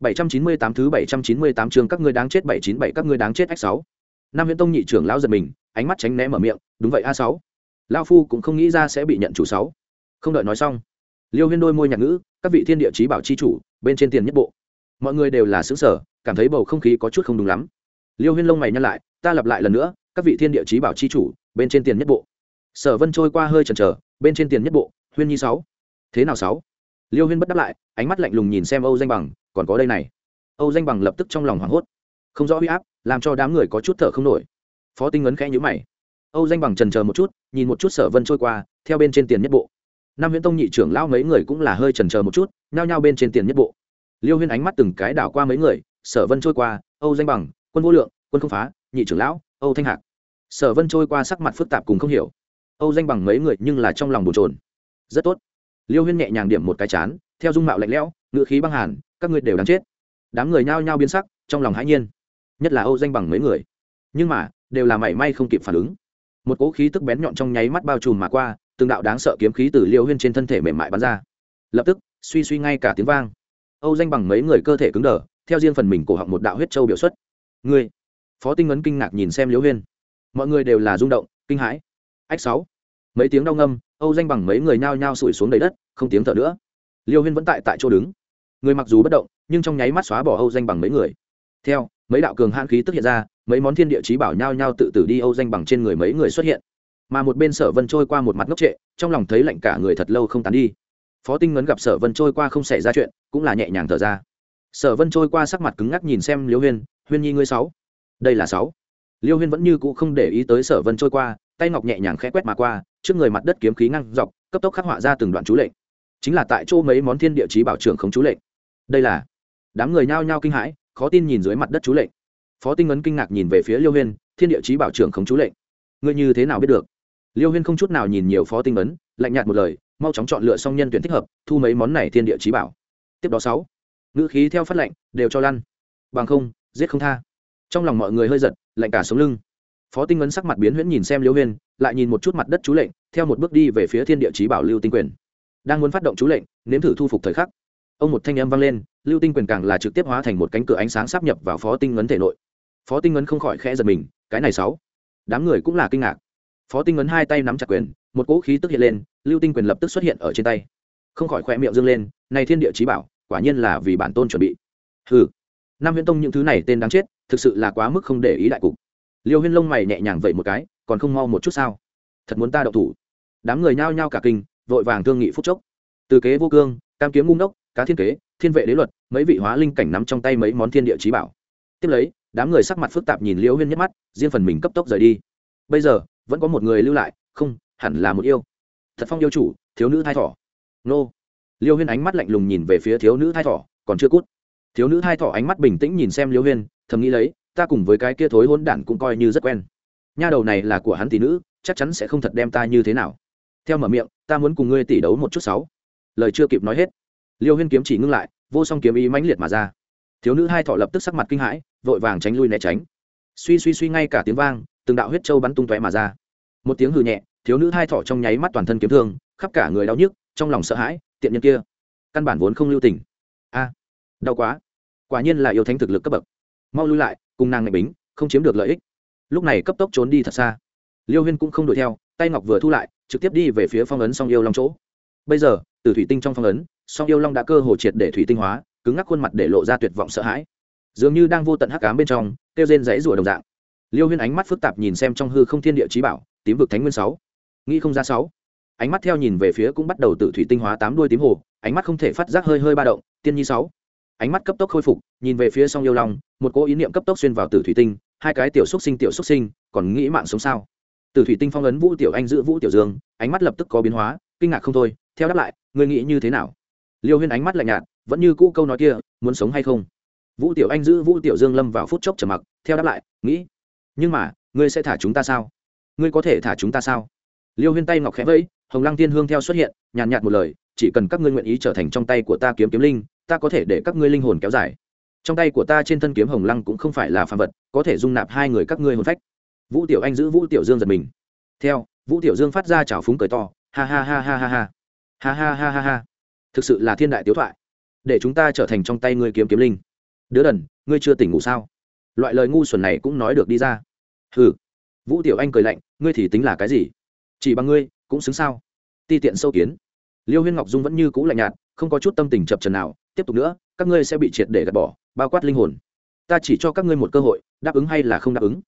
798 thứ 798 chương các ngươi đáng chết 797 các ngươi đáng chết X6. Nam Viễn Tông nhị trưởng lão giật mình, ánh mắt tránh né mở miệng, đúng vậy A6. Lão phu cũng không nghĩ ra sẽ bị nhận chủ 6. Không đợi nói xong, Liêu Huyên đôi môi nhạt ngữ, các vị thiên địa chí bảo chi chủ, bên trên tiền nhất bộ. Mọi người đều là sửng sở, cảm thấy bầu không khí có chút không đúng lắm. Liêu Huyên lông mày nhăn lại, ta lặp lại lần nữa, các vị thiên địa chí bảo chi chủ, bên trên tiền nhất bộ. Sở Vân trôi qua hơi chần chờ, bên trên tiền nhất bộ, Huyên Nhi 6. Thế nào 6? Liêu Huyên bất đáp lại, ánh mắt lạnh lùng nhìn xem Âu Danh Bằng, còn có đây này. Âu danh bằng lập tức trong lòng hoảng hốt. Không rõ huy áp, làm cho đám người có chút thở không nổi. Phó tinh ấn khẽ nhữ mày. Âu danh bằng trần chờ một chút, nhìn một chút sở vân trôi qua, theo bên trên tiền nhất bộ. Năm huyễn tông nhị trưởng lao mấy người cũng là hơi trần chờ một chút, nhao nhao bên trên tiền nhất bộ. Liêu huyên ánh mắt từng cái đảo qua mấy người, sở vân trôi qua, âu danh bằng, quân vô lượng, quân không phá, nhị trưởng lão, âu thanh hạc. Sở vân trôi qua sắc mặt phức tạp cùng không hiểu. Âu danh bằng mấy người nhưng là trong lòng bồn trồn rất tốt. Liêu huyên nhẹ nhàng điểm một cái chán, theo dung mạo lạnh lẽo ngựa khí băng hàn các ngươi đều đáng chết. Đám người nhao nhao biến sắc, trong lòng hãi nhiên. Nhất là âu danh bằng mấy người. Nhưng mà, đều là mảy may không kịp phản ứng. Một cỗ khí tức bén nhọn trong nháy mắt bao trùm mà qua, từng đạo đáng sợ kiếm khí từ liêu huyên trên thân thể mềm mại bắn ra. Lập tức, suy suy ngay cả tiếng vang. Âu danh bằng mấy người cơ thể cứng đờ, theo riêng phần mình cổ họng một đạo huyết châu biểu xuất. Người phó tinh ấn kinh ngạc nhìn xem liêu huyên. Mọi người đều là rung động, kinh hãi. Ách sáu! Mấy tiếng đau ngâm, âu danh bằng mấy người nhao nhao sủi xuống đầy đất, không tiếng thở nữa. Liêu huyên vẫn tại tại chỗ đứng người mặc dù bất động, nhưng trong nháy mắt xóa bỏ âu danh bằng mấy người. Theo, mấy đạo cường hãn khí tức hiện ra, mấy món thiên địa chí bảo nhau nhau tự tử đi âu danh bằng trên người mấy người xuất hiện. Mà một bên sở vân trôi qua một mặt ngốc trệ, trong lòng thấy lạnh cả người thật lâu không tán đi. Phó tinh ngấn gặp sở vân trôi qua không xảy ra chuyện, cũng là nhẹ nhàng thở ra. Sở vân trôi qua sắc mặt cứng ngắc nhìn xem liêu huyên huyên nhi ngươi sáu? Đây là sáu. Liêu huyên vẫn như cũ không để ý tới sở vân trôi qua, tay ngọc nhẹ nhàng khẽ quét mà qua, trước người mặt đất kiếm khí ngăn dọc, cấp tốc khắc họa ra từng đoạn chú lệnh. Chính là tại chỗ mấy món thiên địa chí bảo trưởng không chú lệnh đây là đám người nhao nhao kinh hãi, khó tin nhìn dưới mặt đất chú lệnh. Phó tinh ấn kinh ngạc nhìn về phía liêu huyên, thiên địa chí bảo trưởng không chú lệnh. Ngươi như thế nào biết được? Liêu huyên không chút nào nhìn nhiều phó tinh ấn, lạnh nhạt một lời, mau chóng chọn lựa xong nhân tuyển thích hợp, thu mấy món này thiên địa chí bảo. Tiếp đó sáu, ngữ khí theo phát lệnh, đều cho lăn. Bằng không, giết không tha. Trong lòng mọi người hơi giật, lạnh cả sống lưng. Phó tinh ấn sắc mặt biến huyễn nhìn xem liêu huyên, lại nhìn một chút mặt đất chú lệnh, theo một bước đi về phía thiên địa chí bảo lưu tinh quyền. Đang muốn phát động chú lệnh, nếm thử thu phục thời khắc ông một thanh âm vang lên, lưu tinh quyền càng là trực tiếp hóa thành một cánh cửa ánh sáng sắp nhập vào phó tinh ngấn thể nội. Phó tinh ngấn không khỏi khẽ giật mình, cái này sáu. Đám người cũng là kinh ngạc. Phó tinh ngấn hai tay nắm chặt quyền, một cỗ khí tức hiện lên, lưu tinh quyền lập tức xuất hiện ở trên tay. Không khỏi khoe miệng dâng lên, này thiên địa trí bảo, quả nhiên là vì bản tôn chuẩn bị. Hừ. Nam huyễn tông những thứ này tên đáng chết, thực sự là quá mức không để ý đại cục. Liêu huyên lông mày nhẹ nhàng vậy một cái, còn không mau một chút sao? Thật muốn ta đậu thủ. Đám người nhao nhao cả kinh, vội vàng thương nghị phúc chốc. Từ kế vô cương, cam kiếm ngung đốc cá thiên kế, thiên vệ đế luật, mấy vị hóa linh cảnh nắm trong tay mấy món thiên địa trí bảo. Tiếp lấy, đám người sắc mặt phức tạp nhìn liễu huyên nhất mắt, riêng phần mình cấp tốc rời đi. Bây giờ, vẫn có một người lưu lại, không, hẳn là một yêu. Thật phong yêu chủ, thiếu nữ thai thỏ. Nô. Liêu huyên ánh mắt lạnh lùng nhìn về phía thiếu nữ thai thỏ, còn chưa cút. Thiếu nữ thai thỏ ánh mắt bình tĩnh nhìn xem liêu huyên, thầm nghĩ lấy, ta cùng với cái kia thối hôn đản cũng coi như rất quen. Nha đầu này là của hắn tỷ nữ, chắc chắn sẽ không thật đem ta như thế nào. Theo mở miệng, ta muốn cùng ngươi tỷ đấu một chút sáu. Lời chưa kịp nói hết liêu huyên kiếm chỉ ngưng lại, vô song kiếm ý mãnh liệt mà ra. Thiếu nữ hai thọ lập tức sắc mặt kinh hãi, vội vàng tránh lui né tránh. Suy suy suy ngay cả tiếng vang, từng đạo huyết châu bắn tung tóe mà ra. Một tiếng hừ nhẹ, thiếu nữ hai thọ trong nháy mắt toàn thân kiếm thương, khắp cả người đau nhức, trong lòng sợ hãi, tiện nhân kia, căn bản vốn không lưu tình. A, đau quá. Quả nhiên là yêu thánh thực lực cấp bậc. Mau lui lại, cùng nàng ngạch bính, không chiếm được lợi ích. Lúc này cấp tốc trốn đi thật xa. Liêu huyên cũng không đuổi theo, tay ngọc vừa thu lại, trực tiếp đi về phía phong ấn song yêu long chỗ bây giờ, từ thủy tinh trong phong ấn, song yêu long đã cơ hồ triệt để thủy tinh hóa, cứng ngắc khuôn mặt để lộ ra tuyệt vọng sợ hãi. Dường như đang vô tận hắc cám bên trong, kêu rên rẫy rủa đồng dạng. Liêu huyên ánh mắt phức tạp nhìn xem trong hư không thiên địa trí bảo, tím vực thánh nguyên sáu. Nghĩ không ra sáu. Ánh mắt theo nhìn về phía cũng bắt đầu tự thủy tinh hóa tám đuôi tím hồ, ánh mắt không thể phát giác hơi hơi ba động, tiên nhi sáu. Ánh mắt cấp tốc khôi phục, nhìn về phía song yêu long, một cỗ ý niệm cấp tốc xuyên vào tử thủy tinh, hai cái tiểu xúc sinh tiểu xúc sinh, còn nghĩ mạng sống sao? Tử thủy tinh phong ấn vũ tiểu anh giữ vũ tiểu dương, ánh mắt lập tức có biến hóa, kinh ngạc không thôi theo đáp lại người nghĩ như thế nào? Liêu huyên ánh mắt lạnh nhạt, vẫn như cũ câu nói kia, muốn sống hay không? Vũ tiểu anh giữ vũ tiểu dương lâm vào phút chốc trở mặc, theo đáp lại, nghĩ, nhưng mà, ngươi sẽ thả chúng ta sao? Ngươi có thể thả chúng ta sao? Liêu huyên tay ngọc khẽ vẫy, hồng lăng tiên hương theo xuất hiện, nhàn nhạt một lời, chỉ cần các ngươi nguyện ý trở thành trong tay của ta kiếm kiếm linh, ta có thể để các ngươi linh hồn kéo dài. Trong tay của ta trên thân kiếm hồng lăng cũng không phải là phàm vật, có thể dung nạp hai người các ngươi hồn phách. Vũ tiểu anh giữ vũ tiểu dương giật mình. Theo, vũ tiểu dương phát ra chảo phúng cười to, ha ha ha ha ha ha ha ha ha ha ha. Thực sự là thiên đại tiếu thoại. Để chúng ta trở thành trong tay ngươi kiếm kiếm linh. Đứa đần, ngươi chưa tỉnh ngủ sao? Loại lời ngu xuẩn này cũng nói được đi ra. Hừ. Vũ tiểu anh cười lạnh, ngươi thì tính là cái gì? Chỉ bằng ngươi, cũng xứng sao? Ti tiện sâu kiến. Liêu huyên ngọc dung vẫn như cũ lạnh nhạt, không có chút tâm tình chập trần nào. Tiếp tục nữa, các ngươi sẽ bị triệt để gạt bỏ, bao quát linh hồn. Ta chỉ cho các ngươi một cơ hội, đáp ứng hay là không đáp ứng.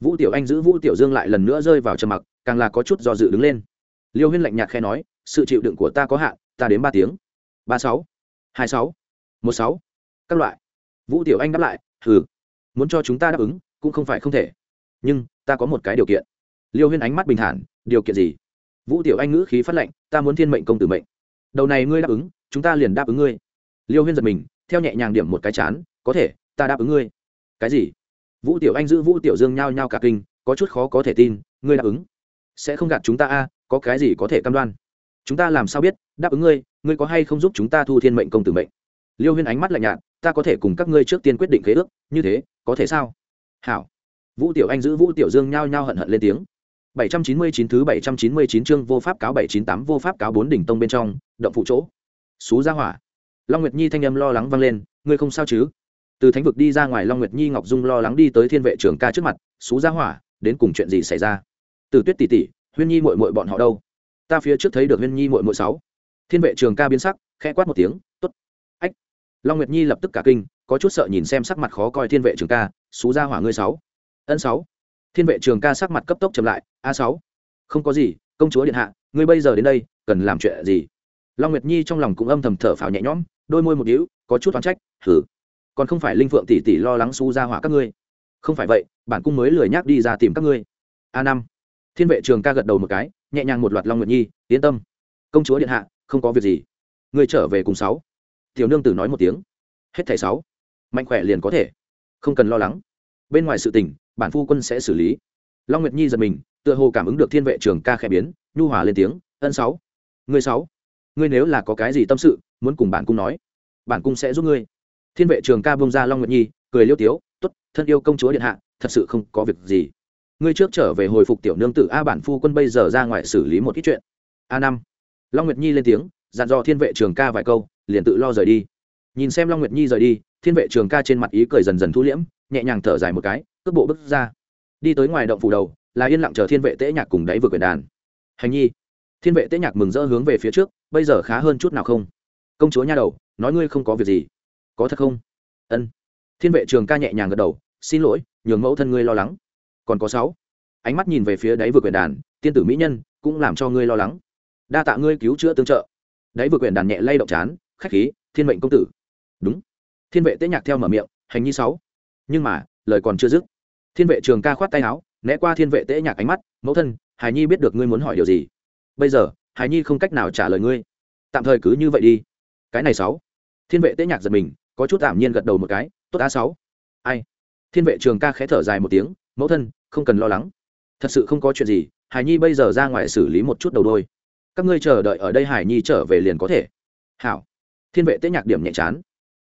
Vũ tiểu anh giữ vũ tiểu dương lại lần nữa rơi vào trầm mặc, càng là có chút do dự đứng lên liêu huyên lạnh nhạt khe nói, sự chịu đựng của ta có hạn, ta đến ba tiếng. Ba sáu, hai sáu, một sáu. Các loại. Vũ tiểu anh đáp lại, hừ, muốn cho chúng ta đáp ứng, cũng không phải không thể. Nhưng, ta có một cái điều kiện. Liêu huyên ánh mắt bình thản, điều kiện gì? Vũ tiểu anh ngữ khí phát lệnh ta muốn thiên mệnh công tử mệnh. Đầu này ngươi đáp ứng, chúng ta liền đáp ứng ngươi. Liêu huyên giật mình, theo nhẹ nhàng điểm một cái chán, có thể, ta đáp ứng ngươi. Cái gì? Vũ tiểu anh giữ vũ tiểu dương nhao nhao cả kinh, có chút khó có thể tin, ngươi đáp ứng sẽ không gạt chúng ta a có cái gì có thể cam đoan chúng ta làm sao biết đáp ứng ngươi ngươi có hay không giúp chúng ta thu thiên mệnh công tử mệnh liêu huyên ánh mắt lạnh nhạt ta có thể cùng các ngươi trước tiên quyết định khế ước như thế có thể sao hảo vũ tiểu anh giữ vũ tiểu dương nhao nhao hận hận lên tiếng 799 thứ 799 chương vô pháp cáo 798 vô pháp cáo bốn đỉnh tông bên trong, động phụ chỗ. Sú ra hỏa. Long Nguyệt Nhi thanh âm lo lắng vang lên, ngươi không sao chứ? Từ thánh vực đi ra ngoài Long Nguyệt Nhi Ngọc Dung lo lắng đi tới Thiên vệ trưởng ca trước mặt, "Sú ra hỏa, đến cùng chuyện gì xảy ra?" Từ Tuyết tỷ tỷ, Huyên Nhi muội muội bọn họ đâu? Ta phía trước thấy được Huyên Nhi muội muội sáu. Thiên vệ trường ca biến sắc, khẽ quát một tiếng, "Tốt." Ách. Long Nguyệt Nhi lập tức cả kinh, có chút sợ nhìn xem sắc mặt khó coi Thiên vệ trường ca, Xú ra hỏa ngươi sáu." Ân sáu thiên vệ trường ca sắc mặt cấp tốc chậm lại a sáu không có gì công chúa điện hạ ngươi bây giờ đến đây cần làm chuyện gì long nguyệt nhi trong lòng cũng âm thầm thở phào nhẹ nhõm đôi môi một đĩu có chút oán trách thử còn không phải linh phượng tỷ tỷ lo lắng Xú ra hỏa các ngươi không phải vậy bản cung mới lười nhác đi ra tìm các ngươi a năm thiên vệ trường ca gật đầu một cái, nhẹ nhàng một loạt long nguyệt nhi, yên tâm, công chúa điện hạ, không có việc gì. Người trở về cùng sáu. Tiểu nương tử nói một tiếng. Hết thảy sáu, mạnh khỏe liền có thể, không cần lo lắng. Bên ngoài sự tình, bản phu quân sẽ xử lý. Long nguyệt nhi giật mình, tựa hồ cảm ứng được thiên vệ trường ca khẽ biến, nhu hòa lên tiếng, ân sáu người sáu, ngươi nếu là có cái gì tâm sự, muốn cùng bản cung nói, bản cung sẽ giúp ngươi. Thiên vệ trường ca bông ra long nguyệt nhi, cười liêu tiếu t ố t thân yêu công chúa điện hạ, thật sự không có việc gì ngươi trước trở về hồi phục tiểu nương tử a bản phu quân bây giờ ra ngoài xử lý một ít chuyện. A năm. Long nguyệt nhi lên tiếng, dặn dò thiên vệ trường ca vài câu, liền tự lo rời đi. Nhìn xem long nguyệt nhi rời đi, thiên vệ trường ca trên mặt ý cười dần dần thu liễm, nhẹ nhàng thở dài một cái, cước bộ bước ra. Đi tới ngoài động phủ đầu, là yên lặng chờ thiên vệ tễ nhạc cùng đáy vừa quyền đàn. Hành nhi. Thiên vệ tễ nhạc mừng rỡ hướng về phía trước, bây giờ khá hơn chút nào không? Công chúa nha đầu, nói ngươi không có việc gì. Có thật không? Ân. Thiên vệ trường ca nhẹ nhàng gật đầu, xin lỗi, nhường mẫu thân ngươi lo lắng còn có sáu. Ánh mắt nhìn về phía đáy vừa quyền đàn, tiên tử mỹ nhân, cũng làm cho ngươi lo lắng. Đa tạ ngươi cứu chữa tương trợ. Đáy vừa quyền đàn nhẹ lay động chán, khách khí, thiên mệnh công tử. Đúng. Thiên vệ tế nhạc theo mở miệng, hành nhi sáu. Nhưng mà, lời còn chưa dứt. Thiên vệ trường ca khoát tay áo, né qua thiên vệ tế nhạc ánh mắt, mẫu thân, hải nhi biết được ngươi muốn hỏi điều gì. Bây giờ, hải nhi không cách nào trả lời ngươi. Tạm thời cứ như vậy đi. Cái này sáu. Thiên vệ tế nhạc giật mình, có chút tạm nhiên gật đầu một cái, tốt á sáu. Ai? Thiên vệ trường ca khẽ thở dài một tiếng mẫu thân, không cần lo lắng. Thật sự không có chuyện gì, hải nhi bây giờ ra ngoài xử lý một chút đầu đôi. Các ngươi chờ đợi ở đây hải nhi trở về liền có thể. Hảo. Thiên vệ tế nhạc điểm nhẹ chán.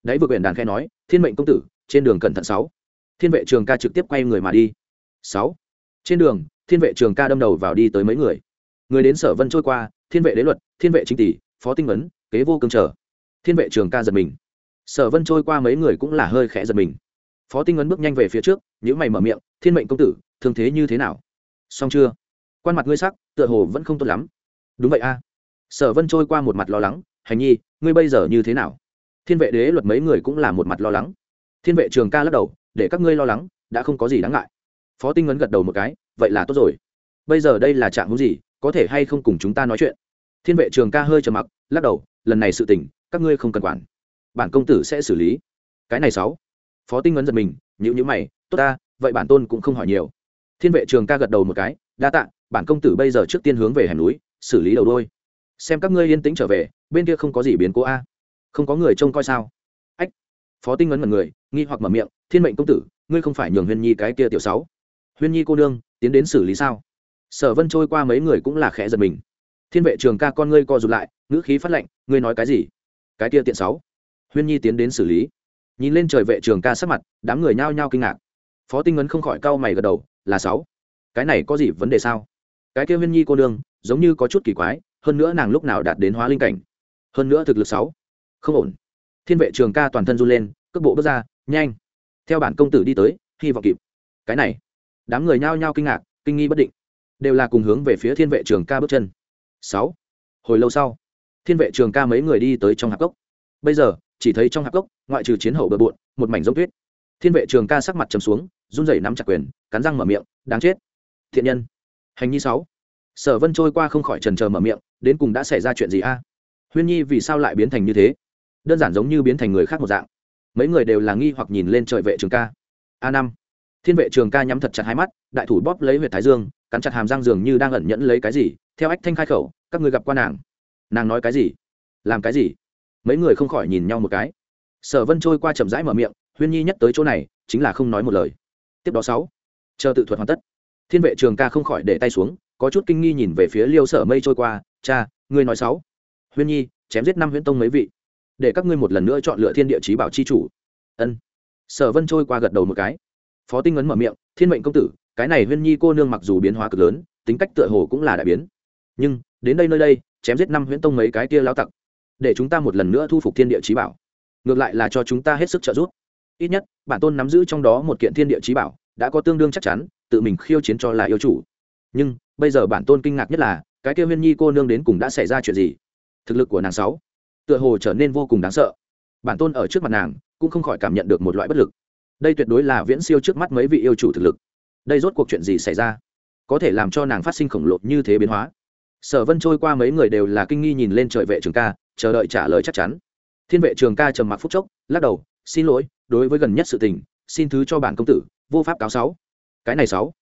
Đấy vừa quyển đàn khe nói, thiên mệnh công tử, trên đường cẩn thận sáu. Thiên vệ trường ca trực tiếp quay người mà đi. Sáu. Trên đường, thiên vệ trường ca đâm đầu vào đi tới mấy người. Người đến sở vân trôi qua, thiên vệ đế luật, thiên vệ chính tỷ, phó tinh vấn kế vô cương trở. Thiên vệ trường ca giật mình. Sở vân trôi qua mấy người cũng là hơi khẽ giật mình phó tinh ấn bước nhanh về phía trước những mày mở miệng, thiên mệnh công tử, thương thế như thế nào? Xong chưa? Quan mặt ngươi sắc, tựa hồ vẫn không tốt lắm. Đúng vậy a. Sở vân trôi qua một mặt lo lắng, hành nhi, ngươi bây giờ như thế nào? Thiên vệ đế luật mấy người cũng là một mặt lo lắng. Thiên vệ trường ca lắc đầu, để các ngươi lo lắng, đã không có gì đáng ngại. Phó tinh ấn gật đầu một cái, vậy là tốt rồi. Bây giờ đây là trạng hữu gì, có thể hay không cùng chúng ta nói chuyện? Thiên vệ trường ca hơi trầm mặc, lắc đầu, lần này sự tình, các ngươi không cần quản. Bản công tử sẽ xử lý. Cái này sáu phó tinh ấn giật mình nhữ nhữ mày, tốt ta, vậy bản tôn cũng không hỏi nhiều. Thiên vệ trường ca gật đầu một cái, đa tạ, bản công tử bây giờ trước tiên hướng về hẻm núi, xử lý đầu đôi. Xem các ngươi yên tĩnh trở về, bên kia không có gì biến cố a. Không có người trông coi sao? Ách. Phó tinh ấn mật người, nghi hoặc mở miệng, thiên mệnh công tử, ngươi không phải nhường huyên nhi cái kia tiểu sáu? Huyên nhi cô đương tiến đến xử lý sao? Sở vân trôi qua mấy người cũng là khẽ giật mình. Thiên vệ trường ca con ngươi co rụt lại, ngữ khí phát lệnh, ngươi nói cái gì? Cái kia tiện sáu. Huyên nhi tiến đến xử lý nhìn lên trời vệ trường ca sắc mặt, đám người nhao nhao kinh ngạc. Phó tinh ngấn không khỏi cau mày gật đầu, là sáu. Cái này có gì vấn đề sao? Cái kia huyên nhi cô đương giống như có chút kỳ quái, hơn nữa nàng lúc nào đạt đến hóa linh cảnh? Hơn nữa thực lực sáu. Không ổn. Thiên vệ trường ca toàn thân run lên, cước bộ bước ra, nhanh. Theo bản công tử đi tới, hy vọng kịp. Cái này. Đám người nhao nhao kinh ngạc, kinh nghi bất định. Đều là cùng hướng về phía thiên vệ trường ca bước chân. Sáu. Hồi lâu sau, thiên vệ trường ca mấy người đi tới trong hạp cốc. Bây giờ, chỉ thấy trong hạp cốc ngoại trừ chiến hậu bờ bộn, một mảnh giống tuyết. Thiên vệ trường ca sắc mặt chầm xuống, run rẩy nắm chặt quyền, cắn răng mở miệng, đáng chết. Thiện nhân. Hành nhi sáu. Sở vân trôi qua không khỏi trần trờ mở miệng, đến cùng đã xảy ra chuyện gì a? Huyên nhi vì sao lại biến thành như thế? Đơn giản giống như biến thành người khác một dạng. Mấy người đều là nghi hoặc nhìn lên trời vệ trường ca. A năm. Thiên vệ trường ca nhắm thật chặt hai mắt, đại thủ bóp lấy huyệt thái dương, cắn chặt hàm răng dường như đang ẩn nhẫn lấy cái gì, theo ách thanh khai khẩu, các người gặp qua nàng. Nàng nói cái gì? Làm cái gì? Mấy người không khỏi nhìn nhau một cái sở vân trôi qua chậm rãi mở miệng, huyên nhi nhất tới chỗ này, chính là không nói một lời. Tiếp đó sáu, chờ tự thuật hoàn tất. Thiên vệ trường ca không khỏi để tay xuống, có chút kinh nghi nhìn về phía liêu sở mây trôi qua, cha, ngươi nói sáu. Huyên nhi, chém giết năm huyễn tông mấy vị, để các ngươi một lần nữa chọn lựa thiên địa chí bảo chi chủ. Ân. Sở vân trôi qua gật đầu một cái. Phó tinh ấn mở miệng, thiên mệnh công tử, cái này huyên nhi cô nương mặc dù biến hóa cực lớn, tính cách tựa hồ cũng là đại biến. Nhưng, đến đây nơi đây, chém giết năm huyễn tông mấy cái kia lao tặc, để chúng ta một lần nữa thu phục thiên địa chí bảo ngược lại là cho chúng ta hết sức trợ giúp. Ít nhất, bản tôn nắm giữ trong đó một kiện thiên địa chí bảo, đã có tương đương chắc chắn, tự mình khiêu chiến cho là yêu chủ. Nhưng, bây giờ bản tôn kinh ngạc nhất là, cái kia huyên nhi cô nương đến cùng đã xảy ra chuyện gì? Thực lực của nàng sáu, tựa hồ trở nên vô cùng đáng sợ. Bản tôn ở trước mặt nàng, cũng không khỏi cảm nhận được một loại bất lực. Đây tuyệt đối là viễn siêu trước mắt mấy vị yêu chủ thực lực. Đây rốt cuộc chuyện gì xảy ra? Có thể làm cho nàng phát sinh khổng lồ như thế biến hóa. Sở vân trôi qua mấy người đều là kinh nghi nhìn lên trời vệ trường ca, chờ đợi trả lời chắc chắn thiên vệ trường ca trầm mặc phúc chốc, lắc đầu, xin lỗi, đối với gần nhất sự tình, xin thứ cho bản công tử, vô pháp cáo sáu. Cái này sáu?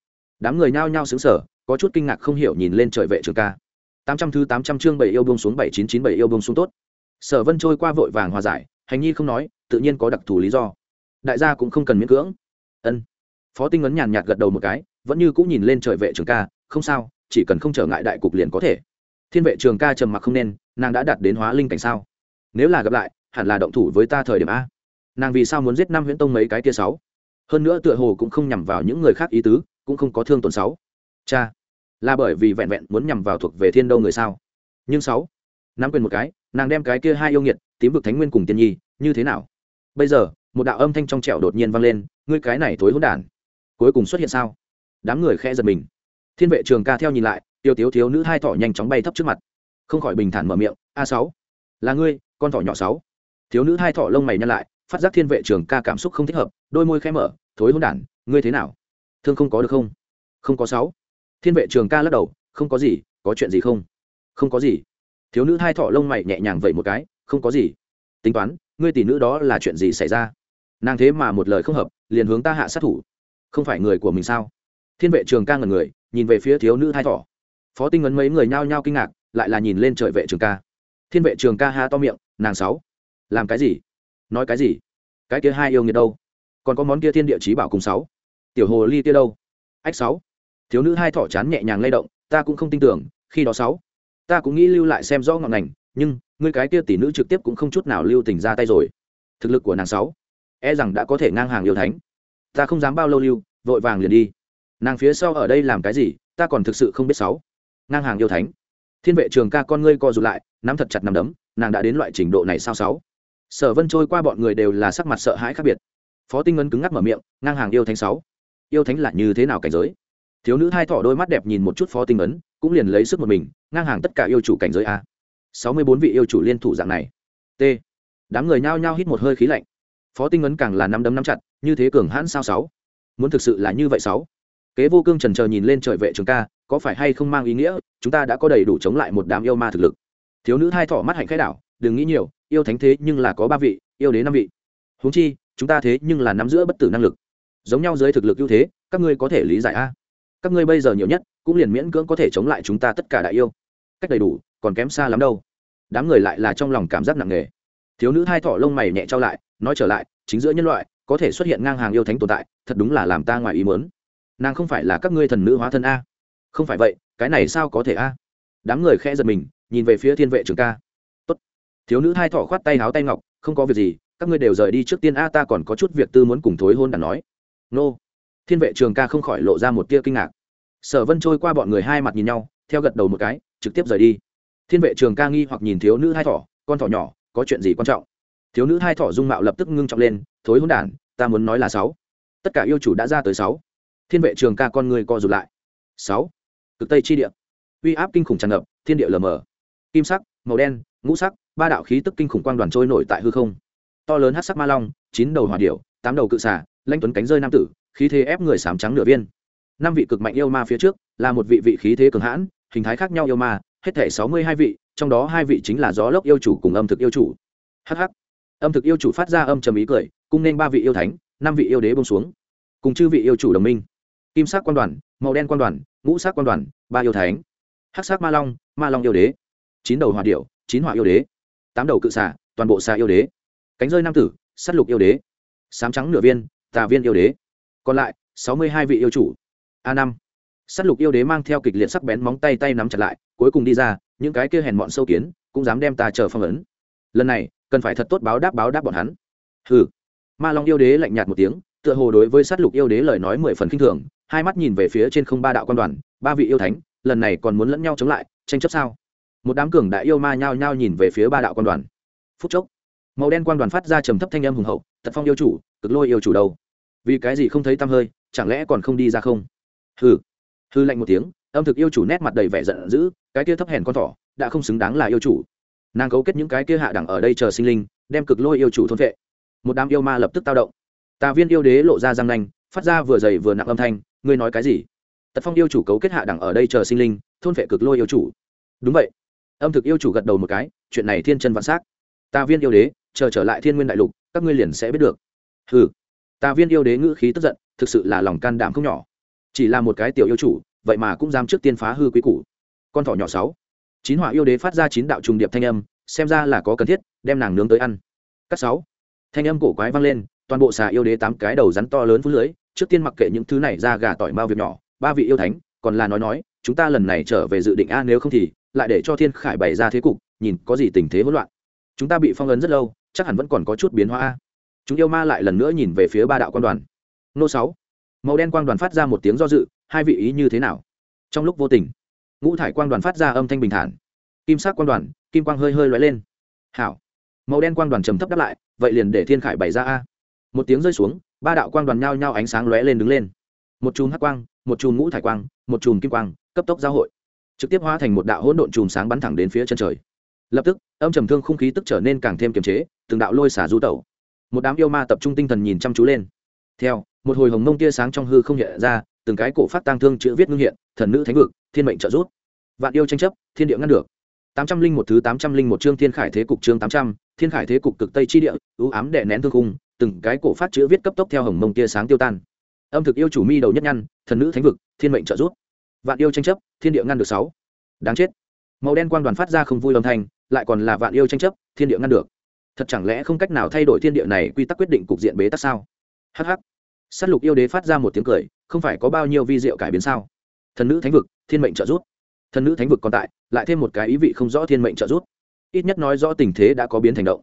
Đám người nhao nhao xứng sở có chút kinh ngạc không hiểu nhìn lên trời vệ trường ca. Tám trăm thứ tám trăm chương bảy yêu bông xuống bảy chín chín bảy yêu bông xuống tốt. Sở vân trôi qua vội vàng hòa giải, hành nhi không nói, tự nhiên có đặc thù lý do. Đại gia cũng không cần miễn cưỡng. Ân. Phó tinh ấn nhàn nhạt gật đầu một cái, vẫn như cũng nhìn lên trời vệ trường ca, không sao, chỉ cần không trở ngại đại cục liền có thể. Thiên vệ trường ca trầm mặc không nên, nàng đã đạt đến hóa linh cảnh sao? Nếu là gặp lại hẳn là động thủ với ta thời điểm a. Nàng vì sao muốn giết năm huyễn tông mấy cái kia sáu? Hơn nữa tựa hồ cũng không nhằm vào những người khác ý tứ, cũng không có thương tổn sáu. Cha, là bởi vì vẹn vẹn muốn nhằm vào thuộc về thiên đâu người sao? Nhưng sáu, nắm quyền một cái, nàng đem cái kia hai yêu nghiệt, tím vực thánh nguyên cùng tiên nhi, như thế nào? Bây giờ, một đạo âm thanh trong trẻo đột nhiên vang lên, ngươi cái này thối hỗn đản, cuối cùng xuất hiện sao? Đám người khẽ giật mình. Thiên vệ trường ca theo nhìn lại, tiêu tiếu thiếu nữ hai thỏ nhanh chóng bay thấp trước mặt. Không khỏi bình thản mở miệng, a sáu, là ngươi, con thỏ nhỏ sáu thiếu nữ hai thỏ lông mày nhăn lại, phát giác thiên vệ trường ca cảm xúc không thích hợp, đôi môi khẽ mở, thối hỗn đản, ngươi thế nào? Thương không có được không? Không có sáu. Thiên vệ trường ca lắc đầu, không có gì, có chuyện gì không? Không có gì. Thiếu nữ hai thọ lông mày nhẹ nhàng vậy một cái, không có gì. Tính toán, ngươi tỷ nữ đó là chuyện gì xảy ra? Nàng thế mà một lời không hợp, liền hướng ta hạ sát thủ. Không phải người của mình sao? Thiên vệ trường ca ngần người, nhìn về phía thiếu nữ hai thỏ. Phó tinh ấn mấy người nhao nhao kinh ngạc, lại là nhìn lên trời vệ trường ca. Thiên vệ trường ca ha to miệng, nàng sáu làm cái gì? Nói cái gì? Cái kia hai yêu nghiệt đâu? Còn có món kia thiên địa chí bảo cùng sáu. Tiểu hồ ly kia đâu? Ách sáu. Thiếu nữ hai thỏ chán nhẹ nhàng lay động, ta cũng không tin tưởng, khi đó sáu. Ta cũng nghĩ lưu lại xem rõ ngọn ngành, nhưng người cái kia tỷ nữ trực tiếp cũng không chút nào lưu tình ra tay rồi. Thực lực của nàng sáu. E rằng đã có thể ngang hàng yêu thánh. Ta không dám bao lâu lưu, vội vàng liền đi. Nàng phía sau ở đây làm cái gì, ta còn thực sự không biết sáu. Ngang hàng yêu thánh. Thiên vệ trường ca con ngươi co rụt lại, nắm thật chặt nắm đấm, nàng đã đến loại trình độ này sao sáu? Sở vân trôi qua bọn người đều là sắc mặt sợ hãi khác biệt. Phó tinh ngân cứng ngắc mở miệng, ngang hàng yêu thánh sáu. Yêu thánh là như thế nào cảnh giới? Thiếu nữ hai thỏ đôi mắt đẹp nhìn một chút phó tinh ấn cũng liền lấy sức một mình, ngang hàng tất cả yêu chủ cảnh giới a. Sáu mươi bốn vị yêu chủ liên thủ dạng này. T. Đám người nhao nhao hít một hơi khí lạnh. Phó tinh ấn càng là năm đấm năm chặt, như thế cường hãn sao sáu? Muốn thực sự là như vậy sáu? Kế vô cương trần chờ nhìn lên trời vệ trường ca, có phải hay không mang ý nghĩa, chúng ta đã có đầy đủ chống lại một đám yêu ma thực lực. Thiếu nữ hai thỏ mắt hạnh khai đảo đừng nghĩ nhiều, yêu thánh thế nhưng là có ba vị, yêu đến năm vị. Huống chi, chúng ta thế nhưng là nắm giữa bất tử năng lực. Giống nhau dưới thực lực ưu thế, các ngươi có thể lý giải a. Các ngươi bây giờ nhiều nhất, cũng liền miễn cưỡng có thể chống lại chúng ta tất cả đại yêu. Cách đầy đủ, còn kém xa lắm đâu. Đám người lại là trong lòng cảm giác nặng nề. Thiếu nữ hai thỏ lông mày nhẹ trao lại, nói trở lại, chính giữa nhân loại, có thể xuất hiện ngang hàng yêu thánh tồn tại, thật đúng là làm ta ngoài ý mớn nàng không phải là các ngươi thần nữ hóa thân a. Không phải vậy, cái này sao có thể a? Đám người khẽ giật mình, nhìn về phía thiên vệ trường ca thiếu nữ hai thỏ khoát tay háo tay ngọc, không có việc gì, các ngươi đều rời đi trước tiên a, ta còn có chút việc tư muốn cùng thối hôn đàn nói. Nô. Thiên vệ trường ca không khỏi lộ ra một tia kinh ngạc. Sở vân trôi qua bọn người hai mặt nhìn nhau, theo gật đầu một cái, trực tiếp rời đi. Thiên vệ trường ca nghi hoặc nhìn thiếu nữ hai thỏ, con thỏ nhỏ, có chuyện gì quan trọng? Thiếu nữ hai thỏ dung mạo lập tức ngưng trọng lên, thối hôn đản ta muốn nói là sáu. Tất cả yêu chủ đã ra tới sáu. Thiên vệ trường ca con người co rụt lại. Sáu. Cực tây chi địa. Uy áp kinh khủng tràn ngập, thiên địa lờ mờ. Kim sắc, màu đen, ngũ sắc ba đạo khí tức kinh khủng quang đoàn trôi nổi tại hư không. To lớn hát sắc ma long, chín đầu hỏa điệu tám đầu cự xả lanh tuấn cánh rơi nam tử, khí thế ép người sám trắng nửa viên. Năm vị cực mạnh yêu ma phía trước, là một vị vị khí thế cường hãn, hình thái khác nhau yêu ma, hết thể sáu mươi hai vị, trong đó hai vị chính là gió lốc yêu chủ cùng âm thực yêu chủ. Hh âm thực yêu chủ phát ra âm trầm ý cười, cung nên ba vị yêu thánh, năm vị yêu đế bông xuống. Cùng chư vị yêu chủ đồng minh. Kim sắc quan đoàn, màu đen quan đoàn, ngũ sắc quan đoàn, ba yêu thánh. Hắc sắc ma long ma long yêu đế. Chín đầu hòa điệu chín hỏa yêu đế tám đầu cự xà, toàn bộ xà yêu đế. Cánh rơi nam tử s á t lục yêu đế. Sám trắng nửa viên, tà viên yêu đế. Còn lại, sáu mươi hai vị yêu chủ. A năm. S á t lục yêu đế mang theo kịch liệt sắc bén móng tay tay nắm chặt lại, cuối cùng đi ra, những cái kia hèn mọn sâu kiến, cũng dám đem ta chờ phong ấn. Lần này, cần phải thật tốt báo đáp báo đáp bọn hắn. Hừ. Ma long yêu đế lạnh nhạt một tiếng, tựa hồ đối với s á t lục yêu đế lời nói mười phần k i n h thường, hai mắt nhìn về phía trên không ba đạo quan đoàn, ba vị yêu thánh, lần này còn muốn lẫn nhau chống lại, tranh chấp sao? Một đám cường đại yêu ma nhao nhao nhìn về phía ba đạo quan đoàn. Phút chốc, màu đen quan đoàn phát ra trầm thấp thanh âm hùng hậu, tật phong yêu chủ, cực lôi yêu chủ đâu? Vì cái gì không thấy tăm hơi, chẳng lẽ còn không đi ra không? Hừ. Hư lạnh một tiếng, âm thực yêu chủ nét mặt đầy vẻ giận dữ, cái kia thấp hèn con thỏ, đã không xứng đáng là yêu chủ. Nàng cấu kết những cái kia hạ đẳng ở đây chờ sinh linh, đem cực lôi yêu chủ thôn vệ. Một đám yêu ma lập tức tao động. Tà viên yêu đế lộ ra răng nanh, phát ra vừa dày vừa nặng âm thanh, ngươi nói cái gì? Tật phong yêu chủ cấu kết hạ đẳng ở đây chờ sinh linh, thôn vệ cực lôi yêu chủ. Đúng vậy âm thực yêu chủ gật đầu một cái, chuyện này thiên chân vạn s á c tà viên yêu đế, chờ trở lại thiên nguyên đại lục, các ngươi liền sẽ biết được. Ừ tà viên yêu đế ngữ khí tức giận, thực sự là lòng can đảm không nhỏ. Chỉ là một cái tiểu yêu chủ, vậy mà cũng dám trước tiên phá hư quý củ. Con thỏ nhỏ sáu. Chín hỏa yêu đế phát ra chín đạo trùng điệp thanh âm, xem ra là có cần thiết, đem nàng nướng tới ăn. Cắt sáu. Thanh âm cổ quái vang lên, toàn bộ xà yêu đế tám cái đầu rắn to lớn phú lưới, trước tiên mặc kệ những thứ này ra gà tỏi mao việc nhỏ, ba vị yêu thánh, còn là nói nói, chúng ta lần này trở về dự định a, nếu không thì lại để cho thiên khải bày ra thế cục, nhìn có gì tình thế hỗn loạn. Chúng ta bị phong ấn rất lâu, chắc hẳn vẫn còn có chút biến hóa chúng yêu ma lại lần nữa nhìn về phía ba đạo quan đoàn. Nô sáu. Màu đen quang đoàn phát ra một tiếng do dự, hai vị ý như thế nào? Trong lúc vô tình, ngũ thải quang đoàn phát ra âm thanh bình thản. Kim sắc quang đoàn, kim quang hơi hơi lóe lên. Hảo. Màu đen quang đoàn trầm thấp đáp lại, vậy liền để thiên khải bày ra a. Một tiếng rơi xuống, ba đạo quang đoàn nhao nhao ánh sáng lóe lên đứng lên. Một chùm hắc quang, một chùm ngũ thải quang, một chùm kim quang, cấp tốc giao hội trực tiếp hóa thành một đạo hỗn độn chùm sáng bắn thẳng đến phía chân trời. Lập tức, âm trầm thương không khí tức trở nên càng thêm kiềm chế, từng đạo lôi xả du tẩu. Một đám yêu ma tập trung tinh thần nhìn chăm chú lên. Theo, một hồi hồng mông tia sáng trong hư không hiện ra, từng cái cổ phát tang thương chữ viết ngưng hiện, thần nữ thánh vực, thiên mệnh trợ rút vạn yêu tranh chấp, thiên địa ngăn được. Tám trăm linh một thứ tám trăm linh một chương thiên khải thế cục chương tám trăm, thiên khải thế cục cực tây chi địa, ưu ám đè nén thương khung, từng cái cổ phát chữ viết cấp tốc theo hồng mông tia sáng tiêu tan. Âm thực yêu chủ mi đầu nhất nhăn, thần nữ thánh vực, thiên mệnh trợ rút vạn yêu tranh chấp, thiên địa ngăn được sáu. Đáng chết. Màu đen quang đoàn phát ra không vui âm thanh, lại còn là vạn yêu tranh chấp, thiên địa ngăn được. Thật chẳng lẽ không cách nào thay đổi thiên địa này quy tắc quyết định cục diện bế tắc sao? Hh s á t lục yêu đế phát ra một tiếng cười, không phải có bao nhiêu vi diệu cải biến sao? Thần nữ thánh vực, thiên mệnh trợ giúp. Thần nữ thánh vực còn tại, lại thêm một cái ý vị không rõ thiên mệnh trợ giúp. Ít nhất nói rõ tình thế đã có biến thành động.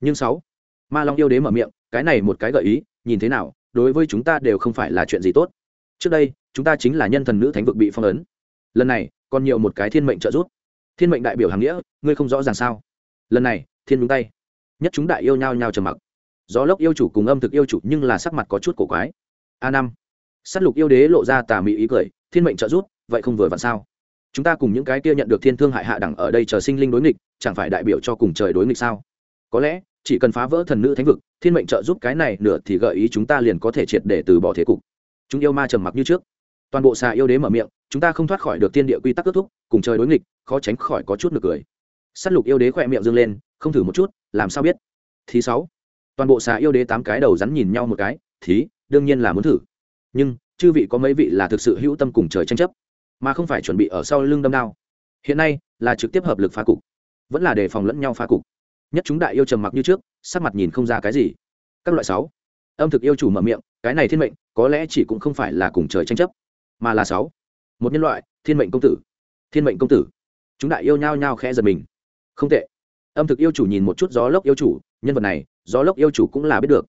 Nhưng sáu. Ma long yêu đế mở miệng, cái này một cái gợi ý, nhìn thế nào, đối với chúng ta đều không phải là chuyện gì tốt. Trước đây chúng ta chính là nhân thần nữ thánh vực bị phong ấn. Lần này, còn nhiều một cái thiên mệnh trợ giúp. Thiên mệnh đại biểu hàng nghĩa, ngươi không rõ ràng sao? Lần này, thiên đúng tay. Nhất chúng đại yêu nhau nhau trầm mặc. Gió lốc yêu chủ cùng âm thực yêu chủ nhưng là sắc mặt có chút cổ quái. A năm. S á t lục yêu đế lộ ra tà mị ý cười, thiên mệnh trợ giúp, vậy không vừa vặn sao? Chúng ta cùng những cái kia nhận được thiên thương hại hạ đẳng ở đây chờ sinh linh đối nghịch, chẳng phải đại biểu cho cùng trời đối nghịch sao? Có lẽ, chỉ cần phá vỡ thần nữ thánh vực, thiên mệnh trợ giúp cái này nửa thì gợi ý chúng ta liền có thể triệt để từ bỏ thế cục. Chúng yêu ma trầm mặc như trước toàn bộ xà yêu đế mở miệng, chúng ta không thoát khỏi được tiên địa quy tắc kết thúc, cùng trời đối nghịch, khó tránh khỏi có chút nực cười. S á t lục yêu đế khỏe miệng dâng lên, không thử một chút, làm sao biết? Thứ sáu. Toàn bộ xà yêu đế tám cái đầu rắn nhìn nhau một cái, thí, đương nhiên là muốn thử. Nhưng, chư vị có mấy vị là thực sự hữu tâm cùng trời tranh chấp, mà không phải chuẩn bị ở sau lưng đâm đao? Hiện nay, là trực tiếp hợp lực phá cục, vẫn là đề phòng lẫn nhau phá cục. Nhất chúng đại yêu trầm mặc như trước, sắc mặt nhìn không ra cái gì. Các loại sáu. Âm thực yêu chủ mở miệng, cái này thiên mệnh, có lẽ chỉ cũng không phải là cùng trời tranh chấp mà là sáu. Một nhân loại, thiên mệnh công tử. Thiên mệnh công tử. Chúng đại yêu nhau nhau khẽ giật mình. Không tệ. Âm thực yêu chủ nhìn một chút gió lốc yêu chủ, nhân vật này, gió lốc yêu chủ cũng là biết được.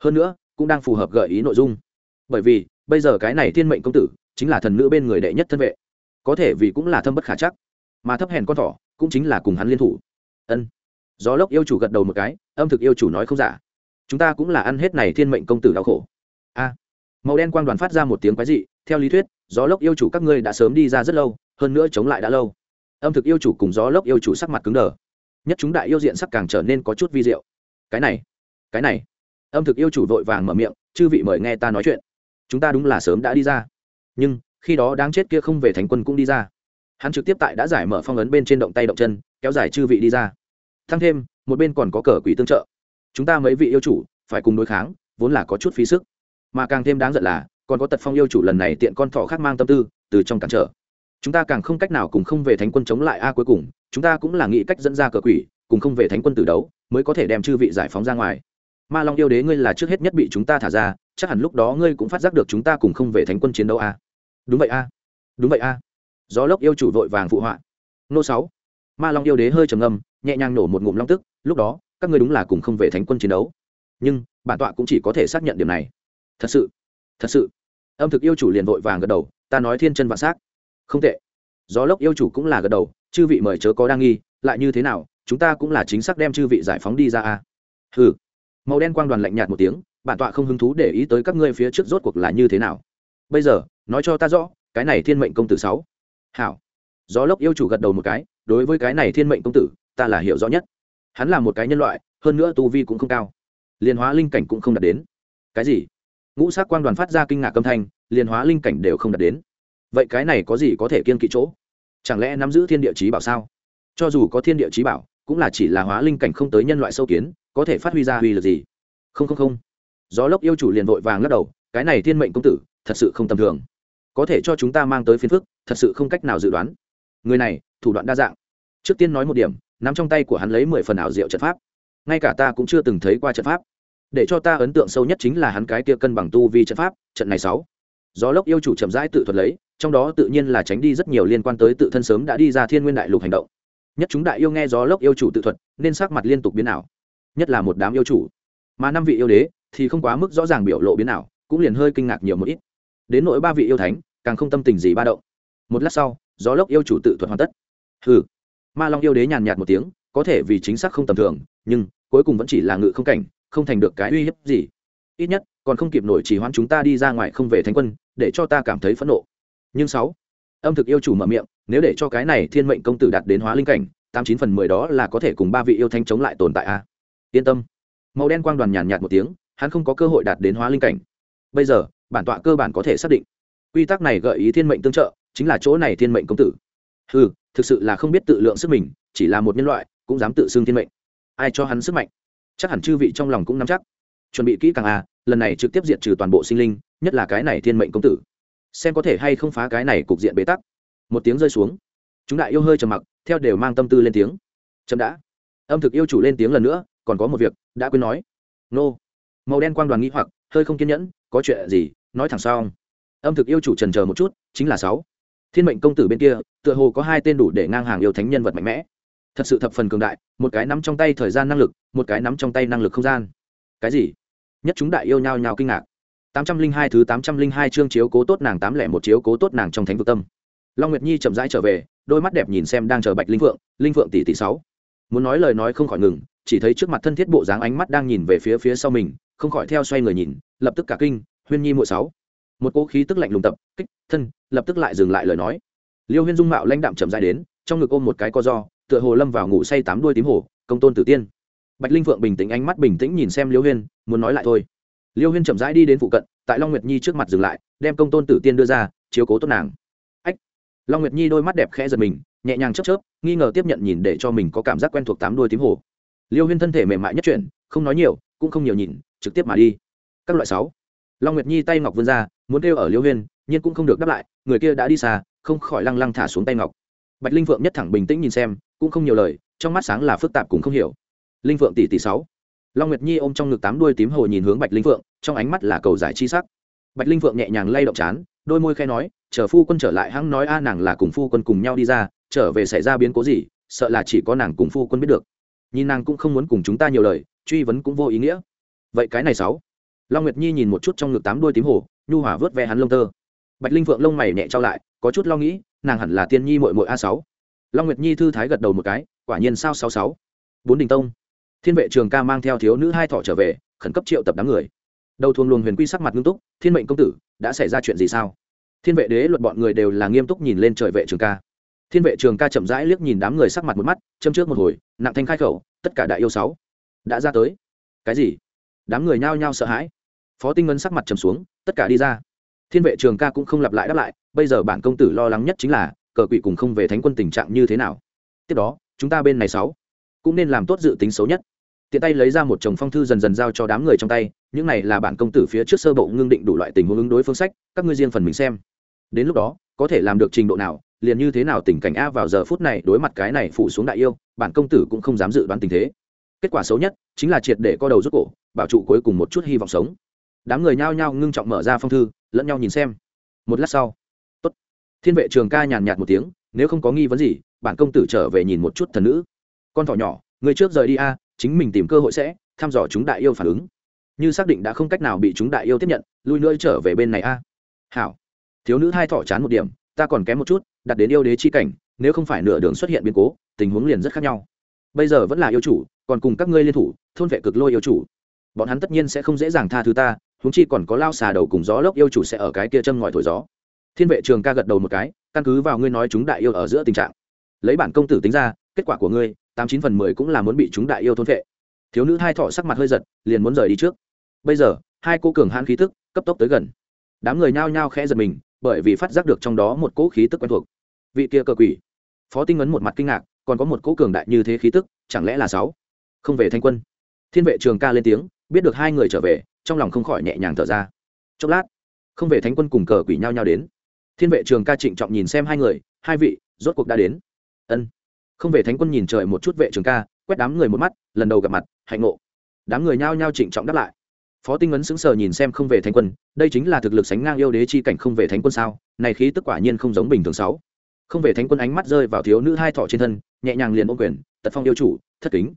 Hơn nữa, cũng đang phù hợp gợi ý nội dung. Bởi vì, bây giờ cái này thiên mệnh công tử, chính là thần nữ bên người đệ nhất thân vệ. Có thể vì cũng là thâm bất khả chắc. Mà thấp hèn con thỏ, cũng chính là cùng hắn liên thủ. Ân. Gió lốc yêu chủ gật đầu một cái, âm thực yêu chủ nói không giả. Chúng ta cũng là ăn hết này thiên mệnh công tử đau khổ. A. Màu đen quang đoàn phát ra một tiếng quái dị, theo lý thuyết gió lốc yêu chủ các ngươi đã sớm đi ra rất lâu, hơn nữa chống lại đã lâu. Âm thực yêu chủ cùng gió lốc yêu chủ sắc mặt cứng đờ. Nhất chúng đại yêu diện sắc càng trở nên có chút vi diệu. Cái này cái này. Âm thực yêu chủ vội vàng mở miệng, chư vị mời nghe ta nói chuyện. Chúng ta đúng là sớm đã đi ra. Nhưng, khi đó đáng chết kia không về thánh quân cũng đi ra. Hắn trực tiếp tại đã giải mở phong ấn bên trên động tay động chân, kéo dài chư vị đi ra. Thăng thêm, một bên còn có cờ quỷ tương trợ. Chúng ta mấy vị yêu chủ, phải cùng đối kháng, vốn là có chút phí sức. Mà càng thêm đáng giận là còn có tật phong yêu chủ lần này tiện con thọ khác mang tâm tư, từ trong cản trở. Chúng ta càng không cách nào cùng không về thánh quân chống lại a cuối cùng, chúng ta cũng là nghĩ cách dẫn ra cờ quỷ, cùng không về thánh quân từ đấu, mới có thể đem chư vị giải phóng ra ngoài. Ma long yêu đế ngươi là trước hết nhất bị chúng ta thả ra, chắc hẳn lúc đó ngươi cũng phát giác được chúng ta cùng không về thánh quân chiến đấu a. Đúng vậy a. Đúng vậy a. Gió lốc yêu chủ vội vàng phụ họa. Nô sáu. Ma long yêu đế hơi trầm ngâm, nhẹ nhàng nổ một ngụm long tức, lúc đó, các ngươi đúng là cùng không về thánh quân chiến đấu. Nhưng, bản tọa cũng chỉ có thể xác nhận điểm này. Thật sự thật sự. Âm thực yêu chủ liền vội vàng gật đầu, ta nói thiên chân vạn s á c không tệ. Gió lốc yêu chủ cũng là gật đầu, chư vị mời chớ có đa nghi, lại như thế nào, chúng ta cũng là chính xác đem chư vị giải phóng đi ra a. Hừ. Màu đen quang đoàn lạnh nhạt một tiếng, bản tọa không hứng thú để ý tới các ngươi phía trước rốt cuộc là như thế nào. Bây giờ, nói cho ta rõ, cái này thiên mệnh công tử sáu. Hảo. Gió lốc yêu chủ gật đầu một cái, đối với cái này thiên mệnh công tử, ta là hiểu rõ nhất. Hắn là một cái nhân loại, hơn nữa tu vi cũng không cao. Liên hóa linh cảnh cũng không đạt đến. Cái gì? Ngũ sắc quan đoàn phát ra kinh ngạc âm thanh, liền hóa linh cảnh đều không đạt đến. Vậy cái này có gì có thể kiên kỵ chỗ? Chẳng lẽ nắm giữ thiên địa chí bảo sao? Cho dù có thiên địa chí bảo, cũng là chỉ là hóa linh cảnh không tới nhân loại sâu kiến, có thể phát huy ra uy lực gì? Không không không. Gió lốc yêu chủ liền vội vàng lắc đầu, cái này thiên mệnh công tử, thật sự không tầm thường. Có thể cho chúng ta mang tới phiền phức, thật sự không cách nào dự đoán. Người này, thủ đoạn đa dạng. Trước tiên nói một điểm, nắm trong tay của hắn lấy mười phần ảo diệu trận pháp. Ngay cả ta cũng chưa từng thấy qua trận pháp để cho ta ấn tượng sâu nhất chính là hắn cái kia cân bằng tu vi trận pháp, trận này sáu. Gió lốc yêu chủ chậm rãi tự thuật lấy, trong đó tự nhiên là tránh đi rất nhiều liên quan tới tự thân sớm đã đi ra thiên nguyên đại lục hành động. Nhất chúng đại yêu nghe gió lốc yêu chủ tự thuật, nên sắc mặt liên tục biến ảo. Nhất là một đám yêu chủ. Mà năm vị yêu đế thì không quá mức rõ ràng biểu lộ biến ảo, cũng liền hơi kinh ngạc nhiều một ít. Đến nỗi ba vị yêu thánh, càng không tâm tình gì ba động. Một lát sau, gió lốc yêu chủ tự thuật hoàn tất. Hừ. Ma long yêu đế nhàn nhạt một tiếng, có thể vì chính xác không tầm thường, nhưng cuối cùng vẫn chỉ là ngự không cảnh không thành được cái uy hiếp gì. Ít nhất, còn không kịp nổi chỉ hoãn chúng ta đi ra ngoài không về thánh quân, để cho ta cảm thấy phẫn nộ. Nhưng sáu, âm thực yêu chủ mở miệng, nếu để cho cái này thiên mệnh công tử đạt đến hóa linh cảnh, tám chín phần mười đó là có thể cùng ba vị yêu thanh chống lại tồn tại a. Yên tâm. Màu đen quang đoàn nhàn nhạt một tiếng, hắn không có cơ hội đạt đến hóa linh cảnh. Bây giờ, bản tọa cơ bản có thể xác định. Quy tắc này gợi ý thiên mệnh tương trợ, chính là chỗ này thiên mệnh công tử. Ừ thực sự là không biết tự lượng sức mình, chỉ là một nhân loại, cũng dám tự xưng thiên mệnh. Ai cho hắn sức mạnh? Chắc hẳn chư vị trong lòng cũng nắm chắc. Chuẩn bị kỹ càng à lần này trực tiếp diệt trừ toàn bộ sinh linh, nhất là cái này thiên mệnh công tử. Xem có thể hay không phá cái này cục diện bế tắc. Một tiếng rơi xuống. Chúng đại yêu hơi trầm mặc, theo đều mang tâm tư lên tiếng. Chậm đã. Âm thực yêu chủ lên tiếng lần nữa, còn có một việc, đã quên nói. Nô. Màu đen quang đoàn nghĩ hoặc, hơi không kiên nhẫn, có chuyện gì, nói thẳng sao âm thực yêu chủ trần chờ một chút, chính là sáu. Thiên mệnh công tử bên kia, tựa hồ có hai tên đủ để ngang hàng yêu thánh nhân vật mạnh mẽ thật sự thập phần cường đại, một cái nắm trong tay thời gian năng lực, một cái nắm trong tay năng lực không gian. Cái gì? Nhất chúng đại yêu nhau nhau kinh ngạc. tám trăm linh hai thứ tám trăm linh hai chương chiếu cố tốt nàng tám lẻ một chiếu cố tốt nàng trong thánh vực tâm. Long nguyệt nhi chậm rãi trở về, đôi mắt đẹp nhìn xem đang chờ bạch linh phượng linh phượng tỷ tỷ sáu. Muốn nói lời nói không khỏi ngừng, chỉ thấy trước mặt thân thiết bộ dáng ánh mắt đang nhìn về phía phía sau mình, không khỏi theo xoay người nhìn, lập tức cả kinh, huyên nhi mộ sáu. Một cỗ khí tức lạnh lùng tập, kích, thân, lập tức lại dừng lại lời nói. Liêu huyên dung mạo lãnh đạm chậm dài đến, trong ngực ôm một cái co do tựa hồ lâm vào ngủ say tám đuôi tím hồ, công tôn tử tiên. Bạch linh phượng bình tĩnh ánh mắt bình tĩnh nhìn xem liêu huyên, muốn nói lại thôi. Liêu huyên chậm rãi đi đến phụ cận, tại long nguyệt nhi trước mặt dừng lại, đem công tôn tử tiên đưa ra, chiếu cố tốt nàng. Ách! Long nguyệt nhi đôi mắt đẹp khẽ giật mình, nhẹ nhàng chớp chớp, nghi ngờ tiếp nhận nhìn để cho mình có cảm giác quen thuộc tám đuôi tím hồ. Liêu huyên thân thể mềm mại nhất chuyển, không nói nhiều, cũng không nhiều nhìn, trực tiếp mà đi. Các loại sáu. Long nguyệt nhi tay ngọc vươn ra, muốn kêu ở liêu huyên, nhưng cũng không được đáp lại, người kia đã đi xa, không khỏi lăng lăng thả xuống tay ngọc bạch linh phượng nhất thẳng bình tĩnh nhìn xem, cũng không nhiều lời, trong mắt sáng là phức tạp cũng không hiểu. Linh phượng tỷ tỷ sáu. Long nguyệt nhi ôm trong ngực tám đuôi tím hồ nhìn hướng bạch linh phượng, trong ánh mắt là cầu giải chi sắc. Bạch linh phượng nhẹ nhàng lay động chán, đôi môi khe nói, chờ phu quân trở lại hãng nói a, nàng là cùng phu quân cùng nhau đi ra, trở về xảy ra biến cố gì, sợ là chỉ có nàng cùng phu quân biết được. Nhìn nàng cũng không muốn cùng chúng ta nhiều lời, truy vấn cũng vô ý nghĩa. Vậy cái này sáu. Long nguyệt nhi nhìn một chút trong ngực tám đuôi tím hồ, nhu hỏa vớt ve hắn lông tơ. Bạch linh phượng lông mày nhẹ trao lại, có chút lo nghĩ nàng hẳn là tiên nhi mội mội a sáu. Long nguyệt nhi thư thái gật đầu một cái, quả nhiên sao sáu sáu. Bốn đình tông. Thiên vệ trường ca mang theo thiếu nữ hai thọ trở về, khẩn cấp triệu tập đám người. Đầu thuồng luồng huyền quy sắc mặt nghiêm túc, thiên mệnh công tử, đã xảy ra chuyện gì sao? Thiên vệ đế luật bọn người đều là nghiêm túc nhìn lên trời vệ trường ca. Thiên vệ trường ca chậm rãi liếc nhìn đám người sắc mặt một mắt, châm trước một hồi, nặng thanh khai khẩu, tất cả đại yêu sáu, đã ra tới. Cái gì? Đám người nhao nhao sợ hãi. Phó tinh ngân sắc mặt trầm xuống, tất cả đi ra thiên vệ trường ca cũng không lặp lại đáp lại, bây giờ bản công tử lo lắng nhất chính là, cờ quỷ cùng không về thánh quân tình trạng như thế nào. Tiếp đó, chúng ta bên này sáu cũng nên làm tốt dự tính xấu nhất. Tiện tay lấy ra một chồng phong thư dần dần giao cho đám người trong tay, những này là bản công tử phía trước sơ bộ ngưng định đủ loại tình huống ứng đối phương sách, các ngươi riêng phần mình xem. Đến lúc đó, có thể làm được trình độ nào, liền như thế nào tình cảnh a vào giờ phút này đối mặt cái này phủ xuống đại yêu, bản công tử cũng không dám dự đoán tình thế. Kết quả xấu nhất chính là triệt để co đầu rút cổ, bảo trụ cuối cùng một chút hy vọng sống. Đám người nhao nhao ngưng trọng mở ra phong thư lẫn nhau nhìn xem. Một lát sau, Tốt. thiên vệ trường ca nhàn nhạt một tiếng, nếu không có nghi vấn gì, bản công tử trở về nhìn một chút thần nữ. Con thỏ nhỏ, người trước rời đi a, chính mình tìm cơ hội sẽ thăm dò chúng đại yêu phản ứng. Như xác định đã không cách nào bị chúng đại yêu tiếp nhận, lui nữa trở về bên này a. Hảo. Thiếu nữ hai thỏ chán một điểm, ta còn kém một chút, đặt đến yêu đế chi cảnh, nếu không phải nửa đường xuất hiện biến cố, tình huống liền rất khác nhau. Bây giờ vẫn là yêu chủ, còn cùng các ngươi liên thủ, thôn vệ cực lôi yêu chủ. Bọn hắn tất nhiên sẽ không dễ dàng tha thứ ta húng chi còn có lao xà đầu cùng gió lốc yêu chủ sẽ ở cái kia châm ngòi thổi gió. Thiên vệ trường ca gật đầu một cái, căn cứ vào ngươi nói chúng đại yêu ở giữa tình trạng. Lấy bản công tử tính ra, kết quả của ngươi, tám chín phần mười cũng là muốn bị chúng đại yêu thôn vệ thiếu nữ hai thọ sắc mặt hơi giật, liền muốn rời đi trước. Bây giờ, hai cô cường hãn khí tức, cấp tốc tới gần. Đám người nhao nhao khẽ giật mình, bởi vì phát giác được trong đó một cỗ khí tức quen thuộc. Vị kia cờ quỷ. Phó tinh ấn một mặt kinh ngạc, còn có một cỗ cường đại như thế khí tức, chẳng lẽ là sáu? Không về thanh quân. Thiên vệ trường ca lên tiếng biết được hai người trở về, trong lòng không khỏi nhẹ nhàng thở ra. Chốc lát, không về thánh quân cùng cờ quỷ nhau nhau đến. Thiên vệ trường ca trịnh trọng nhìn xem hai người, hai vị, rốt cuộc đã đến. Ân. Không về thánh quân nhìn trời một chút vệ trường ca, quét đám người một mắt, lần đầu gặp mặt, hạnh ngộ. Đám người nhao nhao trịnh trọng đáp lại. Phó tinh ấn sững sờ nhìn xem không về thánh quân, đây chính là thực lực sánh ngang yêu đế chi cảnh không về thánh quân sao? Này khí tức quả nhiên không giống bình thường sáu. Không về thánh quân ánh mắt rơi vào thiếu nữ hai thỏ trên thân, nhẹ nhàng liền ôm quyền, tật phong yêu chủ, thất kính.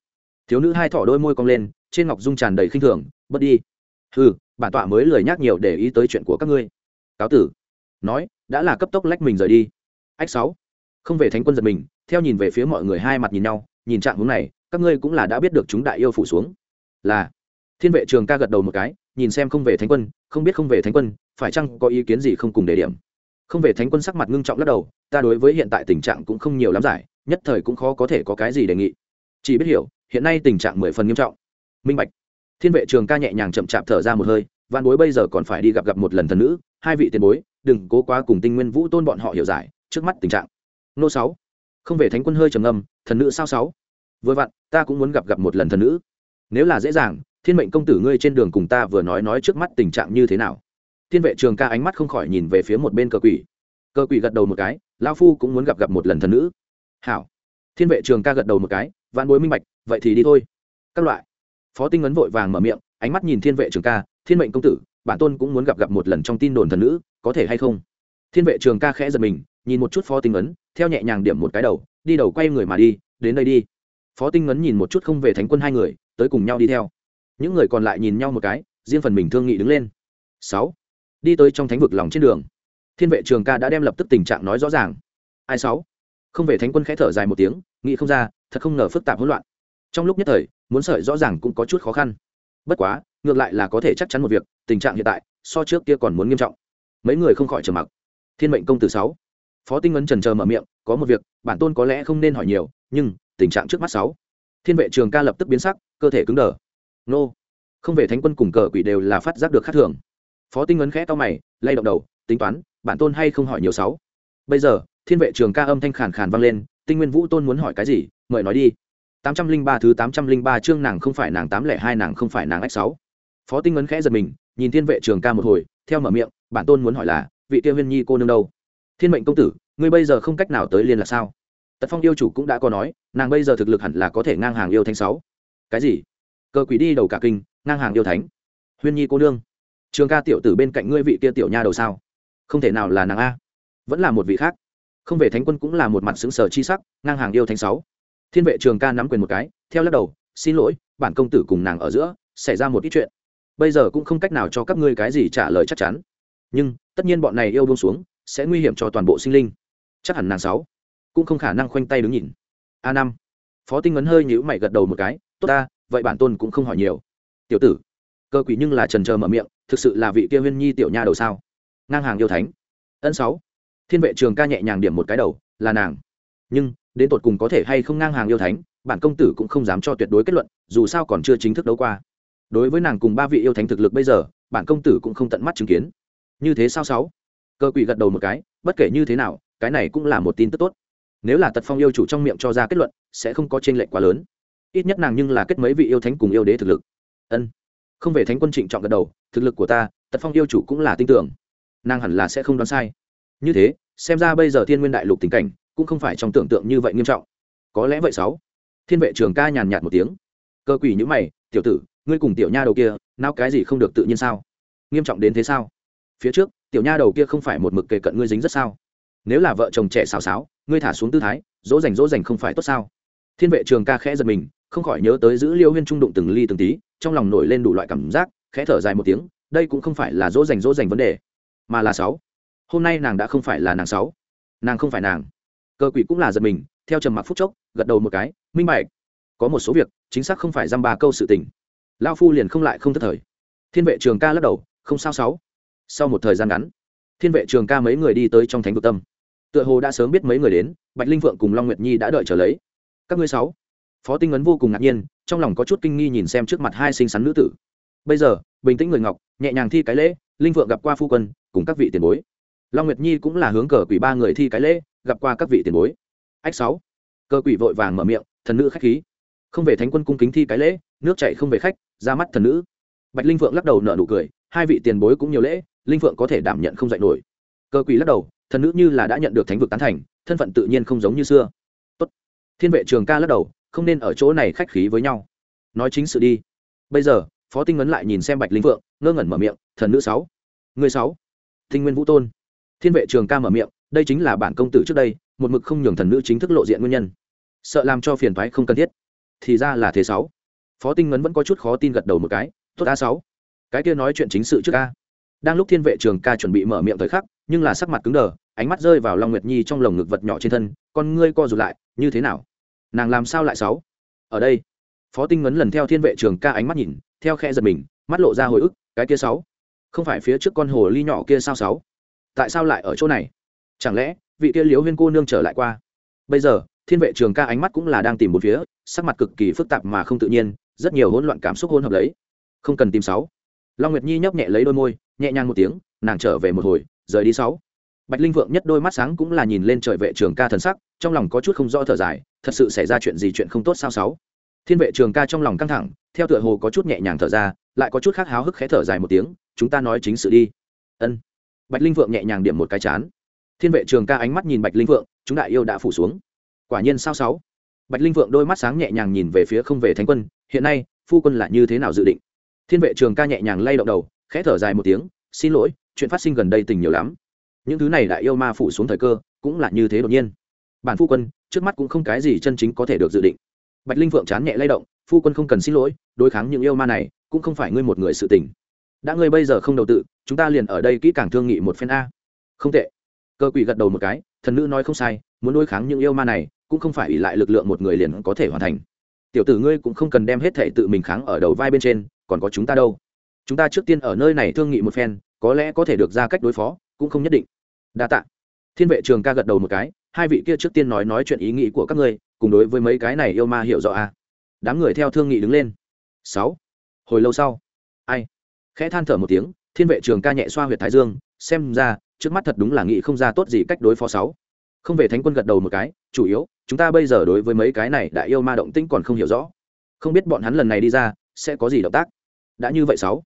Thiếu nữ hai thỏ đôi môi cong lên trên ngọc dung tràn đầy khinh thường bất đi. Ừ bản tọa mới lời nhắc nhiều để ý tới chuyện của các ngươi. Cáo tử. Nói, đã là cấp tốc lách mình rời đi. Ách sáu. Không về thánh quân giật mình, theo nhìn về phía mọi người hai mặt nhìn nhau, nhìn trạng hướng này, các ngươi cũng là đã biết được chúng đại yêu phủ xuống. Là. Thiên vệ trường ca gật đầu một cái, nhìn xem không về thánh quân, không biết không về thánh quân, phải chăng có ý kiến gì không cùng đề điểm. Không về thánh quân sắc mặt ngưng trọng lắc đầu, ta đối với hiện tại tình trạng cũng không nhiều lắm giải, nhất thời cũng khó có thể có cái gì đề nghị. Chỉ biết hiểu, hiện nay tình trạng mười phần nghiêm trọng minh bạch. Thiên vệ trường ca nhẹ nhàng chậm chạp thở ra một hơi văn bối bây giờ còn phải đi gặp gặp một lần thần nữ, hai vị tiền bối, đừng cố quá cùng tinh nguyên vũ tôn bọn họ hiểu giải, trước mắt tình trạng. Nô sáu. Không về thánh quân hơi trầm ngâm, thần nữ sao sáu? Vừa vặn, ta cũng muốn gặp gặp một lần thần nữ. Nếu là dễ dàng, thiên mệnh công tử ngươi trên đường cùng ta vừa nói nói trước mắt tình trạng như thế nào? Thiên vệ trường ca ánh mắt không khỏi nhìn về phía một bên cờ quỷ. Cờ quỷ gật đầu một cái lao phu cũng muốn gặp gặp một lần thần nữ. Hảo. Thiên vệ trường ca gật đầu một cái văn bối minh bạch, vậy thì đi thôi. Các loại phó tinh ấn vội vàng mở miệng, ánh mắt nhìn thiên vệ trường ca, thiên mệnh công tử, bản tôn cũng muốn gặp gặp một lần trong tin đồn thần nữ, có thể hay không? Thiên vệ trường ca khẽ giật mình, nhìn một chút phó tinh ấn, theo nhẹ nhàng điểm một cái đầu, đi đầu quay người mà đi, đến đây đi. Phó tinh ấn nhìn một chút không về thánh quân hai người, tới cùng nhau đi theo. Những người còn lại nhìn nhau một cái, riêng phần mình thương nghị đứng lên. Sáu, đi tới trong thánh vực lòng trên đường. Thiên vệ trường ca đã đem lập tức tình trạng nói rõ ràng. Ai sáu? Không về thánh quân khẽ thở dài một tiếng, nghĩ không ra, thật không ngờ phức tạp hỗn loạn trong lúc nhất thời, muốn sợi rõ ràng cũng có chút khó khăn. Bất quá, ngược lại là có thể chắc chắn một việc, tình trạng hiện tại, so trước kia còn muốn nghiêm trọng. Mấy người không khỏi trầm mặc. Thiên mệnh công tử sáu. Phó tinh ấn trần chờ mở miệng, có một việc, bản tôn có lẽ không nên hỏi nhiều, nhưng, tình trạng trước mắt sáu. Thiên vệ trường ca lập tức biến sắc, cơ thể cứng đờ. Nô. Không về thánh quân cùng cờ quỷ đều là phát giác được khác thường. Phó tinh ấn khẽ to mày, lay động đầu, tính toán, bản tôn hay không hỏi nhiều sáu. Bây giờ, thiên vệ trường ca âm thanh khàn khàn vang lên, tinh nguyên vũ tôn muốn hỏi cái gì, mời nói đi tám trăm linh ba thứ tám trăm linh ba chương nàng không phải nàng tám lẻ hai, nàng không phải nàng ách sáu. Phó tinh ấn khẽ giật mình, nhìn thiên vệ trường ca một hồi, theo mở miệng, bản tôn muốn hỏi là, vị tiêu huyên nhi cô nương đâu? Thiên mệnh công tử, ngươi bây giờ không cách nào tới liên là sao? Tật phong yêu chủ cũng đã có nói, nàng bây giờ thực lực hẳn là có thể ngang hàng yêu thánh sáu. Cái gì? Cơ quỷ đi đầu cả kinh, ngang hàng yêu thánh. Huyên nhi cô nương, trường ca tiểu tử bên cạnh ngươi vị kia tiểu nha đầu sao? Không thể nào là nàng a. Vẫn là một vị khác. Không về thánh quân cũng là một mặt xứng sở chi sắc, ngang hàng yêu thánh sáu thiên vệ trường ca nắm quyền một cái, theo lắc đầu, xin lỗi, bản công tử cùng nàng ở giữa, xảy ra một ít chuyện. Bây giờ cũng không cách nào cho các ngươi cái gì trả lời chắc chắn. Nhưng, tất nhiên bọn này yêu buông xuống, sẽ nguy hiểm cho toàn bộ sinh linh. Chắc hẳn nàng sáu cũng không khả năng khoanh tay đứng nhìn. A năm, phó tinh ấn hơi nhữ mày gật đầu một cái, tốt ta, vậy bản tôn cũng không hỏi nhiều. Tiểu tử, cơ quỷ nhưng là trần trờ mở miệng, thực sự là vị kia huyên nhi tiểu nha đầu sao? Ngang hàng yêu thánh. Ân sáu, thiên vệ trường ca nhẹ nhàng điểm một cái đầu, là nàng. Nhưng đến tột cùng có thể hay không ngang hàng yêu thánh, bản công tử cũng không dám cho tuyệt đối kết luận, dù sao còn chưa chính thức đấu qua. Đối với nàng cùng ba vị yêu thánh thực lực bây giờ, bản công tử cũng không tận mắt chứng kiến. Như thế sao sáu? Cơ quỷ gật đầu một cái, bất kể như thế nào, cái này cũng là một tin tức tốt. Nếu là tật phong yêu chủ trong miệng cho ra kết luận, sẽ không có tranh lệch quá lớn. Ít nhất nàng nhưng là kết mấy vị yêu thánh cùng yêu đế thực lực. Ân. Không về thánh quân trịnh trọng gật đầu, thực lực của ta, tật phong yêu chủ cũng là tin tưởng. Nàng hẳn là sẽ không đoán sai. Như thế, xem ra bây giờ thiên nguyên đại lục tình cảnh cũng không phải trong tưởng tượng như vậy nghiêm trọng. Có lẽ vậy sáu. Thiên vệ trường ca nhàn nhạt một tiếng. Cơ quỷ nhữ mày, tiểu tử, ngươi cùng tiểu nha đầu kia nào cái gì không được tự nhiên sao? Nghiêm trọng đến thế sao? Phía trước, tiểu nha đầu kia không phải một mực kề cận ngươi dính rất sao? Nếu là vợ chồng trẻ xào xáo, ngươi thả xuống tư thái, dỗ dành dỗ dành không phải tốt sao? Thiên vệ trường ca khẽ giật mình, không khỏi nhớ tới giữ liêu huyên trung đụng từng ly từng tí, trong lòng nổi lên đủ loại cảm giác, khẽ thở dài một tiếng, đây cũng không phải là dỗ dành dỗ dành vấn đề, mà là sáu. Hôm nay nàng đã không phải là nàng sáu. Nàng không phải nàng cơ quỷ cũng là giật mình, theo trầm mặc phúc chốc, gật đầu một cái, minh bạch, có một số việc, chính xác không phải dăm ba câu sự tình. Lao phu liền không lại không thất thời. Thiên vệ trường ca lắc đầu, không sao sáu. Sau một thời gian ngắn, thiên vệ trường ca mấy người đi tới trong thánh vực tâm. Tựa hồ đã sớm biết mấy người đến, bạch linh phượng cùng long nguyệt nhi đã đợi trở lấy. Các ngươi sáu. Phó tinh ấn vô cùng ngạc nhiên, trong lòng có chút kinh nghi nhìn xem trước mặt hai xinh xắn nữ tử. Bây giờ, bình tĩnh người ngọc, nhẹ nhàng thi cái lễ, linh phượng gặp qua phu quân, cùng các vị tiền bối. Long nguyệt nhi cũng là hướng cờ quỷ ba người thi cái lễ gặp qua các vị tiền bối. Ách sáu. Cơ quỷ vội vàng mở miệng, thần nữ khách khí. Không về thánh quân cung kính thi cái lễ, nước chạy không về khách, ra mắt thần nữ. Bạch linh phượng lắc đầu nở nụ cười, hai vị tiền bối cũng nhiều lễ, linh phượng có thể đảm nhận không dạy nổi. Cơ quỷ lắc đầu, thần nữ như là đã nhận được thánh vực tán thành, thân phận tự nhiên không giống như xưa. Tốt. thiên vệ trường ca lắc đầu, không nên ở chỗ này khách khí với nhau. Nói chính sự đi. Bây giờ, phó tinh ngấn lại nhìn xem bạch linh phượng, ngơ ngẩn mở miệng, thần nữ sáu. Người sáu. Tinh nguyên vũ tôn. Thiên vệ trường ca mở miệng đây chính là bản công tử trước đây, một mực không nhường thần nữ chính thức lộ diện nguyên nhân. Sợ làm cho phiền thoái không cần thiết. Thì ra là thế sáu. Phó tinh ngấn vẫn có chút khó tin gật đầu một cái, tốt a sáu. Cái kia nói chuyện chính sự trước a. Đang lúc thiên vệ trường ca chuẩn bị mở miệng thời khắc, nhưng là sắc mặt cứng đờ, ánh mắt rơi vào long nguyệt nhi trong lồng ngực vật nhỏ trên thân, con ngươi co rụt lại, như thế nào? Nàng làm sao lại sáu? Ở đây. Phó tinh ngấn lần theo thiên vệ trường ca ánh mắt nhìn, theo khe giật mình, mắt lộ ra hồi ức, cái kia sáu? Không phải phía trước con hồ ly nhỏ kia sao sáu? Tại sao lại ở chỗ này? Chẳng lẽ, vị kia liếu huyên cô nương trở lại qua? Bây giờ, thiên vệ trường ca ánh mắt cũng là đang tìm một phía, sắc mặt cực kỳ phức tạp mà không tự nhiên, rất nhiều hỗn loạn cảm xúc hỗn hợp lấy. Không cần tìm sáu. Long nguyệt nhi nhấp nhẹ lấy đôi môi, nhẹ nhàng một tiếng, nàng trở về một hồi, rời đi sáu. Bạch linh vượng nhất đôi mắt sáng cũng là nhìn lên trời vệ trường ca thần sắc, trong lòng có chút không rõ thở dài, thật sự xảy ra chuyện gì chuyện không tốt sao sáu? Thiên vệ trường ca trong lòng căng thẳng, theo tựa hồ có chút nhẹ nhàng thở ra, lại có chút khác háo hức khẽ thở dài một tiếng, chúng ta nói chính sự đi. Ân. Bạch linh vượng nhẹ nhàng điểm một cái chán thiên vệ trường ca ánh mắt nhìn bạch linh vượng chúng đại yêu đã phủ xuống. Quả nhiên sao sáu? Bạch linh vượng đôi mắt sáng nhẹ nhàng nhìn về phía không về thánh quân, hiện nay, phu quân là như thế nào dự định? Thiên vệ trường ca nhẹ nhàng lay động đầu, khẽ thở dài một tiếng, xin lỗi, chuyện phát sinh gần đây tình nhiều lắm. Những thứ này đại yêu ma phủ xuống thời cơ, cũng là như thế đột nhiên. Bản phu quân, trước mắt cũng không cái gì chân chính có thể được dự định. Bạch linh vượng chán nhẹ lay động, phu quân không cần xin lỗi, đối kháng những yêu ma này, cũng không phải ngươi một người sự tình. Đã ngươi bây giờ không đầu tự, chúng ta liền ở đây kỹ càng thương nghị một phen a. Không tệ cơ quỷ gật đầu một cái, thần nữ nói không sai, muốn đối kháng những yêu ma này, cũng không phải ỉ lại lực lượng một người liền có thể hoàn thành. Tiểu tử ngươi cũng không cần đem hết thể tự mình kháng ở đầu vai bên trên, còn có chúng ta đâu? Chúng ta trước tiên ở nơi này thương nghị một phen, có lẽ có thể được ra cách đối phó, cũng không nhất định. Đa tạ. Thiên vệ trường ca gật đầu một cái, hai vị kia trước tiên nói nói chuyện ý nghĩ của các ngươi, cùng đối với mấy cái này yêu ma hiểu rõ à. đám người theo thương nghị đứng lên. Sáu. Hồi lâu sau. Ai? Khẽ than thở một tiếng, thiên vệ trường ca nhẹ xoa huyệt thái dương, xem ra trước mắt thật đúng là nghĩ không ra tốt gì cách đối phó sáu. Không về thánh quân gật đầu một cái, chủ yếu, chúng ta bây giờ đối với mấy cái này đại yêu ma động tĩnh còn không hiểu rõ. Không biết bọn hắn lần này đi ra, sẽ có gì động tác. Đã như vậy sáu.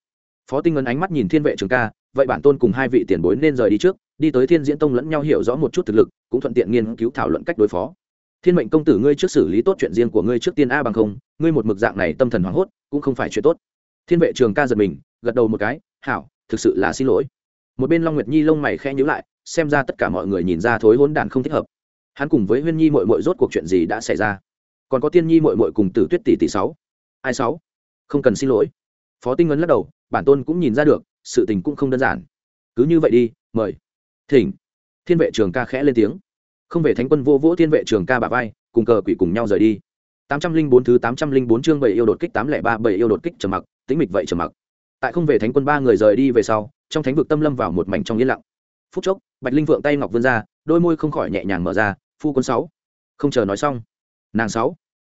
Phó tinh ngân ánh mắt nhìn thiên vệ trường ca, vậy bản tôn cùng hai vị tiền bối nên rời đi trước, đi tới thiên diễn tông lẫn nhau hiểu rõ một chút thực lực, cũng thuận tiện nghiên cứu thảo luận cách đối phó. Thiên mệnh công tử ngươi trước xử lý tốt chuyện riêng của ngươi trước tiên a bằng không, ngươi một mực dạng này tâm thần hoảng hốt, cũng không phải chuyện tốt. Thiên vệ trường ca giật mình, gật đầu một cái, hảo, thực sự là xin lỗi một bên long nguyệt nhi lông mày khe nhữ lại, xem ra tất cả mọi người nhìn ra thối hỗn đản không thích hợp. Hắn cùng với huyên nhi mội mội rốt cuộc chuyện gì đã xảy ra? Còn có tiên nhi mội mội cùng tử tuyết tỷ tỷ sáu. Ai sáu? Không cần xin lỗi. Phó tinh ngấn lắc đầu, bản tôn cũng nhìn ra được, sự tình cũng không đơn giản. Cứ như vậy đi, mời. Thỉnh. Thiên vệ trường ca khẽ lên tiếng. Không về thánh quân vô vỗ thiên vệ trường ca bà vai, cùng cờ quỷ cùng nhau rời đi. Tám trăm linh bốn thứ tám trăm linh bốn chương bảy yêu đột kích tám lẻ ba bảy yêu đột kích trầm mặc, tĩnh mịch vậy trầm mặc. Tại không về thánh quân ba người rời đi về sau trong thánh vực tâm lâm vào một mảnh trong yên lặng. Phút chốc, bạch linh vượng tay ngọc vươn ra, đôi môi không khỏi nhẹ nhàng mở ra, phu quân sáu. Không chờ nói xong. Nàng sáu.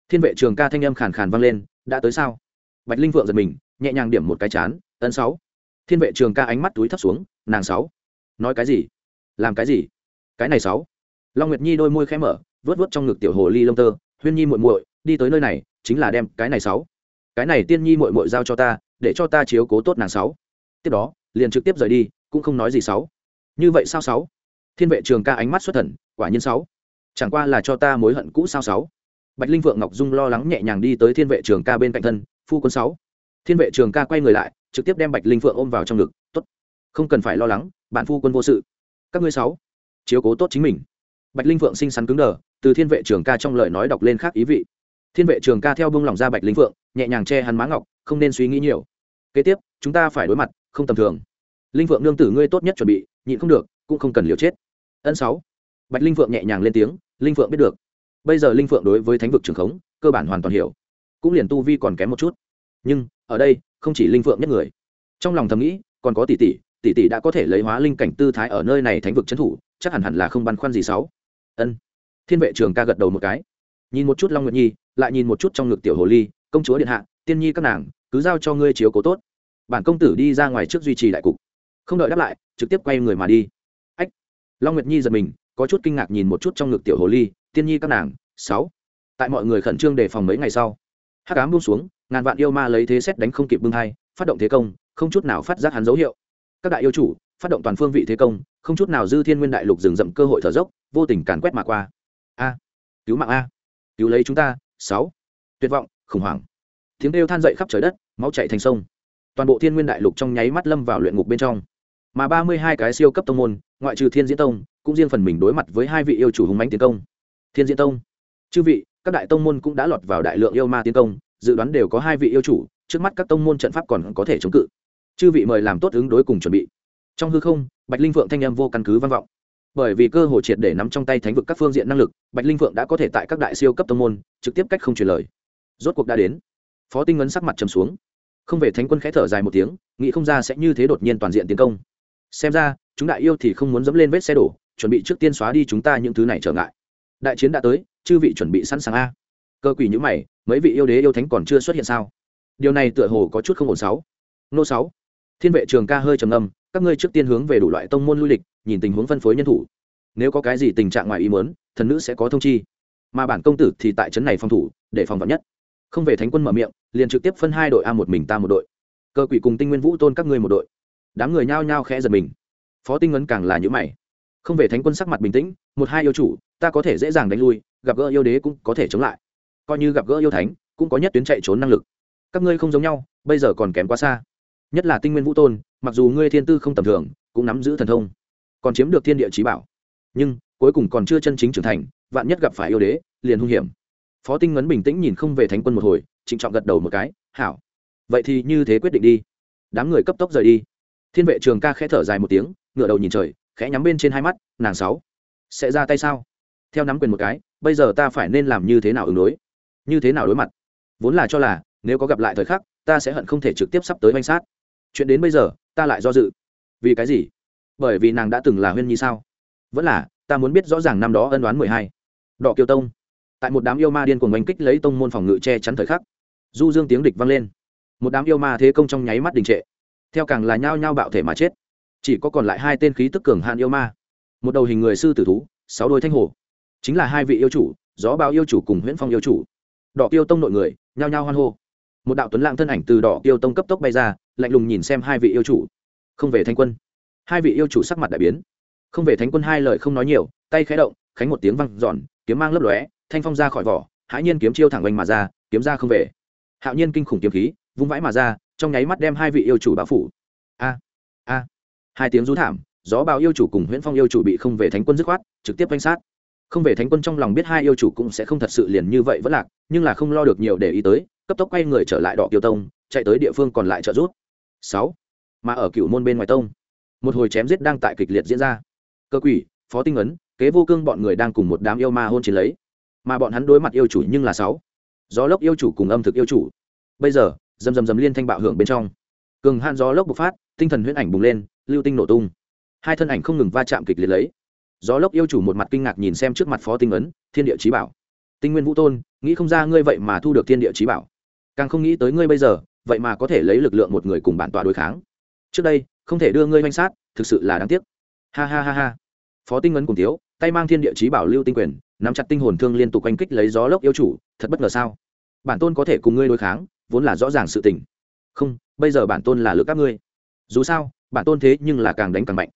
Thiên vệ trường ca thanh âm khàn khàn vang lên, đã tới sao? Bạch linh vượng giật mình, nhẹ nhàng điểm một cái chán ấn sáu. Thiên vệ trường ca ánh mắt túi thấp xuống, nàng sáu. Nói cái gì? Làm cái gì? Cái này sáu. Long nguyệt nhi đôi môi khẽ mở vớt vớt trong ngực tiểu hồ ly lông tơ, huyên nhi muội muội, đi tới nơi này, chính là đem cái này sáu. Cái này tiên nhi muội muội giao cho ta, để cho ta chiếu cố tốt nàng sáu. Tiếp đó liền trực tiếp rời đi, cũng không nói gì sáu. Như vậy sao sáu? Thiên vệ trường ca ánh mắt xuất thần, quả nhiên sáu. Chẳng qua là cho ta mối hận cũ sao sáu? Bạch linh vượng ngọc dung lo lắng nhẹ nhàng đi tới thiên vệ trường ca bên cạnh thân, phu quân sáu. Thiên vệ trường ca quay người lại, trực tiếp đem bạch linh vượng ôm vào trong ngực, tốt, không cần phải lo lắng, bạn phu quân vô sự. Các ngươi sáu, chiếu cố tốt chính mình. Bạch linh vượng xinh xắn cứng đờ, từ thiên vệ trường ca trong lời nói đọc lên khác ý vị. Thiên vệ trường ca theo bông lỏng ra bạch linh vượng, nhẹ nhàng che hắn má ngọc, không nên suy nghĩ nhiều. Kế tiếp, chúng ta phải đối mặt không tầm thường. Linh vượng nương tử ngươi tốt nhất chuẩn bị, nhịn không được, cũng không cần liều chết. Ân sáu. Bạch linh vượng nhẹ nhàng lên tiếng, linh vượng biết được. Bây giờ linh vượng đối với thánh vực trường khống, cơ bản hoàn toàn hiểu. Cũng liền tu vi còn kém một chút. Nhưng, ở đây, không chỉ linh vượng nhất người. Trong lòng thầm nghĩ, còn có tỷ tỷ tỷ tỷ đã có thể lấy hóa linh cảnh tư thái ở nơi này thánh vực trấn thủ, chắc hẳn hẳn là không băn khoăn gì sáu. Ân. Thiên vệ trường ca gật đầu một cái. Nhìn một chút long nguyệt nhi, lại nhìn một chút trong ngực tiểu hồ ly, công chúa điện hạ, tiên nhi các nàng, cứ giao cho ngươi chiếu cố tốt bản công tử đi ra ngoài trước duy trì đại cục. Không đợi đáp lại, trực tiếp quay người mà đi. Ách! Long nguyệt nhi giật mình, có chút kinh ngạc nhìn một chút trong ngực tiểu hồ ly, tiên nhi các nàng, sáu. Tại mọi người khẩn trương đề phòng mấy ngày sau, hắc ám buông xuống, ngàn vạn yêu ma lấy thế xét đánh không kịp bưng hai, phát động thế công, không chút nào phát giác hắn dấu hiệu. Các đại yêu chủ, phát động toàn phương vị thế công, không chút nào dư thiên nguyên đại lục dừng dậm cơ hội thở dốc, vô tình càn quét mà qua. A! Cứu mạng a! Cứu lấy chúng ta, sáu. Tuyệt vọng, khủng hoảng. Tiếng kêu than dậy khắp trời đất, máu chạy thành sông toàn bộ thiên nguyên đại lục trong nháy mắt lâm vào luyện ngục bên trong. Mà ba mươi hai cái siêu cấp tông môn, ngoại trừ thiên diễn tông, cũng riêng phần mình đối mặt với hai vị yêu chủ hùng mãnh tiến công. Thiên diễn tông. Chư vị, các đại tông môn cũng đã lọt vào đại lượng yêu ma tiến công, dự đoán đều có hai vị yêu chủ, trước mắt các tông môn trận pháp còn có thể chống cự. Chư vị mời làm tốt ứng đối cùng chuẩn bị. Trong hư không, bạch linh vượng thanh em vô căn cứ văn vọng. Bởi vì cơ hồ triệt để nắm trong tay thánh vực các phương diện năng lực, bạch linh vượng đã có thể tại các đại siêu cấp tông môn, trực tiếp cách không truyền lời. Rốt cuộc đã đến. Phó tinh ngấn sắc mặt trầm xuống không về thánh quân khẽ thở dài một tiếng, nghĩ không ra sẽ như thế đột nhiên toàn diện tiến công. Xem ra, chúng đại yêu thì không muốn dẫm lên vết xe đổ, chuẩn bị trước tiên xóa đi chúng ta những thứ này trở ngại. Đại chiến đã tới, chư vị chuẩn bị sẵn sàng a. Cơ quỷ nhữ mày, mấy vị yêu đế yêu thánh còn chưa xuất hiện sao? Điều này tựa hồ có chút không ổn sáu. Nô sáu. Thiên vệ trường ca hơi trầm ngâm, các ngươi trước tiên hướng về đủ loại tông môn lui lịch, nhìn tình huống phân phối nhân thủ. Nếu có cái gì tình trạng ngoài ý muốn, thần nữ sẽ có thông chi. Mà bản công tử thì tại trấn này phòng thủ, để phòng vắn nhất không về thánh quân mở miệng, liền trực tiếp phân hai đội a một mình ta một đội. Cơ quỷ cùng tinh nguyên vũ tôn các ngươi một đội. Đám người nhao nhao khẽ giật mình. Phó tinh ấn càng là nhữ mày. Không về thánh quân sắc mặt bình tĩnh, một hai yêu chủ, ta có thể dễ dàng đánh lui, gặp gỡ yêu đế cũng có thể chống lại. Coi như gặp gỡ yêu thánh, cũng có nhất tuyến chạy trốn năng lực. Các ngươi không giống nhau, bây giờ còn kém quá xa. Nhất là tinh nguyên vũ tôn, mặc dù ngươi thiên tư không tầm thường, cũng nắm giữ thần thông, còn chiếm được thiên địa trí bảo. Nhưng, cuối cùng còn chưa chân chính trưởng thành, vạn nhất gặp phải yêu đế, liền hung hiểm phó tinh ngấn bình tĩnh nhìn không về thánh quân một hồi, trịnh trọng gật đầu một cái, hảo. Vậy thì như thế quyết định đi. Đám người cấp tốc rời đi. Thiên vệ trường ca khẽ thở dài một tiếng ngựa đầu nhìn trời, khẽ nhắm bên trên hai mắt, nàng sáu, sẽ ra tay sao? Theo nắm quyền một cái, bây giờ ta phải nên làm như thế nào ứng đối? Như thế nào đối mặt? Vốn là cho là, nếu có gặp lại thời khắc, ta sẽ hận không thể trực tiếp sắp tới oanh sát. Chuyện đến bây giờ, ta lại do dự. Vì cái gì? Bởi vì nàng đã từng là huyên nhi sao? Vẫn là, ta muốn biết rõ ràng năm đó ân đoán mười hai. Đọ kiều tông tại một đám yêu ma điên cuồng oanh kích lấy tông môn phòng ngự che chắn thời khắc, du dương tiếng địch vang lên. Một đám yêu ma thế công trong nháy mắt đình trệ, theo càng là nhao nhao bạo thể mà chết. Chỉ có còn lại hai tên khí tức cường hạn yêu ma, một đầu hình người sư tử thú, sáu đôi thanh hồ, chính là hai vị yêu chủ, gió bao yêu chủ cùng huyễn phong yêu chủ. Đỏ tiêu tông nội người, nhao nhao hoan hô. Một đạo tuấn lạng thân ảnh từ đỏ tiêu tông cấp tốc bay ra, lạnh lùng nhìn xem hai vị yêu chủ. Không về thanh quân. Hai vị yêu chủ sắc mặt đại biến. Không về thánh quân hai lời không nói nhiều, tay khẽ động, khánh một tiếng văng giòn kiếm mang lấp lóe thanh phong ra khỏi vỏ, hãi nhiên kiếm chiêu thẳng oanh mà ra, kiếm ra không về. Hạo nhiên kinh khủng kiếm khí, vung vãi mà ra, trong nháy mắt đem hai vị yêu chủ báo phủ. A a, hai tiếng rú thảm, gió bao yêu chủ cùng huyễn phong yêu chủ bị không về thánh quân dứt khoát, trực tiếp oanh sát. Không về thánh quân trong lòng biết hai yêu chủ cũng sẽ không thật sự liền như vậy vẫn lạc, nhưng là không lo được nhiều để ý tới, cấp tốc quay người trở lại đỏ tiêu tông, chạy tới địa phương còn lại trợ rút sáu, mà ở cựu môn bên ngoài tông, một hồi chém giết đang tại kịch liệt diễn ra. Cơ quỷ, phó tinh ấn, kế vô cương bọn người đang cùng một đám yêu ma hôn chiến lấy mà bọn hắn đối mặt yêu chủ nhưng là sáu. Gió lốc yêu chủ cùng âm thực yêu chủ. Bây giờ dầm dầm dầm liên thanh bạo hưởng bên trong. Cường hạn gió lốc bộc phát, tinh thần huyễn ảnh bùng lên, lưu tinh nổ tung. Hai thân ảnh không ngừng va chạm kịch liệt lấy. Gió lốc yêu chủ một mặt kinh ngạc nhìn xem trước mặt phó tinh ấn, thiên địa trí bảo. Tinh nguyên vũ tôn, nghĩ không ra ngươi vậy mà thu được thiên địa trí bảo. Càng không nghĩ tới ngươi bây giờ, vậy mà có thể lấy lực lượng một người cùng bản tọa đối kháng. Trước đây, không thể đưa ngươi manh sát, thực sự là đáng tiếc. Ha ha ha ha. Phó tinh ấn cùng thiếu, tay mang thiên địa trí bảo lưu tinh quyền nắm chặt tinh hồn thương liên tục oanh kích lấy gió lốc yêu chủ, thật bất ngờ sao? Bản tôn có thể cùng ngươi đối kháng, vốn là rõ ràng sự tình. Không, bây giờ bản tôn là lực các ngươi. Dù sao, bản tôn thế nhưng là càng đánh càng mạnh.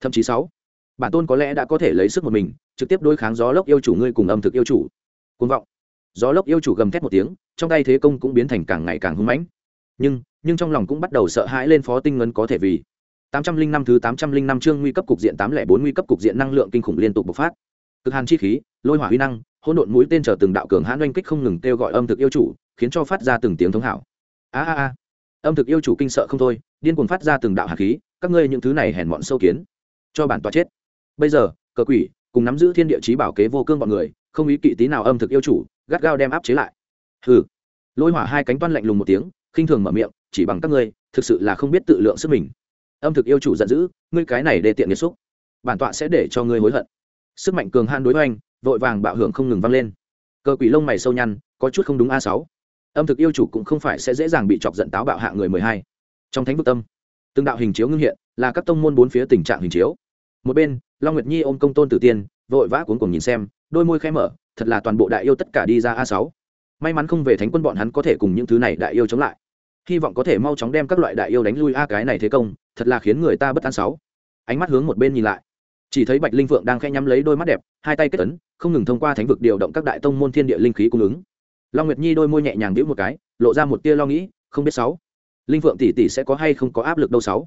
Thậm chí sáu, bản tôn có lẽ đã có thể lấy sức một mình, trực tiếp đối kháng gió lốc yêu chủ ngươi cùng âm thực yêu chủ. Côn vọng. Gió lốc yêu chủ gầm thét một tiếng, trong tay thế công cũng biến thành càng ngày càng hưng mãnh. Nhưng nhưng trong lòng cũng bắt đầu sợ hãi lên phó tinh ngân có thể vì tám trăm linh năm thứ tám trăm linh năm chương nguy cấp cục diện tám lẻ bốn nguy cấp cục diện năng lượng kinh khủng liên tục bộc phát. Cực hàn chi khí lôi hỏa huy năng, hỗn độn mũi tên chờ từng đạo cường hãn oanh kích không ngừng kêu gọi âm thực yêu chủ, khiến cho phát ra từng tiếng thống hảo. A a a. Âm thực yêu chủ kinh sợ không thôi, điên cuồng phát ra từng đạo hạt khí, các ngươi những thứ này hèn mọn sâu kiến, cho bản tọa chết. Bây giờ, cờ quỷ, cùng nắm giữ thiên địa chí bảo kế vô cương bọn người, không ý kỵ tí nào âm thực yêu chủ, gắt gao đem áp chế lại. Hừ. Lôi hỏa hai cánh toan lạnh lùng một tiếng, khinh thường mở miệng, chỉ bằng các ngươi, thực sự là không biết tự lượng sức mình. Âm thực yêu chủ giận dữ, ngươi cái này để tiện nghiệt xúc. Bản tọa sẽ để cho ngươi hối hận. Sức mạnh cường han đối hoành vội vàng bạo hưởng không ngừng vang lên. Cơ quỷ lông mày sâu nhăn, có chút không đúng a sáu. Âm thực yêu chủ cũng không phải sẽ dễ dàng bị chọc giận táo bạo hạ người mười hai. Trong thánh vực tâm, từng đạo hình chiếu ngưng hiện, là các tông môn bốn phía tình trạng hình chiếu. Một bên, long nguyệt nhi ôm công tôn tử tiên, vội vã cuốn cùng nhìn xem, đôi môi khẽ mở, thật là toàn bộ đại yêu tất cả đi ra a sáu. May mắn không về thánh quân bọn hắn có thể cùng những thứ này đại yêu chống lại. Hy vọng có thể mau chóng đem các loại đại yêu đánh lui a cái này thế công, thật là khiến người ta bất an sáu. Ánh mắt hướng một bên nhìn lại chỉ thấy bạch linh phượng đang khẽ nhắm lấy đôi mắt đẹp, hai tay kết ấn, không ngừng thông qua thánh vực điều động các đại tông môn thiên địa linh khí cung ứng. Long nguyệt nhi đôi môi nhẹ nhàng đĩu một cái, lộ ra một tia lo nghĩ, không biết sáu. Linh phượng tỷ tỷ sẽ có hay không có áp lực đâu sáu.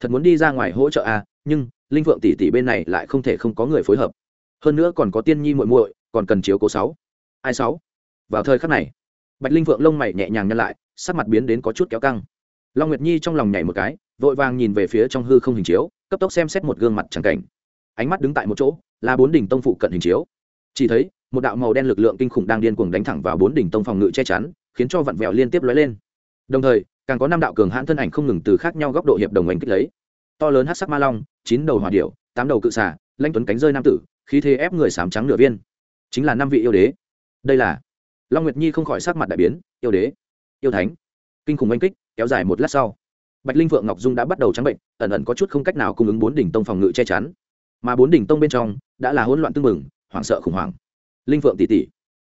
Thật muốn đi ra ngoài hỗ trợ à nhưng linh phượng tỷ tỷ bên này lại không thể không có người phối hợp. Hơn nữa còn có tiên nhi muội muội, còn cần chiếu cố sáu. Ai sáu? Vào thời khắc này, bạch linh phượng lông mày nhẹ nhàng nhăn lại, sắc mặt biến đến có chút kéo căng. Long nguyệt nhi trong lòng nhảy một cái, vội vàng nhìn về phía trong hư không hình chiếu, cấp tốc xem xét một gương mặt chẳng cảnh ánh mắt đứng tại một chỗ, là bốn đỉnh tông phụ cận hình chiếu. Chỉ thấy, một đạo màu đen lực lượng kinh khủng đang điên cuồng đánh thẳng vào bốn đỉnh tông phòng ngự che chắn, khiến cho vặn vẹo liên tiếp lóe lên. Đồng thời, càng có năm đạo cường hãn thân ảnh không ngừng từ khác nhau góc độ hiệp đồng ảnh kích lấy. To lớn hát sắc ma long, chín đầu hỏa điệu tám đầu cự xà lanh tuấn cánh rơi nam tử, khí thế ép người sám trắng nửa viên. Chính là năm vị yêu đế. Đây là long nguyệt nhi không khỏi sắc mặt đại biến, yêu đế, yêu thánh. Kinh khủng oanh kích kéo dài một lát sau. Bạch linh vượng ngọc dung đã bắt đầu trắng bệnh, ẩn ẩn có chút không cách nào cung ứng bốn đỉnh tông phòng ngự che chắn mà bốn đỉnh tông bên trong đã là hỗn loạn tưng bừng, hoảng sợ khủng hoảng. Linh vượng tỷ tỷ,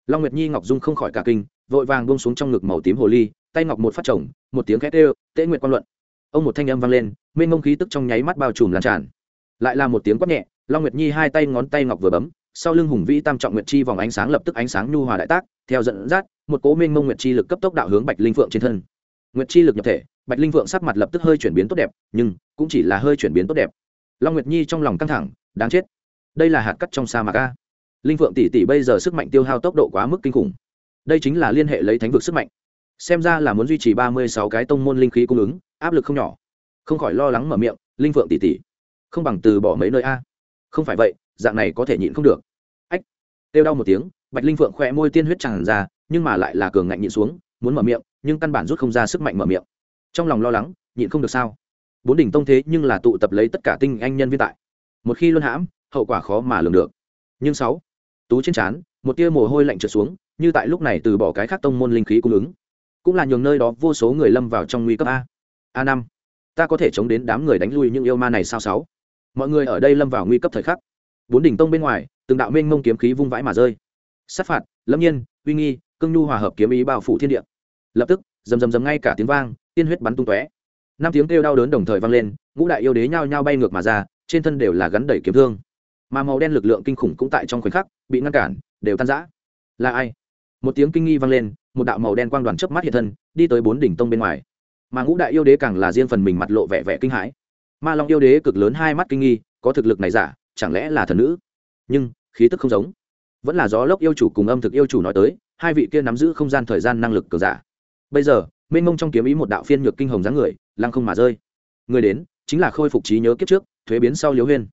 long nguyệt nhi, ngọc dung không khỏi cả kinh, vội vàng buông xuống trong ngực màu tím hồ ly, tay ngọc một phát chồng, một tiếng khét ê tễ nguyện quan luận. Ông một thanh âm vang lên, mênh mông khí tức trong nháy mắt bao trùm lan tràn. Lại là một tiếng quát nhẹ, long nguyệt nhi hai tay ngón tay ngọc vừa bấm, sau lưng hùng vĩ tam trọng nguyệt chi vòng ánh sáng lập tức ánh sáng nhu hòa đại tác, theo dẫn dắt, một cố mênh mông nguyệt chi lực cấp tốc đạo hướng bạch linh phượng trên thân. Nguyệt chi lực nhập thể, bạch linh phượng sắc mặt lập tức hơi chuyển biến tốt đẹp, nhưng cũng chỉ là hơi chuyển biến tốt đẹp long nguyệt nhi trong lòng căng thẳng, đáng chết. Đây là hạt cắt trong sa mạc a. Linh phượng tỷ tỷ bây giờ sức mạnh tiêu hao tốc độ quá mức kinh khủng. Đây chính là liên hệ lấy thánh vực sức mạnh. Xem ra là muốn duy trì ba mươi sáu cái tông môn linh khí cung ứng, áp lực không nhỏ. Không khỏi lo lắng mở miệng, linh phượng tỷ tỷ. Không bằng từ bỏ mấy nơi a. Không phải vậy, dạng này có thể nhịn không được. Ách. Kêu đau một tiếng, bạch linh phượng khỏe môi tiên huyết tràn ra, nhưng mà lại là cường ngạnh nhịn xuống, muốn mở miệng, nhưng căn bản rút không ra sức mạnh mở miệng. Trong lòng lo lắng, nhịn không được sao? Bốn đỉnh tông thế nhưng là tụ tập lấy tất cả tinh anh nhân viên tại. Một khi luân hãm, hậu quả khó mà lường được. Nhưng sáu, tú trên trán, một tia mồ hôi lạnh trượt xuống, như tại lúc này từ bỏ cái khác tông môn linh khí cung ứng. Cũng là nhường nơi đó vô số người lâm vào trong nguy cấp a. A năm, ta có thể chống đến đám người đánh lui những yêu ma này sao sáu? Mọi người ở đây lâm vào nguy cấp thời khắc. Bốn đỉnh tông bên ngoài, từng đạo mênh mông kiếm khí vung vãi mà rơi. Sát phạt, lâm nhiên, uy nghi, cương nhu hòa hợp kiếm ý bao phủ thiên địa. Lập tức, rầm rầm rầm ngay cả tiếng vang, tiên huyết bắn tung tóe năm tiếng kêu đau đớn đồng thời vang lên, ngũ đại yêu đế nhao nhao bay ngược mà ra, trên thân đều là gắn đầy kiếm thương. Mà màu đen lực lượng kinh khủng cũng tại trong khoảnh khắc bị ngăn cản, đều tan rã. Là ai? Một tiếng kinh nghi vang lên, một đạo màu đen quang đoàn chớp mắt hiện thân, đi tới bốn đỉnh tông bên ngoài. Mà ngũ đại yêu đế càng là riêng phần mình mặt lộ vẻ vẻ kinh hãi. Ma long yêu đế cực lớn hai mắt kinh nghi, có thực lực này giả, chẳng lẽ là thần nữ? Nhưng, khí tức không giống. Vẫn là gió lốc yêu chủ cùng âm thực yêu chủ nói tới, hai vị kia nắm giữ không gian thời gian năng lực cường giả. Bây giờ mênh mông trong kiếm ý một đạo phiên nhược kinh hồng dáng người, lăng không mà rơi. Người đến, chính là khôi phục trí nhớ kiếp trước, thuế biến sau liêu huyên.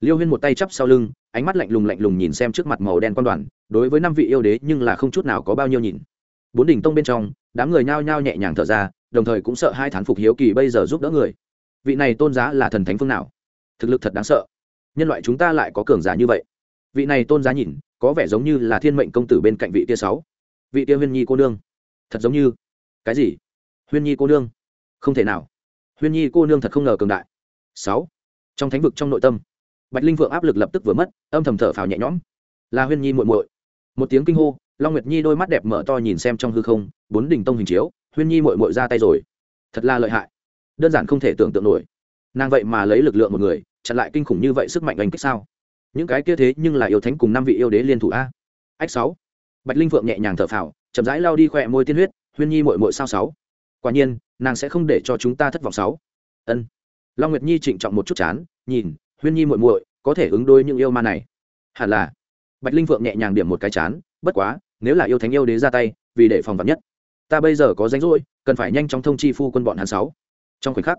Liêu huyên một tay chắp sau lưng, ánh mắt lạnh lùng lạnh lùng nhìn xem trước mặt màu đen quan đoàn, đối với năm vị yêu đế nhưng là không chút nào có bao nhiêu nhìn. Bốn đỉnh tông bên trong, đám người nhao nhao nhẹ nhàng thở ra, đồng thời cũng sợ hai thán phục hiếu kỳ bây giờ giúp đỡ người. Vị này tôn giá là thần thánh phương nào? Thực lực thật đáng sợ. Nhân loại chúng ta lại có cường giả như vậy. Vị này tôn giá nhìn, có vẻ giống như là thiên mệnh công tử bên cạnh vị tia sáu. Vị tia huyên nhi cô nương. Thật giống như cái gì? Huyên nhi cô nương? Không thể nào. Huyên nhi cô nương thật không ngờ cường đại. Sáu. Trong thánh vực trong nội tâm, bạch linh vượng áp lực lập tức vừa mất, âm thầm thở phào nhẹ nhõm. Là huyên nhi muội muội. Một tiếng kinh hô, long nguyệt nhi đôi mắt đẹp mở to nhìn xem trong hư không, bốn đỉnh tông hình chiếu, huyên nhi muội muội ra tay rồi. Thật là lợi hại. Đơn giản không thể tưởng tượng nổi. Nàng vậy mà lấy lực lượng một người, chặn lại kinh khủng như vậy sức mạnh oanh kích sao? Những cái kia thế nhưng là yêu thánh cùng năm vị yêu đế liên thủ a. Ách sáu. Bạch linh vượng nhẹ nhàng thở phào, chậm rãi lao đi khỏe môi tiên huyết huyên nhi mội mội sao sáu? Quả nhiên, nàng sẽ không để cho chúng ta thất vọng sáu. Ân. Long nguyệt nhi trịnh trọng một chút chán, nhìn, huyên nhi muội muội, có thể ứng đôi những yêu ma này. Hẳn là. Bạch linh vượng nhẹ nhàng điểm một cái chán, bất quá, nếu là yêu thánh yêu đế ra tay, vì để phòng vật nhất. Ta bây giờ có rảnh rỗi, cần phải nhanh chóng thông chi phu quân bọn hắn sáu. Trong khoảnh khắc,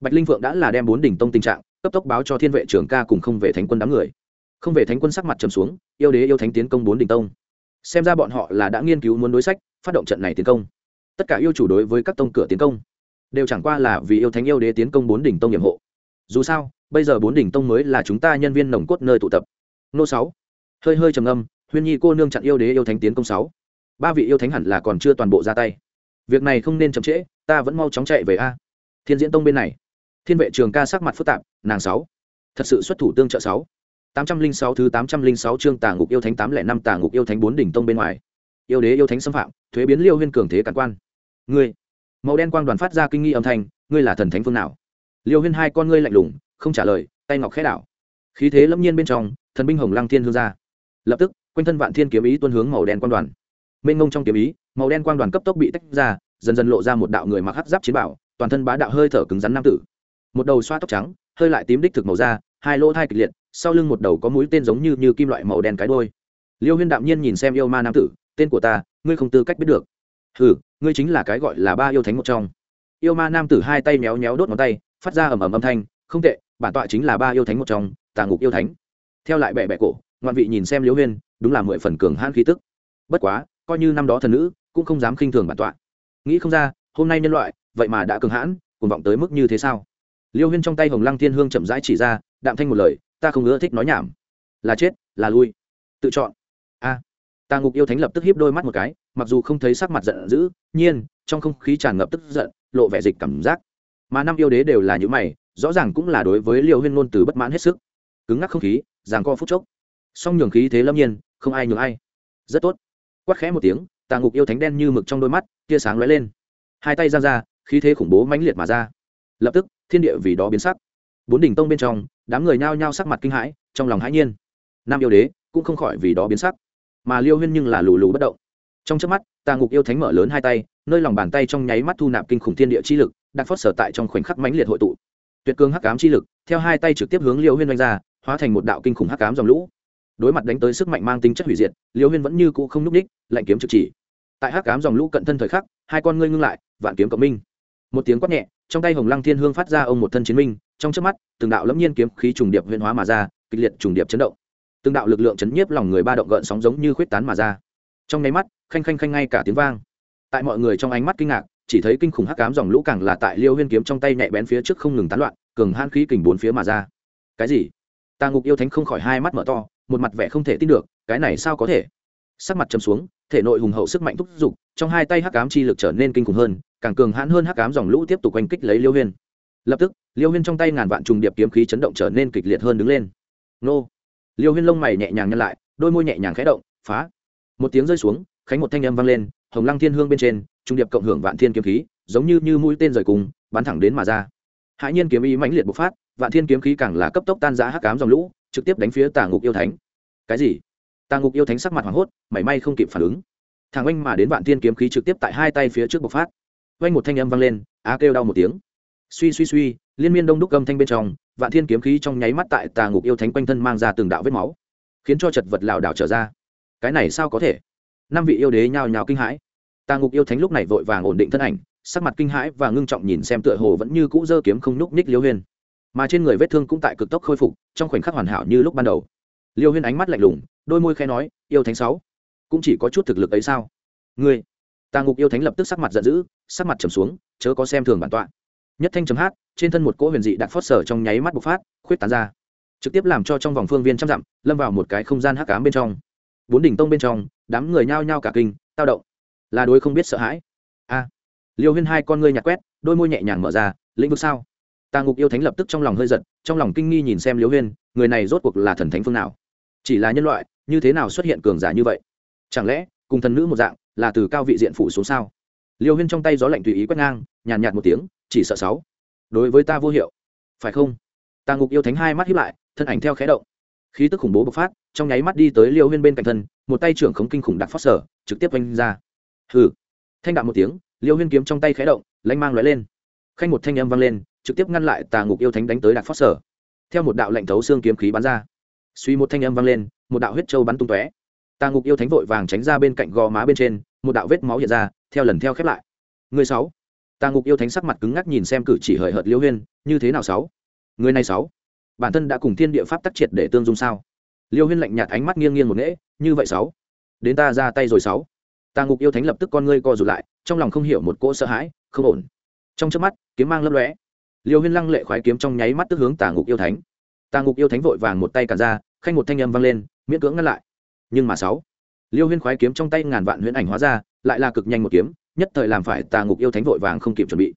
bạch linh vượng đã là đem bốn đỉnh tông tình trạng, cấp tốc báo cho thiên vệ trưởng ca cùng không về thánh quân đám người. Không về thánh quân sắc mặt trầm xuống, yêu đế yêu thánh tiến công bốn đỉnh tông. Xem ra bọn họ là đã nghiên cứu muốn đối sách, phát động trận này tiến công tất cả yêu chủ đối với các tông cửa tiến công đều chẳng qua là vì yêu thánh yêu đế tiến công bốn đỉnh tông nhiệm hộ. Dù sao, bây giờ bốn đỉnh tông mới là chúng ta nhân viên nồng cốt nơi tụ tập. Nô sáu. Hơi hơi trầm âm huyên nhi cô nương chặn yêu đế yêu thánh tiến công sáu. Ba vị yêu thánh hẳn là còn chưa toàn bộ ra tay. Việc này không nên chậm trễ, ta vẫn mau chóng chạy về a. Thiên diễn tông bên này. Thiên vệ trường ca sắc mặt phức tạp, nàng sáu. Thật sự xuất thủ tương trợ sáu. Tám trăm linh sáu thứ tám trăm linh sáu chương tà ngục yêu thánh tám lẻ năm tà ngục yêu thánh bốn đỉnh tông bên ngoài yêu đế yêu thánh xâm phạm, thuế biến liêu huyên cường thế cản quan. Ngươi, màu đen quang đoàn phát ra kinh nghi âm thanh, ngươi là thần thánh phương nào? Liêu huyên hai con ngươi lạnh lùng, không trả lời, tay ngọc khẽ đảo. Khí thế lâm nhiên bên trong, thần binh hồng lăng thiên hương ra. Lập tức, quanh thân vạn thiên kiếm ý tuân hướng màu đen quang đoàn. Mênh ngông trong kiếm ý, màu đen quang đoàn cấp tốc bị tách ra, dần dần lộ ra một đạo người mặc hắc giáp chiến bảo, toàn thân bá đạo hơi thở cứng rắn nam tử. Một đầu xoa tóc trắng, hơi lại tím đích thực màu da, hai lỗ thai kịch liệt, sau lưng một đầu có mũi tên giống như như kim loại màu đen cái đôi liêu huyên đạm nhiên nhìn xem yêu ma nam tử tên của ta, ngươi không tư cách biết được. Ừ ngươi chính là cái gọi là ba yêu thánh một trong. Yêu ma nam tử hai tay méo méo đốt ngón tay, phát ra ầm ầm âm thanh, không tệ, bản tọa chính là ba yêu thánh một trong, tà ngục yêu thánh. Theo lại bẹ bẹ cổ, ngoạn vị nhìn xem liêu huyên, đúng là mười phần cường hãn khí tức. Bất quá, coi như năm đó thần nữ, cũng không dám khinh thường bản tọa. Nghĩ không ra, hôm nay nhân loại, vậy mà đã cường hãn cùng vọng tới mức như thế sao? Liêu huyên trong tay hồng lăng thiên hương chậm rãi chỉ ra, đạm thanh một lời, ta không ưa thích nói nhảm. Là chết, là lui. Tự chọn tà ngục yêu thánh lập tức hiếp đôi mắt một cái, mặc dù không thấy sắc mặt giận dữ, nhiên, trong không khí tràn ngập tức giận, lộ vẻ dịch cảm giác. Mà năm yêu đế đều là những mày, rõ ràng cũng là đối với liêu huyên ngôn từ bất mãn hết sức. Cứng ngắc không khí ràng co phút chốc. Song nhường khí thế lâm nhiên, không ai nhường ai. Rất tốt. Quát khẽ một tiếng tà ngục yêu thánh đen như mực trong đôi mắt, tia sáng lóe lên. Hai tay ra ra, khí thế khủng bố mãnh liệt mà ra. Lập tức, thiên địa vì đó biến sắc. Bốn đỉnh tông bên trong, đám người nhao nhao sắc mặt kinh hãi, trong lòng hãi nhiên. Nam yêu đế cũng không khỏi vì đó biến sắc mà liêu huyên nhưng là lù lù bất động. Trong trước mắt, tà ngục yêu thánh mở lớn hai tay, nơi lòng bàn tay trong nháy mắt thu nạp kinh khủng thiên địa chi lực, đặt phót sở tại trong khoảnh khắc mãnh liệt hội tụ. Tuyệt cương hắc cám chi lực, theo hai tay trực tiếp hướng liêu huyên đánh ra, hóa thành một đạo kinh khủng hắc cám dòng lũ. Đối mặt đánh tới sức mạnh mang tính chất hủy diệt, liêu huyên vẫn như cũ không núp ních lạnh kiếm trực chỉ. Tại hắc cám dòng lũ cận thân thời khắc, hai con ngươi ngưng lại, vạn kiếm cộng minh. Một tiếng quát nhẹ, trong tay hồng lăng thiên hương phát ra ông một thân chiến minh, trong trước mắt, từng đạo lẫm nhiên kiếm khí trùng điệp huyên hóa mà ra, kịch liệt trùng điệp chấn động từng đạo lực lượng chấn nhiếp lòng người ba động gợn sóng giống như khuyết tán mà ra. Trong nháy mắt, khanh khanh khanh ngay cả tiếng vang. Tại mọi người trong ánh mắt kinh ngạc, chỉ thấy kinh khủng hắc cám dòng lũ càng là tại liêu huyên kiếm trong tay nhạy bén phía trước không ngừng tán loạn, cường han khí kình bốn phía mà ra. Cái gì? Tà ngục yêu thánh không khỏi hai mắt mở to, một mặt vẻ không thể tin được, cái này sao có thể? Sắc mặt chầm xuống, thể nội hùng hậu sức mạnh thúc giục, trong hai tay hắc cám chi lực trở nên kinh khủng hơn, càng cường hãn hơn hắc cám dòng lũ tiếp tục oanh kích lấy liêu huyên. Lập tức, liêu huyên trong tay ngàn vạn trùng điệp kiếm khí chấn động trở nên kịch liệt hơn đứng lên. Nô! Liêu huyên lông mày nhẹ nhàng nhăn lại, đôi môi nhẹ nhàng khẽ động, phá. Một tiếng rơi xuống, khánh một thanh âm vang lên, hồng lăng thiên hương bên trên, trung điệp cộng hưởng vạn thiên kiếm khí, giống như như mũi tên rời cùng, bắn thẳng đến mà ra. Hãi nhiên kiếm ý mãnh liệt bộc phát, vạn thiên kiếm khí càng là cấp tốc tan giã hắc cám dòng lũ, trực tiếp đánh phía tà ngục yêu thánh. Cái gì? Tà ngục yêu thánh sắc mặt hoảng hốt, mảy may không kịp phản ứng. Thằng oanh mà đến vạn thiên kiếm khí trực tiếp tại hai tay phía trước bộc phát. Oanh một thanh âm vang lên, á kêu đau một tiếng. Suy suy suy liên miên đông đúc âm thanh bên trong, vạn thiên kiếm khí trong nháy mắt tại tà ngục yêu thánh quanh thân mang ra từng đạo vết máu, khiến cho chật vật lảo đảo trở ra. Cái này sao có thể? Năm vị yêu đế nhào nhào kinh hãi. Tà ngục yêu thánh lúc này vội vàng ổn định thân ảnh, sắc mặt kinh hãi và ngưng trọng nhìn xem tựa hồ vẫn như cũ dơ kiếm không núc ních liêu huyên. Mà trên người vết thương cũng tại cực tốc khôi phục, trong khoảnh khắc hoàn hảo như lúc ban đầu. Liêu huyên ánh mắt lạnh lùng, đôi môi khẽ nói, yêu thánh sáu, cũng chỉ có chút thực lực ấy sao? Ngươi? Tà ngục yêu thánh lập tức sắc mặt giận dữ, sắc mặt trầm xuống, chớ có xem thường bản tọa nhất thanh chấm hát, trên thân một cỗ huyền dị đặc phót sở trong nháy mắt bộc phát, khuyết tán ra. Trực tiếp làm cho trong vòng phương viên trăm dặm, lâm vào một cái không gian hắc ám bên trong. Bốn đỉnh tông bên trong, đám người nhao nhao cả kinh, tao động. Là đối không biết sợ hãi. A. Liêu huyên hai con ngươi nhạt quét, đôi môi nhẹ nhàng mở ra, lĩnh vực sao? Tà ngục yêu thánh lập tức trong lòng hơi giật, trong lòng kinh nghi nhìn xem liêu huyên, người này rốt cuộc là thần thánh phương nào? Chỉ là nhân loại, như thế nào xuất hiện cường giả như vậy? Chẳng lẽ, cùng thần nữ một dạng, là từ cao vị diện phủ xuống sao? Liêu huyên trong tay gió lạnh tùy ý quét ngang, nhàn nhạt một tiếng, chỉ sợ sáu. Đối với ta vô hiệu. Phải không? Tà ngục yêu thánh hai mắt hiếp lại, thân ảnh theo khẽ động. Khí tức khủng bố bộc phát, trong nháy mắt đi tới liêu huyên bên cạnh thân, một tay trưởng khống kinh khủng đặc phát sở, trực tiếp oanh ra. Hừ. Thanh đạm một tiếng, liêu huyên kiếm trong tay khẽ động, lanh mang lóe lên. Khanh một thanh âm vang lên, trực tiếp ngăn lại tà ngục yêu thánh đánh tới đặc phát sở. Theo một đạo lệnh thấu xương kiếm khí bắn ra. Suy một thanh âm vang lên, một đạo huyết châu bắn tung tóe tà ngục yêu thánh vội vàng tránh ra bên cạnh gò má bên trên, một đạo vết máu hiện ra, theo lần theo khép lại. Người sáu. Tà ngục yêu thánh sắc mặt cứng ngắc nhìn xem cử chỉ hời hợt liêu huyên, như thế nào sáu? Người này sáu. Bản thân đã cùng thiên địa pháp tắc triệt để tương dung sao? Liêu huyên lạnh nhạt ánh mắt nghiêng nghiêng một nễ, như vậy sáu. Đến ta ra tay rồi sáu. Tà ngục yêu thánh lập tức con ngươi co rụt lại, trong lòng không hiểu một cỗ sợ hãi, không ổn. Trong trước mắt, kiếm mang lấp lóe. Liêu huyên lăng lệ khoái kiếm trong nháy mắt tức hướng tà ngục yêu thánh. Tà ngục yêu thánh vội vàng một tay cản ra, khanh một thanh âm vang lên, miễn cưỡng ngăn lại nhưng mà sáu. Liêu huyên khoái kiếm trong tay ngàn vạn huyễn ảnh hóa ra, lại là cực nhanh một kiếm, nhất thời làm phải tà ngục yêu thánh vội vàng không kịp chuẩn bị.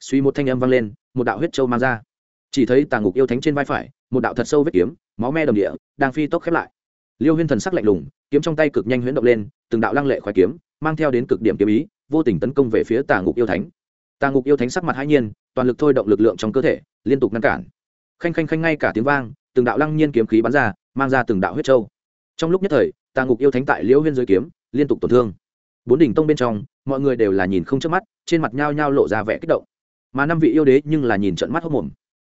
Suy một thanh âm vang lên, một đạo huyết châu mang ra. Chỉ thấy tà ngục yêu thánh trên vai phải, một đạo thật sâu vết kiếm, máu me đồng địa, đang phi tốc khép lại. Liêu huyên thần sắc lạnh lùng, kiếm trong tay cực nhanh huyễn động lên, từng đạo lăng lệ khoái kiếm, mang theo đến cực điểm kiếm ý, vô tình tấn công về phía tà ngục yêu thánh. Tà ngục yêu thánh sắc mặt hãi nhiên, toàn lực thôi động lực lượng trong cơ thể, liên tục ngăn cản. Khanh khanh khanh ngay cả tiếng vang, từng đạo lăng nhiên kiếm khí bắn ra, mang ra từng đạo huyết châu trong lúc nhất thời, tà ngục yêu thánh tại liễu huyên dưới kiếm, liên tục tổn thương. Bốn đỉnh tông bên trong, mọi người đều là nhìn không chớp mắt, trên mặt nhao nhao lộ ra vẻ kích động. Mà năm vị yêu đế nhưng là nhìn trận mắt hốc mồm.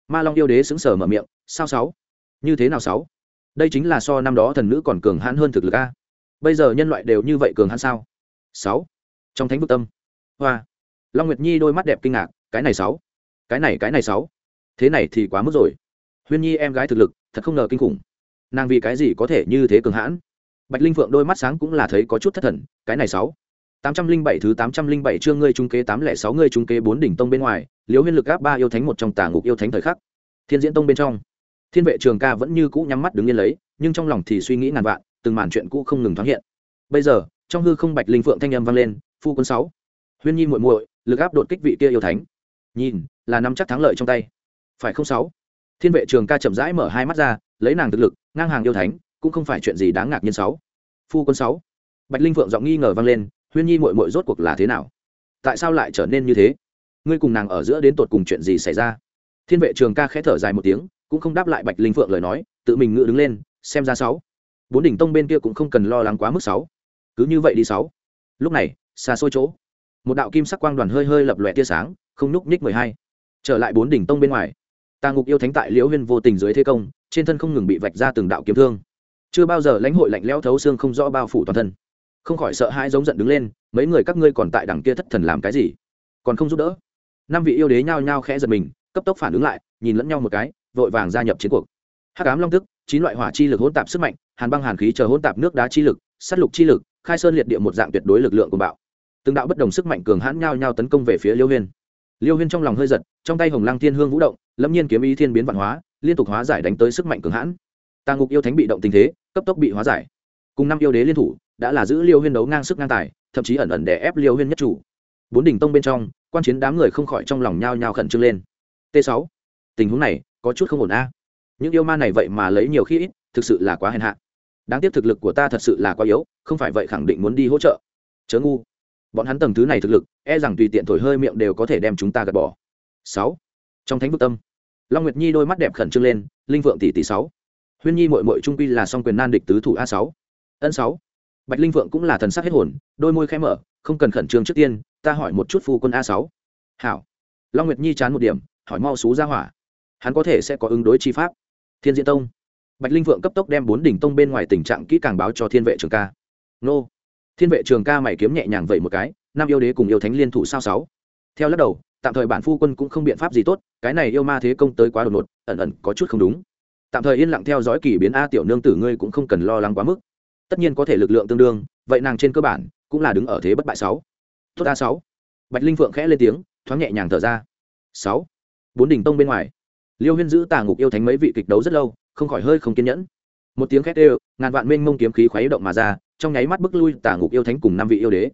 Ma long yêu đế xứng sở mở miệng, sao sáu? Như thế nào sáu? Đây chính là so năm đó thần nữ còn cường hãn hơn thực lực a. Bây giờ nhân loại đều như vậy cường hãn sao? Sáu. Trong thánh vực tâm. Hoa. Long nguyệt nhi đôi mắt đẹp kinh ngạc, cái này sáu? Cái này cái này sáu? Thế này thì quá mức rồi. Huyên nhi em gái thực lực, thật không ngờ kinh khủng nàng vì cái gì có thể như thế cường hãn? Bạch linh phượng đôi mắt sáng cũng là thấy có chút thất thần, cái này sáu. Tám trăm linh bảy thứ tám trăm linh bảy chương ngươi trung kế tám lẻ sáu, ngươi trung kế bốn đỉnh tông bên ngoài liều huyên lực áp ba yêu thánh một trong tà ngục yêu thánh thời khắc. Thiên diễn tông bên trong. Thiên vệ trường ca vẫn như cũ nhắm mắt đứng yên lấy, nhưng trong lòng thì suy nghĩ ngàn vạn, từng màn chuyện cũ không ngừng thoáng hiện. Bây giờ, trong hư không bạch linh phượng thanh âm vang lên, phu quân sáu. Huyên nhi muội muội, lực áp đột kích vị kia yêu thánh. Nhìn, là nắm chắc thắng lợi trong tay. Phải không sáu? Thiên vệ trường ca chậm rãi mở hai mắt ra lấy nàng thực lực, ngang hàng yêu thánh, cũng không phải chuyện gì đáng ngạc nhiên sáu. Phu quân sáu. Bạch linh phượng giọng nghi ngờ vang lên, huyên nhi muội muội rốt cuộc là thế nào? Tại sao lại trở nên như thế? Ngươi cùng nàng ở giữa đến tột cùng chuyện gì xảy ra? Thiên vệ trường ca khẽ thở dài một tiếng, cũng không đáp lại bạch linh phượng lời nói, tự mình ngự đứng lên, xem ra sáu. Bốn đỉnh tông bên kia cũng không cần lo lắng quá mức sáu. Cứ như vậy đi sáu. Lúc này, xa xôi chỗ, một đạo kim sắc quang đoàn hơi hơi lập lòe tia sáng, không nhúc nhích mười hai. Trở lại bốn đỉnh tông bên ngoài tà ngục yêu thánh tại liễu huyên vô tình dưới thế công trên thân không ngừng bị vạch ra từng đạo kiếm thương. Chưa bao giờ lãnh hội lạnh lẽo thấu xương không rõ bao phủ toàn thân. Không khỏi sợ hãi giống giận đứng lên, mấy người các ngươi còn tại đằng kia thất thần làm cái gì? Còn không giúp đỡ? Năm vị yêu đế nhao nhao khẽ giật mình, cấp tốc phản ứng lại, nhìn lẫn nhau một cái, vội vàng gia nhập chiến cuộc. Hắc ám long tức, chín loại hỏa chi lực hỗn tạp sức mạnh, hàn băng hàn khí chờ hỗn tạp nước đá chi lực s á t lục chi lực, khai sơn liệt địa một dạng tuyệt đối lực lượng của bạo. Từng đạo bất đồng sức mạnh cường hãn nhao nhao tấn công về phía liêu huyên. Liêu huyên trong lòng hơi giật, trong tay hồng lăng thiên hương vũ động, lâm nhiên kiếm ý thiên biến văn hóa liên tục hóa giải đánh tới sức mạnh cường hãn. Tàng ngục yêu thánh bị động tình thế, cấp tốc bị hóa giải. Cùng năm yêu đế liên thủ, đã là giữ liêu huyên đấu ngang sức ngang tài, thậm chí ẩn ẩn để ép liêu huyên nhất chủ. Bốn đỉnh tông bên trong, quan chiến đám người không khỏi trong lòng nhao nhao khẩn trương lên. T 6 tình huống này, có chút không ổn a. Những yêu ma này vậy mà lấy nhiều khi ít, thực sự là quá hèn hạ. Đáng tiếc thực lực của ta thật sự là quá yếu, không phải vậy khẳng định muốn đi hỗ trợ. Chớ ngu. Bọn hắn tầng thứ này thực lực e rằng tùy tiện thổi hơi miệng đều có thể đem chúng ta gạt bỏ. Sáu. Trong thánh vực tâm long nguyệt nhi đôi mắt đẹp khẩn trương lên, linh vượng tỷ tỷ sáu. Huyên nhi mội mội trung quy là song quyền nan địch tứ thủ a sáu. Ân sáu. Bạch linh vượng cũng là thần sắc hết hồn, đôi môi khẽ mở, không cần khẩn trương trước tiên, ta hỏi một chút phu quân a sáu. Hảo. Long nguyệt nhi chán một điểm, hỏi mau xú ra hỏa. Hắn có thể sẽ có ứng đối chi pháp. Thiên diễn tông. Bạch linh vượng cấp tốc đem bốn đỉnh tông bên ngoài tình trạng kỹ càng báo cho thiên vệ trường ca. Nô. Thiên vệ trường ca mày kiếm nhẹ nhàng vậy một cái nam yêu đế cùng yêu thánh liên thủ sao sáu. Theo lắc đầu tạm thời bản phu quân cũng không biện pháp gì tốt, cái này yêu ma thế công tới quá đột ngột, ẩn ẩn có chút không đúng. Tạm thời yên lặng theo dõi kỳ biến a tiểu nương tử ngươi cũng không cần lo lắng quá mức. Tất nhiên có thể lực lượng tương đương, vậy nàng trên cơ bản cũng là đứng ở thế bất bại sáu. Tốt a sáu. Bạch linh phượng khẽ lên tiếng, thoáng nhẹ nhàng thở ra. Sáu. Bốn đỉnh tông bên ngoài. Liêu huyên giữ tà ngục yêu thánh mấy vị kịch đấu rất lâu, không khỏi hơi không kiên nhẫn. Một tiếng khét ê ngàn vạn mênh mông kiếm khí khuấy động mà ra, trong nháy mắt bức lui tà ngục yêu thánh cùng năm vị yêu đế.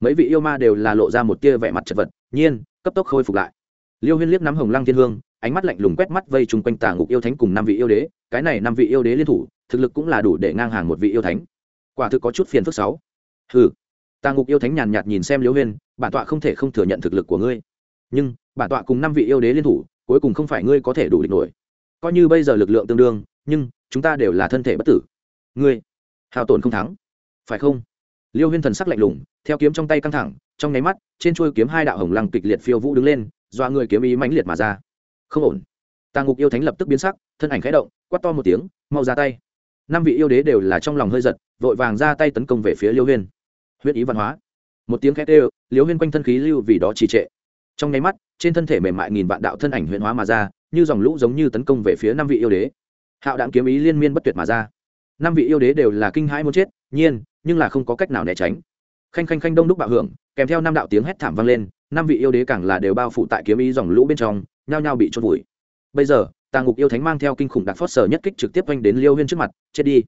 Mấy vị yêu ma đều là lộ ra một tia vẻ mặt chật vật nhiên, cấp tốc khôi phục lại. Liêu huyên liếc nắm hồng lăng thiên hương, ánh mắt lạnh lùng quét mắt vây chung quanh tà ngục yêu thánh cùng năm vị yêu đế, cái này năm vị yêu đế liên thủ, thực lực cũng là đủ để ngang hàng một vị yêu thánh. Quả thực có chút phiền phức sáu. Hừ. Tà ngục yêu thánh nhàn nhạt nhìn xem liêu huyên, bản tọa không thể không thừa nhận thực lực của ngươi. Nhưng, bản tọa cùng năm vị yêu đế liên thủ, cuối cùng không phải ngươi có thể đủ địch nổi. Coi như bây giờ lực lượng tương đương, nhưng, chúng ta đều là thân thể bất tử. Ngươi hào tổn không thắng. Phải không? Liêu huyên thần sắc lạnh lùng theo kiếm trong tay căng thẳng, trong nháy mắt, trên chuôi kiếm hai đạo hồng lăng kịch liệt phiêu vũ đứng lên, doa người kiếm ý mãnh liệt mà ra. Không ổn. Tàng ngục yêu thánh lập tức biến sắc, thân ảnh khẽ động, quát to một tiếng, mau ra tay. Năm vị yêu đế đều là trong lòng hơi giật, vội vàng ra tay tấn công về phía liêu huyên. Huyết ý văn hóa. Một tiếng khét ê liêu huyên quanh thân khí lưu vì đó trì trệ. Trong nháy mắt, trên thân thể mềm mại nghìn vạn đạo thân ảnh huyễn hóa mà ra, như dòng lũ giống như tấn công về phía năm vị yêu đế. Hạo đạn kiếm ý liên miên bất tuyệt mà ra. Năm vị yêu đế đều là kinh hãi muốn chết, nhiên, nhưng là không có cách nào né tránh khanh khanh khanh đông đúc bạo hưởng, kèm theo năm đạo tiếng hét thảm vang lên, năm vị yêu đế càng là đều bao phủ tại kiếm ý dòng lũ bên trong, nhao nhao bị trôn vùi. Bây giờ tàng ngục yêu thánh mang theo kinh khủng đặc phót sở nhất kích trực tiếp oanh đến liêu huyên trước mặt, chết đi.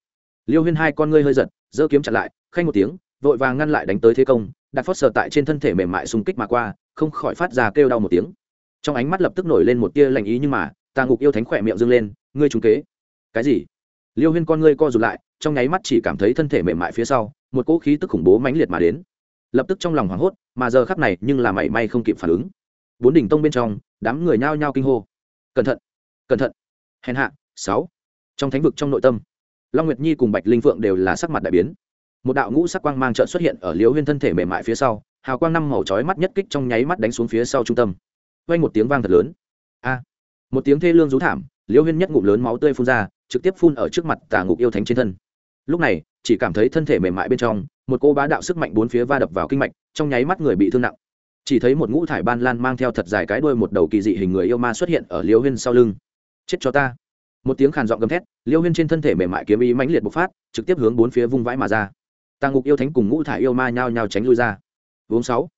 Liêu huyên hai con ngươi hơi giật, giơ kiếm chặn lại, khanh một tiếng, vội vàng ngăn lại đánh tới thế công, đặc phót sở tại trên thân thể mềm mại xung kích mà qua, không khỏi phát ra kêu đau một tiếng. Trong ánh mắt lập tức nổi lên một tia lạnh ý nhưng mà tàng ngục yêu thánh khỏe miệng dâng lên, ngươi trúng kế. Cái gì? Liêu huyên con ngươi co rụt lại trong nháy mắt chỉ cảm thấy thân thể mềm mại phía sau, một cỗ khí tức khủng bố mãnh liệt mà đến. Lập tức trong lòng hoảng hốt, mà giờ khắc này nhưng là mảy may không kịp phản ứng. Bốn đỉnh tông bên trong, đám người nhao nhao kinh hô. Cẩn thận cẩn thận. Hèn hạ, sáu. Trong thánh vực trong nội tâm, long nguyệt nhi cùng bạch linh phượng đều là sắc mặt đại biến. Một đạo ngũ sắc quang mang trợn xuất hiện ở liễu huyên thân thể mềm mại phía sau, hào quang năm màu chói mắt nhất kích trong nháy mắt đánh xuống phía sau trung tâm. Vang một tiếng vang thật lớn. A! Một tiếng thê lương rú thảm, liễu huyên nhất ngụm lớn máu tươi phun ra, trực tiếp phun ở trước mặt tà ngục yêu thánh trên thân lúc này, chỉ cảm thấy thân thể mềm mại bên trong, một cô bá đạo sức mạnh bốn phía va đập vào kinh mạch, trong nháy mắt người bị thương nặng. Chỉ thấy một ngũ thải ban lan mang theo thật dài cái đuôi một đầu kỳ dị hình người yêu ma xuất hiện ở liêu huyên sau lưng. Chết cho ta! Một tiếng khàn giọng gầm thét, liêu huyên trên thân thể mềm mại kiếm ý mãnh liệt bộc phát, trực tiếp hướng bốn phía vung vãi mà ra. Tàng ngục yêu thánh cùng ngũ thải yêu ma nhao nhao tránh lui ra. Vốn sáu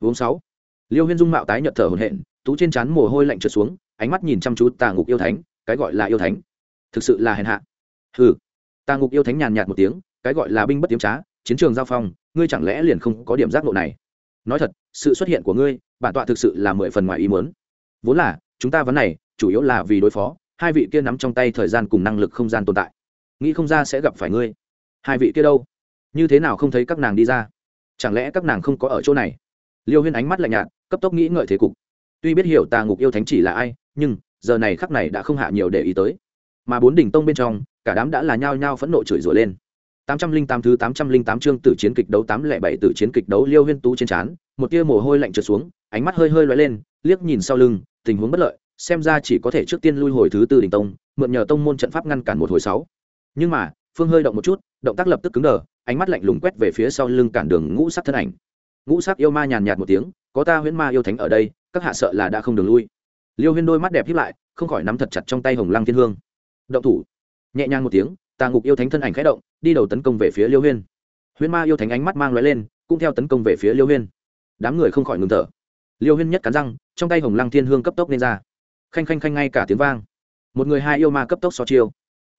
vốn sáu. Liêu huyên dung mạo tái nhợt thở hổn hển, tú trên trán mồ hôi lạnh trượt xuống, ánh mắt nhìn chăm chú tàng ngục yêu thánh, cái gọi là yêu thánh. Thực sự là hèn hạ. Hừ tà ngục yêu thánh nhàn nhạt một tiếng, cái gọi là binh bất tiếm trá, chiến trường giao phong, ngươi chẳng lẽ liền không có điểm giác ngộ này? Nói thật, sự xuất hiện của ngươi, bản tọa thực sự là mười phần ngoài ý muốn. Vốn là, chúng ta vấn này, chủ yếu là vì đối phó, hai vị kia nắm trong tay thời gian cùng năng lực không gian tồn tại. Nghĩ không ra sẽ gặp phải ngươi. Hai vị kia đâu? Như thế nào không thấy các nàng đi ra? Chẳng lẽ các nàng không có ở chỗ này? Liêu huyên ánh mắt lạnh nhạt, cấp tốc nghĩ ngợi thế cục. Tuy biết hiểu tà ngục yêu thánh chỉ là ai, nhưng, giờ này khắc này đã không hạ nhiều để ý tới. Mà bốn đỉnh tông bên trong cả đám đã là nhao nhao phẫn nộ chửi rủa lên. Tám trăm linh tám thứ tám trăm linh tám chương tử chiến kịch đấu tám lẻ bảy tử chiến kịch đấu liêu huyên tú trên trán, một tia mồ hôi lạnh trượt xuống, ánh mắt hơi hơi lóe lên, liếc nhìn sau lưng, tình huống bất lợi, xem ra chỉ có thể trước tiên lui hồi thứ tư đỉnh tông, mượn nhờ tông môn trận pháp ngăn cản một hồi sáu. Nhưng mà, phương hơi động một chút, động tác lập tức cứng đờ, ánh mắt lạnh lùng quét về phía sau lưng cản đường ngũ sắc thân ảnh. Ngũ sắc yêu ma nhàn nhạt một tiếng, có ta huyễn ma yêu thánh ở đây, các hạ sợ là đã không đường lui. Liêu huyên đôi mắt đẹp híp lại, không khỏi nắm thật chặt trong tay hồng lăng thiên hương. Động thủ nhẹ nhàng một tiếng, tà ngục yêu thánh thân ảnh khẽ động, đi đầu tấn công về phía liêu huyên. Huyên ma yêu thánh ánh mắt mang lóe lên, cũng theo tấn công về phía liêu huyên. Đám người không khỏi ngừng thở. Liêu huyên nhất cắn răng, trong tay hồng lăng thiên hương cấp tốc lên ra. Khanh khanh khanh ngay cả tiếng vang. Một người hai yêu ma cấp tốc so chiêu.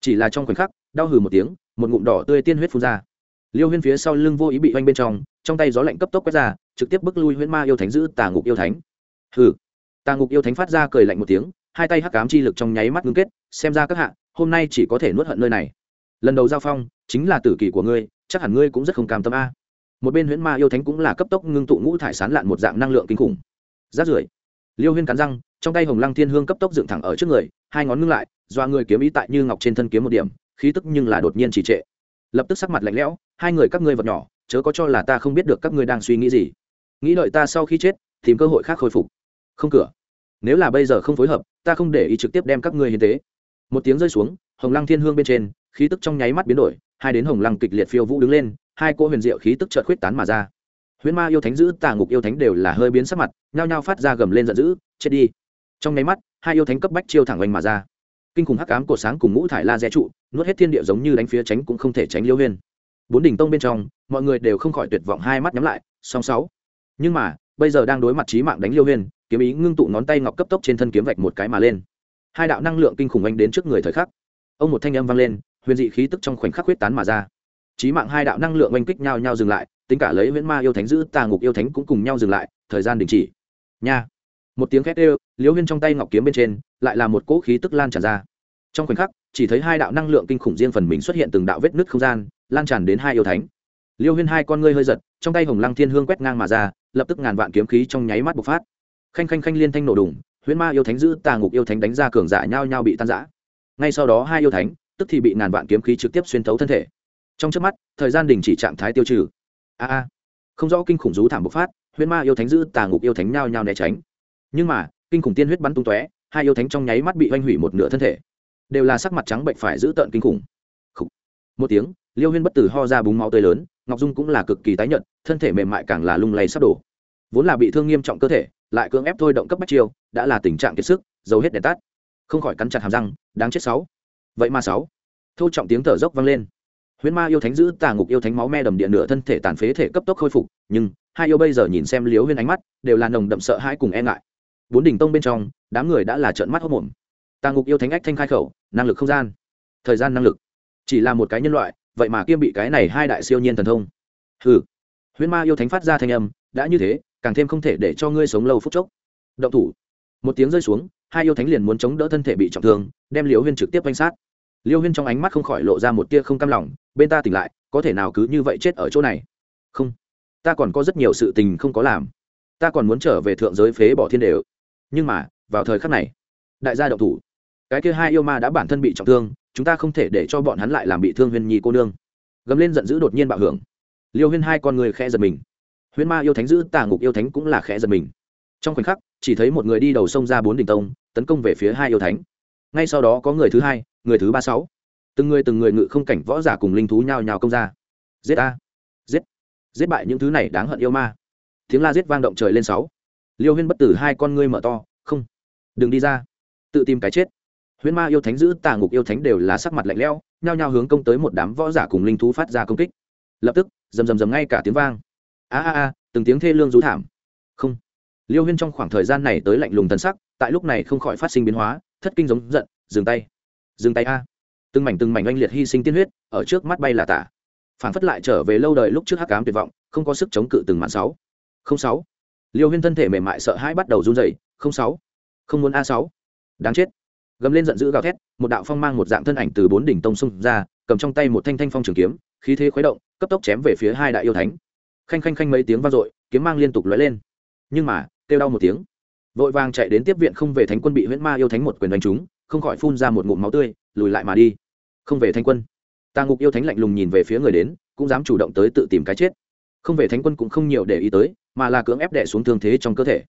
Chỉ là trong khoảnh khắc, đau hừ một tiếng, một ngụm đỏ tươi tiên huyết phun ra. Liêu huyên phía sau lưng vô ý bị oanh bên trong trong tay gió lạnh cấp tốc quét ra, trực tiếp bức lui huyễn ma yêu thánh giữ tà ngục yêu thánh. Hừ. Tà ngục yêu thánh phát ra cười lạnh một tiếng, hai tay hắc cám chi lực trong nháy mắt ngưng kết, xem ra các hạ hôm nay chỉ có thể nuốt hận nơi này. Lần đầu giao phong, chính là tử kỳ của ngươi, chắc hẳn ngươi cũng rất không cam tâm a. Một bên huyễn ma yêu thánh cũng là cấp tốc ngưng tụ ngũ thải sán lạn một dạng năng lượng kinh khủng. Rát rưởi, liêu huyên cắn răng, trong tay hồng lăng thiên hương cấp tốc dựng thẳng ở trước người, hai ngón ngưng lại doa người kiếm ý tại như ngọc trên thân kiếm một điểm, khí tức nhưng là đột nhiên trì trệ. Lập tức sắc mặt lạnh lẽo, hai người các ngươi vật nhỏ, chớ có cho là ta không biết được các ngươi đang suy nghĩ gì. Nghĩ đợi ta sau khi chết, tìm cơ hội khác khôi phục. Không cửa. Nếu là bây giờ không phối hợp, ta không để ý trực tiếp đem các ngươi hiến tế một tiếng rơi xuống, hồng lăng thiên hương bên trên, khí tức trong nháy mắt biến đổi, hai đến hồng lăng kịch liệt phiêu vũ đứng lên, hai cô huyền diệu khí tức chợt khuyết tán mà ra. Huyễn ma yêu thánh giữ, tà ngục yêu thánh đều là hơi biến sắc mặt, nhao nhao phát ra gầm lên giận dữ, chết đi! Trong nháy mắt, hai yêu thánh cấp bách chiêu thẳng oanh mà ra. Kinh khủng hắc ám cổ sáng cùng ngũ thải la rẽ trụ, nuốt hết thiên địa giống như đánh phía tránh cũng không thể tránh liêu huyên. Bốn đỉnh tông bên trong, mọi người đều không khỏi tuyệt vọng hai mắt nhắm lại, song sáu. Nhưng mà, bây giờ đang đối mặt trí mạng đánh liêu huyên, kiếm ý ngưng tụ ngón tay ngọc cấp tốc trên thân kiếm vạch một cái mà lên hai đạo năng lượng kinh khủng anh đến trước người thời khắc. Ông một thanh âm vang lên, huyền dị khí tức trong khoảnh khắc huyết tán mà ra. Trí mạng hai đạo năng lượng oanh kích nhau nhau dừng lại, tính cả lấy viễn ma yêu thánh giữ, tà ngục yêu thánh cũng cùng nhau dừng lại, thời gian đình chỉ. Nha. Một tiếng khét ê liễu huyên trong tay ngọc kiếm bên trên, lại là một cỗ khí tức lan tràn ra. Trong khoảnh khắc, chỉ thấy hai đạo năng lượng kinh khủng riêng phần mình xuất hiện từng đạo vết nứt không gian, lan tràn đến hai yêu thánh. Liêu huyên hai con ngươi hơi giật, trong tay hồng lăng thiên hương quét ngang mà ra, lập tức ngàn vạn kiếm khí trong nháy mắt bộc phát. Khanh khanh khanh liên thanh nổ đùng huyễn ma yêu thánh giữ tà ngục yêu thánh đánh ra cường giả nhao nhao bị tan giã ngay sau đó hai yêu thánh, tức thì bị ngàn vạn kiếm khí trực tiếp xuyên thấu thân thể. Trong trước mắt, thời gian đình chỉ trạng thái tiêu trừ. A a. Không rõ kinh khủng rú thảm bộc phát, huyễn ma yêu thánh giữ tà ngục yêu thánh nhao nhao né tránh. Nhưng mà, kinh khủng tiên huyết bắn tung tóe, hai yêu thánh trong nháy mắt bị oanh hủy một nửa thân thể. Đều là sắc mặt trắng bệnh phải giữ tợn kinh khủng. Khủ. một tiếng, liêu huyên bất tử ho ra búng máu tươi lớn, ngọc dung cũng là cực kỳ tái nhợt, thân thể mềm mại càng là lung lay sắp đổ. Vốn là bị thương nghiêm trọng cơ thể, lại cưỡng ép thôi động cấp bách chiêu đã là tình trạng kiệt sức dầu hết đèn tắt. Không khỏi cắn chặt hàm răng đáng chết sáu. Vậy mà sáu. Thô trọng tiếng thở dốc vang lên. Huyễn ma yêu thánh giữ tà ngục yêu thánh máu me đầm điện nửa thân thể tàn phế thể cấp tốc khôi phục nhưng hai yêu bây giờ nhìn xem liếu huyên ánh mắt đều là nồng đậm sợ hãi cùng e ngại. Bốn đỉnh tông bên trong đám người đã là trợn mắt hốc mồm tà ngục yêu thánh ách thanh khai khẩu năng lực không gian thời gian năng lực. Chỉ là một cái nhân loại vậy mà kiêm bị cái này hai đại siêu nhiên thần thông. Hừ, huyễn ma yêu thánh phát ra thanh âm đã như thế càng thêm không thể để cho ngươi sống lâu phút chốc. Động thủ một tiếng rơi xuống, hai yêu thánh liền muốn chống đỡ thân thể bị trọng thương, đem liêu huyên trực tiếp quanh sát. Liêu huyên trong ánh mắt không khỏi lộ ra một tia không cam lòng, bên ta tỉnh lại, có thể nào cứ như vậy chết ở chỗ này? Không, ta còn có rất nhiều sự tình không có làm. Ta còn muốn trở về thượng giới phế bỏ thiên đề nhưng mà, vào thời khắc này, đại gia động thủ. Cái kia hai yêu ma đã bản thân bị trọng thương, chúng ta không thể để cho bọn hắn lại làm bị thương huyên nhi cô nương. Gầm lên giận dữ đột nhiên bạo hưởng. Liêu huyên hai con người khẽ giật mình. Huyên ma yêu thánh giữ tà ngục yêu thánh cũng là khẽ giật mình. Trong khoảnh khắc chỉ thấy một người đi đầu sông ra bốn đỉnh tông, tấn công về phía hai yêu thánh. Ngay sau đó có người thứ hai, người thứ ba sáu. Từng người từng người ngự không cảnh võ giả cùng linh thú nhào nhào công ra. Giết a! Giết! Giết bại những thứ này đáng hận yêu ma. Tiếng la giết vang động trời lên sáu. Liêu huyên bất tử hai con ngươi mở to, không, đừng đi ra. Tự tìm cái chết. Huyễn ma yêu thánh giữ tà ngục yêu thánh đều là sắc mặt lạnh lẽo, nhao nhao hướng công tới một đám võ giả cùng linh thú phát ra công kích. Lập tức, rầm rầm rầm ngay cả tiếng vang. A a a, từng tiếng thê lương rú thảm liêu huyên trong khoảng thời gian này tới lạnh lùng tân sắc, tại lúc này không khỏi phát sinh biến hóa, thất kinh giống giận, dừng tay dừng tay a. Từng mảnh từng mảnh oanh liệt hy sinh tiên huyết, ở trước mắt bay là tả. Phản phất lại trở về lâu đời lúc trước hắc cám tuyệt vọng, không có sức chống cự từng màn sáu. Không sáu. Liêu huyên thân thể mềm mại sợ hãi bắt đầu run rẩy, không sáu. Không muốn a sáu. Đáng chết. Gầm lên giận dữ gào thét, một đạo phong mang một dạng thân ảnh từ bốn đỉnh tông xung ra, cầm trong tay một thanh thanh phong trường kiếm, khí thế khuấy động, cấp tốc chém về phía hai đại yêu thánh. Khanh khanh khanh mấy tiếng vang dội, kiếm mang liên tục lóe lên. Nhưng mà kêu đau một tiếng. Vội vàng chạy đến tiếp viện không về thánh quân bị huyễn ma yêu thánh một quyền đánh trúng, không khỏi phun ra một ngụm máu tươi, lùi lại mà đi. Không về thánh quân. Tà ngục yêu thánh lạnh lùng nhìn về phía người đến, cũng dám chủ động tới tự tìm cái chết. Không về thánh quân cũng không nhiều để ý tới, mà là cưỡng ép đệ xuống thương thế trong cơ thể.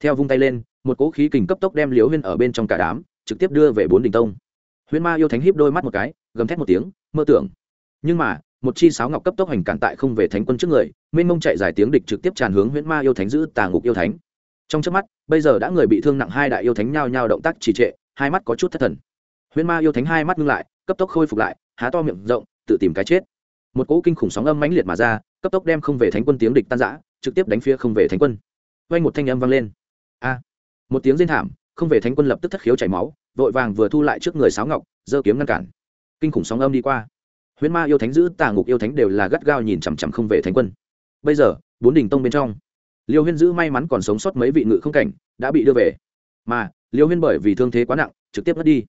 Theo vung tay lên, một cỗ khí kình cấp tốc đem liễu huyên ở bên trong cả đám, trực tiếp đưa về bốn đình tông. Huyễn ma yêu thánh híp đôi mắt một cái, gầm thét một tiếng, mơ tưởng. Nhưng mà, một chi sáo ngọc cấp tốc hành cản tại không về thánh quân trước người, mênh mông chạy dài tiếng địch trực tiếp tràn hướng huyễn ma yêu thánh giữ tà ngục yêu thánh trong trước mắt, bây giờ đã người bị thương nặng hai đại yêu thánh nhao nhao động tác trì trệ, hai mắt có chút thất thần. Huyễn ma yêu thánh hai mắt ngưng lại, cấp tốc khôi phục lại, há to miệng rộng, tự tìm cái chết. Một cỗ kinh khủng sóng âm mãnh liệt mà ra, cấp tốc đem không về thánh quân tiếng địch tan giã trực tiếp đánh phía không về thánh quân. Quanh một thanh âm vang lên. A! Một tiếng rên thảm, không về thánh quân lập tức thất khiếu chảy máu, vội vàng vừa thu lại trước người sáo ngọc, giơ kiếm ngăn cản. Kinh khủng sóng âm đi qua. Huyễn ma yêu thánh giữ tà ngục yêu thánh đều là gắt gao nhìn chằm chằm không về thánh quân. Bây giờ, bốn đỉnh tông bên trong liêu huyên giữ may mắn còn sống sót mấy vị ngự không cảnh, đã bị đưa về. Mà, liêu huyên bởi vì thương thế quá nặng, trực tiếp mất đi.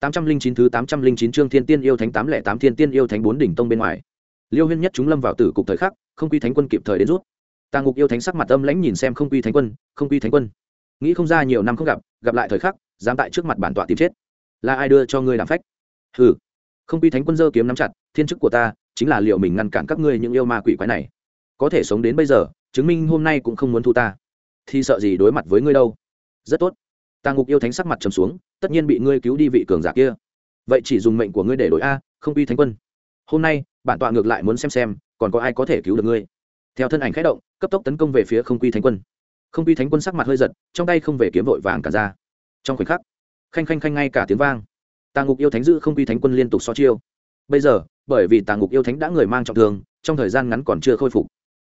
Tám trăm linh chín thứ tám trăm linh chín chương thiên tiên yêu thánh tám lẻ tám thiên tiên yêu thánh bốn đỉnh tông bên ngoài. Liêu huyên nhất chúng lâm vào tử cục thời khắc, không quy thánh quân kịp thời đến rút. Tà ngục yêu thánh sắc mặt âm lãnh nhìn xem không quy thánh quân, không quy thánh quân. Nghĩ không ra nhiều năm không gặp gặp lại thời khắc, dám tại trước mặt bản tọa tìm chết. Là ai đưa cho ngươi làm phách? Hừ. Không quy thánh quân dơ kiếm nắm chặt, thiên chức của ta, chính là liệu mình ngăn cản các ngươi những yêu ma quỷ quái này. Có thể sống đến bây giờ chứng minh hôm nay cũng không muốn thu ta. Thì sợ gì đối mặt với ngươi đâu? Rất tốt. Ta ngục yêu thánh sắc mặt trầm xuống, tất nhiên bị ngươi cứu đi vị cường giả kia. Vậy chỉ dùng mệnh của ngươi để đổi a, không uy thánh quân. Hôm nay, bản tọa ngược lại muốn xem xem, còn có ai có thể cứu được ngươi. Theo thân ảnh khẽ động, cấp tốc tấn công về phía không quy thánh quân. Không quy thánh quân sắc mặt hơi giật, trong tay không về kiếm vội vàng cả ra. Trong khoảnh khắc, khanh khanh khanh ngay cả tiếng vang. Tà ngục yêu thánh giữ không quy thánh quân liên tục so chiêu. Bây giờ, bởi vì tà ngục yêu thánh đã người mang trọng thương, trong thời gian ngắn còn chưa khôi phục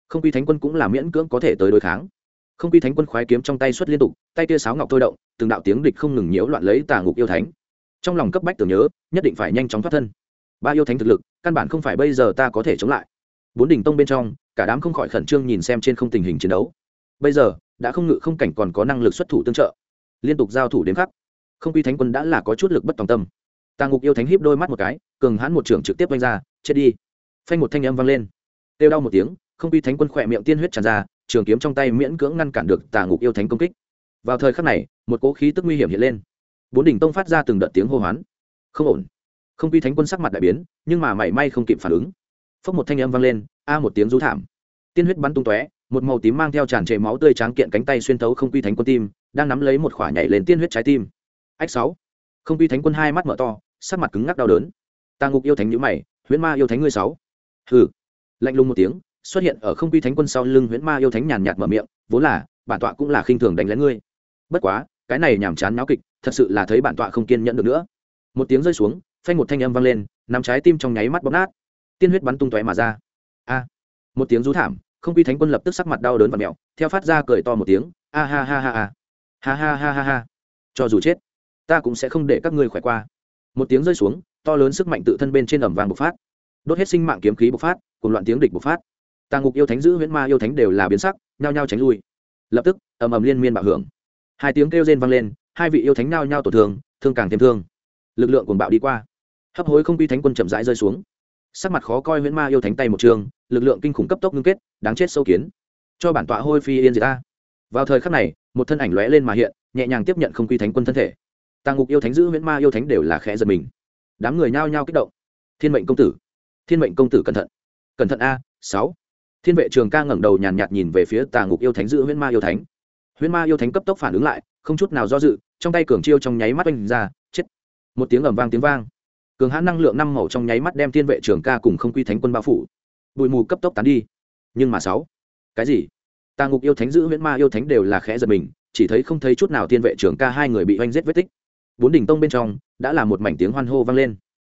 không quy thánh quân cũng là miễn cưỡng có thể tới đối kháng. Không quy thánh quân khoái kiếm trong tay xuất liên tục, tay kia sáo ngọc thôi động, từng đạo tiếng địch không ngừng nhiễu loạn lấy tà ngục yêu thánh. Trong lòng cấp bách tưởng nhớ, nhất định phải nhanh chóng thoát thân. Ba yêu thánh thực lực, căn bản không phải bây giờ ta có thể chống lại. Bốn đỉnh tông bên trong, cả đám không khỏi khẩn trương nhìn xem trên không tình hình chiến đấu. Bây giờ, đã không ngự không cảnh còn có năng lực xuất thủ tương trợ. Liên tục giao thủ đến khắc, không quy thánh quân đã là có chút lực bất tòng tâm. Tà ngục yêu thánh híp đôi mắt một cái, cường hãn một trưởng trực tiếp vanh ra, chết đi. Phanh một thanh âm vang lên. Kêu đau một tiếng không quy thánh quân khỏe miệng tiên huyết tràn ra, trường kiếm trong tay miễn cưỡng ngăn cản được tà ngục yêu thánh công kích. Vào thời khắc này, một cỗ khí tức nguy hiểm hiện lên. Bốn đỉnh tông phát ra từng đợt tiếng hô hoán. Không ổn. Không quy thánh quân sắc mặt đại biến, nhưng mà mảy may không kịp phản ứng. Phốc một thanh âm vang lên, a một tiếng rú thảm. Tiên huyết bắn tung tóe, một màu tím mang theo tràn trề máu tươi tráng kiện cánh tay xuyên thấu không quy thánh quân tim, đang nắm lấy một khỏa nhảy lên tiên huyết trái tim. Ách sáu. Không quy thánh quân hai mắt mở to, sắc mặt cứng ngắc đau đớn. Tà ngục yêu thánh nhữ mày, huyễn ma yêu thánh ngươi sáu. Hừ. Lạnh lùng một tiếng xuất hiện ở không quy thánh quân sau lưng huyễn ma yêu thánh nhàn nhạt mở miệng, vốn là, bản tọa cũng là khinh thường đánh lén ngươi. Bất quá, cái này nhàm chán náo kịch, thật sự là thấy bản tọa không kiên nhẫn được nữa. Một tiếng rơi xuống, phanh một thanh âm vang lên nằm trái tim trong nháy mắt bóp nát. Tiên huyết bắn tung tóe mà ra. A! Một tiếng rú thảm, không quy thánh quân lập tức sắc mặt đau đớn và mẹo, theo phát ra cười to một tiếng, a ha ha ha ha. Ha ha ha ha ha. Cho dù chết, ta cũng sẽ không để các ngươi khỏe qua. Một tiếng rơi xuống, to lớn sức mạnh tự thân bên trên ẩm vàng bộc phát. Đốt hết sinh mạng kiếm khí bộc phát cùng loạn tiếng địch bộc phát tàng ngục yêu thánh giữ huyễn ma yêu thánh đều là biến sắc, nhao nhao tránh lui. Lập tức, ầm ầm liên miên bạo hưởng. Hai tiếng kêu rên vang lên, hai vị yêu thánh nhao nhao tổn thương thương càng thêm thương. Lực lượng cuồng bạo đi qua. Hấp hối không quy thánh quân chậm rãi rơi xuống. Sắc mặt khó coi huyễn ma yêu thánh tay một trường, lực lượng kinh khủng cấp tốc ngưng kết, đáng chết sâu kiến. Cho bản tọa hôi phi yên diệt ta. Vào thời khắc này, một thân ảnh lóe lên mà hiện, nhẹ nhàng tiếp nhận không quy thánh quân thân thể. Tàng ngục yêu thánh giữ huyễn ma yêu thánh đều là khẽ giật mình. Đám người nhao nhao kích động. Thiên mệnh công tử, thiên mệnh công tử cẩn thận. Cẩn thận a, sáu thiên vệ trường ca ngẩng đầu nhàn nhạt nhìn về phía tà ngục yêu thánh giữ huyễn ma yêu thánh. Huyễn ma yêu thánh cấp tốc phản ứng lại, không chút nào do dự, trong tay cường chiêu trong nháy mắt oanh ra, chết. Một tiếng ầm vang tiếng vang. Cường hãn năng lượng năm màu trong nháy mắt đem thiên vệ trường ca cùng không quy thánh quân bao phủ. Bụi mù cấp tốc tán đi. Nhưng mà sáu. Cái gì? Tà ngục yêu thánh giữ huyễn ma yêu thánh đều là khẽ giật mình, chỉ thấy không thấy chút nào thiên vệ trường ca hai người bị oanh giết vết tích. Bốn đỉnh tông bên trong, đã là một mảnh tiếng hoan hô vang lên.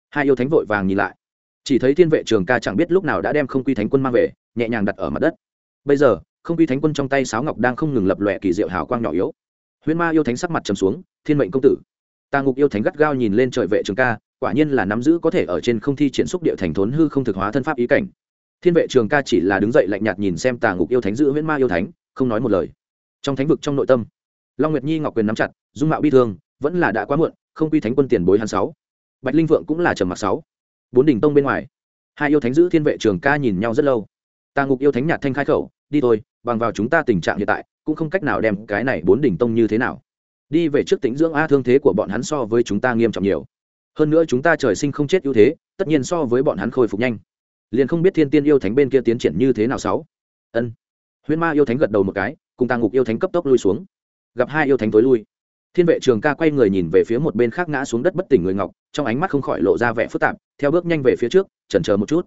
Hai yêu thánh vội vàng nhìn lại chỉ thấy thiên vệ trường ca chẳng biết lúc nào đã đem không quy thánh quân mang về, nhẹ nhàng đặt ở mặt đất. Bây giờ, không quy thánh quân trong tay sáo ngọc đang không ngừng lập lòe kỳ diệu hào quang nhỏ yếu. Huyễn ma yêu thánh sắc mặt trầm xuống, thiên mệnh công tử. Tà ngục yêu thánh gắt gao nhìn lên trời vệ trường ca, quả nhiên là nắm giữ có thể ở trên không thi triển xúc địa thành thốn hư không thực hóa thân pháp ý cảnh. Thiên vệ trường ca chỉ là đứng dậy lạnh nhạt nhìn xem tà ngục yêu thánh giữ huyễn ma yêu thánh, không nói một lời. Trong thánh vực trong nội tâm, long nguyệt nhi ngọc quyền nắm chặt, dung mạo bi thương, vẫn là đã quá muộn, không quy thánh quân tiền bối hắn sáu. Bạch linh vượng cũng là trầm mặc sáu bốn đỉnh tông bên ngoài. Hai yêu thánh giữ thiên vệ trường ca nhìn nhau rất lâu. Tà ngục yêu thánh nhạt thanh khai khẩu, đi thôi, bằng vào chúng ta tình trạng hiện tại, cũng không cách nào đem cái này bốn đỉnh tông như thế nào. Đi về trước tính dưỡng a thương thế của bọn hắn so với chúng ta nghiêm trọng nhiều. Hơn nữa chúng ta trời sinh không chết ưu thế, tất nhiên so với bọn hắn khôi phục nhanh. Liền không biết thiên tiên yêu thánh bên kia tiến triển như thế nào sáu. Ân. Huyễn ma yêu thánh gật đầu một cái, cùng tàng ngục yêu thánh cấp tốc lui xuống. Gặp hai yêu thánh tối lui thiên vệ trường ca quay người nhìn về phía một bên khác ngã xuống đất bất tỉnh người ngọc, trong ánh mắt không khỏi lộ ra vẻ phức tạp, theo bước nhanh về phía trước, chần chờ một chút.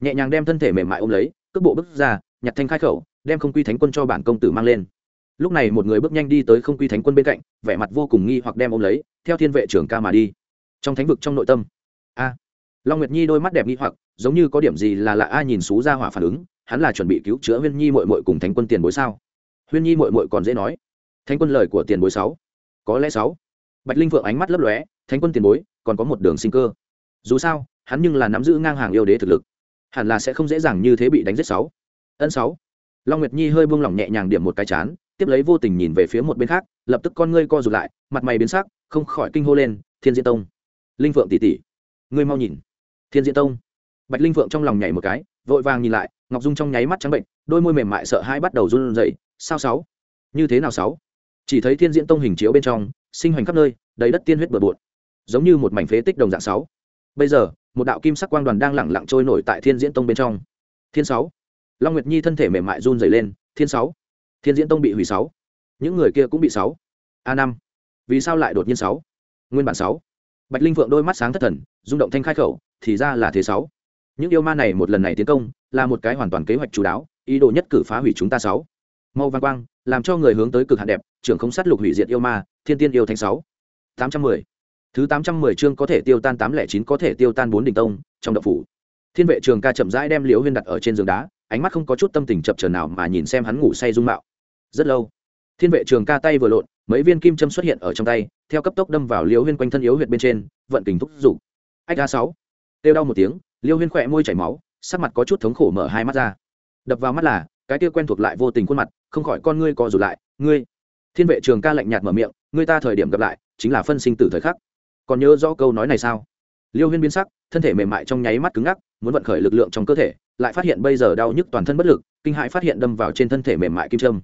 Nhẹ nhàng đem thân thể mềm mại ôm lấy, cước bộ bước ra, nhặt thanh khai khẩu, đem không quy thánh quân cho bản công tử mang lên. Lúc này một người bước nhanh đi tới không quy thánh quân bên cạnh, vẻ mặt vô cùng nghi hoặc đem ôm lấy, theo thiên vệ trưởng ca mà đi. Trong thánh vực trong nội tâm, a, long nguyệt nhi đôi mắt đẹp nghi hoặc, giống như có điểm gì là lạ a nhìn xú ra hỏa phản ứng, hắn là chuẩn bị cứu chữa huyên nhi mội mội cùng thánh quân tiền bối sao? Huyên nhi mội mội còn dễ nói. Thánh quân lời của tiền bối sáu có lẽ sáu. Bạch linh vượng ánh mắt lấp lóe, thánh quân tiền bối, còn có một đường sinh cơ. Dù sao, hắn nhưng là nắm giữ ngang hàng yêu đế thực lực. Hẳn là sẽ không dễ dàng như thế bị đánh giết sáu. Ân sáu. Long nguyệt nhi hơi buông lỏng nhẹ nhàng điểm một cái chán, tiếp lấy vô tình nhìn về phía một bên khác, lập tức con ngươi co rụt lại, mặt mày biến sắc, không khỏi kinh hô lên, thiên diễn tông. Linh phượng tỷ tỷ, ngươi mau nhìn. Thiên diễn tông. Bạch linh phượng trong lòng nhảy một cái, vội vàng nhìn lại, ngọc dung trong nháy mắt trắng bệnh, đôi môi mềm mại sợ hãi bắt đầu run rẩy, sao sáu? Như thế nào sáu? Chỉ thấy thiên diễn tông hình chiếu bên trong, sinh hoành khắp nơi, đầy đất tiên huyết bừa bộn. Giống như một mảnh phế tích đồng dạng sáu. Bây giờ, một đạo kim sắc quang đoàn đang lẳng lặng trôi nổi tại thiên diễn tông bên trong. Thiên sáu. Long nguyệt nhi thân thể mềm mại run dày lên. Thiên sáu. Thiên diễn tông bị hủy sáu. Những người kia cũng bị sáu. A năm. Vì sao lại đột nhiên sáu? Nguyên bản sáu. Bạch linh vượng đôi mắt sáng thất thần, rung động thanh khai khẩu, thì ra là thế sáu. Những yêu ma này một lần này tiến công, là một cái hoàn toàn kế hoạch chú đáo, ý đồ nhất cử phá hủy chúng ta sáu màu vàng quang, làm cho người hướng tới cực hạn đẹp, trưởng không sát lục hủy diệt yêu ma, thiên tiên yêu thánh sáu. Tám trăm mười. Thứ tám trăm mười chương có thể tiêu tan tám lẻ chín, có thể tiêu tan bốn đỉnh tông, trong đậu phủ. Thiên vệ trường ca chậm rãi đem liễu huyên đặt ở trên giường đá, ánh mắt không có chút tâm tình chập chờn nào mà nhìn xem hắn ngủ say dung mạo. Rất lâu, thiên vệ trường ca tay vừa lộn, mấy viên kim châm xuất hiện ở trong tay, theo cấp tốc đâm vào liễu huyên quanh thân yếu huyệt bên trên, vận kình thúc giục. Ách a sáu. Kêu đau một tiếng, liễu huyên khỏe môi chảy máu, sắc mặt có chút thống khổ mở hai mắt ra. Đập vào mắt là cái kia quen thuộc lại vô tình khuôn mặt, không khỏi con ngươi co rụt lại, ngươi, thiên vệ trường ca lạnh nhạt mở miệng, ngươi ta thời điểm gặp lại, chính là phân sinh tử thời khắc. Còn nhớ rõ câu nói này sao? Liêu huyên biến sắc, thân thể mềm mại trong nháy mắt cứng ngắc, muốn vận khởi lực lượng trong cơ thể, lại phát hiện bây giờ đau nhức toàn thân bất lực, kinh hãi phát hiện đâm vào trên thân thể mềm mại kim trâm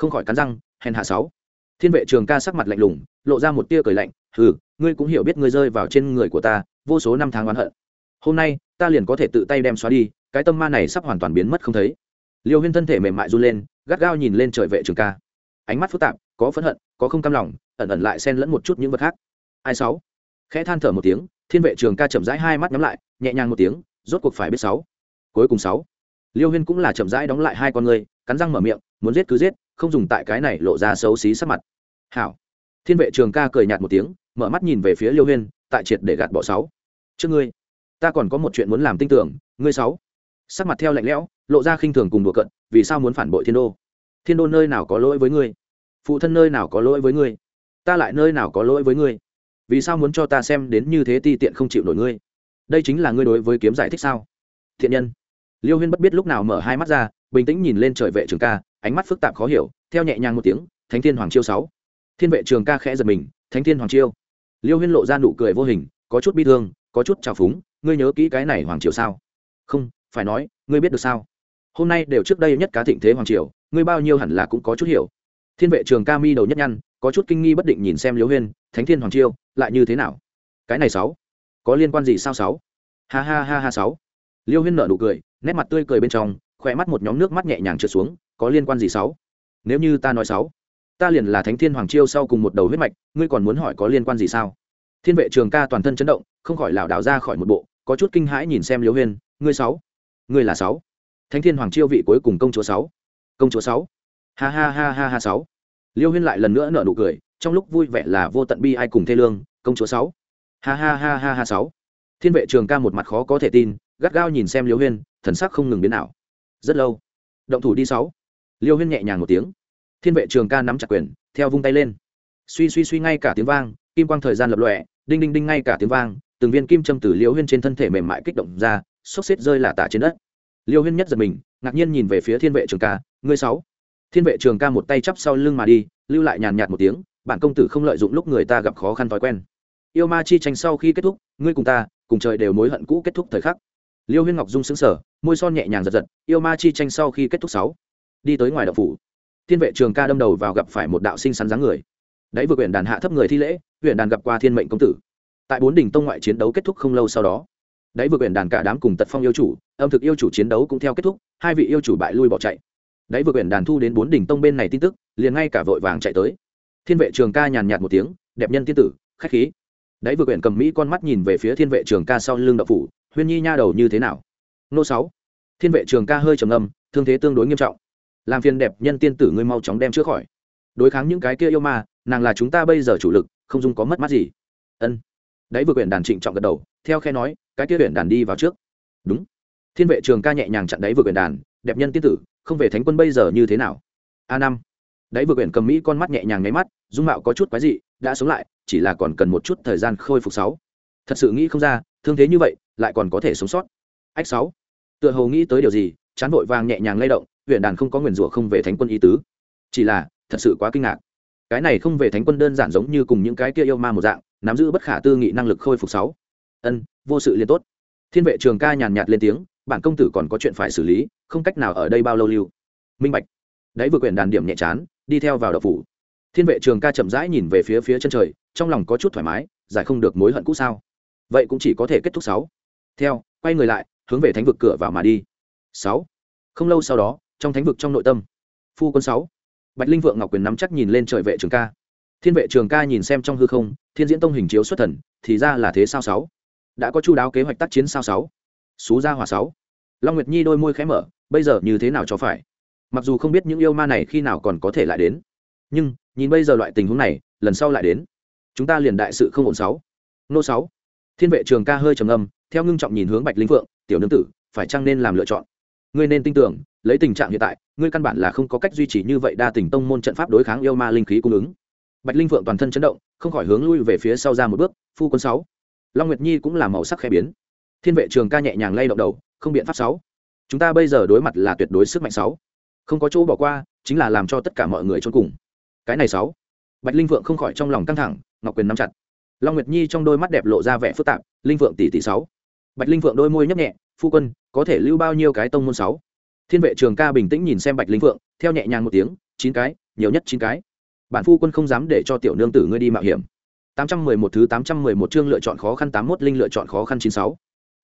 không khỏi cắn răng, hèn hạ sáu. Thiên vệ trường ca sắc mặt lạnh lùng, lộ ra một tia cười lạnh, hừ, ngươi cũng hiểu biết ngươi rơi vào trên người của ta, vô số năm tháng oán hận. Hôm nay, ta liền có thể tự tay đem xóa đi, cái tâm ma này sắp hoàn toàn biến mất không thấy liêu huyên thân thể mềm mại run lên, gắt gao nhìn lên trời vệ trường ca. Ánh mắt phức tạp, có phẫn hận, có không cam lòng, ẩn ẩn lại xen lẫn một chút những vật khác. Ai sáu? Khẽ than thở một tiếng, thiên vệ trường ca chậm rãi hai mắt nhắm lại, nhẹ nhàng một tiếng, rốt cuộc phải biết sáu. Cuối cùng sáu. Liêu huyên cũng là chậm rãi đóng lại hai con người, cắn răng mở miệng, muốn giết cứ giết, không dùng tại cái này lộ ra xấu xí sắc mặt. Hảo. Thiên vệ trường ca cười nhạt một tiếng, mở mắt nhìn về phía liêu huyên, tại triệt để gạt bỏ sáu. Trước ngươi, ta còn có một chuyện muốn làm tin tưởng, ngươi sáu. Sắc mặt theo lạnh lẽo lộ ra khinh thường cùng đùa cận vì sao muốn phản bội thiên đô? Thiên đô nơi nào có lỗi với ngươi? Phụ thân nơi nào có lỗi với ngươi? Ta lại nơi nào có lỗi với ngươi? Vì sao muốn cho ta xem đến như thế ti tiện không chịu nổi ngươi? Đây chính là ngươi đối với kiếm giải thích sao? Thiện nhân. Liêu huyên bất biết lúc nào mở hai mắt ra, bình tĩnh nhìn lên trời vệ trường ca, ánh mắt phức tạp khó hiểu, theo nhẹ nhàng một tiếng, thánh thiên hoàng chiêu sáu. Thiên vệ trường ca khẽ giật mình, thánh thiên hoàng chiêu. Liêu huyên lộ ra nụ cười vô hình, có chút bi thương, có chút trào phúng, ngươi nhớ kỹ cái này hoàng triều sao? Không, phải nói, ngươi biết được sao? Hôm nay đều trước đây nhất cá thịnh thế hoàng triều, ngươi bao nhiêu hẳn là cũng có chút hiểu. Thiên vệ trường ca mi đầu nhất nhăn, có chút kinh nghi bất định nhìn xem liêu huyên, thánh thiên hoàng triều, lại như thế nào? Cái này sáu, có liên quan gì sao sáu? Ha ha ha ha sáu. Liêu huyên nở nụ cười, nét mặt tươi cười bên trong, khỏe mắt một nhóm nước mắt nhẹ nhàng trượt xuống, có liên quan gì sáu? Nếu như ta nói sáu, ta liền là thánh thiên hoàng chiêu sau cùng một đầu huyết mạch, ngươi còn muốn hỏi có liên quan gì sao? Thiên vệ trường ca toàn thân chấn động, không khỏi lảo đảo ra khỏi một bộ, có chút kinh hãi nhìn xem liêu huyên, ngươi sáu, ngươi là sáu thánh thiên hoàng chiêu vị cuối cùng công chúa sáu. Công chúa sáu. Ha ha ha ha ha sáu. Liêu huyên lại lần nữa nở nụ cười, trong lúc vui vẻ là vô tận bi ai cùng thê lương, công chúa sáu. Ha ha ha ha ha sáu. Thiên vệ trường ca một mặt khó có thể tin, gắt gao nhìn xem liêu huyên, thần sắc không ngừng biến nào rất lâu, động thủ đi sáu. Liêu huyên nhẹ nhàng một tiếng. Thiên vệ trường ca nắm chặt quyền, theo vung tay lên. Suy suy suy ngay cả tiếng vang, kim quang thời gian lập lọe đinh đinh đinh ngay cả tiếng vang, từng viên kim châm từ liêu huyên trên thân thể mềm mại kích động ra xốc xếp rơi là tả trên đất liêu huyên nhất giật mình, ngạc nhiên nhìn về phía thiên vệ trường ca, ngươi sáu. Thiên vệ trường ca một tay chắp sau lưng mà đi, lưu lại nhàn nhạt một tiếng, bản công tử không lợi dụng lúc người ta gặp khó khăn thói quen. Yêu ma chi tranh sau khi kết thúc, ngươi cùng ta, cùng trời đều mối hận cũ kết thúc thời khắc. Liêu huyên ngọc dung xứng sở môi son nhẹ nhàng giật giật, yêu ma chi tranh sau khi kết thúc sáu, đi tới ngoài đậu phủ. Thiên vệ trường ca đâm đầu vào gặp phải một đạo sinh sắn dáng người. Đấy vừa quyển đàn hạ thấp người thi lễ, huyện đàn gặp qua thiên mệnh công tử. Tại bốn đỉnh tông ngoại chiến đấu kết thúc không lâu sau đó đấy vừa quyển đàn cả đám cùng tật phong yêu chủ, âm thực yêu chủ chiến đấu cũng theo kết thúc, hai vị yêu chủ bại lui bỏ chạy. Đấy vừa quyển đàn thu đến bốn đỉnh tông bên này tin tức, liền ngay cả vội vàng chạy tới. Thiên vệ trường ca nhàn nhạt một tiếng, đẹp nhân tiên tử, khách khí. Đấy vừa quyển cầm mỹ con mắt nhìn về phía thiên vệ trường ca sau lưng đậu phủ, huyên nhi nha đầu như thế nào? Nô sáu. Thiên vệ trường ca hơi trầm ngâm, thương thế tương đối nghiêm trọng. Làm phiền đẹp nhân tiên tử ngươi mau chóng đem chữa khỏi. Đối kháng những cái kia yêu ma, nàng là chúng ta bây giờ chủ lực, không dung có mất mát gì. Ân đấy, vừa quyển đàn trịnh trọng gật đầu, theo khe nói, cái kia quyển đàn đi vào trước. Đúng. Thiên vệ trường ca nhẹ nhàng chặn đấy vừa quyển đàn, đẹp nhân tiên tử, không về thánh quân bây giờ như thế nào? A năm. Đấy vừa quyển cầm mỹ con mắt nhẹ nhàng nháy mắt, dung mạo có chút quái dị, đã sống lại, chỉ là còn cần một chút thời gian khôi phục sáu. Thật sự nghĩ không ra, thương thế như vậy, lại còn có thể sống sót. Ách sáu. Tựa hồ nghĩ tới điều gì, chán vội vàng nhẹ nhàng lay động huyện đàn không có nguyền rủa không về thánh quân ý tứ. Chỉ là, thật sự quá kinh ngạc. Cái này không về thánh quân đơn giản giống như cùng những cái kia yêu ma một dạng nắm giữ bất khả tư nghị năng lực khôi phục sáu. Ân, vô sự liên tốt. Thiên vệ trường ca nhàn nhạt lên tiếng, bản công tử còn có chuyện phải xử lý, không cách nào ở đây bao lâu lưu. Minh bạch. Đấy vừa quyển đàn điểm nhẹ chán, đi theo vào đập phủ. Thiên vệ trường ca chậm rãi nhìn về phía phía chân trời, trong lòng có chút thoải mái, giải không được mối hận cũ sao. Vậy cũng chỉ có thể kết thúc sáu. Theo, quay người lại, hướng về thánh vực cửa vào mà đi. Sáu. Không lâu sau đó, trong thánh vực trong nội tâm, phu quân sáu. Bạch linh vượng ngọc quyền nắm chắc nhìn lên trời vệ trường ca thiên vệ trường ca nhìn xem trong hư không, thiên diễn tông hình chiếu xuất thần, thì ra là thế sao sáu? Đã có chu đáo kế hoạch tác chiến sao sáu? Xú gia hòa sáu. Long nguyệt nhi đôi môi khẽ mở, bây giờ như thế nào cho phải? Mặc dù không biết những yêu ma này khi nào còn có thể lại đến, nhưng nhìn bây giờ loại tình huống này, lần sau lại đến, chúng ta liền đại sự không ổn sáu. Nô sáu. Thiên vệ trường ca hơi trầm âm theo ngưng trọng nhìn hướng bạch linh phượng, tiểu nương tử, phải chăng nên làm lựa chọn? Ngươi nên tin tưởng, lấy tình trạng hiện tại, ngươi căn bản là không có cách duy trì như vậy đa tình tông môn trận pháp đối kháng yêu ma linh khí cung ứng bạch linh phượng toàn thân chấn động, không khỏi hướng lui về phía sau ra một bước, phu quân sáu. Long nguyệt nhi cũng là màu sắc khẽ biến. Thiên vệ trường ca nhẹ nhàng lay động đầu, không biện pháp sáu. Chúng ta bây giờ đối mặt là tuyệt đối sức mạnh sáu. Không có chỗ bỏ qua, chính là làm cho tất cả mọi người trốn cùng. Cái này sáu. Bạch linh vượng không khỏi trong lòng căng thẳng, ngọc quyền nắm chặt. Long nguyệt nhi trong đôi mắt đẹp lộ ra vẻ phức tạp, linh vượng tỷ tỷ sáu. Bạch linh vượng đôi môi nhấp nhẹ, phu quân, có thể lưu bao nhiêu cái tông môn sáu? Thiên vệ trường ca bình tĩnh nhìn xem bạch linh vượng theo nhẹ nhàng một tiếng, chín cái, nhiều nhất chín cái bản phu quân không dám để cho tiểu nương tử ngươi đi mạo hiểm 811 thứ 811 chương lựa chọn khó khăn 81 linh lựa chọn khó khăn 96.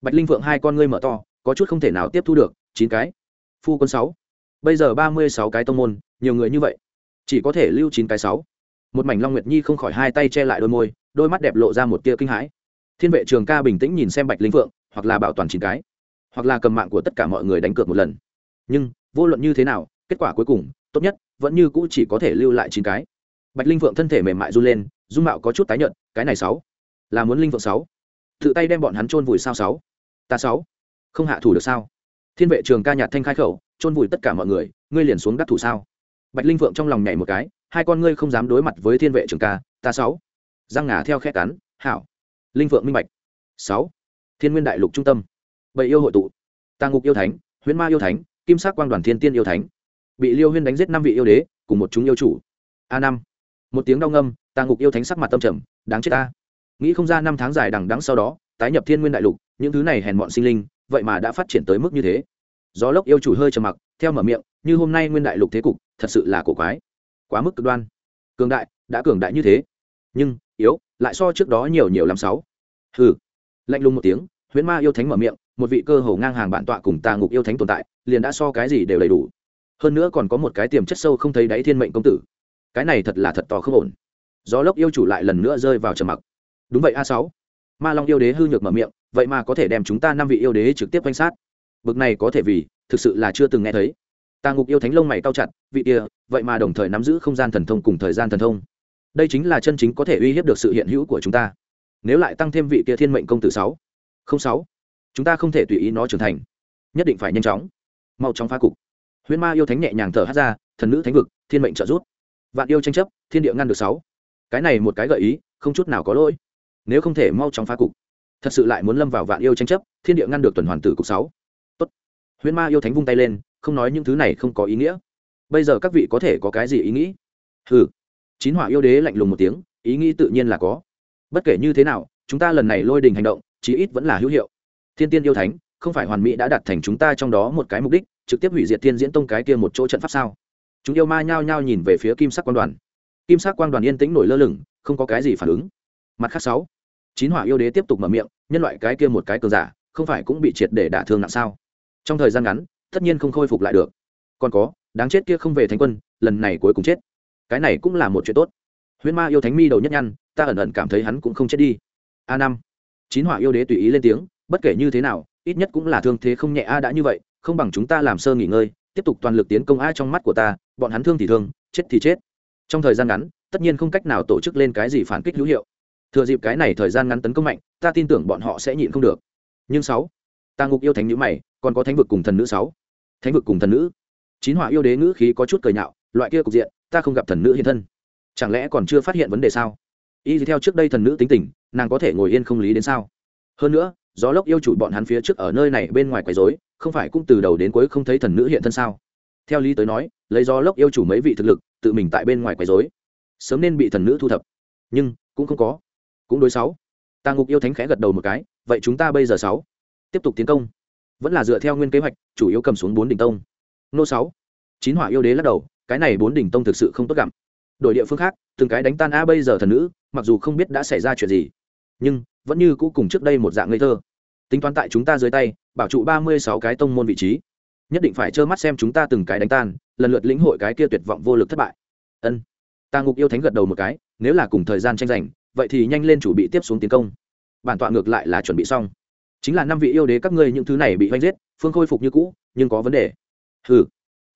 Bạch Linh Vượng hai con ngươi mở to, có chút không thể nào tiếp thu được, chín cái. Phu quân 6. Bây giờ 36 cái tông môn, nhiều người như vậy, chỉ có thể lưu chín cái 6. Một mảnh Long Nguyệt Nhi không khỏi hai tay che lại đôi môi, đôi mắt đẹp lộ ra một tia kinh hãi. Thiên vệ trường ca bình tĩnh nhìn xem Bạch Linh Vượng, hoặc là bảo toàn chín cái, hoặc là cầm mạng của tất cả mọi người đánh cược một lần. Nhưng, vô luận như thế nào, kết quả cuối cùng, tốt nhất vẫn như cũ chỉ có thể lưu lại chín cái. Bạch Linh Vượng thân thể mềm mại run lên, dung mạo có chút tái nhợt cái này sáu là muốn linh vượng sáu. Tự tay đem bọn hắn chôn vùi sao sáu? Ta sáu không hạ thủ được sao? Thiên vệ trường ca nhạt thanh khai khẩu chôn vùi tất cả mọi người ngươi liền xuống đắc thủ sao? Bạch linh vượng trong lòng nhảy một cái hai con ngươi không dám đối mặt với thiên vệ trường ca ta sáu. Răng ngà theo khe cắn hảo. Linh vượng minh bạch. Sáu thiên nguyên đại lục trung tâm. Bảy yêu hội tụ. Tàng ngục yêu thánh huyễn ma yêu thánh kim sắc quang đoàn thiên tiên yêu thánh. Bị liêu huyên đánh giết năm vị yêu đế cùng một chúng yêu chủ. A năm một tiếng đau ngâm, ta ngục yêu thánh sắc mặt tâm trầm, đáng chết ta. Nghĩ không ra năm tháng dài đằng đắng sau đó, tái nhập thiên nguyên đại lục, những thứ này hèn mọn sinh linh, vậy mà đã phát triển tới mức như thế. Gió lốc yêu chủ hơi trầm mặc, theo mở miệng, như hôm nay nguyên đại lục thế cục, thật sự là cổ quái. Quá mức cực đoan. Cường đại, đã cường đại như thế. Nhưng, yếu, lại so trước đó nhiều nhiều làm sáu. Hừ. Lạnh lùng một tiếng, huyễn ma yêu thánh mở miệng, một vị cơ hồ ngang hàng bản tọa cùng tà ngục yêu thánh tồn tại, liền đã so cái gì đều đầy đủ. Hơn nữa còn có một cái tiềm chất sâu không thấy đáy thiên mệnh công tử cái này thật là thật to không ổn. Gió lốc yêu chủ lại lần nữa rơi vào trầm mặc. Đúng vậy, a sáu. Ma long yêu đế hư nhược mở miệng, vậy mà có thể đem chúng ta năm vị yêu đế trực tiếp quanh sát. Bực này có thể vì, thực sự là chưa từng nghe thấy. Tà ngục yêu thánh lông mày cao chặt, vị kia, vậy mà đồng thời nắm giữ không gian thần thông cùng thời gian thần thông. Đây chính là chân chính có thể uy hiếp được sự hiện hữu của chúng ta. Nếu lại tăng thêm vị kia thiên mệnh công tử sáu, không sáu, chúng ta không thể tùy ý nó trưởng thành. Nhất định phải nhanh chóng. Mau chóng phá cục. Huyễn ma yêu thánh nhẹ nhàng thở hát ra, thần nữ thánh vực, thiên mệnh trợ giúp vạn yêu tranh chấp, thiên địa ngăn được sáu. Cái này một cái gợi ý, không chút nào có lỗi. Nếu không thể mau chóng phá cục, thật sự lại muốn lâm vào vạn yêu tranh chấp, thiên địa ngăn được tuần hoàn tử cục sáu. Tốt. Huyễn ma yêu thánh vung tay lên, không nói những thứ này không có ý nghĩa. Bây giờ các vị có thể có cái gì ý nghĩ? Hừ. Chín hỏa yêu đế lạnh lùng một tiếng, ý nghĩ tự nhiên là có. Bất kể như thế nào, chúng ta lần này lôi đình hành động, chí ít vẫn là hữu hiệu. Thiên tiên yêu thánh, không phải hoàn mỹ đã đặt thành chúng ta trong đó một cái mục đích, trực tiếp hủy diệt thiên diễn tông cái kia một chỗ trận pháp sao? Chúng yêu ma nhao nhao nhìn về phía kim sắc quan đoàn. Kim sắc quang đoàn yên tĩnh nổi lơ lửng, không có cái gì phản ứng. Mặt khác sáu, chín hỏa yêu đế tiếp tục mở miệng, nhân loại cái kia một cái cường giả, không phải cũng bị triệt để đả thương nặng sao? Trong thời gian ngắn, tất nhiên không khôi phục lại được. Còn có, đáng chết kia không về thánh quân, lần này cuối cùng chết. Cái này cũng là một chuyện tốt. Huyễn ma yêu thánh mi đầu nhất nhăn, ta ẩn ẩn cảm thấy hắn cũng không chết đi. A năm, chín hỏa yêu đế tùy ý lên tiếng, bất kể như thế nào, ít nhất cũng là thương thế không nhẹ a, đã như vậy, không bằng chúng ta làm sơ nghỉ ngơi tiếp tục toàn lực tiến công ai trong mắt của ta, bọn hắn thương thì thương, chết thì chết. Trong thời gian ngắn, tất nhiên không cách nào tổ chức lên cái gì phản kích hữu hiệu. Thừa dịp cái này thời gian ngắn tấn công mạnh, ta tin tưởng bọn họ sẽ nhịn không được. Nhưng sáu, ta ngục yêu thánh nữ mày, còn có thánh vực cùng thần nữ sáu. Thánh vực cùng thần nữ. Chín hỏa yêu đế ngữ khí có chút cười nhạo, loại kia cục diện, ta không gặp thần nữ hiện thân. Chẳng lẽ còn chưa phát hiện vấn đề sao? Y theo trước đây thần nữ tính tình, nàng có thể ngồi yên không lý đến sao? Hơn nữa, gió lốc yêu chủ bọn hắn phía trước ở nơi này bên ngoài quấy rối không phải cũng từ đầu đến cuối không thấy thần nữ hiện thân sao? Theo lý tới nói, lấy do lốc yêu chủ mấy vị thực lực, tự mình tại bên ngoài quấy rối, sớm nên bị thần nữ thu thập. Nhưng, cũng không có. Cũng đối sáu. Ta ngục yêu thánh khẽ gật đầu một cái, vậy chúng ta bây giờ sáu. Tiếp tục tiến công. Vẫn là dựa theo nguyên kế hoạch, chủ yếu cầm xuống bốn đỉnh tông. Nô sáu. Chín hỏa yêu đế lắc đầu, cái này bốn đỉnh tông thực sự không tốt gặm đổi địa phương khác, từng cái đánh tan, a, bây giờ thần nữ, mặc dù không biết đã xảy ra chuyện gì, nhưng vẫn như cũ cùng trước đây một dạng ngây thơ tính toán tại chúng ta dưới tay, bảo trụ ba mươi sáu cái tông môn vị trí. Nhất định phải trơ mắt xem chúng ta từng cái đánh tan, lần lượt lĩnh hội cái kia tuyệt vọng vô lực thất bại. Ân. Ta ngục yêu thánh gật đầu một cái, nếu là cùng thời gian tranh giành, vậy thì nhanh lên chủ bị tiếp xuống tiến công. Bản tọa ngược lại là chuẩn bị xong. Chính là năm vị yêu đế các ngươi những thứ này bị vanh giết, phương khôi phục như cũ, nhưng có vấn đề. Hừ.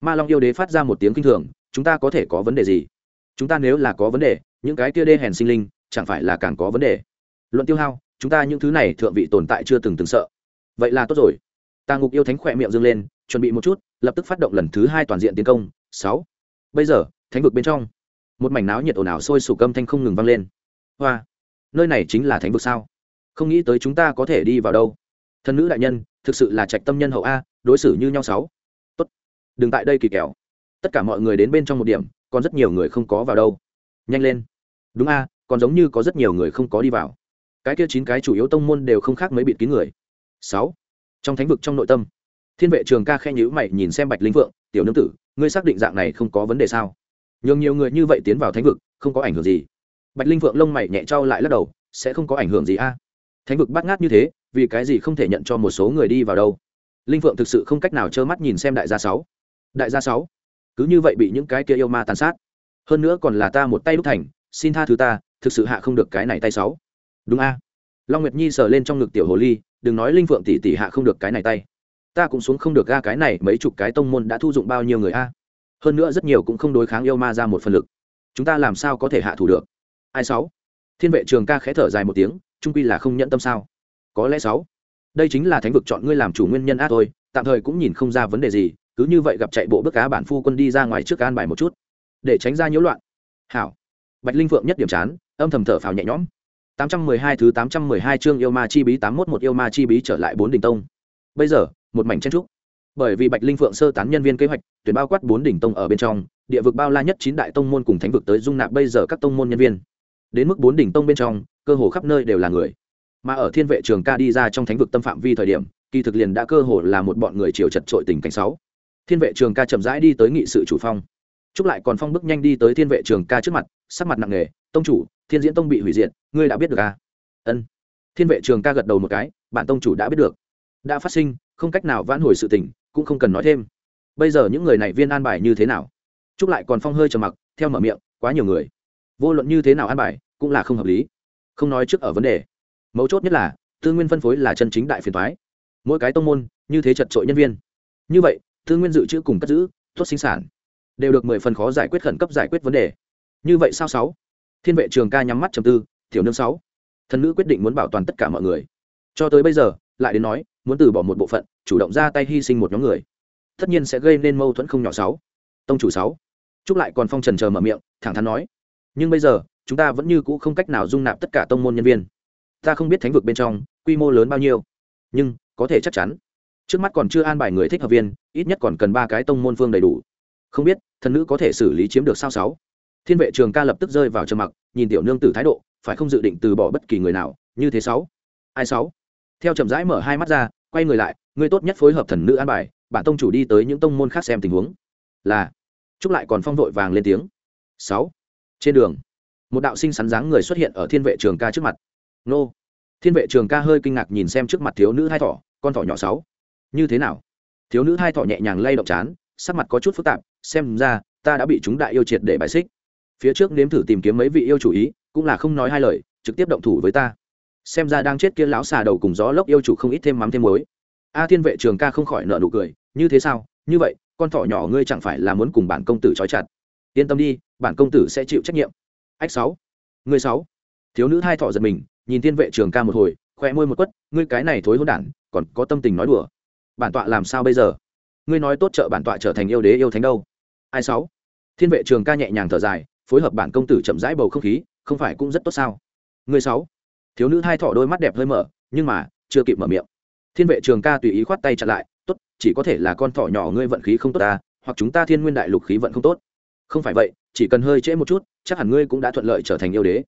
Ma long yêu đế phát ra một tiếng kinh thường, chúng ta có thể có vấn đề gì? Chúng ta nếu là có vấn đề, những cái kia đê hèn sinh linh, chẳng phải là càng có vấn đề. Luận tiêu hao chúng ta những thứ này thượng vị tồn tại chưa từng từng sợ. Vậy là tốt rồi. Ta ngục yêu thánh khỏe miệng dâng lên, chuẩn bị một chút, lập tức phát động lần thứ hai toàn diện tiến công. Sáu. Bây giờ, thánh vực bên trong, một mảnh náo nhiệt ồn ào sôi sục âm thanh không ngừng vang lên. Hoa. Nơi này chính là thánh vực sao? Không nghĩ tới chúng ta có thể đi vào đâu. Thân nữ đại nhân, thực sự là trạch tâm nhân hậu a, đối xử như nhau sáu. Tốt. Đừng tại đây kỳ kèo tất cả mọi người đến bên trong một điểm, còn rất nhiều người không có vào đâu. Nhanh lên. Đúng a, còn giống như có rất nhiều người không có đi vào cái kia chín cái chủ yếu tông môn đều không khác mấy bịt kín người. Sáu, trong thánh vực trong nội tâm, thiên vệ trường ca khen nhữ mày nhìn xem bạch linh vượng tiểu nương tử, ngươi xác định dạng này không có vấn đề sao? Nhường nhiều người như vậy tiến vào thánh vực, không có ảnh hưởng gì. Bạch linh vượng lông mày nhẹ trao lại lắc đầu, sẽ không có ảnh hưởng gì a? Thánh vực bắt ngát như thế, vì cái gì không thể nhận cho một số người đi vào đâu? Linh vượng thực sự không cách nào trơ mắt nhìn xem đại gia sáu. Đại gia sáu, cứ như vậy bị những cái kia yêu ma tàn sát. Hơn nữa còn là ta một tay đúc thành, xin tha thứ ta, thực sự hạ không được cái này tay sáu đúng a. Long nguyệt nhi sờ lên trong ngực tiểu hồ ly, đừng nói linh phượng tỷ tỷ hạ không được cái này tay. Ta cũng xuống không được ga cái này mấy chục cái tông môn đã thu dụng bao nhiêu người a? Hơn nữa rất nhiều cũng không đối kháng yêu ma ra một phần lực. Chúng ta làm sao có thể hạ thủ được? Ai sáu? Thiên vệ trường ca khẽ thở dài một tiếng, trung quy là không nhẫn tâm sao? Có lẽ sáu? Đây chính là thánh vực chọn ngươi làm chủ nguyên nhân a thôi, tạm thời cũng nhìn không ra vấn đề gì, cứ như vậy gặp chạy bộ bước cá bản phu quân đi ra ngoài trước an bài một chút, để tránh ra nhiễu loạn. Hảo. Bạch linh phượng nhất điểm chán, âm thầm thở phào nhẹ nhõm. 812 thứ 812 chương yêu ma chi bí 811 yêu ma chi bí trở lại bốn đỉnh tông. Bây giờ, một mảnh chen trúc. Bởi vì Bạch Linh Phượng sơ tán nhân viên kế hoạch, tuyển bao quát bốn đỉnh tông ở bên trong, địa vực bao la nhất chín đại tông môn cùng thánh vực tới dung nạp bây giờ các tông môn nhân viên. Đến mức bốn đỉnh tông bên trong, cơ hồ khắp nơi đều là người. Mà ở Thiên vệ trường ca đi ra trong thánh vực tâm phạm vi thời điểm, kỳ thực liền đã cơ hồ là một bọn người chiều chật trội tình cảnh sáu. Thiên vệ trường ca chậm rãi đi tới nghị sự chủ phong. Trúc lại còn phong bước nhanh đi tới Thiên vệ trường ca trước mặt, sắc mặt nặng nề, "Tông chủ, thiên diễn tông bị hủy diệt, ngươi đã biết được à? ân. Thiên vệ trường ca gật đầu một cái, bản tông chủ đã biết được. Đã phát sinh, không cách nào vãn hồi sự tình, cũng không cần nói thêm. Bây giờ những người này viên an bài như thế nào? Chúc lại còn phong hơi trầm mặc, theo mở miệng, quá nhiều người. Vô luận như thế nào an bài, cũng là không hợp lý. Không nói trước ở vấn đề. Mấu chốt nhất là, tư nguyên phân phối là chân chính đại phiền thoái mỗi cái tông môn, như thế chật trội nhân viên. Như vậy, tư nguyên dự trữ cùng cất giữ, tốt sinh sản, đều được mười phần khó giải quyết khẩn cấp giải quyết vấn đề. Như vậy sao sáu? Thiên vệ trường ca nhắm mắt trầm tư thiểu nương sáu, thần nữ quyết định muốn bảo toàn tất cả mọi người. Cho tới bây giờ, lại đến nói, muốn từ bỏ một bộ phận, chủ động ra tay hy sinh một nhóm người. Tất nhiên sẽ gây nên mâu thuẫn không nhỏ sáu. Tông chủ sáu. Chúc lại còn phong trần chờ mở miệng, thẳng thắn nói, nhưng bây giờ, chúng ta vẫn như cũ không cách nào dung nạp tất cả tông môn nhân viên. Ta không biết thánh vực bên trong, quy mô lớn bao nhiêu, nhưng có thể chắc chắn, trước mắt còn chưa an bài người thích hợp viên, ít nhất còn cần ba cái tông môn phương đầy đủ. Không biết, thần nữ có thể xử lý chiếm được sao sáu? Thiên vệ trường ca lập tức rơi vào trầm mặc, nhìn tiểu nương tử thái độ, phải không dự định từ bỏ bất kỳ người nào, như thế sáu? Ai sáu? Theo chậm rãi mở hai mắt ra, quay người lại, ngươi tốt nhất phối hợp thần nữ an bài, bản tông chủ đi tới những tông môn khác xem tình huống. Là, chúc lại còn phong vội vàng lên tiếng. Sáu. Trên đường, một đạo sinh sắn dáng người xuất hiện ở thiên vệ trường ca trước mặt. Nô. Thiên vệ trường ca hơi kinh ngạc nhìn xem trước mặt thiếu nữ hai thỏ, con thỏ nhỏ sáu. Như thế nào? Thiếu nữ hai thỏ nhẹ nhàng lay động chán, sắc mặt có chút phức tạp, xem ra, ta đã bị chúng đại yêu triệt để bài xích phía trước nếm thử tìm kiếm mấy vị yêu chủ ý, cũng là không nói hai lời, trực tiếp động thủ với ta. Xem ra đang chết kia lão xà đầu cùng gió lốc yêu chủ không ít thêm mắm thêm muối. A thiên vệ trường ca không khỏi nợ nụ cười, như thế sao? Như vậy, con thỏ nhỏ ngươi chẳng phải là muốn cùng bản công tử trói chặt. Yên tâm đi, bản công tử sẽ chịu trách nhiệm. Ách sáu. Ngươi sáu. Thiếu nữ hai thọ giật mình, nhìn thiên vệ trường ca một hồi khoe môi một quất, ngươi cái này thối hỗn đản, còn có tâm tình nói đùa. Bản tọa làm sao bây giờ? Ngươi nói tốt trợ bản tọa trở thành yêu đế yêu thánh đâu? Ai sáu? Thiên vệ trường ca nhẹ nhàng thở dài phối hợp bản công tử chậm rãi bầu không khí, không phải cũng rất tốt sao? Người sáu. Thiếu nữ hai thỏ đôi mắt đẹp hơi mở, nhưng mà, chưa kịp mở miệng. Thiên vệ trường ca tùy ý khoát tay chặn lại, tốt, chỉ có thể là con thỏ nhỏ ngươi vận khí không tốt ta hoặc chúng ta thiên nguyên đại lục khí vận không tốt. Không phải vậy, chỉ cần hơi trễ một chút, chắc hẳn ngươi cũng đã thuận lợi trở thành yêu đế.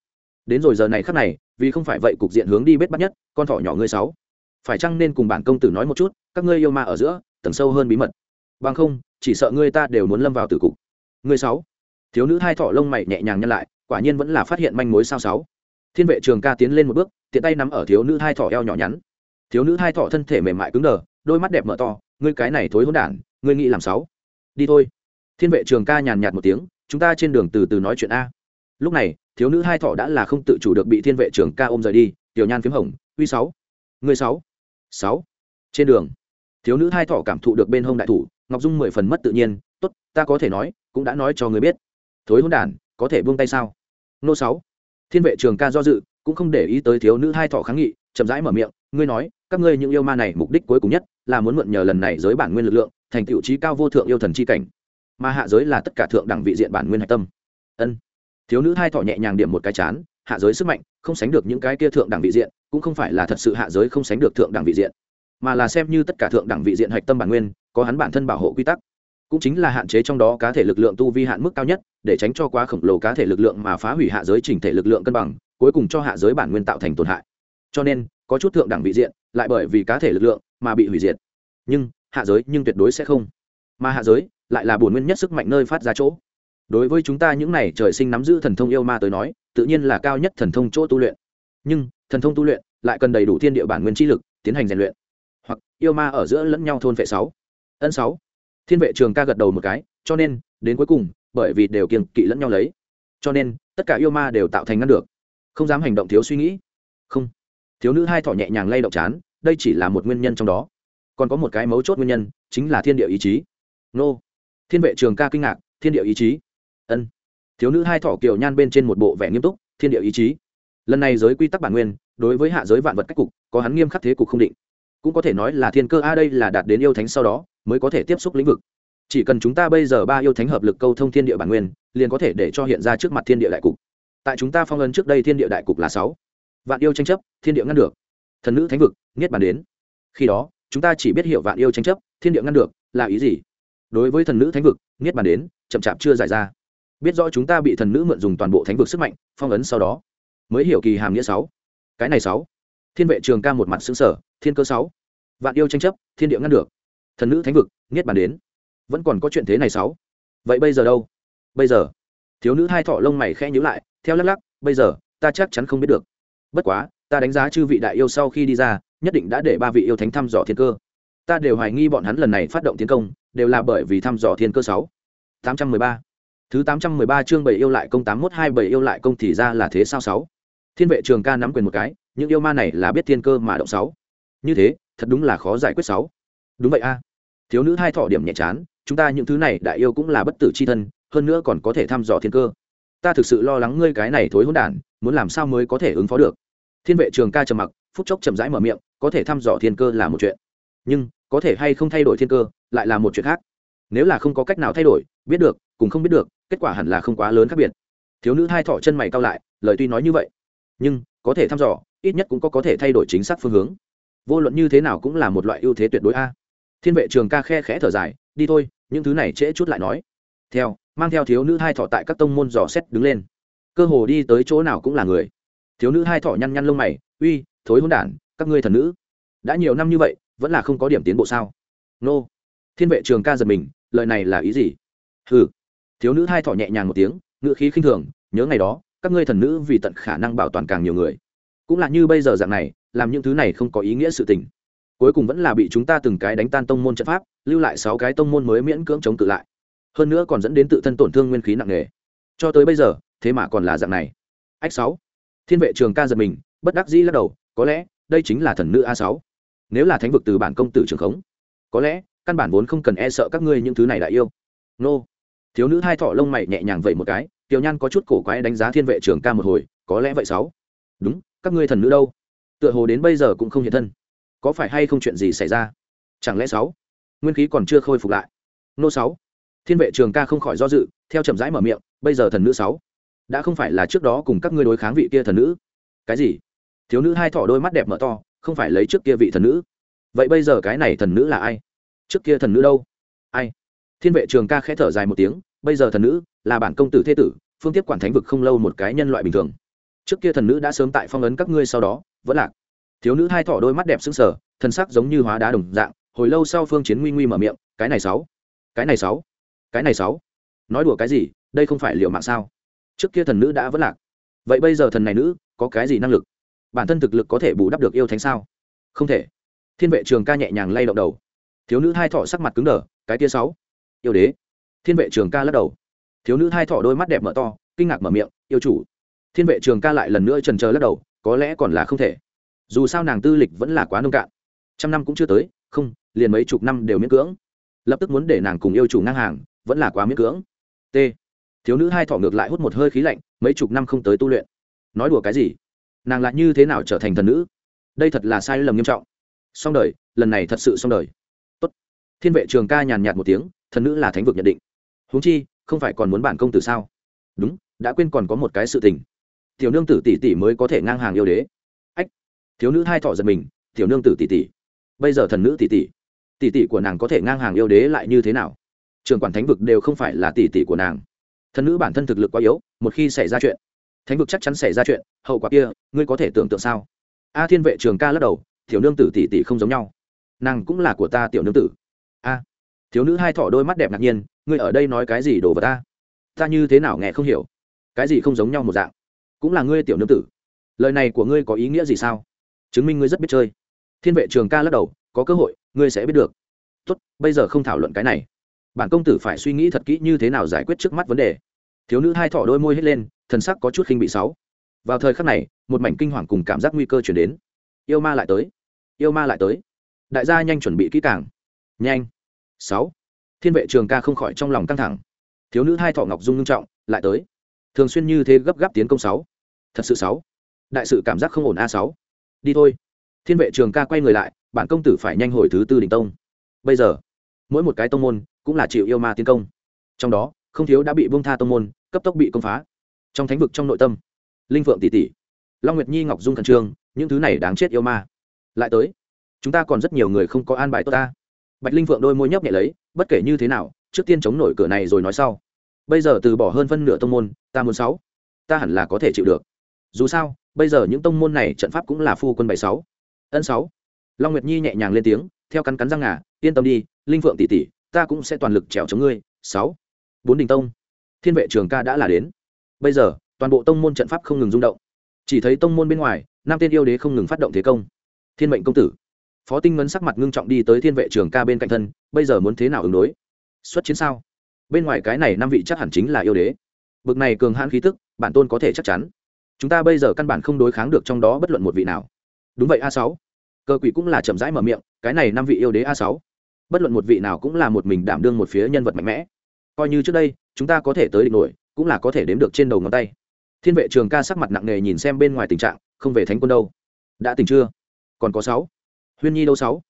Đến rồi giờ này khắc này, vì không phải vậy cục diện hướng đi bết bắt nhất, con thỏ nhỏ ngươi sáu. Phải chăng nên cùng bản công tử nói một chút, các ngươi yêu ma ở giữa, tầng sâu hơn bí mật? Bằng không, chỉ sợ ngươi ta đều muốn lâm vào tử cục. Ngươi sáu thiếu nữ hai thỏ lông mày nhẹ nhàng nhăn lại, quả nhiên vẫn là phát hiện manh mối sao sáu. Thiên vệ trường ca tiến lên một bước, tiện tay nắm ở thiếu nữ hai thỏ eo nhỏ nhắn. Thiếu nữ hai thỏ thân thể mềm mại cứng đờ, đôi mắt đẹp mở to, ngươi cái này thối hỗn đản, ngươi nghĩ làm sáu. Đi thôi. Thiên vệ trường ca nhàn nhạt một tiếng, chúng ta trên đường từ từ nói chuyện a. Lúc này, thiếu nữ hai thỏ đã là không tự chủ được bị thiên vệ trường ca ôm rời đi, tiểu nhan phím hồng, uy sáu. Người sáu. Sáu. Trên đường, thiếu nữ hai thỏ cảm thụ được bên hông đại thủ, ngọc dung mười phần mất tự nhiên, tốt, ta có thể nói, cũng đã nói cho người biết thối hỗn đản, có thể buông tay sao? Nô sáu. Thiên vệ trường ca do dự, cũng không để ý tới thiếu nữ hai thọ kháng nghị, chậm rãi mở miệng, ngươi nói, các ngươi những yêu ma này mục đích cuối cùng nhất là muốn mượn nhờ lần này giới bản nguyên lực lượng, thành tựu trí cao vô thượng yêu thần c h i cảnh. Mà hạ giới là tất cả thượng đẳng vị diện bản nguyên hạch tâm. Ân. Thiếu nữ hai thọ nhẹ nhàng điểm một cái chán, hạ giới sức mạnh, không sánh được những cái kia thượng đẳng vị diện, cũng không phải là thật sự hạ giới không sánh được thượng đẳng vị diện, mà là xem như tất cả thượng đẳng vị diện hạch tâm bản nguyên, có hắn bản thân bảo hộ quy tắc cũng chính là hạn chế trong đó cá thể lực lượng tu vi hạn mức cao nhất, để tránh cho quá khổng lồ cá thể lực lượng mà phá hủy hạ giới chỉnh thể lực lượng cân bằng, cuối cùng cho hạ giới bản nguyên tạo thành tổn hại. Cho nên, có chút thượng đẳng vị diện, lại bởi vì cá thể lực lượng mà bị hủy diệt. Nhưng, hạ giới nhưng tuyệt đối sẽ không. Mà hạ giới lại là bổn nguyên nhất sức mạnh nơi phát ra chỗ. Đối với chúng ta những này trời sinh nắm giữ thần thông yêu ma tới nói, tự nhiên là cao nhất thần thông chỗ tu luyện. Nhưng, thần thông tu luyện lại cần đầy đủ thiên địa bản nguyên chi lực, tiến hành rèn luyện. Hoặc, yêu ma ở giữa lẫn nhau thôn vệ sáu. Ân sáu thiên vệ trường ca gật đầu một cái, cho nên, đến cuối cùng, bởi vì đều kiêng kỵ lẫn nhau lấy. Cho nên, tất cả yêu ma đều tạo thành ngăn được. Không dám hành động thiếu suy nghĩ. Không. Thiếu nữ hai thỏ nhẹ nhàng lay động chán, đây chỉ là một nguyên nhân trong đó. Còn có một cái mấu chốt nguyên nhân, chính là thiên địa ý chí. Nô. Thiên vệ trường ca kinh ngạc, thiên địa ý chí. Ân. Thiếu nữ hai thỏ kiều nhan bên trên một bộ vẻ nghiêm túc, thiên địa ý chí. Lần này giới quy tắc bản nguyên, đối với hạ giới vạn vật cách cục, có hắn nghiêm khắc thế cục không định. Cũng có thể nói là thiên cơ a đây là đạt đến yêu thánh sau đó mới có thể tiếp xúc lĩnh vực. Chỉ cần chúng ta bây giờ ba yêu thánh hợp lực câu thông thiên địa bản nguyên, liền có thể để cho hiện ra trước mặt thiên địa đại cục. Tại chúng ta phong ấn trước đây thiên địa đại cục là sáu. Vạn yêu tranh chấp, thiên địa ngăn được. Thần nữ thánh vực, niết bàn đến. Khi đó, chúng ta chỉ biết hiểu vạn yêu tranh chấp, thiên địa ngăn được là ý gì. Đối với thần nữ thánh vực, niết bàn đến, chậm chạp chưa giải ra. Biết rõ chúng ta bị thần nữ mượn dùng toàn bộ thánh vực sức mạnh, phong ấn sau đó, mới hiểu kỳ hàm nghĩa sáu. Cái này sáu. Thiên vệ trường ca một mặt xứng sở thiên cơ sáu. Vạn yêu tranh chấp, thiên địa ngăn được thần nữ thánh vực, niết bàn đến. Vẫn còn có chuyện thế này sáu. Vậy bây giờ đâu? Bây giờ. Thiếu nữ hai thọ lông mày khẽ nhíu lại, theo lắc lắc, bây giờ, ta chắc chắn không biết được. Bất quá, ta đánh giá chư vị đại yêu sau khi đi ra, nhất định đã để ba vị yêu thánh thăm dò thiên cơ. Ta đều hoài nghi bọn hắn lần này phát động tiến công, đều là bởi vì thăm dò thiên cơ sáu. Tám trăm mười ba. Thứ tám trăm mười ba chương bảy yêu lại công, tám mốt hai bảy yêu lại công thì ra là thế sao sáu? Thiên vệ trường ca nắm quyền một cái, những yêu ma này là biết thiên cơ mà động sáu. Như thế, thật đúng là khó giải quyết sáu đúng vậy a. Thiếu nữ hai thọ điểm nhẹ chán, chúng ta những thứ này đại yêu cũng là bất tử c h i thân, hơn nữa còn có thể thăm dò thiên cơ. Ta thực sự lo lắng ngươi cái này thối hỗn đản, muốn làm sao mới có thể ứng phó được? Thiên vệ trường ca trầm mặc, phút chốc chậm rãi mở miệng, có thể thăm dò thiên cơ là một chuyện. Nhưng, có thể hay không thay đổi thiên cơ, lại là một chuyện khác. Nếu là không có cách nào thay đổi, biết được, cùng không biết được, kết quả hẳn là không quá lớn khác biệt. Thiếu nữ hai thọ chân mày cao lại, lời tuy nói như vậy, nhưng, có thể thăm dò, ít nhất cũng có có thể thay đổi chính xác phương hướng. Vô luận như thế nào cũng là một loại ưu thế tuyệt đối a thiên vệ trường ca khe khẽ thở dài, đi thôi, những thứ này trễ chút lại nói. Theo, mang theo thiếu nữ hai thọ tại các tông môn dò xét đứng lên. Cơ hồ đi tới chỗ nào cũng là người. Thiếu nữ hai thọ nhăn nhăn lông mày, uy, thối hôn đản, các ngươi thần nữ, đã nhiều năm như vậy, vẫn là không có điểm tiến bộ sao? Nô. Thiên vệ trường ca giật mình, lời này là ý gì? Ừ thiếu nữ hai thọ nhẹ nhàng một tiếng ngự khí khinh thường, nhớ ngày đó, các ngươi thần nữ vì tận khả năng bảo toàn càng nhiều người. Cũng là như bây giờ dạng này, làm những thứ này không có ý nghĩa sự tình cuối cùng vẫn là bị chúng ta từng cái đánh tan tông môn trận pháp, lưu lại sáu cái tông môn mới miễn cưỡng chống cự lại. Hơn nữa còn dẫn đến tự thân tổn thương nguyên khí nặng nề. Cho tới bây giờ, thế mà còn là dạng này. Ách sáu. Thiên vệ trường ca giật mình, bất đắc dĩ lắc đầu, có lẽ, đây chính là thần nữ a sáu. Nếu là thánh vực từ bản công tử trường khống, có lẽ, căn bản vốn không cần e sợ các ngươi những thứ này đã yêu. Nô. Thiếu nữ hai thọ lông mày nhẹ nhàng vậy một cái, tiểu nhan có chút cổ quái đánh giá thiên vệ trường ca một hồi, có lẽ vậy sáu. Đúng, các ngươi thần nữ đâu? Tựa hồ đến bây giờ cũng không hiện thân có phải hay không chuyện gì xảy ra? Chẳng lẽ sáu? Nguyên khí còn chưa khôi phục lại. Nô sáu. Thiên vệ trường ca không khỏi do dự, theo chậm rãi mở miệng, bây giờ thần nữ sáu. Đã không phải là trước đó cùng các ngươi đối kháng vị kia thần nữ. Cái gì? Thiếu nữ hai thỏ đôi mắt đẹp mở to, không phải lấy trước kia vị thần nữ. Vậy bây giờ cái này thần nữ là ai? Trước kia thần nữ đâu? Ai? Thiên vệ trường ca khẽ thở dài một tiếng, bây giờ thần nữ là bản công tử thế tử, phương tiếp quản thánh vực không lâu một cái nhân loại bình thường. Trước kia thần nữ đã sớm tại phong ấn các ngươi sau đó, vẫn lạc thiếu nữ hai thỏ đôi mắt đẹp sững sờ, thân sắc giống như hóa đá đồng dạng, hồi lâu sau phương chiến nguy nguy mở miệng, cái này sáu, cái này sáu, cái này sáu. Nói đùa cái gì, đây không phải liệu mạng sao? Trước kia thần nữ đã vẫn lạc. Vậy bây giờ thần này nữ, có cái gì năng lực? Bản thân thực lực có thể bù đắp được yêu thánh sao? Không thể. Thiên vệ trường ca nhẹ nhàng lay động đầu. Thiếu nữ hai thọ sắc mặt cứng đờ, cái tia sáu, yêu đế. Thiên vệ trường ca lắc đầu. Thiếu nữ hai thọ đôi mắt đẹp mở to, kinh ngạc mở miệng, yêu chủ. Thiên vệ trường ca lại lần nữa trần trờ lắc đầu, có lẽ còn là không thể dù sao nàng tư lịch vẫn là quá nông cạn. Trăm năm cũng chưa tới, không, liền mấy chục năm đều miễn cưỡng. Lập tức muốn để nàng cùng yêu chủ ngang hàng, vẫn là quá miễn cưỡng. T. Thiếu nữ hai thọ ngược lại hút một hơi khí lạnh, mấy chục năm không tới tu luyện. Nói đùa cái gì? Nàng lại như thế nào trở thành thần nữ? Đây thật là sai lầm nghiêm trọng. Xong đời, lần này thật sự xong đời. Tốt. thiên vệ trường ca nhàn nhạt một tiếng, thần nữ là thánh vực nhận định. Huống chi, không phải còn muốn bản công tử sao? Đúng, đã quên còn có một cái sự tình. Tiểu nương tử tỷ tỷ mới có thể ngang hàng yêu đế thiếu nữ hai thọ giật mình, tiểu nương tử tỷ tỷ, bây giờ thần nữ tỷ tỷ tỷ tỷ của nàng có thể ngang hàng yêu đế lại như thế nào? Trường quản thánh vực đều không phải là tỷ tỷ của nàng. Thần nữ bản thân thực lực quá yếu, một khi xảy ra chuyện, thánh vực chắc chắn xảy ra chuyện, hậu quả kia, ngươi có thể tưởng tượng sao? A thiên vệ trường ca lắc đầu, tiểu nương tử tỷ tỷ không giống nhau. Nàng cũng là của ta tiểu nương tử. A, thiếu nữ hai thỏ đôi mắt đẹp ngạc nhiên, ngươi ở đây nói cái gì đồ vật ta? Ta như thế nào nghe không hiểu? Cái gì không giống nhau một dạng? Cũng là ngươi tiểu nương tử. Lời này của ngươi có ý nghĩa gì sao? Chứng minh ngươi rất biết chơi. Thiên vệ trường ca lắc đầu, có cơ hội, ngươi sẽ biết được. Tốt, bây giờ không thảo luận cái này. Bản công tử phải suy nghĩ thật kỹ như thế nào giải quyết trước mắt vấn đề. Thiếu nữ hai thỏ đôi môi hết lên, thần sắc có chút khinh bị sáu. Vào thời khắc này, một mảnh kinh hoàng cùng cảm giác nguy cơ chuyển đến. Yêu ma lại tới. Yêu ma lại tới. Đại gia nhanh chuẩn bị kỹ càng. Nhanh. Sáu. Thiên vệ trường ca không khỏi trong lòng căng thẳng. Thiếu nữ hai thọ ngọc dung ngưng trọng, lại tới. Thường xuyên như thế gấp gáp tiến công sáu. Thật sự sáu. Đại sự cảm giác không ổn a sáu đi thôi. Thiên vệ trường ca quay người lại, bản công tử phải nhanh hồi thứ tư đình tông. Bây giờ, mỗi một cái tông môn cũng là chịu yêu ma tiến công. Trong đó, không thiếu đã bị bông tha tông môn, cấp tốc bị công phá. Trong thánh vực trong nội tâm, linh phượng tỷ tỷ, long nguyệt nhi, ngọc dung khẩn trương những thứ này đáng chết yêu ma. Lại tới, chúng ta còn rất nhiều người không có an bài tốt ta. Bạch linh phượng đôi môi nhấp nhẹ lấy, bất kể như thế nào, trước tiên chống nổi cửa này rồi nói sau. Bây giờ từ bỏ hơn phân nửa tông môn, ta muốn sáu, ta hẳn là có thể chịu được dù sao, bây giờ những tông môn này trận pháp cũng là phu quân bảy sáu, ân sáu. Long nguyệt nhi nhẹ nhàng lên tiếng, theo cắn cắn răng ngà, yên tâm đi, linh phượng tỷ tỷ, ta cũng sẽ toàn lực trèo chống ngươi, sáu. Bốn đình tông, thiên vệ trường ca đã là đến. Bây giờ, toàn bộ tông môn trận pháp không ngừng rung động. Chỉ thấy tông môn bên ngoài Nam tên yêu đế không ngừng phát động thế công. Thiên mệnh công tử, phó tinh ngấn sắc mặt ngưng trọng đi tới thiên vệ trường ca bên cạnh thân, bây giờ muốn thế nào ứng đối? Xuất chiến sao? Bên ngoài cái này năm vị chắc hẳn chính là yêu đế. Bực này cường hãn khí tức, bản tôn có thể chắc chắn chúng ta bây giờ căn bản không đối kháng được trong đó bất luận một vị nào. Đúng vậy, a sáu. Cơ quỷ cũng là chậm rãi mở miệng, cái này năm vị yêu đế a sáu. Bất luận một vị nào cũng là một mình đảm đương một phía nhân vật mạnh mẽ. Coi như trước đây, chúng ta có thể tới địch nổi, cũng là có thể đếm được trên đầu ngón tay. Thiên vệ trường ca sắc mặt nặng nề nhìn xem bên ngoài tình trạng, không về thánh quân đâu. Đã tỉnh chưa? Còn có sáu. Huyên nhi đâu sáu?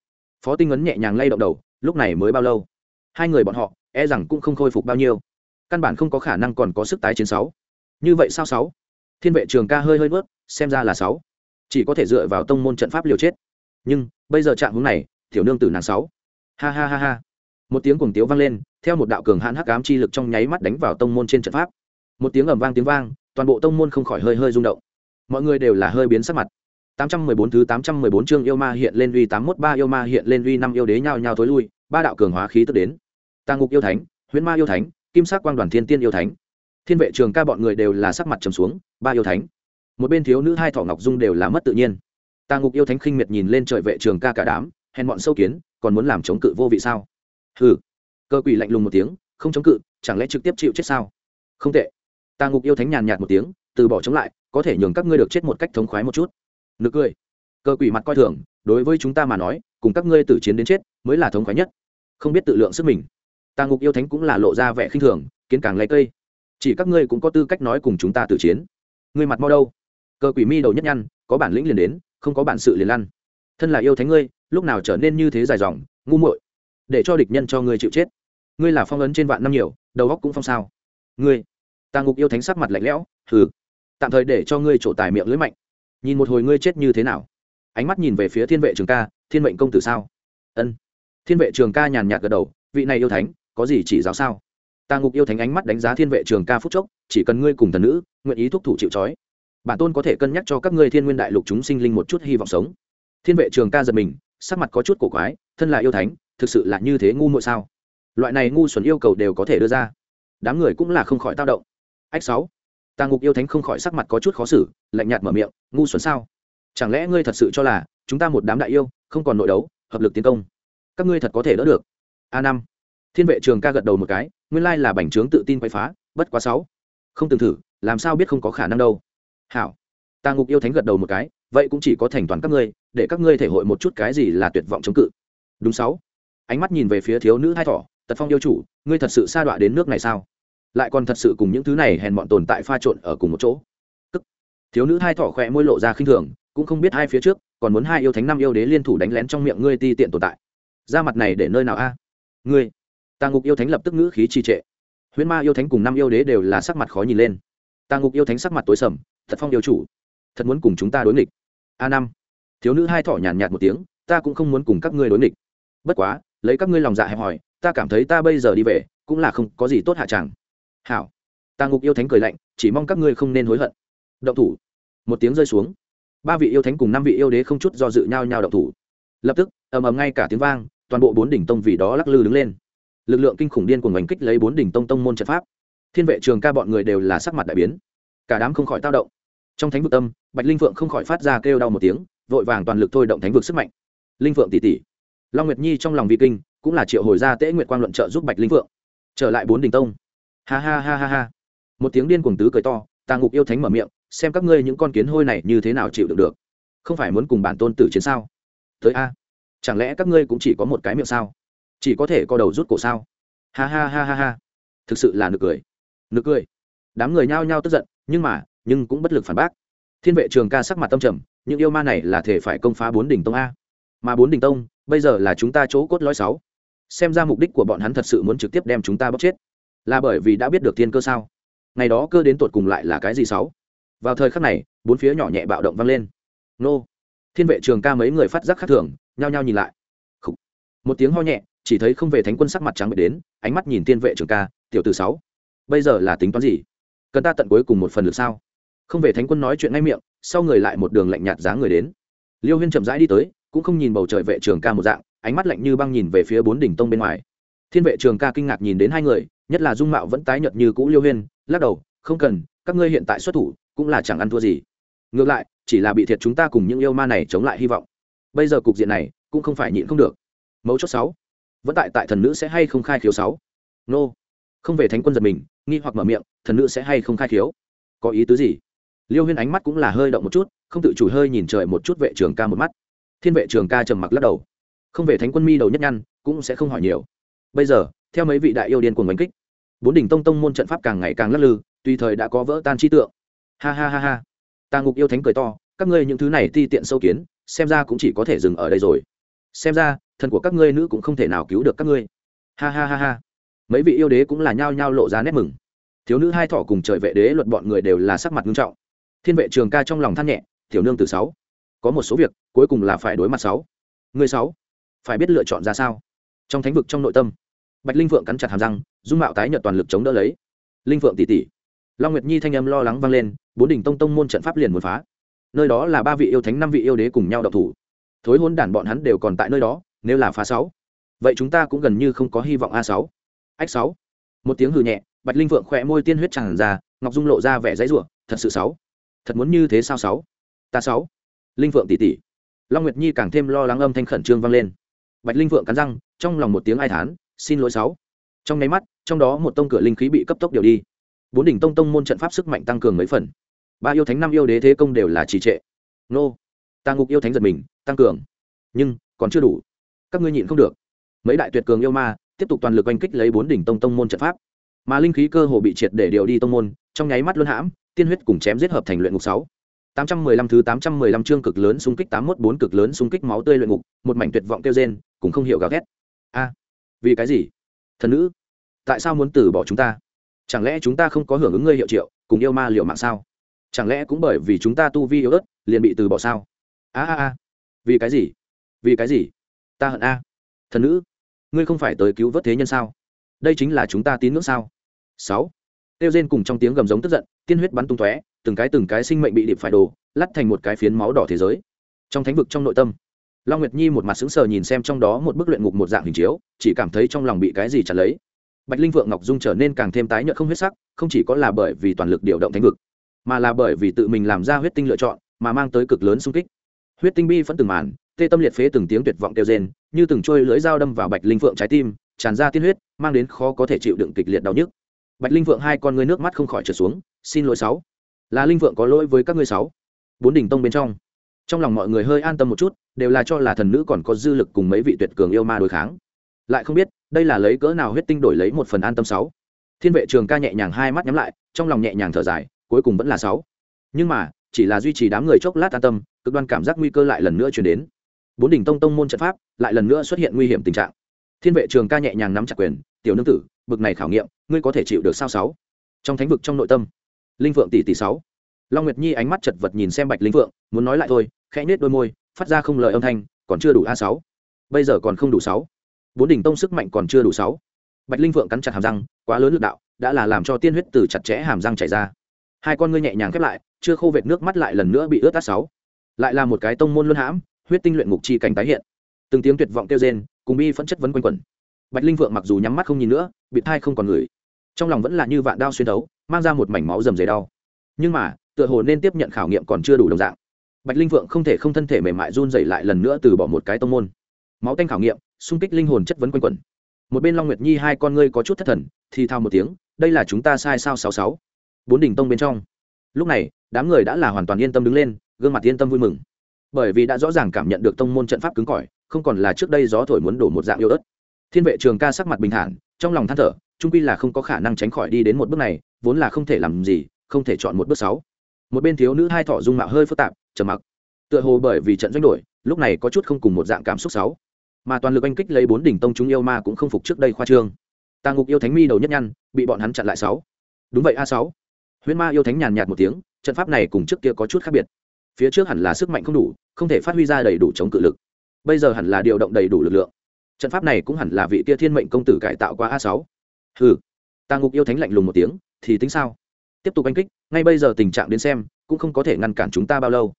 Phó tinh ấn nhẹ nhàng lay động đầu, lúc này mới bao lâu? Hai người bọn họ e rằng cũng không khôi phục bao nhiêu. Căn bản không có khả năng còn có sức tái chiến sáu. Như vậy sao sáu? Thiên vệ trường ca hơi hơi bớt, xem ra là sáu. Chỉ có thể dựa vào tông môn trận pháp liều chết. Nhưng, bây giờ trạng hướng này, tiểu nương tử nàng sáu. Ha ha ha ha. Một tiếng cuồng tiếu vang lên, theo một đạo cường hãn hắc ám chi lực trong nháy mắt đánh vào tông môn trên trận pháp. Một tiếng ầm vang tiếng vang, toàn bộ tông môn không khỏi hơi hơi rung động. Mọi người đều là hơi biến sắc mặt. 814 thứ 814 chương yêu ma hiện lên uy 813 yêu ma hiện lên uy năm, yêu đế nhao nhao tối lui, ba đạo cường hóa khí tức đến. Tàng ngục yêu thánh, huyễn ma yêu thánh, kim sắc quang đoàn thiên tiên yêu thánh thiên vệ trường ca bọn người đều là sắc mặt trầm xuống, ba yêu thánh. Một bên thiếu nữ hai thọ ngọc dung đều là mất tự nhiên. Tàng ngục yêu thánh khinh miệt nhìn lên trời vệ trường ca cả đám, hèn bọn sâu kiến, còn muốn làm chống cự vô vị sao? Hừ. Cơ quỷ lạnh lùng một tiếng, không chống cự, chẳng lẽ trực tiếp chịu chết sao? Không tệ. Tàng ngục yêu thánh nhàn nhạt một tiếng, từ bỏ chống lại, có thể nhường các ngươi được chết một cách thống khoái một chút. Nực cười. Cơ quỷ mặt coi thường, đối với chúng ta mà nói, cùng các ngươi tử chiến đến chết, mới là thống khoái nhất. Không biết tự lượng sức mình. Tàng ngục yêu thánh cũng là lộ ra vẻ khinh thường, kiến càng lấy cây chỉ các ngươi cũng có tư cách nói cùng chúng ta tử chiến. Ngươi mặt mau đâu? Cơ quỷ mi đầu nhất nhăn, có bản lĩnh liền đến, không có bản sự liền lăn. Thân là yêu thánh ngươi, lúc nào trở nên như thế dài dòng, ngu muội? Để cho địch nhân cho ngươi chịu chết. Ngươi là phong ấn trên vạn năm nhiều, đầu góc cũng phong sao. Ngươi, ta ngục yêu thánh sắc mặt lạnh lẽo, hừ. Tạm thời để cho ngươi trổ tài miệng lưới mạnh. Nhìn một hồi ngươi chết như thế nào? Ánh mắt nhìn về phía thiên vệ trường ca, thiên mệnh công tử sao? Ân. Thiên vệ trường ca nhàn nhạt gật đầu, vị này yêu thánh, có gì chỉ giáo sao? Ta ngục yêu thánh ánh mắt đánh giá thiên vệ trường ca phúc chốc, chỉ cần ngươi cùng thần nữ, nguyện ý thúc thủ chịu trói. Bản tôn có thể cân nhắc cho các ngươi thiên nguyên đại lục chúng sinh linh một chút hy vọng sống. Thiên vệ trường ca giật mình, sắc mặt có chút cổ quái, thân là yêu thánh, thực sự là như thế ngu muội sao? Loại này ngu xuẩn yêu cầu đều có thể đưa ra. Đám người cũng là không khỏi tao động. Ách sáu, ta ngục yêu thánh không khỏi sắc mặt có chút khó xử, lạnh nhạt mở miệng, ngu xuẩn sao? Chẳng lẽ ngươi thật sự cho là, chúng ta một đám đại yêu, không còn nội đấu, hợp lực tiến công? Các ngươi thật có thể đỡ được. A năm thiên vệ trường ca gật đầu một cái, nguyên lai là bành trướng tự tin quay phá, bất quá sáu. Không từng thử, làm sao biết không có khả năng đâu. Hảo. Ta ngục yêu thánh gật đầu một cái, vậy cũng chỉ có thành toàn các ngươi, để các ngươi thể hội một chút cái gì là tuyệt vọng chống cự. Đúng sáu. Ánh mắt nhìn về phía thiếu nữ hai thỏ, tật phong yêu chủ, ngươi thật sự sa đọa đến nước này sao? Lại còn thật sự cùng những thứ này hèn bọn tồn tại pha trộn ở cùng một chỗ. Tức. thiếu nữ hai thỏ khỏe môi lộ ra khinh thường, cũng không biết hai phía trước, còn muốn hai yêu thánh năm yêu đế liên thủ đánh lén trong miệng ngươi ti tiện tồn tại. Ra mặt này để nơi nào a? Ngươi tà ngục yêu thánh lập tức ngữ khí trì trệ. Huyễn ma yêu thánh cùng năm yêu đế đều là sắc mặt khó nhìn lên. Tà ngục yêu thánh sắc mặt tối sầm thật phong yêu chủ thật muốn cùng chúng ta đối nghịch. A năm. Thiếu nữ hai thỏ nhàn nhạt, nhạt một tiếng ta cũng không muốn cùng các ngươi đối nghịch. Bất quá lấy các ngươi lòng dạ hẹp hòi ta cảm thấy ta bây giờ đi về cũng là không có gì tốt hạ chẳng. Hảo. Tà ngục yêu thánh cười lạnh chỉ mong các ngươi không nên hối hận. Động thủ. Một tiếng rơi xuống. Ba vị yêu thánh cùng năm vị yêu đế không chút do dự nhau nhau động thủ. Lập tức ầm ầm ngay cả tiếng vang toàn bộ bốn đỉnh tông vì đó lắc lư đứng lên lực lượng kinh khủng điên của ngành kích lấy bốn đỉnh tông tông môn trận pháp. Thiên vệ trường ca bọn người đều là sắc mặt đại biến. Cả đám không khỏi tao động. Trong thánh vực tâm bạch linh phượng không khỏi phát ra kêu đau một tiếng, vội vàng toàn lực thôi động thánh vực sức mạnh. Linh phượng tỷ tỷ long nguyệt nhi trong lòng vi kinh, cũng là triệu hồi ra tễ nguyệt quang luận trợ giúp bạch linh phượng. Trở lại bốn đỉnh tông. Ha ha ha ha ha. Một tiếng điên cuồng tứ cười to, tà ngục yêu thánh mở miệng, xem các ngươi những con kiến hôi này như thế nào chịu được được. Không phải muốn cùng bản tôn tử chiến sao? Tới a. Chẳng lẽ các ngươi cũng chỉ có một cái miệng sao? Chỉ có thể co đầu rút cổ sao? Ha ha ha ha ha. Thực sự là nực cười. Nực cười. Đám người nhao nhao tức giận, nhưng mà, nhưng cũng bất lực phản bác. Thiên vệ trường ca sắc mặt tâm trầm, những yêu ma này là thể phải công phá bốn đỉnh tông a. Mà bốn đỉnh tông, bây giờ là chúng ta chỗ cốt lõi sáu. Xem ra mục đích của bọn hắn thật sự muốn trực tiếp đem chúng ta bóc chết. Là bởi vì đã biết được thiên cơ sao? Ngày đó cơ đến tột cùng lại là cái gì sáu? Vào thời khắc này, bốn phía nhỏ nhẹ bạo động vang lên. Nô. Thiên vệ trường ca mấy người phát giác khác thường, nhao nhao nhìn lại. Khủ. một tiếng ho nhẹ chỉ thấy không về thánh quân sắc mặt trắng bệ đến, ánh mắt nhìn thiên vệ trường ca, tiểu từ sáu, bây giờ là tính toán gì? Cần ta tận cuối cùng một phần được sao? Không về thánh quân nói chuyện ngay miệng, sau người lại một đường lạnh nhạt dáng người đến. Liêu huyên chậm rãi đi tới, cũng không nhìn bầu trời vệ trường ca một dạng, ánh mắt lạnh như băng nhìn về phía bốn đỉnh tông bên ngoài. Thiên vệ trường ca kinh ngạc nhìn đến hai người, nhất là dung mạo vẫn tái nhợt như cũ liêu huyên, lắc đầu, không cần, các ngươi hiện tại xuất thủ, cũng là chẳng ăn thua gì. Ngược lại, chỉ là bị thiệt chúng ta cùng những yêu ma này chống lại hy vọng. Bây giờ cục diện này, cũng không phải nhịn không được. Mấu chốt sáu vẫn tại tại thần nữ sẽ hay không khai khiếu sáu? Nô. Không về thánh quân giật mình, nghi hoặc mở miệng, thần nữ sẽ hay không khai khiếu? Có ý tứ gì? Liêu huyên ánh mắt cũng là hơi động một chút, không tự chủ hơi nhìn trời một chút vệ trường ca một mắt. Thiên vệ trường ca trầm mặc lắc đầu. Không về thánh quân mi đầu nhất nhăn, cũng sẽ không hỏi nhiều. Bây giờ, theo mấy vị đại yêu điên của đánh kích, bốn đỉnh tông tông môn trận pháp càng ngày càng lắc lư, tùy thời đã có vỡ tan chi tượng. Ha ha ha ha. Ta ngục yêu thánh cười to, các ngươi những thứ này ti tiện sâu kiến, xem ra cũng chỉ có thể dừng ở đây rồi. Xem ra thần của các ngươi nữ cũng không thể nào cứu được các ngươi. Ha ha ha ha. Mấy vị yêu đế cũng là nhao nhao lộ ra nét mừng. Thiếu nữ hai thỏ cùng trời vệ đế luật bọn người đều là sắc mặt nghiêm trọng. Thiên vệ trường ca trong lòng than nhẹ, tiểu nương từ sáu, có một số việc, cuối cùng là phải đối mặt sáu. Người sáu, phải biết lựa chọn ra sao? Trong thánh vực trong nội tâm, bạch linh phượng cắn chặt hàm răng, dung mạo tái nhợt toàn lực chống đỡ lấy. Linh phượng tỷ tỷ. Long nguyệt nhi thanh âm lo lắng vang lên, bốn đỉnh tông tông môn trận pháp liền muốn phá. Nơi đó là ba vị yêu thánh, năm vị yêu đế cùng nhau độc thủ. Thối hôn đản bọn hắn đều còn tại nơi đó nếu là phá sáu, vậy chúng ta cũng gần như không có hy vọng a sáu. Ách sáu. Một tiếng hừ nhẹ, bạch linh vượng khỏe môi tiên huyết tràn ra, ngọc dung lộ ra vẻ dãy rủa, thật sự sáu. Thật muốn như thế sao sáu? Ta sáu. Linh vượng tỷ tỷ long nguyệt nhi càng thêm lo lắng âm thanh khẩn trương vang lên. Bạch linh vượng cắn răng, trong lòng một tiếng ai thán, xin lỗi sáu. Trong nháy mắt, trong đó một tông cửa linh khí bị cấp tốc điều đi. Bốn đỉnh tông tông môn trận pháp sức mạnh tăng cường mấy phần. Ba yêu thánh, năm yêu đế thế công đều là trì trệ. Nô, ta ngục yêu thánh giật mình, tăng cường. Nhưng, còn chưa đủ các ngươi nhịn không được. Mấy đại tuyệt cường yêu ma, tiếp tục toàn lực oanh kích lấy bốn đỉnh tông tông môn trận pháp. Mà linh khí cơ hồ bị triệt để điều đi tông môn, trong nháy mắt luân hãm, tiên huyết cùng chém giết hợp thành luyện ngục sáu. Tám trăm mười lăm thứ tám trăm mười lăm chương cực lớn xung kích tám mốt bốn cực lớn xung kích máu tươi luyện ngục, một mảnh tuyệt vọng kêu rên, cũng không hiểu gào thét. A à, vì cái gì? Thần nữ, tại sao muốn từ bỏ chúng ta? Chẳng lẽ chúng ta không có hưởng ứng ngươi hiệu triệu, cùng yêu ma liệu mạng sao? Chẳng lẽ cũng bởi vì chúng ta tu vi yếu ớt, liền bị từ bỏ sao? A a a, vì cái gì? Vì cái gì? Ta hận a. Thần nữ, ngươi không phải tới cứu vớt thế nhân sao? Đây chính là chúng ta tín ngưỡng sao? Sáu. Tiêu rên cùng trong tiếng gầm giống tức giận, tiên huyết bắn tung tóe, từng cái từng cái sinh mệnh bị điệp phải đồ lắt thành một cái phiến máu đỏ thế giới. Trong thánh vực trong nội tâm, long nguyệt nhi một mặt sững sờ nhìn xem trong đó một bức luyện ngục một dạng hình chiếu, chỉ cảm thấy trong lòng bị cái gì chặt lấy. Bạch linh vượng ngọc dung trở nên càng thêm tái nhợt không huyết sắc, không chỉ có là bởi vì toàn lực điều động thánh vực, mà là bởi vì tự mình làm ra huyết tinh lựa chọn, mà mang tới cực lớn sung kích. Huyết tinh bi vẫn từng màn tê tâm liệt phế từng tiếng tuyệt vọng kêu rên, như từng trôi lưỡi dao đâm vào bạch linh phượng trái tim, tràn ra tiên huyết, mang đến khó có thể chịu đựng kịch liệt đau nhức. Bạch linh phượng hai con ngươi nước mắt không khỏi trượt xuống, xin lỗi sáu. Là linh phượng có lỗi với các ngươi sáu. Bốn đỉnh tông bên trong trong lòng mọi người hơi an tâm một chút, đều là cho là thần nữ còn có dư lực cùng mấy vị tuyệt cường yêu ma đối kháng. Lại không biết, đây là lấy cỡ nào huyết tinh đổi lấy một phần an tâm sáu. Thiên vệ trường ca nhẹ nhàng hai mắt nhắm lại, trong lòng nhẹ nhàng thở dài, cuối cùng vẫn là sáu. Nhưng mà, chỉ là duy trì đám người chốc lát an tâm, cực đoan cảm giác nguy cơ lại lần nữa chuyển đến bốn đỉnh tông tông môn trận pháp lại lần nữa xuất hiện nguy hiểm tình trạng. Thiên vệ trường ca nhẹ nhàng nắm chặt quyền, tiểu nương tử, bực này khảo nghiệm, ngươi có thể chịu được sao sáu? Trong thánh vực trong nội tâm, linh vượng tỷ tỷ sáu. Long nguyệt nhi ánh mắt chật vật nhìn xem bạch linh vượng muốn nói lại thôi, khẽ nết đôi môi, phát ra không lời âm thanh, còn chưa đủ a sáu. Bây giờ còn không đủ sáu. Bốn đỉnh tông sức mạnh còn chưa đủ sáu. Bạch linh vượng cắn chặt hàm răng, quá lớn lực đạo, đã là làm cho tiên huyết từ chặt chẽ hàm răng chảy ra. Hai con ngươi nhẹ nhàng khép lại, chưa khô vệt nước mắt lại lần nữa bị ướt tắt sáu. Lại là một cái tông môn luân hãm huyết tinh luyện ngục chi cảnh tái hiện. Từng tiếng tuyệt vọng kêu rên, cùng bi phẫn chất vấn quanh quẩn. Bạch linh vượng mặc dù nhắm mắt không nhìn nữa, bị thai không còn ngửi trong lòng vẫn là như vạn đao xuyên đấu mang ra một mảnh máu rầm dày đau. Nhưng mà, tựa hồ nên tiếp nhận khảo nghiệm còn chưa đủ đồng dạng. Bạch linh vượng không thể không thân thể mềm mại run dày lại lần nữa từ bỏ một cái tông môn. Máu tanh khảo nghiệm, xung kích linh hồn chất vấn quanh quẩn. Một bên long nguyệt nhi hai con ngươi có chút thất thần, thì thao một tiếng, đây là chúng ta sai sao sáu sáu? Bốn đỉnh tông bên trong. Lúc này, đám người đã là hoàn toàn yên tâm đứng lên, gương mặt yên tâm vui mừng bởi vì đã rõ ràng cảm nhận được tông môn trận pháp cứng cỏi, không còn là trước đây gió thổi muốn đổ một dạng yêu ớt thiên vệ trường ca sắc mặt bình thản, trong lòng than thở trung quy là không có khả năng tránh khỏi đi đến một bước này, vốn là không thể làm gì, không thể chọn một bước sáu. Một bên thiếu nữ hai thọ dung mạo hơi phức tạp, trầm mặc. Tựa hồ bởi vì trận doanh đổi, lúc này có chút không cùng một dạng cảm xúc sáu. Mà toàn lực anh kích lấy bốn đỉnh tông chúng yêu ma cũng không phục trước đây khoa trương. Tà ngục yêu thánh mi đầu nhất nhăn, bị bọn hắn chặn lại sáu. Đúng vậy a sáu. Huyễn ma yêu thánh nhàn nhạt một tiếng, trận pháp này cùng trước kia có chút khác biệt phía trước hẳn là sức mạnh không đủ không thể phát huy ra đầy đủ chống cự lực. Bây giờ hẳn là điều động đầy đủ lực lượng. Trận pháp này cũng hẳn là vị tia thiên mệnh công tử cải tạo qua a sáu. Ừ ta ngục yêu thánh lạnh lùng một tiếng thì tính sao? Tiếp tục anh kích ngay bây giờ tình trạng đến xem cũng không có thể ngăn cản chúng ta bao lâu.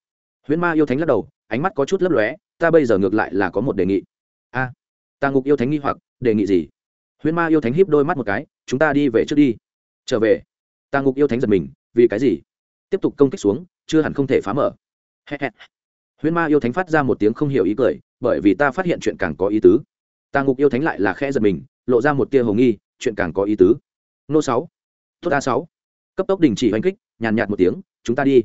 Huyễn ma yêu thánh lắc đầu ánh mắt có chút lấp lóe ta bây giờ ngược lại là có một đề nghị. A. À, ngục yêu thánh nghi hoặc đề nghị gì? Huyễn ma yêu thánh híp đôi mắt một cái chúng ta đi về trước đi. Trở về. Ta ngục yêu thánh giật mình vì cái gì? Tiếp tục công kích xuống chưa hẳn không thể phá mở huyễn ma yêu thánh phát ra một tiếng không hiểu ý cười, bởi vì ta phát hiện chuyện càng có ý tứ. Ta ngục yêu thánh lại là khe giật mình, lộ ra một tia hồ nghi, chuyện càng có ý tứ. Nô sáu. Tốt a sáu. Cấp tốc đình chỉ oanh kích, nhàn nhạt một tiếng, chúng ta đi.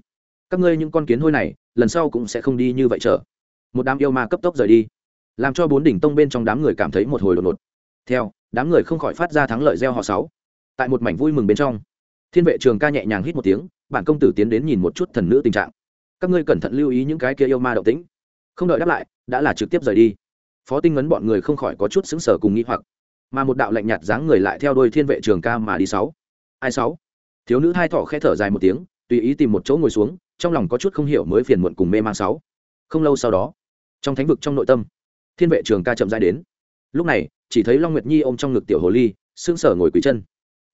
Các ngươi những con kiến hôi này, lần sau cũng sẽ không đi như vậy trở một đám yêu ma cấp tốc rời đi. Làm cho bốn đỉnh tông bên trong đám người cảm thấy một hồi đột ngột. Theo, đám người không khỏi phát ra thắng lợi gieo họ sáu. Tại một mảnh vui mừng bên trong, thiên vệ trường ca nhẹ nhàng hít một tiếng, bản công tử tiến đến nhìn một chút thần nữ tình trạng các ngươi cẩn thận lưu ý những cái kia yêu ma động tĩnh. Không đợi đáp lại, đã là trực tiếp rời đi. Phó tinh ngấn bọn người không khỏi có chút xứng sở cùng nghĩ hoặc. Mà một đạo lạnh nhạt dáng người lại theo đôi thiên vệ trường ca mà đi sáu. Ai sáu? Thiếu nữ hai thọ khe thở dài một tiếng, tùy ý tìm một chỗ ngồi xuống, trong lòng có chút không hiểu mới phiền muộn cùng mê man sáu. Không lâu sau đó, trong thánh vực trong nội tâm, thiên vệ trường ca chậm dài đến. Lúc này, chỉ thấy long nguyệt nhi ôm trong ngực tiểu hồ ly xương sở ngồi quỳ chân.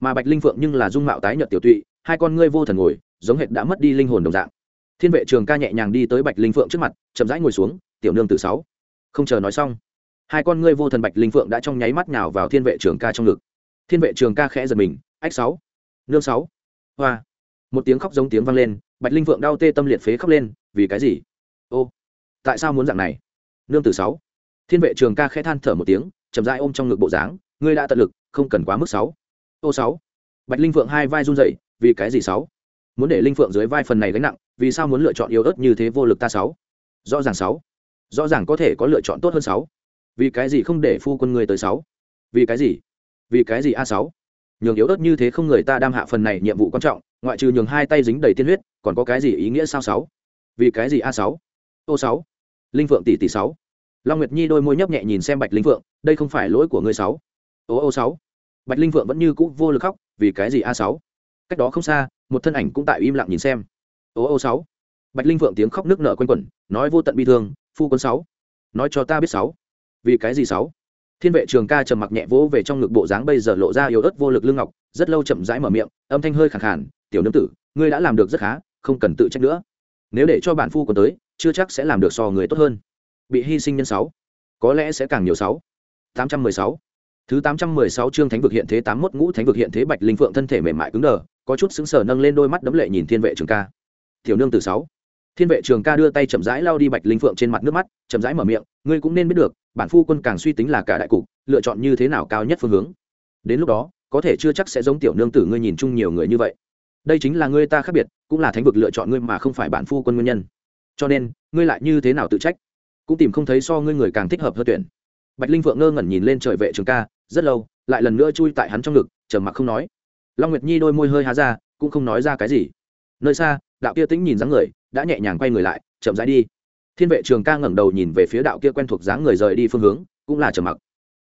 Mà bạch linh phượng nhưng là dung mạo tái nhợt tiểu tụy, hai con ngươi vô thần ngồi, giống hệt đã mất đi linh hồn đồng dạng thiên vệ trường ca nhẹ nhàng đi tới bạch linh phượng trước mặt, chậm rãi ngồi xuống, tiểu nương tử sáu, không chờ nói xong, hai con ngươi vô thần bạch linh phượng đã trong nháy mắt nhào vào thiên vệ trường ca trong ngực. Thiên vệ trường ca khẽ giật mình, ách sáu, nương sáu, hoa. Một tiếng khóc giống tiếng vang lên, bạch linh phượng đau tê tâm liệt phế khóc lên, vì cái gì? Ô, tại sao muốn dạng này? Nương tử sáu. Thiên vệ trường ca khẽ than thở một tiếng, chậm rãi ôm trong ngực bộ dáng, ngươi đã tận lực, không cần quá mức sáu. Ô sáu. Bạch linh phượng hai vai run rẩy, vì cái gì sáu? Muốn để linh phượng dưới vai phần này gánh nặng vì sao muốn lựa chọn yếu ớt như thế vô lực ta sáu? Rõ ràng sáu. Rõ ràng có thể có lựa chọn tốt hơn sáu. Vì cái gì không để phu quân người tới sáu? Vì cái gì? Vì cái gì a sáu? Nhường yếu ớt như thế không người ta đam hạ phần này nhiệm vụ quan trọng, ngoại trừ nhường hai tay dính đầy tiên huyết, còn có cái gì ý nghĩa sao sáu? Vì cái gì a sáu? Ô sáu. Linh phượng tỷ tỷ sáu. Long nguyệt nhi đôi môi nhấp nhẹ nhìn xem bạch linh phượng, đây không phải lỗi của ngươi sáu. Ô ô sáu. Bạch linh phượng vẫn như cũ vô lực khóc, vì cái gì a sáu? Cách đó không xa, một thân ảnh cũng tại im lặng nhìn xem ô ô sáu. Bạch linh phượng tiếng khóc nước nở quanh quẩn, nói vô tận bi thương, phu quân sáu, nói cho ta biết sáu. Vì cái gì sáu? Thiên vệ trường ca trầm mặc nhẹ vỗ về trong ngực bộ dáng bây giờ lộ ra yếu ớt vô lực lương ngọc, rất lâu chậm rãi mở miệng, âm thanh hơi khẳng khản tiểu nương tử, ngươi đã làm được rất khá, không cần tự trách nữa. Nếu để cho bản phu còn tới, chưa chắc sẽ làm được so người tốt hơn. Bị hy sinh nhân sáu. Có lẽ sẽ càng nhiều sáu. Tám trăm mười sáu. Thứ tám trăm mười sáu chương thánh vực hiện thế tám mốt ngũ thánh vực hiện thế bạch linh phượng thân thể mềm mại cứng đờ, có chút sững sờ nâng lên đôi mắt đấm lệ nhìn thiên vệ trường ca tiểu nương tử sáu. Thiên vệ trường ca đưa tay chậm rãi lao đi bạch linh phượng trên mặt nước mắt, chậm rãi mở miệng, ngươi cũng nên biết được, bản phu quân càng suy tính là cả đại cục, lựa chọn như thế nào cao nhất phương hướng. Đến lúc đó, có thể chưa chắc sẽ giống tiểu nương tử ngươi nhìn chung nhiều người như vậy. Đây chính là ngươi ta khác biệt, cũng là thánh vực lựa chọn ngươi mà không phải bản phu quân nguyên nhân. Cho nên, ngươi lại như thế nào tự trách? Cũng tìm không thấy so ngươi người càng thích hợp hơn tuyển. Bạch linh phượng ngơ ngẩn nhìn lên trời vệ trường ca, rất lâu, lại lần nữa chui tại hắn trong ngực, trầm mặc không nói. Long nguyệt nhi đôi môi hơi há ra, cũng không nói ra cái gì. Nơi xa đạo kia tĩnh nhìn dáng người, đã nhẹ nhàng quay người lại, chậm rãi đi. Thiên vệ trường ca ngẩng đầu nhìn về phía đạo kia quen thuộc dáng người rời đi phương hướng, cũng là trầm mặc.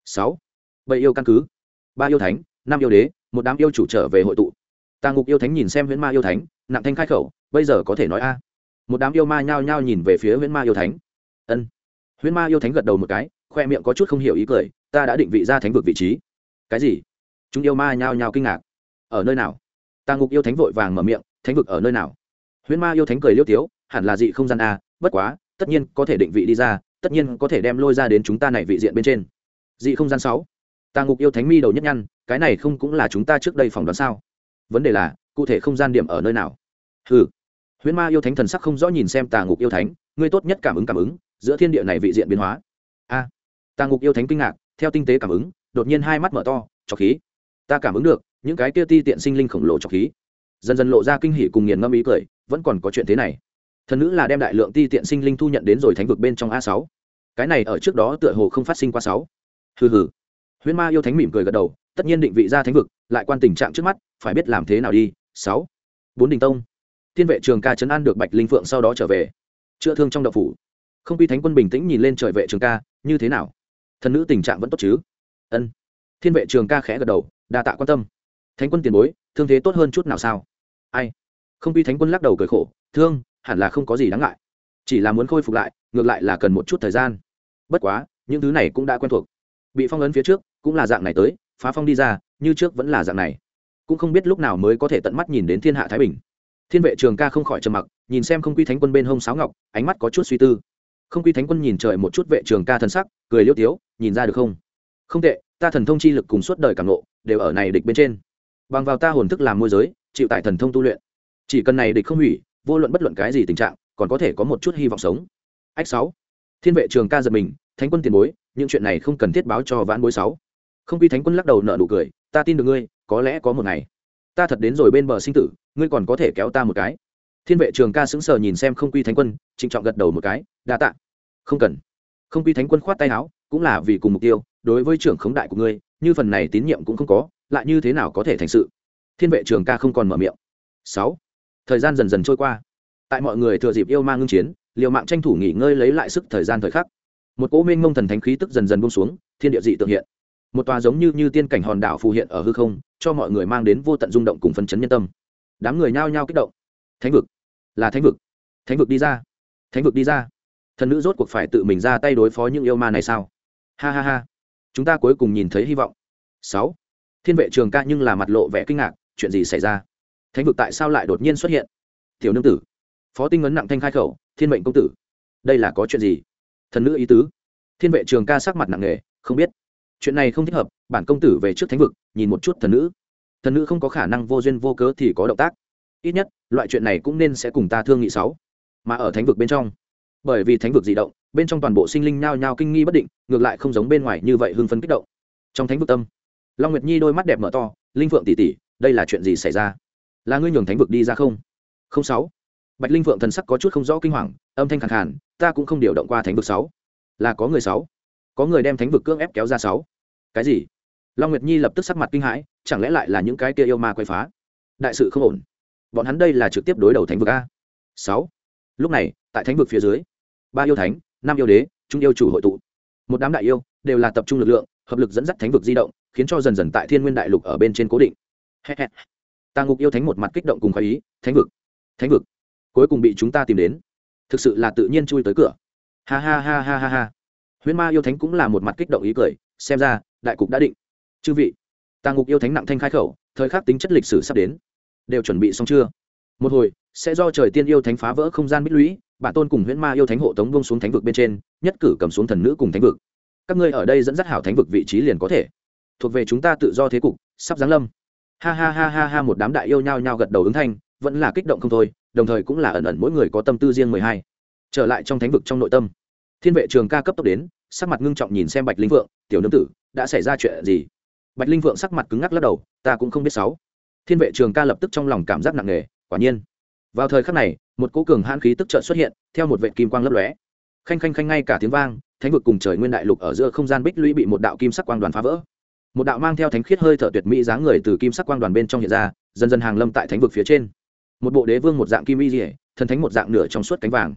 Sáu. Bảy yêu căn cứ. Ba yêu thánh, năm yêu đế, một đám yêu chủ trở về hội tụ. Tà ngục yêu thánh nhìn xem huyễn ma yêu thánh, nặng thanh khai khẩu, bây giờ có thể nói a. Một đám yêu ma nhao nhao nhìn về phía huyễn ma yêu thánh. Ân. Huyễn ma yêu thánh gật đầu một cái, khoe miệng có chút không hiểu ý cười, ta đã định vị ra thánh vực vị trí. Cái gì? Chúng yêu ma nhao nhao kinh ngạc. Ở nơi nào? Tà ngục yêu thánh vội vàng mở miệng, thánh vực ở nơi nào? Huyễn ma yêu thánh cười liêu tiếu hẳn là dị không gian a bất quá tất nhiên có thể định vị đi ra tất nhiên có thể đem lôi ra đến chúng ta này vị diện bên trên. Dị không gian sáu Tàng ngục yêu thánh mi đầu nhất nhăn cái này không cũng là chúng ta trước đây phỏng đoán sao? Vấn đề là cụ thể không gian điểm ở nơi nào? Ừ huyễn ma yêu thánh thần sắc không rõ nhìn xem tà ngục yêu thánh ngươi tốt nhất cảm ứng cảm ứng giữa thiên địa này vị diện biến hóa. A. À, tà ngục yêu thánh kinh ngạc theo tinh tế cảm ứng đột nhiên hai mắt mở to trọc khí. Ta cảm ứng được những cái kia ti tiện sinh linh khổng lồ trọc khí. Dần dần lộ ra kinh hỉ cùng nghiền ngâm ý cười vẫn còn có chuyện thế này. Thần nữ là đem đại lượng ti tiện sinh linh thu nhận đến rồi thánh vực bên trong a sáu. Cái này ở trước đó tựa hồ không phát sinh qua sáu. Hừ hừ. Huyễn ma yêu thánh mỉm cười gật đầu, tất nhiên định vị ra thánh vực, lại quan tình trạng trước mắt, phải biết làm thế nào đi, sáu. Bốn đình tông. Thiên vệ trường ca chấn an được bạch linh phượng sau đó trở về. Chữa thương trong đậu phủ. Không quy thánh quân bình tĩnh nhìn lên trời vệ trường ca, như thế nào? Thần nữ tình trạng vẫn tốt chứ? Ân. Thiên vệ trường ca khẽ gật đầu, đa tạ quan tâm. Thánh quân tiền bối, thương thế tốt hơn chút nào sao? Ai? Không quy thánh quân lắc đầu cười khổ, thương, hẳn là không có gì đáng ngại. Chỉ là muốn khôi phục lại, ngược lại là cần một chút thời gian. Bất quá, những thứ này cũng đã quen thuộc. Bị phong ấn phía trước, cũng là dạng này tới, phá phong đi ra, như trước vẫn là dạng này. Cũng không biết lúc nào mới có thể tận mắt nhìn đến thiên hạ thái bình. Thiên vệ trường ca không khỏi trầm mặc, nhìn xem không quy thánh quân bên hông sáo ngọc, ánh mắt có chút suy tư. Không quy thánh quân nhìn trời một chút vệ trường ca thân sắc, cười liêu tiếu, nhìn ra được không? Không tệ, ta thần thông chi lực cùng suốt đời cảm nộ đều ở này địch bên trên. Bằng vào ta hồn thức làm môi giới, chịu tại thần thông tu luyện chỉ cần này địch không hủy, vô luận bất luận cái gì tình trạng, còn có thể có một chút hy vọng sống. Ách sáu. Thiên vệ trường ca giật mình, thánh quân tiền bối, những chuyện này không cần thiết báo cho vãn bối sáu. Không quy thánh quân lắc đầu nợ nụ cười, ta tin được ngươi, có lẽ có một ngày, ta thật đến rồi bên bờ sinh tử, ngươi còn có thể kéo ta một cái. Thiên vệ trường ca sững sờ nhìn xem không quy thánh quân, trịnh trọng gật đầu một cái, đa tạ. Không cần. Không quy thánh quân khoát tay áo, cũng là vì cùng mục tiêu, đối với trưởng khống đại của ngươi, như phần này tín nhiệm cũng không có, lại như thế nào có thể thành sự? Thiên vệ trường ca không còn mở miệng. Sáu thời gian dần dần trôi qua. Tại mọi người thừa dịp yêu ma ngưng chiến, liều mạng tranh thủ nghỉ ngơi lấy lại sức thời gian thời khắc. Một cỗ minh mông thần thánh khí tức dần dần buông xuống, thiên địa dị tự hiện. Một tòa giống như như tiên cảnh hòn đảo phù hiện ở hư không, cho mọi người mang đến vô tận rung động cùng phân chấn nhân tâm. Đám người nhao nhao kích động. Thánh vực. Là thánh vực. Thánh vực đi ra. Thánh vực đi ra. Thần nữ rốt cuộc phải tự mình ra tay đối phó những yêu ma này sao? Ha ha ha. Chúng ta cuối cùng nhìn thấy hy vọng. Sáu. Thiên vệ trường ca nhưng là mặt lộ vẻ kinh ngạc, chuyện gì xảy ra? Thánh vực tại sao lại đột nhiên xuất hiện? Tiểu nương tử. Phó tinh ấn nặng thanh khai khẩu, thiên mệnh công tử, đây là có chuyện gì? Thần nữ ý tứ. Thiên vệ trường ca sắc mặt nặng nề, không biết. Chuyện này không thích hợp, bản công tử về trước thánh vực, nhìn một chút thần nữ. Thần nữ không có khả năng vô duyên vô cớ thì có động tác. Ít nhất, loại chuyện này cũng nên sẽ cùng ta thương nghị sáu. Mà ở thánh vực bên trong, bởi vì thánh vực di động, bên trong toàn bộ sinh linh nhao nhao kinh nghi bất định, ngược lại không giống bên ngoài như vậy hưng phấn kích động. Trong thánh vực tâm, long nguyệt nhi đôi mắt đẹp mở to, linh phượng tỉ tỉ đây là chuyện gì xảy ra? Là ngươi nhường thánh vực đi ra không? Không sáu. Bạch linh phượng thần sắc có chút không rõ kinh hoàng âm thanh khẳng hẳn, ta cũng không điều động qua thánh vực sáu. Là có người sáu. Có người đem thánh vực cưỡng ép kéo ra sáu. Cái gì? Long nguyệt nhi lập tức sắc mặt kinh hãi chẳng lẽ lại là những cái kia yêu ma quay phá? Đại sự không ổn. Bọn hắn đây là trực tiếp đối đầu thánh vực a. Sáu. Lúc này tại thánh vực phía dưới ba yêu thánh năm yêu đế trung yêu chủ hội tụ. Một đám đại yêu đều là tập trung lực lượng hợp lực dẫn dắt thánh vực di động khiến cho dần dần tại thiên nguyên đại lục ở bên trên cố định tà ngục yêu thánh một mặt kích động cùng khỏi ý, thánh vực thánh vực, cuối cùng bị chúng ta tìm đến. Thực sự là tự nhiên chui tới cửa. Ha ha ha ha ha ha. Huyễn ma yêu thánh cũng là một mặt kích động ý cười, xem ra, đại cục đã định. Chư vị tà ngục yêu thánh nặng thanh khai khẩu, thời khắc tính chất lịch sử sắp đến. Đều chuẩn bị xong chưa? Một hồi, sẽ do trời tiên yêu thánh phá vỡ không gian bích lũy, bản tôn cùng huyễn ma yêu thánh hộ tống bông xuống thánh vực bên trên, nhất cử cầm xuống thần nữ cùng thánh vực. Các ngươi ở đây dẫn dắt hảo thánh vực vị trí liền có thể. Thuộc về chúng ta tự do thế cục, sắp giáng lâm ha ha ha ha ha một đám đại yêu nhao nhao gật đầu ứng thanh, vẫn là kích động không thôi, đồng thời cũng là ẩn ẩn mỗi người có tâm tư riêng mười hai. Trở lại trong thánh vực trong nội tâm, thiên vệ trường ca cấp tốc đến, sắc mặt ngưng trọng nhìn xem bạch linh vượng, tiểu nương tử, đã xảy ra chuyện gì? Bạch linh vượng sắc mặt cứng ngắc lắc đầu, ta cũng không biết sáu. Thiên vệ trường ca lập tức trong lòng cảm giác nặng nề, quả nhiên. Vào thời khắc này, một cỗ cường hãn khí tức trợ xuất hiện, theo một vệ kim quang lấp lóe. Khanh khanh khanh ngay cả tiếng vang, thánh vực cùng trời nguyên đại lục ở giữa không gian bích lũy bị một đạo kim sắc quang đoàn phá vỡ một đạo mang theo thánh khiết hơi thở tuyệt mỹ dáng người từ kim sắc quang đoàn bên trong hiện ra dần dần hàng lâm tại thánh vực phía trên. Một bộ đế vương một dạng kim y dỉa thần thánh một dạng nửa trong suốt cánh vàng.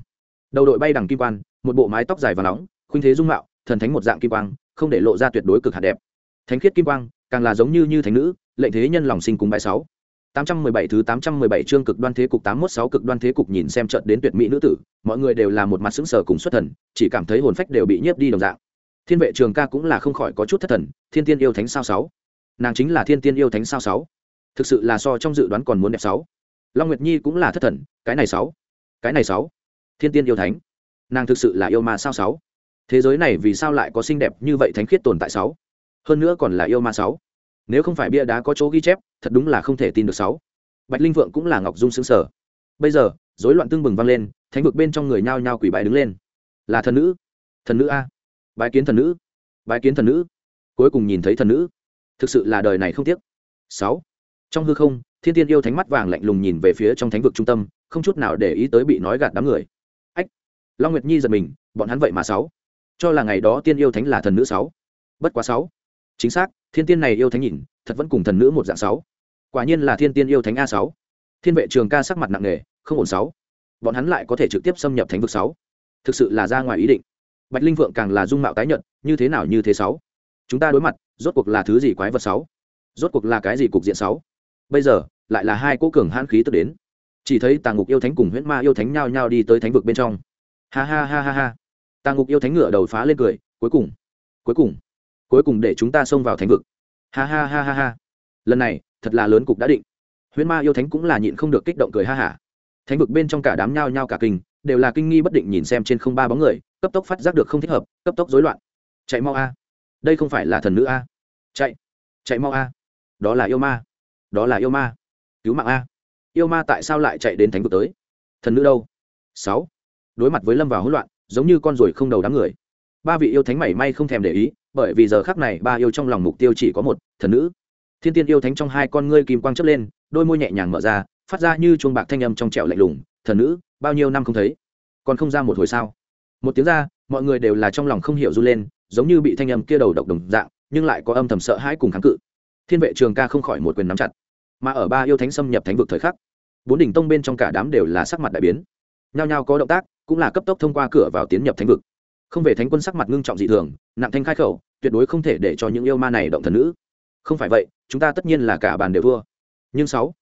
Đầu đội bay đằng kim quan một bộ mái tóc dài và nóng khuynh thế dung mạo thần thánh một dạng kim quang không để lộ ra tuyệt đối cực hạt đẹp. Thánh khiết kim quang càng là giống như như thánh nữ lệnh thế nhân lòng sinh cùng bài sáu. 817 thứ 817 chương cực đoan thế cục 816 cực đoan thế cục nhìn xem trận đến tuyệt mỹ nữ tử, mọi người đều là một mặt sững sờ cùng xuất thần, chỉ cảm thấy hồn phách đều bị nhiếp đi đồng dạng. Thiên vệ trường ca cũng là không khỏi có chút thất thần, Thiên Tiên yêu thánh sao sáu? Nàng chính là Thiên Tiên yêu thánh sao sáu? Thực sự là so trong dự đoán còn muốn đẹp sáu. Long Nguyệt Nhi cũng là thất thần, cái này sáu, cái này sáu. Thiên Tiên yêu thánh, nàng thực sự là yêu ma sao sáu? Thế giới này vì sao lại có xinh đẹp như vậy thánh khiết tồn tại sáu? Hơn nữa còn là yêu ma sáu nếu không phải bia đá có chỗ ghi chép thật đúng là không thể tin được sáu bạch linh vượng cũng là ngọc dung xứng sở bây giờ rối loạn tương bừng vang lên thánh vực bên trong người nhao nhao quỷ bài đứng lên là thần nữ thần nữ a bái kiến thần nữ. Bái kiến thần nữ. Cuối cùng nhìn thấy thần nữ. Thực sự là đời này không tiếc. Sáu. Trong hư không, thiên tiên yêu thánh mắt vàng lạnh lùng nhìn về phía trong thánh vực trung tâm, không chút nào để ý tới bị nói gạt đám người. Ách. Long nguyệt nhi giật mình, bọn hắn vậy mà sáu. Cho là ngày đó tiên yêu thánh là thần nữ sáu. Bất quá sáu. Chính xác, thiên tiên này yêu thánh nhìn, thật vẫn cùng thần nữ một dạng sáu. Quả nhiên là thiên tiên yêu thánh a sáu. Thiên vệ trường ca sắc mặt nặng nề, không ổn sáu. Bọn hắn lại có thể trực tiếp xâm nhập thánh vực sáu. Thực sự là ra ngoài ý định bạch linh vượng càng là dung mạo tái nhợt, như thế nào như thế sáu? Chúng ta đối mặt, rốt cuộc là thứ gì quái vật sáu? Rốt cuộc là cái gì cục diện sáu? Bây giờ, lại là hai cố cường hãn khí tức đến. Chỉ thấy tàng ngục yêu thánh cùng huyễn ma yêu thánh nhao nhao đi tới thánh vực bên trong. Ha ha ha ha ha. Tàng ngục yêu thánh ngựa đầu phá lên cười, cuối cùng cuối cùng cuối cùng để chúng ta xông vào thánh vực. Ha ha ha ha ha. Lần này, thật là lớn cục đã định. Huyễn ma yêu thánh cũng là nhịn không được kích động cười ha hả. Thánh vực bên trong cả đám nhao nhao cả kinh đều là kinh nghi bất định nhìn xem trên không ba bóng người, cấp tốc phát giác được không thích hợp, cấp tốc rối loạn. Chạy mau a. Đây không phải là thần nữ a. Chạy. Chạy mau a. Đó là yêu ma. Đó là yêu ma. Cứu mạng a. Yêu ma tại sao lại chạy đến thánh vực tới? Thần nữ đâu? Sáu. Đối mặt với lâm vào hỗn loạn, giống như con ruồi không đầu đám người. Ba vị yêu thánh mảy may không thèm để ý, bởi vì giờ khắc này ba yêu trong lòng mục tiêu chỉ có một, thần nữ. Thiên tiên yêu thánh trong hai con ngươi kim quang chấp lên, đôi môi nhẹ nhàng mở ra, phát ra như chuông bạc thanh âm trong trẻo lạnh lùng thần nữ, bao nhiêu năm không thấy. Còn không ra một hồi sao? Một tiếng ra, mọi người đều là trong lòng không hiểu run lên, giống như bị thanh âm kia đầu độc đồng dạng, nhưng lại có âm thầm sợ hãi cùng kháng cự. Thiên vệ trường ca không khỏi một quyền nắm chặt. Mà ở ba yêu thánh xâm nhập thánh vực thời khắc, bốn đỉnh tông bên trong cả đám đều là sắc mặt đại biến. Nhao nhao có động tác, cũng là cấp tốc thông qua cửa vào tiến nhập thánh vực. Không về thánh quân sắc mặt ngưng trọng dị thường, nặng thanh khai khẩu, tuyệt đối không thể để cho những yêu ma này động thần nữ. Không phải vậy, chúng ta tất nhiên là cả bàn đều thua. Nhưng sáu,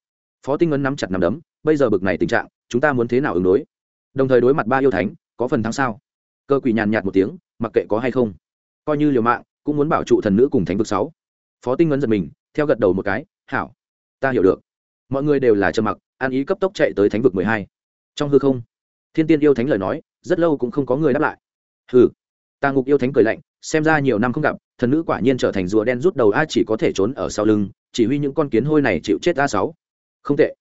phó tinh ấn nắm chặt nắm đấm, bây giờ bực này tình trạng chúng ta muốn thế nào ứng đối? Đồng thời đối mặt ba yêu thánh, có phần thắng sao? Cơ quỷ nhàn nhạt một tiếng, mặc kệ có hay không. Coi như liều mạng, cũng muốn bảo trụ thần nữ cùng thánh vực sáu. Phó tinh ngấn giật mình, theo gật đầu một cái, hảo, ta hiểu được. Mọi người đều là trầm mặc, an ý cấp tốc chạy tới thánh vực mười hai. Trong hư không, thiên tiên yêu thánh lời nói, rất lâu cũng không có người đáp lại. Hừ, ta ngục yêu thánh cười lạnh, xem ra nhiều năm không gặp, thần nữ quả nhiên trở thành rùa đen rút đầu a chỉ có thể trốn ở sau lưng, chỉ huy những con kiến hôi này chịu chết a sáu. Không tệ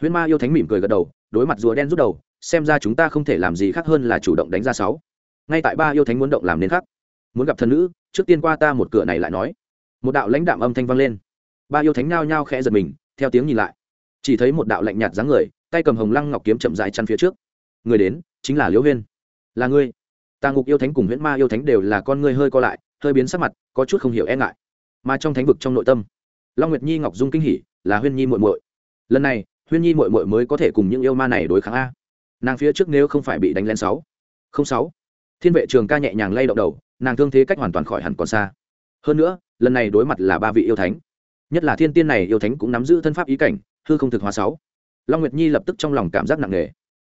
huyễn ma yêu thánh mỉm cười gật đầu, đối mặt rùa đen rút đầu, xem ra chúng ta không thể làm gì khác hơn là chủ động đánh ra sáu. Ngay tại ba yêu thánh muốn động làm nên khác. Muốn gặp thần nữ, trước tiên qua ta một cửa này lại nói. Một đạo lãnh đạm âm thanh vang lên. Ba yêu thánh nao nhao khẽ giật mình, theo tiếng nhìn lại. Chỉ thấy một đạo lạnh nhạt dáng người, tay cầm hồng lăng ngọc kiếm chậm dài chăn phía trước. Người đến, chính là liễu huyên. Là ngươi. Tà ngục yêu thánh cùng huyễn ma yêu thánh đều là con ngươi hơi co lại, hơi biến sắc mặt, có chút không hiểu e ngại. Mà trong thánh vực trong nội tâm, long nguyệt nhi ngọc dung kinh hỉ, là huyên nhi muội muội. Lần này huyên nhi muội muội mới có thể cùng những yêu ma này đối kháng a. Nàng phía trước nếu không phải bị đánh lên sáu. Không sáu. Thiên vệ trường ca nhẹ nhàng lay động đầu, nàng thương thế cách hoàn toàn khỏi hẳn còn xa. Hơn nữa, lần này đối mặt là ba vị yêu thánh. Nhất là thiên tiên này yêu thánh cũng nắm giữ thân pháp ý cảnh, hư không thực hóa sáu. Long nguyệt nhi lập tức trong lòng cảm giác nặng nề.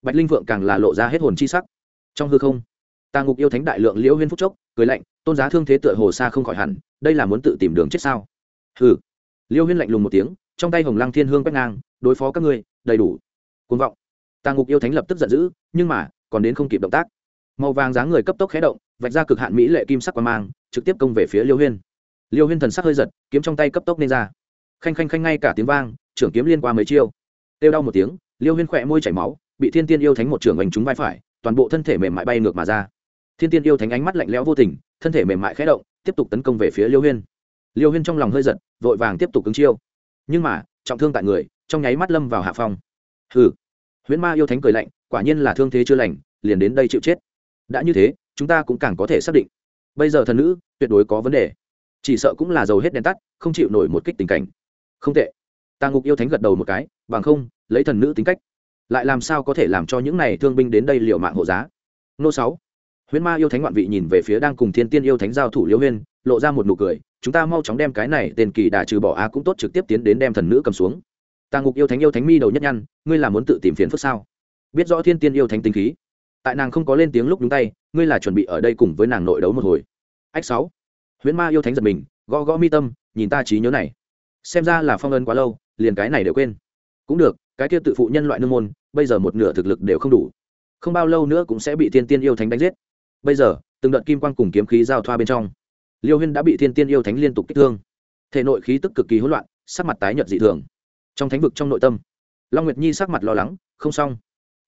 Bạch linh vượng càng là lộ ra hết hồn chi sắc. Trong hư không, tà ngục yêu thánh đại lượng liễu huyên phúc chốc, cười lạnh, tôn giá thương thế tựa hồ xa không khỏi hẳn, đây là muốn tự tìm đường chết sao? Hừ. Liễu huyên lạnh lùng một tiếng trong tay hồng lăng thiên hương quét ngang, đối phó các ngươi, đầy đủ. Côn vọng. Tàng ngục yêu thánh lập tức giận dữ, nhưng mà, còn đến không kịp động tác. Màu vàng dáng người cấp tốc khé động, vạch ra cực hạn mỹ lệ kim sắc qua mang, trực tiếp công về phía liêu huyên. Liêu huyên thần sắc hơi giật, kiếm trong tay cấp tốc nên ra. Khanh khanh khanh ngay cả tiếng vang, trưởng kiếm liên qua mấy chiêu. Têu đau một tiếng, liêu huyên khỏe môi chảy máu, bị thiên tiên yêu thánh một trưởng hành trúng vai phải, toàn bộ thân thể mềm mại bay ngược mà ra. Thiên tiên yêu thánh ánh mắt lạnh lẽo vô tình, thân thể mềm mại khẽ động, tiếp tục tấn công về phía liêu huyên. Liêu huyên trong lòng hơi giật, vội vàng tiếp tục ứng chiêu nhưng mà, trọng thương tại người, trong nháy mắt lâm vào hạ phong. Hừ. Huyễn ma yêu thánh cười lạnh, quả nhiên là thương thế chưa lành, liền đến đây chịu chết. Đã như thế, chúng ta cũng càng có thể xác định. Bây giờ thần nữ, tuyệt đối có vấn đề. Chỉ sợ cũng là dầu hết đèn tắt, không chịu nổi một kích tình cảnh. Không tệ. Tà ngục yêu thánh gật đầu một cái, bằng không, lấy thần nữ tính cách, lại làm sao có thể làm cho những này thương binh đến đây liệu mạng hộ giá? Nô sáu. Huyễn ma yêu thánh ngoạn vị nhìn về phía đang cùng thiên tiên yêu thánh giao thủ liễu huyên lộ ra một nụ cười, chúng ta mau chóng đem cái này tên kỳ đà trừ bỏ a cũng tốt trực tiếp tiến đến đem thần nữ cầm xuống. Tàng ngục yêu thánh yêu thánh mi đầu nhất nhăn, ngươi là muốn tự tìm phiền phức sao? Biết rõ thiên tiên yêu thánh tinh khí. Tại nàng không có lên tiếng lúc đúng tay, ngươi là chuẩn bị ở đây cùng với nàng nội đấu một hồi. Ách sáu. Huyễn ma yêu thánh giật mình, gõ gõ mi tâm, nhìn ta trí nhớ này. Xem ra là phong ân quá lâu, liền cái này đều quên. Cũng được, cái kia tự phụ nhân loại nương môn, bây giờ một nửa thực lực đều không đủ. Không bao lâu nữa cũng sẽ bị thiên tiên yêu thánh đánh giết. Bây giờ, từng đợt kim quang cùng kiếm khí giao thoa bên trong liêu huyên đã bị thiên tiên yêu thánh liên tục kích thương. Thể nội khí tức cực kỳ hỗn loạn sắc mặt tái nhợt dị thường. Trong thánh vực trong nội tâm long nguyệt nhi sắc mặt lo lắng không xong.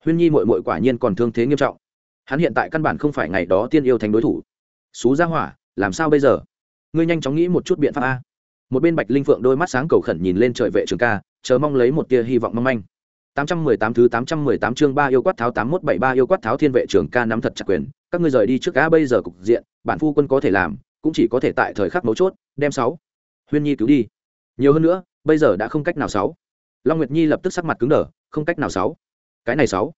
Huyên nhi mội mội quả nhiên còn thương thế nghiêm trọng. Hắn hiện tại căn bản không phải ngày đó tiên yêu thánh đối thủ. Xú ra hỏa làm sao bây giờ? Ngươi nhanh chóng nghĩ một chút biện pháp a. Một bên bạch linh phượng đôi mắt sáng cầu khẩn nhìn lên trời vệ trường ca chờ mong lấy một tia hy vọng mong manh. 818 thứ 818 chương 3 yêu quát tháo 8173 yêu quát tháo thiên vệ trưởng ca nắm thật chặt quyền, các ngươi rời đi trước cá bây giờ cục diện, bản phu quân có thể làm, cũng chỉ có thể tại thời khắc mấu chốt, đem sáu. Huyên Nhi cứu đi. Nhiều hơn nữa, bây giờ đã không cách nào sáu. Long Nguyệt Nhi lập tức sắc mặt cứng đờ, không cách nào sáu. Cái này sáu.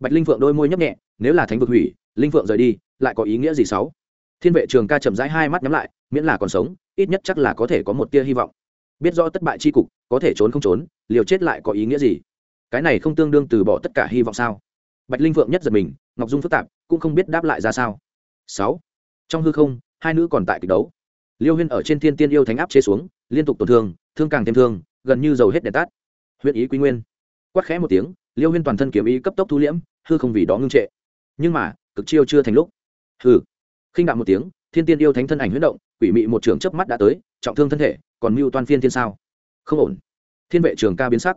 Bạch Linh Phượng đôi môi nhấp nhẹ, nếu là thánh vực hủy, Linh Phượng rời đi, lại có ý nghĩa gì sáu? Thiên vệ trường ca chậm rãi hai mắt nhắm lại, miễn là còn sống, ít nhất chắc là có thể có một tia hy vọng. Biết rõ tất bại chi cục, có thể trốn không trốn, liều chết lại có ý nghĩa gì? cái này không tương đương từ bỏ tất cả hy vọng sao? Bạch linh vượng nhất giật mình ngọc dung phức tạp cũng không biết đáp lại ra sao. Sáu. Trong hư không hai nữ còn tại kịch đấu. Liêu huyên ở trên thiên tiên yêu thánh áp chế xuống, liên tục tổn thương thương càng thêm thương, gần như dầu hết đèn tát huyện ý quý nguyên. Quát khẽ một tiếng, liêu huyên toàn thân kiếm ý cấp tốc thu liễm, hư không vì đó ngưng trệ. Nhưng mà, cực chiêu chưa thành lúc. Hư khinh đạm một tiếng, thiên tiên yêu thánh thân ảnh huyết động, quỷ mị một trường chớp mắt đã tới, trọng thương thân thể, còn mưu toan phiên thiên sao. Không ổn. Thiên vệ trường ca biến sắc.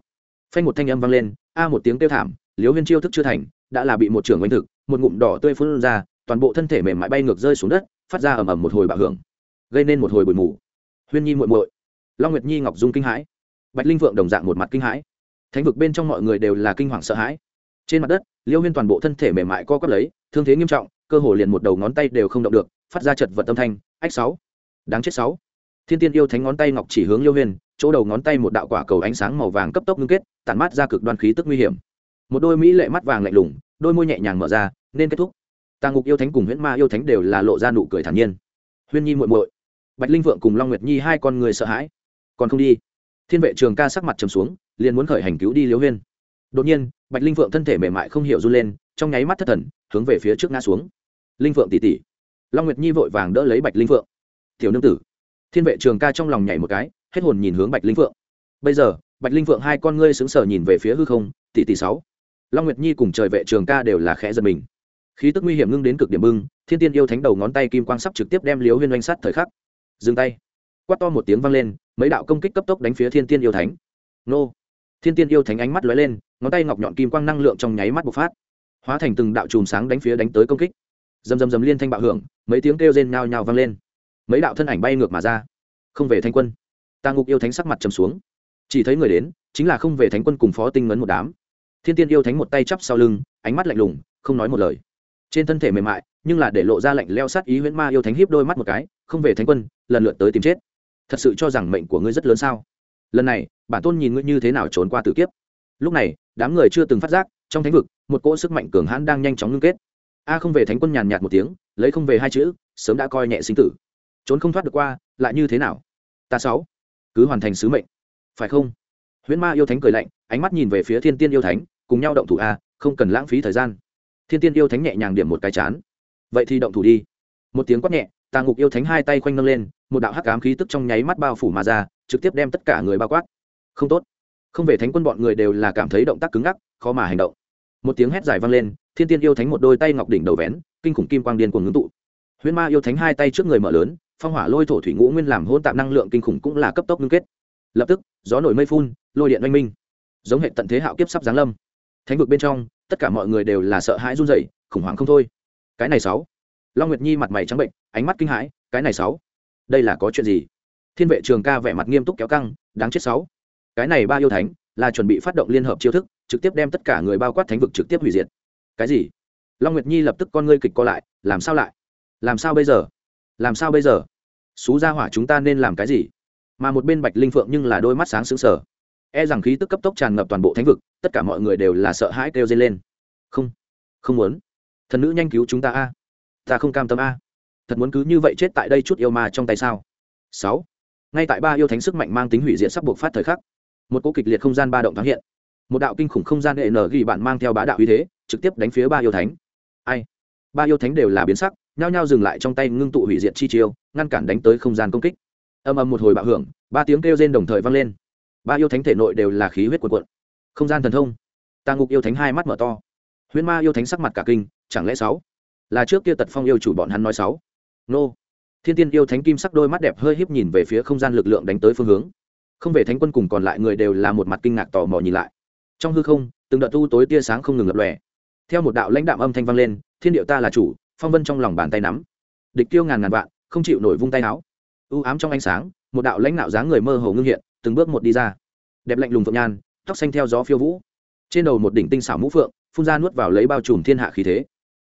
Phanh một thanh âm vang lên, a một tiếng kêu thảm, liêu huyên chiêu thức chưa thành, đã là bị một trường oanh thực, một ngụm đỏ tươi phun ra toàn bộ thân thể mềm mại bay ngược rơi xuống đất, phát ra ầm ầm một hồi bạo hưởng, gây nên một hồi bụi mù. Huyên nhi muội muội, long nguyệt nhi, ngọc dung kinh hãi. Bạch linh vượng đồng dạng một mặt kinh hãi. Thánh vực bên trong mọi người đều là kinh hoàng sợ hãi. Trên mặt đất, liêu huyên toàn bộ thân thể mềm mại co quắp lấy, thương thế nghiêm trọng, cơ hồ liền một đầu ngón tay đều không động được, phát ra chật vật tâm thanh, ách sáu, đáng chết sáu. Thiên tiên yêu thánh ngón tay ngọc chỉ hướng liêu huyên, chỗ đầu ngón tay một đạo quả cầu ánh sáng màu vàng cấp tốc ngưng kết, tản mát ra cực đoan khí tức nguy hiểm. Một đôi mỹ lệ mắt vàng lạnh lùng, đôi môi nhẹ nhàng mở ra, nên kết thúc tàng ngục yêu thánh cùng huyễn ma yêu thánh đều là lộ ra nụ cười thản nhiên. Huyên nhi muội muội, bạch linh vượng cùng long nguyệt nhi hai con người sợ hãi. Còn không đi. Thiên vệ trường ca sắc mặt trầm xuống, liền muốn khởi hành cứu đi liễu huyên. Đột nhiên, bạch linh vượng thân thể mềm mại không hiểu run lên, trong nháy mắt thất thần, hướng về phía trước ngã xuống. Linh vượng tỉ tỉ. Long nguyệt nhi vội vàng đỡ lấy bạch linh vượng. Tiểu nương tử. Thiên vệ trường ca trong lòng nhảy một cái, hết hồn nhìn hướng bạch linh vượng. Bây giờ, bạch linh vượng hai con ngươi xứng sờ nhìn về phía hư không tỷ tỷ sáu. Long nguyệt nhi cùng trời vệ trường ca đều là khẽ giật mình khí tức nguy hiểm ngưng đến cực điểm bưng, thiên tiên yêu thánh đầu ngón tay kim quang sắp trực tiếp đem liếu huyên oanh sát thời khắc. Dừng tay. Quát to một tiếng vang lên, mấy đạo công kích cấp tốc đánh phía thiên tiên yêu thánh. Nô. Thiên tiên yêu thánh ánh mắt lóe lên, ngón tay ngọc nhọn kim quang năng lượng trong nháy mắt bộc phát. Hóa thành từng đạo chùm sáng đánh phía đánh tới công kích. Dầm dầm dầm liên thanh bạo hưởng, mấy tiếng kêu rên nhao nhao vang lên. Mấy đạo thân ảnh bay ngược mà ra. Không về thanh quân. Ta ngục yêu thánh sắc mặt trầm xuống. Chỉ thấy người đến, chính là không về thánh quân cùng phó tinh ngấn một đám. Thiên tiên yêu thánh một tay chắp sau lưng, ánh mắt lạnh lùng, không nói một lời trên thân thể mềm mại, nhưng là để lộ ra lạnh leo sát ý huyễn ma yêu thánh hiếp đôi mắt một cái, không về thánh quân, lần lượt tới tìm chết. Thật sự cho rằng mệnh của ngươi rất lớn sao? Lần này, bản tôn nhìn ngươi như thế nào trốn qua tử kiếp. Lúc này, đám người chưa từng phát giác, trong thánh vực, một cỗ sức mạnh cường hãn đang nhanh chóng ngưng kết. A không về thánh quân nhàn nhạt một tiếng, lấy không về hai chữ, sớm đã coi nhẹ sinh tử. Trốn không thoát được qua, lại như thế nào? Ta sáu, cứ hoàn thành sứ mệnh. Phải không? Huyễn ma yêu thánh cười lạnh, ánh mắt nhìn về phía thiên tiên yêu thánh, cùng nhau động thủ a, không cần lãng phí thời gian thiên tiên yêu thánh nhẹ nhàng điểm một cái chán. Vậy thì động thủ đi. Một tiếng quát nhẹ, tà ngục yêu thánh hai tay khoanh nâng lên, một đạo hắc ám khí tức trong nháy mắt bao phủ mà ra, trực tiếp đem tất cả người bao quát. Không tốt. Không về thánh quân bọn người đều là cảm thấy động tác cứng ngắc, khó mà hành động. Một tiếng hét dài vang lên, thiên tiên yêu thánh một đôi tay ngọc đỉnh đầu vén, kinh khủng kim quang điên cuồng ngưng tụ. Huyễn ma yêu thánh hai tay trước người mở lớn, phong hỏa lôi thổ thủy ngũ nguyên làm hôn tạp năng lượng kinh khủng cũng là cấp tốc ngưng kết. Lập tức, gió nổi mây phun, lôi điện oanh minh. Giống hệ tận thế hạo kiếp sắp giáng lâm. Thánh vực bên trong tất cả mọi người đều là sợ hãi run rẩy, khủng hoảng không thôi. Cái này sáu. Long nguyệt nhi mặt mày trắng bệnh, ánh mắt kinh hãi, cái này sáu. Đây là có chuyện gì? Thiên vệ trường ca vẻ mặt nghiêm túc kéo căng, đáng chết sáu. Cái này ba yêu thánh, là chuẩn bị phát động liên hợp chiêu thức, trực tiếp đem tất cả người bao quát thánh vực trực tiếp hủy diệt. Cái gì? Long nguyệt nhi lập tức con ngươi kịch co lại, làm sao lại? Làm sao bây giờ? Làm sao bây giờ? Xú gia hỏa chúng ta nên làm cái gì? Mà một bên bạch linh phượng nhưng là đôi mắt sáng sững sờ e rằng khí tức cấp tốc tràn ngập toàn bộ thánh vực, tất cả mọi người đều là sợ hãi kêu dây lên. Không không muốn. Thần nữ nhanh cứu chúng ta a. Ta không cam tâm a. Thật muốn cứ như vậy chết tại đây chút yêu ma trong tay sao? Sáu. Ngay tại ba yêu thánh sức mạnh mang tính hủy diệt sắp buộc phát thời khắc, một cỗ kịch liệt không gian ba động thoáng hiện. Một đạo kinh khủng không gian hệ nở ghi bạn mang theo bá đạo uy thế, trực tiếp đánh phía ba yêu thánh. Ai? Ba yêu thánh đều là biến sắc, nhao nhao dừng lại trong tay ngưng tụ hủy diệt chi chiêu, ngăn cản đánh tới không gian công kích. Âm âm một hồi bạo hưởng, ba tiếng kêu rên đồng thời vang lên ba yêu thánh thể nội đều là khí huyết cuộn cuộn. Không gian thần thông. Tà ngục yêu thánh hai mắt mở to. Huyễn ma yêu thánh sắc mặt cả kinh, chẳng lẽ sáu? Là trước kia tật phong yêu chủ bọn hắn nói sáu? Nô. Thiên tiên yêu thánh kim sắc đôi mắt đẹp hơi híp nhìn về phía không gian lực lượng đánh tới phương hướng. Không về thánh quân cùng còn lại người đều là một mặt kinh ngạc tò mò nhìn lại. Trong hư không, từng đợt tu tối tia sáng không ngừng lập lòe. Theo một đạo lãnh đạm âm thanh vang lên, thiên điệu ta là chủ, phong vân trong lòng bàn tay nắm. Địch tiêu ngàn ngàn vạn, không chịu nổi vung tay áo. U ám trong ánh sáng, một đạo lãnh đạo dáng người mơ hồ ngưng hiện từng bước một đi ra. Đẹp lạnh lùng phượng nhan, tóc xanh theo gió phiêu vũ. Trên đầu một đỉnh tinh xảo mũ phượng, phun ra nuốt vào lấy bao trùm thiên hạ khí thế.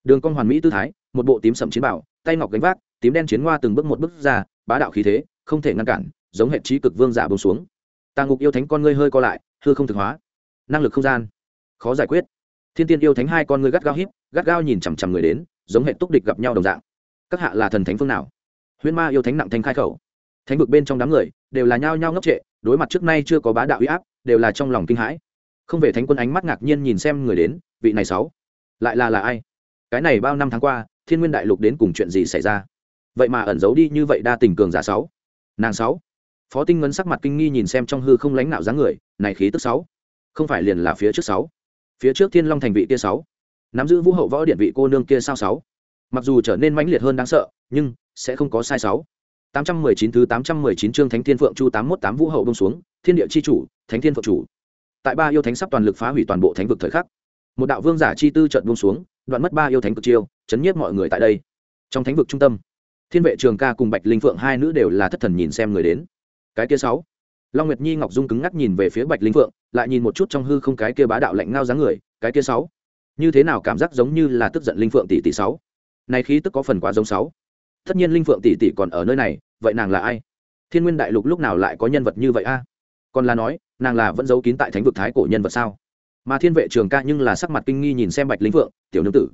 Đường cong hoàn mỹ tư thái, một bộ tím sậm chiến bảo, tay ngọc gánh vác, tím đen chiến hoa từng bước một bước ra, bá đạo khí thế, không thể ngăn cản, giống hệ trí cực vương giả bông xuống. Tàng ngục yêu thánh con ngươi hơi co lại, hư không thực hóa. Năng lực không gian, khó giải quyết. Thiên tiên yêu thánh hai con ngươi gắt gao híp, gắt gao nhìn chằm chằm người đến, giống hệ túc địch gặp nhau đồng dạng. Các hạ là thần thánh phương nào? Huyễn ma yêu thánh nặng thanh khai khẩu. Thánh vực bên trong đám người đều là nhao nhao ngốc trệ đối mặt trước nay chưa có bá đạo uy áp, đều là trong lòng kinh hãi. Không về thánh quân ánh mắt ngạc nhiên nhìn xem người đến, vị này sáu, lại là là ai? Cái này bao năm tháng qua, thiên nguyên đại lục đến cùng chuyện gì xảy ra? Vậy mà ẩn giấu đi như vậy đa tình cường giả sáu. Nàng sáu. Phó tinh ngân sắc mặt kinh nghi nhìn xem trong hư không lánh nạo dáng người, này khí tức sáu. Không phải liền là phía trước sáu. Phía trước thiên long thành vị kia sáu. Nắm giữ vũ hậu võ điện vị cô nương kia sao sáu. Mặc dù trở nên mãnh liệt hơn đáng sợ, nhưng sẽ không có sai sáu. 819 thứ 819 chương Thánh Thiên Phượng Chu 818 Vũ Hậu buông xuống, Thiên địa chi chủ, Thánh Thiên Phượng chủ. Tại ba yêu thánh sắp toàn lực phá hủy toàn bộ thánh vực thời khắc, một đạo vương giả chi tư chợt buông xuống, đoạn mất ba yêu thánh cực chiêu, chấn nhiếp mọi người tại đây. Trong thánh vực trung tâm, Thiên vệ Trường Ca cùng Bạch Linh Phượng hai nữ đều là thất thần nhìn xem người đến. Cái kia sáu, Long Nguyệt Nhi Ngọc Dung cứng ngắc nhìn về phía Bạch Linh Phượng, lại nhìn một chút trong hư không cái kia bá đạo lạnh ngao dáng người, cái kia sáu, như thế nào cảm giác giống như là tức giận Linh Phượng tỷ tỷ sáu. Này khí tức có phần quá giống sáu tất nhiên linh phượng tỷ tỷ còn ở nơi này, vậy nàng là ai? Thiên nguyên đại lục lúc nào lại có nhân vật như vậy a? Còn là nói, nàng là vẫn giấu kín tại thánh vực thái cổ nhân vật sao? Mà thiên vệ trường ca nhưng là sắc mặt kinh nghi nhìn xem bạch linh phượng, tiểu nương tử.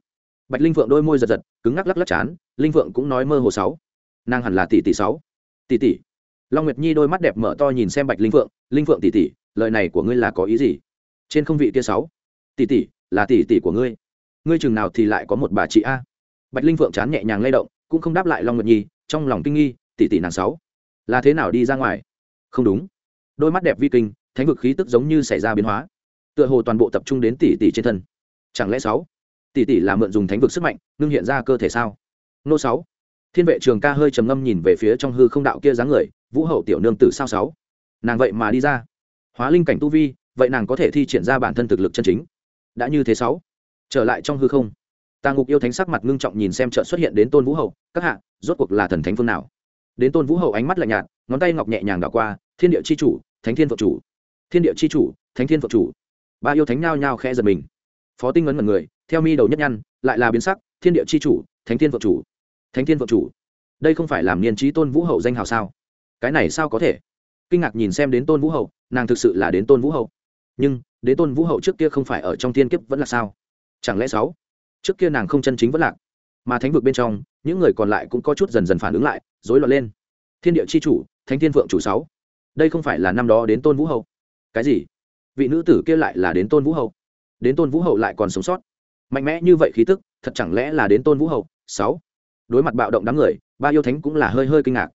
Bạch linh phượng đôi môi giật giật, cứng ngắc lắc lắc chán, linh phượng cũng nói mơ hồ sáu. Nàng hẳn là tỷ tỷ sáu. Tỷ tỷ. Long nguyệt nhi đôi mắt đẹp mở to nhìn xem bạch linh phượng linh phượng tỷ tỷ, lời này của ngươi là có ý gì? Trên không vị kia sáu. Tỷ tỷ, là tỷ tỷ của ngươi. Ngươi chừng nào thì lại có một bà chị a? Bạch linh phượng chán nhẹ nhàng lay động cũng không đáp lại long nguyệt nhi, trong lòng kinh nghi, tỷ tỷ nàng sáu, là thế nào đi ra ngoài? Không đúng. Đôi mắt đẹp vi kinh, thánh vực khí tức giống như xảy ra biến hóa, tựa hồ toàn bộ tập trung đến tỷ tỷ trên thân. Chẳng lẽ sáu, tỷ tỷ là mượn dùng thánh vực sức mạnh, ngưng hiện ra cơ thể sao? Nô sáu. Thiên vệ trường ca hơi trầm ngâm nhìn về phía trong hư không đạo kia dáng người, vũ hậu tiểu nương tử sao sáu? Nàng vậy mà đi ra. Hóa linh cảnh tu vi, vậy nàng có thể thi triển ra bản thân thực lực chân chính. Đã như thế sáu, trở lại trong hư không tà ngục yêu thánh sắc mặt ngưng trọng nhìn xem chợ xuất hiện đến tôn vũ hậu các hạ, rốt cuộc là thần thánh phương nào? Đến tôn vũ hậu ánh mắt lạnh nhạt, ngón tay ngọc nhẹ nhàng đảo qua, thiên địa c h i chủ, thánh thiên phật chủ, thiên địa c h i chủ, thánh thiên phật chủ. Ba yêu thánh nhao nhao khe giật mình. Phó tinh ngấn mật người, theo mi đầu nhất nhăn, lại là biến sắc, thiên địa c h i chủ, thánh thiên phật chủ, thánh thiên phật chủ. Đây không phải làm niên trí tôn vũ hậu danh hào sao? Cái này sao có thể? Kinh ngạc nhìn xem đến tôn vũ hậu nàng thực sự là đến tôn vũ hậu nhưng, đến tôn vũ hậu trước kia không phải ở trong thiên kiếp vẫn là sao? Chẳng lẽ sáu? Trước kia nàng không chân chính vẫn lạc mà thánh vực bên trong những người còn lại cũng có chút dần dần phản ứng lại rối loạn lên. Thiên địa c h i chủ thánh thiên phượng chủ sáu. Đây không phải là năm đó đến tôn vũ hậu. Cái gì? Vị nữ tử kia lại là đến tôn vũ hậu. Đến tôn vũ hậu lại còn sống sót. Mạnh mẽ như vậy khí tức thật chẳng lẽ là đến tôn vũ hậu? Sáu. Đối mặt bạo động đám người ba yêu thánh cũng là hơi hơi kinh ngạc.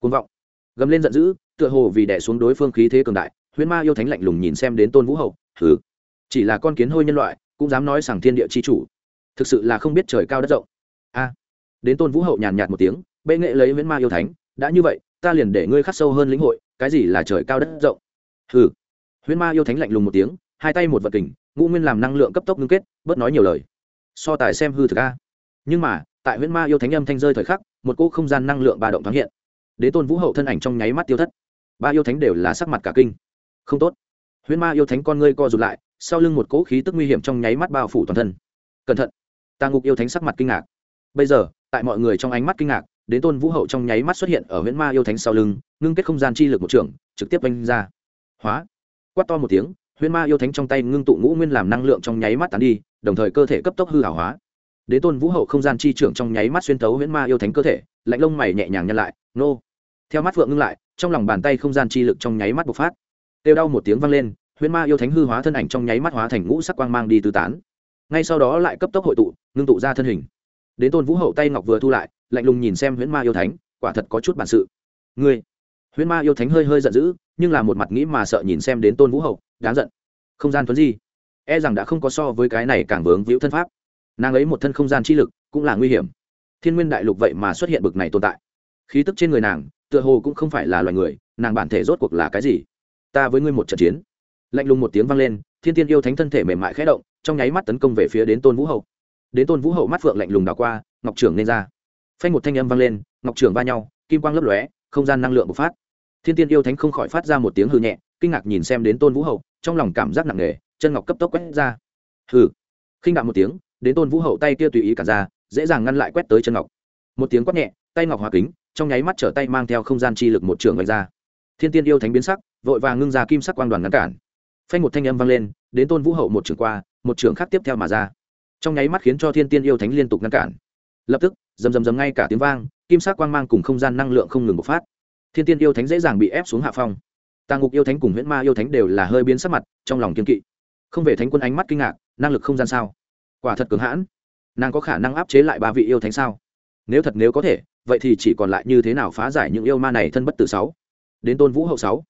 Côn vọng. Gầm lên giận dữ tựa hồ vì đẻ xuống đối phương khí thế cường đại huyễn ma yêu thánh lạnh lùng nhìn xem đến tôn vũ hậu Thứ, chỉ là con kiến hôi nhân loại cũng dám nói rằng thiên địa c h i chủ thực sự là không biết trời cao đất rộng. A, đến tôn vũ hậu nhàn nhạt một tiếng, bệ nghệ lấy viễn ma yêu thánh, đã như vậy, ta liền để ngươi khắc sâu hơn lĩnh hội, cái gì là trời cao đất rộng? Hừ. Huyễn ma yêu thánh lạnh lùng một tiếng, hai tay một vật kình, ngũ nguyên làm năng lượng cấp tốc ngưng kết, bớt nói nhiều lời. So tài xem hư thực a. Nhưng mà, tại huyễn ma yêu thánh âm thanh rơi thời khắc, một cỗ không gian năng lượng ba động thoáng hiện. Đến tôn vũ hậu thân ảnh trong nháy mắt tiêu thất. Ba yêu thánh đều là sắc mặt cả kinh. Không tốt. Huyễn ma yêu thánh con ngươi co rụt lại, sau lưng một cỗ khí tức nguy hiểm trong nháy mắt bao phủ toàn thân. Cẩn thận tà ngục yêu thánh sắc mặt kinh ngạc. Bây giờ, tại mọi người trong ánh mắt kinh ngạc, đến tôn vũ hậu trong nháy mắt xuất hiện ở huyễn ma yêu thánh sau lưng, ngưng kết không gian chi lực một trường, trực tiếp oanh ra. Hóa. Quát to một tiếng, huyễn ma yêu thánh trong tay ngưng tụ ngũ nguyên làm năng lượng trong nháy mắt tán đi, đồng thời cơ thể cấp tốc hư hảo hóa. Đến tôn vũ hậu không gian chi trưởng trong nháy mắt xuyên tấu huyễn ma yêu thánh cơ thể, lạnh lông mày nhẹ nhàng nhăn lại, nô. Theo mắt phượng ngưng lại, trong lòng bàn tay không gian chi lực trong nháy mắt bộc phát. Tiêu đau một tiếng vang lên, huyễn ma yêu thánh hư hóa thân ảnh trong nháy mắt hóa thành ngũ sắc quang mang đi tứ tán ngay sau đó lại cấp tốc hội tụ, ngưng tụ ra thân hình. Đến tôn vũ hậu tay ngọc vừa thu lại, lạnh lùng nhìn xem huyễn ma yêu thánh, quả thật có chút bản sự. Ngươi, huyễn ma yêu thánh hơi hơi giận dữ, nhưng là một mặt nghĩ mà sợ nhìn xem đến tôn vũ hậu, đáng giận. Không gian tuấn di e rằng đã không có so với cái này càng vướng víu thân pháp. Nàng ấy một thân không gian chi lực cũng là nguy hiểm. Thiên nguyên đại lục vậy mà xuất hiện bực này tồn tại. Khí tức trên người nàng, tựa hồ cũng không phải là loài người, nàng bản thể rốt cuộc là cái gì? Ta với ngươi một trận chiến. Lạnh lùng một tiếng vang lên, thiên tiên yêu thánh thân thể mềm mại khẽ động trong nháy mắt tấn công về phía đến tôn vũ hậu đến tôn vũ hậu mắt phượng lạnh lùng đảo qua ngọc trưởng nên ra phanh một thanh âm vang lên ngọc trưởng va nhau kim quang lấp lóe không gian năng lượng bộc phát thiên tiên yêu thánh không khỏi phát ra một tiếng hư nhẹ kinh ngạc nhìn xem đến tôn vũ hậu trong lòng cảm giác nặng nề chân ngọc cấp tốc quét ra hừ khinh đạm một tiếng đến tôn vũ hậu tay kia tùy ý cả ra dễ dàng ngăn lại quét tới chân ngọc một tiếng quát nhẹ tay ngọc hòa kính trong nháy mắt trở tay mang theo không gian chi lực một trường vạch ra thiên tiên yêu thánh biến sắc vội vàng ngưng ra kim sắc quang đoàn ngăn cản phanh một thanh âm vang lên đến tôn vũ hậu một trường qua một trường khác tiếp theo mà ra. Trong nháy mắt khiến cho thiên tiên yêu thánh liên tục ngăn cản. Lập tức, rầm rầm rầm ngay cả tiếng vang, kim sắc quang mang cùng không gian năng lượng không ngừng bộc phát. Thiên tiên yêu thánh dễ dàng bị ép xuống hạ phong. Tàng ngục yêu thánh cùng huyễn ma yêu thánh đều là hơi biến sắc mặt, trong lòng kiên kỵ. Không về thánh quân ánh mắt kinh ngạc, năng lực không gian sao? Quả thật cường hãn. Nàng có khả năng áp chế lại ba vị yêu thánh sao? Nếu thật nếu có thể, vậy thì chỉ còn lại như thế nào phá giải những yêu ma này thân bất tử sáu? Đến tôn vũ hậu sáu.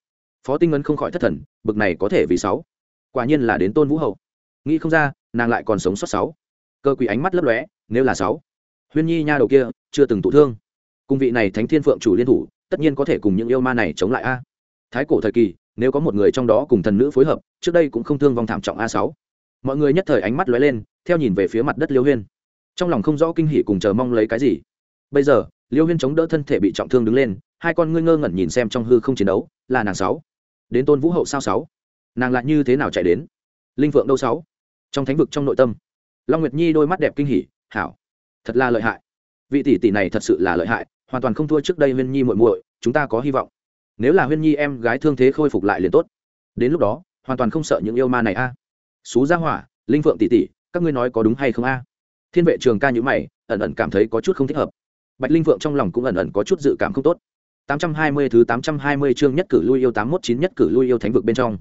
Phó tinh ngân không khỏi thất thần, bực này có thể vì sáu? Quả nhiên là đến tôn vũ hậu nghĩ không ra, nàng lại còn sống sót sáu. Cơ quỷ ánh mắt lấp lóe, nếu là sáu. Huyên nhi nha đầu kia, chưa từng tụ thương. Cung vị này thánh thiên phượng chủ liên thủ, tất nhiên có thể cùng những yêu ma này chống lại a. Thái cổ thời kỳ, nếu có một người trong đó cùng thần nữ phối hợp, trước đây cũng không thương vong thảm trọng a sáu. Mọi người nhất thời ánh mắt lóe lên, theo nhìn về phía mặt đất liêu huyên. Trong lòng không rõ kinh hỉ cùng chờ mong lấy cái gì. Bây giờ, liêu huyên chống đỡ thân thể bị trọng thương đứng lên, hai con ngươi ngơ ngẩn nhìn xem trong hư không chiến đấu, là nàng sáu. Đến tôn vũ hậu sao sáu? Nàng lại như thế nào chạy đến? Linh phượng đâu sáu? Trong thánh vực trong nội tâm. Long nguyệt nhi đôi mắt đẹp kinh hỉ, hảo, thật là lợi hại. Vị tỷ tỷ này thật sự là lợi hại, hoàn toàn không thua trước đây huyên nhi muội muội, chúng ta có hy vọng. Nếu là huyên nhi em gái thương thế khôi phục lại liền tốt. Đến lúc đó, hoàn toàn không sợ những yêu ma này a. Xú gia hỏa, linh phượng tỷ tỷ, các ngươi nói có đúng hay không a? Thiên vệ trường ca nhữ mày, ẩn ẩn cảm thấy có chút không thích hợp. Bạch linh phượng trong lòng cũng ẩn ẩn có chút dự cảm không tốt. 820 thứ 820 chương nhất cử lui yêu 819 nhất cử lui yêu thánh vực bên trong.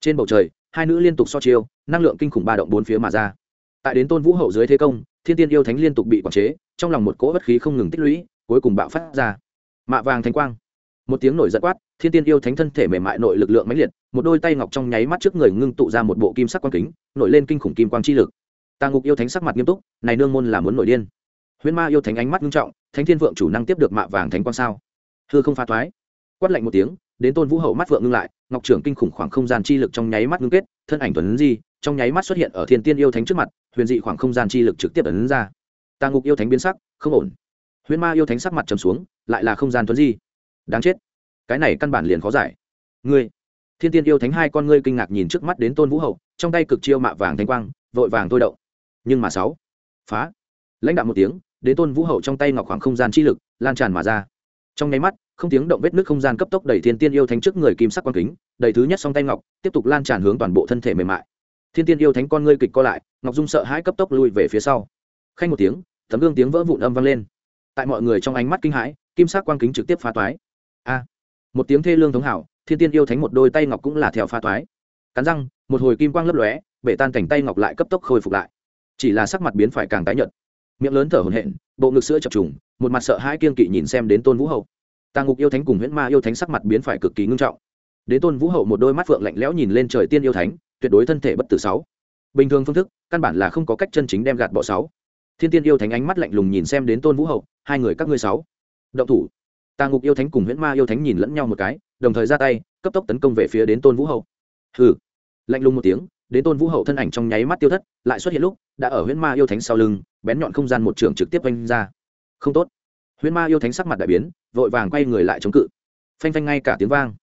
Trên bầu trời hai nữ liên tục so chiêu, năng lượng kinh khủng ba động bốn phía mà ra. Tại đến tôn vũ hậu dưới thế công, thiên tiên yêu thánh liên tục bị quản chế, trong lòng một cỗ bất khí không ngừng tích lũy, cuối cùng bạo phát ra. Mạ vàng thánh quang. Một tiếng nổi giận quát, thiên tiên yêu thánh thân thể mềm mại nội lực lượng mãnh liệt, một đôi tay ngọc trong nháy mắt trước người ngưng tụ ra một bộ kim sắc quang kính, nổi lên kinh khủng kim quang chi lực. Tàng ngục yêu thánh sắc mặt nghiêm túc, này nương môn là muốn nổi điên. Huyễn ma yêu thánh ánh mắt nghiêm trọng, thánh thiên vượng chủ năng tiếp được mạ vàng thánh quang sao? Thưa không phá thoái. Quát lạnh một tiếng đến tôn vũ hậu mắt vượng ngưng lại, ngọc trưởng kinh khủng khoảng không gian chi lực trong nháy mắt ngưng kết, thân ảnh tuấn di, trong nháy mắt xuất hiện ở thiên tiên yêu thánh trước mặt, huyền dị khoảng không gian chi lực trực tiếp ấn ra. Tà ngục yêu thánh biến sắc, không ổn. Huyền ma yêu thánh sắc mặt trầm xuống, lại là không gian tuấn di. Đáng chết. Cái này căn bản liền khó giải. Ngươi, thiên tiên yêu thánh hai con ngươi kinh ngạc nhìn trước mắt đến tôn vũ hậu, trong tay cực chiêu mạ vàng thanh quang, vội vàng thôi động. Nhưng mà sáu, phá. Lãnh đạo một tiếng, đến tôn vũ hậu trong tay ngọc khoảng không gian chi lực, lan tràn mà ra. Trong nháy mắt không tiếng động vết nước không gian cấp tốc đẩy thiên tiên yêu thánh trước người kim sắc quang kính đầy thứ nhất song tay ngọc, tiếp tục lan tràn hướng toàn bộ thân thể mềm mại. Thiên tiên yêu thánh con ngươi kịch co lại, ngọc dung sợ hãi cấp tốc lui về phía sau. Khanh một tiếng, tấm gương tiếng vỡ vụn âm vang lên. Tại mọi người trong ánh mắt kinh hãi, kim sắc quang kính trực tiếp phá toái. A! Một tiếng thê lương thống hảo, thiên tiên yêu thánh một đôi tay ngọc cũng là theo phá toái. Cắn răng, một hồi kim quang lấp lóe, bể tan cảnh tay ngọc lại cấp tốc khôi phục lại. Chỉ là sắc mặt biến phải càng tái nhợt. Miệng lớn thở hổn hển, bộ ngực sữa chập trùng, một mặt sợ hãi kiên kỵ nhìn xem đến tôn vũ hậu tà ngục yêu thánh cùng huyễn ma yêu thánh sắc mặt biến phải cực kỳ ngưng trọng. Đến tôn vũ hậu một đôi mắt phượng lạnh lẽo nhìn lên trời tiên yêu thánh, tuyệt đối thân thể bất tử sáu. Bình thường phương thức, căn bản là không có cách chân chính đem gạt bỏ sáu. Thiên tiên yêu thánh ánh mắt lạnh lùng nhìn xem đến tôn vũ hậu, hai người các ngươi sáu. Động thủ. Tà ngục yêu thánh cùng huyễn ma yêu thánh nhìn lẫn nhau một cái, đồng thời ra tay, cấp tốc tấn công về phía đến tôn vũ hậu. Hừ. Lạnh lùng một tiếng, đến tôn vũ hậu thân ảnh trong nháy mắt tiêu thất, lại xuất hiện lúc, đã ở huyễn ma yêu thánh sau lưng, bén nhọn không gian một trường trực tiếp oanh ra. Không tốt. Huyễn ma yêu thánh sắc mặt đại biến vội vàng quay người lại chống cự. Phanh phanh ngay cả tiếng vang.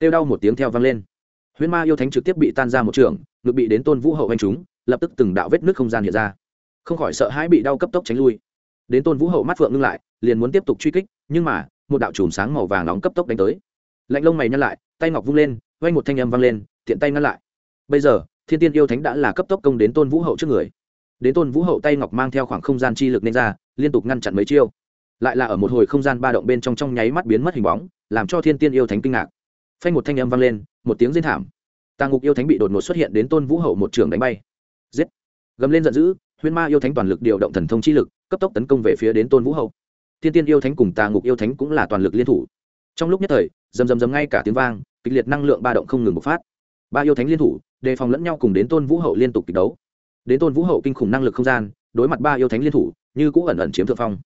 Kêu đau một tiếng theo vang lên. Huyễn ma yêu thánh trực tiếp bị tan ra một trường, ngực bị đến tôn vũ hậu anh chúng, lập tức từng đạo vết nước không gian hiện ra. Không khỏi sợ hãi bị đau cấp tốc tránh lui. Đến tôn vũ hậu mắt phượng ngưng lại, liền muốn tiếp tục truy kích, nhưng mà, một đạo chùm sáng màu vàng nóng cấp tốc đánh tới. Lạnh lông mày nhăn lại, tay ngọc vung lên vay một thanh âm vang lên, tiện tay ngăn lại. Bây giờ, thiên tiên yêu thánh đã là cấp tốc công đến tôn vũ hậu trước người. Đến tôn vũ hậu tay ngọc mang theo khoảng không gian chi lực nên ra, liên tục ngăn chặn mấy chiêu lại là ở một hồi không gian ba động bên trong trong nháy mắt biến mất hình bóng, làm cho thiên tiên yêu thánh kinh ngạc. Phanh một thanh âm vang lên, một tiếng rên thảm. Tà ngục yêu thánh bị đột ngột xuất hiện đến tôn vũ hậu một trường đánh bay. Giết! Gầm lên giận dữ huyên ma yêu thánh toàn lực điều động thần thông chi lực, cấp tốc tấn công về phía đến tôn vũ hậu. Thiên tiên yêu thánh cùng tà ngục yêu thánh cũng là toàn lực liên thủ. Trong lúc nhất thời, rầm rầm rầm ngay cả tiếng vang, kịch liệt năng lượng ba động không ngừng bộc phát. Ba yêu thánh liên thủ, đề phòng lẫn nhau cùng đến tôn vũ hậu liên tục kịch đấu. Đến tôn vũ hậu kinh khủng năng lực không gian, đối mặt ba yêu thánh liên thủ, như cũng ẩn ẩn chiếm thượng phong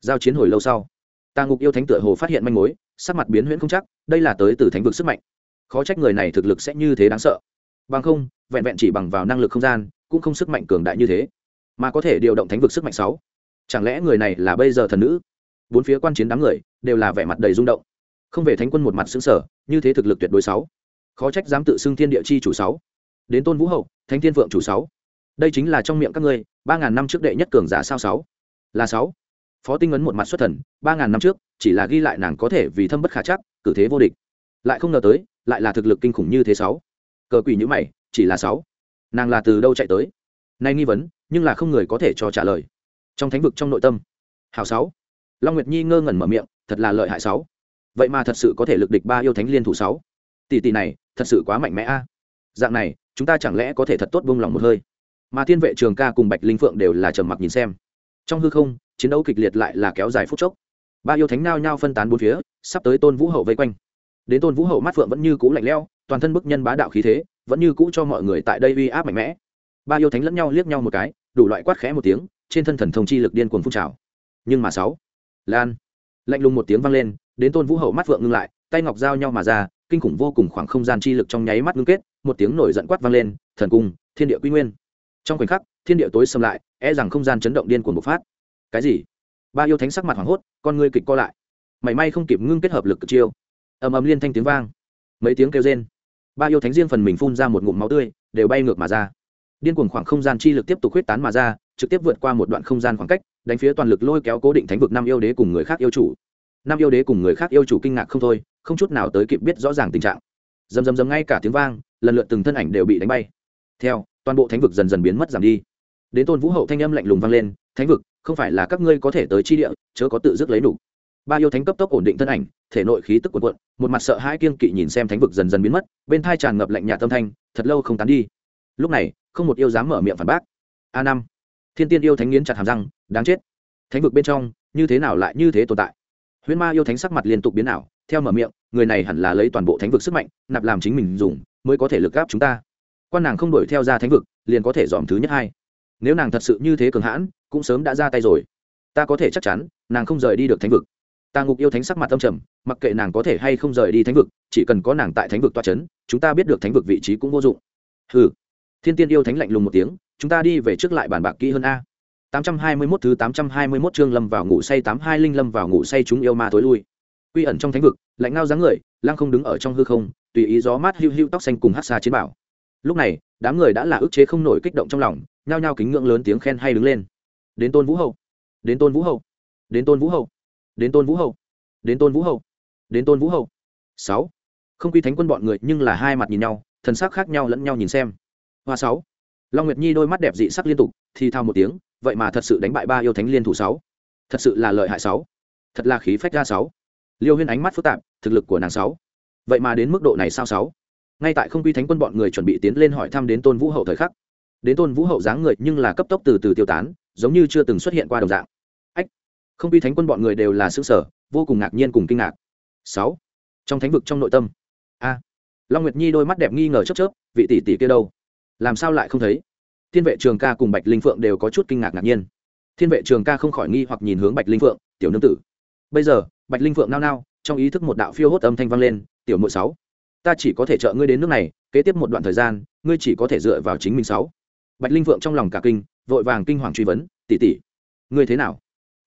giao chiến hồi lâu sau, tà ngục yêu thánh tựa hồ phát hiện manh mối, sắc mặt biến huyễn không chắc, đây là tới từ thánh vực sức mạnh. Khó trách người này thực lực sẽ như thế đáng sợ. Bằng không, vẹn vẹn chỉ bằng vào năng lực không gian, cũng không sức mạnh cường đại như thế, mà có thể điều động thánh vực sức mạnh sáu. Chẳng lẽ người này là bây giờ thần nữ? Bốn phía quan chiến đám người đều là vẻ mặt đầy rung động. Không về thánh quân một mặt xứng sở như thế thực lực tuyệt đối sáu. Khó trách dám tự xưng thiên địa chi chủ sáu. Đến tôn vũ hậu, thánh thiên vượng chủ sáu. Đây chính là trong miệng các ngươi, ba ngàn năm trước đệ nhất cường giả sao sáu? Là sáu phó tinh ấn một mặt xuất thần, ba ngàn năm trước, chỉ là ghi lại nàng có thể vì thâm bất khả chắc, cử thế vô địch. Lại không ngờ tới, lại là thực lực kinh khủng như thế sáu. Cờ quỷ nhữ mày, chỉ là sáu. Nàng là từ đâu chạy tới? Nay nghi vấn, nhưng là không người có thể cho trả lời. Trong thánh vực trong nội tâm. Hào sáu. Long nguyệt nhi ngơ ngẩn mở miệng, thật là lợi hại sáu. Vậy mà thật sự có thể lực địch ba yêu thánh liên thủ sáu. Tỷ tỷ này, thật sự quá mạnh mẽ a. Dạng này, chúng ta chẳng lẽ có thể thật tốt buông lòng một hơi? Mà thiên vệ trường ca cùng bạch linh phượng đều là trầm mặc nhìn xem. Trong hư không chiến đấu kịch liệt lại là kéo dài phút chốc. Ba yêu thánh nao nhao phân tán bốn phía, sắp tới tôn vũ hậu vây quanh. Đến tôn vũ hậu mắt phượng vẫn như cũ lạnh lẽo, toàn thân bức nhân bá đạo khí thế, vẫn như cũ cho mọi người tại đây uy áp mạnh mẽ. Ba yêu thánh lẫn nhau liếc nhau một cái, đủ loại quát khẽ một tiếng, trên thân thần thông chi lực điên cuồng phun trào. Nhưng mà sáu, lan, lạnh lùng một tiếng vang lên, đến tôn vũ hậu mắt phượng ngưng lại, tay ngọc giao nhau mà ra, kinh khủng vô cùng khoảng không gian chi lực trong nháy mắt ngưng kết, một tiếng nổi giận quát vang lên, thần cung, thiên địa quy nguyên. Trong khoảnh khắc, thiên địa tối xâm lại e rằng không gian chấn động điên cuồng bộc phát cái gì? Ba yêu thánh sắc mặt hoảng hốt, con ngươi kịch co lại. Mảy may không kịp ngưng kết hợp lực cực chiêu. Ầm ầm liên thanh tiếng vang. Mấy tiếng kêu rên. Ba yêu thánh riêng phần mình phun ra một ngụm máu tươi, đều bay ngược mà ra. Điên cuồng khoảng không gian chi lực tiếp tục huyết tán mà ra, trực tiếp vượt qua một đoạn không gian khoảng cách, đánh phía toàn lực lôi kéo cố định thánh vực năm yêu đế cùng người khác yêu chủ. Năm yêu đế cùng người khác yêu chủ kinh ngạc không thôi, không chút nào tới kịp biết rõ ràng tình trạng. Dầm dầm dầm ngay cả tiếng vang, lần lượt từng thân ảnh đều bị đánh bay. Theo, toàn bộ thánh vực dần dần biến mất giảm đi. Đến tôn vũ hậu thanh âm lạnh lùng vang lên thánh vực, không phải là các ngươi có thể tới chi địa, chớ có tự dứt lấy đủ ba yêu thánh cấp tốc ổn định thân ảnh, thể nội khí tức quần quận một mặt sợ hãi kiêng kỵ nhìn xem thánh vực dần dần biến mất, bên thai tràn ngập lạnh nhạt tâm thanh, thật lâu không tán đi. Lúc này, không một yêu dám mở miệng phản bác. A năm, thiên tiên yêu thánh nghiến chặt hàm răng, đáng chết. Thánh vực bên trong, như thế nào lại như thế tồn tại? Huyễn ma yêu thánh sắc mặt liên tục biến ảo, theo mở miệng, người này hẳn là lấy toàn bộ thánh vực sức mạnh, nạp làm chính mình dùng, mới có thể lực gáp chúng ta. Quan nàng không đuổi theo ra thánh vực, liền có thể dòm thứ nhất hai. Nếu nàng thật sự như thế cường hãn cũng sớm đã ra tay rồi. Ta có thể chắc chắn, nàng không rời đi được thánh vực. Ta ngục yêu thánh sắc mặt tâm trầm, mặc kệ nàng có thể hay không rời đi thánh vực, chỉ cần có nàng tại thánh vực toa c h ấ n chúng ta biết được thánh vực vị trí cũng vô dụng. Ừ thiên tiên yêu thánh lạnh lùng một tiếng, chúng ta đi về trước lại bàn bạc kỹ hơn a. 821 thứ 821 chương lâm vào ngủ say 82 linh lâm vào ngủ say chúng yêu ma tối lui. Quy ẩn trong thánh vực, lạnh ngao dáng người, lăng không đứng ở trong hư không, tùy ý gió mát hiu hiu tóc xanh cùng hát xa chiến bảo. Lúc này, đám người đã là ức chế không nổi kích động trong lòng, nhao nhao kính ngưỡng lớn tiếng khen hay đứng lên đến tôn vũ hậu, đến tôn vũ hậu, đến tôn vũ hậu, đến tôn vũ hậu, đến tôn vũ hậu, đến tôn vũ hậu. Sáu, không quy thánh quân bọn người nhưng là hai mặt nhìn nhau, thần sắc khác nhau lẫn nhau nhìn xem. Hoa sáu, long nguyệt nhi đôi mắt đẹp dị sắc liên tục, thì thao một tiếng, vậy mà thật sự đánh bại ba yêu thánh liên thủ sáu. Thật sự là lợi hại sáu. Thật là khí phách ra sáu. Liêu huyên ánh mắt phức tạp, thực lực của nàng sáu. Vậy mà đến mức độ này sao sáu? Ngay tại không quy thánh quân bọn người chuẩn bị tiến lên hỏi thăm đến tôn vũ hậu thời khắc, đến tôn vũ hậu dáng người nhưng là cấp tốc từ từ tiêu tán giống như chưa từng xuất hiện qua đồng dạng. Ách, không bi thánh quân bọn người đều là xứ sở vô cùng ngạc nhiên cùng kinh ngạc. Sáu, trong thánh vực trong nội tâm. A, long nguyệt nhi đôi mắt đẹp nghi ngờ chớp chớp, vị tỷ tỷ kia đâu? Làm sao lại không thấy? Thiên vệ trường ca cùng bạch linh phượng đều có chút kinh ngạc ngạc nhiên. Thiên vệ trường ca không khỏi nghi hoặc nhìn hướng bạch linh phượng, tiểu nương tử, bây giờ, bạch linh phượng nao nao, trong ý thức một đạo phiêu hốt âm thanh vang lên, tiểu mội sáu, ta chỉ có thể trợ ngươi đến nước này, kế tiếp một đoạn thời gian, ngươi chỉ có thể dựa vào chính mình sáu. Bạch linh phượng trong lòng cả kinh vội vàng kinh hoàng truy vấn, tỷ tỷ, ngươi thế nào?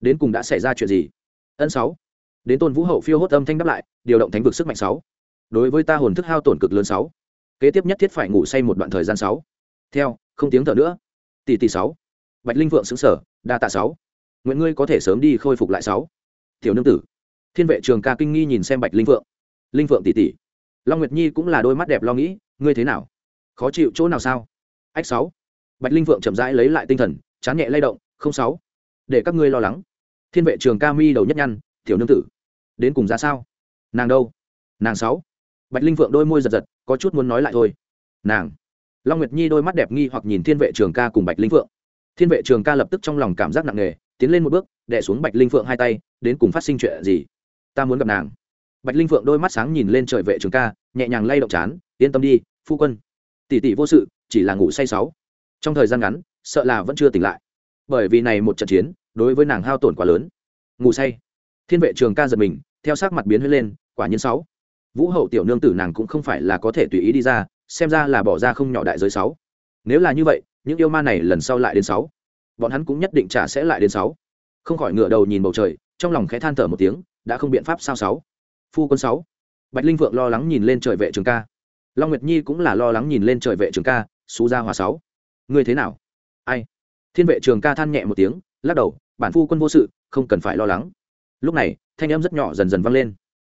Đến cùng đã xảy ra chuyện gì? Ân sáu. Đến tôn vũ hậu phiêu hốt âm thanh đáp lại, điều động thánh vực sức mạnh sáu. Đối với ta hồn thức hao tổn cực lớn sáu. Kế tiếp nhất thiết phải ngủ say một đoạn thời gian sáu. Theo, không tiếng thở nữa. Tỷ tỷ sáu. Bạch linh vượng xứng sở đa tạ sáu. Nguyện ngươi có thể sớm đi khôi phục lại sáu. Tiểu nương tử. Thiên vệ trường ca kinh nghi nhìn xem bạch linh vượng. Linh vượng tỷ tỷ. Long nguyệt nhi cũng là đôi mắt đẹp lo nghĩ, ngươi thế nào? Khó chịu chỗ nào sao? Ách sáu bạch linh vượng chậm rãi lấy lại tinh thần, chán nhẹ lay động, không sáu, để các ngươi lo lắng. Thiên vệ trường ca mi đầu nhất nhăn, tiểu nương tử, đến cùng ra sao? Nàng đâu? Nàng sáu. Bạch linh Vượng đôi môi giật giật, có chút muốn nói lại thôi. Nàng. Long nguyệt nhi đôi mắt đẹp nghi hoặc nhìn thiên vệ trường ca cùng bạch linh Vượng. thiên vệ trường ca lập tức trong lòng cảm giác nặng nề, tiến lên một bước đẻ xuống bạch linh Vượng hai tay, đến cùng phát sinh chuyện gì? Ta muốn gặp nàng. Bạch linh Vượng đôi mắt sáng nhìn lên trời vệ trường ca, nhẹ nhàng lay động chán, yên tâm đi, phu quân. Tỷ tỷ vô sự, chỉ là ngủ say sáu trong thời gian ngắn, sợ là vẫn chưa tỉnh lại. Bởi vì này một trận chiến, đối với nàng hao tổn quá lớn. Ngủ say. Thiên vệ trường ca giật mình, theo sát mặt biến huyết lên, quả nhiên sáu. Vũ hậu tiểu nương tử nàng cũng không phải là có thể tùy ý đi ra, xem ra là bỏ ra không nhỏ đại giới sáu. Nếu là như vậy, những yêu ma này lần sau lại đến sáu. Bọn hắn cũng nhất định trả sẽ lại đến sáu. Không khỏi ngửa đầu nhìn bầu trời, trong lòng khẽ than thở một tiếng, đã không biện pháp sao sáu. Phu quân sáu. Bạch linh vượng lo lắng nhìn lên trời vệ trường ca. Long nguyệt nhi cũng là lo lắng nhìn lên trời vệ trường ca, xú ra hòa sáu ngươi thế nào? Ai? Thiên vệ trường ca than nhẹ một tiếng, lắc đầu, bản phu quân vô sự, không cần phải lo lắng. Lúc này, thanh âm rất nhỏ dần dần vang lên.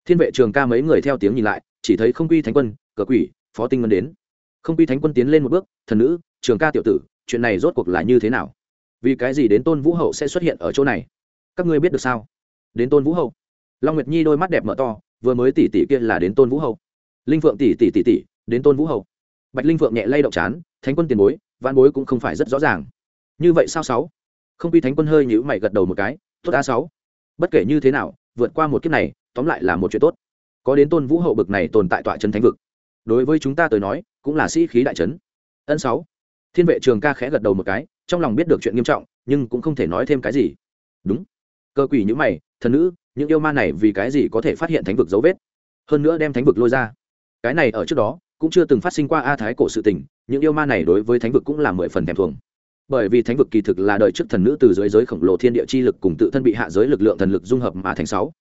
Thiên vệ trường ca mấy người theo tiếng nhìn lại, chỉ thấy không quy thánh quân, cờ quỷ, phó tinh ngân đến. Không quy thánh quân tiến lên một bước, thần nữ, trường ca tiểu tử, chuyện này rốt cuộc là như thế nào? Vì cái gì đến tôn vũ hậu sẽ xuất hiện ở chỗ này? Các ngươi biết được sao? Đến tôn vũ hậu? Long nguyệt nhi đôi mắt đẹp mở to, vừa mới tỷ tỷ kia là đến tôn vũ hậu. Linh phượng tỷ tỷ tỷ tỷ, đến tôn vũ hậu. Bạch linh phượng nhẹ lay động chán, thánh quân tiền bối văn bối cũng không phải rất rõ ràng. Như vậy sao sáu? Không quy thánh quân hơi nhữ mày gật đầu một cái, tốt a sáu. Bất kể như thế nào, vượt qua một kiếp này, tóm lại là một chuyện tốt. Có đến tôn vũ hậu bực này tồn tại tọa chân thánh vực. Đối với chúng ta tới nói, cũng là sĩ khí đại trấn. Ân sáu. Thiên vệ trường ca khẽ gật đầu một cái, trong lòng biết được chuyện nghiêm trọng, nhưng cũng không thể nói thêm cái gì. Đúng. Cơ quỷ những mày, thần nữ, những yêu ma này vì cái gì có thể phát hiện thánh vực dấu vết? Hơn nữa đem thánh vực lôi ra. Cái này ở trước đó cũng chưa từng phát sinh qua a thái cổ sự tình, những yêu ma này đối với thánh vực cũng là mười phần thèm thuồng. Bởi vì thánh vực kỳ thực là đời trước thần nữ từ dưới giới khổng lồ thiên địa chi lực cùng tự thân bị hạ giới lực lượng thần lực dung hợp mà thành sáu.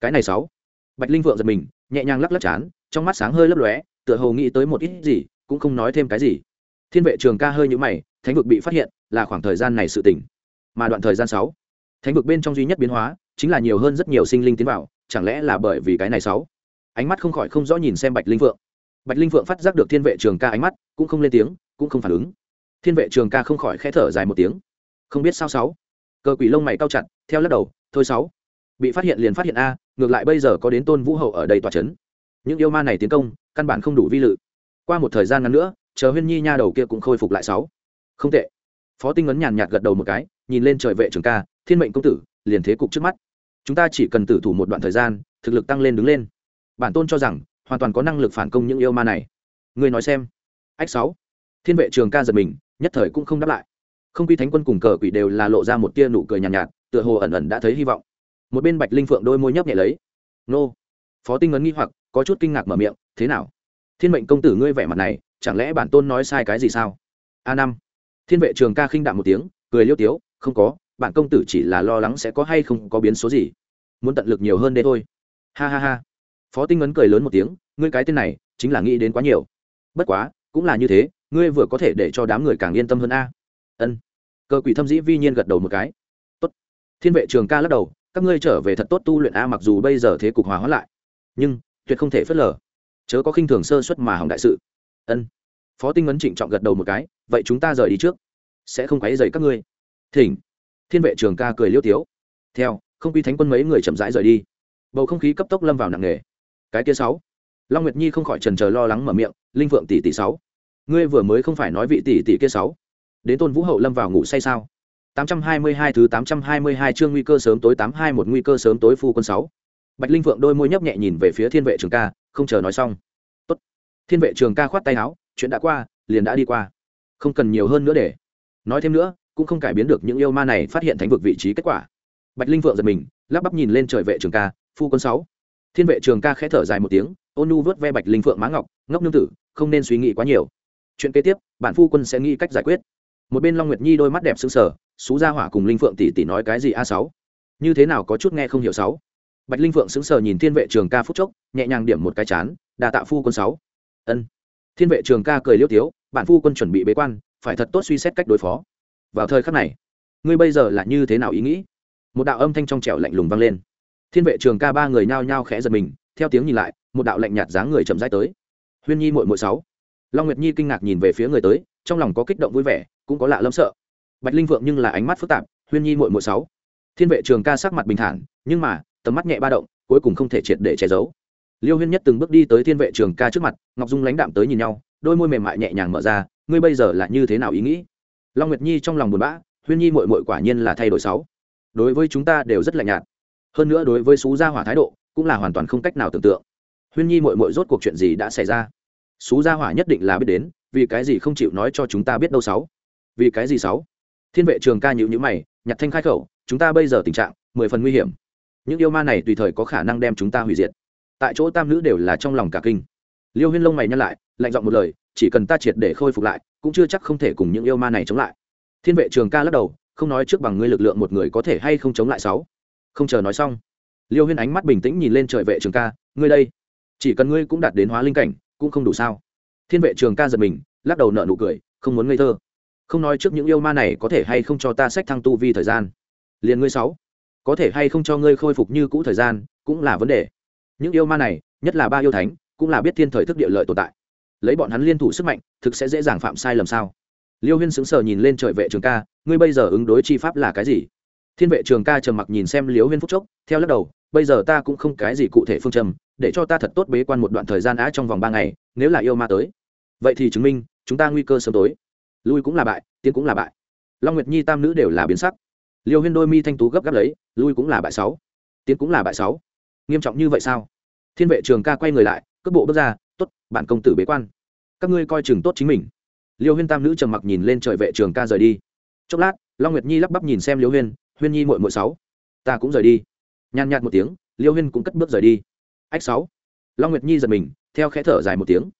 Cái này sáu. Bạch linh vượng giật mình, nhẹ nhàng lắc lắc chán, trong mắt sáng hơi lấp lóe, tựa hồ nghĩ tới một ít gì, cũng không nói thêm cái gì. Thiên vệ trường ca hơi nhũ mày, thánh vực bị phát hiện là khoảng thời gian này sự tỉnh mà đoạn thời gian sáu, thánh vực bên trong duy nhất biến hóa chính là nhiều hơn rất nhiều sinh linh tiến vào, chẳng lẽ là bởi vì cái này sáu? Ánh mắt không khỏi không rõ nhìn xem bạch linh vượng bạch linh vượng phát giác được thiên vệ trường ca ánh mắt, cũng không lên tiếng, cũng không phản ứng. Thiên vệ trường ca không khỏi khẽ thở dài một tiếng. Không biết sao sáu. Cờ quỷ lông mày cao chặt, theo lắc đầu, thôi sáu. Bị phát hiện liền phát hiện a, ngược lại bây giờ có đến tôn vũ hậu ở đây tòa c h ấ n những yêu ma này tiến công, căn bản không đủ vi lự. Qua một thời gian ngắn nữa, chờ huyên nhi nha đầu kia cũng khôi phục lại sáu. Không tệ. Phó tinh ấn nhàn nhạt gật đầu một cái, nhìn lên trời vệ trường ca, thiên mệnh công tử, liền thế cục trước mắt. Chúng ta chỉ cần tử thủ một đoạn thời gian, thực lực tăng lên đứng lên. Bản tôn cho rằng hoàn toàn có năng lực phản công những yêu ma này. Người nói xem. Ách sáu. Thiên vệ trường ca giật mình nhất thời cũng không đáp lại. Không quy thánh quân cùng cờ quỷ đều là lộ ra một tia nụ cười nhàn nhạt, nhạt tựa hồ ẩn ẩn đã thấy hy vọng. Một bên bạch linh phượng đôi môi nhấp nhẹ lấy. Nô. Phó tinh ấn nghi hoặc có chút kinh ngạc mở miệng thế nào? Thiên mệnh công tử ngươi vẻ mặt này chẳng lẽ bản tôn nói sai cái gì sao? A năm. Thiên vệ trường ca khinh đạm một tiếng cười liêu tiếu không có bản công tử chỉ là lo lắng sẽ có hay không có biến số gì. Muốn tận lực nhiều hơn đây thôi. Ha ha ha phó tinh ấn cười lớn một tiếng, ngươi cái tên này, chính là nghĩ đến quá nhiều. Bất quá, cũng là như thế, ngươi vừa có thể để cho đám người càng yên tâm hơn a. Ân. Cơ quỷ thâm dĩ vi nhiên gật đầu một cái. Tốt. Thiên vệ trường ca lắc đầu, các ngươi trở về thật tốt tu luyện a, mặc dù bây giờ thế cục hòa hóa lại, nhưng tuyệt không thể phớt lờ. Chớ có khinh thường sơ suất mà hỏng đại sự. Ân. Phó tinh ấn trịnh trọng gật đầu một cái, vậy chúng ta rời đi trước. Sẽ không quấy dày các ngươi. Thỉnh. Thiên vệ trường ca cười liêu tiếu. Theo, không quy thánh quân mấy người chậm rãi rời đi. Bầu không khí cấp tốc lâm vào nặng nề cái kia sáu long nguyệt nhi không khỏi trần trờ lo lắng mở miệng linh phượng tỷ tỷ sáu ngươi vừa mới không phải nói vị tỷ tỷ kia sáu đến tôn vũ hậu lâm vào ngủ say sao 822 thứ 822 chương nguy cơ sớm tối 821 nguy cơ sớm tối phu quân 6. Bạch Linh Phượng đôi môi nhấp nhẹ nhìn về phía Thiên vệ Trường ca, không chờ nói xong. "Tốt." Thiên vệ Trường ca khoát tay áo, chuyện đã qua, liền đã đi qua. Không cần nhiều hơn nữa để nói thêm nữa, cũng không cải biến được những yêu ma này phát hiện thánh vực vị trí kết quả. Bạch Linh Phượng giật mình, lắp bắp nhìn lên trời vệ Trường ca, "Phu quân 6." Thiên vệ Trường ca khẽ thở dài một tiếng, ôn nu vớt ve Bạch Linh Phượng má ngọc, ngốc nương tử, không nên suy nghĩ quá nhiều. Chuyện kế tiếp, bản phu quân sẽ nghĩ cách giải quyết. Một bên long nguyệt nhi đôi mắt đẹp xứng sờ xú gia hỏa cùng linh phượng tỷ tỷ nói cái gì a sáu? Như thế nào có chút nghe không hiểu sáu? Bạch linh phượng xứng sờ nhìn thiên vệ trường ca phúc chốc nhẹ nhàng điểm một cái chán đà tạ phu quân sáu. Ân. Thiên vệ trường ca cười liêu tiếu bản phu quân chuẩn bị bế quan phải thật tốt suy xét cách đối phó. Vào thời khắc này ngươi bây giờ là như thế nào ý nghĩ? Một đạo âm thanh trong trẻo lạnh lùng vang lên thiên vệ trường ca ba người nhao nhao khẽ giật mình, theo tiếng nhìn lại, một đạo lạnh nhạt dáng người chậm rãi tới. Huyên nhi muội muội sáu. Long nguyệt nhi kinh ngạc nhìn về phía người tới, trong lòng có kích động vui vẻ, cũng có lạ lẫm sợ. Bạch linh vượng nhưng là ánh mắt phức tạp, huyên nhi muội muội sáu. Thiên vệ trường ca sắc mặt bình thản, nhưng mà, tầm mắt nhẹ ba động, cuối cùng không thể triệt để che giấu. Liêu huyên nhất từng bước đi tới thiên vệ trường ca trước mặt, ngọc dung lãnh đạm tới nhìn nhau, đôi môi mềm mại nhẹ nhàng mở ra, ngươi bây giờ là như thế nào ý nghĩ? Long nguyệt nhi trong lòng buồn bã, huyên nhi mội mội quả nhiên là thay đổi sáu. Đối với chúng ta đều rất lạnh nhạt hơn nữa đối với xú gia hỏa thái độ, cũng là hoàn toàn không cách nào tưởng tượng. Huyên nhi mội mội rốt cuộc chuyện gì đã xảy ra? Xú gia hỏa nhất định là biết đến, vì cái gì không chịu nói cho chúng ta biết đâu sáu? Vì cái gì sáu? Thiên vệ trường ca nhịu nhữ mày, nhặt thanh khai khẩu, chúng ta bây giờ tình trạng, mười phần nguy hiểm. Những yêu ma này tùy thời có khả năng đem chúng ta hủy diệt. Tại chỗ tam nữ đều là trong lòng cả kinh. Liêu huyên lông mày nhăn lại, lạnh giọng một lời, chỉ cần ta triệt để khôi phục lại, cũng chưa chắc không thể cùng những yêu ma này chống lại. Thiên vệ trường ca lắc đầu, không nói trước bằng ngươi lực lượng một người có thể hay không chống lại sáu? Không chờ nói xong, liêu huyên ánh mắt bình tĩnh nhìn lên trời vệ trường ca, ngươi đây, chỉ cần ngươi cũng đạt đến hóa linh cảnh, cũng không đủ sao? Thiên vệ trường ca giật mình, lắc đầu nợ nụ cười, không muốn ngây thơ. Không nói trước những yêu ma này có thể hay không cho ta sách thăng tu vi thời gian. Liền ngươi sáu, có thể hay không cho ngươi khôi phục như cũ thời gian, cũng là vấn đề. Những yêu ma này, nhất là ba yêu thánh, cũng là biết thiên thời thức địa lợi tồn tại. Lấy bọn hắn liên thủ sức mạnh, thực sẽ dễ dàng phạm sai lầm sao? Liêu huyên sững sờ nhìn lên trời vệ trường ca, ngươi bây giờ ứng đối chi pháp là cái gì? Thiên vệ trường ca trầm mặc nhìn xem liễu huyên phúc chốc, theo lắc đầu, bây giờ ta cũng không cái gì cụ thể phương trầm để cho ta thật tốt bế quan một đoạn thời gian á trong vòng ba ngày, nếu là yêu ma tới. Vậy thì chứng minh, chúng ta nguy cơ sớm tối. Lui cũng là bại, tiến cũng là bại. Long nguyệt nhi tam nữ đều là biến sắc. Liêu huyên đôi mi thanh tú gấp gáp lấy, lui cũng là bại sáu. Tiến cũng là bại sáu. Nghiêm trọng như vậy sao? Thiên vệ trường ca quay người lại, cước bộ bước ra, tốt bạn công tử bế quan. Các ngươi coi chừng tốt chính mình. Liêu huyên tam nữ trầm mặc nhìn lên trời vệ trường ca rời đi. Chốc lát, long nguyệt nhi lắp bắp nhìn xem liêu huyên huyên nhi mội mội sáu, ta cũng rời đi. Nhàn nhạt một tiếng, liêu huyên cũng cất bước rời đi. Ách sáu, long nguyệt nhi giật mình, theo khẽ thở dài một tiếng.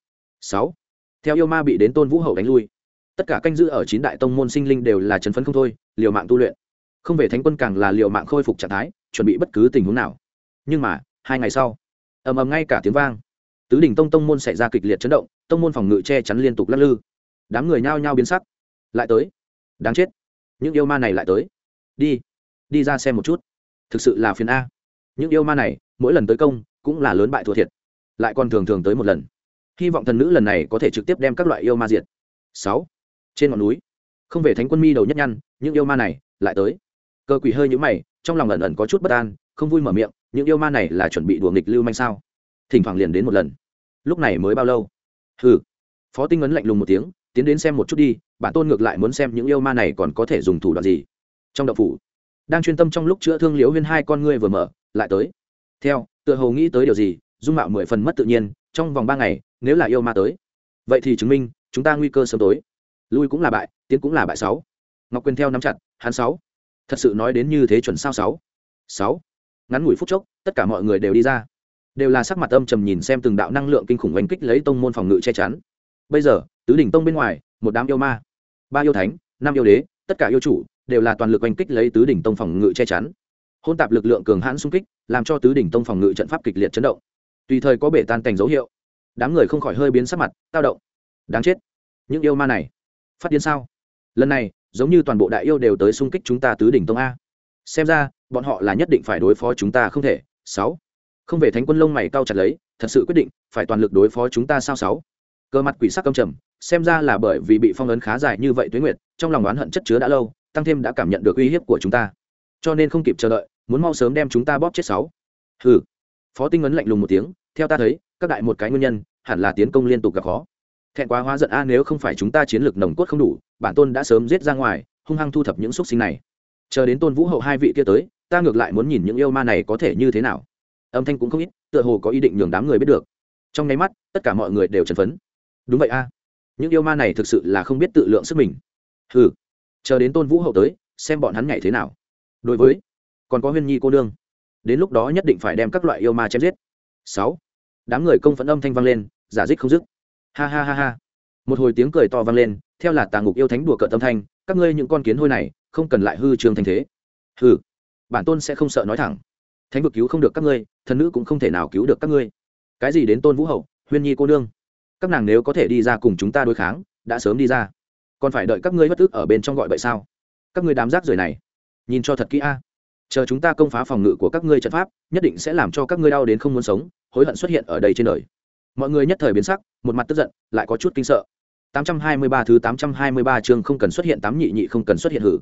Sáu, theo yêu ma bị đến tôn vũ hậu đánh lui, tất cả canh giữ ở chín đại tông môn sinh linh đều là chấn phấn không thôi, liều mạng tu luyện. Không về thánh quân càng là liều mạng khôi phục trạng thái, chuẩn bị bất cứ tình huống nào. Nhưng mà, hai ngày sau, ầm ầm ngay cả tiếng vang. Tứ đỉnh tông tông môn xảy ra kịch liệt chấn động, tông môn phòng ngự che chắn liên tục lắc lư. Đám người nhao nhao biến sắc. Lại tới. Đáng chết. Những yêu ma này lại tới. Đi đi ra xem một chút. Thực sự là phiền a. Những yêu ma này, mỗi lần tới công, cũng là lớn bại thua thiệt. Lại còn thường thường tới một lần. Hy vọng thần nữ lần này có thể trực tiếp đem các loại yêu ma diệt. Sáu. Trên ngọn núi, không về thánh quân mi đầu nhất nhăn, những yêu ma này lại tới. Cơ quỷ hơi nhũ mày, trong lòng ẩn ẩn có chút bất an, không vui mở miệng, những yêu ma này là chuẩn bị đùa nghịch lưu manh sao? Thỉnh thoảng liền đến một lần. Lúc này mới bao lâu? Hừ. Phó tinh ấn lạnh lùng một tiếng, tiến đến xem một chút đi, bản tôn ngược lại muốn xem những yêu ma này còn có thể dùng thủ đoạn gì. Trong đậu phủ đang chuyên tâm trong lúc chữa thương liễu huyên hai con ngươi vừa mở, lại tới. Theo, tựa hồ nghĩ tới điều gì, dung mạo mười phần mất tự nhiên, trong vòng ba ngày, nếu là yêu ma tới. Vậy thì chứng minh, chúng ta nguy cơ sớm tối. Lui cũng là bại, tiến cũng là bại sáu. Ngọc quyền theo nắm chặt, hắn sáu. Thật sự nói đến như thế chuẩn sao sáu? Sáu. Ngắn ngủi phút chốc, tất cả mọi người đều đi ra. Đều là sắc mặt âm trầm nhìn xem từng đạo năng lượng kinh khủng oanh kích lấy tông môn phòng ngự che chắn. Bây giờ, tứ đỉnh tông bên ngoài, một đám yêu ma. Ba yêu thánh, năm yêu đế, tất cả yêu chủ đều là toàn lực oanh kích lấy tứ đỉnh tông phòng ngự che chắn. Hôn tạp lực lượng cường hãn xung kích, làm cho tứ đỉnh tông phòng ngự trận pháp kịch liệt chấn động. Tùy thời có bể tan cảnh dấu hiệu. Đám người không khỏi hơi biến sắc mặt, tao động. Đáng chết. Những yêu ma này, phát điên sao? Lần này, giống như toàn bộ đại yêu đều tới xung kích chúng ta tứ đỉnh tông a. Xem ra, bọn họ là nhất định phải đối phó chúng ta không thể. Sáu. Không về thánh quân lông mày cao chặt lấy, thật sự quyết định, phải toàn lực đối phó chúng ta sao sáu? Cơ mặt quỷ sắc công trầm, xem ra là bởi vì bị phong ấn khá dài như vậy tuế nguyệt, trong lòng oán hận chất chứa đã lâu tăng thêm đã cảm nhận được uy hiếp của chúng ta. Cho nên không kịp chờ đợi, muốn mau sớm đem chúng ta bóp chết sáu. Hừ. Phó tinh ấn lạnh lùng một tiếng, theo ta thấy, các đại một cái nguyên nhân, hẳn là tiến công liên tục gặp khó. Thẹn quá hóa giận a, nếu không phải chúng ta chiến lược nồng cốt không đủ, bản tôn đã sớm giết ra ngoài, hung hăng thu thập những xúc sinh này. Chờ đến tôn vũ hậu hai vị kia tới, ta ngược lại muốn nhìn những yêu ma này có thể như thế nào. Âm thanh cũng không ít, tựa hồ có ý định nhường đám người biết được. Trong nháy mắt, tất cả mọi người đều chấn phấn. Đúng vậy a. Những yêu ma này thực sự là không biết tự lượng sức mình. Ừ chờ đến tôn vũ hậu tới, xem bọn hắn nhảy thế nào. Đối với, còn có huyên nhi cô nương. Đến lúc đó nhất định phải đem các loại yêu ma chém giết. Sáu. Đám người công phẫn âm thanh vang lên, giả dích không dứt. Ha ha ha ha. Một hồi tiếng cười to vang lên, theo là tà ngục yêu thánh đùa cợt tâm thanh, các ngươi những con kiến hôi này, không cần lại hư trường thành thế. Hư bản tôn sẽ không sợ nói thẳng. Thánh vực cứu không được các ngươi, thần nữ cũng không thể nào cứu được các ngươi. Cái gì đến tôn vũ hậu, huyên nhi cô nương? Các nàng nếu có thể đi ra cùng chúng ta đối kháng, đã sớm đi ra còn phải đợi các ngươi bất tức ở bên trong gọi vậy sao? Các ngươi đám rác rưởi này, nhìn cho thật kỹ a. Chờ chúng ta công phá phòng ngự của các ngươi trận pháp, nhất định sẽ làm cho các ngươi đau đến không muốn sống, hối hận xuất hiện ở đây trên đời. Mọi người nhất thời biến sắc, một mặt tức giận, lại có chút kinh sợ. 823 thứ 823 chương không cần xuất hiện tám nhị nhị không cần xuất hiện hử.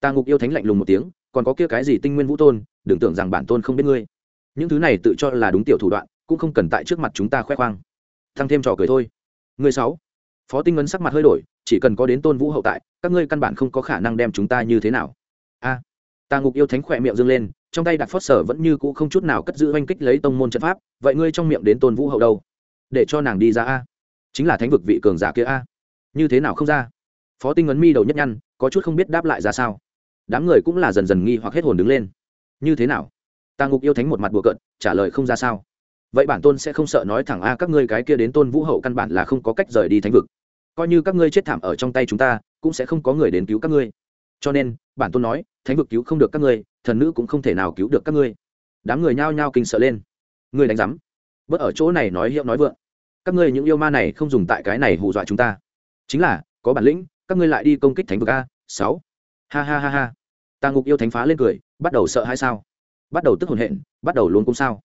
Ta ngục yêu thánh lạnh lùng một tiếng, còn có kia cái gì tinh nguyên vũ tôn, đừng tưởng rằng bản tôn không biết ngươi. Những thứ này tự cho là đúng tiểu thủ đoạn, cũng không cần tại trước mặt chúng ta khoe khoang. Thăng thêm trò cười thôi. Người sáu phó tinh ngân sắc mặt hơi đổi chỉ cần có đến tôn vũ hậu tại các ngươi căn bản không có khả năng đem chúng ta như thế nào. A. À, ngục yêu thánh khỏe miệng dâng lên trong tay đặt phót sở vẫn như cũ không chút nào cất giữ oanh kích lấy tông môn trận pháp vậy ngươi trong miệng đến tôn vũ hậu đâu? Để cho nàng đi ra a. Chính là thánh vực vị cường giả kia a. Như thế nào không ra? Phó tinh ấn mi đầu nhất nhăn có chút không biết đáp lại ra sao. Đám người cũng là dần dần nghi hoặc hết hồn đứng lên. Như thế nào? Ta ngục yêu thánh một mặt bùa cận trả lời không ra sao. Vậy bản tôn sẽ không sợ nói thẳng a các ngươi cái kia đến tôn vũ hậu căn bản là không có cách rời đi thánh vực coi như các ngươi chết thảm ở trong tay chúng ta, cũng sẽ không có người đến cứu các ngươi. Cho nên, bản tôn nói, thánh vực cứu không được các ngươi, thần nữ cũng không thể nào cứu được các ngươi. Đám người nhao nhao kinh sợ lên. Ngươi đánh giám. Bớt ở chỗ này nói hiệu nói vượng. Các ngươi những yêu ma này không dùng tại cái này hù dọa chúng ta. Chính là, có bản lĩnh, các ngươi lại đi công kích thánh vực a, sáu. Ha ha ha ha. Tà ngục yêu thánh phá lên cười, bắt đầu sợ hay sao? Bắt đầu tức hồn hện, bắt đầu luôn cũng sao?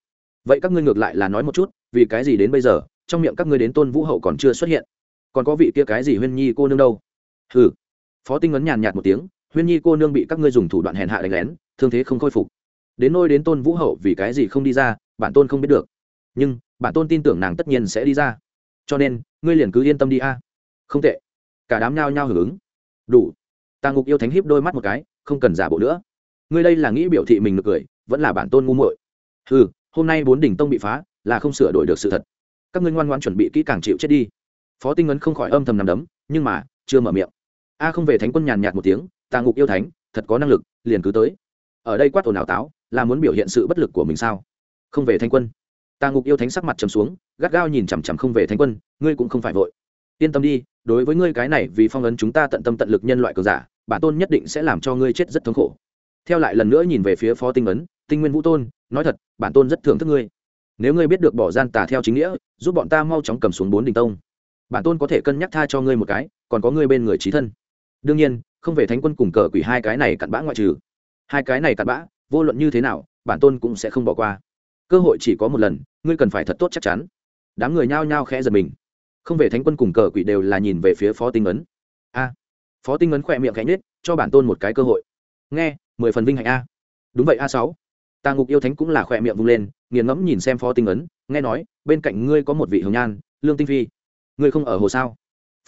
Vậy các ngươi ngược lại là nói một chút, vì cái gì đến bây giờ, trong miệng các ngươi đến tôn vũ hậu còn chưa xuất hiện? Còn có vị kia cái gì huyên nhi cô nương đâu? Hừ. Phó tinh ấn nhàn nhạt một tiếng, huyên nhi cô nương bị các ngươi dùng thủ đoạn hèn hạ đánh lén, thương thế không khôi phục. Đến nôi đến tôn vũ hậu vì cái gì không đi ra, bản tôn không biết được. Nhưng, bản tôn tin tưởng nàng tất nhiên sẽ đi ra. Cho nên, ngươi liền cứ yên tâm đi a. Không tệ. Cả đám nhao nhao hưởng ứng. Đủ. Tà ngục yêu thánh hiếp đôi mắt một cái, không cần giả bộ nữa. Ngươi đây là nghĩ biểu thị mình được cười, vẫn là bản tôn ngu muội. Ừ hôm nay bốn đỉnh tông bị phá, là không sửa đổi được sự thật. Các ngươi ngoan ngoan chuẩn bị kỹ càng chịu chết đi phó tinh ấn không khỏi âm thầm nằm đấm, nhưng mà, chưa mở miệng. A không về thánh quân nhàn nhạt một tiếng tà ngục yêu thánh, thật có năng lực, liền cứ tới. Ở đây quát ồn ào táo, là muốn biểu hiện sự bất lực của mình sao? Không về thánh quân. Tà ngục yêu thánh sắc mặt trầm xuống, gắt gao nhìn chằm chằm không về thánh quân, ngươi cũng không phải vội. Yên tâm đi, đối với ngươi cái này vì phong ấn chúng ta tận tâm tận lực nhân loại cờ giả, bản tôn nhất định sẽ làm cho ngươi chết rất thống khổ. Theo lại lần nữa nhìn về phía phó tinh ấn, tinh nguyên vũ tôn, nói thật, bản tôn rất thưởng thức ngươi. Nếu ngươi biết được bỏ gian tà theo chính nghĩa, giúp bọn ta mau chóng cầm xuống bốn đình tông bản tôn có thể cân nhắc tha cho ngươi một cái, còn có ngươi bên người trí thân. Đương nhiên, không về thánh quân cùng cờ quỷ hai cái này cặn bã ngoại trừ. Hai cái này cặn bã, vô luận như thế nào, bản tôn cũng sẽ không bỏ qua. Cơ hội chỉ có một lần, ngươi cần phải thật tốt chắc chắn. Đám người nhao nhao khẽ giật mình. Không về thánh quân cùng cờ quỷ đều là nhìn về phía phó tinh ấn. A! Phó tinh ấn khỏe miệng khẽ nhết cho bản tôn một cái cơ hội. Nghe, mười phần vinh hạnh a. Đúng vậy a sáu. Tà ngục yêu thánh cũng là khỏe miệng vung lên, nghiền ngẫm nhìn xem phó tinh ấn, nghe nói, bên cạnh ngươi có một vị hồng nhan, lương tinh phi ngươi không ở hồ sao?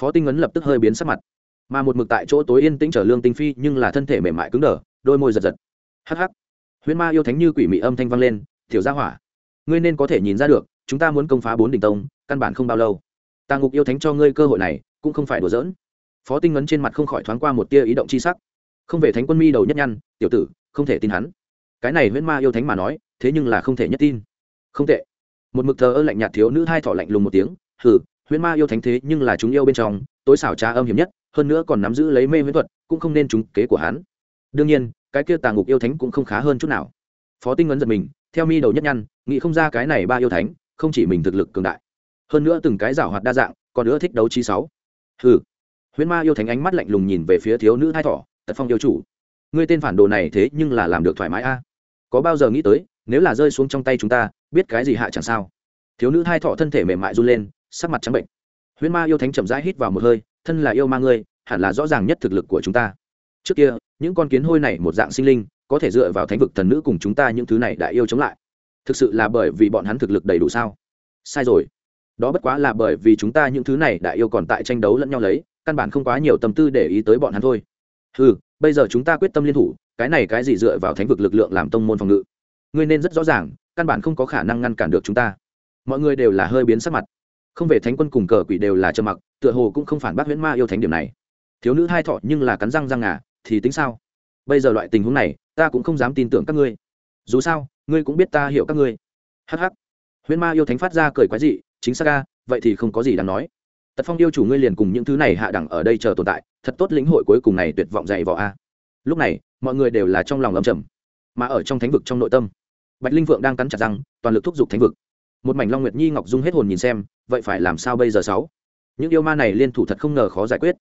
Phó tinh ấn lập tức hơi biến sắc mặt. Mà một mực tại chỗ tối yên tĩnh trở lương tinh phi, nhưng là thân thể mềm mại cứng đờ, đôi môi giật giật. Hắc hắc. Huyễn ma yêu thánh như quỷ mị âm thanh vang lên thiểu ra hỏa, ngươi nên có thể nhìn ra được, chúng ta muốn công phá bốn đỉnh tông, căn bản không bao lâu. Tà ngục yêu thánh cho ngươi cơ hội này, cũng không phải đùa giỡn. Phó tinh ấn trên mặt không khỏi thoáng qua một tia ý động c h i sắc. Không về thánh quân mi đầu nhất nhăn, tiểu tử, không thể tin hắn. Cái này huyễn ma yêu thánh mà nói, thế nhưng là không thể nhất tin. Không tệ. Một mực thờ ơ lạnh nhạt thiếu nữ hai thọ lạnh lùng một tiếng hử huyễn ma yêu thánh thế nhưng là chúng yêu bên trong, tối xảo trá âm hiểm nhất, hơn nữa còn nắm giữ lấy mê huyễn thuật, cũng không nên trúng kế của hắn. Đương nhiên, cái kia Tàng ngục yêu thánh cũng không khá hơn chút nào. Phó tinh ấn giật mình, theo mi đầu nhất nhăn, nghĩ không ra cái này ba yêu thánh, không chỉ mình thực lực cường đại, hơn nữa từng cái giảo hoạt đa dạng, còn nữa thích đấu chi sáu. Hừ. Huyễn ma yêu thánh ánh mắt lạnh lùng nhìn về phía thiếu nữ thai thỏ, tật phong yêu chủ, ngươi tên phản đồ này thế nhưng là làm được thoải mái a. Có bao giờ nghĩ tới, nếu là rơi xuống trong tay chúng ta, biết cái gì hạ chẳng sao. Thiếu nữ thai thỏ thân thể mềm mại run lên sắc mặt trắng bệnh. Huyễn ma yêu thánh chậm rãi hít vào một hơi, thân là yêu ma ngươi, hẳn là rõ ràng nhất thực lực của chúng ta. Trước kia, những con kiến hôi này một dạng sinh linh, có thể dựa vào thánh vực thần nữ cùng chúng ta những thứ này đã yêu chống lại. Thực sự là bởi vì bọn hắn thực lực đầy đủ sao? Sai rồi. Đó bất quá là bởi vì chúng ta những thứ này đã yêu còn tại tranh đấu lẫn nhau lấy, căn bản không quá nhiều tâm tư để ý tới bọn hắn thôi. Ừ bây giờ chúng ta quyết tâm liên thủ, cái này cái gì dựa vào thánh vực lực lượng làm tông môn phòng ngự? Ngươi nên rất rõ ràng, căn bản không có khả năng ngăn cản được chúng ta. Mọi người đều là hơi biến sắc mặt không về thánh quân cùng cờ quỷ đều là trơ mặc, tựa hồ cũng không phản bác huyễn ma yêu thánh điểm này. Thiếu nữ hai thọ nhưng là cắn răng răng ngà, thì tính sao? Bây giờ loại tình huống này, ta cũng không dám tin tưởng các ngươi. Dù sao, ngươi cũng biết ta hiểu các ngươi. Hh huyễn ma yêu thánh phát ra cười quái dị, chính xác ca vậy thì không có gì đáng nói. Tật phong yêu chủ ngươi liền cùng những thứ này hạ đẳng ở đây chờ tồn tại, thật tốt lĩnh hội cuối cùng này tuyệt vọng dày vỏ a. Lúc này, mọi người đều là trong lòng âm trầm, mà ở trong thánh vực trong nội tâm, bạch linh vượng đang cắn chặt răng, toàn lực thúc giục thánh vực một mảnh long nguyệt nhi ngọc dung hết hồn nhìn xem, vậy phải làm sao bây giờ sáu? Những yêu ma này liên thủ thật không ngờ khó giải quyết.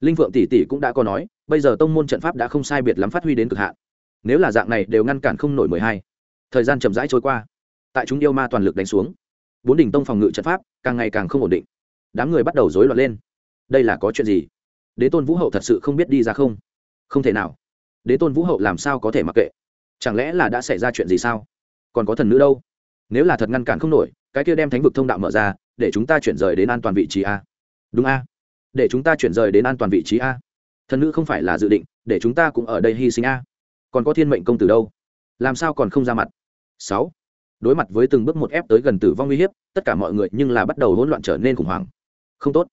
Linh vượng tỷ tỷ cũng đã có nói, bây giờ tông môn trận pháp đã không sai biệt lắm phát huy đến cực hạn. Nếu là dạng này đều ngăn cản không nổi mười hai. Thời gian chậm rãi trôi qua. Tại chúng yêu ma toàn lực đánh xuống. Bốn đỉnh tông phòng ngự trận pháp càng ngày càng không ổn định. Đám người bắt đầu rối loạn lên. Đây là có chuyện gì? Đế tôn vũ hậu thật sự không biết đi ra không? Không thể nào. Đế tôn vũ hậu làm sao có thể mặc kệ? Chẳng lẽ là đã xảy ra chuyện gì sao? Còn có thần nữ đâu? Nếu là thật ngăn cản không nổi, cái kia đem thánh vực thông đạo mở ra, để chúng ta chuyển rời đến an toàn vị trí a. Đúng a. Để chúng ta chuyển rời đến an toàn vị trí a. Thần nữ không phải là dự định, để chúng ta cũng ở đây hy sinh a. Còn có thiên mệnh công tử đâu? Làm sao còn không ra mặt? Sáu. Đối mặt với từng bước một ép tới gần tử vong uy hiếp, tất cả mọi người nhưng là bắt đầu hỗn loạn trở nên khủng hoảng. Không tốt.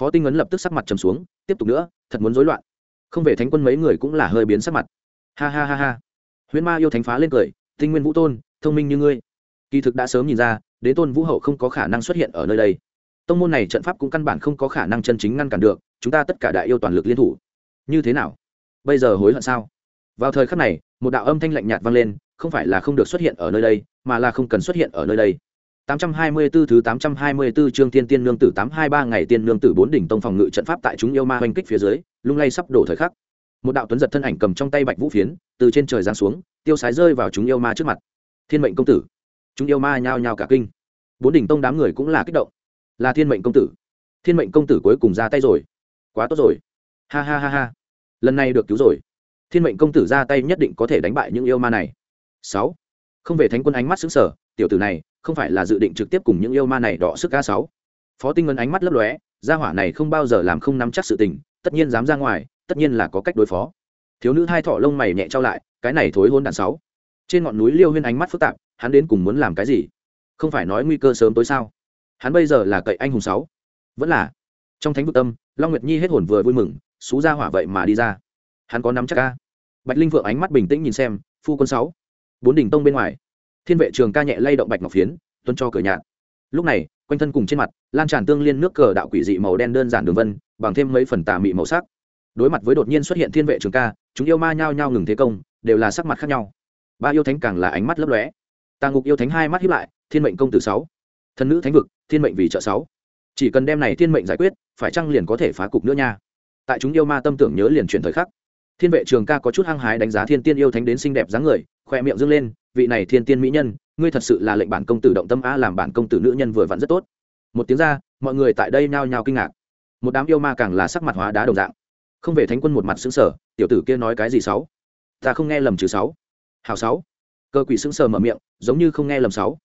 Phó tinh ấn lập tức sắc mặt trầm xuống, tiếp tục nữa, thật muốn rối loạn. Không về thánh quân mấy người cũng là hơi biến sắc mặt. Ha ha ha ha. Huyễn ma yêu thánh phá lên cười, tinh nguyên vũ tôn, thông minh như ngươi kỳ thực đã sớm nhìn ra Đế tôn vũ hậu không có khả năng xuất hiện ở nơi đây tông môn này trận pháp cũng căn bản không có khả năng chân chính ngăn cản được chúng ta tất cả đại yêu toàn lực liên thủ như thế nào bây giờ hối hận sao vào thời khắc này một đạo âm thanh lạnh nhạt vang lên không phải là không được xuất hiện ở nơi đây mà là không cần xuất hiện ở nơi đây 824 thứ 824 chương Tiên Tiên Nương tử 823 ngày Tiên Nương tử bốn đỉnh tông phòng ngự trận pháp tại chúng yêu ma hoành kích phía dưới, lung lay sắp đổ thời khắc. Một đạo tuấn giật thân ảnh cầm trong tay bạch vũ phiến, từ trên trời giáng xuống, tiêu sái rơi vào chúng yêu ma trước mặt. Thiên mệnh công tử. Chúng yêu ma nhao nhao cả kinh. Bốn đỉnh tông đám người cũng là kích động. Là Thiên mệnh công tử. Thiên mệnh công tử cuối cùng ra tay rồi. Quá tốt rồi. Ha ha ha ha. Lần này được cứu rồi. Thiên mệnh công tử ra tay nhất định có thể đánh bại những yêu ma này. sáu Không về thánh quân ánh mắt sững sờ, tiểu tử này không phải là dự định trực tiếp cùng những yêu ma này đọ sức ca sáu phó tinh ngân ánh mắt lấp lóe gia hỏa này không bao giờ làm không nắm chắc sự tình tất nhiên dám ra ngoài tất nhiên là có cách đối phó thiếu nữ hai thỏ lông mày nhẹ trao lại cái này thối hôn đạn sáu trên ngọn núi liêu huyên ánh mắt phức tạp hắn đến cùng muốn làm cái gì? Không phải nói nguy cơ sớm tối sao? Hắn bây giờ là cậy anh hùng sáu. Vẫn là. Trong thánh vực tâm, long nguyệt nhi hết hồn vừa vui mừng, xú ra hỏa vậy mà đi ra. Hắn có nắm chắc ca bạch linh vượng ánh mắt bình tĩnh nhìn xem, phu quân sáu. Bốn đỉnh tông bên ngoài. Thiên vệ trường ca nhẹ lay động bạch ngọc phiến, tuân cho cửa nhạt lúc này, quanh thân cùng trên mặt, lan tràn tương liên nước cờ đạo quỷ dị màu đen đơn giản đường vân, bằng thêm mấy phần tà mị màu sắc. Đối mặt với đột nhiên xuất hiện thiên vệ trường ca, chúng yêu ma nhao nhao ngừng thế công, đều là sắc mặt khác nhau. Ba yêu thánh càng là ánh mắt lấp lóe tà ngục yêu thánh hai mắt hiếp lại, thiên mệnh công tử sáu. Thần nữ thánh vực, thiên mệnh vì trợ sáu. Chỉ cần đem này thiên mệnh giải quyết, phải chăng liền có thể phá cục nữa nha? Tại chúng yêu ma tâm tưởng nhớ liền chuyển thời khắc. Thiên vệ trường ca có chút hăng hái đánh giá thiên tiên yêu thánh đến xinh đẹp dáng người, khoe miệng dâng lên, vị này thiên tiên mỹ nhân, ngươi thật sự là lệnh bản công tử động tâm a làm bản công tử nữ nhân vừa vặn rất tốt. Một tiếng ra, mọi người tại đây nhao nhao kinh ngạc. Một đám yêu ma càng là sắc mặt hóa đá đồng dạng. Không về thánh quân một mặt xứng sở tiểu tử kia nói cái gì sáu? Ta không nghe lầm chứ sáu. Hào sáu cơ quỷ sững sờ mở miệng, giống như không nghe lầm sáu.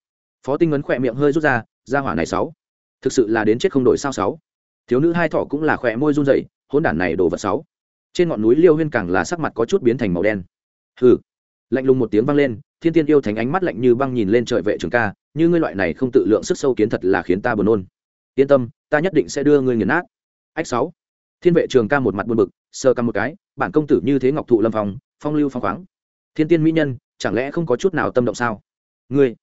Phó tinh ngấn khỏe miệng hơi rút ra ra hỏa này sáu. Thực sự là đến chết không đổi sao sáu. Thiếu nữ hai thọ cũng là khỏe môi run rẩy, hỗn đản này đồ vật sáu. Trên ngọn núi liêu huyên càng là sắc mặt có chút biến thành màu đen. Hừ. Lạnh lùng một tiếng vang lên, thiên tiên yêu thánh ánh mắt lạnh như băng nhìn lên trời vệ trường ca, như ngươi loại này không tự lượng sức sâu kiến thật là khiến ta buồn nôn. Yên tâm, ta nhất định sẽ đưa ngươi nghiền nát. Ách sáu. Thiên vệ trường ca một mặt buồn bực sơ căm một cái, bản công tử như thế ngọc thụ lâm phòng phong lưu phong khoáng. Thiên tiên mỹ nhân chẳng lẽ không có chút nào tâm động sao? Ngươi,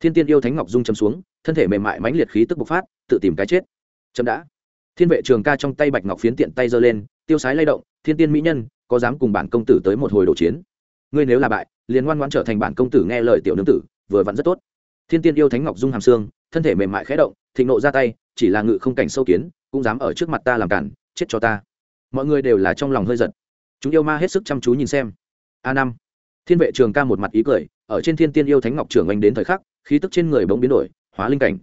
thiên tiên yêu thánh ngọc dung chấm xuống, thân thể mềm mại mãnh liệt khí tức bộc phát, tự tìm cái chết. Chấm đã. Thiên vệ trường ca trong tay bạch ngọc phiến tiện tay giơ lên, tiêu sái lay động, thiên tiên mỹ nhân, có dám cùng bản công tử tới một hồi đồ chiến? Ngươi nếu là bại, liền ngoan ngoan trở thành bản công tử nghe lời tiểu nương tử, vừa vặn rất tốt. Thiên tiên yêu thánh ngọc dung hàm xương, thân thể mềm mại khẽ động, thịnh nộ ra tay, chỉ là ngự không cảnh sâu kiến, cũng dám ở trước mặt ta làm cản, chết cho ta. Mọi người đều là trong lòng hơi giận. Chúng yêu ma hết sức chăm chú nhìn xem. A năm thiên vệ trường ca một mặt ý cười, ở trên thiên tiên yêu thánh ngọc trường anh đến thời khắc, khí tức trên người bỗng biến đổi, hóa linh cảnh.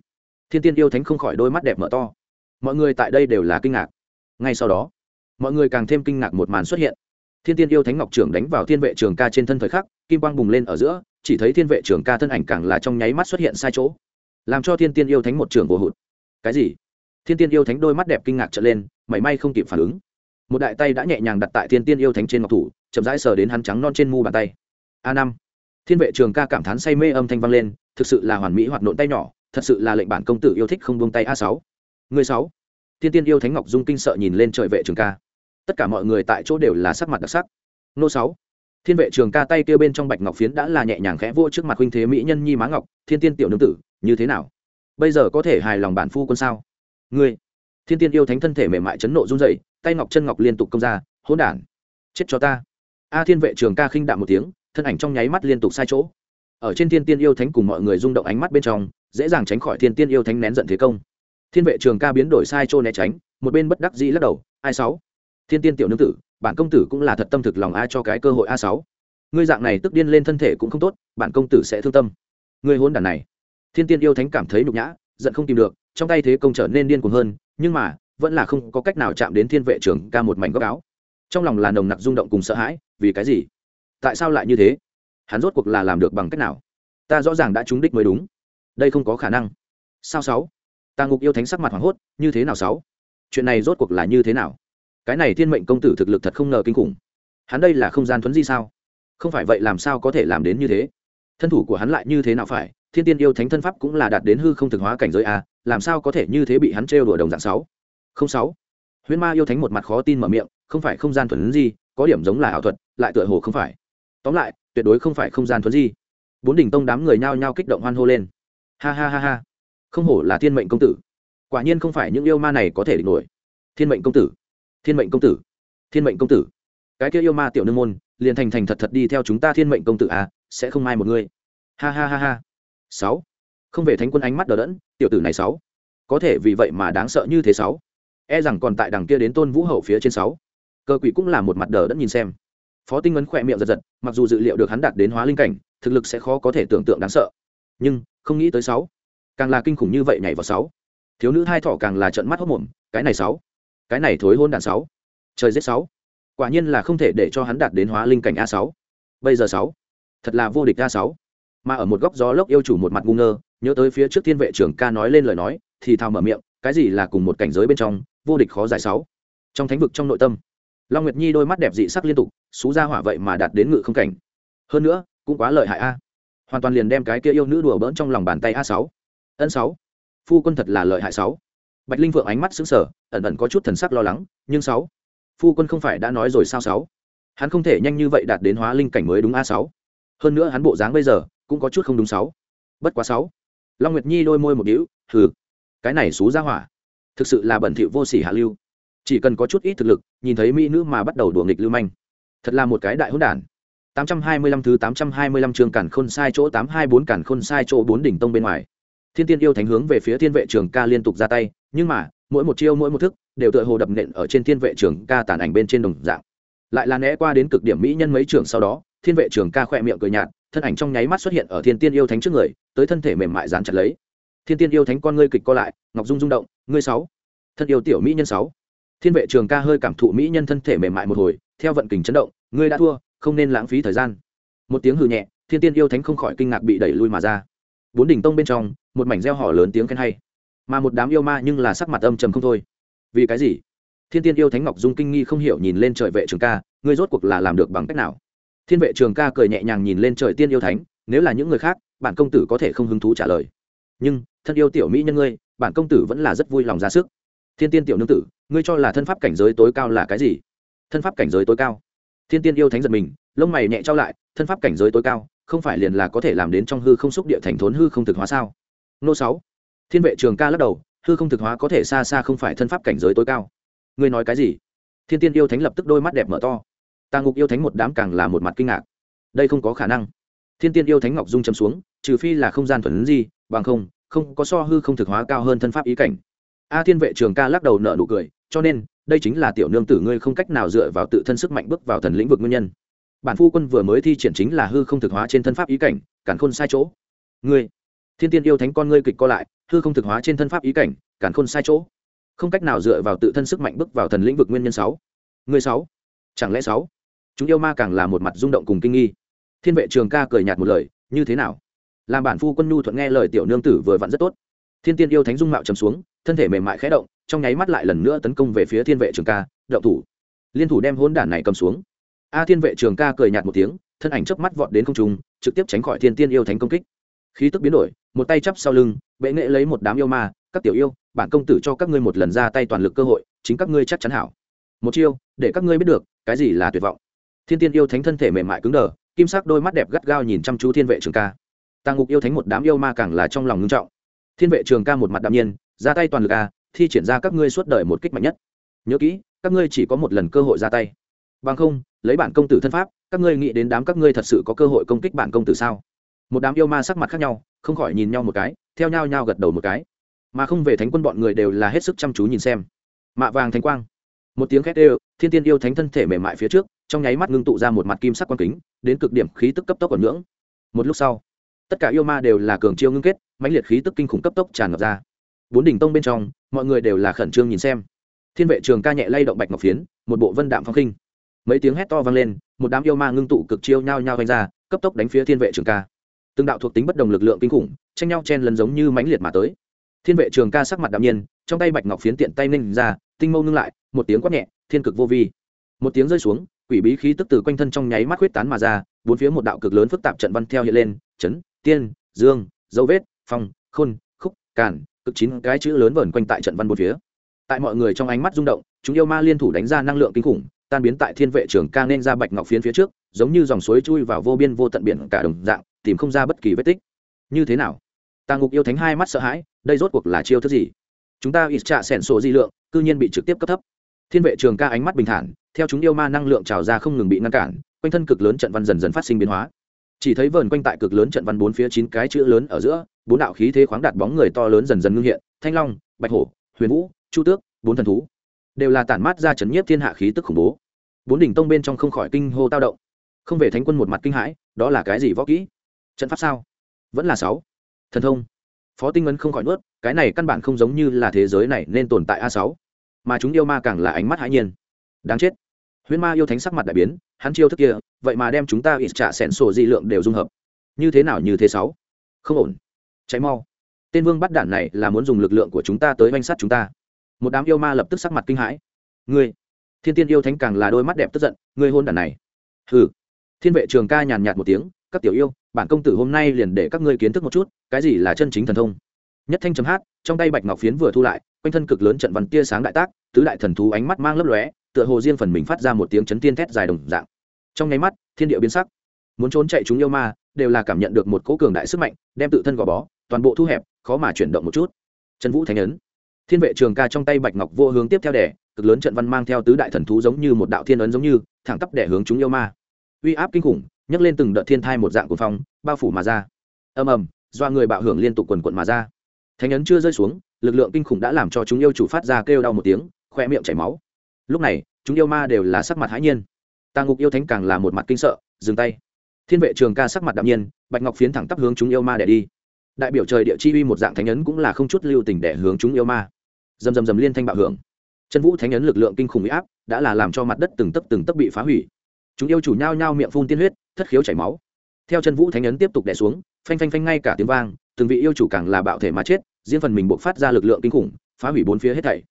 Thiên tiên yêu thánh không khỏi đôi mắt đẹp mở to. Mọi người tại đây đều là kinh ngạc. Ngay sau đó, mọi người càng thêm kinh ngạc một màn xuất hiện. Thiên tiên yêu thánh ngọc trưởng đánh vào thiên vệ trường ca trên thân thời khắc, kim quang bùng lên ở giữa, chỉ thấy thiên vệ trường ca thân ảnh càng là trong nháy mắt xuất hiện sai chỗ. Làm cho thiên tiên yêu thánh một trường vô hụt. Cái gì? Thiên tiên yêu thánh đôi mắt đẹp kinh ngạc trở lên, mảy may không kịp phản ứng. Một đại tay đã nhẹ nhàng đặt tại thiên tiên yêu thánh trên ngọc thủ, chậm rãi sờ đến hắn trắng non trên mu bàn tay a năm. Thiên vệ trường ca cảm thán say mê âm thanh vang lên, thực sự là hoàn mỹ hoạt nộn tay nhỏ, thật sự là lệnh bản công tử yêu thích không buông tay a sáu. Người sáu. Thiên tiên yêu thánh ngọc dung kinh sợ nhìn lên trời vệ trường ca. Tất cả mọi người tại chỗ đều là sắc mặt đặc sắc. Nô sáu. Thiên vệ trường ca tay kêu bên trong bạch ngọc phiến đã là nhẹ nhàng khẽ vô trước mặt huynh thế mỹ nhân nhi má ngọc, thiên tiên tiểu nương tử, như thế nào? Bây giờ có thể hài lòng bản phu quân sao? Ngươi. Thiên tiên yêu thánh thân thể mềm mại chấn nộ run rẩy, tay ngọc chân ngọc liên tục công ra, hỗn đản. Chết cho ta. A thiên vệ trường ca khinh đạm một tiếng thân ảnh trong nháy mắt liên tục sai chỗ. Ở trên thiên tiên yêu thánh cùng mọi người rung động ánh mắt bên trong, dễ dàng tránh khỏi thiên tiên yêu thánh nén giận thế công. Thiên vệ trường ca biến đổi sai chỗ né tránh, một bên bất đắc dĩ lắc đầu, ai sáu? Thiên tiên tiểu nương tử, bản công tử cũng là thật tâm thực lòng a cho cái cơ hội a sáu? Ngươi dạng này tức điên lên thân thể cũng không tốt, bản công tử sẽ thương tâm. Ngươi hôn đản này. Thiên tiên yêu thánh cảm thấy nhục nhã, giận không tìm được, trong tay thế công trở nên điên cuồng hơn, nhưng mà, vẫn là không có cách nào chạm đến thiên vệ trưởng ca một mảnh góc áo. Trong lòng là nồng nặc rung động cùng sợ hãi, vì cái gì? Tại sao lại như thế? Hắn rốt cuộc là làm được bằng cách nào? Ta rõ ràng đã trúng đích mới đúng. Đây không có khả năng. Sao sáu? Ta ngục yêu thánh sắc mặt hoảng hốt, như thế nào sáu? Chuyện này rốt cuộc là như thế nào? Cái này thiên mệnh công tử thực lực thật không ngờ kinh khủng. Hắn đây là không gian thuấn di sao? Không phải vậy làm sao có thể làm đến như thế? Thân thủ của hắn lại như thế nào phải? Thiên tiên yêu thánh thân pháp cũng là đạt đến hư không thực hóa cảnh giới a, làm sao có thể như thế bị hắn trêu đùa đồng dạng sáu? Không sáu. Huyễn ma yêu thánh một mặt khó tin mở miệng, không phải không gian thuần di, có điểm giống là ảo thuật, lại tựa hồ không phải tóm lại, tuyệt đối không phải không gian thuần di. Bốn đỉnh tông đám người nhao nhao kích động hoan hô lên. Ha ha ha ha. Không hổ là thiên mệnh công tử. Quả nhiên không phải những yêu ma này có thể địch nổi. Thiên mệnh công tử. Thiên mệnh công tử. Thiên mệnh công tử. Cái kia yêu ma tiểu nương môn, liền thành thành thật thật đi theo chúng ta thiên mệnh công tử à sẽ không ai một người. Ha ha ha ha. Sáu. Không về thánh quân ánh mắt đờ đẫn, tiểu tử này sáu. Có thể vì vậy mà đáng sợ như thế sáu. E rằng còn tại đằng kia đến tôn vũ hậu phía trên sáu. Cơ quỷ cũng là một mặt đờ đẫn nhìn xem phó tinh ấn khỏe miệng giật giật, mặc dù dự liệu được hắn đạt đến hóa linh cảnh, thực lực sẽ khó có thể tưởng tượng đáng sợ. Nhưng, không nghĩ tới sáu. Càng là kinh khủng như vậy nhảy vào sáu. Thiếu nữ hai thọ càng là trận mắt hốc mồm, cái này sáu. Cái này thối hôn đạn sáu. Trời giết sáu. Quả nhiên là không thể để cho hắn đạt đến hóa linh cảnh a sáu. Bây giờ sáu. Thật là vô địch a sáu. Mà ở một góc gió lốc yêu chủ một mặt ngu ngơ, nhớ tới phía trước thiên vệ trưởng ca nói lên lời nói, thì thào mở miệng, cái gì là cùng một cảnh giới bên trong, vô địch khó giải sáu. Trong thánh vực trong nội tâm long nguyệt nhi đôi mắt đẹp dị sắc liên tục, xú ra hỏa vậy mà đạt đến ngự không cảnh. Hơn nữa, cũng quá lợi hại a. Hoàn toàn liền đem cái kia yêu nữ đùa bỡn trong lòng bàn tay a sáu. Ân sáu. Phu quân thật là lợi hại sáu. Bạch linh vượng ánh mắt xứng sở ẩn ẩn có chút thần sắc lo lắng, nhưng sáu. Phu quân không phải đã nói rồi sao sáu? Hắn không thể nhanh như vậy đạt đến hóa linh cảnh mới đúng a sáu. Hơn nữa hắn bộ dáng bây giờ, cũng có chút không đúng sáu. Bất quá sáu. Long nguyệt nhi đôi môi một đĩu hừ. Cái này xú ra hỏa, thực sự là bẩn thỉu vô sỉ hạ lưu chỉ cần có chút ít thực lực, nhìn thấy mỹ nữ mà bắt đầu đùa nghịch lưu manh. Thật là một cái đại hỗn đản. 825 thứ 825 trường cản khôn sai chỗ 824 cản khôn sai chỗ bốn đỉnh tông bên ngoài. Thiên tiên yêu thánh hướng về phía thiên vệ trường ca liên tục ra tay, nhưng mà, mỗi một chiêu mỗi một thức đều tựa hồ đập nện ở trên thiên vệ trường ca tàn ảnh bên trên đồng dạng. Lại là né qua đến cực điểm mỹ nhân mấy trường sau đó, thiên vệ trường ca khỏe miệng cười nhạt, thân ảnh trong nháy mắt xuất hiện ở thiên tiên yêu thánh trước người, tới thân thể mềm mại dán chặt lấy. Thiên tiên yêu thánh con ngươi kịch co lại, ngọc dung rung động, ngươi sáu, thân yêu tiểu mỹ nhân sáu thiên vệ trường ca hơi cảm thụ mỹ nhân thân thể mềm mại một hồi, theo vận kình chấn động, ngươi đã thua, không nên lãng phí thời gian. Một tiếng hừ nhẹ, thiên tiên yêu thánh không khỏi kinh ngạc bị đẩy lui mà ra. Bốn đỉnh tông bên trong, một mảnh reo hò lớn tiếng khen hay. Mà một đám yêu ma nhưng là sắc mặt âm trầm không thôi. Vì cái gì? Thiên tiên yêu thánh ngọc dung kinh nghi không hiểu nhìn lên trời vệ trường ca, ngươi rốt cuộc là làm được bằng cách nào? Thiên vệ trường ca cười nhẹ nhàng nhìn lên trời tiên yêu thánh, nếu là những người khác, bản công tử có thể không hứng thú trả lời. Nhưng, thân yêu tiểu mỹ nhân ngươi, bản công tử vẫn là rất vui lòng ra sức. Thiên tiên tiểu nương tử ngươi cho là thân pháp cảnh giới tối cao là cái gì? Thân pháp cảnh giới tối cao. Thiên tiên yêu thánh giật mình, lông mày nhẹ trao lại, thân pháp cảnh giới tối cao, không phải liền là có thể làm đến trong hư không xúc địa thành thốn hư không thực hóa sao? Nô sáu. Thiên vệ trường ca lắc đầu, hư không thực hóa có thể xa xa không phải thân pháp cảnh giới tối cao. Ngươi nói cái gì? Thiên tiên yêu thánh lập tức đôi mắt đẹp mở to. Tàng ngục yêu thánh một đám càng là một mặt kinh ngạc. Đây không có khả năng. Thiên tiên yêu thánh ngọc dung chấm xuống, trừ phi là không gian thuần gì, bằng không không có so hư không thực hóa cao hơn thân pháp ý cảnh. A thiên vệ trường ca lắc đầu nợ nụ cười cho nên, đây chính là tiểu nương tử ngươi không cách nào dựa vào tự thân sức mạnh bước vào thần lĩnh vực nguyên nhân. Bản phu quân vừa mới thi triển chính là hư không thực hóa trên thân pháp ý cảnh cản khôn sai chỗ. Ngươi, thiên tiên yêu thánh con ngươi kịch co lại, hư không thực hóa trên thân pháp ý cảnh cản khôn sai chỗ. Không cách nào dựa vào tự thân sức mạnh bước vào thần lĩnh vực nguyên nhân sáu. Ngươi sáu, chẳng lẽ sáu? Chúng yêu ma càng là một mặt rung động cùng kinh nghi. Thiên vệ trường ca cười nhạt một lời, như thế nào? Làm bản phu quân nhu thuận nghe lời tiểu nương tử vừa vặn rất tốt. Thiên tiên yêu thánh dung mạo trầm xuống thân thể mềm mại khẽ động, trong nháy mắt lại lần nữa tấn công về phía thiên vệ trường ca đậu thủ. Liên thủ đem hôn đản này cầm xuống. A thiên vệ trường ca cười nhạt một tiếng, thân ảnh chớp mắt vọt đến không trung, trực tiếp tránh khỏi thiên tiên yêu thánh công kích. Khí tức biến đổi, một tay chắp sau lưng, bệ nghệ lấy một đám yêu ma, các tiểu yêu, bản công tử cho các ngươi một lần ra tay toàn lực cơ hội, chính các ngươi chắc chắn hảo. Một chiêu, để các ngươi biết được, cái gì là tuyệt vọng. Thiên tiên yêu thánh thân thể mềm mại cứng đờ, kim sắc đôi mắt đẹp gắt gao nhìn chăm chú thiên vệ trường ca. Tàng ngục yêu thánh một đám yêu ma càng là trong lòng ngưng trọng. Thiên vệ trường ca một mặt đạm nhiên ra tay toàn lực a thi triển ra các ngươi suốt đời một kích mạnh nhất. Nhớ kỹ, các ngươi chỉ có một lần cơ hội ra tay. Bằng không, lấy bản công tử thân pháp, các ngươi nghĩ đến đám các ngươi thật sự có cơ hội công kích bản công tử sao? Một đám yêu ma sắc mặt khác nhau, không khỏi nhìn nhau một cái, theo nhau nhau gật đầu một cái. Mà không về thánh quân bọn người đều là hết sức chăm chú nhìn xem. Mạ vàng thánh quang. Một tiếng khét ê thiên tiên yêu thánh thân thể mềm mại phía trước, trong nháy mắt ngưng tụ ra một mặt kim sắc quang kính, đến cực điểm khí tức cấp tốc còn ngưỡng. Một lúc sau, tất cả yêu ma đều là cường chiêu ngưng kết, mãnh liệt khí tức kinh khủng cấp tốc tràn ngập ra bốn đỉnh tông bên trong, mọi người đều là khẩn trương nhìn xem. Thiên vệ trường ca nhẹ lay động bạch ngọc phiến, một bộ vân đạm phong khinh. Mấy tiếng hét to vang lên, một đám yêu ma ngưng tụ cực chiêu nhao nhao vanh ra, cấp tốc đánh phía thiên vệ trường ca. Từng đạo thuộc tính bất đồng lực lượng kinh khủng, tranh nhau chen lần giống như mãnh liệt mà tới. Thiên vệ trường ca sắc mặt đạm nhiên, trong tay bạch ngọc phiến tiện tay ninh ra, tinh mâu ngưng lại, một tiếng quát nhẹ, thiên cực vô vi. Một tiếng rơi xuống, quỷ bí khí tức từ quanh thân trong nháy mắt huyết tán mà ra, bốn phía một đạo cực lớn phức tạp trận văn theo hiện lên, chấn, tiên, dương, dấu vết, phong, khôn, khúc cản cực chín cái chữ lớn vờn quanh tại trận văn bốn phía. Tại mọi người trong ánh mắt rung động, chúng yêu ma liên thủ đánh ra năng lượng kinh khủng, tan biến tại thiên vệ trường ca nên ra bạch ngọc phiến phía trước, giống như dòng suối chui vào vô biên vô tận biển cả đồng dạng, tìm không ra bất kỳ vết tích. Như thế nào? Tà ngục yêu thánh hai mắt sợ hãi, đây rốt cuộc là chiêu thức gì? Chúng ta ít trạ sẻn sổ di lượng, cư nhiên bị trực tiếp cấp thấp. Thiên vệ trường ca ánh mắt bình thản, theo chúng yêu ma năng lượng trào ra không ngừng bị ngăn cản, quanh thân cực lớn trận văn dần dần phát sinh biến hóa chỉ thấy vờn quanh tại cực lớn trận văn bốn phía chín cái chữ lớn ở giữa, bốn đạo khí thế khoáng đạt bóng người to lớn dần dần ngưng hiện, thanh long, bạch hổ, huyền vũ, chu tước, bốn thần thú, đều là tản mát ra chấn nhiếp thiên hạ khí tức khủng bố. Bốn đỉnh tông bên trong không khỏi kinh hô tao động. Không về thánh quân một mặt kinh hãi, đó là cái gì võ kỹ? Trận pháp sao? Vẫn là sáu. Thần thông. Phó tinh ấn không khỏi nuốt, cái này căn bản không giống như là thế giới này nên tồn tại a sáu. Mà chúng yêu ma càng là ánh mắt hãi nhiên. Đáng chết huyễn ma yêu thánh sắc mặt đại biến, hắn chiêu thức kia, vậy mà đem chúng ta ít trả sẻn sổ di lượng đều dung hợp. Như thế nào như thế sáu? Không ổn. Cháy mau. Tên vương bắt đản này là muốn dùng lực lượng của chúng ta tới oanh sát chúng ta. Một đám yêu ma lập tức sắc mặt kinh hãi. Ngươi, thiên tiên yêu thánh càng là đôi mắt đẹp tức giận, ngươi hôn đản này. Hừ. Thiên vệ trường ca nhàn nhạt một tiếng, các tiểu yêu, bản công tử hôm nay liền để các ngươi kiến thức một chút, cái gì là chân chính thần thông. Nhất thanh chấm hát, trong tay bạch ngọc phiến vừa thu lại, quanh thân cực lớn trận văn tia sáng đại tác, tứ đại thần thú ánh mắt mang lấp lóe tựa hồ riêng phần mình phát ra một tiếng chấn tiên thét dài đồng dạng. Trong nháy mắt, thiên địa biến sắc. Muốn trốn chạy chúng yêu ma, đều là cảm nhận được một cỗ cường đại sức mạnh, đem tự thân gò bó, toàn bộ thu hẹp, khó mà chuyển động một chút. Trần vũ thánh ấn. Thiên vệ trường ca trong tay bạch ngọc vô hướng tiếp theo đẻ cực lớn trận văn mang theo tứ đại thần thú giống như một đạo thiên ấn giống như, thẳng tắp đẻ hướng chúng yêu ma. Uy áp kinh khủng, nhấc lên từng đợt thiên thai một dạng của phong, bao phủ mà ra. Ầm ầm, do người bạo hưởng liên tục quần quận mà ra. Thánh ấn chưa rơi xuống, lực lượng kinh khủng đã làm cho chúng yêu chủ phát ra kêu đau một tiếng khoe miệng chảy máu. Lúc này chúng yêu ma đều là sắc mặt hãi nhiên. Tà ngục yêu thánh càng là một mặt kinh sợ, dừng tay. Thiên vệ trường ca sắc mặt đạm nhiên, bạch ngọc phiến thẳng tắp hướng chúng yêu ma để đi. Đại biểu trời địa chi uy một dạng thánh ấn cũng là không chút lưu tình để hướng chúng yêu ma. Dầm dầm dầm liên thanh bạo hưởng. Chân vũ thánh ấn lực lượng kinh khủng bị áp đã là làm cho mặt đất từng tấc từng tấc bị phá hủy. Chúng yêu chủ nhao nhao miệng phun tiên huyết, thất khiếu chảy máu. Theo chân vũ thánh ấn tiếp tục đè xuống, phanh phanh phanh ngay cả tiếng vang, từng vị yêu chủ càng là bạo thể mà chết, riêng phần mình buộc phát ra lực lượng kinh khủng, phá hủy bốn phía hết thảy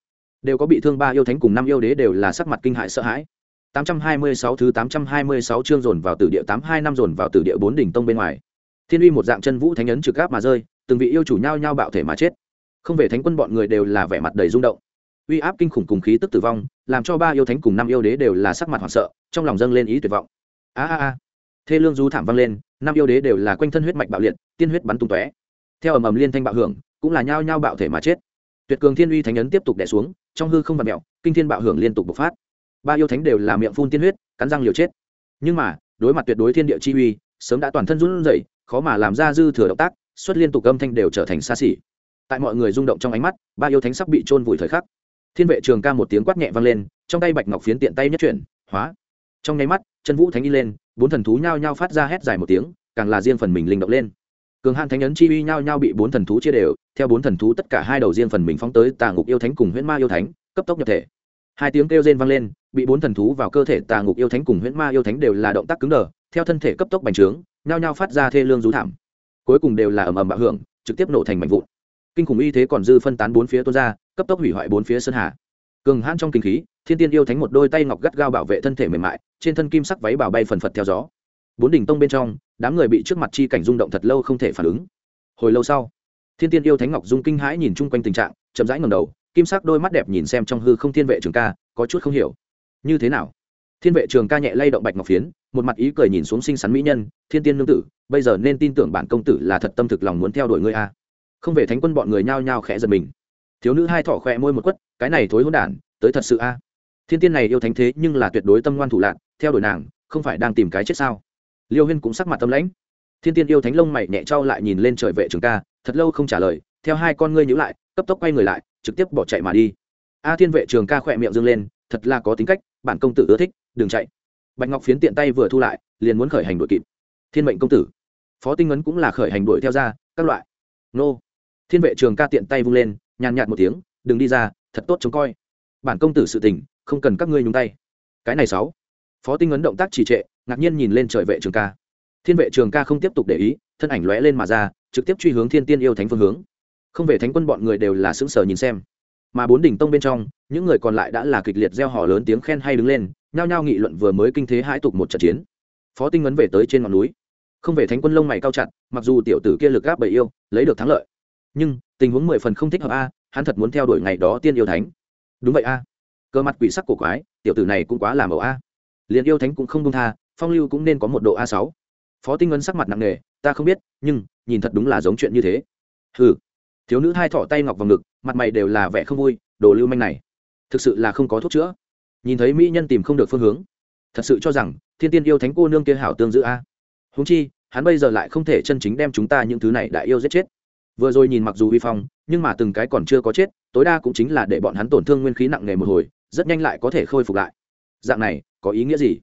đều có bị thương ba yêu thánh cùng năm yêu đế đều là sắc mặt kinh hại sợ hãi 826 thứ 826 chương dồn vào tử địa 82 năm dồn vào tử địa bốn đỉnh tông bên ngoài. Thiên uy một dạng chân vũ thánh ấn trực áp mà rơi, từng vị yêu chủ nhau nhau bạo thể mà chết. Không về thánh quân bọn người đều là vẻ mặt đầy rung động. Uy áp kinh khủng cùng khí tức tử vong, làm cho ba yêu thánh cùng năm yêu đế đều là sắc mặt hoảng sợ, trong lòng dâng lên ý tuyệt vọng. A a a. Thê lương du thảm vang lên, năm yêu đế đều là quanh thân huyết mạch bạo liệt, tiên huyết bắn tung tóe. Theo ầm ầm liên thanh bạo hưởng, cũng là nhao nhao bạo thể mà chết. Tuyệt cường thiên uy thánh ấn tiếp tục đè xuống, trong hư không vặn mèo, kinh thiên bạo hưởng liên tục bộc phát. Ba yêu thánh đều là miệng phun tiên huyết cắn răng liều chết. Nhưng mà đối mặt tuyệt đối thiên địa chi uy sớm đã toàn thân run rẩy khó mà làm ra dư thừa động tác xuất liên tục âm thanh đều trở thành xa xỉ. Tại mọi người rung động trong ánh mắt ba yêu thánh sắp bị trôn vùi thời khắc. Thiên vệ trường ca một tiếng quát nhẹ vang lên trong tay bạch ngọc phiến tiện tay nhất chuyển hóa. Trong nháy mắt chân vũ thánh đi lên bốn thần thú nhao nhao phát ra hét dài một tiếng càng là riêng phần mình linh động lên cường hãn thánh ấn chi uy nhao nhao bị bốn thần thú chia đều, theo bốn thần thú tất cả hai đầu riêng phần mình phóng tới tà ngục yêu thánh cùng huyễn ma yêu thánh, cấp tốc nhập thể. Hai tiếng kêu rên vang lên, bị bốn thần thú vào cơ thể tà ngục yêu thánh cùng huyễn ma yêu thánh đều là động tác cứng đờ, theo thân thể cấp tốc bành trướng, nhao nhao phát ra thê lương rú thảm. Cuối cùng đều là ầm ầm bạo hưởng, trực tiếp nổ thành mảnh vụn. Kinh khủng y thế còn dư phân tán bốn phía tuôn ra, cấp tốc hủy hoại bốn phía sơn hà. Cường hãn trong kinh khí, thiên tiên yêu thánh một đôi tay ngọc gắt gao bảo vệ thân thể mềm mại, trên thân kim sắc váy bảo bay phần phật theo gió bốn đỉnh tông bên trong, đám người bị trước mặt chi cảnh rung động thật lâu không thể phản ứng. Hồi lâu sau, thiên tiên yêu thánh ngọc dung kinh hãi nhìn chung quanh tình trạng, chậm rãi ngầm đầu, kim sắc đôi mắt đẹp nhìn xem trong hư không thiên vệ trường ca, có chút không hiểu. Như thế nào? Thiên vệ trường ca nhẹ lay động bạch ngọc phiến, một mặt ý cười nhìn xuống xinh xắn mỹ nhân, thiên tiên nương tử, bây giờ nên tin tưởng bản công tử là thật tâm thực lòng muốn theo đuổi ngươi a. Không về thánh quân bọn người nhao nhao khẽ giật mình. Thiếu nữ hai thỏ khoe môi một quất, cái này thối hỗn đản, tới thật sự a. Thiên tiên này yêu thánh thế nhưng là tuyệt đối tâm ngoan thủ lạc theo đuổi nàng, không phải đang tìm cái chết sao? Liêu huyên cũng sắc mặt tâm lãnh. Thiên tiên yêu thánh lông mày nhẹ trao lại nhìn lên trời vệ trường ca, thật lâu không trả lời, theo hai con ngươi nhữ lại, cấp tốc quay người lại, trực tiếp bỏ chạy mà đi. A thiên vệ trường ca khỏe miệng dâng lên, thật là có tính cách, bản công tử ưa thích, đừng chạy. Bạch ngọc phiến tiện tay vừa thu lại, liền muốn khởi hành đuổi kịp. Thiên mệnh công tử. Phó tinh ấn cũng là khởi hành đuổi theo ra, các loại. Nô. Thiên vệ trường ca tiện tay vung lên, nhàn nhạt một tiếng, đừng đi ra, thật tốt trông coi. Bản công tử sự tình, không cần các ngươi nhúng tay. Cái này sáu. Phó tinh ấn động tác trì trệ ngạc nhiên nhìn lên trời vệ trường ca. Thiên vệ trường ca không tiếp tục để ý, thân ảnh lóe lên mà ra, trực tiếp truy hướng thiên tiên yêu thánh phương hướng. Không về thánh quân bọn người đều là sững sờ nhìn xem. Mà bốn đỉnh tông bên trong, những người còn lại đã là kịch liệt gieo hò lớn tiếng khen hay đứng lên, nhao nhao nghị luận vừa mới kinh thế hãi tục một trận chiến. Phó tinh ấn về tới trên ngọn núi. Không về thánh quân lông mày cao chặt, mặc dù tiểu tử kia lực gáp bầy yêu, lấy được thắng lợi. Nhưng, tình huống mười phần không thích hợp a, hắn thật muốn theo đuổi ngày đó tiên yêu thánh. Đúng vậy a. Cơ mặt quỷ sắc của quái, tiểu tử này cũng quá làm ẩu a. Liền yêu thánh cũng không công tha phong lưu cũng nên có một độ a sáu. Phó tinh Ngân sắc mặt nặng nề, ta không biết, nhưng, nhìn thật đúng là giống chuyện như thế. Ừ thiếu nữ hai thỏ tay ngọc vào ngực, mặt mày đều là vẻ không vui, đồ lưu manh này, thực sự là không có thuốc chữa. Nhìn thấy mỹ nhân tìm không được phương hướng, thật sự cho rằng, thiên tiên yêu thánh cô nương kia hảo tương giữ a. À. húng chi, hắn bây giờ lại không thể chân chính đem chúng ta những thứ này đại yêu giết chết. Vừa rồi nhìn mặc dù vi phong, nhưng mà từng cái còn chưa có chết, tối đa cũng chính là để bọn hắn tổn thương nguyên khí nặng nề một hồi, rất nhanh lại có thể khôi phục lại. Dạng này, có ý nghĩa gì?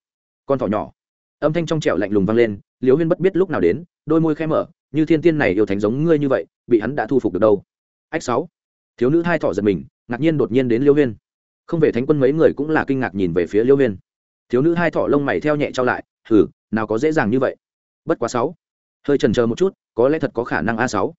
Con thỏ nhỏ âm thanh trong trẻo lạnh lùng vang lên liều huyên bất biết lúc nào đến, đôi môi khẽ mở, như thiên tiên này yêu thánh giống ngươi như vậy, bị hắn đã thu phục được đâu. Ách sáu. Thiếu nữ hai thỏ giật mình, ngạc nhiên đột nhiên đến liêu huyên. Không về thánh quân mấy người cũng là kinh ngạc nhìn về phía liêu huyên. Thiếu nữ hai thỏ lông mày theo nhẹ trao lại thử nào có dễ dàng như vậy. Bất quá sáu. Hơi trần chờ một chút, có lẽ thật có khả năng a sáu.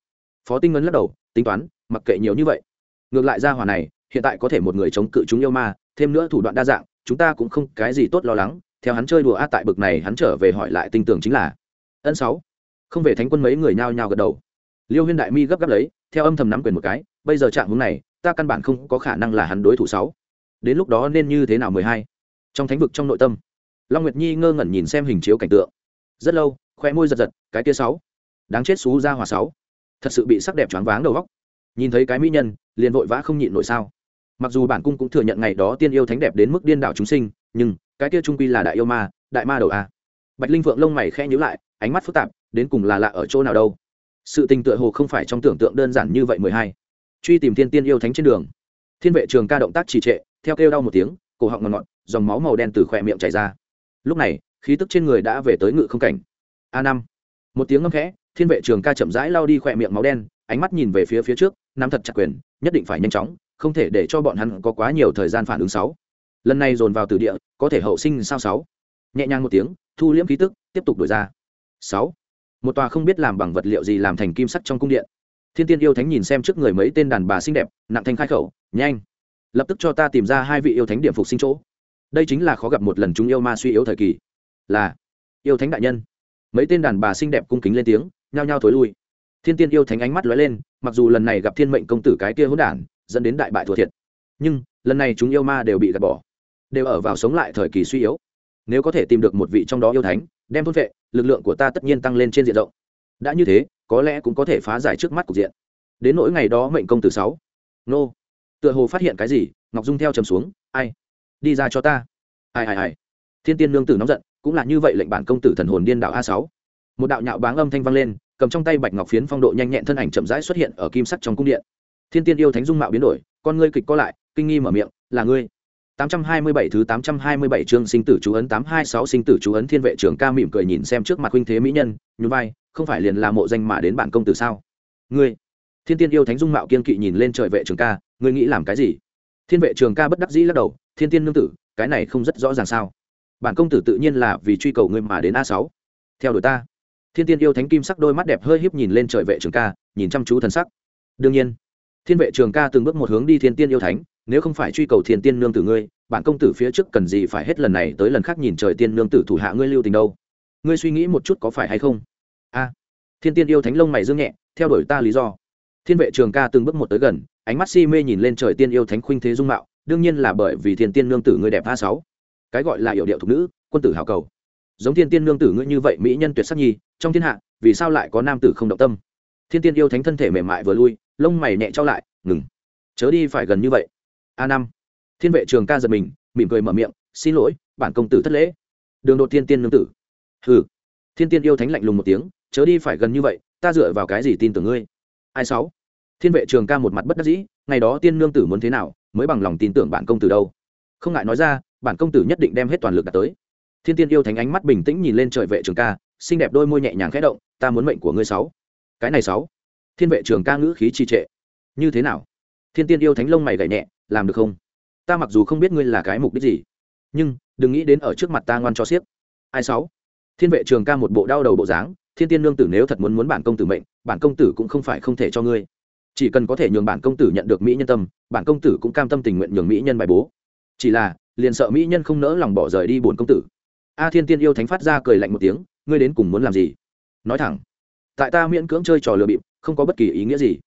Phó tinh ngân lắc đầu, tính toán, mặc kệ nhiều như vậy. Ngược lại ra hòa này, hiện tại có thể một người chống cự chúng yêu ma, thêm nữa thủ đoạn đa dạng, chúng ta cũng không cái gì tốt lo lắng theo hắn chơi đùa a tại bực này hắn trở về hỏi lại tinh tưởng chính là, ân sáu. Không về thánh quân mấy người nhao nhao gật đầu. Liêu huyên đại mi gấp gáp lấy, theo âm thầm nắm quyền một cái, bây giờ trạng hướng này, ta căn bản không có khả năng là hắn đối thủ sáu. Đến lúc đó nên như thế nào mười hai? Trong thánh vực trong nội tâm, long nguyệt nhi ngơ ngẩn nhìn xem hình chiếu cảnh tượng. Rất lâu khoe môi giật giật, cái kia sáu, đáng chết xú ra hòa sáu. Thật sự bị sắc đẹp choáng váng đầu góc nhìn thấy cái mỹ nhân, liền vội vã không nhịn nổi sao. Mặc dù bản cung cũng thừa nhận ngày đó tiên yêu thánh đẹp đến mức điên đảo chúng sinh, nhưng cái kia trung quy là đại yêu ma, đại ma đầu a. Bạch linh vượng lông mày khẽ nhíu lại, ánh mắt phức tạp, đến cùng là lạ ở chỗ nào đâu. Sự tình tựa hồ không phải trong tưởng tượng đơn giản như vậy mười hai. Truy tìm thiên tiên yêu thánh trên đường. Thiên vệ trường ca động tác trì trệ, theo kêu đau một tiếng, cổ họng ngọt ngọt, dòng máu màu đen từ khỏe miệng chảy ra. Lúc này, khí tức trên người đã về tới ngự không cảnh. A năm. Một tiếng ngâm khẽ, thiên vệ trường ca chậm rãi lao đi khỏe miệng máu đen, ánh mắt nhìn về phía phía trước, nắm thật chặt quyền, nhất định phải nhanh chóng, không thể để cho bọn hắn có quá nhiều thời gian phản ứng sáu lần này dồn vào từ địa, có thể hậu sinh sao sáu? Nhẹ nhàng một tiếng, thu liễm khí tức, tiếp tục đổi ra. Sáu. Một tòa không biết làm bằng vật liệu gì làm thành kim sắt trong cung điện. Thiên tiên yêu thánh nhìn xem trước người mấy tên đàn bà xinh đẹp, nặng thanh khai khẩu, nhanh, lập tức cho ta tìm ra hai vị yêu thánh điểm phục sinh chỗ. Đây chính là khó gặp một lần chúng yêu ma suy yếu thời kỳ. Là, yêu thánh đại nhân. Mấy tên đàn bà xinh đẹp cung kính lên tiếng, nhao nhao thối lui. Thiên tiên yêu thánh ánh mắt lóe lên, mặc dù lần này gặp thiên mệnh công tử cái kia hỗn đản, dẫn đến đại bại thua thiệt. Nhưng, lần này chúng yêu ma đều bị gạt bỏ đều ở vào sống lại thời kỳ suy yếu. Nếu có thể tìm được một vị trong đó yêu thánh, đem thôn vệ, lực lượng của ta tất nhiên tăng lên trên diện rộng. Đã như thế, có lẽ cũng có thể phá giải trước mắt cục diện. Đến nỗi ngày đó mệnh công tử sáu. Nô. Tựa hồ phát hiện cái gì, ngọc dung theo trầm xuống, ai? Đi ra cho ta. Ai ai ai. Thiên tiên nương tử nóng giận, cũng là như vậy lệnh bản công tử thần hồn điên đạo a sáu. Một đạo nhạo báng âm thanh vang lên, cầm trong tay bạch ngọc phiến phong độ nhanh nhẹn thân ảnh chậm rãi xuất hiện ở kim sắc trong cung điện. Thiên tiên yêu thánh dung mạo biến đổi, con ngươi kịch co lại, kinh nghi mở miệng, là ngươi? 827 thứ 827 chương sinh tử chú ấn 826 sinh tử chú ấn thiên vệ trưởng ca mỉm cười nhìn xem trước mặt huynh thế mỹ nhân, nhún vai, không phải liền là mộ danh mà đến bản công tử sao? Ngươi. Thiên tiên yêu thánh dung mạo kiên kỵ nhìn lên trời vệ trưởng ca, ngươi nghĩ làm cái gì? Thiên vệ trưởng ca bất đắc dĩ lắc đầu, thiên tiên nương tử, cái này không rất rõ ràng sao? Bản công tử tự nhiên là vì truy cầu ngươi mà đến A6. Theo đuổi ta. Thiên tiên yêu thánh kim sắc đôi mắt đẹp hơi híp nhìn lên trời vệ trưởng ca, nhìn chăm chú thần sắc. Đương nhiên, thiên vệ trưởng ca từng bước một hướng đi thiên tiên yêu thánh nếu không phải truy cầu thiên tiên nương tử ngươi, bản công tử phía trước cần gì phải hết lần này tới lần khác nhìn trời tiên nương tử thủ hạ ngươi lưu tình đâu? Ngươi suy nghĩ một chút có phải hay không? A. Thiên tiên yêu thánh lông mày dương nhẹ, theo đuổi ta lý do. Thiên vệ trường ca từng bước một tới gần, ánh mắt si mê nhìn lên trời tiên yêu thánh khuynh thế dung mạo, đương nhiên là bởi vì thiên tiên nương tử ngươi đẹp a sáu. Cái gọi là hiệu điệu thục nữ, quân tử hào cầu. Giống thiên tiên nương tử ngươi như vậy mỹ nhân tuyệt sắc nhi, trong thiên hạ, vì sao lại có nam tử không động tâm? Thiên tiên yêu thánh thân thể mềm mại vừa lui, lông mày nhẹ trao lại, ngừng. Chớ đi phải gần như vậy a năm. Thiên vệ trường ca giật mình, mỉm cười mở miệng, xin lỗi, bản công tử thất lễ. Đường đột thiên tiên nương tử. Hừ. Thiên tiên yêu thánh lạnh lùng một tiếng, chớ đi phải gần như vậy, ta dựa vào cái gì tin tưởng ngươi? Ai sáu. Thiên vệ trường ca một mặt bất đắc dĩ, ngày đó tiên nương tử muốn thế nào, mới bằng lòng tin tưởng bản công tử đâu? Không ngại nói ra, bản công tử nhất định đem hết toàn lực đạt tới. Thiên tiên yêu thánh ánh mắt bình tĩnh nhìn lên trời vệ trường ca, xinh đẹp đôi môi nhẹ nhàng khẽ động, ta muốn mệnh của ngươi sáu. Cái này sáu. Thiên vệ trường ca ngữ khí trì trệ. Như thế nào? Thiên tiên yêu thánh lông mày gảy nhẹ làm được không? Ta mặc dù không biết ngươi là cái mục đích gì, nhưng đừng nghĩ đến ở trước mặt ta ngoan cho siếc. Ai sáu? Thiên vệ trường ca một bộ đau đầu bộ dáng, thiên tiên nương tử nếu thật muốn muốn bản công tử mệnh, bản công tử cũng không phải không thể cho ngươi. Chỉ cần có thể nhường bản công tử nhận được mỹ nhân tâm, bản công tử cũng cam tâm tình nguyện nhường mỹ nhân bài bố. Chỉ là, liền sợ mỹ nhân không nỡ lòng bỏ rời đi bổn công tử. A thiên tiên yêu thánh phát ra cười lạnh một tiếng, ngươi đến cùng muốn làm gì? Nói thẳng, tại ta miễn cưỡng chơi trò lừa bịp, không có bất kỳ ý nghĩa gì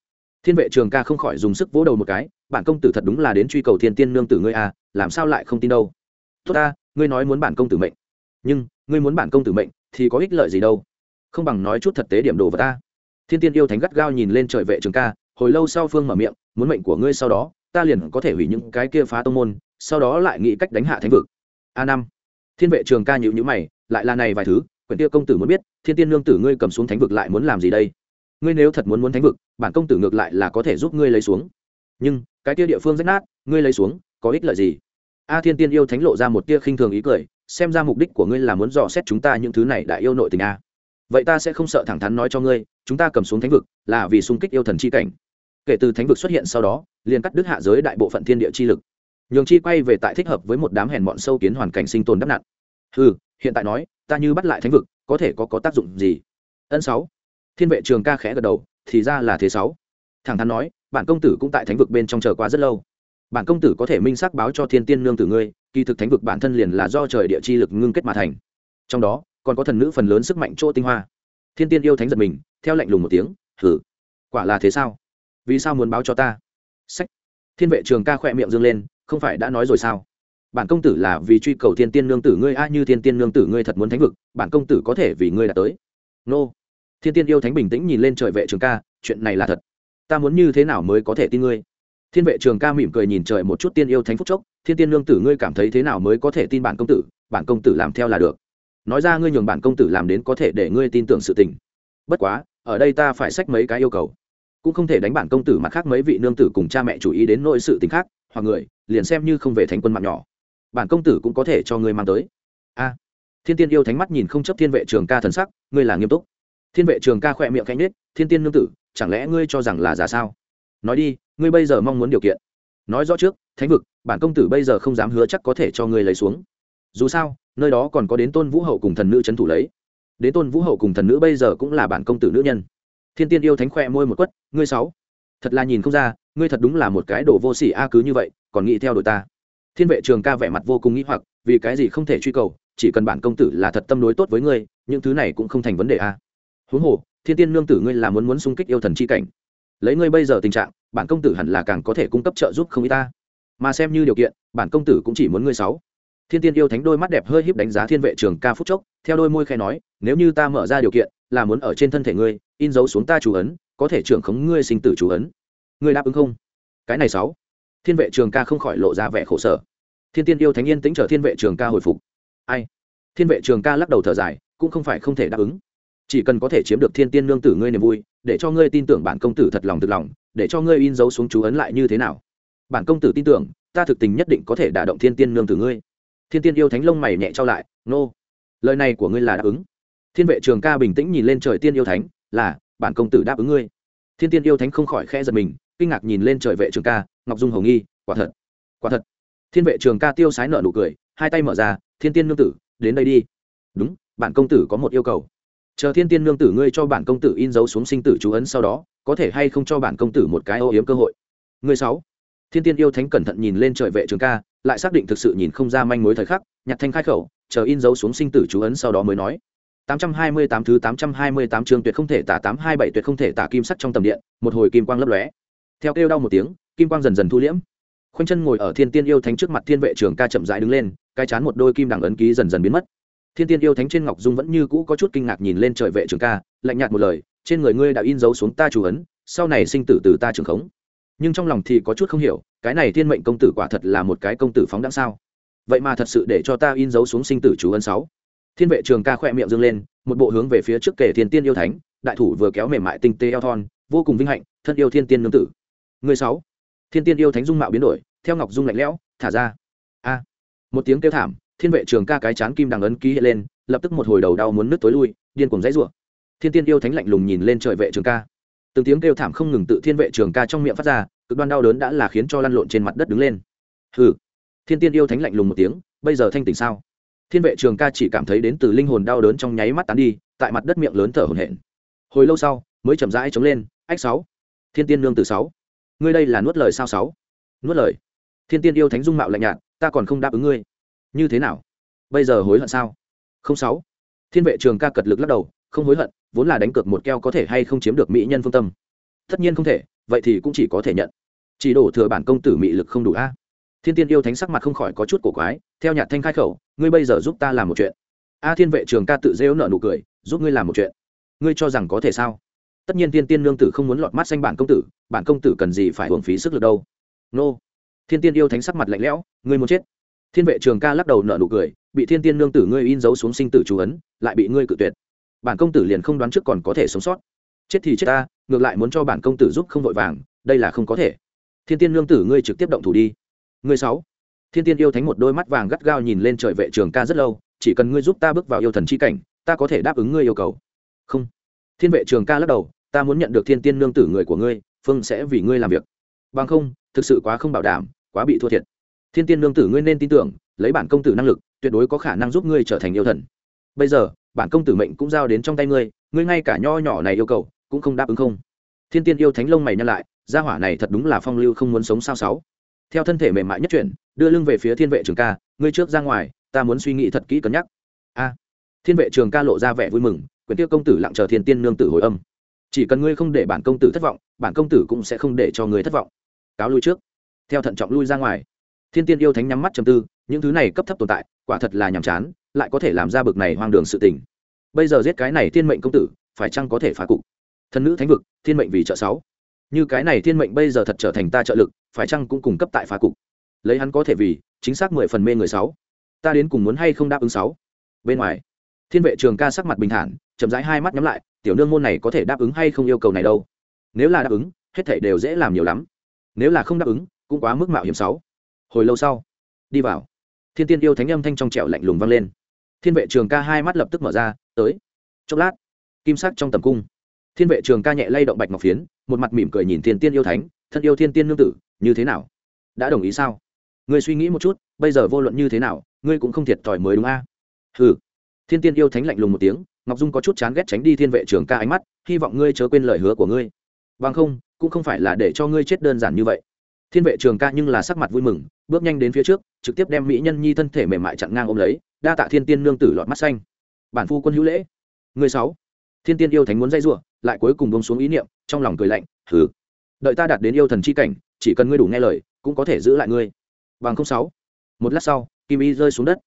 thiên vệ trường ca không khỏi dùng sức vỗ đầu một cái bản công tử thật đúng là đến truy cầu thiên tiên nương tử ngươi à, làm sao lại không tin đâu. Tốt ta ngươi nói muốn bản công tử mệnh. Nhưng ngươi muốn bản công tử mệnh thì có ích lợi gì đâu. Không bằng nói chút thật tế điểm đồ vào ta. Thiên tiên yêu thánh gắt gao nhìn lên trời vệ trường ca hồi lâu sau phương mở miệng muốn mệnh của ngươi sau đó ta liền có thể hủy những cái kia phá tông môn sau đó lại nghĩ cách đánh hạ thánh vực. A năm. Thiên vệ trường ca nhịu nhữ mày lại là này vài thứ quyển tiêu công tử muốn biết thiên tiên lương tử ngươi cầm xuống thánh vực lại muốn làm gì đây? Ngươi nếu thật muốn muốn thánh vực, bản công tử ngược lại là có thể giúp ngươi lấy xuống. Nhưng, cái tia địa phương rách nát, ngươi lấy xuống, có ích lợi gì? A thiên tiên yêu thánh lộ ra một tia khinh thường ý cười, xem ra mục đích của ngươi là muốn dò xét chúng ta những thứ này đại yêu nội tình a. Vậy ta sẽ không sợ thẳng thắn nói cho ngươi, chúng ta cầm xuống thánh vực là vì xung kích yêu thần chi cảnh. Kể từ thánh vực xuất hiện sau đó, liền cắt đứt hạ giới đại bộ phận thiên địa chi lực. Nhường chi quay về tại thích hợp với một đám hèn bọn sâu kiến hoàn cảnh sinh tồn đắp nặn. Ừ hiện tại nói, ta như bắt lại thánh vực, có thể có có tác dụng gì? Ân sáu thiên vệ trường ca khẽ gật đầu, thì ra là thế sáu. Thẳng thắn nói, bản công tử cũng tại thánh vực bên trong chờ quá rất lâu. Bản công tử có thể minh xác báo cho thiên tiên nương tử ngươi, kỳ thực thánh vực bản thân liền là do trời địa chi lực ngưng kết mà thành. Trong đó, còn có thần nữ phần lớn sức mạnh chỗ tinh hoa. Thiên tiên yêu thánh giật mình, theo lệnh lùng một tiếng thử quả là thế sao? Vì sao muốn báo cho ta? Sách. Thiên vệ trường ca khỏe miệng dâng lên, không phải đã nói rồi sao? Bản công tử là vì truy cầu thiên tiên nương tử ngươi, a, như thiên tiên nương tử ngươi thật muốn thánh vực, bản công tử có thể vì ngươi đã tới. Nô thiên tiên yêu thánh bình tĩnh nhìn lên trời vệ trường ca, chuyện này là thật. Ta muốn như thế nào mới có thể tin ngươi? Thiên vệ trường ca mỉm cười nhìn trời một chút tiên yêu thánh phúc chốc, thiên tiên nương tử ngươi cảm thấy thế nào mới có thể tin bản công tử, bản công tử làm theo là được. Nói ra ngươi nhường bản công tử làm đến có thể để ngươi tin tưởng sự tình. Bất quá, ở đây ta phải xách mấy cái yêu cầu. Cũng không thể đánh bản công tử mặt khác mấy vị nương tử cùng cha mẹ chủ ý đến nội sự tình khác, hoặc người, liền xem như không về thành quân mạng nhỏ. Bản công tử cũng có thể cho ngươi mang tới. A. Thiên tiên yêu thánh mắt nhìn không chấp thiên vệ trường ca thần sắc, ngươi là nghiêm túc thiên vệ trường ca khỏe miệng cánh nết thiên tiên nương tử, chẳng lẽ ngươi cho rằng là giả sao? Nói đi, ngươi bây giờ mong muốn điều kiện. Nói rõ trước, thánh vực, bản công tử bây giờ không dám hứa chắc có thể cho ngươi lấy xuống. Dù sao, nơi đó còn có đến tôn vũ hậu cùng thần nữ c h ấ n thủ lấy. Đến tôn vũ hậu cùng thần nữ bây giờ cũng là bản công tử nữ nhân. Thiên tiên yêu thánh khoe môi một quất, ngươi sáu, thật là nhìn không ra, ngươi thật đúng là một cái đồ vô s ỉ a cứ như vậy, còn nghĩ theo đội ta. Thiên vệ trường ca vẻ mặt vô cùng nghĩ hoặc, vì cái gì không thể truy cầu, chỉ cần bản công tử là thật tâm đối tốt với ngươi, những thứ này cũng không thành vấn đề a huống hồ, thiên tiên nương tử ngươi là muốn muốn xung kích yêu thần c h i cảnh. Lấy ngươi bây giờ tình trạng, bản công tử hẳn là càng có thể cung cấp trợ giúp không y ta. Mà xem như điều kiện, bản công tử cũng chỉ muốn ngươi sáu. Thiên tiên yêu thánh đôi mắt đẹp hơi híp đánh giá thiên vệ trường ca phúc chốc, theo đôi môi khai nói, nếu như ta mở ra điều kiện, là muốn ở trên thân thể ngươi, in dấu xuống ta chủ ấn, có thể trưởng khống ngươi sinh tử chủ ấn. Ngươi đáp ứng không? Cái này sáu. Thiên vệ trường ca không khỏi lộ ra vẻ khổ sở. Thiên tiên yêu thánh yên tính chờ thiên vệ trường ca hồi phục. Ai? Thiên vệ trường ca lắc đầu thở dài, cũng không phải không thể đáp ứng chỉ cần có thể chiếm được thiên tiên nương tử ngươi niềm vui, để cho ngươi tin tưởng bản công tử thật lòng thực lòng, để cho ngươi in dấu xuống chú ấn lại như thế nào. Bản công tử tin tưởng, ta thực tình nhất định có thể đả động thiên tiên nương tử ngươi. Thiên tiên yêu thánh lông mày nhẹ trao lại, nô, lời này của ngươi là đáp ứng. Thiên vệ trường ca bình tĩnh nhìn lên trời tiên yêu thánh, là, bản công tử đáp ứng ngươi. Thiên tiên yêu thánh không khỏi khẽ giật mình, kinh ngạc nhìn lên trời vệ trường ca, ngọc dung hồng nghi, quả thật quả thật. Thiên vệ trường ca tiêu sái nợ nụ cười, hai tay mở ra, thiên tiên nương tử, đến đây đi. Đúng, bản công tử có một yêu cầu chờ thiên tiên nương tử ngươi cho bản công tử in dấu xuống sinh tử chú ấn sau đó có thể hay không cho bản công tử một cái ô yếm cơ hội người sáu thiên tiên yêu thánh cẩn thận nhìn lên trời vệ trường ca lại xác định thực sự nhìn không ra manh mối thời khắc nhặt thanh khai khẩu chờ in dấu xuống sinh tử chú ấn sau đó mới nói 828 thứ 828 chương tuyệt không thể tả 827 tuyệt không thể tả kim sắc trong tầm điện, một hồi kim quang lấp lóe. Theo kêu đau một tiếng, kim quang dần dần thu liễm. Khuynh chân ngồi ở Thiên Tiên yêu thánh trước mặt Thiên vệ trưởng ca chậm rãi đứng lên, cái chán một đôi kim đằng ấn ký dần dần biến mất. Thiên Tiên yêu thánh trên ngọc dung vẫn như cũ có chút kinh ngạc nhìn lên trời vệ trưởng ca, lạnh nhạt một lời, trên người ngươi đã in dấu xuống ta chủ ấn, sau này sinh tử từ ta trưởng khống. Nhưng trong lòng thì có chút không hiểu cái này thiên mệnh công tử quả thật là một cái công tử phóng đáng sao? Vậy mà thật sự để cho ta in dấu xuống sinh tử chú ấn sáu. Thiên vệ trường ca khỏe miệng dâng lên một bộ hướng về phía trước kể thiên tiên yêu thánh đại thủ vừa kéo mềm mại tinh tế eo thon vô cùng vinh hạnh thân yêu thiên tiên nương tử. Người sáu. Thiên tiên yêu thánh dung mạo biến đổi theo ngọc dung lạnh lẽo thả ra. A. Một tiếng kêu thảm thiên vệ trường ca cái chán kim đằng ấn ký hiện lên, lập tức một hồi đầu đau muốn nứt tối lui, điên cuồng dãy rủa. Thiên tiên yêu thánh lạnh lùng nhìn lên trời vệ trường ca. Từng tiếng kêu thảm không ngừng tự thiên vệ trường ca trong miệng phát ra, cực đoan đau đớn đã là khiến cho lăn lộn trên mặt đất đứng lên. Hừ. Thiên tiên yêu thánh lạnh lùng một tiếng, bây giờ thanh tỉnh sao? Thiên vệ trường ca chỉ cảm thấy đến từ linh hồn đau đớn trong nháy mắt tán đi, tại mặt đất miệng lớn thở hổn hển. Hồi lâu sau, mới chậm rãi chống lên, ách sáu. Thiên tiên nương từ sáu. Ngươi đây là nuốt lời sao sáu? Nuốt lời. Thiên tiên yêu thánh dung mạo lạnh nhạt, ta còn không đáp ứng ngươi như thế nào? Bây giờ hối hận sao? Không sáu. Thiên vệ trường ca cật lực lắc đầu, không hối hận, vốn là đánh cược một keo có thể hay không chiếm được mỹ nhân phương tâm. Tất nhiên không thể, vậy thì cũng chỉ có thể nhận. Chỉ đổ thừa bản công tử mị lực không đủ a. Thiên tiên yêu thánh sắc mặt không khỏi có chút cổ quái, theo nhạc thanh khai khẩu, ngươi bây giờ giúp ta làm một chuyện. A thiên vệ trường ca tự rêu nợ nụ cười, giúp ngươi làm một chuyện. Ngươi cho rằng có thể sao? Tất nhiên tiên tiên nương tử không muốn lọt mắt xanh bản công tử, bản công tử cần gì phải hưởng phí sức lực đâu? Nô. Thiên tiên yêu thánh sắc mặt lạnh lẽo, ngươi muốn chết thiên vệ trường ca lắc đầu nợ nụ cười, bị thiên tiên nương tử ngươi in dấu xuống sinh tử chú ấn, lại bị ngươi cự tuyệt. Bản công tử liền không đoán trước còn có thể sống sót. Chết thì chết ta, ngược lại muốn cho bản công tử giúp không vội vàng, đây là không có thể. Thiên tiên nương tử ngươi trực tiếp động thủ đi. Ngươi sáu. Thiên tiên yêu thánh một đôi mắt vàng gắt gao nhìn lên trời vệ trường ca rất lâu, chỉ cần ngươi giúp ta bước vào yêu thần c h i cảnh, ta có thể đáp ứng ngươi yêu cầu. Không. Thiên vệ trường ca lắc đầu, ta muốn nhận được thiên tiên nương tử người của ngươi, phương sẽ vì ngươi làm việc. Bằng không, thực sự quá không bảo đảm, quá bị thua thiệt thiên tiên nương tử ngươi nên tin tưởng, lấy bản công tử năng lực, tuyệt đối có khả năng giúp ngươi trở thành yêu thần. Bây giờ, bản công tử mệnh cũng giao đến trong tay ngươi ngươi ngay cả nho nhỏ này yêu cầu, cũng không đáp ứng không. Thiên tiên yêu thánh lông mày nhăn lại, gia hỏa này thật đúng là phong lưu không muốn sống sao sáu. Theo thân thể mềm mại nhất chuyển, đưa lưng về phía thiên vệ trường ca, ngươi trước ra ngoài, ta muốn suy nghĩ thật kỹ cân nhắc. A. Thiên vệ trường ca lộ ra vẻ vui mừng, quyển tiêu công tử lặng chờ thiên tiên nương tử hồi âm. Chỉ cần ngươi không để bản công tử thất vọng, bản công tử cũng sẽ không để cho ngươi thất vọng. Cáo lui trước. Theo thận trọng lui ra ngoài thiên tiên yêu thánh nhắm mắt chầm tư, những thứ này cấp thấp tồn tại, quả thật là nhàm chán, lại có thể làm ra bực này hoang đường sự tình. Bây giờ giết cái này thiên mệnh công tử, phải chăng có thể phá cục? Thần nữ thánh vực, thiên mệnh vì trợ sáu. Như cái này thiên mệnh bây giờ thật trở thành ta trợ lực, phải chăng cũng cung cấp tại phá cục? Lấy hắn có thể vì, chính xác mười phần mê người sáu. Ta đến cùng muốn hay không đáp ứng sáu? Bên ngoài, thiên vệ trường ca sắc mặt bình thản, chậm rãi hai mắt nhắm lại, tiểu nương môn này có thể đáp ứng hay không yêu cầu này đâu? Nếu là đáp ứng, hết thảy đều dễ làm nhiều lắm. Nếu là không đáp ứng, cũng quá mức mạo hiểm sáu hồi lâu sau, đi vào. Thiên tiên yêu thánh âm thanh trong trẻo lạnh lùng vang lên. Thiên vệ trường ca hai mắt lập tức mở ra, tới. Chốc lát, kim sắc trong tầm cung. Thiên vệ trường ca nhẹ lay động bạch ngọc phiến, một mặt mỉm cười nhìn thiên tiên yêu thánh, thân yêu thiên tiên nương tử, như thế nào? Đã đồng ý sao? Ngươi suy nghĩ một chút, bây giờ vô luận như thế nào, ngươi cũng không thiệt thòi mới đúng a. À? ừ thiên tiên yêu thánh lạnh lùng một tiếng, ngọc dung có chút chán ghét tránh đi thiên vệ trường ca ánh mắt, hy vọng ngươi chớ quên lời hứa của ngươi. Bằng không, cũng không phải là để cho ngươi chết đơn giản như vậy thiên vệ trường ca nhưng là sắc mặt vui mừng, bước nhanh đến phía trước, trực tiếp đem mỹ nhân nhi thân thể mềm mại chặn ngang ôm lấy, đa tạ thiên tiên nương tử lọt mắt xanh. Bản phu quân hữu lễ. Người sáu. Thiên tiên yêu thánh muốn dây giụa lại cuối cùng bông xuống ý niệm, trong lòng cười lạnh thử đợi ta đạt đến yêu thần chi cảnh, chỉ cần ngươi đủ nghe lời, cũng có thể giữ lại ngươi. Bằng không sáu. Một lát sau, kim y rơi xuống đất.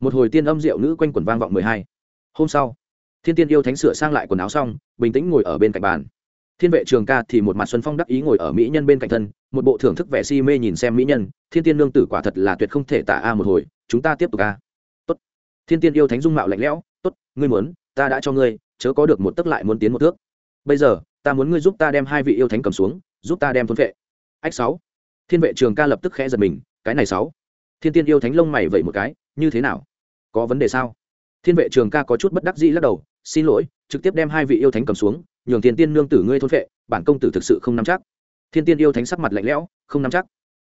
Một hồi tiên âm rượu nữ quanh quần vang vọng mười hai. Hôm sau, thiên tiên yêu thánh sửa sang lại quần áo xong, bình tĩnh ngồi ở bên cạnh bàn thiên vệ trường ca thì một mặt xuân phong đắc ý ngồi ở mỹ nhân bên cạnh thân, một bộ thưởng thức vẻ si mê nhìn xem mỹ nhân, thiên tiên lương tử quả thật là tuyệt không thể tả a một hồi, chúng ta tiếp tục a. Tốt. Thiên tiên yêu thánh dung mạo lạnh lẽo, tốt, ngươi muốn, ta đã cho ngươi, chớ có được một tấc lại muốn tiến một thước. Bây giờ, ta muốn ngươi giúp ta đem hai vị yêu thánh cầm xuống, giúp ta đem thôn vệ. Ách sáu. Thiên vệ trường ca lập tức khẽ giật mình, cái này sáu. Thiên tiên yêu thánh lông mày vậy một cái, như thế nào? Có vấn đề sao? Thiên vệ trường ca có chút bất đắc dĩ lắc đầu, xin lỗi, trực tiếp đem hai vị yêu thánh cầm xuống nhường thiên tiên nương tử ngươi thôn vệ bản công tử thực sự không nắm chắc. Thiên tiên yêu thánh sắc mặt lạnh lẽo, không nắm chắc.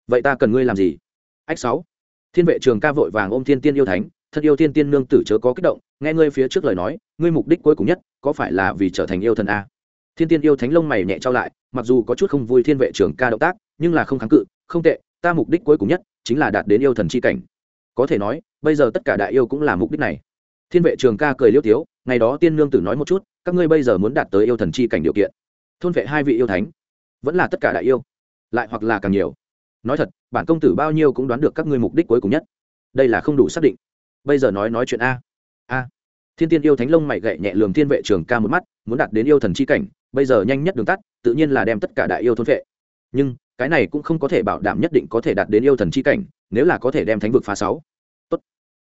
Vậy ta cần ngươi làm gì? Ách sáu. Thiên vệ trường ca vội vàng ôm thiên tiên yêu thánh, thân yêu thiên tiên nương tử chớ có kích động, nghe ngươi phía trước lời nói, ngươi mục đích cuối cùng nhất, có phải là vì trở thành yêu thần a? Thiên tiên yêu thánh lông mày nhẹ trao lại, mặc dù có chút không vui thiên vệ trường ca động tác, nhưng là không kháng cự, không tệ, ta mục đích cuối cùng nhất, chính là đạt đến yêu thần c h i cảnh. Có thể nói, bây giờ tất cả đại yêu cũng là mục đích này. Thiên vệ trường ca cười liêu tiếu, ngày đó tiên nương tử nói một chút các ngươi bây giờ muốn đạt tới yêu thần chi cảnh điều kiện, thôn vệ hai vị yêu thánh, vẫn là tất cả đại yêu, lại hoặc là càng nhiều. Nói thật, bản công tử bao nhiêu cũng đoán được các ngươi mục đích cuối cùng nhất. Đây là không đủ xác định. Bây giờ nói nói chuyện a. A. Thiên tiên yêu thánh lông mày gậy nhẹ lường thiên vệ trường ca một mắt, muốn đạt đến yêu thần chi cảnh, bây giờ nhanh nhất đường tắt, tự nhiên là đem tất cả đại yêu thôn vệ. Nhưng, cái này cũng không có thể bảo đảm nhất định có thể đạt đến yêu thần chi cảnh, nếu là có thể đem thánh vực phá sáu. Tốt.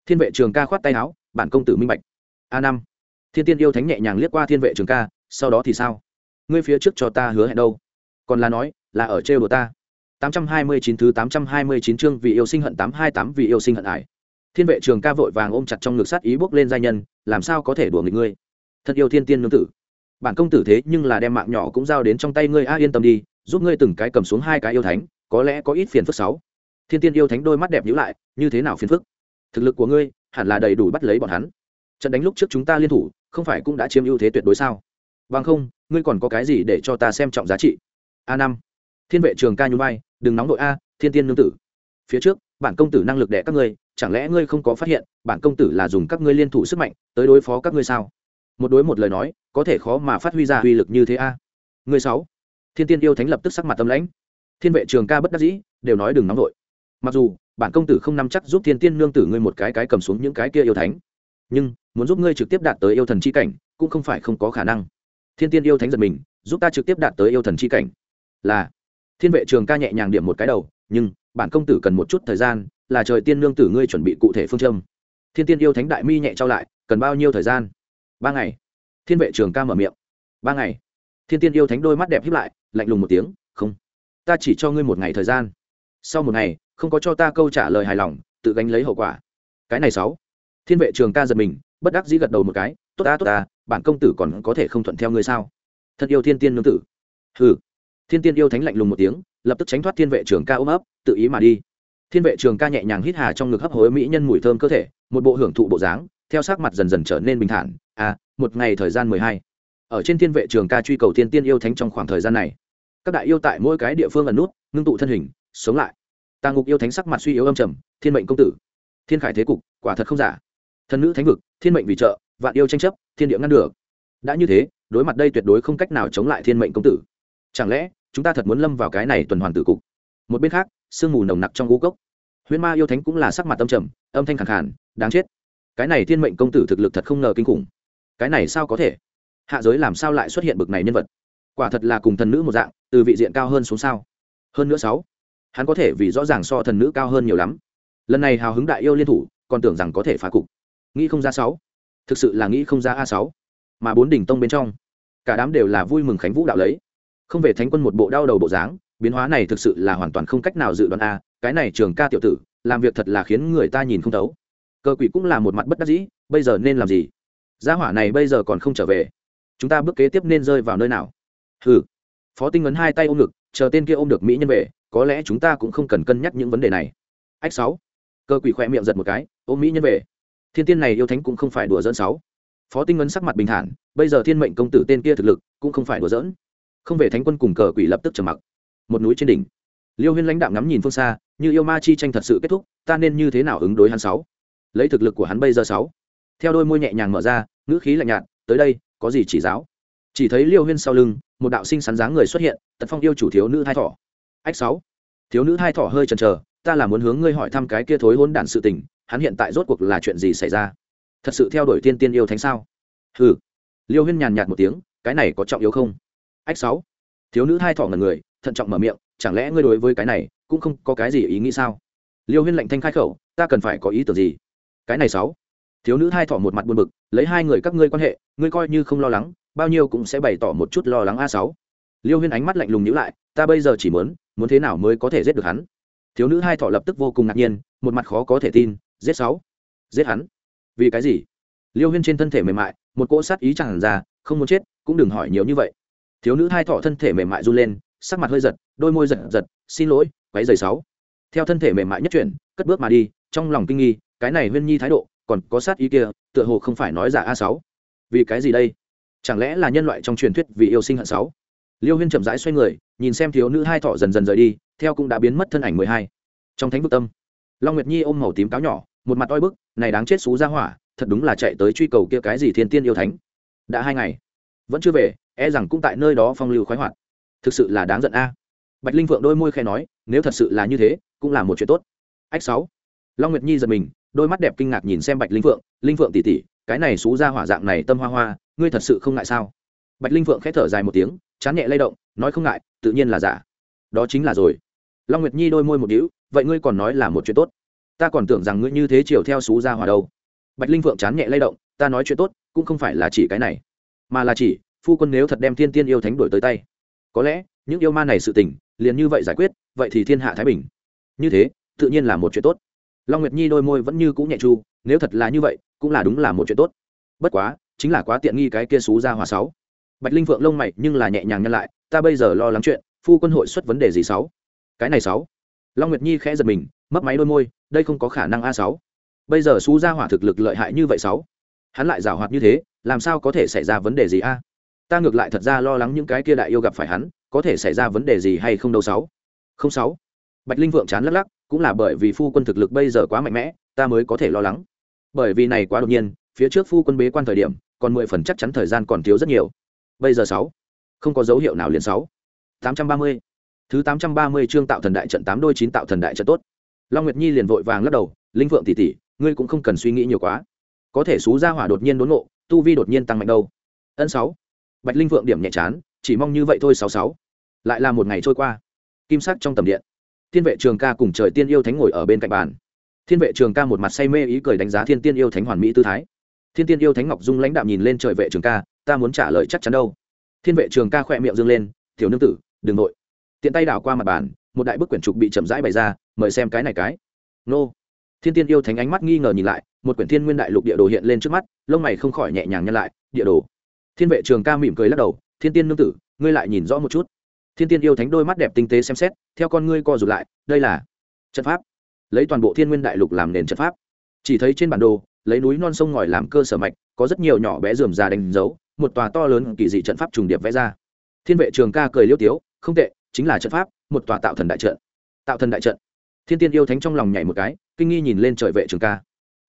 thiên vệ trường ca khoát tay áo, bản công tử minh bạch. A năm thiên tiên yêu thánh nhẹ nhàng liếc qua thiên vệ trường ca, sau đó thì sao? Ngươi phía trước cho ta hứa hẹn đâu? Còn là nói, là ở trêu đồ ta. 829 thứ 829 chương vì yêu sinh hận 828 vì yêu sinh hận ải. Thiên vệ trường ca vội vàng ôm chặt trong ngực sát ý bước lên giai nhân, làm sao có thể đùa nghịch ngươi? Thật yêu thiên tiên nương tử. Bản công tử thế nhưng là đem mạng nhỏ cũng giao đến trong tay ngươi, a, yên tâm đi, giúp ngươi từng cái cầm xuống hai cái yêu thánh, có lẽ có ít phiền phức sáu. Thiên tiên yêu thánh đôi mắt đẹp nhữ lại, như thế nào phiền phức? Thực lực của ngươi hẳn là đầy đủ bắt lấy bọn hắn. Trận đánh lúc trước chúng ta liên thủ không phải cũng đã chiếm ưu thế tuyệt đối sao? Bằng không, ngươi còn có cái gì để cho ta xem trọng giá trị? A năm. Thiên vệ trường ca nhún vai, đừng nóng đội a, thiên tiên nương tử. Phía trước, bản công tử năng lực đẻ các ngươi, chẳng lẽ ngươi không có phát hiện, bản công tử là dùng các ngươi liên thủ sức mạnh tới đối phó các ngươi sao? Một đối một lời nói, có thể khó mà phát huy ra uy lực như thế a. Người sáu. Thiên tiên yêu thánh lập tức sắc mặt tâm lãnh. Thiên vệ trường ca bất đắc dĩ, đều nói đừng nóng đội. Mặc dù, bản công tử không nắm chắc giúp thiên tiên nương tử ngươi một cái cái cầm xuống những cái kia yêu thánh nhưng muốn giúp ngươi trực tiếp đạt tới yêu thần c h i cảnh cũng không phải không có khả năng. Thiên tiên yêu thánh giật mình, giúp ta trực tiếp đạt tới yêu thần c h i cảnh. Là, thiên vệ trường ca nhẹ nhàng điểm một cái đầu, nhưng bản công tử cần một chút thời gian, là trời tiên nương tử ngươi chuẩn bị cụ thể phương châm. Thiên tiên yêu thánh đại mi nhẹ trao lại, cần bao nhiêu thời gian? Ba ngày. Thiên vệ trường ca mở miệng. Ba ngày. Thiên tiên yêu thánh đôi mắt đẹp hiếp lại, lạnh lùng một tiếng, không, ta chỉ cho ngươi một ngày thời gian. Sau một ngày, không có cho ta câu trả lời hài lòng, tự gánh lấy hậu quả. Cái này sáu thiên vệ trường ca giật mình, bất đắc dĩ gật đầu một cái, tốt ta tốt ta, bản công tử còn có thể không thuận theo ngươi sao? Thật yêu thiên tiên nương tử. Hừ. Thiên tiên yêu thánh lạnh lùng một tiếng, lập tức tránh thoát thiên vệ trường ca ôm ấp, tự ý mà đi. Thiên vệ trường ca nhẹ nhàng hít hà trong ngực hấp hối mỹ nhân mùi thơm cơ thể, một bộ hưởng thụ bộ dáng, theo sắc mặt dần dần trở nên bình thản. À một ngày thời gian mười hai. Ở trên thiên vệ trường ca truy cầu thiên tiên yêu thánh trong khoảng thời gian này, các đại yêu tại mỗi cái địa phương ẩn nút, ngưng tụ thân hình, sống lại. Tàng ngục yêu thánh sắc mặt suy yếu âm trầm, thiên mệnh công tử, thiên khải thế cục, quả thật không giả thần nữ thánh vực, thiên mệnh vì trợ, vạn yêu tranh chấp, thiên địa ngăn được. Đã như thế, đối mặt đây tuyệt đối không cách nào chống lại thiên mệnh công tử. Chẳng lẽ, chúng ta thật muốn lâm vào cái này tuần hoàn tử cục? Một bên khác, sương mù nồng nặc trong ngũ cốc. Huyễn ma yêu thánh cũng là sắc mặt âm trầm, âm thanh khẳng khản đáng chết. Cái này thiên mệnh công tử thực lực thật không ngờ kinh khủng. Cái này sao có thể? Hạ giới làm sao lại xuất hiện bực này nhân vật? Quả thật là cùng thần nữ một dạng, từ vị diện cao hơn xuống sao? Hơn nữa sáu, hắn có thể vì rõ ràng so thần nữ cao hơn nhiều lắm. Lần này hào hứng đại yêu liên thủ, còn tưởng rằng có thể phá cục nghĩ không ra sáu. Thực sự là nghĩ không ra a sáu. Mà bốn đỉnh tông bên trong, cả đám đều là vui mừng khánh vũ đạo lấy. Không về thánh quân một bộ đau đầu bộ dáng, biến hóa này thực sự là hoàn toàn không cách nào dự đoán a, cái này trường ca tiểu tử, làm việc thật là khiến người ta nhìn không thấu. Cơ quỷ cũng là một mặt bất đắc dĩ, bây giờ nên làm gì? Gia hỏa này bây giờ còn không trở về. Chúng ta bước kế tiếp nên rơi vào nơi nào? Ừ phó tinh ấn hai tay ôm ngực, chờ tên kia ôm được mỹ nhân về, có lẽ chúng ta cũng không cần cân nhắc những vấn đề này. Ách sáu. Cơ quỷ khoe miệng giật một cái, ôm mỹ nhân về thiên tiên này yêu thánh cũng không phải đùa dỡn sáu. Phó tinh ấn sắc mặt bình thản, bây giờ thiên mệnh công tử tên kia thực lực cũng không phải đùa dỡn không về thánh quân cùng cờ quỷ lập tức trầm mặc. Một núi trên đỉnh, liêu huyên lãnh đạo ngắm nhìn phương xa, như yêu ma chi tranh thật sự kết thúc, ta nên như thế nào ứng đối hắn sáu? Lấy thực lực của hắn bây giờ sáu. Theo đôi môi nhẹ nhàng mở ra, ngữ khí lạnh nhạt, tới đây, có gì chỉ giáo? Chỉ thấy liêu huyên sau lưng, một đạo sinh sắn dáng người xuất hiện, tật phong yêu chủ thiếu nữ hai thỏ. Ách sáu. Thiếu nữ hai thỏ hơi chần chờ, ta là muốn hướng ngươi hỏi thăm cái kia thối hôn đản sự tình hắn hiện tại rốt cuộc là chuyện gì xảy ra? Thật sự theo đuổi tiên tiên yêu thánh sao? Hừ. Liêu huyên nhàn nhạt một tiếng, cái này có trọng yếu không? Ách sáu. Thiếu nữ hai thỏ ngần người, thận trọng mở miệng, chẳng lẽ ngươi đối với cái này cũng không có cái gì ý nghĩ sao? Liêu huyên lạnh thanh khai khẩu, ta cần phải có ý tưởng gì? Cái này sáu. Thiếu nữ hai thỏ một mặt buồn bực, lấy hai người các ngươi quan hệ, ngươi coi như không lo lắng, bao nhiêu cũng sẽ bày tỏ một chút lo lắng a sáu. Liêu huyên ánh mắt lạnh lùng nhữ lại, ta bây giờ chỉ muốn muốn thế nào mới có thể giết được hắn? Thiếu nữ hai thỏ lập tức vô cùng ngạc nhiên, một mặt khó có thể tin giết sáu. Giết hắn. Vì cái gì? Liêu huyên trên thân thể mềm mại, một cỗ sát ý chẳng ra, không muốn chết, cũng đừng hỏi nhiều như vậy. Thiếu nữ hai thọ thân thể mềm mại run lên, sắc mặt hơi giật, đôi môi giật giật, xin lỗi, quấy giày sáu. Theo thân thể mềm mại nhất chuyển, cất bước mà đi, trong lòng kinh nghi, cái này huyên nhi thái độ, còn có sát ý kia, tựa hồ không phải nói giả a sáu. Vì cái gì đây? Chẳng lẽ là nhân loại trong truyền thuyết vì yêu sinh hận sáu? Liêu huyên chậm rãi xoay người, nhìn xem thiếu nữ hai thọ dần dần rời đi, theo cũng đã biến mất thân ảnh mười hai. Trong thánh vực tâm, long nguyệt nhi ôm màu tím cáo nhỏ một mặt oi bức, này đáng chết xú ra hỏa, thật đúng là chạy tới truy cầu kia cái gì thiên tiên yêu thánh. Đã hai ngày, vẫn chưa về e rằng cũng tại nơi đó phong lưu khoái hoạt. Thực sự là đáng giận a. Bạch linh vượng đôi môi khẽ nói, nếu thật sự là như thế, cũng là một chuyện tốt. Ách sáu. Long nguyệt nhi giật mình, đôi mắt đẹp kinh ngạc nhìn xem bạch linh vượng linh vượng tỉ tỉ cái này xú ra hỏa dạng này tâm hoa hoa, ngươi thật sự không ngại sao? Bạch linh vượng khẽ thở dài một tiếng, chán nhẹ lay động, nói không ngại, tự nhiên là giả. Đó chính là rồi. Long nguyệt nhi đôi môi một đĩu vậy ngươi còn nói là một chuyện tốt ta còn tưởng rằng ngươi như thế chiều theo xú ra hòa đâu. Bạch linh vượng chán nhẹ lay động, ta nói chuyện tốt, cũng không phải là chỉ cái này, mà là chỉ, phu quân nếu thật đem thiên tiên yêu thánh đổi tới tay. Có lẽ, những yêu ma này sự tình, liền như vậy giải quyết, vậy thì thiên hạ thái bình. Như thế, tự nhiên là một chuyện tốt. Long nguyệt nhi đôi môi vẫn như cũng nhẹ chu, nếu thật là như vậy, cũng là đúng là một chuyện tốt. Bất quá, chính là quá tiện nghi cái kia xú ra hòa sáu. Bạch linh vượng lông mày nhưng là nhẹ nhàng nhân lại, ta bây giờ lo lắng chuyện, phu quân hội xuất vấn đề gì sáu? Cái này sáu long nguyệt nhi khẽ giật mình, mấp máy đôi môi, đây không có khả năng a sáu. Bây giờ xú ra hỏa thực lực lợi hại như vậy sáu. Hắn lại giảo hoạt như thế, làm sao có thể xảy ra vấn đề gì a? Ta ngược lại thật ra lo lắng những cái kia đại yêu gặp phải hắn, có thể xảy ra vấn đề gì hay không đâu sáu. Không sáu. Bạch linh vượng chán lắc lắc, cũng là bởi vì phu quân thực lực bây giờ quá mạnh mẽ, ta mới có thể lo lắng. Bởi vì này quá đột nhiên, phía trước phu quân bế quan thời điểm, còn mười phần chắc chắn thời gian còn thiếu rất nhiều. Bây giờ sáu. Không có dấu hiệu nào liền sáu. Tám trăm ba mươi thứ tám trăm ba mươi chương tạo thần đại trận tám đôi chín tạo thần đại trận tốt. Long nguyệt nhi liền vội vàng lắc đầu, linh vượng tỷ tỷ, ngươi cũng không cần suy nghĩ nhiều quá. Có thể xú ra hỏa đột nhiên đốn ngộ, tu vi đột nhiên tăng mạnh đâu. Ân sáu. Bạch linh vượng điểm nhẹ chán, chỉ mong như vậy thôi sáu sáu. Lại là một ngày trôi qua. Kim sắc trong tầm điện, thiên vệ trường ca cùng trời tiên yêu thánh ngồi ở bên cạnh bàn. Thiên vệ trường ca một mặt say mê ý cười đánh giá thiên tiên yêu thánh hoàn mỹ tư thái. Thiên tiên yêu thánh ngọc dung lãnh đạm nhìn lên trời vệ trường ca, ta muốn trả lời chắc chắn đâu. Thiên vệ trường ca khỏe miệng dương lên, tiểu nương tử, đừng nội tiện tay đảo qua mặt bàn, một đại bức quyển trục bị chậm rãi bày ra, mời xem cái này cái. Nô. Thiên tiên yêu thánh ánh mắt nghi ngờ nhìn lại, một quyển thiên nguyên đại lục địa đồ hiện lên trước mắt, lông mày không khỏi nhẹ nhàng nhăn lại, địa đồ. Thiên vệ trường ca mỉm cười lắc đầu, thiên tiên nương tử, ngươi lại nhìn rõ một chút. Thiên tiên yêu thánh đôi mắt đẹp tinh tế xem xét, theo con ngươi co rụt lại, đây là trận pháp. Lấy toàn bộ thiên nguyên đại lục làm nền trận pháp. Chỉ thấy trên bản đồ, lấy núi non sông ngòi làm cơ sở mạch, có rất nhiều nhỏ bé dườm già đánh dấu, một tòa to lớn kỳ dị trận pháp trùng điệp vẽ ra. Thiên vệ trường ca cười liêu tiếu, không tệ chính là trận pháp, một tòa tạo thần đại trận. Tạo thần đại trận. Thiên tiên yêu thánh trong lòng nhảy một cái, kinh nghi nhìn lên trời vệ trường ca.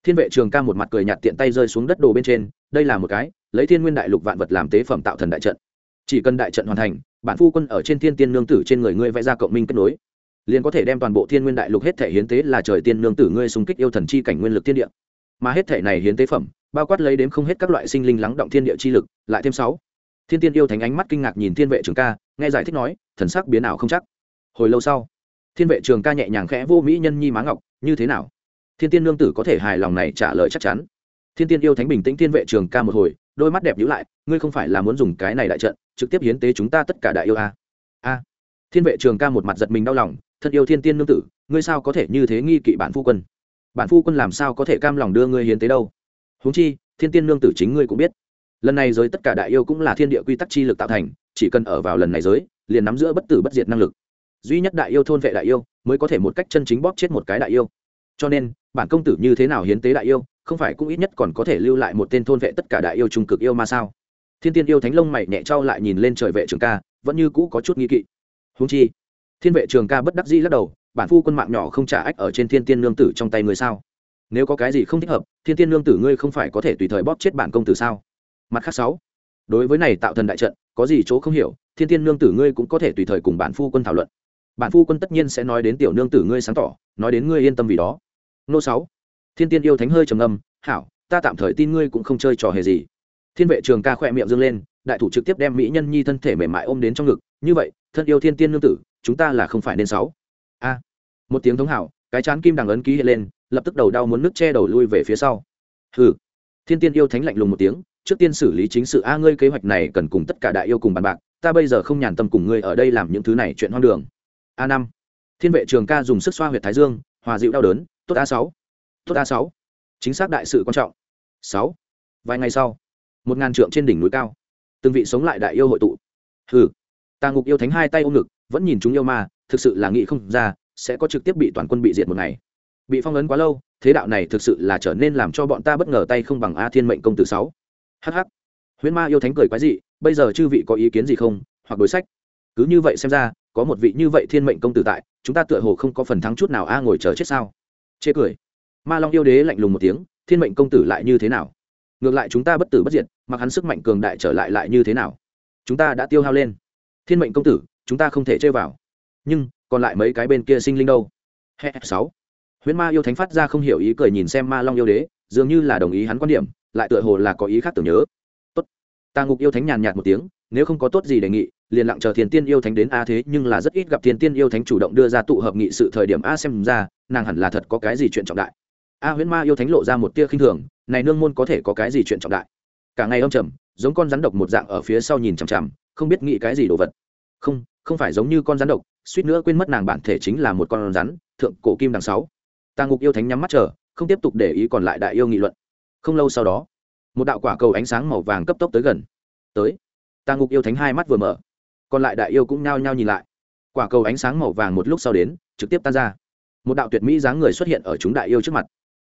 Thiên vệ trường ca một mặt cười nhạt tiện tay rơi xuống đất đồ bên trên, đây là một cái, lấy thiên nguyên đại lục vạn vật làm tế phẩm tạo thần đại trận. Chỉ cần đại trận hoàn thành, bản phu quân ở trên thiên tiên nương tử trên người ngươi vẽ ra cộng minh kết nối. Liền có thể đem toàn bộ thiên nguyên đại lục hết thể hiến tế là trời tiên nương tử ngươi xung kích yêu thần chi cảnh nguyên lực thiên địa. Mà hết thể này hiến tế phẩm, bao quát lấy đến không hết các loại sinh linh lắng động thiên địa chi lực, lại thêm sáu. Thiên tiên yêu thánh ánh mắt kinh ngạc nhìn thiên vệ trường ca nghe giải thích nói, thần sắc biến ảo không chắc. Hồi lâu sau, thiên vệ trường ca nhẹ nhàng khẽ vô mỹ nhân nhi má ngọc, như thế nào? Thiên tiên nương tử có thể hài lòng này trả lời chắc chắn. Thiên tiên yêu thánh bình tĩnh thiên vệ trường ca một hồi, đôi mắt đẹp nhữ lại, ngươi không phải là muốn dùng cái này đại trận, trực tiếp hiến tế chúng ta tất cả đại yêu a? A? Thiên vệ trường ca một mặt giật mình đau lòng, thân yêu thiên tiên nương tử, ngươi sao có thể như thế nghi kỵ bản phu quân? Bản phu quân làm sao có thể cam lòng đưa ngươi hiến tế đâu? Huống chi, thiên tiên nương tử chính ngươi cũng biết lần này giới tất cả đại yêu cũng là thiên địa quy tắc chi lực tạo thành, chỉ cần ở vào lần này giới, liền nắm giữa bất tử bất diệt năng lực. Duy nhất đại yêu thôn vệ đại yêu, mới có thể một cách chân chính bóp chết một cái đại yêu. Cho nên, bản công tử như thế nào hiến tế đại yêu, không phải cũng ít nhất còn có thể lưu lại một tên thôn vệ tất cả đại yêu trung cực yêu mà sao? Thiên tiên yêu thánh lông mày nhẹ trao lại nhìn lên trời vệ trường ca, vẫn như cũ có chút nghi kỵ. Húng chi, thiên vệ trường ca bất đắc dĩ lắc đầu, bản phu quân mạng nhỏ không trả ách ở trên thiên tiên nương tử trong tay người sao? Nếu có cái gì không thích hợp, thiên tiên nương tử ngươi không phải có thể tùy thời bóp chết bản công tử sao? Mặt khác sáu. Đối với này tạo thần đại trận, có gì chỗ không hiểu, thiên tiên nương tử ngươi cũng có thể tùy thời cùng bản phu quân thảo luận. Bản phu quân tất nhiên sẽ nói đến tiểu nương tử ngươi sáng tỏ, nói đến ngươi yên tâm vì đó. Nô sáu. Thiên tiên yêu thánh hơi trầm âm hảo, ta tạm thời tin ngươi cũng không chơi trò hề gì. Thiên vệ trường ca khỏe miệng dâng lên, đại thủ trực tiếp đem mỹ nhân nhi thân thể mềm mại ôm đến trong ngực, như vậy, thân yêu thiên tiên nương tử, chúng ta là không phải nên sáu. A. Một tiếng thống hảo, cái chán kim đằng ấn ký hiện lên, lập tức đầu đau muốn nước che đầu lui về phía sau. Hừ. Thiên tiên yêu thánh lạnh lùng một tiếng trước tiên xử lý chính sự, a, ngươi kế hoạch này cần cùng tất cả đại yêu cùng bàn bạc, ta bây giờ không nhàn tâm cùng ngươi ở đây làm những thứ này chuyện hoang đường. A năm. Thiên vệ trường ca dùng sức xoa huyệt thái dương, hòa dịu đau đớn, tốt a sáu. Tốt a sáu. Chính xác đại sự quan trọng. Sáu. Vài ngày sau, một ngàn trượng trên đỉnh núi cao, từng vị sống lại đại yêu hội tụ. Hừ. Tà ngục yêu thánh hai tay ôm ngực, vẫn nhìn chúng yêu ma, thực sự là nghĩ không ra, sẽ có trực tiếp bị toàn quân bị diệt một ngày. Bị phong ấn quá lâu, thế đạo này thực sự là trở nên làm cho bọn ta bất ngờ tay không bằng a thiên mệnh công tử sáu hh huyễn ma yêu thánh cười quái dị, bây giờ chư vị có ý kiến gì không? Hoặc đối sách. Cứ như vậy xem ra, có một vị như vậy thiên mệnh công tử tại, chúng ta tựa hồ không có phần thắng chút nào a, ngồi chờ chết sao? Chê cười. Ma long yêu đế lạnh lùng một tiếng, thiên mệnh công tử lại như thế nào? Ngược lại chúng ta bất tử bất diệt, mặc hắn sức mạnh cường đại trở lại lại như thế nào? Chúng ta đã tiêu hao lên. Thiên mệnh công tử, chúng ta không thể chơi vào. Nhưng, còn lại mấy cái bên kia sinh linh đâu? He sáu. Huyễn ma yêu thánh phát ra không hiểu ý cười nhìn xem ma long yêu đế, dường như là đồng ý hắn quan điểm lại tựa hồ là có ý khác tưởng nhớ. Tốt. Ta ngục yêu thánh nhàn nhạt một tiếng, nếu không có tốt gì đề nghị, liền lặng chờ thiên tiên yêu thánh đến a thế, nhưng là rất ít gặp thiên tiên yêu thánh chủ động đưa ra tụ hợp nghị sự thời điểm a xem ra, nàng hẳn là thật có cái gì chuyện trọng đại. A huyễn ma yêu thánh lộ ra một tia khinh thường, này nương môn có thể có cái gì chuyện trọng đại? Cả ngày âm trầm, giống con rắn độc một dạng ở phía sau nhìn chằm chằm, không biết nghĩ cái gì đồ vật. Không không phải giống như con rắn độc, suýt nữa quên mất nàng bản thể chính là một con rắn, thượng cổ kim đằng sáu. Ta ngục yêu thánh nhắm mắt chờ, không tiếp tục để ý còn lại đại yêu nghị luận không lâu sau đó, một đạo quả cầu ánh sáng màu vàng cấp tốc tới gần. Tới. Tà ngục yêu thánh hai mắt vừa mở. Còn lại đại yêu cũng nhao nhao nhìn lại. Quả cầu ánh sáng màu vàng một lúc sau đến, trực tiếp tan ra. Một đạo tuyệt mỹ dáng người xuất hiện ở chúng đại yêu trước mặt.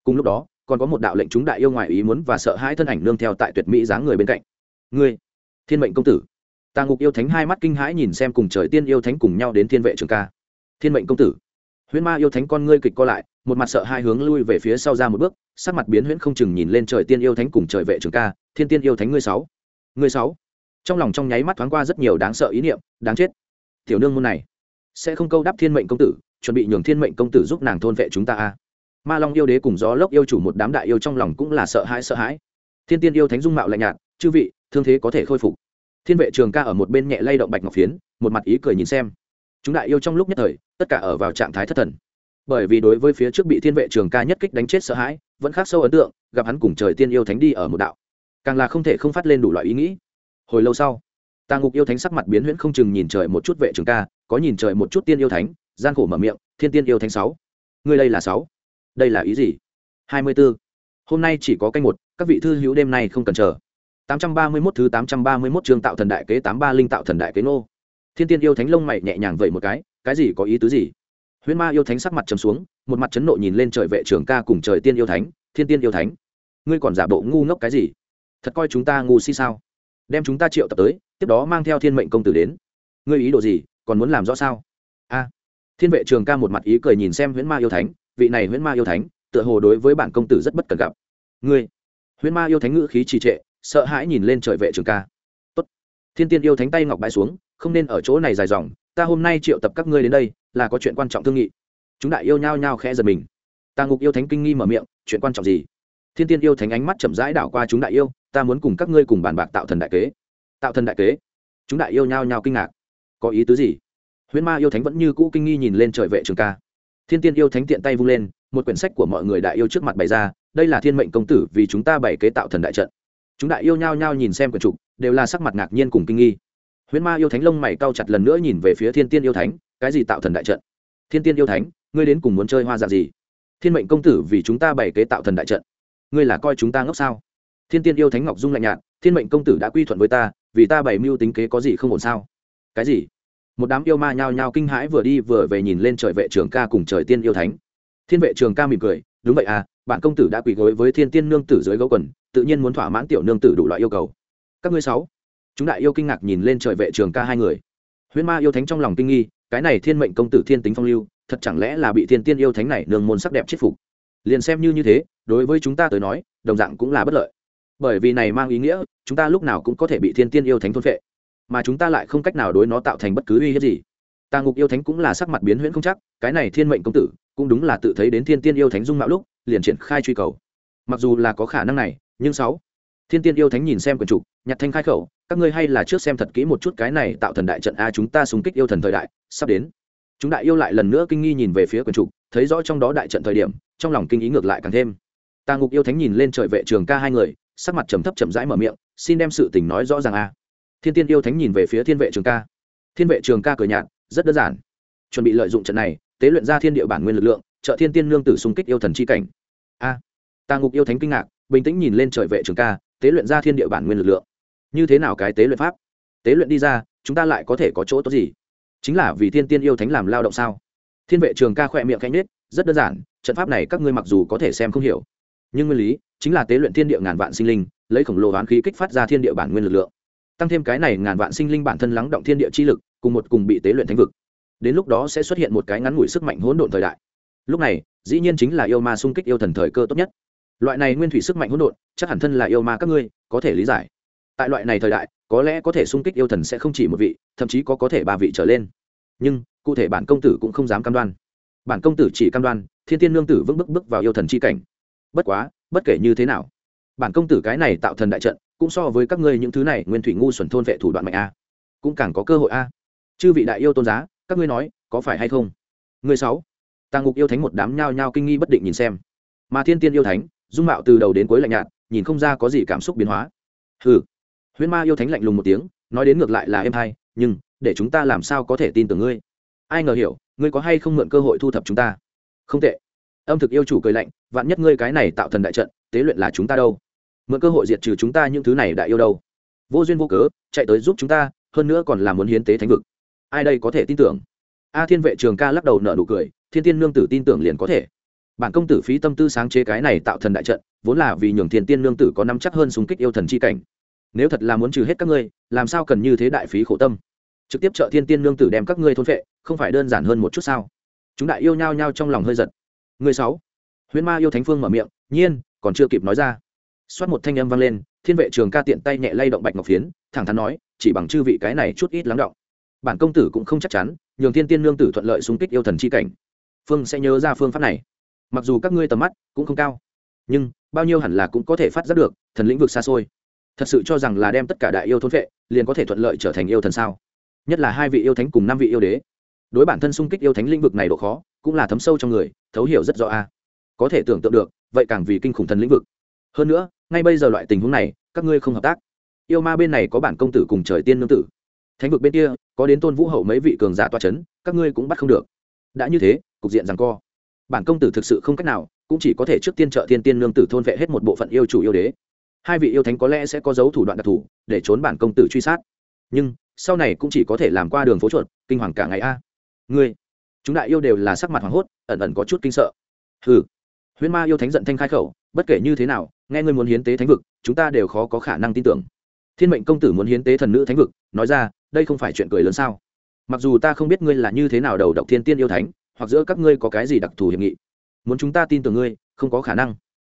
Cùng lúc đó, còn có một đạo lệnh chúng đại yêu ngoại ý muốn và sợ hãi thân ảnh nương theo tại tuyệt mỹ dáng người bên cạnh. Ngươi, thiên mệnh công tử. Tà ngục yêu thánh hai mắt kinh hãi nhìn xem cùng trời tiên yêu thánh cùng nhau đến thiên vệ trường ca. Thiên mệnh công tử huyễn ma yêu thánh con ngươi kịch co lại, một mặt sợ hai hướng lui về phía sau ra một bước, sắc mặt biến huyễn không chừng nhìn lên trời tiên yêu thánh cùng trời vệ trường ca, thiên tiên yêu thánh ngươi sáu. Ngươi sáu. Trong lòng trong nháy mắt thoáng qua rất nhiều đáng sợ ý niệm, đáng chết. Tiểu nương môn này, sẽ không câu đáp thiên mệnh công tử, chuẩn bị nhường thiên mệnh công tử giúp nàng thôn vệ chúng ta a ma long yêu đế cùng gió lốc yêu chủ một đám đại yêu trong lòng cũng là sợ hãi sợ hãi. Thiên tiên yêu thánh dung mạo lạnh nhạt, chư vị, thương thế có thể khôi phục. Thiên vệ trường ca ở một bên nhẹ lay động bạch ngọc phiến, một mặt ý cười nhìn xem. Chúng đại yêu trong lúc nhất thời tất cả ở vào trạng thái thất thần. Bởi vì đối với phía trước bị thiên vệ trường ca nhất kích đánh chết sợ hãi vẫn khác sâu ấn tượng gặp hắn cùng trời tiên yêu thánh đi ở một đạo. Càng là không thể không phát lên đủ loại ý nghĩ. Hồi lâu sau tà ngục yêu thánh sắc mặt biến huyễn không chừng nhìn trời một chút vệ trường ca có nhìn trời một chút tiên yêu thánh gian khổ mở miệng thiên tiên yêu thánh sáu. Ngươi đây là sáu? Đây là ý gì? Hai mươi 24. hôm nay chỉ có canh một các vị thư hữu đêm nay không cần chờ. 831 thứ 831 chương tạo thần đại kế 83 linh tạo thần đại kế nô. Thiên Tiên yêu thánh lông mày nhẹ nhàng vậy một cái, cái gì có ý tứ gì? Huyễn Ma yêu thánh sắc mặt trầm xuống, một mặt chấn nộ nhìn lên trời vệ trưởng ca cùng trời tiên yêu thánh, Thiên Tiên yêu thánh, ngươi còn giả bộ ngu ngốc cái gì? Thật coi chúng ta ngu si sao? Đem chúng ta triệu tập tới, tiếp đó mang theo Thiên mệnh công tử đến. Ngươi ý đồ gì, còn muốn làm rõ sao? A. Thiên vệ trường ca một mặt ý cười nhìn xem Huyễn Ma yêu thánh, vị này Huyễn Ma yêu thánh, tựa hồ đối với bản công tử rất bất cần gặp. Ngươi. Huyễn Ma yêu thánh ngữ khí trì trệ, sợ hãi nhìn lên trời vệ trường ca tốt thiên tiên yêu thánh tay ngọc bãi xuống không nên ở chỗ này dài dòng, ta hôm nay triệu tập các ngươi đến đây, là có chuyện quan trọng thương nghị. Chúng đại yêu nhao nhao khẽ giật mình. Ta ngục yêu thánh kinh nghi mở miệng, chuyện quan trọng gì? Thiên tiên yêu thánh ánh mắt chậm rãi đảo qua chúng đại yêu, ta muốn cùng các ngươi cùng bàn bạc tạo thần đại kế. Tạo thần đại kế? Chúng đại yêu nhao nhao kinh ngạc. Có ý tứ gì? Huyễn ma yêu thánh vẫn như cũ kinh nghi nhìn lên trời vệ trường ca. Thiên tiên yêu thánh tiện tay vung lên, một quyển sách của mọi người đại yêu trước mặt bày ra, đây là thiên mệnh công tử vì chúng ta bày kế tạo thần đại trận. Chúng đại yêu nhao nhao nhìn xem quyển trục, đều là sắc mặt ngạc nhiên cùng kinh nghi huyễn ma yêu thánh lông mày cau chặt lần nữa nhìn về phía thiên tiên yêu thánh, cái gì tạo thần đại trận? Thiên tiên yêu thánh, ngươi đến cùng muốn chơi hoa dạng gì? Thiên mệnh công tử vì chúng ta bày kế tạo thần đại trận, ngươi là coi chúng ta ngốc sao? Thiên tiên yêu thánh ngọc dung lạnh nhạt, thiên mệnh công tử đã quy thuận với ta, vì ta bày mưu tính kế có gì không ổn sao? Cái gì? Một đám yêu ma nhao nhao kinh hãi vừa đi vừa về nhìn lên trời vệ trường ca cùng trời tiên yêu thánh. Thiên vệ trường ca mỉm cười, đúng vậy à bạn công tử đã quỳ gối với thiên tiên nương tử dưới gấu quần, tự nhiên muốn thỏa mãn tiểu nương tử đủ loại yêu cầu. Các ngươi sáu chúng đại yêu kinh ngạc nhìn lên trời vệ trường ca hai người. Huyễn ma yêu thánh trong lòng kinh nghi, cái này thiên mệnh công tử thiên tính phong lưu, thật chẳng lẽ là bị thiên tiên yêu thánh này nương môn sắc đẹp chết phục? Liền xem như như thế, đối với chúng ta tới nói, đồng dạng cũng là bất lợi. Bởi vì này mang ý nghĩa, chúng ta lúc nào cũng có thể bị thiên tiên yêu thánh thôn phệ, mà chúng ta lại không cách nào đối nó tạo thành bất cứ uy hiếp gì. Tà ngục yêu thánh cũng là sắc mặt biến huyễn không chắc, cái này thiên mệnh công tử, cũng đúng là tự thấy đến thiên tiên yêu thánh dung mạo lúc, liền triển khai truy cầu. Mặc dù là có khả năng này, nhưng sáu thiên tiên yêu thánh nhìn xem quần trục, nhặt thanh khai khẩu, các ngươi hay là trước xem thật kỹ một chút cái này tạo thần đại trận a, chúng ta xung kích yêu thần thời đại, sắp đến. Chúng đại yêu lại lần nữa kinh nghi nhìn về phía quần trục, thấy rõ trong đó đại trận thời điểm, trong lòng kinh ý ngược lại càng thêm. Tà ngục yêu thánh nhìn lên trời vệ trường ca hai người, sắc mặt trầm thấp chậm rãi mở miệng, xin đem sự tình nói rõ ràng a. Thiên tiên yêu thánh nhìn về phía thiên vệ trường ca. Thiên vệ trường ca cười nhạt, rất đơn giản. Chuẩn bị lợi dụng trận này, tế luyện ra thiên địa bản nguyên lực lượng, trợ thiên tiên nương tử xung kích yêu thần chi cảnh. A. Tà ngục yêu thánh kinh ngạc bình tĩnh nhìn lên trời vệ trường ca, tế luyện ra thiên địa bản nguyên lực lượng. Như thế nào cái tế luyện pháp? Tế luyện đi ra, chúng ta lại có thể có chỗ tốt gì? Chính là vì thiên tiên yêu thánh làm lao động sao? Thiên vệ trường ca khỏe miệng khanh nết rất đơn giản, trận pháp này các ngươi mặc dù có thể xem không hiểu, nhưng nguyên lý chính là tế luyện thiên địa ngàn vạn sinh linh, lấy khổng lồ hoán khí kích phát ra thiên địa bản nguyên lực lượng. Tăng thêm cái này ngàn vạn sinh linh bản thân lắng động thiên địa chi lực, cùng một cùng bị tế luyện thánh vực. Đến lúc đó sẽ xuất hiện một cái ngắn ngủi sức mạnh hỗn độn thời đại. Lúc này, dĩ nhiên chính là yêu ma xung kích yêu thần thời cơ tốt nhất loại này nguyên thủy sức mạnh hỗn độn, chắc hẳn thân là yêu ma các ngươi, có thể lý giải. Tại loại này thời đại, có lẽ có thể xung kích yêu thần sẽ không chỉ một vị, thậm chí có có thể ba vị trở lên. Nhưng, cụ thể bản công tử cũng không dám cam đoan. Bản công tử chỉ cam đoan, thiên tiên nương tử vững bước bước vào yêu thần c h i cảnh. Bất quá, bất kể như thế nào, bản công tử cái này tạo thần đại trận, cũng so với các ngươi những thứ này nguyên thủy ngu xuẩn thôn vệ thủ đoạn mạnh a. Cũng càng có cơ hội a. Chư vị đại yêu tôn giá, các ngươi nói, có phải hay không? Người sáu, tàng ngục yêu thánh một đám nhao nhao kinh nghi bất định nhìn xem. Mà thiên tiên yêu thánh dung mạo từ đầu đến cuối lạnh nhạt, nhìn không ra có gì cảm xúc biến hóa. Hừ. Huyễn ma yêu thánh lạnh lùng một tiếng, nói đến ngược lại là em hay nhưng, để chúng ta làm sao có thể tin tưởng ngươi? Ai ngờ hiểu, ngươi có hay không mượn cơ hội thu thập chúng ta? Không tệ. Âm thực yêu chủ cười lạnh, vạn nhất ngươi cái này tạo thần đại trận, tế luyện là chúng ta đâu? Mượn cơ hội diệt trừ chúng ta những thứ này đại yêu đâu? Vô duyên vô cớ, chạy tới giúp chúng ta, hơn nữa còn là muốn hiến tế thánh vực. Ai đây có thể tin tưởng? A thiên vệ trường ca lắc đầu nở nụ cười, thiên tiên nương tử tin tưởng liền có thể bản công tử phí tâm tư sáng chế cái này tạo thần đại trận, vốn là vì nhường thiên tiên nương tử có năm chắc hơn súng kích yêu thần chi cảnh. Nếu thật là muốn trừ hết các ngươi, làm sao cần như thế đại phí khổ tâm? Trực tiếp trợ thiên tiên nương tử đem các ngươi thôn vệ không phải đơn giản hơn một chút sao? Chúng đại yêu nhau nhau trong lòng hơi giật. Người sáu. Huyễn ma yêu thánh phương mở miệng, nhiên, còn chưa kịp nói ra. Xoát một thanh âm vang lên, thiên vệ trường ca tiện tay nhẹ lay động bạch ngọc phiến, thẳng thắn nói, chỉ bằng chư vị cái này chút ít lắng động. Bản công tử cũng không chắc chắn, nhường thiên tiên nương tử thuận lợi xung kích yêu thần chi cảnh. Phương sẽ nhớ ra phương pháp này mặc dù các ngươi tầm mắt cũng không cao, nhưng bao nhiêu hẳn là cũng có thể phát giác được thần lĩnh vực xa xôi. Thật sự cho rằng là đem tất cả đại yêu thôn vệ, liền có thể thuận lợi trở thành yêu thần sao? Nhất là hai vị yêu thánh cùng năm vị yêu đế. Đối bản thân xung kích yêu thánh lĩnh vực này độ khó, cũng là thấm sâu trong người, thấu hiểu rất rõ a. Có thể tưởng tượng được, vậy càng vì kinh khủng thần lĩnh vực. Hơn nữa, ngay bây giờ loại tình huống này, các ngươi không hợp tác. Yêu ma bên này có bản công tử cùng trời tiên nương tử. Thánh vực bên kia, có đến tôn vũ hậu mấy vị cường giả toa c h ấ n các ngươi cũng bắt không được. Đã như thế, cục diện rằng co bản công tử thực sự không cách nào cũng chỉ có thể trước tiên trợ thiên tiên nương tử thôn vệ hết một bộ phận yêu chủ yêu đế. Hai vị yêu thánh có lẽ sẽ có dấu thủ đoạn đặc thù để trốn bản công tử truy sát. Nhưng sau này cũng chỉ có thể làm qua đường phố chuột kinh hoàng cả ngày a. Ngươi chúng đại yêu đều là sắc mặt hoảng hốt ẩn ẩn có chút kinh sợ. Hừ, huyễn ma yêu thánh giận thanh khai khẩu bất kể như thế nào nghe ngươi muốn hiến tế thánh vực chúng ta đều khó có khả năng tin tưởng. Thiên mệnh công tử muốn hiến tế thần nữ thánh vực nói ra đây không phải chuyện cười lớn sao? Mặc dù ta không biết ngươi là như thế nào đầu độc thiên tiên yêu thánh hoặc giữa các ngươi có cái gì đặc thù hiệp nghị. Muốn chúng ta tin tưởng ngươi, không có khả năng.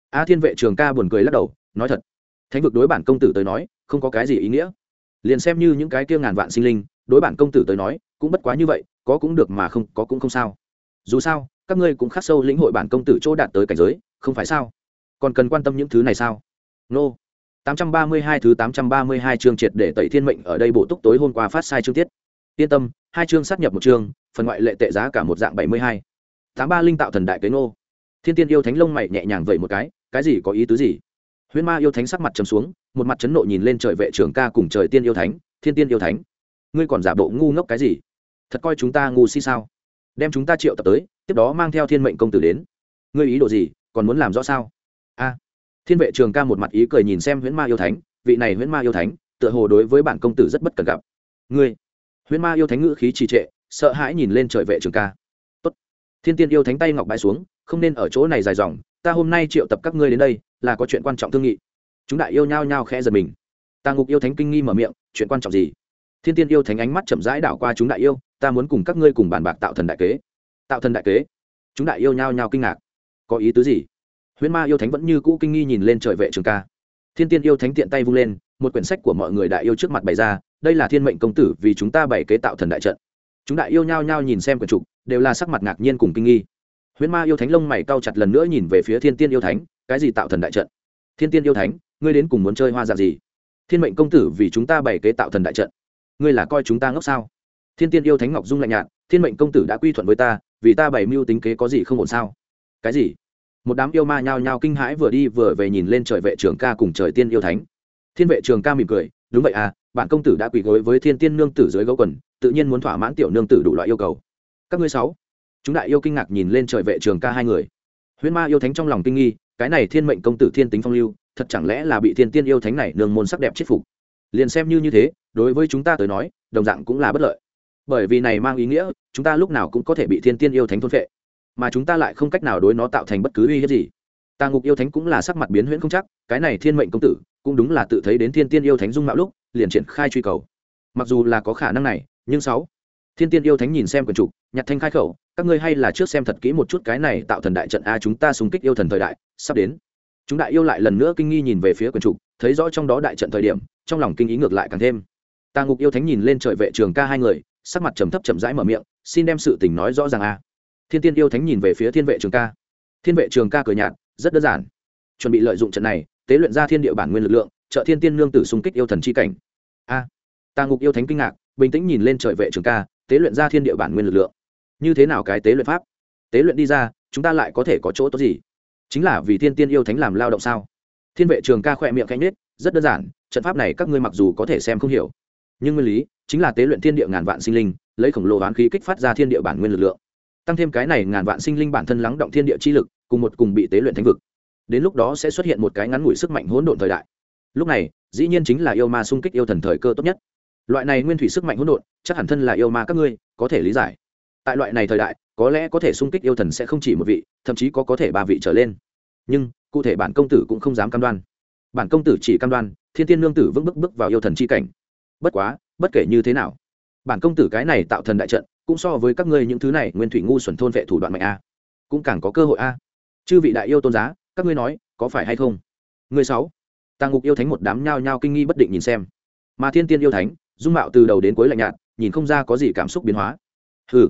A thiên vệ trường ca buồn cười lắc đầu, nói thật. Thánh vực đối bản công tử tới nói, không có cái gì ý nghĩa. Liền xem như những cái kia ngàn vạn sinh linh, đối bản công tử tới nói, cũng bất quá như vậy, có cũng được mà không, có cũng không sao. Dù sao, các ngươi cũng khắc sâu lĩnh hội bản công tử chỗ đạt tới cảnh giới, không phải sao? Còn cần quan tâm những thứ này sao? Nô. 832 thứ 832 chương triệt để tẩy thiên mệnh ở đây bổ túc tối hôm qua phát sai chương tiết. Yên tâm, hai chương sát nhập một chương phần ngoại lệ tệ giá cả một dạng 72. 83 linh tạo thần đại kế Ngô. Thiên tiên yêu thánh lông mày nhẹ nhàng vẩy một cái cái gì có ý tứ gì? Huyễn ma yêu thánh sắc mặt trầm xuống, một mặt chấn nộ nhìn lên trời vệ trưởng ca cùng trời tiên yêu thánh, thiên tiên yêu thánh. Ngươi còn giả bộ ngu ngốc cái gì? Thật coi chúng ta ngu si sao? Đem chúng ta triệu tập tới, tiếp đó mang theo thiên mệnh công tử đến. Ngươi ý đồ gì? Còn muốn làm rõ sao? A. Thiên vệ trường ca một mặt ý cười nhìn xem huyễn ma yêu thánh, vị này huyễn ma yêu thánh, tựa hồ đối với bản công tử rất bất cần gặp. Ngươi. Huyễn ma yêu thánh ngữ khí trì trệ sợ hãi nhìn lên trời vệ trường ca. Tốt. thiên tiên yêu thánh tay ngọc bãi xuống, không nên ở chỗ này dài dòng, ta hôm nay triệu tập các ngươi đến đây, là có chuyện quan trọng thương nghị. Chúng đại yêu nhao nhao khẽ giật mình. Ta ngục yêu thánh kinh nghi mở miệng, chuyện quan trọng gì? Thiên tiên yêu thánh ánh mắt chậm rãi đảo qua chúng đại yêu, ta muốn cùng các ngươi cùng bàn bạc tạo thần đại kế. Tạo thần đại kế? Chúng đại yêu nhao nhao kinh ngạc. Có ý tứ gì? Huyễn ma yêu thánh vẫn như cũ kinh nghi nhìn lên trời vệ trường ca. Thiên tiên yêu thánh tiện tay vung lên, một quyển sách của mọi người đại yêu trước mặt bày ra, đây là thiên mệnh công tử vì chúng ta bày kế tạo thần đại trận chúng đại yêu nhao nhao nhìn xem quyển trục, đều là sắc mặt ngạc nhiên cùng kinh nghi. Huyễn ma yêu thánh lông mày cau chặt lần nữa nhìn về phía thiên tiên yêu thánh, cái gì tạo thần đại trận? Thiên tiên yêu thánh, ngươi đến cùng muốn chơi hoa dạng gì? Thiên mệnh công tử vì chúng ta bày kế tạo thần đại trận, ngươi là coi chúng ta ngốc sao? Thiên tiên yêu thánh ngọc dung lạnh nhạt, thiên mệnh công tử đã quy thuận với ta, vì ta bày mưu tính kế có gì không ổn sao? Cái gì? Một đám yêu ma nhao nhao kinh hãi vừa đi vừa về nhìn lên trời vệ trường ca cùng trời tiên yêu thánh. Thiên vệ trường ca mỉm cười, đúng vậy à bản công tử đã quỳ gối với thiên tiên nương tử dưới gấu quần tự nhiên muốn thỏa mãn tiểu nương tử đủ loại yêu cầu. Các ngươi sáu, chúng đại yêu kinh ngạc nhìn lên trời vệ trường ca hai người. Huyễn ma yêu thánh trong lòng kinh nghi, cái này thiên mệnh công tử thiên tính phong lưu, thật chẳng lẽ là bị thiên tiên yêu thánh này nương môn sắc đẹp chết phục? Liền xem như như thế, đối với chúng ta tới nói, đồng dạng cũng là bất lợi. Bởi vì này mang ý nghĩa, chúng ta lúc nào cũng có thể bị thiên tiên yêu thánh thôn phệ, mà chúng ta lại không cách nào đối nó tạo thành bất cứ uy hiếp gì. Tà ngục yêu thánh cũng là sắc mặt biến huyễn không chắc, cái này thiên mệnh công tử, cũng đúng là tự thấy đến thiên tiên yêu thánh dung mạo lúc, liền triển khai truy cầu. Mặc dù là có khả năng này nhưng sáu thiên tiên yêu thánh nhìn xem quần trục nhặt thanh khai khẩu các ngươi hay là trước xem thật kỹ một chút cái này tạo thần đại trận a chúng ta xung kích yêu thần thời đại sắp đến. Chúng đại yêu lại lần nữa kinh nghi nhìn về phía quần trục thấy rõ trong đó đại trận thời điểm trong lòng kinh ý ngược lại càng thêm. Tà ngục yêu thánh nhìn lên trời vệ trường ca hai người sắc mặt trầm thấp chậm rãi mở miệng xin đem sự tình nói rõ ràng a. Thiên tiên yêu thánh nhìn về phía thiên vệ trường ca. Thiên vệ trường ca cười nhạt rất đơn giản. Chuẩn bị lợi dụng trận này tế luyện ra thiên địa bản nguyên lực lượng trợ thiên tiên nương tử xung kích yêu thần c h i cảnh. A. À, tà ngục yêu thánh kinh ngạc bình tĩnh nhìn lên trời vệ trường ca, tế luyện ra thiên địa bản nguyên lực lượng. Như thế nào cái tế luyện pháp? Tế luyện đi ra, chúng ta lại có thể có chỗ tốt gì? Chính là vì thiên tiên yêu thánh làm lao động sao? Thiên vệ trường ca khỏe miệng canh nết rất đơn giản, trận pháp này các ngươi mặc dù có thể xem không hiểu, nhưng nguyên lý chính là tế luyện thiên địa ngàn vạn sinh linh, lấy khổng lồ oán khí kích phát ra thiên địa bản nguyên lực lượng. Tăng thêm cái này ngàn vạn sinh linh bản thân lắng động thiên địa chi lực, cùng một cùng bị tế luyện thánh vực. Đến lúc đó sẽ xuất hiện một cái ngắn ngủi sức mạnh hỗn độn thời đại. Lúc này, dĩ nhiên chính là yêu ma xung kích yêu thần thời cơ tốt nhất loại này nguyên thủy sức mạnh hỗn độn, chắc hẳn thân là yêu ma các ngươi, có thể lý giải. Tại loại này thời đại, có lẽ có thể xung kích yêu thần sẽ không chỉ một vị, thậm chí có có thể ba vị trở lên. Nhưng, cụ thể bản công tử cũng không dám cam đoan. Bản công tử chỉ cam đoan, thiên tiên nương tử vững bước bước vào yêu thần c h i cảnh. Bất quá, bất kể như thế nào, bản công tử cái này tạo thần đại trận, cũng so với các ngươi những thứ này nguyên thủy ngu xuẩn thôn vệ thủ đoạn mạnh a. Cũng càng có cơ hội a. Chư vị đại yêu tôn giá, các ngươi nói, có phải hay không? Người sáu, tàng ngục yêu thánh một đám nhao nhao kinh nghi bất định nhìn xem. Mà thiên tiên yêu thánh dung mạo từ đầu đến cuối lạnh nhạt, nhìn không ra có gì cảm xúc biến hóa. Hừ.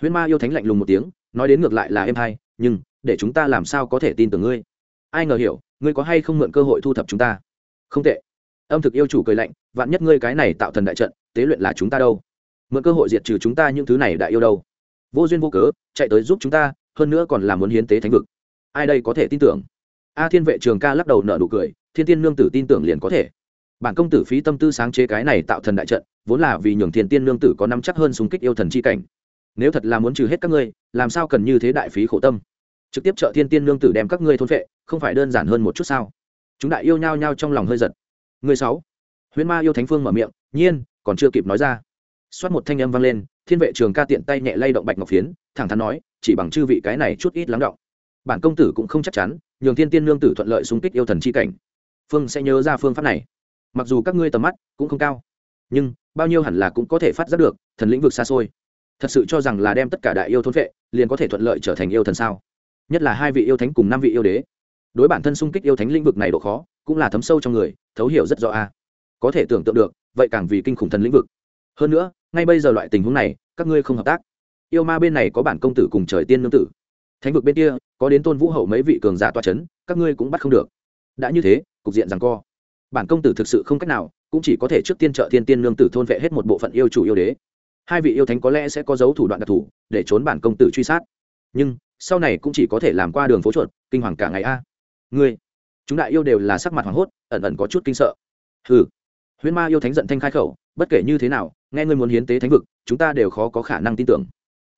Huyễn ma yêu thánh lạnh lùng một tiếng, nói đến ngược lại là em hay nhưng, để chúng ta làm sao có thể tin tưởng ngươi? Ai ngờ hiểu, ngươi có hay không mượn cơ hội thu thập chúng ta? Không tệ. Âm thực yêu chủ cười lạnh, vạn nhất ngươi cái này tạo thần đại trận, tế luyện là chúng ta đâu? Mượn cơ hội diệt trừ chúng ta những thứ này đại yêu đâu? Vô duyên vô cớ, chạy tới giúp chúng ta, hơn nữa còn là muốn hiến tế thánh vực. Ai đây có thể tin tưởng? A thiên vệ trường ca lắc đầu nợ nụ cười, thiên tiên nương tử tin tưởng liền có thể bản công tử phí tâm tư sáng chế cái này tạo thần đại trận, vốn là vì nhường thiên tiên nương tử có năm chắc hơn súng kích yêu thần c h i cảnh. Nếu thật là muốn trừ hết các ngươi, làm sao cần như thế đại phí khổ tâm? Trực tiếp trợ thiên tiên nương tử đem các ngươi thôn vệ không phải đơn giản hơn một chút sao? Chúng đại yêu nhau nhau trong lòng hơi giật. Người sáu. Huyễn ma yêu thánh phương mở miệng, nhiên, còn chưa kịp nói ra. Xoát một thanh âm vang lên, thiên vệ trường ca tiện tay nhẹ lay động bạch ngọc phiến, thẳng thắn nói, chỉ bằng chư vị cái này chút ít lắng động. Bản công tử cũng không chắc chắn, nhường thiên tiên nương tử thuận lợi xung kích yêu thần c h i cảnh. Phương sẽ nhớ ra phương pháp này mặc dù các ngươi tầm mắt cũng không cao, nhưng bao nhiêu hẳn là cũng có thể phát giác được, thần lĩnh vực xa xôi. Thật sự cho rằng là đem tất cả đại yêu thôn vệ, liền có thể thuận lợi trở thành yêu thần sao? Nhất là hai vị yêu thánh cùng năm vị yêu đế. Đối bản thân xung kích yêu thánh lĩnh vực này độ khó, cũng là thấm sâu trong người, thấu hiểu rất rõ a. Có thể tưởng tượng được, vậy càng vì kinh khủng thần lĩnh vực. Hơn nữa, ngay bây giờ loại tình huống này, các ngươi không hợp tác. Yêu ma bên này có bản công tử cùng trời tiên nương tử. Thánh vực bên kia, có đến tôn vũ hậu mấy vị cường giả toa c h ấ n các ngươi cũng bắt không được. Đã như thế, cục diện rằng co bản công tử thực sự không cách nào, cũng chỉ có thể trước tiên trợ thiên tiên nương tử thôn vệ hết một bộ phận yêu chủ yêu đế. Hai vị yêu thánh có lẽ sẽ có dấu thủ đoạn đặc thù, để trốn bản công tử truy sát. Nhưng, sau này cũng chỉ có thể làm qua đường phố chuột, kinh hoàng cả ngày a. Ngươi, chúng đại yêu đều là sắc mặt hoảng hốt, ẩn ẩn có chút kinh sợ. Hừ. Huyễn ma yêu thánh giận thanh khai khẩu, bất kể như thế nào, nghe ngươi muốn hiến tế thánh vực, chúng ta đều khó có khả năng tin tưởng.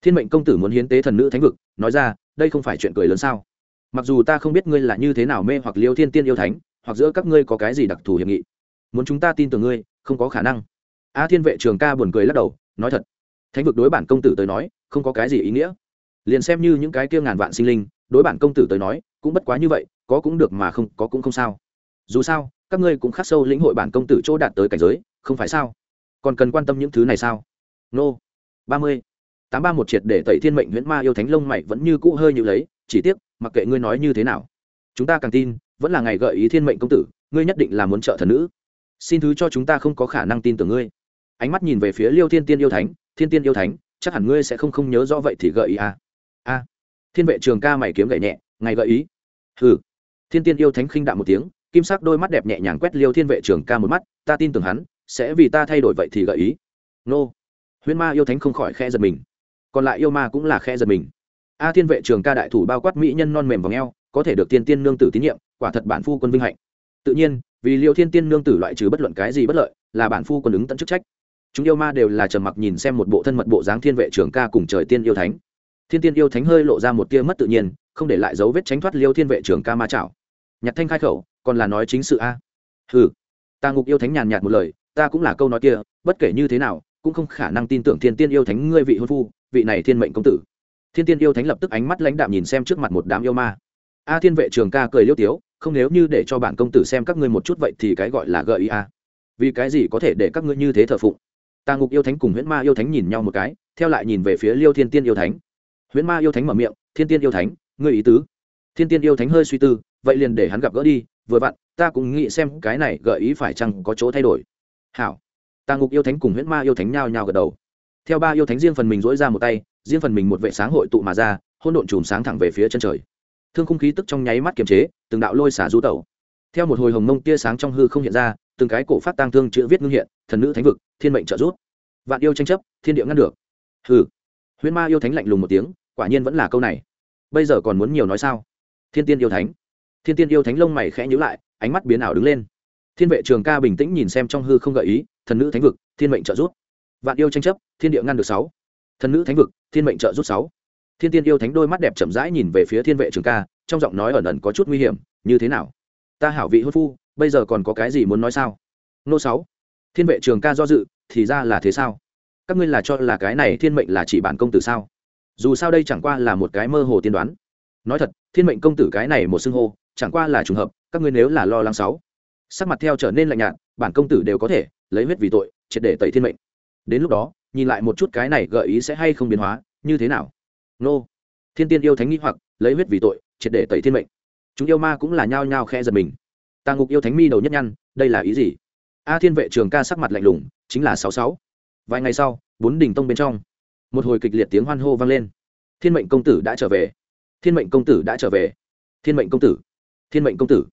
Thiên mệnh công tử muốn hiến tế thần nữ thánh vực, nói ra, đây không phải chuyện cười lớn sao? Mặc dù ta không biết ngươi là như thế nào mê hoặc liêu thiên tiên yêu thánh hoặc giữa các ngươi có cái gì đặc thù hiệp nghị. Muốn chúng ta tin tưởng ngươi, không có khả năng. A thiên vệ trường ca buồn cười lắc đầu, nói thật. Thánh vực đối bản công tử tới nói, không có cái gì ý nghĩa. Liền xem như những cái kia ngàn vạn sinh linh, đối bản công tử tới nói, cũng bất quá như vậy, có cũng được mà không, có cũng không sao. Dù sao, các ngươi cũng khắc sâu lĩnh hội bản công tử chỗ đạt tới cảnh giới, không phải sao? Còn cần quan tâm những thứ này sao? Nô. Ba mươi. tám ba một triệt để tẩy thiên mệnh nguyễn ma yêu thánh lông mày vẫn như cũ hơi như lấy, chỉ tiếc, mặc kệ ngươi nói như thế nào. Chúng ta càng tin vẫn là ngày gợi ý thiên mệnh công tử, ngươi nhất định là muốn trợ thần nữ. Xin thứ cho chúng ta không có khả năng tin tưởng ngươi. Ánh mắt nhìn về phía liêu thiên tiên yêu thánh, thiên tiên yêu thánh, chắc hẳn ngươi sẽ không không nhớ rõ vậy thì gợi ý à. a. Thiên vệ trường ca mày kiếm gậy nhẹ, ngày gợi ý. Hừ. Thiên tiên yêu thánh khinh đạm một tiếng, kim sắc đôi mắt đẹp nhẹ nhàng quét liêu thiên vệ trường ca một mắt, ta tin tưởng hắn, sẽ vì ta thay đổi vậy thì gợi ý. Nô. Huyễn ma yêu thánh không khỏi khe giật mình. Còn lại yêu ma cũng là khe giật mình. A thiên vệ trường ca đại thủ bao quát mỹ nhân non mềm v ò có thể được tiên tiên nương tử tín nhiệm, quả thật bản phu quân vinh hạnh. Tự nhiên, vì liệu thiên tiên nương tử loại trừ bất luận cái gì bất lợi, là bản phu quân ứng tận chức trách. Chúng yêu ma đều là trầm mặc nhìn xem một bộ thân mật bộ dáng thiên vệ trường ca cùng trời tiên yêu thánh. Thiên tiên yêu thánh hơi lộ ra một tia mất tự nhiên, không để lại dấu vết tránh thoát liêu thiên vệ trường ca ma chảo. Nhạc thanh khai khẩu, còn là nói chính sự a? Ừ ta ngục yêu thánh nhàn nhạt một lời, ta cũng là câu nói kia, bất kể như thế nào, cũng không khả năng tin tưởng thiên tiên yêu thánh ngươi vị hôn phu, vị này thiên mệnh công tử. Thiên tiên yêu thánh lập tức ánh mắt lãnh đạm nhìn xem trước mặt một đám yêu ma a thiên vệ trường ca cười liêu tiếu, không nếu như để cho bản công tử xem các ngươi một chút vậy thì cái gọi là gợi ý a. Vì cái gì có thể để các ngươi như thế thờ phụng? Tà ngục yêu thánh cùng huyễn ma yêu thánh nhìn nhau một cái, theo lại nhìn về phía liêu thiên tiên yêu thánh. Huyễn ma yêu thánh mở miệng, thiên tiên yêu thánh, ngươi ý tứ? Thiên tiên yêu thánh hơi suy tư, vậy liền để hắn gặp gỡ đi, vừa vặn, ta cũng nghĩ xem cái này gợi ý phải chăng có chỗ thay đổi. Hảo. Tà ngục yêu thánh cùng huyễn ma yêu thánh nhao nhao gật đầu. Theo ba yêu thánh riêng phần mình dỗi ra một tay, riêng phần mình một vệ sáng hội tụ mà ra hôn độn chùm sáng thẳng về phía chân trời thương khung khí tức trong nháy mắt kiềm chế, từng đạo lôi xả du tẩu. Theo một hồi hồng mông tia sáng trong hư không hiện ra, từng cái cổ phát tang thương chữ viết ngưng hiện, thần nữ thánh vực, thiên mệnh trợ rút vạn yêu tranh chấp, thiên địa ngăn được. Hừ. Huyễn ma yêu thánh lạnh lùng một tiếng, quả nhiên vẫn là câu này. Bây giờ còn muốn nhiều nói sao? Thiên tiên yêu thánh. Thiên tiên yêu thánh lông mày khẽ nhíu lại, ánh mắt biến ảo đứng lên. Thiên vệ trường ca bình tĩnh nhìn xem trong hư không gợi ý, thần nữ thánh vực, thiên mệnh trợ rút vạn yêu tranh chấp, thiên địa ngăn được sáu. Thần nữ thánh vực, thiên mệnh trợ rút sáu thiên tiên yêu thánh đôi mắt đẹp chậm rãi nhìn về phía thiên vệ trường ca, trong giọng nói ẩn ẩn có chút nguy hiểm, như thế nào? Ta hảo vị hôn phu, bây giờ còn có cái gì muốn nói sao? Nô sáu. Thiên vệ trường ca do dự, thì ra là thế sao? Các ngươi là cho là cái này thiên mệnh là chỉ bản công tử sao? Dù sao đây chẳng qua là một cái mơ hồ tiên đoán. Nói thật, thiên mệnh công tử cái này một xưng hô, chẳng qua là trùng hợp, các ngươi nếu là lo lắng sáu. Sắc mặt theo trở nên lạnh nhạt, bản công tử đều có thể lấy huyết vì tội, triệt để tẩy thiên mệnh. Đến lúc đó, nhìn lại một chút cái này gợi ý sẽ hay không biến hóa, như thế nào? Nô. Thiên tiên yêu thánh nghĩ hoặc, lấy huyết vì tội, triệt để tẩy thiên mệnh. Chúng yêu ma cũng là nhao nhao khe giật mình. Tàng ngục yêu thánh mi đầu nhất nhăn, đây là ý gì? A thiên vệ trường ca sắc mặt lạnh lùng, chính là sáu sáu. Vài ngày sau, bốn đỉnh tông bên trong, một hồi kịch liệt tiếng hoan hô vang lên. Thiên mệnh công tử đã trở về. Thiên mệnh công tử đã trở về. Thiên mệnh công tử. Thiên mệnh công tử.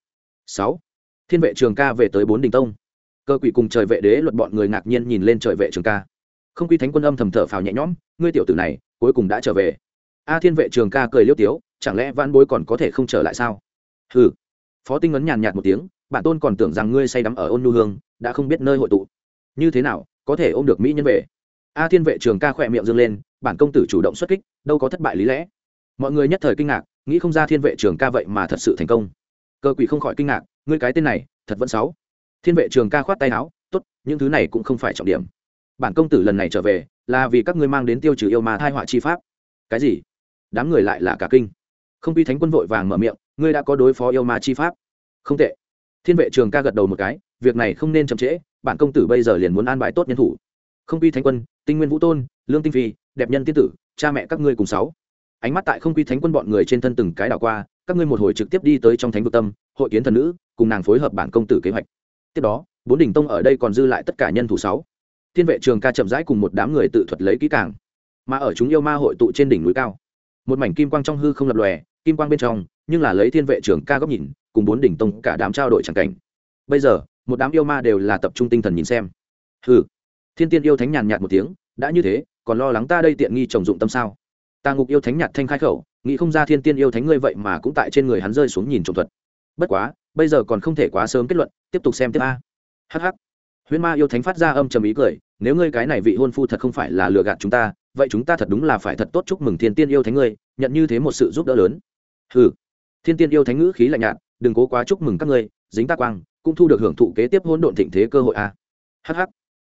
Sáu. Thiên vệ trường ca về tới bốn đình tông. Cơ quỷ cùng trời vệ đế luật bọn người ngạc nhiên nhìn lên trời vệ trường ca. Không quy thánh quân âm thầm thở phào nhẹ nhõm, ngươi tiểu tử này, cuối cùng đã trở về a thiên vệ trường ca cười liêu tiếu, chẳng lẽ vãn bối còn có thể không trở lại sao? Hừ. Phó tinh ấn nhàn nhạt một tiếng, bản tôn còn tưởng rằng ngươi say đắm ở ôn nu hương, đã không biết nơi hội tụ. Như thế nào, có thể ôm được mỹ nhân về? A thiên vệ trường ca khỏe miệng dâng lên, bản công tử chủ động xuất kích, đâu có thất bại lý lẽ. Mọi người nhất thời kinh ngạc, nghĩ không ra thiên vệ trường ca vậy mà thật sự thành công. Cơ quỷ không khỏi kinh ngạc, ngươi cái tên này, thật vẫn sáu thiên vệ trường ca khoát tay áo, tốt, những thứ này cũng không phải trọng điểm. Bản công tử lần này trở về, là vì các ngươi mang đến tiêu trừ yêu mà thai họa chi pháp. Cái gì? Đám người lại là cả kinh. Không bi thánh quân vội vàng mở miệng, ngươi đã có đối phó yêu ma chi pháp. Không tệ. Thiên vệ trường ca gật đầu một cái, việc này không nên chậm trễ, bản công tử bây giờ liền muốn an bài tốt nhân thủ. Không bi thánh quân, tinh nguyên vũ tôn, lương tinh phi, đẹp nhân tiên tử, cha mẹ các ngươi cùng sáu. Ánh mắt tại không quy thánh quân bọn người trên thân từng cái đảo qua, các ngươi một hồi trực tiếp đi tới trong thánh vực tâm, hội kiến thần nữ, cùng nàng phối hợp bản công tử kế hoạch. Tiếp đó, bốn đỉnh tông ở đây còn dư lại tất cả nhân thủ sáu. Thiên vệ trường ca chậm rãi cùng một đám người tự thuật lấy kỹ càng. Mà ở chúng yêu ma hội tụ trên đỉnh núi cao một mảnh kim quang trong hư không lập lòe, kim quang bên trong, nhưng là lấy thiên vệ trưởng ca góc nhìn, cùng bốn đỉnh tông cả đám trao đổi chẳng cảnh. Bây giờ, một đám yêu ma đều là tập trung tinh thần nhìn xem. Hừ. Thiên tiên yêu thánh nhàn nhạt một tiếng, đã như thế, còn lo lắng ta đây tiện nghi trồng dụng tâm sao? Ta ngục yêu thánh nhạt thanh khai khẩu, nghĩ không ra thiên tiên yêu thánh ngươi vậy mà cũng tại trên người hắn rơi xuống nhìn trồng thuật. Bất quá, bây giờ còn không thể quá sớm kết luận, tiếp tục xem tiếp a. Hh huyễn ma yêu thánh phát ra âm trầm ý cười, nếu ngươi cái này vị hôn phu thật không phải là lừa gạt chúng ta vậy chúng ta thật đúng là phải thật tốt chúc mừng thiên tiên yêu thánh ngươi, nhận như thế một sự giúp đỡ lớn. Ừ thiên tiên yêu thánh ngữ khí lạnh nhạt, đừng cố quá chúc mừng các ngươi, dính ta quang, cũng thu được hưởng thụ kế tiếp hỗn độn thịnh thế cơ hội à. a hh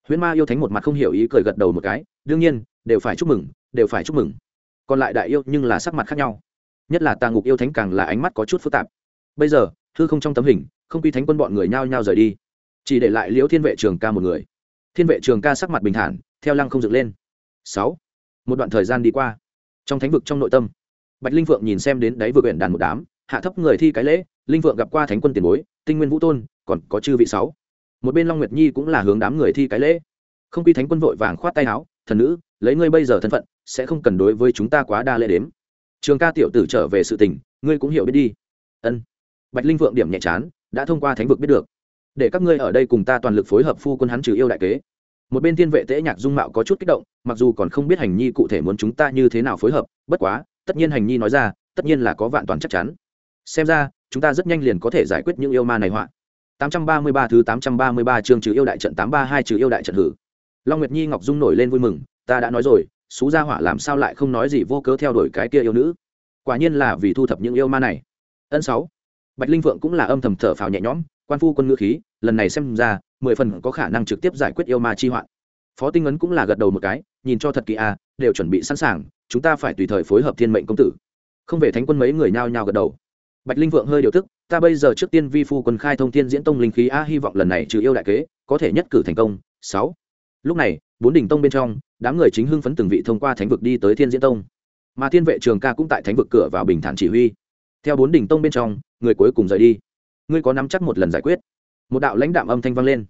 huyễn ma yêu thánh một mặt không hiểu ý cười gật đầu một cái, đương nhiên, đều phải chúc mừng, đều phải chúc mừng. Còn lại đại yêu nhưng là sắc mặt khác nhau. Nhất là tà ngục yêu thánh càng là ánh mắt có chút phức tạp. Bây giờ thư không trong tấm hình, không quy thánh quân bọn người nhao nhao rời đi. Chỉ để lại liễu thiên vệ trường ca một người. Thiên vệ trường ca sắc mặt bình thản, theo lăng không dựng lên. Sáu một đoạn thời gian đi qua. Trong thánh vực trong nội tâm, bạch linh phượng nhìn xem đến đáy vừa quyển đàn một đám, hạ thấp người thi cái lễ, linh phượng gặp qua thánh quân tiền bối, tinh nguyên vũ tôn, còn có chư vị sáu. Một bên long nguyệt nhi cũng là hướng đám người thi cái lễ. Không quy thánh quân vội vàng khoát tay áo, thần nữ, lấy ngươi bây giờ thân phận, sẽ không cần đối với chúng ta quá đa lễ đếm. Trường ca tiểu tử trở về sự tình, ngươi cũng hiểu biết đi. Ân. Bạch linh vượng điểm nhẹ chán, đã thông qua thánh vực biết được. Để các ngươi ở đây cùng ta toàn lực phối hợp phu quân hắn trừ yêu đại kế một bên thiên vệ tễ nhạc dung mạo có chút kích động, mặc dù còn không biết hành nhi cụ thể muốn chúng ta như thế nào phối hợp, bất quá, tất nhiên hành nhi nói ra, tất nhiên là có vạn toàn chắc chắn. Xem ra, chúng ta rất nhanh liền có thể giải quyết những yêu ma này họa. 833 thứ 833 chương trừ yêu đại trận 832 trừ yêu đại trận hử. Long nguyệt nhi, ngọc dung nổi lên vui mừng, ta đã nói rồi, xú gia hỏa làm sao lại không nói gì vô cớ theo đuổi cái kia yêu nữ? Quả nhiên là vì thu thập những yêu ma này. Ân sáu. Bạch linh vượng cũng là âm thầm thở phào nhẹ nhõm, quan phu quân ngữ khí, lần này xem ra mười phần có khả năng trực tiếp giải quyết yêu ma chi hoạn. Phó tinh ấn cũng là gật đầu một cái, nhìn cho thật kỳ a đều chuẩn bị sẵn sàng, chúng ta phải tùy thời phối hợp thiên mệnh công tử. Không về thánh quân mấy người nhao nhao gật đầu. Bạch linh vượng hơi điều tức, ta bây giờ trước tiên vi phu quân khai thông thiên diễn tông linh khí a hy vọng lần này trừ yêu đại kế, có thể nhất cử thành công. Sáu. Lúc này, bốn đỉnh tông bên trong, đám người chính hưng phấn từng vị thông qua thánh vực đi tới thiên diễn tông. Mà thiên vệ trường ca cũng tại thánh vực cửa vào bình thản chỉ huy. Theo bốn đỉnh tông bên trong, người cuối cùng rời đi. Ngươi có nắm chắc một lần giải quyết? Một đạo lãnh đạm âm thanh vang lên.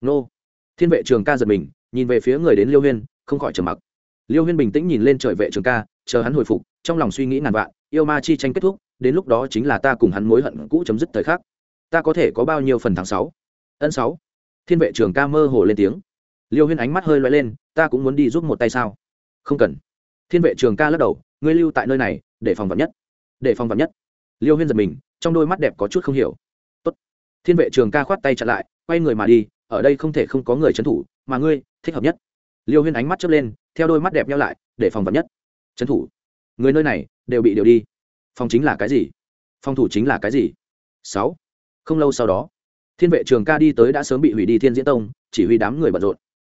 Nô. Thiên vệ trường ca giật mình, nhìn về phía người đến liêu huyên, không khỏi trầm mặc. Liêu huyên bình tĩnh nhìn lên trời vệ trường ca, chờ hắn hồi phục, trong lòng suy nghĩ ngàn vạn, yêu ma chi tranh kết thúc, đến lúc đó chính là ta cùng hắn mối hận cũ chấm dứt thời khắc. Ta có thể có bao nhiêu phần tháng sáu? Ân sáu. Thiên vệ trường ca mơ hồ lên tiếng. Liêu huyên ánh mắt hơi loay lên, ta cũng muốn đi giúp một tay sao? Không cần. Thiên vệ trường ca lắc đầu, ngươi lưu tại nơi này, để phòng vật nhất. Để phòng vật nhất. Liêu huyên giật mình, trong đôi mắt đẹp có chút không hiểu thiên vệ trường ca khoát tay chặn lại, quay người mà đi, ở đây không thể không có người trấn thủ, mà ngươi, thích hợp nhất. Liêu huyên ánh mắt chớp lên, theo đôi mắt đẹp nhau lại, để phòng vật nhất. Trấn thủ. Người nơi này, đều bị điều đi. Phòng chính là cái gì? Phòng thủ chính là cái gì? Sáu. Không lâu sau đó, thiên vệ trường ca đi tới đã sớm bị hủy đi thiên diễn tông, chỉ huy đám người bận rộn.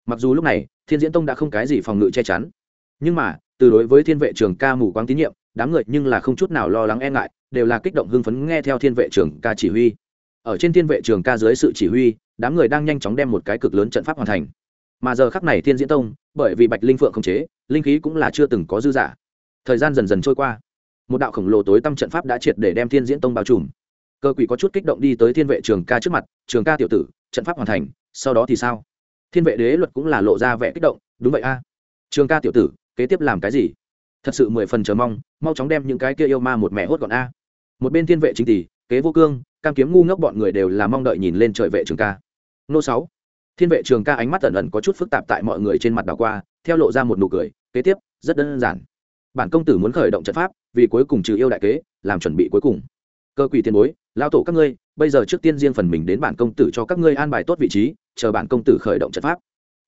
Mặc dù lúc này, thiên diễn tông đã không cái gì phòng ngự che chắn, nhưng mà, từ đối với thiên vệ trường ca mù quáng tín nhiệm, đám người nhưng là không chút nào lo lắng e ngại, đều là kích động hưng phấn nghe theo thiên vệ trường ca chỉ huy ở trên thiên vệ trường ca dưới sự chỉ huy, đám người đang nhanh chóng đem một cái cực lớn trận pháp hoàn thành. Mà giờ khắc này thiên diễn tông, bởi vì bạch linh phượng không chế, linh khí cũng là chưa từng có dư giả thời gian dần dần trôi qua. Một đạo khổng lồ tối tâm trận pháp đã triệt để đem thiên diễn tông bao trùm. Cơ quỷ có chút kích động đi tới thiên vệ trường ca trước mặt, trường ca tiểu tử, trận pháp hoàn thành, sau đó thì sao? Thiên vệ đế luật cũng là lộ ra vẻ kích động, đúng vậy a. Trường ca tiểu tử, kế tiếp làm cái gì? Thật sự mười phần chờ mong, mau chóng đem những cái kia yêu ma một mẹ hốt gọn a. Một bên thiên vệ chính tỷ, kế vô cương cam kiếm ngu ngốc bọn người đều là mong đợi nhìn lên trời vệ trường ca. Nô sáu. Thiên vệ trường ca ánh mắt ẩn ẩn có chút phức tạp tại mọi người trên mặt đảo qua, theo lộ ra một nụ cười, kế tiếp, rất đơn giản. Bản công tử muốn khởi động trận pháp, vì cuối cùng trừ yêu đại kế, làm chuẩn bị cuối cùng. Cơ quỷ tiền bối, lao tổ các ngươi, bây giờ trước tiên riêng phần mình đến bản công tử cho các ngươi an bài tốt vị trí, chờ bản công tử khởi động trận pháp.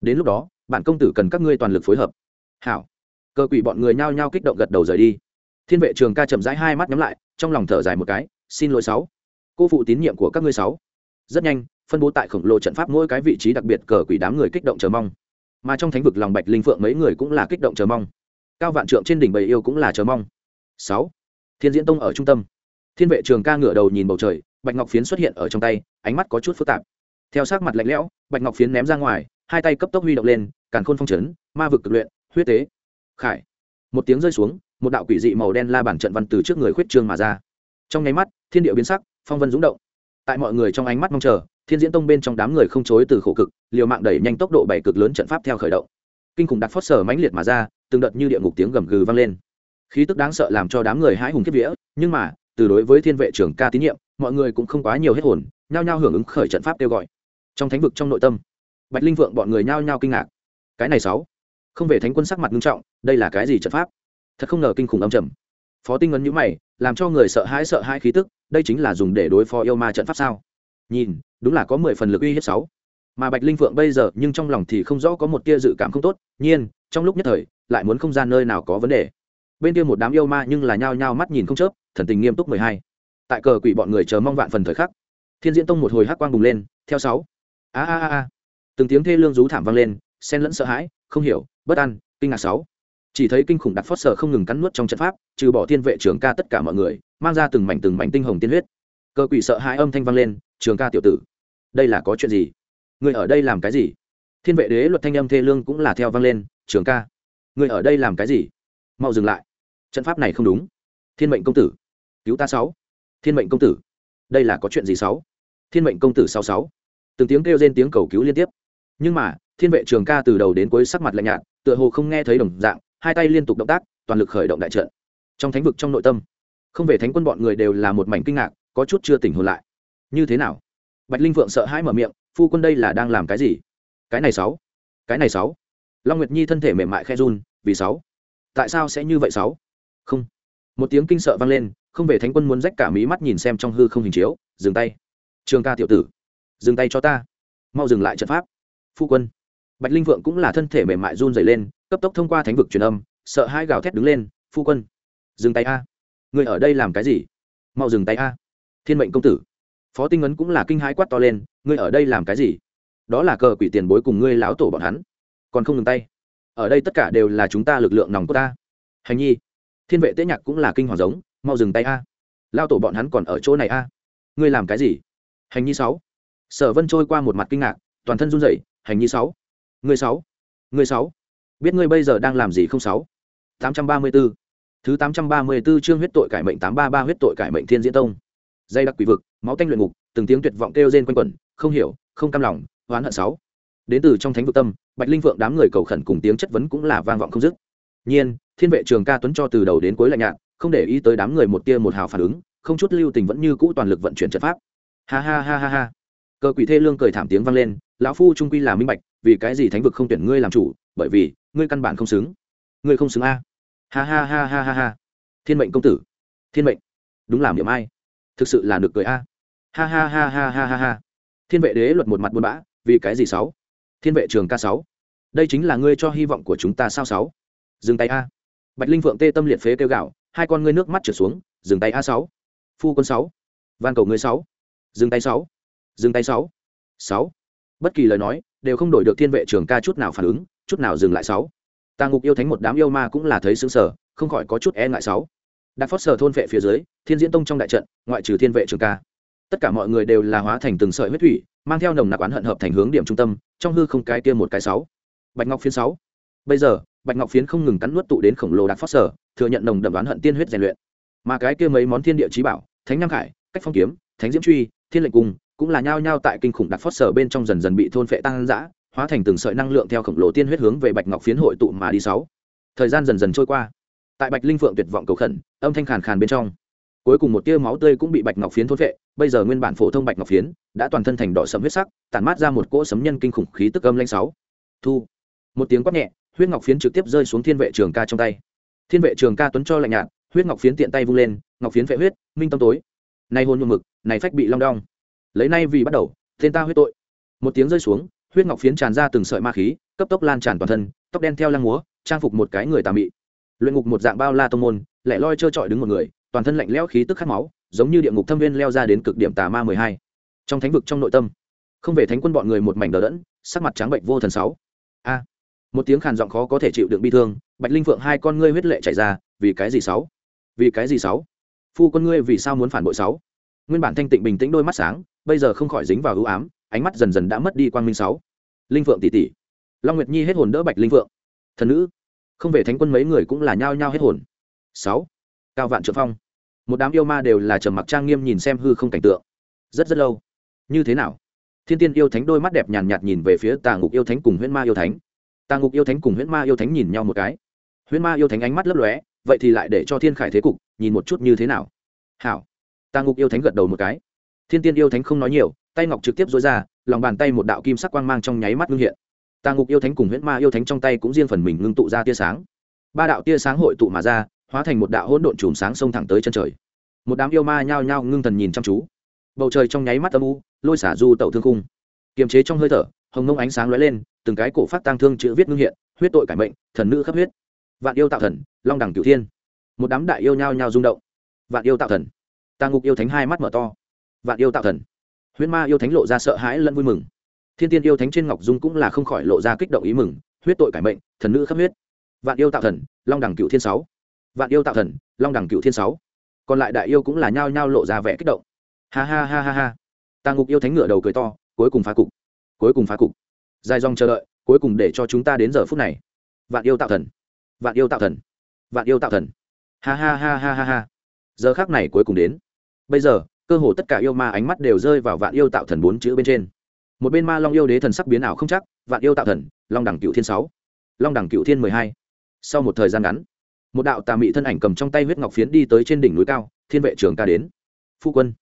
Đến lúc đó, bản công tử cần các ngươi toàn lực phối hợp. Hảo. Cơ quỷ bọn người nhao nhao kích động gật đầu rời đi. Thiên vệ trường ca chậm rãi hai mắt nhắm lại, trong lòng thở dài một cái, xin lỗi sáu cô phụ tín nhiệm của các ngươi sáu. Rất nhanh, phân bố tại khổng lồ trận pháp mỗi cái vị trí đặc biệt cờ quỷ đám người kích động chờ mong. Mà trong thánh vực lòng bạch linh phượng mấy người cũng là kích động chờ mong. Cao vạn trượng trên đỉnh bầy yêu cũng là chờ mong. Sáu. Thiên diễn tông ở trung tâm. Thiên vệ trường ca ngửa đầu nhìn bầu trời, bạch ngọc phiến xuất hiện ở trong tay, ánh mắt có chút phức tạp. Theo sát mặt lạnh lẽo, bạch ngọc phiến ném ra ngoài, hai tay cấp tốc huy động lên, càn khôn phong trấn ma vực cực luyện, huyết tế. Khải. Một tiếng rơi xuống, một đạo quỷ dị màu đen la bản trận văn từ trước người khuyết trương mà ra. Trong nháy mắt, thiên địa biến sắc phong vân Dũng động. Tại mọi người trong ánh mắt mong chờ, thiên diễn tông bên trong đám người không chối từ khổ cực, liều mạng đẩy nhanh tốc độ bảy cực lớn trận pháp theo khởi động. Kinh khủng đặt phót sở mãnh liệt mà ra, từng đợt như địa ngục tiếng gầm gừ vang lên. Khí tức đáng sợ làm cho đám người hãi hùng kiếp vía, nhưng mà, từ đối với thiên vệ trưởng ca tín nhiệm, mọi người cũng không quá nhiều hết hồn, nhao nhao hưởng ứng khởi trận pháp kêu gọi. Trong thánh vực trong nội tâm, bạch linh vượng bọn người nhao nhao kinh ngạc. Cái này sáu, không về thánh quân sắc mặt nghiêm trọng, đây là cái gì trận pháp? Thật không ngờ kinh khủng âm trầm phó tinh ấn nhữ mày, làm cho người sợ hãi sợ hãi khí tức, đây chính là dùng để đối phó yêu ma trận pháp sao? Nhìn, đúng là có mười phần lực uy hiếp sáu. Mà bạch linh phượng bây giờ, nhưng trong lòng thì không rõ có một tia dự cảm không tốt, nhiên, trong lúc nhất thời, lại muốn không gian nơi nào có vấn đề. Bên kia một đám yêu ma nhưng là nhao nhao mắt nhìn không chớp, thần tình nghiêm túc mười hai. Tại cờ quỷ bọn người chờ mong vạn phần thời khắc, thiên diễn tông một hồi hắc quang bùng lên, theo sáu. A a a. Từng tiếng thê lương rú thảm vang lên, xen lẫn sợ hãi, không hiểu, bất an, kinh ngạc sáu chỉ thấy kinh khủng đặt phót sở không ngừng cắn nuốt trong trận pháp, trừ bỏ thiên vệ trường ca tất cả mọi người, mang ra từng mảnh từng mảnh tinh hồng tiên huyết. Cơ quỷ sợ hãi âm thanh vang lên, trường ca tiểu tử, đây là có chuyện gì? Người ở đây làm cái gì? Thiên vệ đế luật thanh âm thê lương cũng là theo vang lên, trường ca người ở đây làm cái gì? Mau dừng lại. Trận pháp này không đúng. Thiên mệnh công tử, cứu ta sáu. Thiên mệnh công tử, đây là có chuyện gì sáu? Thiên mệnh công tử sáu sáu. Từng tiếng kêu trên tiếng cầu cứu liên tiếp. Nhưng mà, thiên vệ trường ca từ đầu đến cuối sắc mặt lạnh nhạt, tựa hồ không nghe thấy đồng dạng hai tay liên tục động tác, toàn lực khởi động đại trận. Trong thánh vực trong nội tâm, không về thánh quân bọn người đều là một mảnh kinh ngạc, có chút chưa tỉnh hồn lại. Như thế nào? Bạch linh vượng sợ hãi mở miệng, phu quân đây là đang làm cái gì? Cái này sáu, cái này sáu. Long nguyệt nhi thân thể mềm mại khe run, vì sáu? Tại sao sẽ như vậy sáu? Không. Một tiếng kinh sợ vang lên, không về thánh quân muốn rách cả mí mắt nhìn xem trong hư không hình chiếu, dừng tay. Trường ca tiểu tử, dừng tay cho ta, mau dừng lại trận pháp. Phu quân bạch linh vượng cũng là thân thể mềm mại run dày lên, cấp tốc thông qua thánh vực truyền âm, sợ hai gào thét đứng lên, phu quân, dừng tay a. Người ở đây làm cái gì? Mau dừng tay a. Thiên mệnh công tử. Phó tinh ấn cũng là kinh hãi quát to lên ngươi ở đây làm cái gì? Đó là cờ quỷ tiền bối cùng ngươi lão tổ bọn hắn. Còn không ngừng tay. Ở đây tất cả đều là chúng ta lực lượng nòng của ta. Hành nhi. Thiên vệ tế nhạc cũng là kinh hoàng giống, mau dừng tay a. Lao tổ bọn hắn còn ở chỗ này a. Ngươi làm cái gì? Hành nhi sáu. Sở vân trôi qua một mặt kinh ngạc, toàn thân run rẩy, hành nhi sáu người sáu. Người sáu. Biết ngươi bây giờ đang làm gì không sáu? Tám trăm ba mươi 834 thứ tám trăm ba mươi 834 chương huyết tội cải mệnh tám ba ba huyết tội cải mệnh thiên diễn tông. Dây đặc quỷ vực, máu tanh luyện ngục, từng tiếng tuyệt vọng kêu rên quanh quẩn, không hiểu, không cam lòng, oán hận sáu. Đến từ trong thánh vực tâm, bạch linh vượng đám người cầu khẩn cùng tiếng chất vấn cũng là vang vọng không dứt. Nhiên, thiên vệ trường ca tuấn cho từ đầu đến cuối lạnh nhạt, không để ý tới đám người một tia một hào phản ứng, không chút lưu tình vẫn như cũ toàn lực vận chuyển trận pháp. Ha ha ha ha ha. Cờ quỷ thê lương cười thảm tiếng vang lên, lão phu trung quy là minh bạch vì cái gì thánh vực không tuyển ngươi làm chủ, bởi vì ngươi căn bản không xứng. Ngươi không xứng a. Ha ha ha ha ha ha. Thiên mệnh công tử. Thiên mệnh. Đúng làm điểm ai. Thực sự là được cười a. Ha ha ha ha ha ha ha. Thiên vệ đế luật một mặt buôn bã, vì cái gì sáu? Thiên vệ trường ca sáu. Đây chính là ngươi cho hy vọng của chúng ta sao sáu? Dừng tay a. Bạch linh vượng tê tâm liệt phế kêu gạo hai con ngươi nước mắt trượt xuống, dừng tay a sáu. Phu quân sáu. Van cầu ngươi sáu. Dừng tay sáu. Dừng tay sáu. Sáu bất kỳ lời nói, đều không đổi được thiên vệ trường ca chút nào phản ứng, chút nào dừng lại sáu. Tà ngục yêu thánh một đám yêu ma cũng là thấy xứng sở không khỏi có chút e ngại sáu. Đặc phót sở thôn vệ phía dưới, thiên diễn tông trong đại trận, ngoại trừ thiên vệ trường ca. Tất cả mọi người đều là hóa thành từng sợi huyết thủy, mang theo nồng nặc oán hận hợp thành hướng điểm trung tâm, trong hư không cái kia một cái sáu. Bạch ngọc phiến sáu. Bây giờ, bạch ngọc phiến không ngừng cắn nuốt tụ đến khổng lồ đặc phót sở, thừa nhận nồng đậm oán hận tiên huyết rèn luyện. Mà cái kia mấy món thiên địa trí bảo, thánh Nam khải, cách phong kiếm, thánh diễm truy, thiên lệnh cung cũng là nhao nhao tại kinh khủng đặc phót sở bên trong dần dần bị thôn phệ tăng dã, hóa thành từng sợi năng lượng theo khổng lồ tiên huyết hướng về bạch ngọc phiến hội tụ mà đi sáu. Thời gian dần dần trôi qua. Tại bạch linh phượng tuyệt vọng cầu khẩn, âm thanh khàn khàn bên trong. Cuối cùng một tia máu tươi cũng bị bạch ngọc phiến thôn vệ bây giờ nguyên bản phổ thông bạch ngọc phiến đã toàn thân thành đỏ sẫm huyết sắc, tản mát ra một cỗ sấm nhân kinh khủng khí tức âm lanh sáu. Thu. Một tiếng quát nhẹ, huyết ngọc phiến trực tiếp rơi xuống thiên vệ trường ca trong tay. Thiên vệ trường ca tuấn cho lạnh nhạt, huyết ngọc phiến tiện tay vung lên, ngọc phiến vệ huyết, minh tâm tối. Nay hôn nhuộm mực, này phách bị long đong lấy nay vì bắt đầu, tên ta huyết tội. Một tiếng rơi xuống, huyết ngọc phiến tràn ra từng sợi ma khí, cấp tốc lan tràn toàn thân, tóc đen theo lăng múa, trang phục một cái người tà mị. Luyện ngục một dạng bao la tông môn, lẻ loi trơ trọi đứng một người, toàn thân lạnh lẽo khí tức khát máu, giống như địa ngục thâm viên leo ra đến cực điểm tà ma mười hai. Trong thánh vực trong nội tâm, không về thánh quân bọn người một mảnh đờ đẫn, sắc mặt trắng bệnh vô thần sáu. A! Một tiếng khàn giọng khó có thể chịu đựng bi thương, bạch linh phượng hai con ngươi huyết lệ chảy ra, vì cái gì sáu? Vì cái gì sáu? Phu con ngươi vì sao muốn phản bội sáu? Nguyên bản thanh tịnh bình tĩnh đôi mắt sáng bây giờ không khỏi dính vào ưu ám ánh mắt dần dần đã mất đi quang minh sáu. Linh phượng tỷ tỷ. Long nguyệt nhi hết hồn đỡ bạch linh phượng. Thần nữ không về thánh quân mấy người cũng là nhao nhao hết hồn. Sáu. Cao vạn trượng phong. Một đám yêu ma đều là trầm mặc trang nghiêm nhìn xem hư không cảnh tượng. Rất rất lâu. Như thế nào? Thiên tiên yêu thánh đôi mắt đẹp nhàn nhạt, nhìn về phía tà ngục yêu thánh cùng huyễn ma yêu thánh. Tà ngục yêu thánh cùng huyễn ma yêu thánh nhìn nhau một cái. Huyễn ma yêu thánh ánh mắt lấp lóe vậy thì lại để cho thiên khải thế cục nhìn một chút như thế nào? Hảo. Tà ngục yêu thánh gật đầu một cái thiên tiên yêu thánh không nói nhiều, tay ngọc trực tiếp dối ra, lòng bàn tay một đạo kim sắc quang mang trong nháy mắt ngưng hiện. Tà ngục yêu thánh cùng huyễn ma yêu thánh trong tay cũng riêng phần mình ngưng tụ ra tia sáng. Ba đạo tia sáng hội tụ mà ra, hóa thành một đạo hỗn độn chùm sáng xông thẳng tới chân trời. Một đám yêu ma nhao nhao ngưng thần nhìn chăm chú. Bầu trời trong nháy mắt âm u, lôi xả du tẩu thương khung. Kiềm chế trong hơi thở, hồng ngông ánh sáng lóe lên, từng cái cổ phát tăng thương chữ viết ngưng hiện, huyết tội cải mệnh, thần nữ khắp huyết. Vạn yêu tạo thần, long đẳng cửu thiên. Một đám đại yêu nhao nhao rung động. Vạn yêu tạo thần. Tà ngục yêu thánh hai mắt mở to vạn yêu tạo thần. Huyết ma yêu thánh lộ ra sợ hãi lẫn vui mừng. Thiên tiên yêu thánh trên ngọc dung cũng là không khỏi lộ ra kích động ý mừng, huyết tội cải mệnh, thần nữ khắp huyết. Vạn yêu tạo thần, long đẳng cựu thiên sáu. Vạn yêu tạo thần, long đẳng cựu thiên sáu. Còn lại đại yêu cũng là nhao nhao lộ ra vẻ kích động. Ha ha ha ha ha. Tàng ngục yêu thánh ngựa đầu cười to, cuối cùng phá cục. Cuối cùng phá cục. Dài dòng chờ đợi, cuối cùng để cho chúng ta đến giờ phút này. Vạn yêu tạo thần. Vạn yêu tạo thần. Vạn yêu tạo thần. Ha ha ha ha ha ha. Giờ khác này cuối cùng đến. Bây giờ cơ hồ tất cả yêu ma ánh mắt đều rơi vào vạn yêu tạo thần bốn chữ bên trên. Một bên ma long yêu đế thần sắc biến ảo không chắc, vạn yêu tạo thần, long đẳng cựu thiên sáu. Long đẳng cựu thiên mười hai. Sau một thời gian ngắn, một đạo tà mị thân ảnh cầm trong tay huyết ngọc phiến đi tới trên đỉnh núi cao, thiên vệ trường ca đến. Phu quân,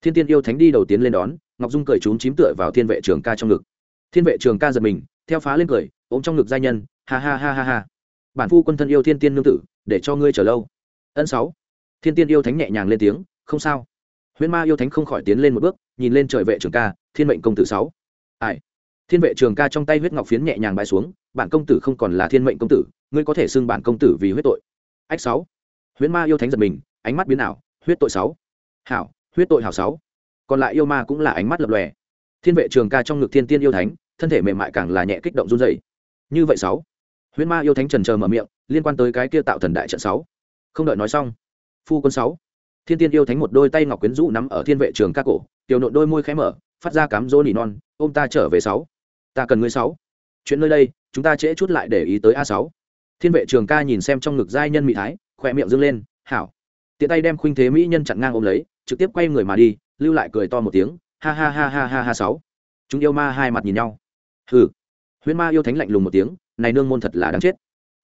thiên tiên yêu thánh đi đầu tiến lên đón, ngọc dung cười trốn chím tựa vào thiên vệ trường ca trong ngực. Thiên vệ trường ca giật mình, theo phá lên cười, ôm trong ngực giai nhân, ha ha ha ha ha. Bản phu quân thân yêu thiên tiên nương tử, để cho ngươi chờ lâu. Ân sáu. Thiên tiên yêu thánh nhẹ nhàng lên tiếng, không sao huyễn ma yêu thánh không khỏi tiến lên một bước, nhìn lên trời vệ trường ca, thiên mệnh công tử sáu. Ai? Thiên vệ trường ca trong tay huyết ngọc phiến nhẹ nhàng bay xuống, bản công tử không còn là thiên mệnh công tử, ngươi có thể xưng bản công tử vì huyết tội. Ách sáu. Huyễn ma yêu thánh giật mình, ánh mắt biến ảo, huyết tội sáu. Hảo, huyết tội hảo sáu. Còn lại yêu ma cũng là ánh mắt lập lòe. Thiên vệ trường ca trong ngực thiên tiên yêu thánh, thân thể mềm mại càng là nhẹ kích động run dày như vậy sáu. Huyễn ma yêu thánh trần chờ mở miệng, liên quan tới cái kia tạo thần đại trận sáu. Không đợi nói xong, phu quân sáu thiên tiên yêu thánh một đôi tay ngọc quyến rũ nắm ở thiên vệ trường ca cổ, tiểu nộn đôi môi khẽ mở, phát ra cám rô nỉ non, ôm ta trở về sáu, ta cần ngươi sáu. Chuyện nơi đây, chúng ta trễ chút lại để ý tới a sáu. Thiên vệ trường ca nhìn xem trong ngực giai nhân mỹ thái, khỏe miệng dâng lên, hảo. Tiện tay đem khuynh thế mỹ nhân chặn ngang ôm lấy, trực tiếp quay người mà đi, lưu lại cười to một tiếng, ha ha ha ha ha ha sáu. Chúng yêu ma hai mặt nhìn nhau. Hừ. Huyễn ma yêu thánh lạnh lùng một tiếng, này nương môn thật là đáng chết.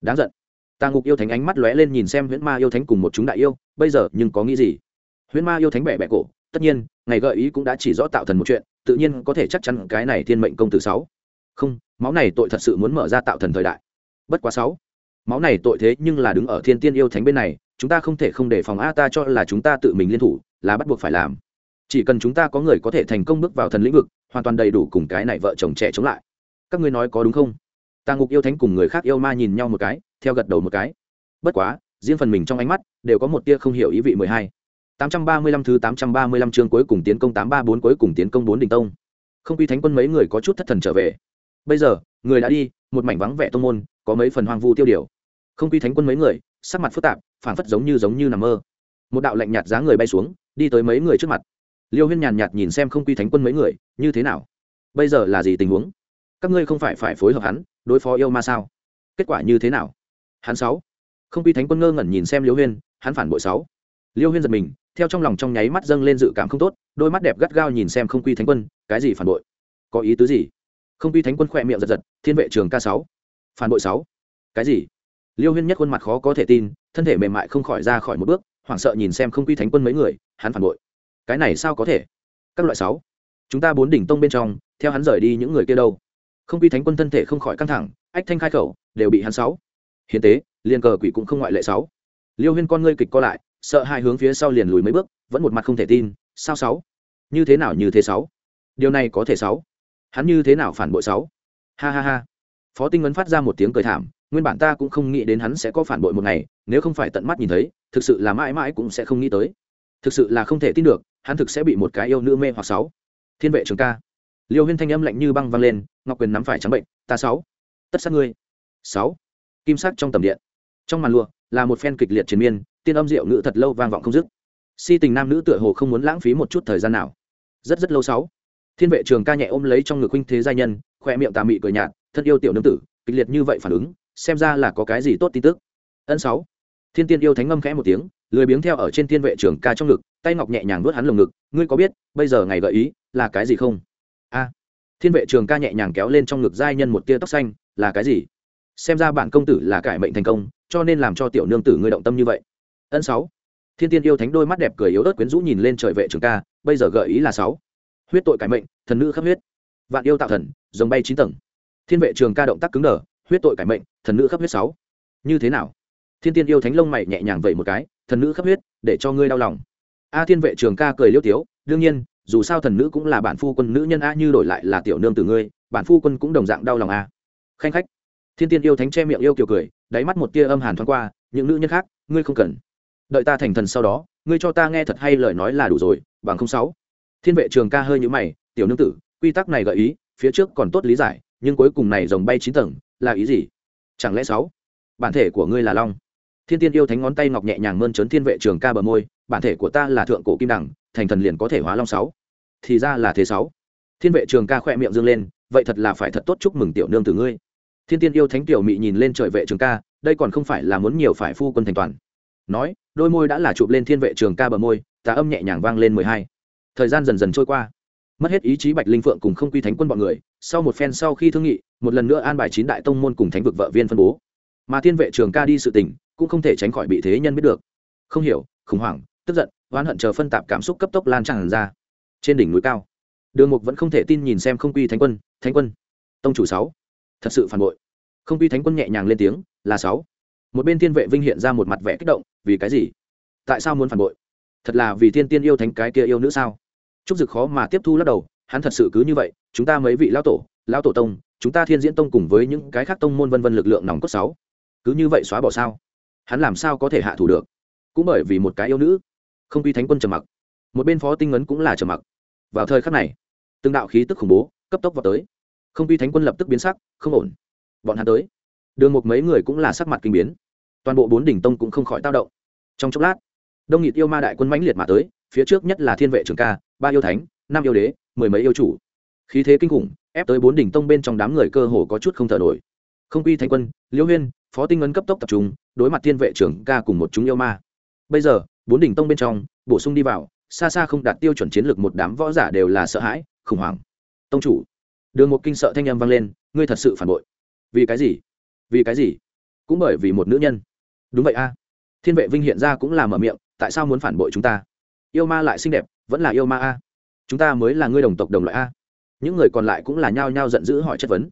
Đáng giận tà ngục yêu thánh ánh mắt lóe lên nhìn xem huyễn ma yêu thánh cùng một chúng đại yêu, bây giờ nhưng có nghĩ gì? Huyễn ma yêu thánh bẻ bẻ cổ, tất nhiên, ngày gợi ý cũng đã chỉ rõ tạo thần một chuyện, tự nhiên có thể chắc chắn cái này thiên mệnh công tử sáu. Không, máu này tội thật sự muốn mở ra tạo thần thời đại. Bất quá sáu. Máu này tội thế nhưng là đứng ở thiên tiên yêu thánh bên này, chúng ta không thể không để phòng a, ta cho là chúng ta tự mình liên thủ, là bắt buộc phải làm. Chỉ cần chúng ta có người có thể thành công bước vào thần lĩnh vực, hoàn toàn đầy đủ cùng cái này vợ chồng trẻ chống lại. Các ngươi nói có đúng không? Tà ngục yêu thánh cùng người khác yêu ma nhìn nhau một cái theo gật đầu một cái. Bất quá, riêng phần mình trong ánh mắt, đều có một tia không hiểu ý vị mười hai. Tám trăm ba mươi lăm thứ tám trăm ba mươi lăm chương cuối cùng tiến công tám ba bốn cuối cùng tiến công bốn đình tông. Không quy thánh quân mấy người có chút thất thần trở về. Bây giờ, người đã đi, một mảnh vắng vẻ tông môn, có mấy phần hoang vu tiêu điều. Không quy thánh quân mấy người, sắc mặt phức tạp phản phất giống như giống như nằm mơ. Một đạo lạnh nhạt dáng người bay xuống, đi tới mấy người trước mặt. Liêu huyên nhàn nhạt nhìn xem không quy thánh quân mấy người, như thế nào? Bây giờ là gì tình huống? Các ngươi không phải phải phối hợp hắn, đối phó yêu ma sao? Kết quả như thế nào? Hắn sáu. Không quy thánh quân ngơ ngẩn nhìn xem liêu huyên, hắn phản bội sáu. Liêu huyên giật mình, theo trong lòng trong nháy mắt dâng lên dự cảm không tốt, đôi mắt đẹp gắt gao nhìn xem không quy thánh quân, cái gì phản bội? Có ý tứ gì? Không quy thánh quân khỏe miệng giật giật, thiên vệ trường k sáu. Phản bội sáu. Cái gì? Liêu huyên nhất khuôn mặt khó có thể tin, thân thể mềm mại không khỏi ra khỏi một bước, hoảng sợ nhìn xem không quy thánh quân mấy người, hắn phản bội. Cái này sao có thể? Các loại sáu. Chúng ta bốn đỉnh tông bên trong, theo hắn rời đi những người kia đâu? Không quy thánh quân thân thể không khỏi căng thẳng, ách thanh khai khẩu, đều bị hắn sáu hiến tế liên cờ quỷ cũng không ngoại lệ sáu. Liêu huyên con ngươi kịch co lại, sợ hai hướng phía sau liền lùi mấy bước, vẫn một mặt không thể tin, sao sáu? Như thế nào như thế sáu? Điều này có thể sáu? Hắn như thế nào phản bội sáu? Ha ha ha. Phó tinh ấn phát ra một tiếng cười thảm, nguyên bản ta cũng không nghĩ đến hắn sẽ có phản bội một ngày, nếu không phải tận mắt nhìn thấy, thực sự là mãi mãi cũng sẽ không nghĩ tới. Thực sự là không thể tin được, hắn thực sẽ bị một cái yêu nữ mê hoặc sáu. Thiên vệ trường ca. Liêu huyên thanh âm lạnh như băng vang lên, ngọc quyền nắm phải trắng bệnh, ta sáu. Tất sát ngươi. Sáu kim sắc trong tầm điện. Trong màn lụa, là một phen kịch liệt chiến miên, tiên âm rượu ngữ thật lâu vang vọng không dứt. Si tình nam nữ tựa hồ không muốn lãng phí một chút thời gian nào. Rất rất lâu sáu thiên vệ trường ca nhẹ ôm lấy trong ngực huynh thế gia nhân, khoe miệng tà mị cười nhạt, thân yêu tiểu nương tử, kịch liệt như vậy phản ứng, xem ra là có cái gì tốt tin tức. Ân sáu, thiên tiên yêu thánh ngâm khẽ một tiếng, lười biếng theo ở trên thiên vệ trường ca trong ngực, tay ngọc nhẹ nhàng nuốt hắn lồng ngực, ngươi có biết, bây giờ ngày gợi ý, là cái gì không? A, thiên vệ trường ca nhẹ nhàng kéo lên trong ngực giai nhân một tia tóc xanh, là cái gì? Xem ra bản công tử là cải mệnh thành công, cho nên làm cho tiểu nương tử ngươi động tâm như vậy. Ân sáu. Thiên tiên yêu thánh đôi mắt đẹp cười yếu ớt quyến rũ nhìn lên trời vệ trường ca, bây giờ gợi ý là sáu. Huyết tội cải mệnh, thần nữ khắp huyết. Vạn yêu tạo thần dòng bay chín tầng. Thiên vệ trường ca động tác cứng đờ, huyết tội cải mệnh, thần nữ khắp huyết sáu. Như thế nào? Thiên tiên yêu thánh lông mày nhẹ nhàng vậy một cái, thần nữ khắp huyết, để cho ngươi đau lòng. A thiên vệ trường ca cười liêu tiếu, đương nhiên, dù sao thần nữ cũng là bản phu quân, nữ nhân a như đổi lại là tiểu nương từ ngươi, bản phu quân cũng đồng dạng đau lòng a. Khanh khách thiên tiên yêu thánh che miệng yêu kiểu cười, đáy mắt một tia âm hàn thoáng qua, những nữ nhân khác, ngươi không cần. Đợi ta thành thần sau đó, ngươi cho ta nghe thật hay lời nói là đủ rồi, bằng không sáu. Thiên vệ trường ca hơi nhũ mày, tiểu nương tử, quy tắc này gợi ý, phía trước còn tốt lý giải, nhưng cuối cùng này dòng bay chín tầng, là ý gì? Chẳng lẽ sáu? Bản thể của ngươi là long. Thiên tiên yêu thánh ngón tay ngọc nhẹ nhàng mơn trớn thiên vệ trường ca bờ môi, bản thể của ta là thượng cổ kim đẳng, thành thần liền có thể hóa long sáu. Thì ra là thế sáu. Thiên vệ trường ca khỏe miệng dương lên, vậy thật là phải thật tốt chúc mừng tiểu nương tử ngươi thiên tiên yêu thánh tiểu mị nhìn lên trời vệ trường ca, đây còn không phải là muốn nhiều phải phu quân thành toàn. Nói, đôi môi đã là chụp lên thiên vệ trường ca bờ môi, tà âm nhẹ nhàng vang lên mười hai. Thời gian dần dần trôi qua. Mất hết ý chí bạch linh phượng cùng không quy thánh quân bọn người, sau một phen sau khi thương nghị, một lần nữa an bài chín đại tông môn cùng thánh vực vợ viên phân bố. Mà thiên vệ trường ca đi sự tình, cũng không thể tránh khỏi bị thế nhân biết được. Không hiểu, khủng hoảng, tức giận, oán hận chờ phân tạp cảm xúc cấp tốc lan tràn ra. Trên đỉnh núi cao, đường mục vẫn không thể tin nhìn xem không quy thánh quân thánh quân. Tông chủ sáu thật sự phản bội. Không quy thánh quân nhẹ nhàng lên tiếng, là sáu. Một bên thiên vệ vinh hiện ra một mặt vẻ kích động, vì cái gì? Tại sao muốn phản bội? Thật là vì thiên tiên yêu thánh cái kia yêu nữ sao? Trúc dực khó mà tiếp thu lắc đầu, hắn thật sự cứ như vậy, chúng ta mấy vị lão tổ lão tổ tông, chúng ta thiên diễn tông cùng với những cái khác tông môn vân vân lực lượng nòng cốt sáu. Cứ như vậy xóa bỏ sao? Hắn làm sao có thể hạ thủ được? Cũng bởi vì một cái yêu nữ. Không quy thánh quân trầm mặc. Một bên phó tinh ấn cũng là trầm mặc. Vào thời khắc này, từng đạo khí tức khủng bố cấp tốc vào tới không quy thánh quân lập tức biến sắc, không ổn. Bọn hắn tới. Đường một mấy người cũng là sắc mặt kinh biến. Toàn bộ bốn đỉnh tông cũng không khỏi tao động. Trong chốc lát, đông nghịt yêu ma đại quân mãnh liệt mà tới, phía trước nhất là thiên vệ trường ca, ba yêu thánh, năm yêu đế, mười mấy yêu chủ. Khí thế kinh khủng, ép tới bốn đỉnh tông bên trong đám người cơ hồ có chút không thở nổi. Không quy thánh quân, liễu huyên, phó tinh ấn cấp tốc tập trung, đối mặt thiên vệ trưởng ca cùng một chúng yêu ma. Bây giờ, bốn đỉnh tông bên trong, bổ sung đi vào, xa xa không đạt tiêu chuẩn chiến lược một đám võ giả đều là sợ hãi, khủng hoảng. Tông chủ đường một kinh sợ thanh âm vang lên, ngươi thật sự phản bội. Vì cái gì? Vì cái gì? Cũng bởi vì một nữ nhân. Đúng vậy a. Thiên vệ vinh hiện ra cũng là mở miệng, tại sao muốn phản bội chúng ta? Yêu ma lại xinh đẹp, vẫn là yêu ma a. Chúng ta mới là ngươi đồng tộc đồng loại a. Những người còn lại cũng là nhao nhao giận dữ hỏi chất vấn.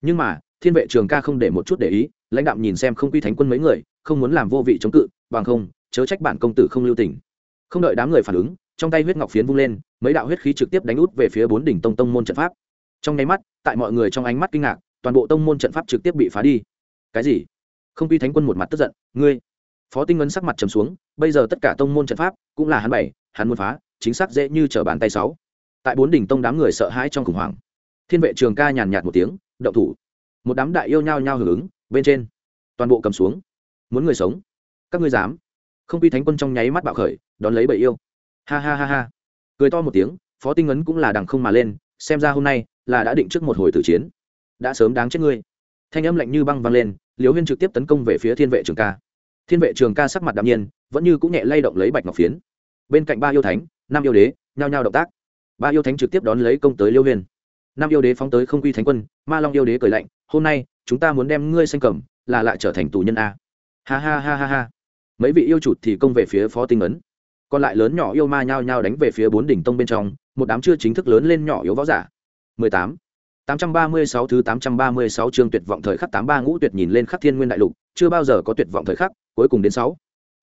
Nhưng mà, thiên vệ trường ca không để một chút để ý, lãnh đạo nhìn xem không quy thánh quân mấy người, không muốn làm vô vị chống cự, bằng không, chớ trách bản công tử không lưu tình. Không đợi đám người phản ứng, trong tay huyết ngọc phiến vung lên, mấy đạo huyết khí trực tiếp đánh út về phía bốn đỉnh tông tông môn trận pháp trong nháy mắt, tại mọi người trong ánh mắt kinh ngạc, toàn bộ tông môn trận pháp trực tiếp bị phá đi. Cái gì? Không quy thánh quân một mặt tức giận, ngươi! Phó tinh ngân sắc mặt trầm xuống, bây giờ tất cả tông môn trận pháp, cũng là hắn bảy hắn muốn phá, chính xác dễ như trở bàn tay sáu. Tại bốn đỉnh tông đám người sợ hãi trong khủng hoảng. Thiên vệ trường ca nhàn nhạt một tiếng, động thủ! Một đám đại yêu nhao nhao hưởng ứng, bên trên, toàn bộ cầm xuống. Muốn người sống? Các ngươi dám? Không quy thánh quân trong nháy mắt bạo khởi, đón lấy bầy yêu. Ha ha ha ha! Cười to một tiếng, phó tinh ấn cũng là đằng không mà lên, xem ra hôm nay là đã định trước một hồi tử chiến. Đã sớm đáng chết ngươi. Thanh âm lạnh như băng vang lên liều huyên trực tiếp tấn công về phía thiên vệ trường ca. Thiên vệ trường ca sắc mặt đạm nhiên vẫn như cũng nhẹ lay động lấy bạch ngọc phiến. Bên cạnh ba yêu thánh năm yêu đế nhao nhao động tác. Ba yêu thánh trực tiếp đón lấy công tới liêu huyên, năm yêu đế phóng tới không quy thánh quân ma long yêu đế cười lạnh hôm nay chúng ta muốn đem ngươi xanh cầm là lại trở thành tù nhân a. Ha ha ha ha ha. Mấy vị yêu chụt thì công về phía phó tinh ấn. Còn lại lớn nhỏ yêu ma nhao nhao đánh về phía bốn đỉnh tông bên trong một đám chưa chính thức lớn lên nhỏ yếu võ giả. 18. 836 thứ 836 chương tuyệt vọng thời khắc 83 ngũ tuyệt nhìn lên khắc thiên nguyên đại lục, chưa bao giờ có tuyệt vọng thời khắc, cuối cùng đến 6.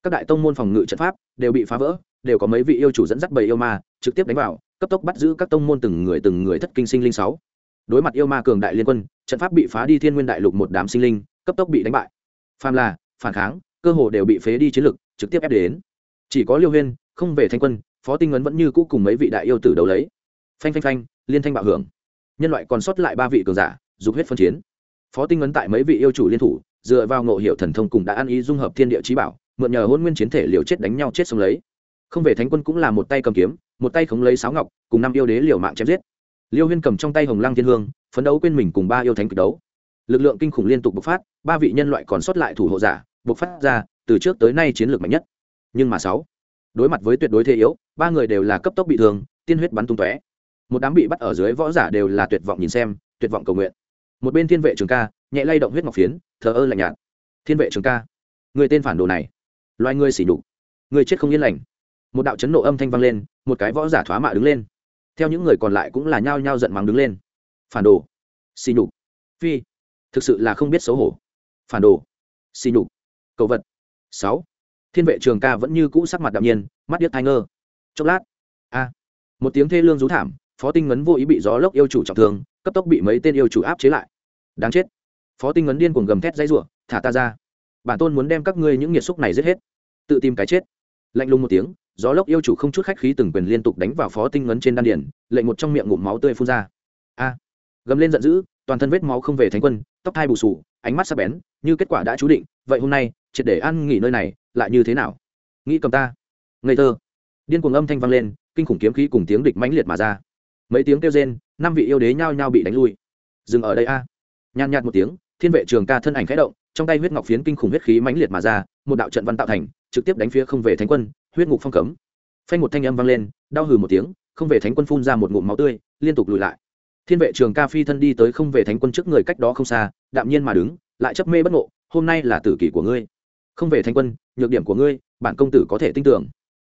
Các đại tông môn phòng ngự trận pháp đều bị phá vỡ, đều có mấy vị yêu chủ dẫn dắt bầy yêu ma, trực tiếp đánh vào, cấp tốc bắt giữ các tông môn từng người từng người thất kinh sinh linh 6. Đối mặt yêu ma cường đại liên quân, trận pháp bị phá đi thiên nguyên đại lục một đám sinh linh, cấp tốc bị đánh bại. Phàm là phản kháng, cơ hồ đều bị phế đi chiến lực, trực tiếp ép đến. Chỉ có Liêu Huyên, không về thanh quân, Phó Tinh Ngấn vẫn như cũ cùng mấy vị đại yêu tử đấu lấy. Phanh phanh phanh, liên thanh bạo hưởng nhân loại còn sót lại ba vị cường giả, dục huyết phân chiến. Phó tinh ấn tại mấy vị yêu chủ liên thủ, dựa vào ngộ hiệu thần thông cùng đã ăn ý dung hợp thiên địa trí bảo, mượn nhờ hôn nguyên chiến thể liều chết đánh nhau chết sống lấy. Không về thánh quân cũng là một tay cầm kiếm, một tay khống lấy sáo ngọc, cùng năm yêu đế liều mạng chém giết. Liêu huyên cầm trong tay hồng lăng thiên hương, phấn đấu quên mình cùng ba yêu thánh cực đấu. Lực lượng kinh khủng liên tục bộc phát, ba vị nhân loại còn sót lại thủ hộ giả, bộc phát ra, từ trước tới nay chiến lược mạnh nhất. Nhưng mà sáu, đối mặt với tuyệt đối thế yếu, ba người đều là cấp tốc bị thương, tiên huyết bắn tung tóe một đám bị bắt ở dưới võ giả đều là tuyệt vọng nhìn xem, tuyệt vọng cầu nguyện. Một bên thiên vệ trường ca nhẹ lay động huyết ngọc phiến, thờ ơ lạnh nhạt. Thiên vệ trường ca, người tên phản đồ này, loài người xỉ đục người chết không yên lành. Một đạo chấn nộ âm thanh vang lên, một cái võ giả thoá mạ đứng lên. Theo những người còn lại cũng là nhao nhao giận mắng đứng lên. Phản đồ xỉ nhục, phi, thực sự là không biết xấu hổ. Phản đồ xỉ nhục, cầu vật. Sáu, thiên vệ trường ca vẫn như cũ sắc mặt đạm nhiên, mắt điếc thai ngơ. Chốc lát, a, một tiếng thê lương rú thảm phó tinh ngấn vô ý bị gió lốc yêu chủ trọng thương, cấp tốc bị mấy tên yêu chủ áp chế lại. Đáng chết. Phó tinh ngấn điên cuồng gầm thét dãy ruộng thả ta ra. Bản tôn muốn đem các ngươi những nhiệt xúc này giết hết. Tự tìm cái chết. Lạnh lùng một tiếng, gió lốc yêu chủ không chút khách khí từng quyền liên tục đánh vào phó tinh ngấn trên đan điển lệnh một trong miệng ngụm máu tươi phun ra. A. Gầm lên giận dữ, toàn thân vết máu không về thánh quân, tóc hai bù sù ánh mắt sắc bén, như kết quả đã chú định, vậy hôm nay, triệt để ăn nghỉ nơi này, lại như thế nào? Nghĩ cầm ta. Ngây thơ. Điên cuồng âm thanh vang lên, kinh khủng kiếm khí cùng tiếng địch mãnh liệt mà ra mấy tiếng kêu rên, năm vị yêu đế nhao nhao bị đánh lui. Dừng ở đây a. Nhàn nhạt một tiếng, thiên vệ trường ca thân ảnh khẽ động, trong tay huyết ngọc phiến kinh khủng huyết khí mãnh liệt mà ra, một đạo trận văn tạo thành, trực tiếp đánh phía không về thánh quân, huyết ngục phong cấm. Phanh một thanh âm vang lên, đau hừ một tiếng, không về thánh quân phun ra một ngụm máu tươi, liên tục lùi lại. Thiên vệ trường ca phi thân đi tới không về thánh quân trước người cách đó không xa, đạm nhiên mà đứng, lại chấp mê bất ngộ, hôm nay là tử kỷ của ngươi. Không về thánh quân, nhược điểm của ngươi, bản công tử có thể tin tưởng.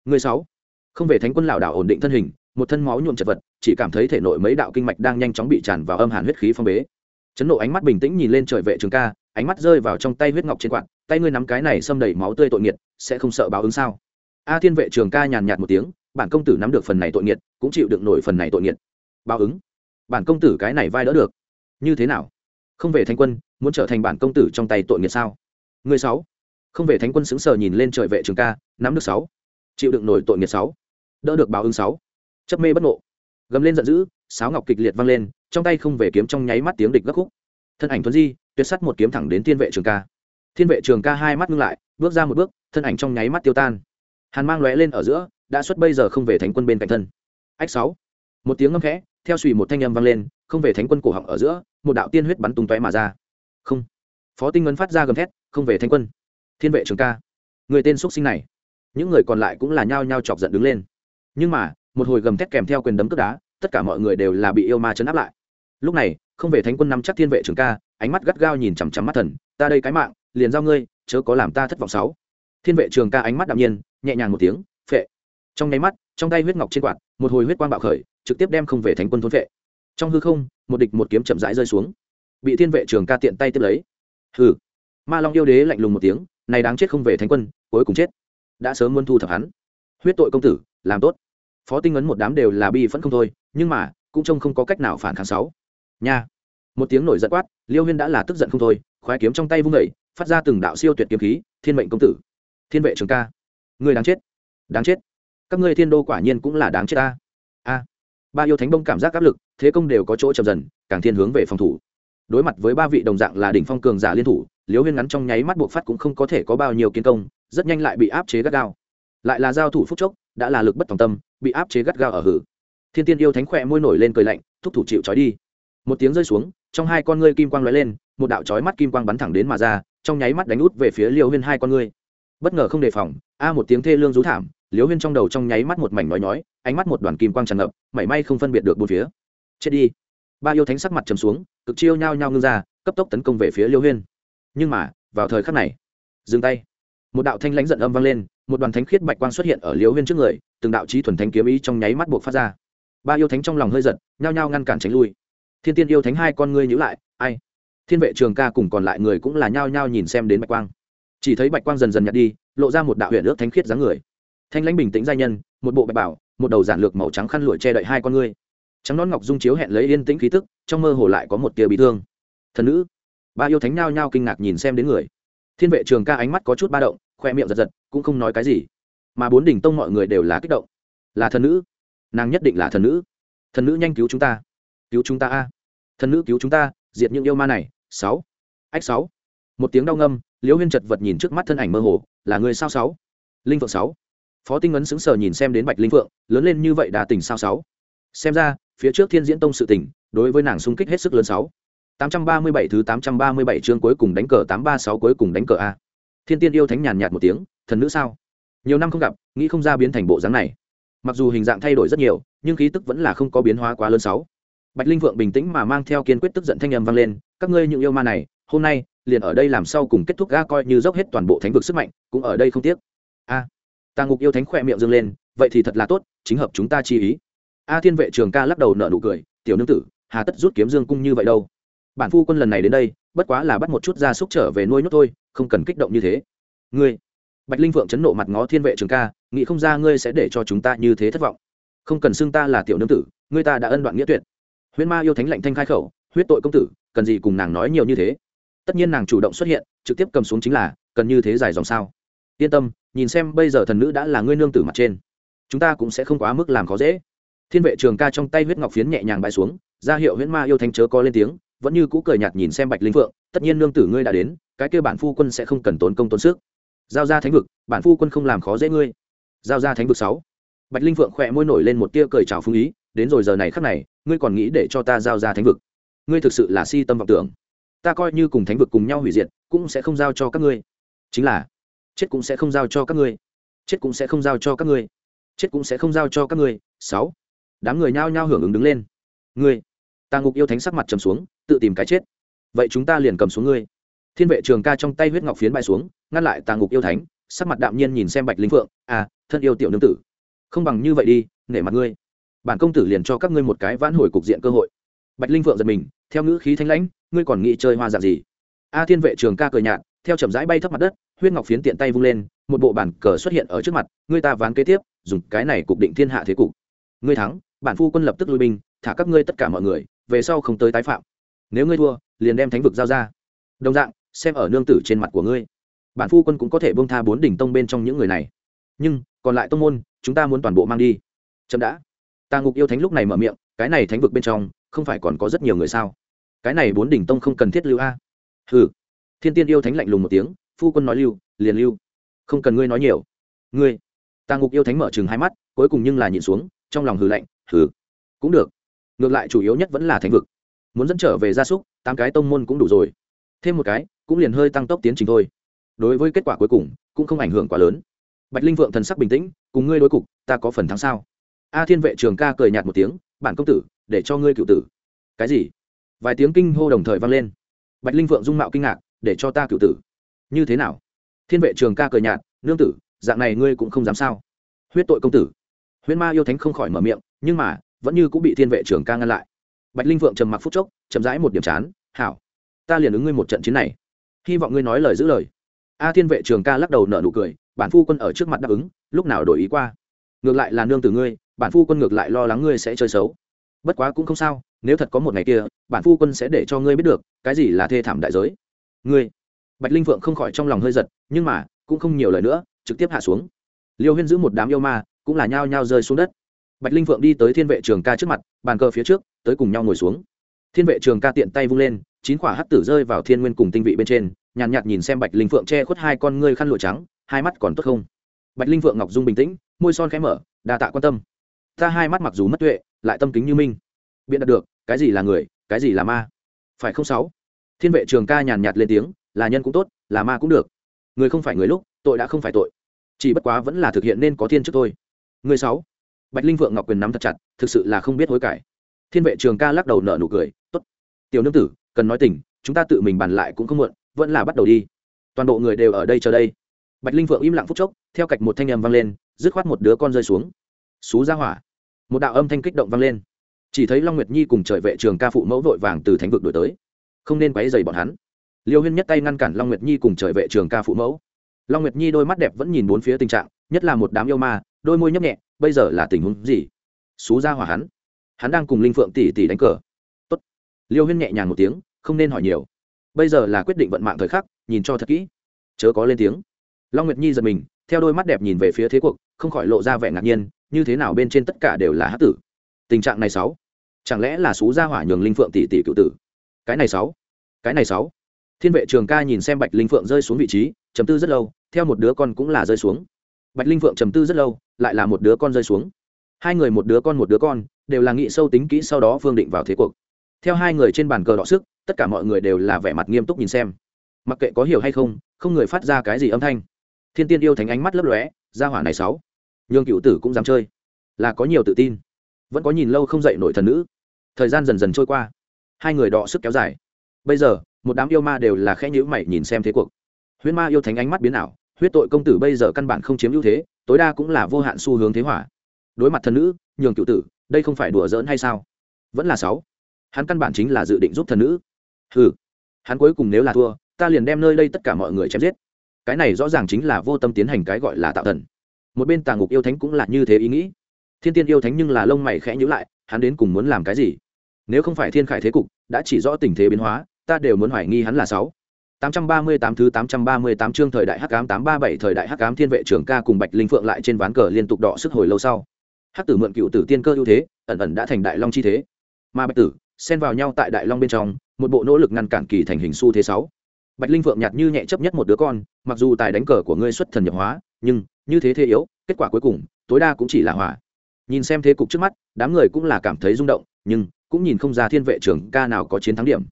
Ngươi sáu. Không về thánh quân lảo đảo ổn định thân hình một thân máu nhuộm chật vật, chỉ cảm thấy thể nội mấy đạo kinh mạch đang nhanh chóng bị tràn vào âm hàn huyết khí phong bế. Chấn nộ ánh mắt bình tĩnh nhìn lên trời vệ trường ca, ánh mắt rơi vào trong tay huyết ngọc trên quạt, tay ngươi nắm cái này xâm đầy máu tươi tội nghiệt, sẽ không sợ báo ứng sao? A thiên vệ trường ca nhàn nhạt một tiếng, bản công tử nắm được phần này tội nghiệt, cũng chịu được nổi phần này tội nghiệt. Báo ứng. Bản công tử cái này vai đỡ được. Như thế nào? Không về thánh quân, muốn trở thành bản công tử trong tay tội nghiệt sao? Người sáu. Không về thánh quân xứng sờ nhìn lên trời vệ trường ca, nắm được sáu. Chịu đựng nổi tội nghiệt sáu. Đỡ được báo ứng sáu chấp mê bất ngộ. Gầm lên giận dữ, sáo ngọc kịch liệt vang lên, trong tay không về kiếm trong nháy mắt tiếng địch gấp khúc. Thân ảnh thuấn di, tuyệt sắt một kiếm thẳng đến thiên vệ trường ca. Thiên vệ trường ca hai mắt ngưng lại, bước ra một bước, thân ảnh trong nháy mắt tiêu tan. Hàn mang lóe lên ở giữa, đã xuất bây giờ không về thánh quân bên cạnh thân. Ách sáu. Một tiếng ngâm khẽ, theo suy một thanh âm vang lên, không về thánh quân cổ họng ở giữa, một đạo tiên huyết bắn tung tóe mà ra. Không. Phó tinh ngân phát ra gầm thét, không về thánh quân. Thiên vệ trường ca. Người tên xuất sinh này. Những người còn lại cũng là nhao nhao chọc giận đứng lên. Nhưng mà một hồi gầm thét kèm theo quyền đấm cướp đá, tất cả mọi người đều là bị yêu ma chấn áp lại. Lúc này, không về thánh quân nắm chắc thiên vệ trường ca, ánh mắt gắt gao nhìn chằm chằm mắt thần, ta đây cái mạng, liền giao ngươi, chớ có làm ta thất vọng sáu. Thiên vệ trường ca ánh mắt đạm nhiên, nhẹ nhàng một tiếng, phệ. Trong nháy mắt, trong tay huyết ngọc trên quạt, một hồi huyết quang bạo khởi, trực tiếp đem không về thánh quân thôn phệ. Trong hư không, một địch một kiếm chậm rãi rơi xuống. Bị thiên vệ trường ca tiện tay tiếp lấy. Hừ. Ma long yêu đế lạnh lùng một tiếng, này đáng chết không về thánh quân, cuối cùng chết. Đã sớm muốn thu thập hắn. Huyết tội công tử, làm tốt phó tinh ấn một đám đều là bi phẫn không thôi, nhưng mà, cũng trông không có cách nào phản kháng sáu. Nha. Một tiếng nổi giận quát, liêu huyên đã là tức giận không thôi, khoái kiếm trong tay vung vẩy phát ra từng đạo siêu tuyệt kiếm khí, thiên mệnh công tử. Thiên vệ trường ca. Người đáng chết. Đáng chết. Các ngươi thiên đô quả nhiên cũng là đáng chết ta. A. Ba yêu thánh bông cảm giác áp lực, thế công đều có chỗ chậm dần, càng thiên hướng về phòng thủ. Đối mặt với ba vị đồng dạng là đỉnh phong cường giả liên thủ, Liêu huyên ngắn trong nháy mắt buộc phát cũng không có thể có bao nhiêu kiến công, rất nhanh lại bị áp chế gắt gao. Lại là giao thủ phúc chốc đã là lực bất tòng tâm, bị áp chế gắt gao ở hử. Thiên tiên yêu thánh khỏe môi nổi lên cười lạnh, thúc thủ chịu trói đi. Một tiếng rơi xuống, trong hai con ngươi kim quang lóe lên, một đạo chói mắt kim quang bắn thẳng đến mà ra, trong nháy mắt đánh út về phía liêu huyên hai con ngươi. Bất ngờ không đề phòng, a một tiếng thê lương rú thảm, liêu huyên trong đầu trong nháy mắt một mảnh nói nhói, ánh mắt một đoàn kim quang tràn ngập, mảy may không phân biệt được bốn phía. Chết đi. Ba yêu thánh sắc mặt trầm xuống, cực chiêu nhao nhao ngưng ra, cấp tốc tấn công về phía liêu huyên. Nhưng mà, vào thời khắc này, dừng tay một đạo thanh lãnh giận âm vang lên, một đoàn thánh khiết bạch quang xuất hiện ở liễu huyên trước người, từng đạo trí thuần thánh kiếm ý trong nháy mắt buộc phát ra. Ba yêu thánh trong lòng hơi giật, nhao nhao ngăn cản tránh lui. Thiên tiên yêu thánh hai con ngươi nhữ lại, ai? Thiên vệ trường ca cùng còn lại người cũng là nhao nhao nhìn xem đến bạch quang. Chỉ thấy bạch quang dần dần nhạt đi, lộ ra một đạo huyện ước thánh khiết dáng người. Thanh lãnh bình tĩnh giai nhân, một bộ bạch bảo, một đầu giản lược màu trắng khăn lụa che đậy hai con ngươi. Trắng nón ngọc dung chiếu hẹn lấy yên tĩnh khí tức, trong mơ hồ lại có một tia bị thương. Thần nữ! Ba yêu thánh nhao nhao kinh ngạc nhìn xem đến người thiên vệ trường ca ánh mắt có chút ba động, khoe miệng giật giật, cũng không nói cái gì. Mà bốn đỉnh tông mọi người đều là kích động. Là thần nữ. Nàng nhất định là thần nữ. Thần nữ nhanh cứu chúng ta. Cứu chúng ta a. Thần nữ cứu chúng ta, diệt những yêu ma này. Sáu. Ách sáu. Một tiếng đau ngâm, liễu huyên chật vật nhìn trước mắt thân ảnh mơ hồ, là người sao sáu? Linh phượng sáu. Phó tinh ấn sững sờ nhìn xem đến bạch linh phượng, lớn lên như vậy đà tình sao sáu? Xem ra, phía trước thiên diễn tông sự tình, đối với nàng xung kích hết sức lớn sáu tám trăm ba mươi bảy thứ tám trăm ba mươi bảy chương cuối cùng đánh cờ tám ba sáu cuối cùng đánh cờ a. Thiên tiên yêu thánh nhàn nhạt một tiếng thần nữ sao? Nhiều năm không gặp nghĩ không ra biến thành bộ dáng này. Mặc dù hình dạng thay đổi rất nhiều nhưng khí tức vẫn là không có biến hóa quá lớn sáu. Bạch linh vượng bình tĩnh mà mang theo kiên quyết tức giận thanh âm vang lên các ngươi những yêu ma này hôm nay liền ở đây làm sau cùng kết thúc ga coi như dốc hết toàn bộ thánh vực sức mạnh cũng ở đây không tiếc. A. À, ngục yêu thánh khỏe miệng dương lên vậy thì thật là tốt chính hợp chúng ta chi ý. A thiên vệ trường ca lắc đầu nở nụ cười tiểu nương tử hà tất rút kiếm dương cung như vậy đâu? Bản phu quân lần này đến đây, bất quá là bắt một chút gia súc trở về nuôi nhốt thôi, không cần kích động như thế. Ngươi, bạch linh phượng chấn nộ mặt ngó thiên vệ trường ca, nghĩ không ra ngươi sẽ để cho chúng ta như thế thất vọng. Không cần xưng ta là tiểu nương tử, ngươi ta đã ân đoạn nghĩa tuyệt. Huyễn ma yêu thánh lạnh thanh khai khẩu, huyết tội công tử, cần gì cùng nàng nói nhiều như thế? Tất nhiên nàng chủ động xuất hiện, trực tiếp cầm xuống chính là, cần như thế dài dòng sao? Yên tâm, nhìn xem bây giờ thần nữ đã là ngươi nương tử mặt trên, chúng ta cũng sẽ không quá mức làm khó dễ. Thiên vệ trường ca trong tay huyết ngọc phiến nhẹ nhàng bay xuống, ra hiệu huyễn ma yêu thánh chớ có lên tiếng vẫn như cũ cười nhạt nhìn xem bạch linh phượng, tất nhiên nương tử ngươi đã đến, cái kêu bản phu quân sẽ không cần tốn công tốn sức. Giao ra thánh vực, bản phu quân không làm khó dễ ngươi. Giao ra thánh vực sáu. Bạch linh phượng khỏe môi nổi lên một tia cười trào phương ý, đến rồi giờ này khắc này, ngươi còn nghĩ để cho ta giao ra thánh vực? Ngươi thực sự là si tâm vọng tưởng. Ta coi như cùng thánh vực cùng nhau hủy diệt, cũng sẽ không giao cho các ngươi. Chính là, chết cũng sẽ không giao cho các ngươi. Chết cũng sẽ không giao cho các ngươi. Chết cũng sẽ không giao cho các ngươi. Sáu. Đám người nhao nhao hưởng ứng đứng lên. Ngươi tà ngục yêu thánh sắc mặt trầm xuống, tự tìm cái chết. Vậy chúng ta liền cầm xuống ngươi. Thiên vệ trường ca trong tay huyết ngọc phiến bay xuống, ngăn lại tà ngục yêu thánh, sắc mặt đạm nhiên nhìn xem bạch linh phượng à thân yêu tiểu nương tử, không bằng như vậy đi, nể mặt ngươi. Bản công tử liền cho các ngươi một cái vãn hồi cục diện cơ hội. Bạch linh phượng giật mình, theo ngữ khí thanh lãnh, ngươi còn nghĩ chơi hoa dạng gì? A thiên vệ trường ca cười nhạt, theo chậm rãi bay thấp mặt đất, huyết ngọc phiến tiện tay vung lên, một bộ bản cờ xuất hiện ở trước mặt, ngươi ta ván kế tiếp, dùng cái này cục định thiên hạ thế cục. Ngươi thắng, bản phu quân lập tức lui binh, thả các ngươi tất cả mọi người về sau không tới tái phạm. Nếu ngươi thua, liền đem thánh vực giao ra. Đồng dạng, xem ở nương tử trên mặt của ngươi. Bản phu quân cũng có thể bông tha bốn đỉnh tông bên trong những người này. Nhưng, còn lại tông môn, chúng ta muốn toàn bộ mang đi. Chậm đã. Ta ngục yêu thánh lúc này mở miệng, cái này thánh vực bên trong, không phải còn có rất nhiều người sao? Cái này bốn đỉnh tông không cần thiết lưu a. Hừ. Thiên tiên yêu thánh lạnh lùng một tiếng, phu quân nói lưu, liền lưu. Không cần ngươi nói nhiều. Ngươi. Ta ngục yêu thánh mở chừng hai mắt, cuối cùng nhưng là nhìn xuống, trong lòng hừ lạnh, hừ. Cũng được ngược lại chủ yếu nhất vẫn là thành vực. Muốn dẫn trở về gia súc, tám cái tông môn cũng đủ rồi. Thêm một cái, cũng liền hơi tăng tốc tiến trình thôi. Đối với kết quả cuối cùng, cũng không ảnh hưởng quá lớn. Bạch linh vượng thần sắc bình tĩnh, cùng ngươi đối cục, ta có phần thắng sao? A thiên vệ trường ca cười nhạt một tiếng, bản công tử, để cho ngươi cựu tử. Cái gì? Vài tiếng kinh hô đồng thời vang lên. Bạch linh vượng dung mạo kinh ngạc, để cho ta cựu tử. Như thế nào? Thiên vệ trường ca cười nhạt, nương tử, dạng này ngươi cũng không dám sao? Huyết tội công tử. Huyễn ma yêu thánh không khỏi mở miệng, nhưng mà vẫn như cũng bị thiên vệ trường ca ngăn lại. Bạch linh vượng trầm mặc phút chốc, chậm rãi một điểm chán, hảo, ta liền ứng ngươi một trận chiến này. Hy vọng ngươi nói lời giữ lời. A thiên vệ trường ca lắc đầu nở nụ cười, bản phu quân ở trước mặt đáp ứng, lúc nào đổi ý qua? Ngược lại là nương tử ngươi, bản phu quân ngược lại lo lắng ngươi sẽ chơi xấu. Bất quá cũng không sao, nếu thật có một ngày kia, bản phu quân sẽ để cho ngươi biết được, cái gì là thê thảm đại giới. Ngươi? Bạch linh vượng không khỏi trong lòng hơi giật, nhưng mà, cũng không nhiều lời nữa, trực tiếp hạ xuống. Liêu huyên giữ một đám yêu ma, cũng là nhao nhao rơi xuống đất bạch linh Phượng đi tới thiên vệ trường ca trước mặt bàn cờ phía trước tới cùng nhau ngồi xuống. Thiên vệ trường ca tiện tay vung lên chín quả hắc tử rơi vào thiên nguyên cùng tinh vị bên trên nhàn nhạt, nhìn xem bạch linh phượng che khuất hai con ngươi khăn lụa trắng hai mắt còn tốt không? Bạch linh phượng ngọc dung bình tĩnh môi son khẽ mở đa tạ quan tâm. Ta hai mắt mặc dù mất tuệ lại tâm kính như minh. Biện đạt được cái gì là người cái gì là ma? Phải không sáu? Thiên vệ trường ca nhàn nhạt lên tiếng là nhân cũng tốt là ma cũng được. Người không phải người lúc tội đã không phải tội. Chỉ bất quá vẫn là thực hiện nên có thiên chức thôi. Người sáu? Bạch linh vượng ngọc quyền nắm thật chặt, thực sự là không biết hối cải. Thiên vệ trường ca lắc đầu nở nụ cười, tốt, tiểu nương tử, cần nói tình, chúng ta tự mình bàn lại cũng không muộn, vẫn là bắt đầu đi. Toàn bộ người đều ở đây chờ đây. Bạch linh vượng im lặng phút chốc, theo cạch một thanh âm vang lên, dứt khoát một đứa con rơi xuống. Xú ra hỏa! Một đạo âm thanh kích động vang lên. Chỉ thấy long nguyệt nhi cùng trời vệ trường ca phụ mẫu vội vàng từ thánh vực đổi tới. Không nên quáy dày bọn hắn. Liêu huyên nhất tay ngăn cản long nguyệt nhi cùng trời vệ trường ca phụ mẫu. Long nguyệt nhi đôi mắt đẹp vẫn nhìn bốn phía tình trạng, nhất là một đám yêu ma, đôi môi nhấp nhẹ bây giờ là tình huống gì? Xú ra hỏa hắn. Hắn đang cùng linh phượng tỷ tỷ đánh cờ. Tốt. liêu huyên nhẹ nhàng một tiếng, không nên hỏi nhiều. Bây giờ là quyết định vận mạng thời khắc, nhìn cho thật kỹ. Chớ có lên tiếng. Long nguyệt nhi giật mình, theo đôi mắt đẹp nhìn về phía thế cuộc, không khỏi lộ ra vẻ ngạc nhiên, như thế nào bên trên tất cả đều là hát tử? Tình trạng này sáu. Chẳng lẽ là xú gia hỏa nhường linh phượng tỷ tỷ cựu tử? Cái này sáu. Cái này sáu. Thiên vệ trường ca nhìn xem bạch linh phượng rơi xuống vị trí chấm tư rất lâu, theo một đứa con cũng là rơi xuống bạch linh phượng trầm tư rất lâu, lại là một đứa con rơi xuống. Hai người một đứa con một đứa con, đều là nghị sâu tính kỹ sau đó phương định vào thế cuộc. Theo hai người trên bàn cờ đọ sức, tất cả mọi người đều là vẻ mặt nghiêm túc nhìn xem. Mặc kệ có hiểu hay không không người phát ra cái gì âm thanh. Thiên tiên yêu thánh ánh mắt lấp lóe ra hỏa này sáu. Nhường cựu tử cũng dám chơi. Là có nhiều tự tin. Vẫn có nhìn lâu không dậy nổi thần nữ. Thời gian dần dần trôi qua. Hai người đọ sức kéo dài. Bây giờ, một đám yêu ma đều là khẽ nhữ mày nhìn xem thế cuộc. Huyễn ma yêu thánh ánh mắt biến ảo huyết tội công tử bây giờ căn bản không chiếm ưu thế, tối đa cũng là vô hạn xu hướng thế hỏa. Đối mặt thần nữ, nhường cựu tử, đây không phải đùa giỡn hay sao? Vẫn là sáu. Hắn căn bản chính là dự định giúp thần nữ. Ừ hắn cuối cùng nếu là thua, ta liền đem nơi đây tất cả mọi người chém giết. Cái này rõ ràng chính là vô tâm tiến hành cái gọi là tạo thần. Một bên tà ngục yêu thánh cũng là như thế ý nghĩ. Thiên tiên yêu thánh nhưng là lông mày khẽ nhữ lại, hắn đến cùng muốn làm cái gì? Nếu không phải thiên khải thế cục, đã chỉ rõ tình thế biến hóa, ta đều muốn hoài nghi hắn là sáu tám trăm ba mươi tám thứ tám trăm ba mươi tám chương thời đại hắc ám, tám ba bảy thời đại hắc ám thiên vệ trưởng ca cùng bạch linh phượng lại trên ván cờ liên tục đọ sức hồi lâu sau. Hắc tử mượn cựu tử tiên cơ ưu thế, ẩn ẩn đã thành đại long chi thế. Mà bạch tử, xen vào nhau tại đại long bên trong, một bộ nỗ lực ngăn cản kỳ thành hình xu thế sáu. Bạch linh phượng nhạt như nhẹ chấp nhất một đứa con, mặc dù tài đánh cờ của ngươi xuất thần nhập hóa, nhưng, như thế thế yếu, kết quả cuối cùng, tối đa cũng chỉ là hòa nhìn xem thế cục trước mắt, đám người cũng là cảm thấy rung động, nhưng, cũng nhìn không ra thiên vệ trưởng ca nào có chiến thắng điểm.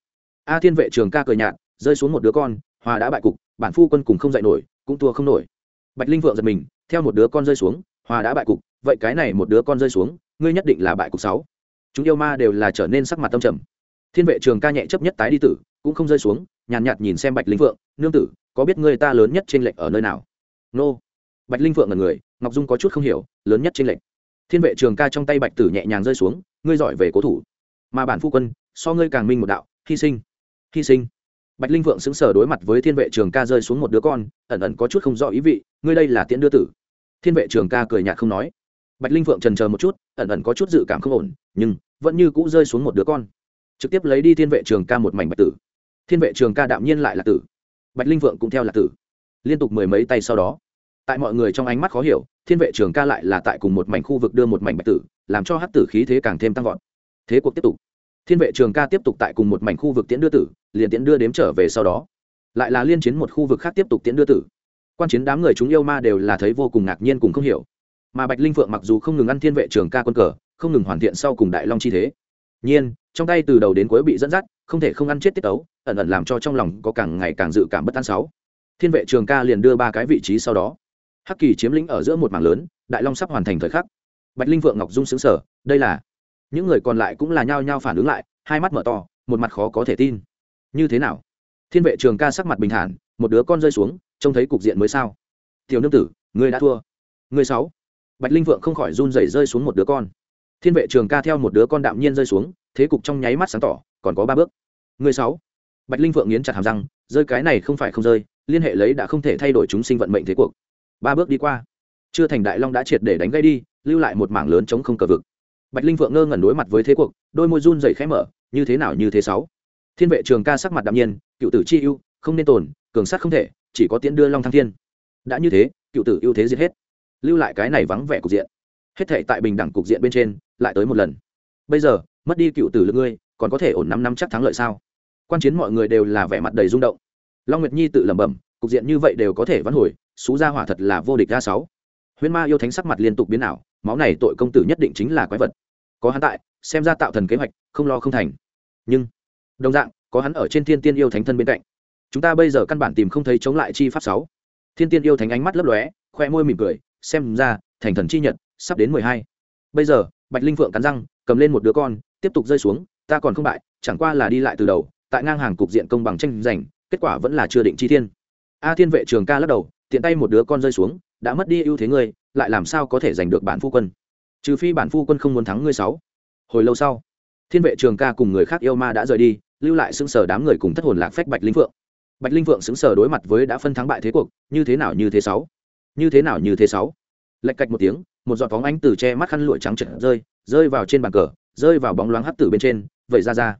A thiên vệ trưởng ca cười nhạt rơi xuống một đứa con hòa đã bại cục bản phu quân cùng không dạy nổi cũng thua không nổi. Bạch linh vượng giật mình theo một đứa con rơi xuống hòa đã bại cục vậy cái này một đứa con rơi xuống ngươi nhất định là bại cục sáu. Chúng yêu ma đều là trở nên sắc mặt tâm trầm. Thiên vệ trường ca nhẹ chấp nhất tái đi tử cũng không rơi xuống nhàn nhạt, nhạt nhìn xem bạch linh vượng nương tử có biết ngươi ta lớn nhất trên lệnh ở nơi nào? Nô. Bạch linh vượng là người ngọc dung có chút không hiểu lớn nhất trên lệnh thiên vệ trường ca trong tay bạch tử nhẹ nhàng rơi xuống ngươi giỏi về cố thủ mà bản phu quân so ngươi càng minh một đạo hy sinh hy sinh bạch linh vượng xứng sở đối mặt với thiên vệ trường ca rơi xuống một đứa con, ẩn ẩn có chút không rõ ý vị, ngươi đây là tiễn đưa tử? Thiên vệ trường ca cười nhạt không nói. Bạch linh vượng trần chờ một chút, ẩn ẩn có chút dự cảm không ổn, nhưng vẫn như cũ rơi xuống một đứa con. Trực tiếp lấy đi thiên vệ trường ca một mảnh bạch tử. Thiên vệ trường ca đạm nhiên lại là tử. Bạch linh vượng cũng theo là tử. Liên tục mười mấy tay sau đó, tại mọi người trong ánh mắt khó hiểu, thiên vệ trường ca lại là tại cùng một mảnh khu vực đưa một mảnh bạch tử, làm cho hát tử khí thế càng thêm tăng vọt. Thế cuộc tiếp tục thiên vệ trường ca tiếp tục tại cùng một mảnh khu vực tiễn đưa tử, liền tiễn đưa đếm trở về sau đó. Lại là liên chiến một khu vực khác tiếp tục tiễn đưa tử. Quan chiến đám người chúng yêu ma đều là thấy vô cùng ngạc nhiên cùng không hiểu. Mà bạch linh phượng mặc dù không ngừng ăn thiên vệ trường ca quân cờ, không ngừng hoàn thiện sau cùng đại long chi thế. Nhiên, trong tay từ đầu đến cuối bị dẫn dắt, không thể không ăn chết tiết tấu, ẩn ẩn làm cho trong lòng có càng ngày càng dự cảm bất an sáu. Thiên vệ trường ca liền đưa ba cái vị trí sau đó. Hắc kỳ chiếm lĩnh ở giữa một mảng lớn, đại long sắp hoàn thành thời khắc. Bạch linh vượng ngọc dung xứng sở đây là những người còn lại cũng là nhao nhao phản ứng lại, hai mắt mở to, một mặt khó có thể tin. Như thế nào? Thiên vệ trường ca sắc mặt bình thản, một đứa con rơi xuống, trông thấy cục diện mới sao? Tiểu nương tử, ngươi đã thua. Ngươi sáu. Bạch linh vượng không khỏi run rẩy rơi xuống một đứa con. Thiên vệ trường ca theo một đứa con đạm nhiên rơi xuống, thế cục trong nháy mắt sáng tỏ, còn có ba bước. Ngươi sáu. Bạch linh vượng nghiến chặt hàm răng, rơi cái này không phải không rơi, liên hệ lấy đã không thể thay đổi chúng sinh vận mệnh thế cuộc. Ba bước đi qua. Chưa thành đại long đã triệt để đánh gây đi, lưu lại một mảng lớn chống không cờ vực bạch linh vượng ngơ ngẩn đối mặt với thế cuộc, đôi môi run dày khẽ mở, như thế nào, như thế sáu? Thiên vệ trường ca sắc mặt đạm nhiên, cựu tử chi ưu, không nên tồn, cường sát không thể, chỉ có tiễn đưa long thăng thiên. Đã như thế, cựu tử ưu thế giết hết. Lưu lại cái này vắng vẻ cục diện. Hết thể tại bình đẳng cục diện bên trên, lại tới một lần. Bây giờ, mất đi cựu tử lực ngươi, còn có thể ổn năm năm chắc thắng lợi sao? Quan chiến mọi người đều là vẻ mặt đầy rung động. Long nguyệt nhi tự lẩm bẩm, cục diện như vậy đều có thể vãn hồi, xú gia hỏa thật là vô địch ra sáu. Huyễn ma yêu thánh sắc mặt liên tục biến ảo, máu này tội công tử nhất định chính là quái vật có hắn tại, xem ra tạo thần kế hoạch, không lo không thành. Nhưng, đồng dạng, có hắn ở trên thiên tiên yêu thánh thân bên cạnh. Chúng ta bây giờ căn bản tìm không thấy chống lại chi pháp sáu. Thiên tiên yêu thánh ánh mắt lấp lóe, khoe môi mỉm cười, xem ra, thành thần chi nhật, sắp đến mười hai. Bây giờ, bạch linh phượng cắn răng, cầm lên một đứa con, tiếp tục rơi xuống, ta còn không bại, chẳng qua là đi lại từ đầu, tại ngang hàng cục diện công bằng tranh giành, kết quả vẫn là chưa định chi thiên. A thiên vệ trường ca lắc đầu, tiện tay một đứa con rơi xuống, đã mất đi ưu thế ngươi, lại làm sao có thể giành được bản phu quân? Trừ phi bản phu quân không muốn thắng ngươi sáu. Hồi lâu sau, thiên vệ trường ca cùng người khác yêu ma đã rời đi, lưu lại xứng sở đám người cùng thất hồn lạc phách bạch linh phượng. Bạch linh phượng xứng sở đối mặt với đã phân thắng bại thế cuộc, như thế nào như thế sáu? Như thế nào như thế sáu? Lệch cạch một tiếng, một giọt bóng ánh từ che mắt khăn lụa trắng trợn rơi rơi vào trên bàn cờ, rơi vào bóng loáng hắt tử bên trên vậy ra ra.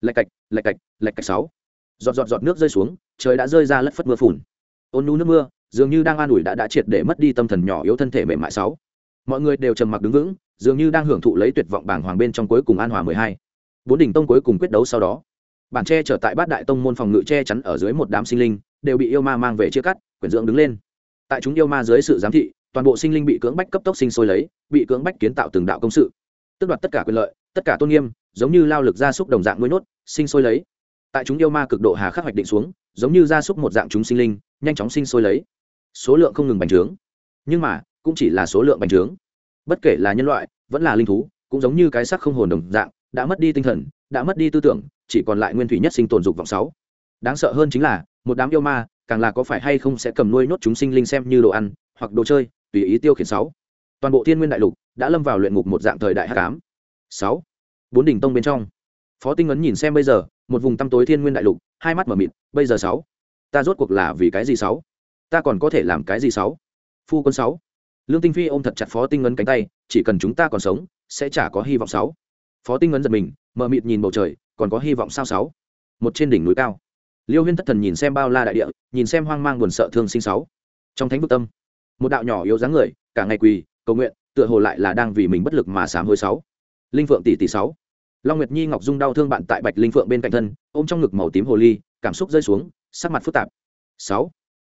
Lệch cạch lệch cạch lệch cạch sáu. Giọt giọt giọt nước rơi xuống, trời đã rơi ra lất phất mưa phùn. Ôn nu nước mưa, dường như đang an ủi đã đã triệt để mất đi tâm thần nhỏ yếu thân thể mềm mại sáu mọi người đều trầm mặc đứng vững, dường như đang hưởng thụ lấy tuyệt vọng bảng hoàng bên trong cuối cùng an hòa mười hai. Bốn đỉnh tông cuối cùng quyết đấu sau đó, bản tre trở tại bát đại tông môn phòng ngự che chắn ở dưới một đám sinh linh, đều bị yêu ma mang về chia cắt quyển dưỡng đứng lên. Tại chúng yêu ma dưới sự giám thị, toàn bộ sinh linh bị cưỡng bách cấp tốc sinh sôi lấy, bị cưỡng bách kiến tạo từng đạo công sự. Tước đoạt tất cả quyền lợi, tất cả tôn nghiêm, giống như lao lực gia súc đồng dạng nuôi nốt sinh sôi lấy. Tại chúng yêu ma cực độ hà khắc hoạch định xuống, giống như gia súc một dạng chúng sinh linh, nhanh chóng sinh sôi lấy. Số lượng không ngừng bành trướng. Nhưng mà cũng chỉ là số lượng bành trướng. Bất kể là nhân loại, vẫn là linh thú, cũng giống như cái sắc không hồn đồng dạng, đã mất đi tinh thần, đã mất đi tư tưởng, chỉ còn lại nguyên thủy nhất sinh tồn dục vọng sáu. Đáng sợ hơn chính là, một đám yêu ma, càng là có phải hay không sẽ cầm nuôi nốt chúng sinh linh xem như đồ ăn, hoặc đồ chơi, tùy ý tiêu khiển sáu. Toàn bộ thiên nguyên đại lục đã lâm vào luyện ngục một dạng thời đại hắc ám. Sáu. Bốn đỉnh tông bên trong. Phó tinh ấn nhìn xem bây giờ, một vùng tăm tối thiên nguyên đại lục, hai mắt mở mịt, bây giờ sáu. Ta rốt cuộc là vì cái gì sáu? Ta còn có thể làm cái gì sáu? Phu quân sáu lương tinh phi ôm thật chặt phó tinh ấn cánh tay, chỉ cần chúng ta còn sống, sẽ chả có hy vọng sáu. Phó tinh ấn giật mình mở mịt nhìn bầu trời, còn có hy vọng sao sáu? Một trên đỉnh núi cao. Liêu huyên thất thần nhìn xem bao la đại địa, nhìn xem hoang mang buồn sợ thương sinh sáu. Trong thánh vực tâm, một đạo nhỏ yếu dáng người, cả ngày quỳ, cầu nguyện, tựa hồ lại là đang vì mình bất lực mà sám hối sáu. Linh phượng tỷ tỷ sáu. Long nguyệt nhi, ngọc dung đau thương bạn tại bạch linh phượng bên cạnh thân, ôm trong ngực màu tím hồ ly, cảm xúc rơi xuống, sắc mặt phức tạp. Sáu.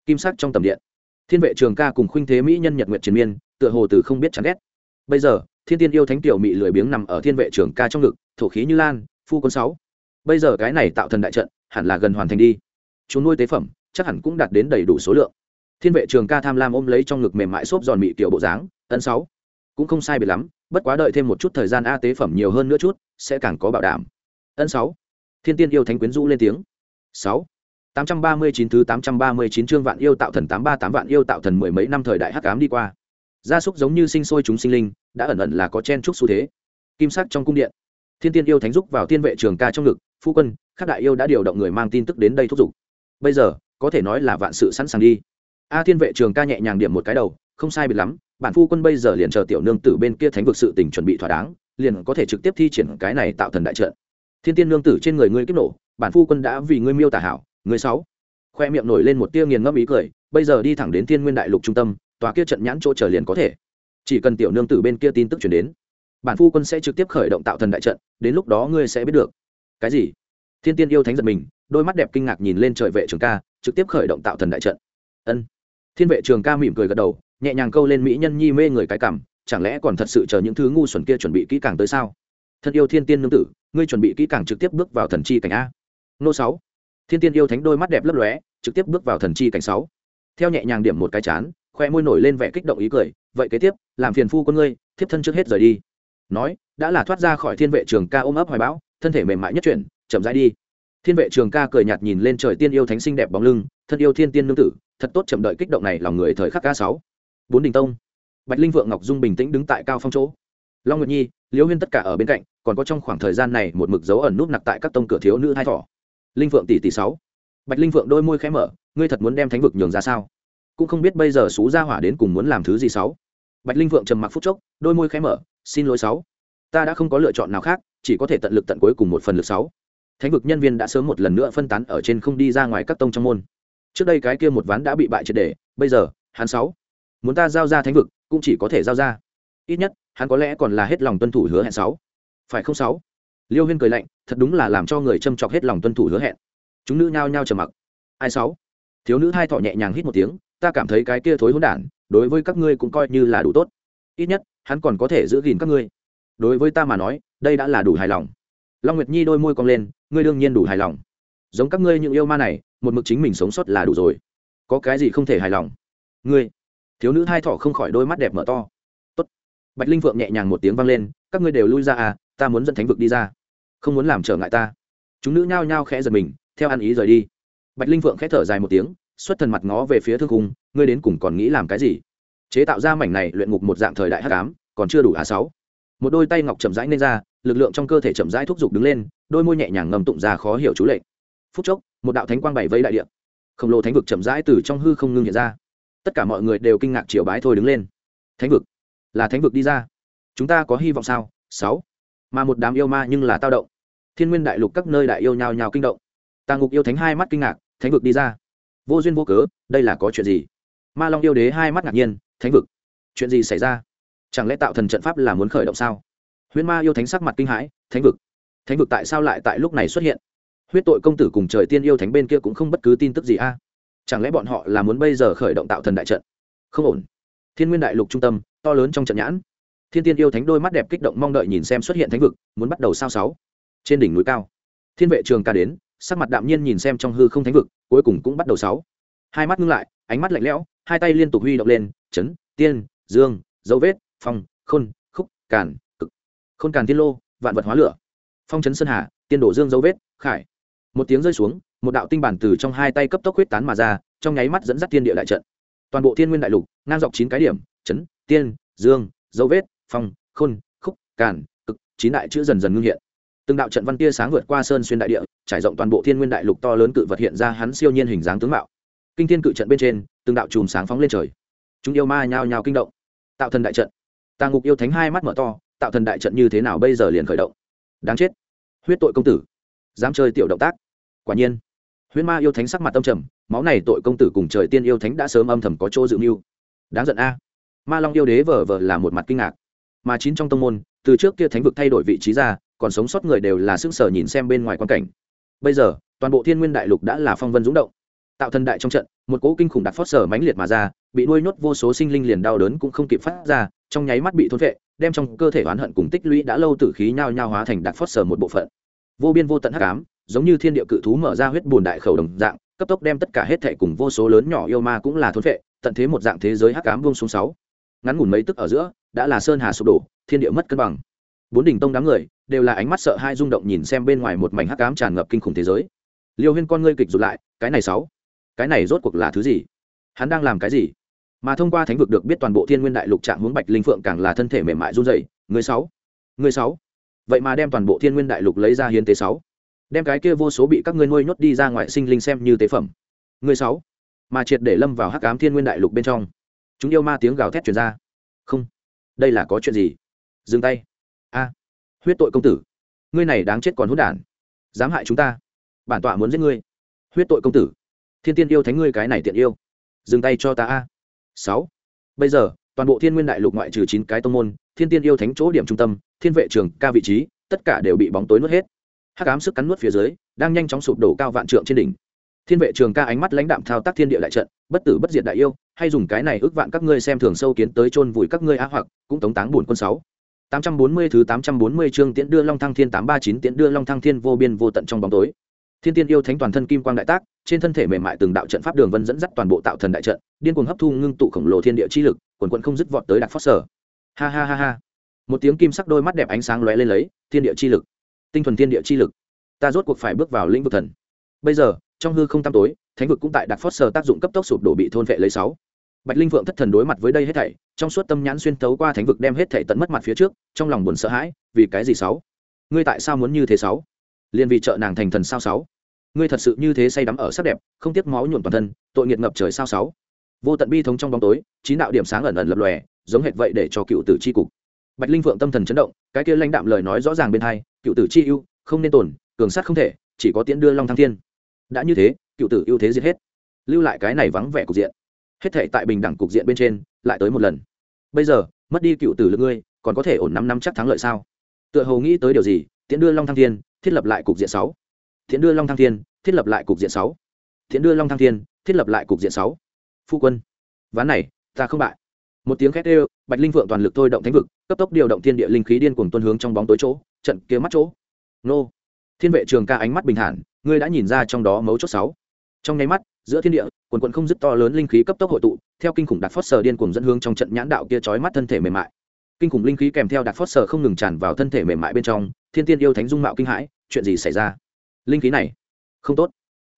Kim sắc trong tầm điện thiên vệ trường ca cùng khuynh thế mỹ nhân nhật nguyện triền miên, tựa hồ từ không biết chán ghét. Bây giờ, thiên tiên yêu thánh tiểu mị lười biếng nằm ở thiên vệ trường ca trong ngực, thổ khí như lan, phu quân sáu. Bây giờ cái này tạo thần đại trận, hẳn là gần hoàn thành đi. Chú nuôi tế phẩm, chắc hẳn cũng đạt đến đầy đủ số lượng. Thiên vệ trường ca tham lam ôm lấy trong ngực mềm mại xốp giòn mị tiểu bộ dáng ấn sáu. Cũng không sai biệt lắm, bất quá đợi thêm một chút thời gian a tế phẩm nhiều hơn nữa chút, sẽ càng có bảo đảm. Ân sáu. Thiên tiên yêu thánh quyến rũ lên tiếng. Sáu tám trăm ba mươi chín thứ tám trăm ba mươi chín chương vạn yêu tạo thần tám ba tám vạn yêu tạo thần mười mấy năm thời đại hắc ám đi qua. Gia súc giống như sinh sôi chúng sinh linh, đã ẩn ẩn là có chen chúc xu thế. Kim sắc trong cung điện, thiên tiên yêu thánh giúp vào tiên vệ trường ca trong ngực, phu quân, các đại yêu đã điều động người mang tin tức đến đây thúc giục. Bây giờ, có thể nói là vạn sự sẵn sàng đi. A thiên vệ trường ca nhẹ nhàng điểm một cái đầu, không sai biệt lắm, bản phu quân bây giờ liền chờ tiểu nương tử bên kia thánh vực sự tình chuẩn bị thỏa đáng, liền có thể trực tiếp thi triển cái này tạo thần đại trận. Thiên tiên nương tử trên người ngươi kiếp nổ, bản phu quân đã vì ngươi miêu tả hảo người sáu. Khoe miệng nổi lên một tia nghiền ngẫm ý cười, bây giờ đi thẳng đến thiên nguyên đại lục trung tâm, tòa kia trận nhãn chỗ chờ liền có thể. Chỉ cần tiểu nương tử bên kia tin tức chuyển đến, bản phu quân sẽ trực tiếp khởi động tạo thần đại trận, đến lúc đó ngươi sẽ biết được. Cái gì? Thiên tiên yêu thánh giật mình, đôi mắt đẹp kinh ngạc nhìn lên trời vệ trường ca, trực tiếp khởi động tạo thần đại trận. Ân. Thiên vệ trường ca mỉm cười gật đầu, nhẹ nhàng câu lên mỹ nhân nhi mê người cái cảm, chẳng lẽ còn thật sự chờ những thứ ngu xuẩn kia chuẩn bị kỹ càng tới sao? Thân yêu thiên tiên nương tử, ngươi chuẩn bị kỹ càng trực tiếp bước vào thần chi cảnh a. Nô sáu thiên tiên yêu thánh đôi mắt đẹp lấp lóe, trực tiếp bước vào thần chi cảnh sáu. Theo nhẹ nhàng điểm một cái chán, khoe môi nổi lên vẻ kích động ý cười, vậy kế tiếp, làm phiền phu con ngươi, thiếp thân trước hết rời đi. Nói, đã là thoát ra khỏi thiên vệ trường ca ôm ấp hoài bão, thân thể mềm mại nhất chuyển, chậm rãi đi. Thiên vệ trường ca cười nhạt nhìn lên trời tiên yêu thánh xinh đẹp bóng lưng, thân yêu thiên tiên nương tử, thật tốt chậm đợi kích động này lòng người thời khắc ca sáu. Bốn đình tông, bạch linh vượng ngọc dung bình tĩnh đứng tại cao phong chỗ. Long nguyệt nhi, liễu huyên tất cả ở bên cạnh, còn có trong khoảng thời gian này một mực dấu ẩn núp nặc tại các tông cửa thiếu nữ hai thỏ linh vượng tỷ tỷ sáu. Bạch linh vượng đôi môi khẽ mở, ngươi thật muốn đem thánh vực nhường ra sao? Cũng không biết bây giờ xú Gia hỏa đến cùng muốn làm thứ gì sáu. Bạch linh vượng trầm mặc phút chốc, đôi môi khẽ mở, xin lỗi sáu. Ta đã không có lựa chọn nào khác, chỉ có thể tận lực tận cuối cùng một phần lực sáu. Thánh vực nhân viên đã sớm một lần nữa phân tán ở trên không đi ra ngoài các tông trong môn. Trước đây cái kia một ván đã bị bại triệt để, bây giờ, hắn sáu. Muốn ta giao ra thánh vực, cũng chỉ có thể giao ra. Ít nhất, hắn có lẽ còn là hết lòng tuân thủ hứa hẹn sáu. Phải không sáu? Liêu huyên cười lạnh, thật đúng là làm cho người châm chọc hết lòng tuân thủ hứa hẹn. Chúng nữ nhao nhao trầm mặc. Ai sáu? Thiếu nữ hai thọ nhẹ nhàng hít một tiếng, ta cảm thấy cái kia thối hỗn đản, đối với các ngươi cũng coi như là đủ tốt. Ít nhất, hắn còn có thể giữ gìn các ngươi. Đối với ta mà nói, đây đã là đủ hài lòng. Long nguyệt nhi đôi môi cong lên, ngươi đương nhiên đủ hài lòng. Giống các ngươi những yêu ma này, một mực chính mình sống sót là đủ rồi. Có cái gì không thể hài lòng? Ngươi. Thiếu nữ hai thọ không khỏi đôi mắt đẹp mở to. Tốt. bạch linh phượng nhẹ nhàng một tiếng vang lên, các ngươi đều lui ra à ta muốn dẫn thánh vực đi ra, không muốn làm trở ngại ta. Chúng nữ nhao nhao khẽ giật mình, theo ăn ý rời đi. Bạch linh phượng khẽ thở dài một tiếng, xuất thần mặt ngó về phía thương cung ngươi đến cùng còn nghĩ làm cái gì? Chế tạo ra mảnh này luyện ngục một dạng thời đại hắc ám, còn chưa đủ á sáu. Một đôi tay ngọc chậm rãi nên ra, lực lượng trong cơ thể chậm rãi thúc giục đứng lên, đôi môi nhẹ nhàng ngầm tụng ra khó hiểu chú lệnh. Phút chốc, một đạo thánh quang bảy vây đại địa. Khổng lồ thánh vực chậm rãi từ trong hư không ngưng hiện ra. Tất cả mọi người đều kinh ngạc chiều bái thôi đứng lên. Thánh vực, là thánh vực đi ra. Chúng ta có hy vọng sao? Sáu mà một đám yêu ma nhưng là tao động. Thiên nguyên đại lục các nơi đại yêu nhào nhào kinh động. Tàng ngục yêu thánh hai mắt kinh ngạc, thánh vực đi ra. Vô duyên vô cớ, đây là có chuyện gì? Ma long yêu đế hai mắt ngạc nhiên, thánh vực. Chuyện gì xảy ra? Chẳng lẽ tạo thần trận pháp là muốn khởi động sao? Huyễn ma yêu thánh sắc mặt kinh hãi, thánh vực. Thánh vực tại sao lại tại lúc này xuất hiện? Huyết tội công tử cùng trời tiên yêu thánh bên kia cũng không bất cứ tin tức gì a. Chẳng lẽ bọn họ là muốn bây giờ khởi động tạo thần đại trận? Không ổn. Thiên nguyên đại lục trung tâm, to lớn trong trận nhãn thiên tiên yêu thánh đôi mắt đẹp kích động mong đợi nhìn xem xuất hiện thánh vực, muốn bắt đầu sao sáu. Trên đỉnh núi cao, thiên vệ trường ca đến, sắc mặt đạm nhiên nhìn xem trong hư không thánh vực, cuối cùng cũng bắt đầu sáu. Hai mắt ngưng lại, ánh mắt lạnh lẽo, hai tay liên tục huy động lên, chấn, tiên, dương, dấu vết, phong, khôn, khúc, càn, cực. Khôn càn tiên lô, vạn vật hóa lửa. Phong chấn sơn hà, tiên đổ dương dấu vết, khải. Một tiếng rơi xuống, một đạo tinh bản từ trong hai tay cấp tốc huyết tán mà ra, trong nháy mắt dẫn dắt tiên địa đại trận. Toàn bộ thiên nguyên đại lục, ngang dọc chín cái điểm, chấn, tiên, dương, dấu vết phong, khôn, khúc, càn, cực, chín đại chữ dần dần ngưng hiện. Từng đạo trận văn tia sáng vượt qua sơn xuyên đại địa, trải rộng toàn bộ thiên nguyên đại lục to lớn cự vật hiện ra hắn siêu nhiên hình dáng tướng mạo. Kinh thiên cự trận bên trên, từng đạo chùm sáng phóng lên trời. Chúng yêu ma nhao nhao kinh động. Tạo thần đại trận. Tà ngục yêu thánh hai mắt mở to, tạo thần đại trận như thế nào bây giờ liền khởi động? Đáng chết. Huyết tội công tử. Dám chơi tiểu động tác. Quả nhiên. Huyết ma yêu thánh sắc mặt tâm trầm, máu này tội công tử cùng trời tiên yêu thánh đã sớm âm thầm có chỗ dự mưu. Đáng giận a. Ma long yêu đế vờ vờ là một mặt kinh ngạc mà chín trong tông môn, từ trước kia thánh vực thay đổi vị trí ra, còn sống sót người đều là xương sở nhìn xem bên ngoài quan cảnh. Bây giờ, toàn bộ thiên nguyên đại lục đã là phong vân dũng động. Tạo thần đại trong trận, một cỗ kinh khủng đặt phót sở mãnh liệt mà ra, bị nuôi nhốt vô số sinh linh liền đau đớn cũng không kịp phát ra, trong nháy mắt bị thôn vệ đem trong cơ thể oán hận cùng tích lũy đã lâu tử khí nhao nhao hóa thành đặc phót sở một bộ phận. Vô biên vô tận hắc ám, giống như thiên địa cự thú mở ra huyết bùn đại khẩu đồng dạng, cấp tốc đem tất cả hết thệ cùng vô số lớn nhỏ yêu ma cũng là thôn vệ tận thế một dạng thế giới hắc ám buông xuống sáu ngắn ngủn mấy tức ở giữa, đã là sơn hà sụp đổ, thiên địa mất cân bằng. Bốn đỉnh tông đám người đều là ánh mắt sợ hai rung động nhìn xem bên ngoài một mảnh hắc ám tràn ngập kinh khủng thế giới. Liêu huyên con ngươi kịch rụt lại, cái này sáu, cái này rốt cuộc là thứ gì? Hắn đang làm cái gì? Mà thông qua thánh vực được biết toàn bộ thiên nguyên đại lục trạng hướng bạch linh phượng càng là thân thể mềm mại run rẩy, người sáu người sáu. Vậy mà đem toàn bộ thiên nguyên đại lục lấy ra hiến tế sáu, đem cái kia vô số bị các ngươi nuôi nhốt đi ra ngoài sinh linh xem như tế phẩm. Người sáu, mà triệt để lâm vào hắc ám thiên nguyên đại lục bên trong chúng yêu ma tiếng gào thét truyền ra. Không, đây là có chuyện gì? Dừng tay. A, huyết tội công tử, ngươi này đáng chết còn hốt đản, dám hại chúng ta. Bản tọa muốn giết ngươi. Huyết tội công tử, thiên tiên yêu thánh ngươi cái này tiện yêu. Dừng tay cho ta a. Sáu, bây giờ, toàn bộ thiên nguyên đại lục ngoại trừ chín cái tông môn, thiên tiên yêu thánh chỗ điểm trung tâm, thiên vệ trường, ca vị trí, tất cả đều bị bóng tối nuốt hết. Hắc ám sức cắn nuốt phía dưới, đang nhanh chóng sụp đổ cao vạn trượng trên đỉnh thiên vệ trường ca ánh mắt lãnh đạm thao tác thiên địa đại trận bất tử bất diệt đại yêu hay dùng cái này ước vạn các ngươi xem thường sâu kiến tới chôn vùi các ngươi á hoặc cũng tống táng buồn quân sáu 840 thứ 840 chương tiễn đưa Long Thăng Thiên 839 tiễn đưa Long Thăng Thiên vô biên vô tận trong bóng tối. Thiên Tiên yêu thánh toàn thân kim quang đại tác, trên thân thể mềm mại từng đạo trận pháp đường vân dẫn dắt toàn bộ tạo thần đại trận, điên cuồng hấp thu ngưng tụ khổng lồ thiên địa chi lực, quần quần không dứt vọt tới Đặc Phất Sở. Ha ha ha ha. Một tiếng kim sắc đôi mắt đẹp ánh sáng lóe lên lấy, thiên địa chi lực, tinh thuần thiên địa chi lực. Ta rốt cuộc phải bước vào lĩnh vực thần. Bây giờ, trong hư không tăm tối, thánh vực cũng tại đặt phót sờ tác dụng cấp tốc sụp đổ bị thôn vệ lấy sáu. Bạch linh vượng thất thần đối mặt với đây hết thảy trong suốt tâm nhãn xuyên thấu qua thánh vực đem hết thảy tận mất mặt phía trước trong lòng buồn sợ hãi vì cái gì sáu? Ngươi tại sao muốn như thế sáu? Liền vì trợ nàng thành thần sao sáu? Ngươi thật sự như thế say đắm ở sắc đẹp không tiếc máu nhuộm toàn thân tội nghiệt ngập trời sao sáu? Vô tận bi thống trong bóng tối chín đạo điểm sáng ẩn ẩn lập lòe giống hệt vậy để cho cựu tử chi cục. Bạch linh vượng tâm thần chấn động cái kia lãnh đạm lời nói rõ ràng bên hai cựu tử chi ưu không nên tồn cường sát không thể chỉ có tiễn đưa long thăng thiên đã như thế, cựu tử ưu thế giết hết. Lưu lại cái này vắng vẻ cục diện. Hết thể tại bình đẳng cục diện bên trên, lại tới một lần. Bây giờ, mất đi cựu tử lực ngươi, còn có thể ổn năm năm chắc thắng lợi sao? Tựa hồ nghĩ tới điều gì, tiễn đưa long thăng thiên, thiết lập lại cục diện sáu. Tiễn đưa long thăng thiên, thiết lập lại cục diện sáu. Tiễn đưa long thăng thiên, thiết lập lại cục diện sáu. Phu quân, ván này, ta không bại. Một tiếng khét đều bạch linh vượng toàn lực thôi động thánh vực, cấp tốc điều động thiên địa linh khí điên cuồng tuân hướng trong bóng tối chỗ, trận kia mắt chỗ. Nô. Thiên vệ trường ca ánh mắt bình thản ngươi đã nhìn ra trong đó mấu chốt sáu. Trong nháy mắt, giữa thiên địa, quần quần không dứt to lớn linh khí cấp tốc hội tụ, theo kinh khủng đặc phót sờ điên cuồng dẫn hướng trong trận nhãn đạo kia chói mắt thân thể mềm mại. Kinh khủng linh khí kèm theo đặc phót sờ không ngừng tràn vào thân thể mềm mại bên trong, thiên tiên yêu thánh dung mạo kinh hãi, chuyện gì xảy ra? Linh khí này, không tốt.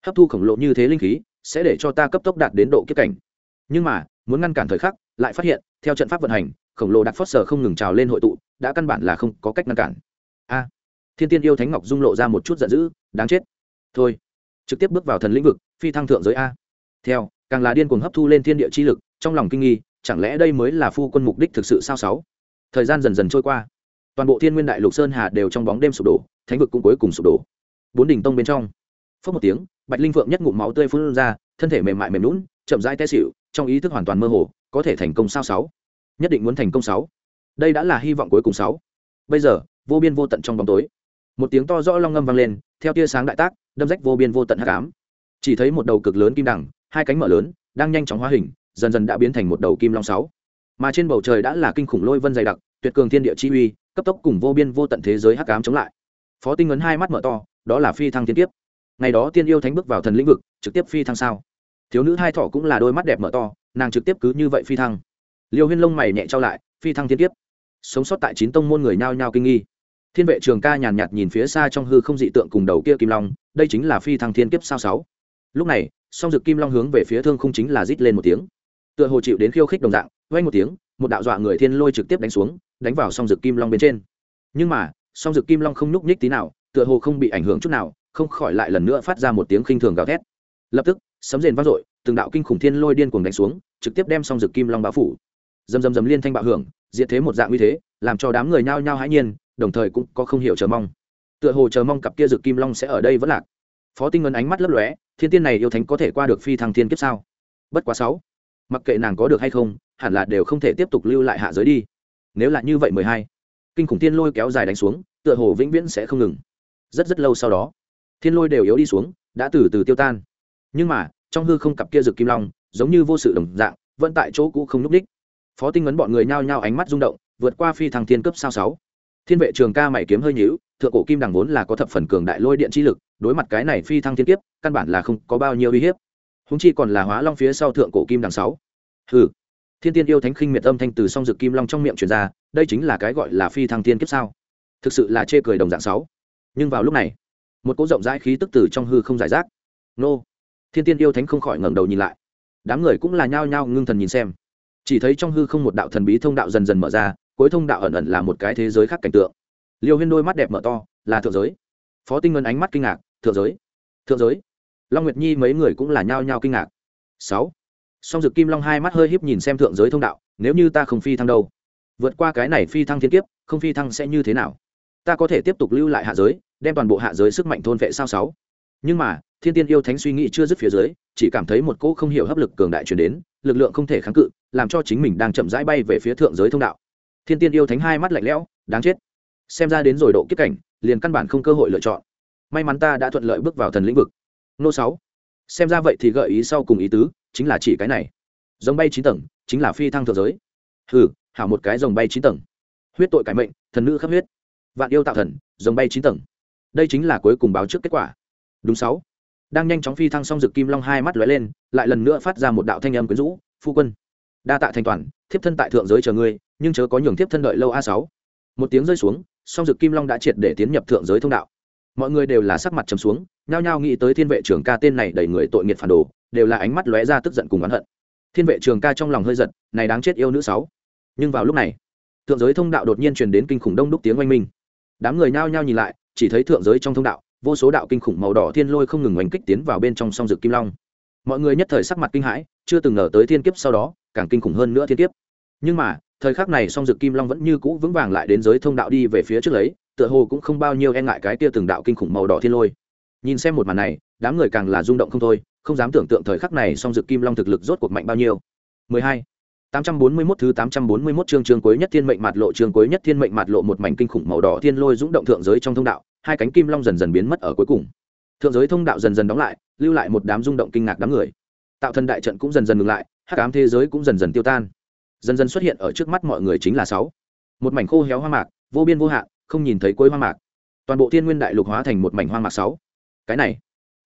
Hấp thu khổng lồ như thế linh khí, sẽ để cho ta cấp tốc đạt đến độ kiếp cảnh. Nhưng mà, muốn ngăn cản thời khắc, lại phát hiện, theo trận pháp vận hành, khổng lồ đặc phót sờ không ngừng trào lên hội tụ, đã căn bản là không có cách ngăn cản. A, thiên tiên yêu thánh ngọc dung lộ ra một chút giận dữ, đáng chết thôi. Trực tiếp bước vào thần lĩnh vực, phi thăng thượng giới a. Theo, càng là điên cuồng hấp thu lên thiên địa chi lực, trong lòng kinh nghi, chẳng lẽ đây mới là phu quân mục đích thực sự sao sáu? Thời gian dần dần trôi qua. Toàn bộ thiên nguyên đại lục sơn hà đều trong bóng đêm sụp đổ, thánh vực cũng cuối cùng sụp đổ. Bốn đỉnh tông bên trong phớt một tiếng, bạch linh phượng nhất ngụm máu tươi phun ra, thân thể mềm mại mềm lún chậm rãi té xịu trong ý thức hoàn toàn mơ hồ, có thể thành công sao sáu? Nhất định muốn thành công sáu. Đây đã là hy vọng cuối cùng sáu. Bây giờ, vô biên vô tận trong bóng tối một tiếng to rõ long ngâm vang lên, theo tia sáng đại tác, đâm rách vô biên vô tận hắc ám. Chỉ thấy một đầu cực lớn kim đằng, hai cánh mở lớn, đang nhanh chóng hóa hình, dần dần đã biến thành một đầu kim long sáu. Mà trên bầu trời đã là kinh khủng lôi vân dày đặc, tuyệt cường thiên địa chi uy, cấp tốc cùng vô biên vô tận thế giới hắc ám chống lại. Phó tinh ấn hai mắt mở to, đó là phi thăng thiên tiếp ngày đó tiên yêu thánh bước vào thần lĩnh vực, trực tiếp phi thăng sao? Thiếu nữ hai thỏ cũng là đôi mắt đẹp mở to, nàng trực tiếp cứ như vậy phi thăng. Liêu huyên lông mày nhẹ trao lại, phi thăng thiên tiếp sống sót tại chín tông môn người nhao nhao kinh nghi thiên vệ trường ca nhàn nhạt nhìn phía xa trong hư không dị tượng cùng đầu kia kim long, đây chính là phi thăng thiên kiếp sao sáu. Lúc này, song dực kim long hướng về phía thương không chính là rít lên một tiếng. Tựa hồ chịu đến khiêu khích đồng dạng vay một tiếng, một đạo dọa người thiên lôi trực tiếp đánh xuống, đánh vào song dực kim long bên trên. Nhưng mà, song dực kim long không nhúc nhích tí nào, tựa hồ không bị ảnh hưởng chút nào, không khỏi lại lần nữa phát ra một tiếng khinh thường gào thét. Lập tức, sấm rền vang dội, từng đạo kinh khủng thiên lôi điên cuồng đánh xuống, trực tiếp đem song dực kim long bao phủ. Dầm dầm dầm liên thanh bạo hưởng, diệt thế một dạng uy thế, làm cho đám người nhao nhao hãi nhiên đồng thời cũng có không hiểu chờ mong. Tựa hồ chờ mong cặp kia dực kim long sẽ ở đây vẫn lạc. Phó tinh ngân ánh mắt lấp lóe, thiên tiên này yêu thánh có thể qua được phi thăng thiên kiếp sao? Bất quá sáu, mặc kệ nàng có được hay không, hẳn là đều không thể tiếp tục lưu lại hạ giới đi. Nếu là như vậy mười hai, kinh khủng tiên lôi kéo dài đánh xuống, tựa hồ vĩnh viễn sẽ không ngừng. Rất rất lâu sau đó, thiên lôi đều yếu đi xuống, đã từ từ tiêu tan. Nhưng mà, trong hư không cặp kia rực kim long, giống như vô sự đồng dạng, vẫn tại chỗ cũ không n ú c đích phó tinh ấn bọn người nhao nhao ánh mắt rung động, vượt qua phi thăng thiên cấp sao sáu thiên vệ trường ca mày kiếm hơi nhíu, thượng cổ kim đằng vốn là có thập phần cường đại lôi điện chi lực, đối mặt cái này phi thăng thiên kiếp, căn bản là không có bao nhiêu uy hiếp. Húng chi còn là hóa long phía sau thượng cổ kim đằng sáu. Hừ. Thiên tiên yêu thánh khinh miệt âm thanh từ song dực kim long trong miệng truyền ra, đây chính là cái gọi là phi thăng thiên kiếp sao? Thực sự là chê cười đồng dạng sáu. Nhưng vào lúc này, một cỗ rộng rãi khí tức từ trong hư không giải rác. Nô. Thiên tiên yêu thánh không khỏi ngẩng đầu nhìn lại. Đám người cũng là nhao nhao ngưng thần nhìn xem. Chỉ thấy trong hư không một đạo thần bí thông đạo dần dần mở ra cuối thông đạo ẩn ẩn là một cái thế giới khác cảnh tượng. Liêu huyên đôi mắt đẹp mở to, là thượng giới. Phó tinh ngân ánh mắt kinh ngạc, thượng giới thượng giới. Long nguyệt nhi mấy người cũng là nhao nhao kinh ngạc. Sáu. Song dực kim long hai mắt hơi híp nhìn xem thượng giới thông đạo, nếu như ta không phi thăng đâu? Vượt qua cái này phi thăng thiên kiếp, không phi thăng sẽ như thế nào? Ta có thể tiếp tục lưu lại hạ giới, đem toàn bộ hạ giới sức mạnh thôn vệ sao sáu? Nhưng mà, thiên tiên yêu thánh suy nghĩ chưa dứt phía dưới, chỉ cảm thấy một cỗ không hiểu hấp lực cường đại chuyển đến, lực lượng không thể kháng cự, làm cho chính mình đang chậm rãi bay về phía thượng giới thông đạo thiên tiên yêu thánh hai mắt lạnh lẽo, đáng chết. Xem ra đến rồi độ kiếp cảnh, liền căn bản không cơ hội lựa chọn. May mắn ta đã thuận lợi bước vào thần lĩnh vực. Nô sáu. Xem ra vậy thì gợi ý sau cùng ý tứ, chính là chỉ cái này. Dòng bay chín tầng, chính là phi thăng thượng giới. Hừ, hảo một cái dòng bay chín tầng. Huyết tội cải mệnh, thần nữ khắp huyết. Vạn yêu tạo thần dòng bay chín tầng. Đây chính là cuối cùng báo trước kết quả. Đúng sáu. Đang nhanh chóng phi thăng xong rực kim long hai mắt lóe lên, lại lần nữa phát ra một đạo thanh âm quyến rũ, phu quân đa tạ thành toàn, thiếp thân tại thượng giới chờ ngươi, nhưng chớ có nhường thiếp thân đợi lâu a sáu. Một tiếng rơi xuống, song dực kim long đã triệt để tiến nhập thượng giới thông đạo. Mọi người đều là sắc mặt trầm xuống, nhao nhao nghĩ tới thiên vệ trường ca tên này đầy người tội nghiệt phản đồ, đều là ánh mắt lóe ra tức giận cùng oán hận. Thiên vệ trường ca trong lòng hơi giận này đáng chết yêu nữ sáu. Nhưng vào lúc này, thượng giới thông đạo đột nhiên truyền đến kinh khủng đông đúc tiếng oanh minh. Đám người nhao nhao nhìn lại, chỉ thấy thượng giới trong thông đạo, vô số đạo kinh khủng màu đỏ thiên lôi không ngừng oanh kích tiến vào bên trong song dực kim long mọi người nhất thời sắc mặt kinh hãi chưa từng ngờ tới thiên kiếp sau đó càng kinh khủng hơn nữa thiên kiếp nhưng mà thời khắc này song dực kim long vẫn như cũ vững vàng lại đến giới thông đạo đi về phía trước lấy tựa hồ cũng không bao nhiêu e ngại cái kia từng đạo kinh khủng màu đỏ thiên lôi nhìn xem một màn này đám người càng là rung động không thôi không dám tưởng tượng thời khắc này song dực kim long thực lực rốt cuộc mạnh bao nhiêu 12. 841 thứ 841 chương chương cuối nhất thiên mệnh mạt lộ chương cuối nhất thiên mệnh mạt lộ một mảnh kinh khủng màu đỏ thiên lôi dũng động thượng giới trong thông đạo, hai cánh kim long dần dần biến mất ở cuối cùng. Thượng giới thông đạo dần dần đóng lại, lưu lại một đám rung động kinh ngạc đám người. Tạo thân đại trận cũng dần dần ngừng lại, hắc ám thế giới cũng dần dần tiêu tan. Dần dần xuất hiện ở trước mắt mọi người chính là sáu. Một mảnh khô héo hoa mạc, vô biên vô hạn, không nhìn thấy cuối hoa mạc. Toàn bộ thiên nguyên đại lục hóa thành một mảnh hoa mạc sáu. Cái này,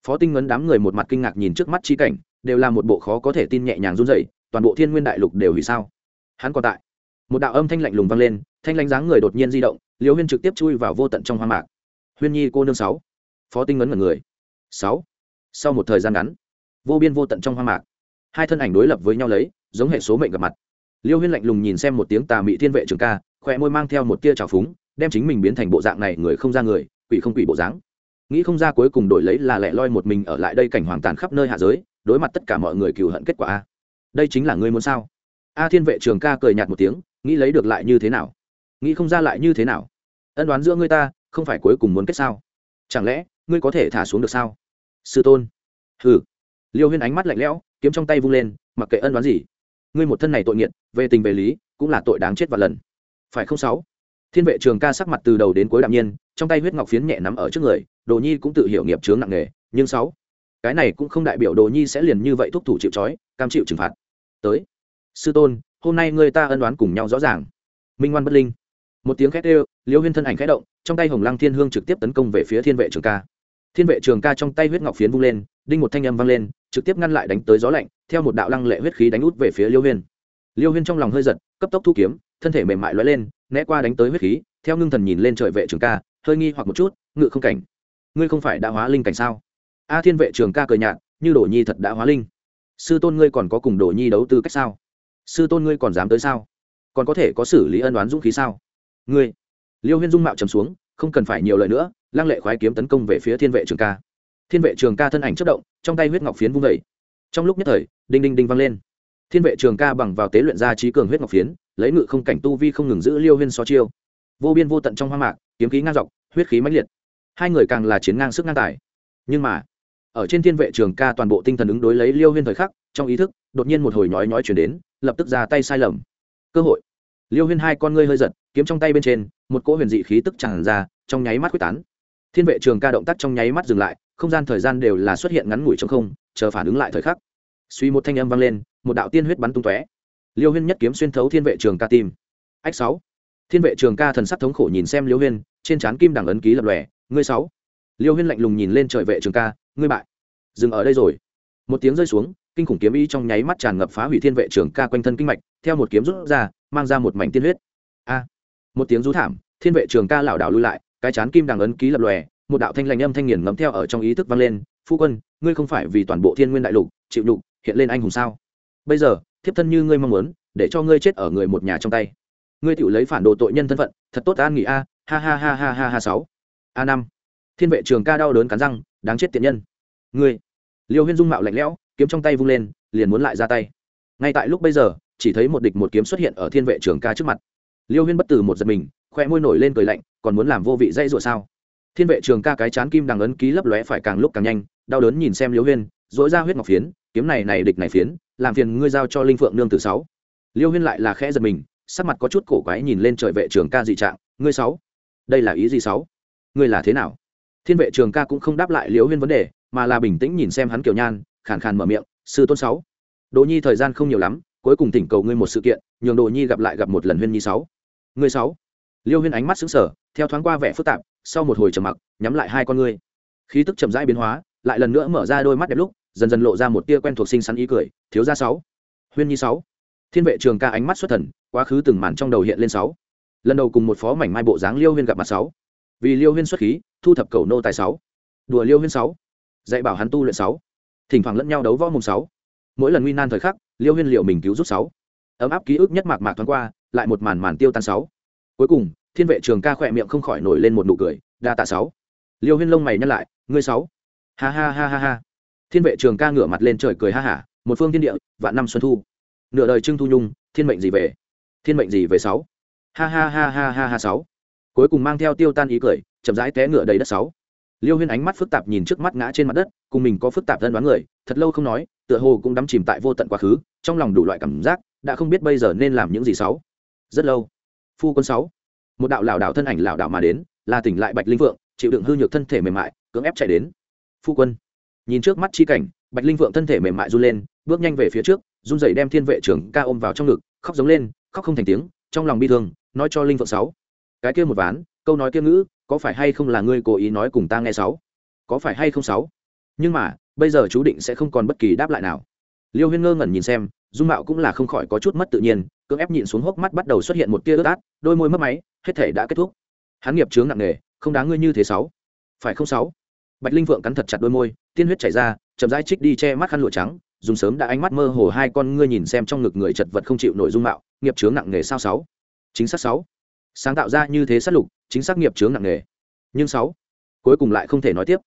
Phó Tinh ngấn đám người một mặt kinh ngạc nhìn trước mắt chi cảnh, đều là một bộ khó có thể tin nhẹ nhàng run rẩy, toàn bộ thiên nguyên đại lục đều hủy sao hắn còn tại một đạo âm thanh lạnh lùng vang lên thanh lãnh dáng người đột nhiên di động liều huyên trực tiếp chui vào vô tận trong hoang mạc huyên nhi cô nương sáu phó tinh ngấn mật người sáu sau một thời gian ngắn, vô biên vô tận trong hoang mạc, hai thân ảnh đối lập với nhau lấy, giống hệ số mệnh gặp mặt. Liêu huyên lạnh lùng nhìn xem một tiếng tà mị thiên vệ trường ca khỏe môi mang theo một tia trào phúng, đem chính mình biến thành bộ dạng này, người không ra người, quỷ không quỷ bộ dáng. Nghĩ không ra cuối cùng đổi lấy là lẻ loi một mình ở lại đây cảnh hoàng tàn khắp nơi hạ giới, đối mặt tất cả mọi người cừu hận kết quả a. Đây chính là ngươi muốn sao? A thiên vệ trường ca cười nhạt một tiếng, nghĩ lấy được lại như thế nào? Nghĩ không ra lại như thế nào? Ân đoán giữa ngươi ta, không phải cuối cùng muốn kết sao? Chẳng lẽ, ngươi có thể thả xuống được sao? Sư tôn. Hừ. Liêu huyên ánh mắt lạnh lẽo, kiếm trong tay vung lên, mặc kệ ân đoán gì. Ngươi một thân này tội nghiệt, về tình về lý, cũng là tội đáng chết và lần. Phải không sáu? Thiên vệ trường ca sắc mặt từ đầu đến cuối đạm nhiên, trong tay huyết ngọc phiến nhẹ nắm ở trước người, đồ nhi cũng tự hiểu nghiệp chướng nặng nề, nhưng sáu? Cái này cũng không đại biểu đồ nhi sẽ liền như vậy thúc thủ chịu trói, cam chịu trừng phạt. Tới. Sư tôn, hôm nay người ta ân đoán cùng nhau rõ ràng. Minh ngoan bất linh. Một tiếng khét ê liêu huyên thân ảnh khẽ động, trong tay hồng lăng thiên hương trực tiếp tấn công về phía thiên vệ trường ca thiên vệ trường ca trong tay huyết ngọc phiến vung lên, đinh một thanh âm vang lên, trực tiếp ngăn lại đánh tới gió lạnh, theo một đạo lăng lệ huyết khí đánh út về phía liêu huyên. Liêu huyên trong lòng hơi giật, cấp tốc thu kiếm, thân thể mềm mại lóe lên, né qua đánh tới huyết khí, theo ngưng thần nhìn lên trời vệ trường ca, hơi nghi hoặc một chút, ngự không cảnh. Ngươi không phải đã hóa linh cảnh sao? A thiên vệ trường ca cười nhạt, như đổ nhi thật đã hóa linh. Sư tôn ngươi còn có cùng đồ nhi đấu tư cách sao? Sư tôn ngươi còn dám tới sao? Còn có thể có xử lý ân đoán dũng khí sao? Ngươi. Liêu huyên dung mạo trầm xuống không cần phải nhiều lời nữa, lăng lệ khoái kiếm tấn công về phía thiên vệ trường ca. Thiên vệ trường ca thân ảnh chất động, trong tay huyết ngọc phiến vung vẩy trong lúc nhất thời, đinh đinh đinh vang lên. Thiên vệ trường ca bằng vào tế luyện ra trí cường huyết ngọc phiến, lấy ngự không cảnh tu vi không ngừng giữ liêu huyên so chiêu. Vô biên vô tận trong hoang mạc, kiếm khí ngang dọc, huyết khí mãnh liệt. Hai người càng là chiến ngang sức ngang tài. Nhưng mà, ở trên thiên vệ trường ca toàn bộ tinh thần ứng đối lấy liêu huyên thời khắc, trong ý thức, đột nhiên một hồi nhói nhói chuyển đến, lập tức ra tay sai lầm. Cơ hội. Liêu huyên hai con ngươi hơi giật kiếm trong tay bên trên, một cỗ huyền dị khí tức tràn ra, trong nháy mắt quyết tán. Thiên vệ trường ca động tác trong nháy mắt dừng lại, không gian thời gian đều là xuất hiện ngắn ngủi trong không, chờ phản ứng lại thời khắc. Suy một thanh âm vang lên, một đạo tiên huyết bắn tung tóe. Liêu huyên nhất kiếm xuyên thấu thiên vệ trường ca tim. Ách sáu. Thiên vệ trường ca thần sắc thống khổ nhìn xem liêu huyên, trên trán kim đẳng ấn ký lập lòe, ngươi sáu. Liêu huyên lạnh lùng nhìn lên trời vệ trường ca, ngươi bại. Dừng ở đây rồi. Một tiếng rơi xuống, kinh khủng kiếm ý trong nháy mắt tràn ngập phá hủy thiên vệ trường ca quanh thân kinh mạch, theo một kiếm rút ra, mang ra một mảnh tiên huyết. A một tiếng rú thảm, thiên vệ trường ca lảo đảo lui lại, cái chán kim đằng ấn ký lập lòe, một đạo thanh lành âm thanh nghiền ngấm theo ở trong ý thức vang lên, phu quân, ngươi không phải vì toàn bộ thiên nguyên đại lục chịu đục hiện lên anh hùng sao? Bây giờ, thiếp thân như ngươi mong muốn, để cho ngươi chết ở người một nhà trong tay. Ngươi tự lấy phản đồ tội nhân thân phận, thật tốt an nghỉ a, ha ha ha ha ha ha sáu. A năm. Thiên vệ trường ca đau đớn cắn răng, đáng chết tiện nhân. Ngươi. Liêu huyên dung mạo lạnh lẽo, kiếm trong tay vung lên, liền muốn lại ra tay. Ngay tại lúc bây giờ, chỉ thấy một địch một kiếm xuất hiện ở thiên vệ trường ca trước mặt liêu huyên bất từ một giật mình khoe môi nổi lên cười lạnh, còn muốn làm vô vị dây rụa sao? Thiên vệ trường ca cái chán kim đằng ấn ký lấp lóe phải càng lúc càng nhanh, đau đớn nhìn xem liêu huyên dỗi ra huyết ngọc phiến, kiếm này này địch này phiến, làm phiền ngươi giao cho linh phượng nương từ sáu. Liêu huyên lại là khẽ giật mình, sắc mặt có chút cổ quái nhìn lên trời vệ trường ca dị trạng, ngươi sáu, đây là ý gì sáu? Ngươi là thế nào? Thiên vệ trường ca cũng không đáp lại liêu huyên vấn đề, mà là bình tĩnh nhìn xem hắn kiểu nhan, khàn khàn mở miệng, sư tôn sáu, Đỗ nhi thời gian không nhiều lắm, cuối cùng thỉnh cầu ngươi một sự kiện, nhường Đỗ nhi gặp lại gặp một lần huyên nhi sáu. Người sáu. Liêu huyên ánh mắt xứng sở theo thoáng qua vẻ phức tạp, sau một hồi trầm mặc, nhắm lại hai con ngươi. Khí tức chậm rãi biến hóa, lại lần nữa mở ra đôi mắt đẹp lúc, dần dần lộ ra một tia quen thuộc sinh sắn ý cười, thiếu gia sáu. Huyên nhi sáu. Thiên vệ trường ca ánh mắt xuất thần, quá khứ từng màn trong đầu hiện lên sáu. Lần đầu cùng một phó mảnh mai bộ dáng liêu huyên gặp mặt sáu. Vì liêu huyên xuất khí, thu thập cầu nô tài sáu. Đùa liêu huyên sáu. Dạy bảo hắn tu luyện sáu. Thỉnh thoảng lẫn nhau đấu võ mùng sáu. Mỗi lần nguy nan thời khắc, liêu huyên liệu mình cứu giúp sáu. Ấm áp ký ức nhất mạc mạc thoáng qua lại một màn màn tiêu tan sáu. Cuối cùng, thiên vệ trường ca khỏe miệng không khỏi nổi lên một nụ cười, đa tạ sáu. Liêu huyên lông mày nhắc lại, ngươi sáu. Ha ha ha ha ha. Thiên vệ trường ca ngửa mặt lên trời cười ha hả, một phương thiên địa, vạn năm xuân thu. Nửa đời trưng thu nhung, thiên mệnh gì về? Thiên mệnh gì về sáu? Ha ha ha ha ha ha sáu. Cuối cùng mang theo tiêu tan ý cười, chậm rãi té ngựa đầy đất sáu. Liêu huyên ánh mắt phức tạp nhìn trước mắt ngã trên mặt đất, cùng mình có phức tạp thân đoán người, thật lâu không nói, tựa hồ cũng đắm chìm tại vô tận quá khứ, trong lòng đủ loại cảm giác, đã không biết bây giờ nên làm những gì sáu rất lâu. Phu quân sáu. Một đạo lảo đảo thân ảnh lảo đảo mà đến là tỉnh lại bạch linh vượng chịu đựng hư nhược thân thể mềm mại, cưỡng ép chạy đến. Phu quân, nhìn trước mắt chi cảnh, bạch linh vượng thân thể mềm mại run lên, bước nhanh về phía trước, run rẩy đem thiên vệ trưởng ca ôm vào trong ngực, khóc giống lên, khóc không thành tiếng, trong lòng bi thương, nói cho linh vượng sáu. Cái kia một ván, câu nói kia ngữ, có phải hay không là ngươi cố ý nói cùng ta nghe sáu? Có phải hay không sáu? Nhưng mà, bây giờ chú định sẽ không còn bất kỳ đáp lại nào. Liêu huyên ngơ ngẩn nhìn xem, dung mạo cũng là không khỏi có chút mất tự nhiên cưỡng ép nhịn xuống hốc mắt bắt đầu xuất hiện một tia ướt át, đôi môi mất máy, hết thể đã kết thúc. Hắn nghiệp chướng nặng nề, không đáng ngươi như thế sáu. Phải không sáu? Bạch linh vượng cắn thật chặt đôi môi, tiên huyết chảy ra, chậm rãi trích đi che mắt khăn lụa trắng, dùng sớm đã ánh mắt mơ hồ hai con ngươi nhìn xem trong ngực người chật vật không chịu nội dung mạo, nghiệp chướng nặng nề sao sáu? Chính xác sáu. Sáng tạo ra như thế sát lục, chính xác nghiệp chướng nặng nề. Nhưng sáu, cuối cùng lại không thể nói tiếp.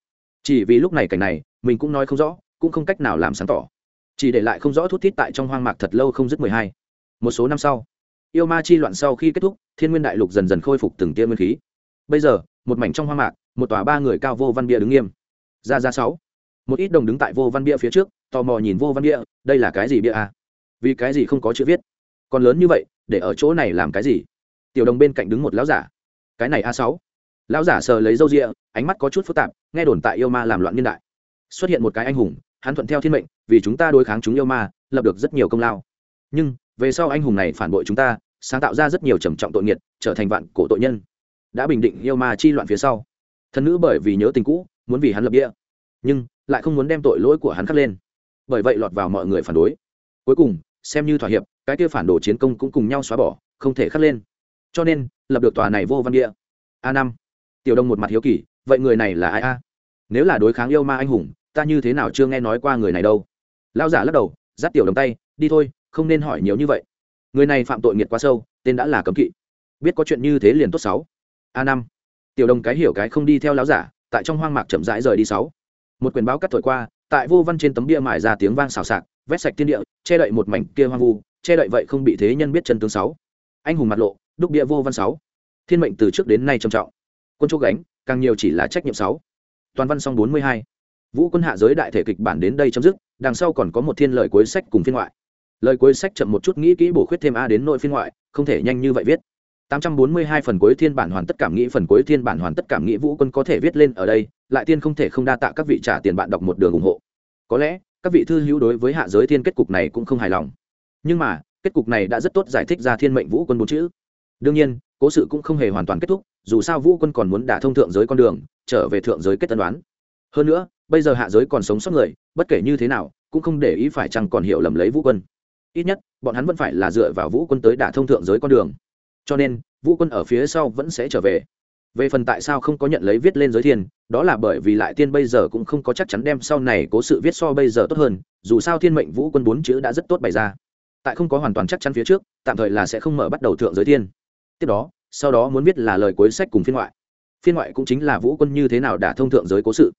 Chỉ vì lúc này cảnh này, mình cũng nói không rõ, cũng không cách nào làm sáng tỏ. Chỉ để lại không rõ thút thít tại trong hoang mạc thật lâu không dứt mười hai một số năm sau, yêu ma chi loạn sau khi kết thúc, thiên nguyên đại lục dần dần khôi phục từng tia nguyên khí. Bây giờ, một mảnh trong hoang mạc, một tòa ba người cao vô văn bia đứng nghiêm. Ra ra sáu. Một ít đồng đứng tại vô văn bia phía trước, tò mò nhìn vô văn bia, đây là cái gì bia à? vì cái gì không có chữ viết? Còn lớn như vậy, để ở chỗ này làm cái gì? Tiểu đồng bên cạnh đứng một lão giả. Cái này a sáu. Lão giả sờ lấy râu rịa, ánh mắt có chút phức tạp, nghe đồn tại yêu ma làm loạn niên đại. Xuất hiện một cái anh hùng, hắn thuận theo thiên mệnh, vì chúng ta đối kháng chúng yêu ma, lập được rất nhiều công lao. Nhưng về sau anh hùng này phản bội chúng ta, sáng tạo ra rất nhiều trầm trọng tội nghiệt, trở thành vạn cổ tội nhân. Đã bình định yêu ma chi loạn phía sau. Thần nữ bởi vì nhớ tình cũ, muốn vì hắn lập địa. Nhưng, lại không muốn đem tội lỗi của hắn khắc lên. Bởi vậy lọt vào mọi người phản đối. Cuối cùng, xem như thỏa hiệp, cái kia phản đồ chiến công cũng cùng nhau xóa bỏ, không thể khắc lên. Cho nên, lập được tòa này vô văn địa. A năm. Tiểu đông một mặt hiếu kỳ, vậy người này là ai a? Nếu là đối kháng yêu ma anh hùng, ta như thế nào chưa nghe nói qua người này đâu? Lao giả lắc đầu, dắt tiểu đồng tay, đi thôi không nên hỏi nhiều như vậy. Người này phạm tội nghiệt quá sâu, tên đã là cấm kỵ. Biết có chuyện như thế liền tốt sáu. A năm. Tiểu đồng cái hiểu cái không đi theo láo giả, tại trong hoang mạc chậm rãi rời đi sáu. Một quyền báo cắt thổi qua, tại vô văn trên tấm bia mài ra tiếng vang xào xạc, vét sạch thiên địa, che đậy một mảnh kia hoang vu, che đậy vậy không bị thế nhân biết chân tướng sáu. Anh hùng mặt lộ, đúc bia vô văn sáu. Thiên mệnh từ trước đến nay trầm trọng. Quân chỗ gánh, càng nhiều chỉ là trách nhiệm sáu. Toàn văn song bốn mươi hai. Vũ quân hạ giới đại thể kịch bản đến đây chấm dứt, đằng sau còn có một thiên lời cuối sách cùng phiên ngoại lời cuối sách chậm một chút, nghĩ kỹ bổ khuyết thêm a đến nội phiên ngoại, không thể nhanh như vậy viết. 842 phần cuối thiên bản hoàn tất cảm nghĩ, phần cuối thiên bản hoàn tất cảm nghĩ vũ quân có thể viết lên ở đây, lại tiên không thể không đa tạ các vị trả tiền bạn đọc một đường ủng hộ. Có lẽ, các vị thư hữu đối với hạ giới thiên kết cục này cũng không hài lòng. Nhưng mà, kết cục này đã rất tốt giải thích ra thiên mệnh vũ quân bốn chữ. Đương nhiên, cố sự cũng không hề hoàn toàn kết thúc, dù sao vũ quân còn muốn đả thông thượng giới con đường, trở về thượng giới kết tân đoán. Hơn nữa, bây giờ hạ giới còn sống sót người, bất kể như thế nào, cũng không để ý phải chăng còn hiểu lầm lấy vũ quân ít nhất, bọn hắn vẫn phải là dựa vào vũ quân tới đả thông thượng giới con đường. Cho nên, vũ quân ở phía sau vẫn sẽ trở về. Về phần tại sao không có nhận lấy viết lên giới thiên đó là bởi vì lại tiên bây giờ cũng không có chắc chắn đem sau này cố sự viết so bây giờ tốt hơn, dù sao thiên mệnh vũ quân bốn chữ đã rất tốt bày ra. Tại không có hoàn toàn chắc chắn phía trước, tạm thời là sẽ không mở bắt đầu thượng giới thiên tiếp đó, sau đó muốn viết là lời cuối sách cùng phiên ngoại. Phiên ngoại cũng chính là vũ quân như thế nào đã thông thượng giới cố sự.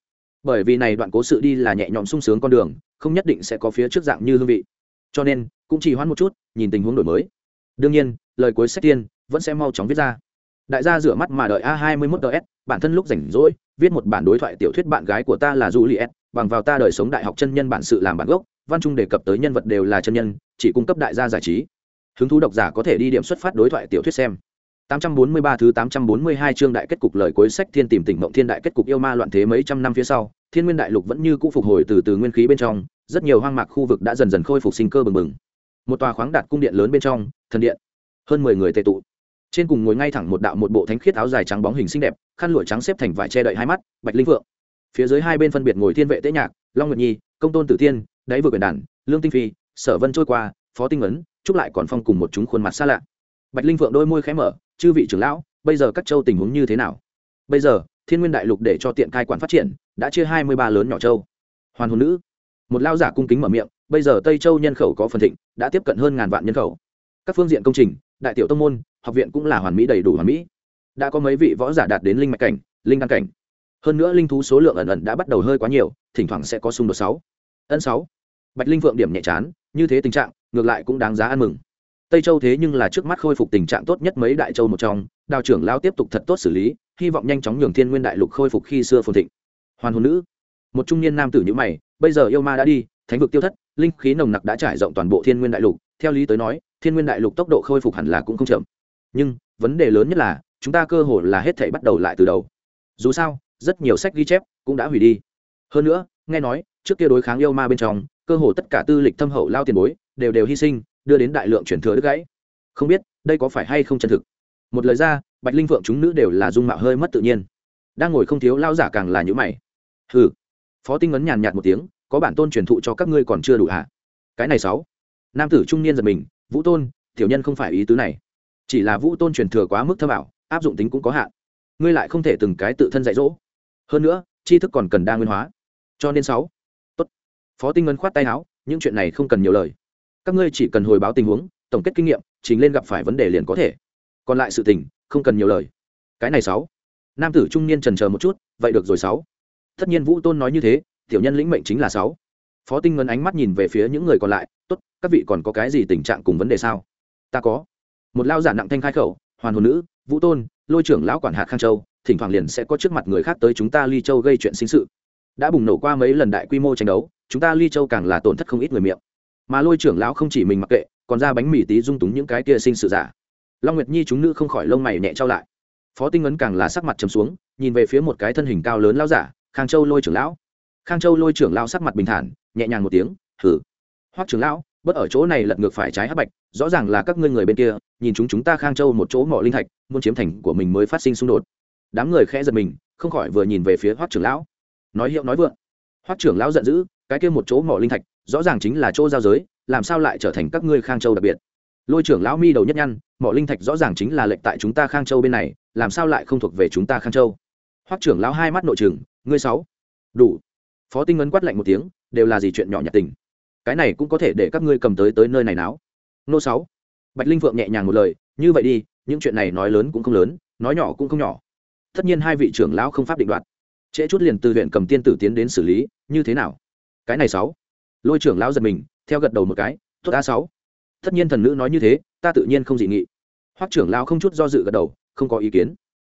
Bởi vì này đoạn cố sự đi là nhẹ nhõm sung sướng con đường, không nhất định sẽ có phía trước dạng như hương vị cho nên cũng chỉ hoãn một chút nhìn tình huống đổi mới. Đương nhiên lời cuối sách tiên vẫn sẽ mau chóng viết ra. Đại gia rửa mắt mà đợi a 21 mươi ts bản thân lúc rảnh rỗi viết một bản đối thoại tiểu thuyết bạn gái của ta là juliet bằng vào ta đời sống đại học chân nhân bản sự làm bản gốc văn trung đề cập tới nhân vật đều là chân nhân chỉ cung cấp đại gia giải trí. Hứng thú độc giả có thể đi điểm xuất phát đối thoại tiểu thuyết xem. 843 thứ 842 chương đại kết cục lời cuối sách thiên tìm tỉnh mộng thiên đại kết cục yêu ma loạn thế mấy trăm năm phía sau, thiên nguyên đại lục vẫn như cũ phục hồi từ từ nguyên khí bên trong, rất nhiều hoang mạc khu vực đã dần dần khôi phục sinh cơ bừng bừng. Một tòa khoáng đạt cung điện lớn bên trong, thần điện. Hơn 10 người tề tụ. Trên cùng ngồi ngay thẳng một đạo một bộ thánh khiết áo dài trắng bóng hình xinh đẹp, khăn lụa trắng xếp thành vải che đậy hai mắt, Bạch Linh Vượng. Phía dưới hai bên phân biệt ngồi thiên vệ tế nhạc, Long Nguyệt Nhi, Công Tôn Tử Tiên, đáy vừa quyền đàn, Lương Tinh Phi, Sở Vân trôi qua, Phó Tinh ấn, chúc lại còn phong cùng một chúng khuôn mặt xa lạ. Bạch Linh Vượng đôi môi khẽ mở, chư vị trưởng lão bây giờ các châu tình huống như thế nào bây giờ thiên nguyên đại lục để cho tiện cai quản phát triển, đã chia hai mươi ba lớn nhỏ châu. Hoàn hồn nữ. Một lao giả cung kính mở miệng, bây giờ tây châu nhân khẩu có phần thịnh, đã tiếp cận hơn ngàn vạn nhân khẩu. Các phương diện công trình, đại tiểu tông môn, học viện cũng là hoàn mỹ đầy đủ hoàn mỹ. Đã có mấy vị võ giả đạt đến linh mạch cảnh, linh đăng cảnh. Hơn nữa linh thú số lượng ẩn ẩn đã bắt đầu hơi quá nhiều, thỉnh thoảng sẽ có xung đột sáu. Ân sáu. Bạch linh phượng điểm nhẹ chán, như thế tình trạng, ngược lại cũng đáng giá ăn mừng tây châu thế nhưng là trước mắt khôi phục tình trạng tốt nhất mấy đại châu một trong, đào trưởng lao tiếp tục thật tốt xử lý, hy vọng nhanh chóng nhường thiên nguyên đại lục khôi phục khi xưa phồn thịnh. Hoàn hồn nữ. Một trung niên nam tử như mày, bây giờ yêu ma đã đi, thánh vực tiêu thất, linh khí nồng nặc đã trải rộng toàn bộ thiên nguyên đại lục. Theo lý tới nói, thiên nguyên đại lục tốc độ khôi phục hẳn là cũng không chậm. Nhưng, vấn đề lớn nhất là, chúng ta cơ hội là hết thảy bắt đầu lại từ đầu. Dù sao, rất nhiều sách ghi chép cũng đã hủy đi. Hơn nữa, nghe nói, trước kia đối kháng yêu ma bên trong, cơ hồ tất cả tư lịch thâm hậu lao tiền bối, đều đều hy sinh đưa đến đại lượng truyền thừa đứt gãy. Không biết, đây có phải hay không chân thực? Một lời ra, bạch linh vượng chúng nữ đều là dung mạo hơi mất tự nhiên. Đang ngồi không thiếu lao giả càng là những mày. Ừ phó tinh ấn nhàn nhạt một tiếng, có bản tôn truyền thụ cho các ngươi còn chưa đủ hả? Cái này sáu. Nam tử trung niên giật mình, vũ tôn, tiểu nhân không phải ý tứ này. Chỉ là vũ tôn truyền thừa quá mức thâm ảo, áp dụng tính cũng có hạn. Ngươi lại không thể từng cái tự thân dạy dỗ. Hơn nữa, tri thức còn cần đa nguyên hóa. Cho nên sáu. Tốt. Phó tinh ngân khoát tay áo, những chuyện này không cần nhiều lời các ngươi chỉ cần hồi báo tình huống, tổng kết kinh nghiệm, trình lên gặp phải vấn đề liền có thể. Còn lại sự tình, không cần nhiều lời. Cái này sáu. Nam tử trung niên trần chờ một chút, vậy được rồi sáu. Tất nhiên vũ tôn nói như thế, tiểu nhân lĩnh mệnh chính là sáu. Phó tinh ngân ánh mắt nhìn về phía những người còn lại, tốt, các vị còn có cái gì tình trạng cùng vấn đề sao? Ta có. Một lao giả nặng thanh khai khẩu, hoàn hồn nữ, vũ tôn, lôi trưởng lão quản hạt khang châu, thỉnh thoảng liền sẽ có trước mặt người khác tới chúng ta ly châu gây chuyện sinh sự. Đã bùng nổ qua mấy lần đại quy mô tranh đấu, chúng ta ly châu càng là tổn thất không ít người miệng mà lôi trưởng lão không chỉ mình mặc kệ, còn ra bánh mì tí dung túng những cái kia sinh sự giả. Long nguyệt nhi chúng nữ không khỏi lông mày nhẹ trao lại. Phó tinh ấn càng là sắc mặt trầm xuống, nhìn về phía một cái thân hình cao lớn lão giả, khang châu lôi trưởng lão. Khang châu lôi trưởng lão sắc mặt bình thản, nhẹ nhàng một tiếng thử hoắc trưởng lão, bất ở chỗ này lật ngược phải trái hắc bạch, rõ ràng là các ngươi người bên kia, nhìn chúng chúng ta khang châu một chỗ mỏ linh thạch, muốn chiếm thành của mình mới phát sinh xung đột. Đám người khẽ giật mình, không khỏi vừa nhìn về phía hoắc trưởng lão. Nói hiệu nói vượng. Hoắc trưởng lão giận dữ, cái kia một chỗ mỏ linh thạch rõ ràng chính là chỗ giao giới, làm sao lại trở thành các ngươi khang châu đặc biệt? Lôi trưởng lão mi đầu nhất nhăn, mỏ linh thạch rõ ràng chính là lệnh tại chúng ta khang châu bên này, làm sao lại không thuộc về chúng ta khang châu? Hoắc trưởng lão hai mắt nội trường ngươi sáu. Đủ. Phó tinh ấn quát lạnh một tiếng, đều là gì chuyện nhỏ nhặt tình? Cái này cũng có thể để các ngươi cầm tới tới nơi này náo. Nô sáu. Bạch linh phượng nhẹ nhàng một lời, như vậy đi, những chuyện này nói lớn cũng không lớn, nói nhỏ cũng không nhỏ. Tất nhiên hai vị trưởng lão không pháp định đoạt. Trễ chút liền từ huyện cầm tiên tử tiến đến xử lý, như thế nào? Cái này sáu lôi trưởng lão giật mình, theo gật đầu một cái, tốt a sáu. Tất nhiên thần nữ nói như thế, ta tự nhiên không dị nghị. Hoắc trưởng lão không chút do dự gật đầu, không có ý kiến.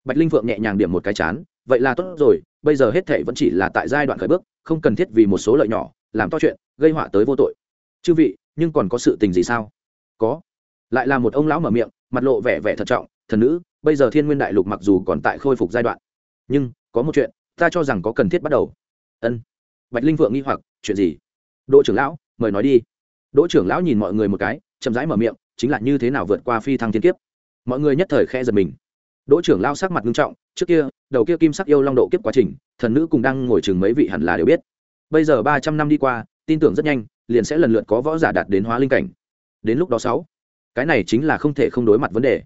Bạch linh phượng nhẹ nhàng điểm một cái chán, vậy là tốt rồi, bây giờ hết thệ vẫn chỉ là tại giai đoạn khởi bước, không cần thiết vì một số lợi nhỏ, làm to chuyện, gây họa tới vô tội. Chư vị, nhưng còn có sự tình gì sao? Có. Lại là một ông lão mở miệng, mặt lộ vẻ vẻ thận trọng, thần nữ, bây giờ thiên nguyên đại lục mặc dù còn tại khôi phục giai đoạn, nhưng có một chuyện, ta cho rằng có cần thiết bắt đầu. Ân. Bạch linh vượng nghi hoặc, chuyện gì? Đỗ trưởng lão, mời nói đi. Đỗ trưởng lão nhìn mọi người một cái, chậm rãi mở miệng, chính là như thế nào vượt qua phi thăng thiên kiếp? Mọi người nhất thời khe giật mình. Đỗ trưởng lao sắc mặt nghiêm trọng, trước kia, đầu kia kim sắc yêu long độ kiếp quá trình, thần nữ cùng đang ngồi chừng mấy vị hẳn là đều biết. Bây giờ ba trăm năm đi qua, tin tưởng rất nhanh, liền sẽ lần lượt có võ giả đạt đến hóa linh cảnh. Đến lúc đó sáu, cái này chính là không thể không đối mặt vấn đề.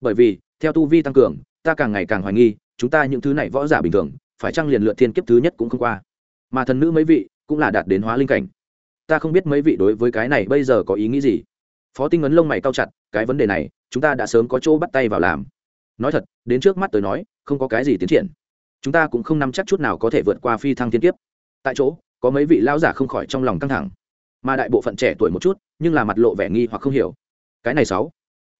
Bởi vì, theo tu vi tăng cường, ta càng ngày càng hoài nghi, chúng ta những thứ này võ giả bình thường, phải chăng liền lượt thiên kiếp thứ nhất cũng không qua? Mà thần nữ mấy vị, cũng là đạt đến hóa linh cảnh ta không biết mấy vị đối với cái này bây giờ có ý nghĩ gì. Phó tinh ấn lông mày cao chặt, cái vấn đề này, chúng ta đã sớm có chỗ bắt tay vào làm. Nói thật, đến trước mắt tôi nói, không có cái gì tiến triển. Chúng ta cũng không nắm chắc chút nào có thể vượt qua phi thăng thiên kiếp. Tại chỗ, có mấy vị lão giả không khỏi trong lòng căng thẳng. Mà đại bộ phận trẻ tuổi một chút, nhưng là mặt lộ vẻ nghi hoặc không hiểu. Cái này sáu.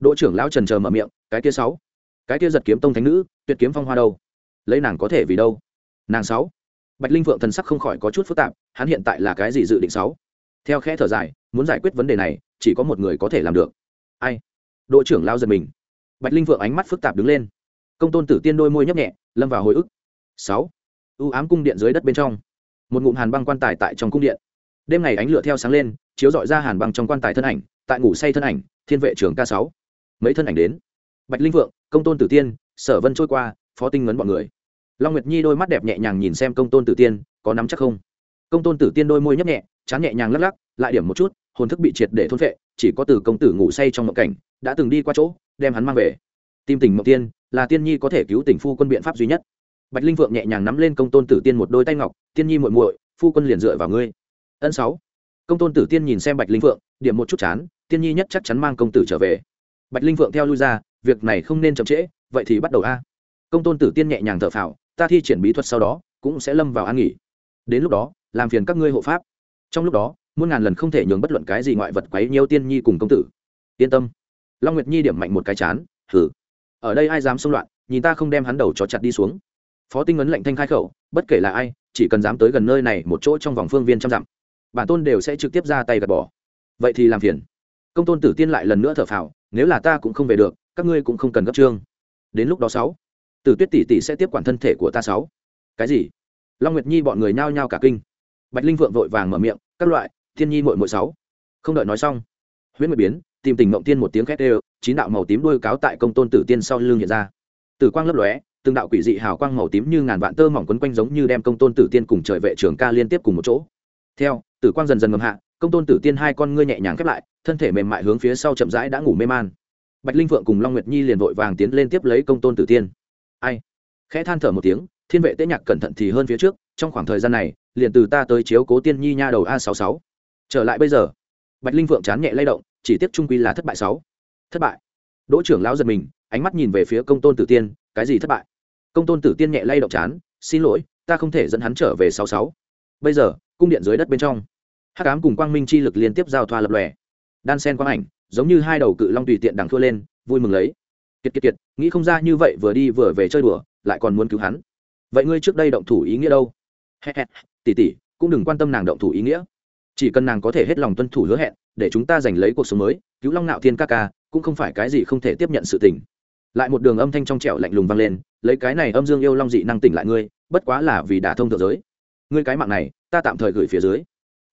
Đỗ trưởng lão trần chờ mở miệng, cái kia sáu. Cái kia giật kiếm tông thánh nữ, tuyệt kiếm phong hoa đâu? Lấy nàng có thể vì đâu? Nàng sáu. Bạch linh vượng thần sắc không khỏi có chút phức tạp, hắn hiện tại là cái gì dự định sáu? Theo khẽ thở dài, muốn giải quyết vấn đề này, chỉ có một người có thể làm được. Ai? Đội trưởng lao giật mình. Bạch linh vượng ánh mắt phức tạp đứng lên. Công tôn tử tiên đôi môi nhấp nhẹ, lâm vào hồi ức. Sáu. Ưu ám cung điện dưới đất bên trong. Một ngụm hàn băng quan tài tại trong cung điện. Đêm ngày ánh lửa theo sáng lên, chiếu dọi ra hàn băng trong quan tài thân ảnh, tại ngủ say thân ảnh, thiên vệ trưởng k sáu. Mấy thân ảnh đến. Bạch linh vượng, công tôn tử tiên, sở vân trôi qua, phó tinh ngấn bọn người. Long nguyệt nhi đôi mắt đẹp nhẹ nhàng nhìn xem công tôn tử tiên, có nắm chắc không? Công tôn tử tiên đôi môi nhấp nhẹ, chán nhẹ nhàng lắc lắc, lại điểm một chút, hồn thức bị triệt để thôn vệ chỉ có từ công tử ngủ say trong mộng cảnh, đã từng đi qua chỗ, đem hắn mang về. Tim tình mộng tiên, là tiên nhi có thể cứu tình phu quân biện pháp duy nhất. Bạch linh vượng nhẹ nhàng nắm lên công tôn tử tiên một đôi tay ngọc, tiên nhi muội muội, phu quân liền dựa vào ngươi. Ân sáu. Công tôn tử tiên nhìn xem bạch linh vượng, điểm một chút chán, tiên nhi nhất chắc chắn mang công tử trở về. Bạch linh vượng theo lui ra, việc này không nên chậm trễ, vậy thì bắt đầu a. Công tôn tử tiên nhẹ nhàng thở phào, ta thi triển bí thuật sau đó, cũng sẽ lâm vào an nghỉ. Đến lúc đó làm phiền các ngươi hộ pháp. Trong lúc đó, muôn ngàn lần không thể nhường bất luận cái gì ngoại vật quấy nhiêu tiên nhi cùng công tử. Yên tâm. Long nguyệt nhi điểm mạnh một cái chán thử ở đây ai dám xông loạn, nhìn ta không đem hắn đầu cho chặt đi xuống. Phó tinh ấn lệnh thanh khai khẩu, bất kể là ai, chỉ cần dám tới gần nơi này một chỗ trong vòng phương viên trăm dặm, bản tôn đều sẽ trực tiếp ra tay gạt bỏ. Vậy thì làm phiền. Công tôn tử tiên lại lần nữa thở phào, nếu là ta cũng không về được, các ngươi cũng không cần gấp trương. Đến lúc đó sáu, tử tuyết tỷ tỷ sẽ tiếp quản thân thể của ta sáu. Cái gì? Long nguyệt nhi bọn người nhao nhao cả kinh bạch linh vượng vội vàng mở miệng, các loại, thiên nhi mội mội sáu. Không đợi nói xong, huyễn nguyệt biến, tìm tình mộng tiên một tiếng khét đều, chín đạo màu tím đuôi cáo tại công tôn tử tiên sau lưng hiện ra. Tử quang lấp lóe, từng đạo quỷ dị hào quang màu tím như ngàn vạn tơ mỏng quấn quanh giống như đem công tôn tử tiên cùng trời vệ trưởng ca liên tiếp cùng một chỗ. Theo, tử quang dần dần ngầm hạ, công tôn tử tiên hai con ngươi nhẹ nhàng khép lại, thân thể mềm mại hướng phía sau chậm rãi đã ngủ mê man. Bạch linh phượng cùng long nguyệt nhi liền vội vàng tiến lên tiếp lấy công tôn tử tiên. Ai? Khẽ than thở một tiếng, thiên vệ tế nhạc cẩn thận thì hơn phía trước, trong khoảng thời gian này liền từ ta tới chiếu cố tiên nhi nha đầu a sáu sáu trở lại bây giờ, bạch linh vượng chán nhẹ lay động, chỉ tiếc trung quy là thất bại sáu. Thất bại. Đỗ trưởng lão giật mình, ánh mắt nhìn về phía công tôn tử tiên, cái gì thất bại? Công tôn tử tiên nhẹ lay động chán, xin lỗi, ta không thể dẫn hắn trở về sáu sáu. Bây giờ, cung điện dưới đất bên trong, hắc ám cùng quang minh chi lực liên tiếp giao thoa lập lòe. Đan sen quang ảnh, giống như hai đầu cự long tùy tiện đằng thua lên, vui mừng lấy. Kiệt kiệt kiệt, nghĩ không ra như vậy vừa đi vừa về chơi đùa, lại còn muốn cứu hắn. Vậy ngươi trước đây động thủ ý nghĩa đâu? Tỷ tỷ cũng đừng quan tâm nàng động thủ ý nghĩa. Chỉ cần nàng có thể hết lòng tuân thủ hứa hẹn, để chúng ta giành lấy cuộc sống mới, cứu long nạo thiên ca ca, cũng không phải cái gì không thể tiếp nhận sự tình. Lại một đường âm thanh trong trẻo lạnh lùng vang lên, lấy cái này âm dương yêu long dị năng tỉnh lại ngươi, bất quá là vì đả thông thượng giới. Ngươi cái mạng này, ta tạm thời gửi phía dưới.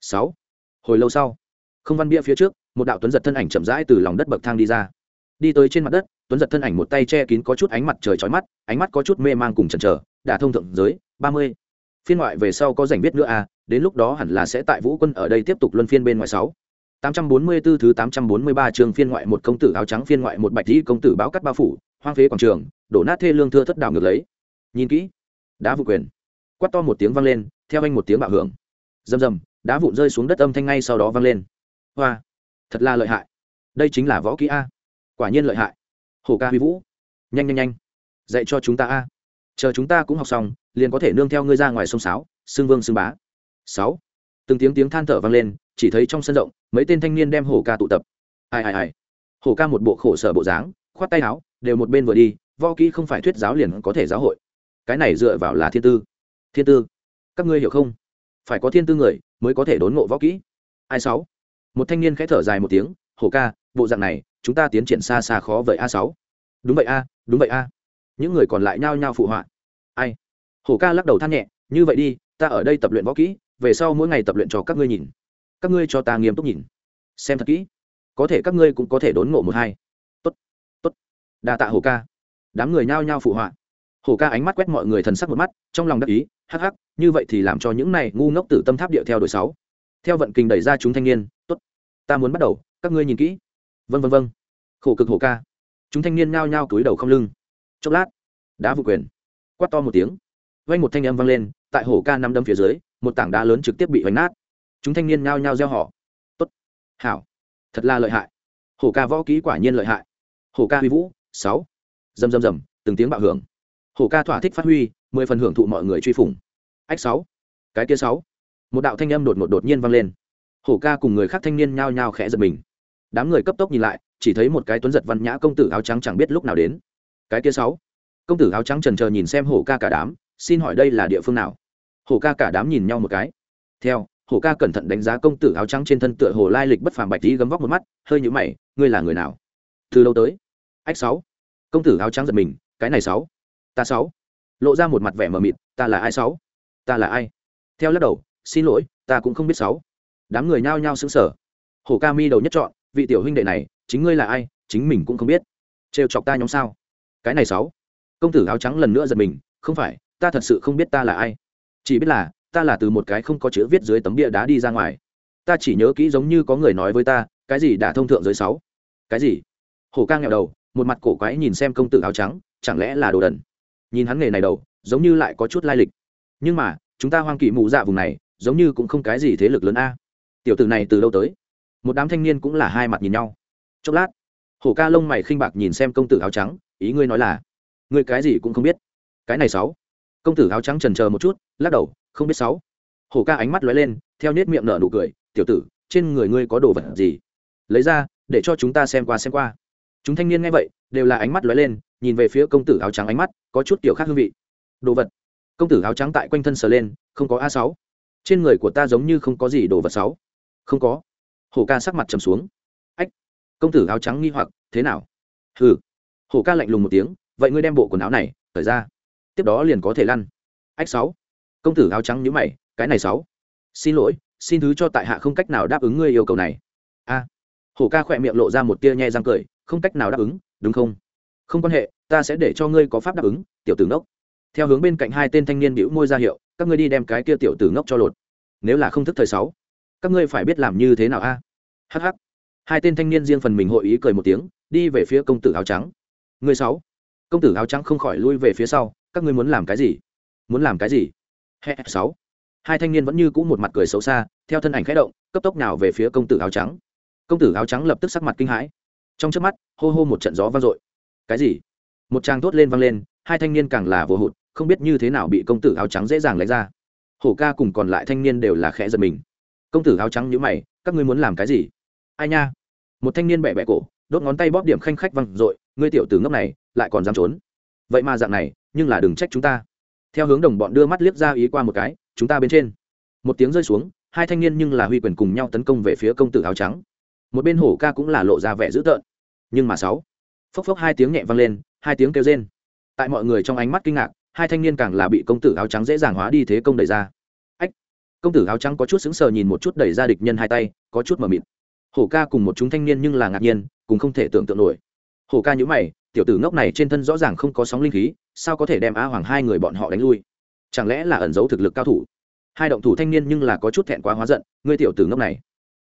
Sáu. Hồi lâu sau, không văn bia phía trước, một đạo tuấn giật thân ảnh chậm rãi từ lòng đất bậc thang đi ra. Đi tới trên mặt đất, tuấn giật thân ảnh một tay che kín có chút ánh mặt trời chói mắt, ánh mắt có chút mê mang cùng chần chờ, đả thông thượng giới, ba mươi phiên ngoại về sau có rảnh biết nữa à đến lúc đó hẳn là sẽ tại vũ quân ở đây tiếp tục luân phiên bên ngoài sáu 844 thứ 843 trường phiên ngoại một công tử áo trắng phiên ngoại một bạch y công tử báo cắt bao phủ, hoang phế quảng trường, đổ nát thê lương thưa thất đảo ngược lấy. Nhìn kỹ, đá vụ quyền. Quát to một tiếng vang lên, theo anh một tiếng bạo hưởng. Rầm rầm, đá vụn rơi xuống đất âm thanh ngay sau đó vang lên. Hoa, thật là lợi hại. Đây chính là võ kỹ a. Quả nhiên lợi hại. Hổ ca huy vũ. Nhanh nhanh nhanh, dạy cho chúng ta a. Chờ chúng ta cũng học xong, liền có thể nương theo ngươi ra ngoài sông sáo, xưng vương xưng bá. Sáu, Từng tiếng tiếng than thở vang lên, chỉ thấy trong sân rộng mấy tên thanh niên đem hổ ca tụ tập. Ai ai ai. Hổ ca một bộ khổ sở bộ dáng khoát tay áo đều một bên vừa đi võ kỹ không phải thuyết giáo liền có thể giáo hội. Cái này dựa vào là thiên tư. Thiên tư. Các ngươi hiểu không? Phải có thiên tư người mới có thể đốn ngộ võ kỹ. Ai sáu? Một thanh niên khẽ thở dài một tiếng hổ ca bộ dạng này chúng ta tiến triển xa xa khó vậy a sáu? Đúng vậy a đúng vậy a. Những người còn lại nhao nhao phụ họa. Ai? Hổ ca lắc đầu than nhẹ, như vậy đi, ta ở đây tập luyện võ kỹ, về sau mỗi ngày tập luyện cho các ngươi nhìn. Các ngươi cho ta nghiêm túc nhìn. Xem thật kỹ. Có thể các ngươi cũng có thể đốn ngộ một hai. Tốt tốt. Đa tạ hồ ca. Đám người nhao nhao phụ họa. Hồ ca ánh mắt quét mọi người thần sắc một mắt, trong lòng đắc ý, hắc hắc, như vậy thì làm cho những này ngu ngốc tử tâm tháp điệu theo đội sáu. Theo vận kinh đẩy ra chúng thanh niên, tốt, ta muốn bắt đầu, các ngươi nhìn kỹ. Vân vân vân khổ cực hồ ca. Chúng thanh niên nhao nhao túi đầu không lưng. Chốc lát, đá vụ quyền. Quát to một tiếng vang một thanh âm vang lên tại hổ ca năm đâm phía dưới một tảng đá lớn trực tiếp bị vành nát. Chúng thanh niên nhao nhao reo hò, tốt. Hảo. Thật là lợi hại. Hổ ca võ kỹ quả nhiên lợi hại. Hổ ca huy vũ sáu. Rầm rầm rầm, từng tiếng bạo hưởng. Hổ ca thỏa thích phát huy mười phần hưởng thụ mọi người truy phủng. Ách sáu. Cái kia sáu. Một đạo thanh âm đột ngột đột nhiên vang lên. Hổ ca cùng người khác thanh niên nhao nhao khẽ giật mình. Đám người cấp tốc nhìn lại chỉ thấy một cái tuấn giật văn nhã công tử áo trắng chẳng biết lúc nào đến. Cái kia sáu. Công tử áo trắng trần chờ nhìn xem hổ ca cả đám xin hỏi đây là địa phương nào? Hổ ca cả đám nhìn nhau một cái. Theo hổ ca cẩn thận đánh giá công tử áo trắng trên thân tựa hồ lai lịch bất phàm bạch tí gấm vóc một mắt hơi nhũ mày ngươi là người nào? Từ lâu tới. Ách sáu. Công tử áo trắng giật mình cái này sáu. Ta sáu. Lộ ra một mặt vẻ mờ mịt ta là ai sáu? Ta là ai? Theo lắc đầu xin lỗi ta cũng không biết sáu. Đám người nhao nhao sững sờ, hổ ca mi đầu nhất chọn vị tiểu huynh đệ này chính ngươi là ai chính mình cũng không biết. Trêu chọc ta nhóm sao? Cái này sáu. Công tử áo trắng lần nữa giật mình không phải ta thật sự không biết ta là ai. Chỉ biết là, ta là từ một cái không có chữ viết dưới tấm bia đá đi ra ngoài. Ta chỉ nhớ kỹ giống như có người nói với ta, cái gì đã thông thượng dưới sáu? Cái gì? Hổ ca nghèo đầu, một mặt cổ quái nhìn xem công tử áo trắng, chẳng lẽ là đồ đần? Nhìn hắn nghề này đầu, giống như lại có chút lai lịch. Nhưng mà, chúng ta hoang kỵ mù dạ vùng này, giống như cũng không cái gì thế lực lớn a. Tiểu tử này từ đâu tới? Một đám thanh niên cũng là hai mặt nhìn nhau. Chốc lát, hổ ca lông mày khinh bạc nhìn xem công tử áo trắng, ý ngươi nói là, ngươi cái gì cũng không biết. Cái này sáu? Công tử áo trắng trần chờ một chút, lắc đầu, không biết sáu. Hổ ca ánh mắt lóe lên, theo nết miệng nở nụ cười, tiểu tử, trên người ngươi có đồ vật gì? Lấy ra, để cho chúng ta xem qua xem qua. Chúng thanh niên nghe vậy, đều là ánh mắt lóe lên, nhìn về phía công tử áo trắng ánh mắt, có chút kiểu khác hương vị. Đồ vật? Công tử áo trắng tại quanh thân sờ lên, không có a sáu. Trên người của ta giống như không có gì đồ vật sáu. Không có. Hổ ca sắc mặt trầm xuống. Ách, công tử áo trắng nghi hoặc, thế nào? Hừ. Hổ ca lạnh lùng một tiếng, vậy ngươi đem bộ quần áo này thời ra tiếp đó liền có thể lăn. Ách sáu. Công tử áo trắng nhíu mày, cái này sáu. Xin lỗi, xin thứ cho tại hạ không cách nào đáp ứng ngươi yêu cầu này. A. Hổ ca khỏe miệng lộ ra một tia nhe răng cười, không cách nào đáp ứng, đúng không? Không quan hệ, ta sẽ để cho ngươi có pháp đáp ứng, tiểu tử ngốc. Theo hướng bên cạnh hai tên thanh niên bĩu môi ra hiệu, các ngươi đi đem cái kia tiểu tử ngốc cho lột. Nếu là không thức thời sáu, các ngươi phải biết làm như thế nào a? À? hh hai tên thanh niên riêng phần mình hội ý cười một tiếng, đi về phía công tử áo trắng. Người sáu. Công tử áo trắng không khỏi lui về phía sau các ngươi muốn làm cái gì? Muốn làm cái gì? He sáu. Hai thanh niên vẫn như cũ một mặt cười xấu xa, theo thân ảnh khẽ động, cấp tốc nào về phía công tử áo trắng. Công tử áo trắng lập tức sắc mặt kinh hãi. Trong trước mắt, hô hô một trận gió vang dội. Cái gì? Một trang thốt lên vang lên, hai thanh niên càng là vô hụt, không biết như thế nào bị công tử áo trắng dễ dàng lấy ra. Hổ ca cùng còn lại thanh niên đều là khẽ giật mình. Công tử áo trắng nhữ mày, các ngươi muốn làm cái gì? Ai nha? Một thanh niên bẹ bẹ cổ, đốt ngón tay bóp điểm khanh khách văng r ộ i ngươi tiểu tử ngốc này, lại còn dám trốn vậy mà dạng này, nhưng là đừng trách chúng ta. Theo hướng đồng bọn đưa mắt liếc ra ý qua một cái, chúng ta bên trên. Một tiếng rơi xuống, hai thanh niên nhưng là huy quyền cùng nhau tấn công về phía công tử áo trắng. Một bên hổ ca cũng là lộ ra vẻ dữ tợn. Nhưng mà sáu, phốc phốc hai tiếng nhẹ vang lên, hai tiếng kêu rên. Tại mọi người trong ánh mắt kinh ngạc, hai thanh niên càng là bị công tử áo trắng dễ dàng hóa đi thế công đẩy ra. Ách, công tử áo trắng có chút sững sờ nhìn một chút đẩy ra địch nhân hai tay, có chút mờ mịt. Hổ ca cùng một chúng thanh niên nhưng là ngạc nhiên cùng không thể tưởng tượng nổi. Hổ ca nhữ mày tiểu tử ngốc này trên thân rõ ràng không có sóng linh khí, sao có thể đem a hoàng hai người bọn họ đánh lui? Chẳng lẽ là ẩn giấu thực lực cao thủ? Hai động thủ thanh niên nhưng là có chút thẹn quá hóa giận, ngươi tiểu tử ngốc này,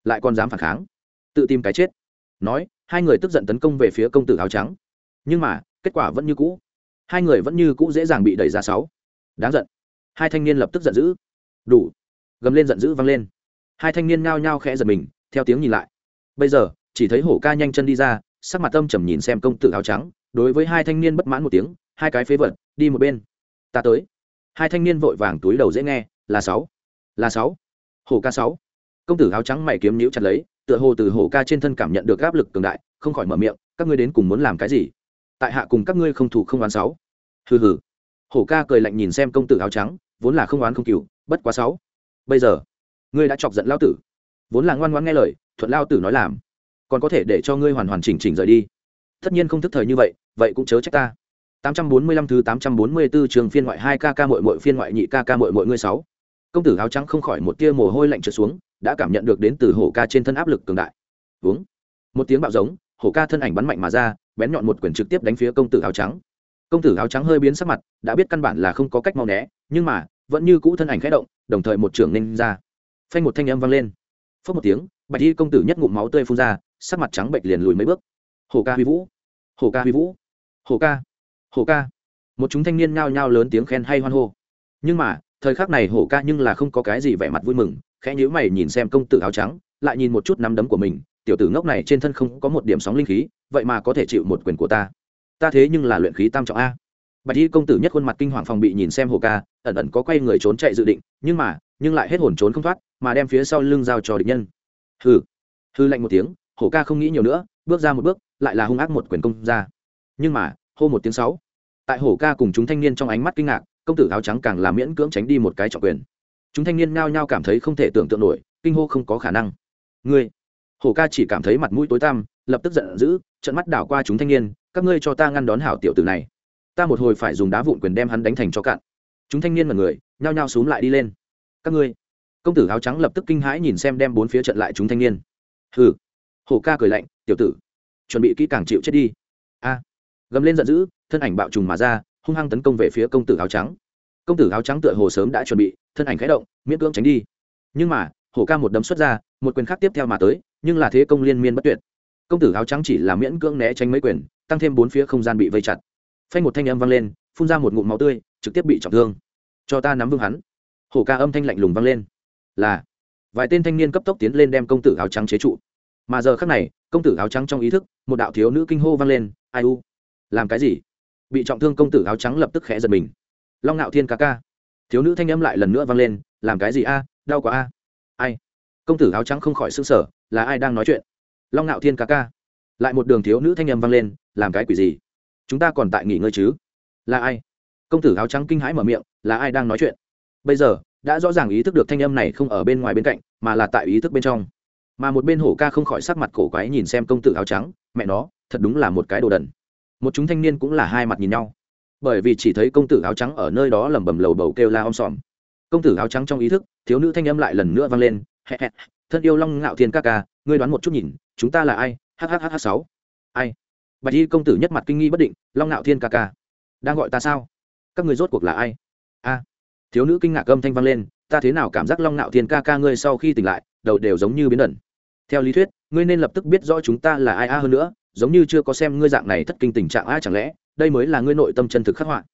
lại còn dám phản kháng? Tự tìm cái chết. Nói, hai người tức giận tấn công về phía công tử áo trắng. Nhưng mà, kết quả vẫn như cũ. Hai người vẫn như cũ dễ dàng bị đẩy ra sáu. Đáng giận. Hai thanh niên lập tức giận dữ. Đủ. Gầm lên giận dữ vang lên. Hai thanh niên ngao nhao khẽ giật mình, theo tiếng nhìn lại. Bây giờ, chỉ thấy hổ ca nhanh chân đi ra sắc mặt tâm trầm nhìn xem công tử áo trắng, đối với hai thanh niên bất mãn một tiếng, hai cái phế vật, đi một bên. Ta tới. Hai thanh niên vội vàng túi đầu dễ nghe, là sáu. Là sáu. Hổ ca sáu. Công tử áo trắng mày kiếm níu chặt lấy, tựa hồ từ hổ ca trên thân cảm nhận được áp lực cường đại, không khỏi mở miệng, các ngươi đến cùng muốn làm cái gì? Tại hạ cùng các ngươi không thủ không oán sáu. Hừ hừ. Hổ ca cười lạnh nhìn xem công tử áo trắng, vốn là không oán không cừu, bất quá sáu. Bây giờ, ngươi đã chọc giận lao tử. Vốn là ngoan ngoãn nghe lời, thuận lao tử nói làm còn có thể để cho ngươi hoàn hoàn chỉnh chỉnh rời đi tất nhiên không thức thời như vậy vậy cũng chớ trách ta 845 thứ 844 trường phiên ngoại 2 ca muội muội phiên ngoại nhị ca ca muội muội ngươi 6. Công tử áo trắng không khỏi một tia mồ hôi lạnh trượt xuống, đã cảm nhận được đến từ hổ ca trên thân áp lực cường đại. Uống. Một tiếng bạo giống, hổ ca thân ảnh bắn mạnh mà ra, bén nhọn một quyền trực tiếp đánh phía công tử áo trắng. Công tử áo trắng hơi biến sắc mặt, đã biết căn bản là không có cách mau né, nhưng mà, vẫn như cũ thân ảnh khẽ động, đồng thời một trường ninh ra. Phanh một thanh âm vang lên. Phốc một tiếng, Bạch Y công tử nhất ngụm máu tươi phun ra, sắc mặt trắng bệch liền lùi mấy bước. Hổ ca huy vũ, hổ ca huy vũ, hổ ca. Hổ ca. Một chúng thanh niên nhao nhao lớn tiếng khen hay hoan hô. Nhưng mà thời khắc này hổ ca nhưng là không có cái gì vẻ mặt vui mừng khẽ nhíu mày nhìn xem công tử áo trắng lại nhìn một chút nắm đấm của mình. Tiểu tử ngốc này trên thân không có một điểm sóng linh khí vậy mà có thể chịu một quyền của ta. Ta thế nhưng là luyện khí tam trọng a. Bạch y công tử nhất khuôn mặt kinh hoàng phòng bị nhìn xem hổ ca ẩn ẩn có quay người trốn chạy dự định nhưng mà nhưng lại hết hồn trốn không thoát mà đem phía sau lưng giao cho địch nhân. Hừ. Hư lạnh một tiếng hổ ca không nghĩ nhiều nữa, bước ra một bước, lại là hung ác một quyền công ra. Nhưng mà, hô một tiếng sáu. Tại hổ ca cùng chúng thanh niên trong ánh mắt kinh ngạc, công tử áo trắng càng làm miễn cưỡng tránh đi một cái trọng quyền. Chúng thanh niên nhao nhao cảm thấy không thể tưởng tượng nổi, kinh hô không có khả năng. Ngươi, hổ ca chỉ cảm thấy mặt mũi tối tăm, lập tức giận dữ trận mắt đảo qua chúng thanh niên, các ngươi cho ta ngăn đón hảo tiểu tử này. Ta một hồi phải dùng đá vụn quyền đem hắn đánh thành cho cạn. Chúng thanh niên mật người, nhao nhao xúm lại đi lên. Các ngươi, công tử áo trắng lập tức kinh hãi nhìn xem đem bốn phía trận lại chúng thanh niên. Hừ hổ ca cười lạnh, tiểu tử, chuẩn bị kỹ càng chịu chết đi. A. Gầm lên giận dữ, thân ảnh bạo trùng mà ra, hung hăng tấn công về phía công tử áo trắng. Công tử áo trắng tựa hồ sớm đã chuẩn bị, thân ảnh khẽ động, miễn cưỡng tránh đi. Nhưng mà, hổ ca một đấm xuất ra, một quyền khác tiếp theo mà tới, nhưng là thế công liên miên bất tuyệt. Công tử áo trắng chỉ là miễn cưỡng né tránh mấy quyền, tăng thêm bốn phía không gian bị vây chặt. Phanh một thanh âm vang lên, phun ra một ngụm máu tươi, trực tiếp bị trọng thương. Cho ta nắm vương hắn. Hổ ca âm thanh lạnh lùng vang lên. Là. Vài tên thanh niên cấp tốc tiến lên đem công tử áo trắng chế trụ mà giờ khác này, công tử áo trắng trong ý thức, một đạo thiếu nữ kinh hô vang lên, ai u? Làm cái gì? Bị trọng thương công tử áo trắng lập tức khẽ giật mình. Long ngạo thiên ca ca. Thiếu nữ thanh âm lại lần nữa vang lên, làm cái gì a? Đau quá a. Ai? Công tử áo trắng không khỏi s ư n g sở là ai đang nói chuyện? Long ngạo thiên ca ca. Lại một đường thiếu nữ thanh âm vang lên, làm cái quỷ gì? Chúng ta còn tại nghỉ ngơi chứ? Là ai? Công tử áo trắng kinh hãi mở miệng, là ai đang nói chuyện? Bây giờ, đã rõ ràng ý thức được thanh âm này không ở bên ngoài bên cạnh, mà là tại ý thức bên trong mà một bên hổ ca không khỏi sắc mặt cổ quái nhìn xem công tử áo trắng, mẹ nó, thật đúng là một cái đồ đần. Một chúng thanh niên cũng là hai mặt nhìn nhau. Bởi vì chỉ thấy công tử áo trắng ở nơi đó lẩm bẩm lầu bầu kêu la om sòm. Công tử áo trắng trong ý thức, thiếu nữ thanh âm lại lần nữa vang lên thân yêu long ngạo thiên ca ca, ngươi đoán một chút nhìn, chúng ta là ai? Hhh sáu. Ai? Bạch y công tử nhất mặt kinh nghi bất định, long ngạo thiên ca ca, đang gọi ta sao? Các người rốt cuộc là ai? A. Thiếu nữ kinh ngạc âm thanh vang lên, ta thế nào cảm giác long ngạo thiên ca ca ngươi sau khi tỉnh lại đầu đều giống như biến đẩn theo lý thuyết, ngươi nên lập tức biết rõ chúng ta là ai a hơn nữa, giống như chưa có xem ngươi dạng này thất kinh tình trạng a chẳng lẽ, đây mới là ngươi nội tâm chân thực khắc họa.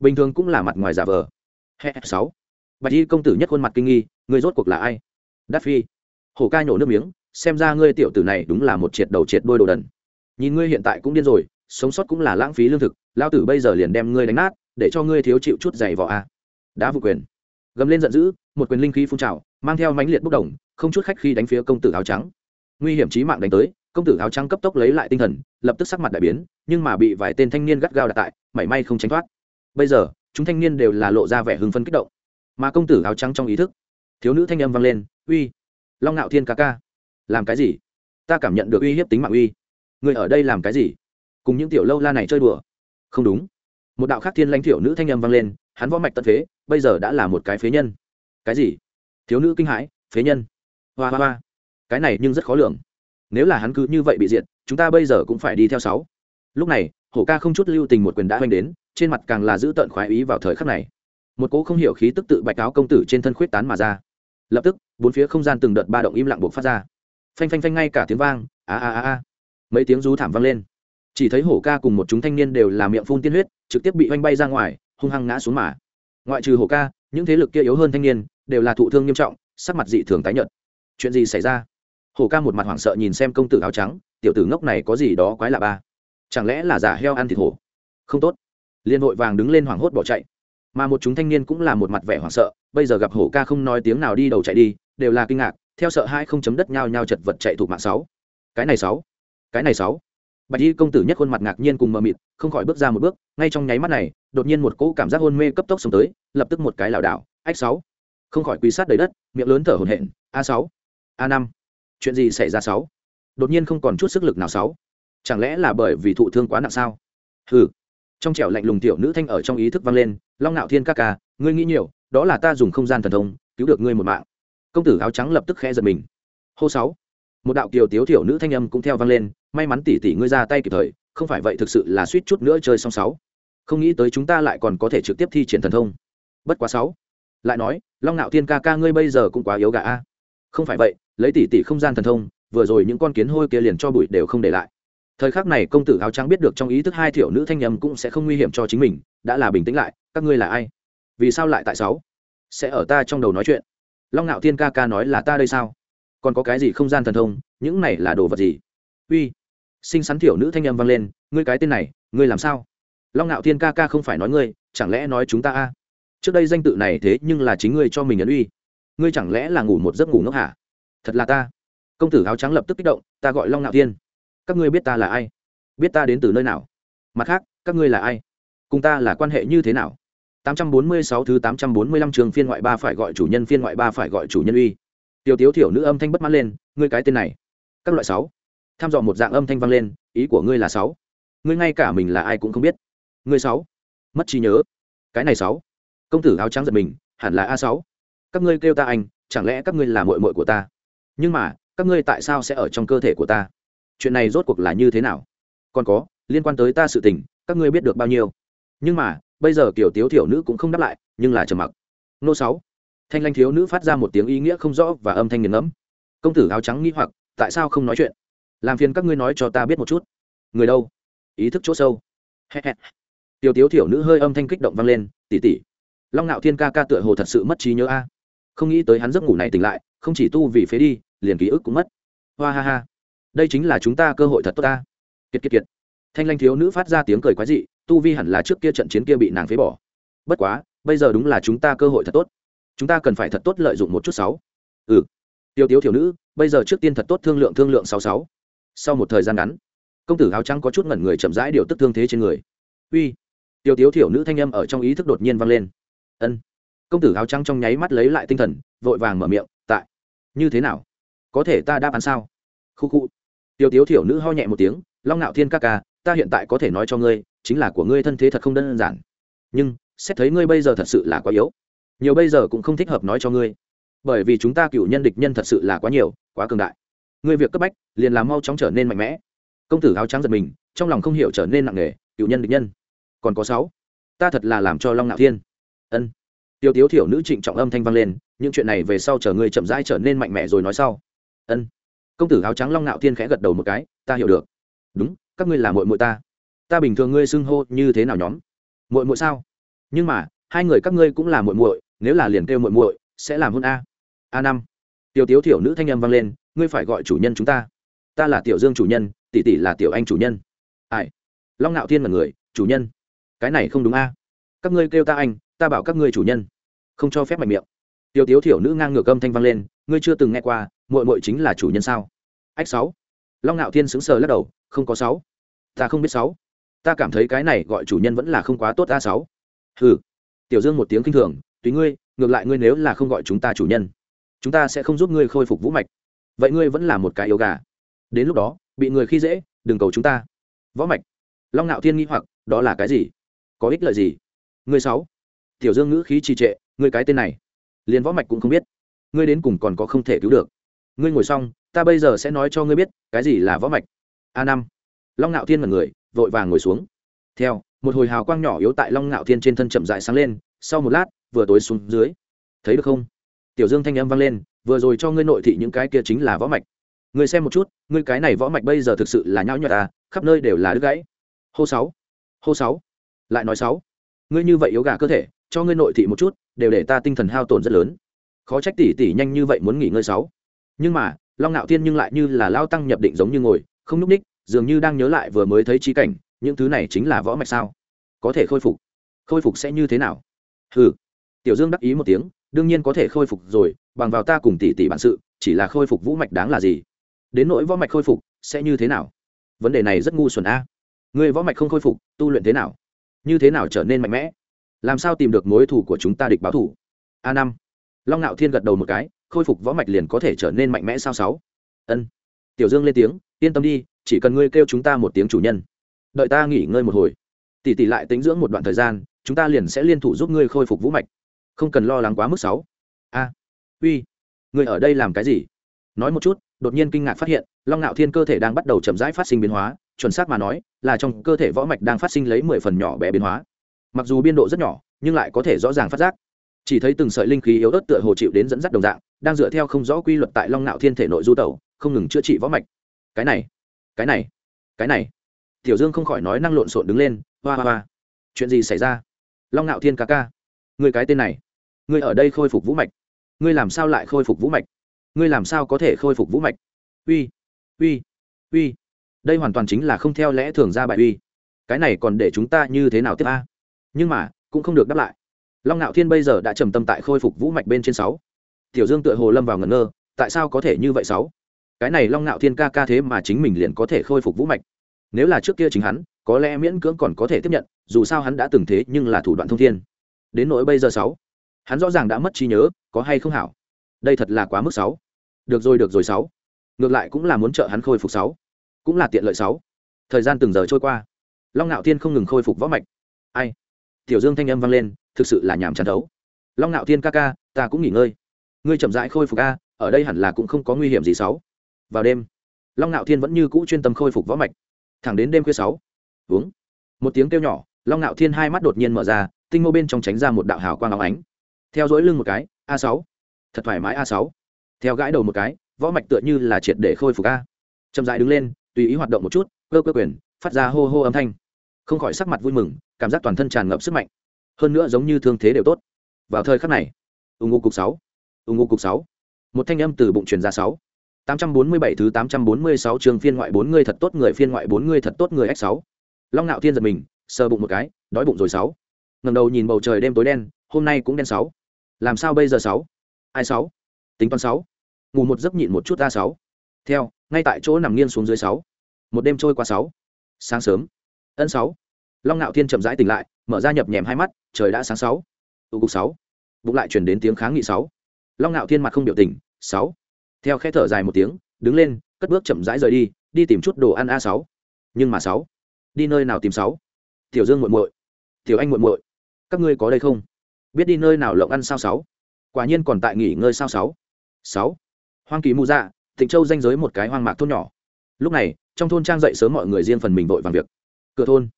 Bình thường cũng là mặt ngoài giả vờ. Sáu. Bạch y công tử nhất khuôn mặt kinh nghi, ngươi rốt cuộc là ai? Đắt phi. Hổ ca nhổ nước miếng, xem ra ngươi tiểu tử này đúng là một triệt đầu triệt đôi đồ đần. Nhìn ngươi hiện tại cũng điên rồi, sống sót cũng là lãng phí lương thực, lao tử bây giờ liền đem ngươi đánh nát, để cho ngươi thiếu chịu chút giày vỏ a. Đã vụ quyền. Gầm lên giận dữ, một quyền linh khí phun trào, mang theo mãnh liệt bốc đồng không chút khách khi đánh phía công tử áo trắng. Nguy hiểm chí mạng đánh tới, công tử áo trắng cấp tốc lấy lại tinh thần, lập tức sắc mặt đại biến, nhưng mà bị vài tên thanh niên gắt gao đặt tại, mảy may không tránh thoát. Bây giờ, chúng thanh niên đều là lộ ra vẻ hưng phấn kích động. Mà công tử áo trắng trong ý thức, thiếu nữ thanh âm vang lên, uy, long ngạo thiên ca ca, làm cái gì? Ta cảm nhận được uy hiếp tính mạng uy. Người ở đây làm cái gì? Cùng những tiểu lâu la này chơi đùa. Không đúng. Một đạo khác thiên lãnh thiểu nữ thanh âm vang lên, hắn võ mạch tận phế, bây giờ đã là một cái phế nhân. Cái gì? Thiếu nữ kinh hãi, phế nhân? Hoa hoa hoa. Cái này nhưng rất khó lường. Nếu là hắn cứ như vậy bị diệt, chúng ta bây giờ cũng phải đi theo sáu. Lúc này, hổ ca không chút lưu tình một quyền đã oanh đến, trên mặt càng là giữ tợn khoái ý vào thời khắc này. Một cỗ không hiểu khí tức tự bạch cáo công tử trên thân khuyết tán mà ra. Lập tức, bốn phía không gian từng đợt ba động im lặng buộc phát ra. Phanh phanh phanh ngay cả tiếng vang, a a a a. Mấy tiếng rú thảm vang lên. Chỉ thấy hổ ca cùng một chúng thanh niên đều là miệng phun tiên huyết, trực tiếp bị oanh bay ra ngoài, hung hăng ngã xuống mà. Ngoại trừ hổ ca, những thế lực kia yếu hơn thanh niên, đều là thụ thương nghiêm trọng, sắc mặt dị thường tái nhợt chuyện gì xảy ra? Hổ ca một mặt hoảng sợ nhìn xem công tử áo trắng, tiểu tử ngốc này có gì đó quái lạ ba. Chẳng lẽ là giả heo ăn thịt hổ? Không tốt. Liên hội vàng đứng lên hoảng hốt bỏ chạy. Mà một chúng thanh niên cũng là một mặt vẻ hoảng sợ, bây giờ gặp hổ ca không nói tiếng nào đi đầu chạy đi, đều là kinh ngạc, theo sợ hai không chấm đất nhau nhau chật vật chạy thuộc mạng sáu. Cái này sáu. Cái này sáu. Bạch y công tử nhất khuôn mặt ngạc nhiên cùng mờ mịt, không khỏi bước ra một bước, ngay trong nháy mắt này, đột nhiên một cỗ cảm giác hôn mê cấp tốc xông tới, lập tức một cái lảo đảo. Ách sáu. Không khỏi quỳ sát đầy đất, miệng lớn thở hổn hển, a sáu a năm. Chuyện gì xảy ra sáu? Đột nhiên không còn chút sức lực nào sáu. Chẳng lẽ là bởi vì thụ thương quá nặng sao? Hừ. Trong trẻo lạnh lùng tiểu nữ thanh ở trong ý thức vang lên, long nạo thiên ca ca, ngươi nghĩ nhiều, đó là ta dùng không gian thần thông, cứu được ngươi một mạng. Công tử áo trắng lập tức khẽ giật mình. Hô sáu. Một đạo kiều tiếu tiểu nữ thanh âm cũng theo vang lên, may mắn tỷ tỷ ngươi ra tay kịp thời, không phải vậy thực sự là suýt chút nữa chơi xong sáu. Không nghĩ tới chúng ta lại còn có thể trực tiếp thi triển thần thông. Bất quá sáu. Lại nói, long nạo thiên ca ca ngươi bây giờ cũng quá yếu gà a. Không phải vậy lấy tỷ tỷ không gian thần thông, vừa rồi những con kiến hôi kia liền cho bụi đều không để lại. Thời khắc này công tử áo trắng biết được trong ý thức hai thiểu nữ thanh nhầm cũng sẽ không nguy hiểm cho chính mình, đã là bình tĩnh lại, các ngươi là ai? Vì sao lại tại sáu? Sẽ ở ta trong đầu nói chuyện. Long ngạo thiên ca ca nói là ta đây sao? Còn có cái gì không gian thần thông, những này là đồ vật gì? Uy sinh sắn thiểu nữ thanh âm vang lên, ngươi cái tên này, ngươi làm sao? Long ngạo thiên ca ca không phải nói ngươi, chẳng lẽ nói chúng ta a? Trước đây danh tự này thế nhưng là chính ngươi cho mình ấn uy. Ngươi chẳng lẽ là ngủ một giấc ngủ ngốc hả? Thật là ta. Công tử áo trắng lập tức kích động ta gọi long ngạo thiên. Các ngươi biết ta là ai? Biết ta đến từ nơi nào? Mặt khác các ngươi là ai? Cùng ta là quan hệ như thế nào? 846 thứ 845 trường phiên ngoại ba phải gọi chủ nhân phiên ngoại ba phải gọi chủ nhân uy. Tiểu Tiếu Thiểu nữ âm thanh bất mãn lên, ngươi cái tên này. Các loại sáu, Tham dò một dạng âm thanh vang lên, ý của ngươi là sáu, Ngươi ngay cả mình là ai cũng không biết. Ngươi sáu, Mất trí nhớ. Cái này sáu, Công tử áo trắng giật mình, hẳn là a sáu, Các ngươi kêu ta anh, chẳng lẽ các ngươi là muội muội của ta? Nhưng mà, các ngươi tại sao sẽ ở trong cơ thể của ta? Chuyện này rốt cuộc là như thế nào? Còn có, liên quan tới ta sự tình, các ngươi biết được bao nhiêu? Nhưng mà, bây giờ kiểu tiếu thiểu nữ cũng không đáp lại nhưng là trầm mặc. Nô sáu. Thanh lanh thiếu nữ phát ra một tiếng ý nghĩa không rõ và âm thanh nghiền ngẫm. Công tử áo trắng nghĩ hoặc tại sao không nói chuyện? Làm phiền các ngươi nói cho ta biết một chút. Người đâu? Ý thức chỗ sâu. Tiểu tiếu thiểu nữ hơi âm thanh kích động vang lên tỉ tỉ long ngạo thiên ca ca tựa hồ thật sự mất trí nhớ a. Không nghĩ tới hắn giấc ngủ này tỉnh lại không chỉ tu vì phế đi liền ký ức cũng mất. Hoa ha ha. Đây chính là chúng ta cơ hội thật tốt ta. Kiệt kiệt kiệt. Thanh lanh thiếu nữ phát ra tiếng cười quái dị, tu vi hẳn là trước kia trận chiến kia bị nàng phế bỏ. Bất quá, bây giờ đúng là chúng ta cơ hội thật tốt. Chúng ta cần phải thật tốt lợi dụng một chút sáu. Ừ. Tiêu tiếu thiếu nữ, bây giờ trước tiên thật tốt thương lượng thương lượng sáu sáu. Sau một thời gian ngắn, công tử áo trắng có chút ngẩn người chậm rãi điều tức thương thế trên người. Uy. Tiêu tiếu thiểu nữ thanh âm ở trong ý thức đột nhiên vang lên. Ân. Công tử áo trắng trong nháy mắt lấy lại tinh thần, vội vàng mở miệng, tại. Như thế nào? Có thể ta đáp án sao? Khu khu. Tiêu tiếu thiểu nữ ho nhẹ một tiếng, long ngạo thiên ca ca, ta hiện tại có thể nói cho ngươi, chính là của ngươi thân thế thật không đơn giản. Nhưng, xét thấy ngươi bây giờ thật sự là quá yếu. Nhiều bây giờ cũng không thích hợp nói cho ngươi. Bởi vì chúng ta cựu nhân địch nhân thật sự là quá nhiều, quá cường đại. Ngươi việc cấp bách, liền làm mau chóng trở nên mạnh mẽ. Công tử áo trắng giật mình, trong lòng không hiểu trở nên nặng nề, cựu nhân địch nhân, còn có sáu. Ta thật là làm cho long ngạo thiên. Ân. Tiêu tiếu thiểu nữ trịnh trọng âm thanh vang lên, những chuyện này về sau chờ ngươi chậm rãi trở nên mạnh mẽ rồi nói sau ân. Công tử áo trắng long ngạo thiên khẽ gật đầu một cái, ta hiểu được. Đúng, các ngươi là muội muội ta. Ta bình thường ngươi xưng hô như thế nào nhóm? Muội muội sao? Nhưng mà, hai người các ngươi cũng là muội muội, nếu là liền kêu muội muội, sẽ làm hôn a. A năm. Tiểu tiếu thiểu nữ thanh âm vang lên, ngươi phải gọi chủ nhân chúng ta. Ta là tiểu dương chủ nhân, tỷ tỷ là tiểu anh chủ nhân. Ai? Long ngạo thiên là người, chủ nhân? Cái này không đúng a. Các ngươi kêu ta anh, ta bảo các ngươi chủ nhân. Không cho phép mạnh miệng. Tiểu tiếu thiểu nữ ngang ngược âm thanh vang lên, ngươi chưa từng nghe qua muội muội chính là chủ nhân sao? Ách sáu. Long ngạo thiên sững sờ lắc đầu, không có sáu. Ta không biết sáu. Ta cảm thấy cái này gọi chủ nhân vẫn là không quá tốt a sáu. Hừ. Tiểu dương một tiếng kinh thường, tùy ngươi, ngược lại ngươi nếu là không gọi chúng ta chủ nhân, chúng ta sẽ không giúp ngươi khôi phục vũ mạch. Vậy ngươi vẫn là một cái yếu gà. Đến lúc đó, bị người khi dễ, đừng cầu chúng ta. Võ mạch. Long ngạo thiên nghi hoặc, đó là cái gì? Có ích lợi gì? Ngươi sáu. Tiểu dương ngữ khí trì trệ, ngươi cái tên này, liền võ mạch cũng không biết. Ngươi đến cùng còn có không thể cứu được ngươi ngồi xong, ta bây giờ sẽ nói cho ngươi biết, cái gì là võ mạch. A năm. Long ngạo thiên là người, vội vàng ngồi xuống. Theo, một hồi hào quang nhỏ yếu tại long ngạo thiên trên thân chậm dại sáng lên, sau một lát, vừa tối xuống dưới. Thấy được không? Tiểu dương thanh âm vang lên, vừa rồi cho ngươi nội thị những cái kia chính là võ mạch. Ngươi xem một chút, ngươi cái này võ mạch bây giờ thực sự là nhão nhọt à khắp nơi đều là đứt gãy. Hô sáu. Hô sáu. Lại nói sáu. Ngươi như vậy yếu gà cơ thể, cho ngươi nội thị một chút, đều để ta tinh thần hao tổn rất lớn. Khó trách tỷ tỷ nhanh như vậy muốn nghỉ ngơi sáu nhưng mà, long ngạo thiên nhưng lại như là lao tăng nhập định giống như ngồi, không n ú c ních, dường như đang nhớ lại vừa mới thấy trí cảnh, những thứ này chính là võ mạch sao? Có thể khôi phục. Khôi phục sẽ như thế nào? Ừ tiểu dương đắc ý một tiếng, đương nhiên có thể khôi phục rồi, bằng vào ta cùng tỷ tỷ bản sự, chỉ là khôi phục vũ mạch đáng là gì? Đến nỗi võ mạch khôi phục, sẽ như thế nào? Vấn đề này rất ngu xuẩn a. Người võ mạch không khôi phục, tu luyện thế nào? Như thế nào trở nên mạnh mẽ? Làm sao tìm được mối thủ của chúng ta địch báo thủ? A năm. Long ngạo thiên gật đầu một cái khôi phục võ mạch liền có thể trở nên mạnh mẽ sao sáu? Ân. Tiểu dương lên tiếng, yên tâm đi, chỉ cần ngươi kêu chúng ta một tiếng chủ nhân. Đợi ta nghỉ ngơi một hồi. Tỷ tỷ lại tính dưỡng một đoạn thời gian, chúng ta liền sẽ liên thủ giúp ngươi khôi phục vũ mạch. Không cần lo lắng quá mức sáu. A. Uy. Ngươi ở đây làm cái gì? Nói một chút, đột nhiên kinh ngạc phát hiện, long ngạo thiên cơ thể đang bắt đầu chậm rãi phát sinh biến hóa, chuẩn xác mà nói, là trong cơ thể võ mạch đang phát sinh lấy mười phần nhỏ bé biến hóa. Mặc dù biên độ rất nhỏ, nhưng lại có thể rõ ràng phát giác chỉ thấy từng sợi linh khí yếu ớt tựa hồ chịu đến dẫn dắt đồng dạng, đang dựa theo không rõ quy luật tại long nạo thiên thể nội du tẩu, không ngừng chữa trị võ mạch. Cái này cái này cái này. Tiểu dương không khỏi nói năng lộn xộn đứng lên, hoa hoa hoa. Chuyện gì xảy ra? Long nạo thiên ca ca. Người cái tên này, người ở đây khôi phục vũ mạch. Ngươi làm sao lại khôi phục vũ mạch? Ngươi làm sao có thể khôi phục vũ mạch? Uy uy uy. Đây hoàn toàn chính là không theo lẽ thường ra bại uy. Cái này còn để chúng ta như thế nào tiếp a? Nhưng mà, cũng không được đáp lại long ngạo thiên bây giờ đã trầm tâm tại khôi phục vũ mạch bên trên sáu. Tiểu dương tựa hồ lâm vào ngẩn ngơ, tại sao có thể như vậy sáu? Cái này long ngạo thiên ca ca thế mà chính mình liền có thể khôi phục vũ mạch. Nếu là trước kia chính hắn, có lẽ miễn cưỡng còn có thể tiếp nhận, dù sao hắn đã từng thế nhưng là thủ đoạn thông thiên. Đến nỗi bây giờ sáu, hắn rõ ràng đã mất trí nhớ, có hay không hảo? Đây thật là quá mức sáu. Được rồi được rồi sáu. Ngược lại cũng là muốn trợ hắn khôi phục sáu. Cũng là tiện lợi sáu. Thời gian từng giờ trôi qua. Long ngạo thiên không ngừng khôi phục võ mạch. Ai? Tiểu dương thanh âm vang lên thực sự là nhàm chán đấu long ngạo thiên ca ca, ta cũng nghỉ ngơi. Ngươi chậm rãi khôi phục a, ở đây hẳn là cũng không có nguy hiểm gì sáu. Vào đêm, long ngạo thiên vẫn như cũ chuyên tâm khôi phục võ mạch. Thẳng đến đêm khuya sáu, uống. Một tiếng kêu nhỏ, long ngạo thiên hai mắt đột nhiên mở ra, tinh mô bên trong tránh ra một đạo hào quang áo ánh. Theo dỗi lưng một cái, a sáu. Thật thoải mái a sáu. Theo gãi đầu một cái, võ mạch tựa như là triệt để khôi phục a. Chậm dại đứng lên, tùy ý hoạt động một chút, cơ cơ quyền, phát ra hô hô âm thanh. Không khỏi sắc mặt vui mừng, cảm giác toàn thân tràn ngập sức mạnh hơn nữa giống như thương thế đều tốt vào thời khắc này ủng ngô cục sáu ủng ngô cục sáu một thanh âm từ bụng truyền ra sáu 847 thứ 846 trường phiên ngoại bốn người thật tốt người phiên ngoại bốn người thật tốt người X6. Long Nạo Thiên giật mình, sờ bụng một cái, đói bụng rồi sáu. Ngẩng đầu nhìn bầu trời đêm tối đen, hôm nay cũng đen sáu. Làm sao bây giờ sáu? Ai sáu? Tính toán sáu. Ngủ một giấc nhịn một chút ra sáu. Theo, ngay tại chỗ nằm nghiêng xuống dưới sáu. Một đêm trôi qua sáu. Sáng sớm. ấn sáu. Long Nạo Thiên chậm rãi tỉnh lại, mở ra nhập nhèm hai mắt, trời đã sáng sáu. Tụ cục sáu. bụng lại chuyển đến tiếng kháng nghị sáu. Long ngạo thiên mặt không biểu tình sáu. Theo khe thở dài một tiếng đứng lên cất bước chậm rãi rời đi đi tìm chút đồ ăn a sáu. Nhưng mà sáu. Đi nơi nào tìm sáu? Tiểu dương muội muội. Tiểu anh muội muội. Các ngươi có đây không? Biết đi nơi nào lộng ăn sao sáu? Quả nhiên còn tại nghỉ ngơi sao sáu? Sáu. Hoang kỳ mù dạ tịnh châu danh giới một cái hoang mạc thôn nhỏ. Lúc này trong thôn trang dậy sớm mọi người riêng phần mình vội vàng việc. Cửa thôn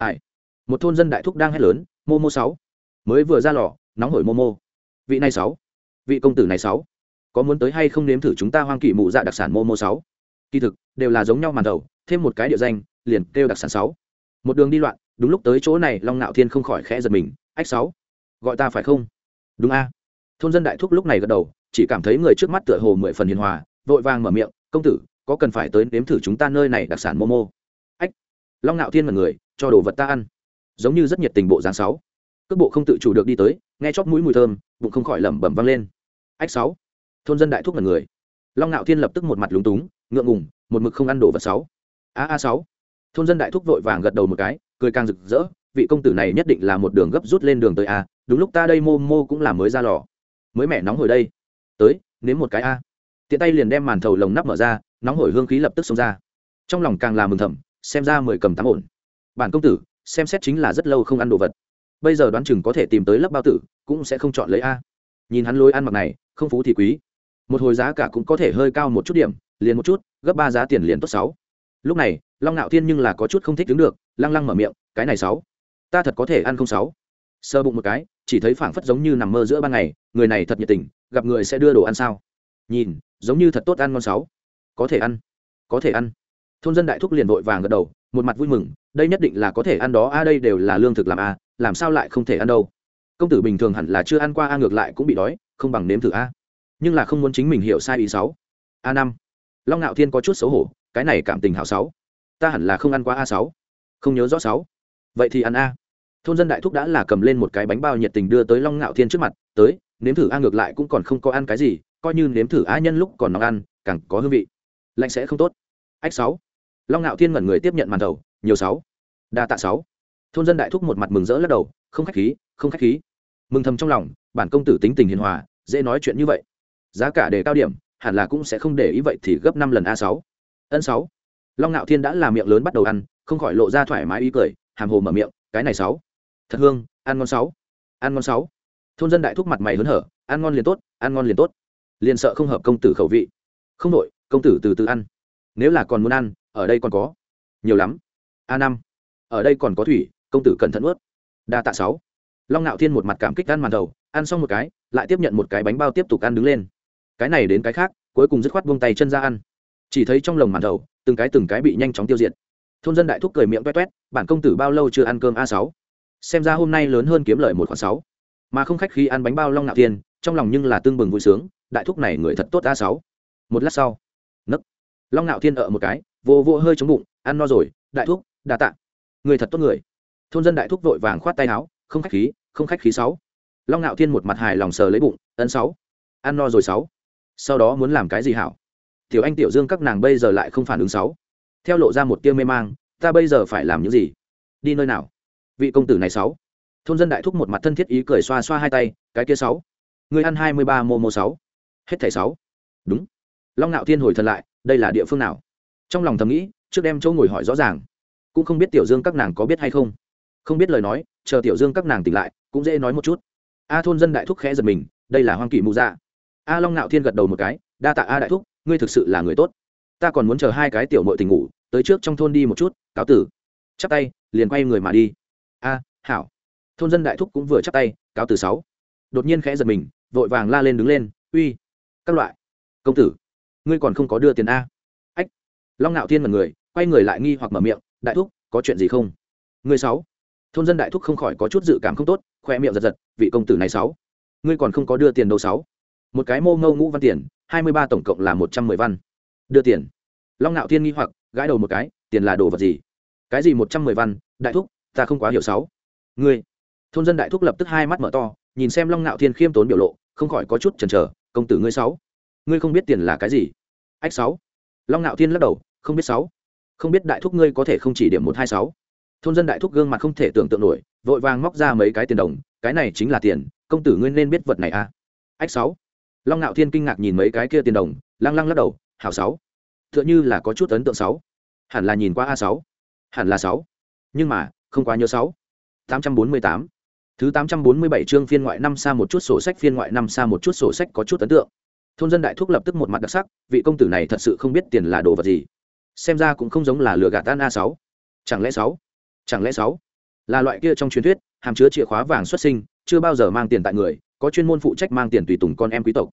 ai? Một thôn dân đại thúc đang hét lớn, mô mô sáu. Mới vừa ra lò, nóng hổi mô mô. Vị này sáu. Vị công tử này sáu. Có muốn tới hay không nếm thử chúng ta hoang kỳ mụ dạ đặc sản mô mô sáu? Kỳ thực, đều là giống nhau màn đầu, thêm một cái địa danh, liền kêu đặc sản sáu. Một đường đi loạn, đúng lúc tới chỗ này, long ngạo thiên không khỏi khẽ giật mình, ách sáu, gọi ta phải không? Đúng a. Thôn dân đại thúc lúc này gật đầu, chỉ cảm thấy người trước mắt tựa hồ mười phần hiền hòa, vội vàng mở miệng, công tử, có cần phải tới nếm thử chúng ta nơi này đặc sản momo ách. Long ngạo thiên mật người cho đồ vật ta ăn. Giống như rất nhiệt tình bộ dáng sáu. Cước bộ không tự chủ được đi tới, nghe chóp mũi mùi thơm, bụng không khỏi lẩm bẩm vang lên. Ách sáu. Thôn dân đại thúc là người. Long ngạo thiên lập tức một mặt lúng túng, ngượng ngùng, một mực không ăn đồ vật sáu. A a sáu. Thôn dân đại thúc vội vàng gật đầu một cái, cười càng rực rỡ, vị công tử này nhất định là một đường gấp rút lên đường tới a, đúng lúc ta đây mô mô cũng là mới ra lò. Mới mẻ nóng hồi đây. Tới, nếm một cái a. Tiện tay liền đem màn thầu lồng nắp mở ra, nóng hổi hương khí lập tức xông ra. Trong lòng càng là mừng thầm, xem ra mười cầm tám ổn bản công tử, xem xét chính là rất lâu không ăn đồ vật. Bây giờ đoán chừng có thể tìm tới lớp bao tử, cũng sẽ không chọn lấy a. Nhìn hắn lối ăn mặc này, không phú thì quý. Một hồi giá cả cũng có thể hơi cao một chút điểm, liền một chút, gấp ba giá tiền liền tốt sáu. Lúc này, long ngạo thiên nhưng là có chút không thích đứng được, lăng lăng mở miệng, cái này sáu, ta thật có thể ăn không sáu? Sơ bụng một cái, chỉ thấy phảng phất giống như nằm mơ giữa ban ngày, người này thật nhiệt tình, gặp người sẽ đưa đồ ăn sao? Nhìn, giống như thật tốt ăn ngon sáu. Có thể ăn, có thể ăn. Thôn dân đại thúc liền vội vàng gật đầu một mặt vui mừng, đây nhất định là có thể ăn đó, a, đây đều là lương thực làm, a, làm sao lại không thể ăn đâu? Công tử bình thường hẳn là chưa ăn qua, a, ngược lại cũng bị đói, không bằng nếm thử, a. Nhưng là không muốn chính mình hiểu sai ý sáu. A năm. Long ngạo thiên có chút xấu hổ, cái này cảm tình hảo sáu. Ta hẳn là không ăn qua a sáu. Không nhớ rõ sáu. Vậy thì ăn a. Thôn dân đại thúc đã là cầm lên một cái bánh bao nhiệt tình đưa tới long ngạo thiên trước mặt, tới, nếm thử a, ngược lại cũng còn không có ăn cái gì, coi như nếm thử a nhân lúc còn nóng ăn, càng có hương vị. Lạnh sẽ không tốt. Ách sáu long ngạo thiên ngẩn người tiếp nhận màn đầu, nhiều sáu. Đa tạ sáu. Thôn dân đại thúc một mặt mừng rỡ lắc đầu, không khách khí, không khách khí. Mừng thầm trong lòng, bản công tử tính tình hiền hòa, dễ nói chuyện như vậy. Giá cả đề cao điểm, hẳn là cũng sẽ không để ý vậy thì gấp năm lần a sáu. Ân sáu. Long ngạo thiên đã làm miệng lớn bắt đầu ăn, không khỏi lộ ra thoải mái ý cười, hàm hồ mở miệng, cái này sáu. Thật hương, ăn ngon sáu. Ăn ngon sáu. Thôn dân đại thúc mặt mày hớn hở, ăn ngon liền tốt, ăn ngon liền tốt. Liền sợ không hợp công tử khẩu vị. Không đội công tử từ từ ăn. Nếu là còn muốn ăn ở đây còn có. Nhiều lắm. A năm. Ở đây còn có thủy, công tử cẩn thận ướt đa tạ sáu. Long ngạo thiên một mặt cảm kích ăn màn đầu, ăn xong một cái, lại tiếp nhận một cái bánh bao tiếp tục ăn đứng lên. Cái này đến cái khác, cuối cùng dứt khoát buông tay chân ra ăn. Chỉ thấy trong lồng màn đầu, từng cái từng cái bị nhanh chóng tiêu diệt. Thôn dân đại thúc cười miệng toét toét, bản công tử bao lâu chưa ăn cơm a sáu? Xem ra hôm nay lớn hơn kiếm lời một khoản sáu. Mà không khách khi ăn bánh bao long ngạo thiên, trong lòng nhưng là tương bừng vui sướng, đại thúc này người thật tốt a sáu. Một lát sau, nấc. Long ngạo thiên ở một cái vô vô hơi chống bụng, ăn no rồi, đại thúc, đa tạ. Người thật tốt người. Thôn dân đại thúc vội vàng khoát tay áo, không khách khí, không khách khí sáu. Long ngạo thiên một mặt hài lòng sờ lấy bụng ấn sáu. Ăn no rồi sáu. Sau đó muốn làm cái gì hảo? Tiểu anh, tiểu dương các nàng bây giờ lại không phản ứng sáu. Theo lộ ra một tia mê mang, ta bây giờ phải làm những gì? Đi nơi nào? Vị công tử này sáu. Thôn dân đại thúc một mặt thân thiết ý cười xoa xoa hai tay, cái kia sáu. Người ăn hai mươi ba mô mô sáu. Hết thẻ sáu. Đúng. Long ngạo thiên hồi thần lại, đây là địa phương nào? Trong lòng thầm nghĩ, trước đem chỗ ngồi hỏi rõ ràng. Cũng không biết tiểu dương các nàng có biết hay không. Không biết lời nói, chờ tiểu dương các nàng tỉnh lại, cũng dễ nói một chút. A thôn dân đại thúc khẽ giật mình, đây là hoang kỷ mù dạ. A long nạo thiên gật đầu một cái, đa tạ a đại thúc, ngươi thực sự là người tốt. Ta còn muốn chờ hai cái tiểu mội tình ngủ, tới trước trong thôn đi một chút, cáo tử. Chắp tay, liền quay người mà đi. A, hảo. Thôn dân đại thúc cũng vừa chắp tay, cáo tử sáu. Đột nhiên khẽ giật mình, vội vàng la lên đứng lên, uy, các loại, công tử, ngươi còn không có đưa tiền a? Long ngạo thiên mật người, quay người lại nghi hoặc mở miệng, đại thúc, có chuyện gì không? Ngươi sáu. Thôn dân đại thúc không khỏi có chút dự cảm không tốt, khoe miệng giật giật, vị công tử này sáu, ngươi còn không có đưa tiền đâu sáu? Một cái mô ngâu ngũ văn tiền, hai mươi ba tổng cộng là một trăm mười văn. Đưa tiền. Long ngạo thiên nghi hoặc, gãi đầu một cái, tiền là đồ vật gì? Cái gì một trăm mười văn, đại thúc, ta không quá hiểu sáu. Ngươi. Thôn dân đại thúc lập tức hai mắt mở to, nhìn xem long ngạo thiên khiêm tốn biểu lộ, không khỏi có chút chần chờ, công tử ngươi sáu, ngươi không biết tiền là cái gì? Ách sáu. Long ngạo thiên lắc đầu không biết sáu. Không biết đại thúc ngươi có thể không chỉ điểm một hai sáu. Thôn dân đại thúc gương mặt không thể tưởng tượng nổi, vội vàng móc ra mấy cái tiền đồng, cái này chính là tiền, công tử ngươi nên biết vật này a ách sáu. Long ngạo thiên kinh ngạc nhìn mấy cái kia tiền đồng, lăng lăng lắc đầu, hảo sáu. Tựa như là có chút ấn tượng sáu. Hẳn là nhìn qua a sáu. Hẳn là sáu. Nhưng mà, không quá nhớ sáu. Tám trăm bốn mươi tám. Thứ tám trăm bốn mươi bảy chương phiên ngoại năm xa một chút sổ sách, phiên ngoại năm xa một chút sổ sách có chút ấn tượng. Thôn dân đại thúc lập tức một mặt đặc sắc, vị công tử này thật sự không biết tiền là đồ vật gì xem ra cũng không giống là lừa gạt tan a sáu. Chẳng lẽ sáu? Chẳng lẽ sáu? Là loại kia trong truyền thuyết, hàm chứa chìa khóa vàng xuất sinh, chưa bao giờ mang tiền tại người, có chuyên môn phụ trách mang tiền tùy tùng con em quý tộc.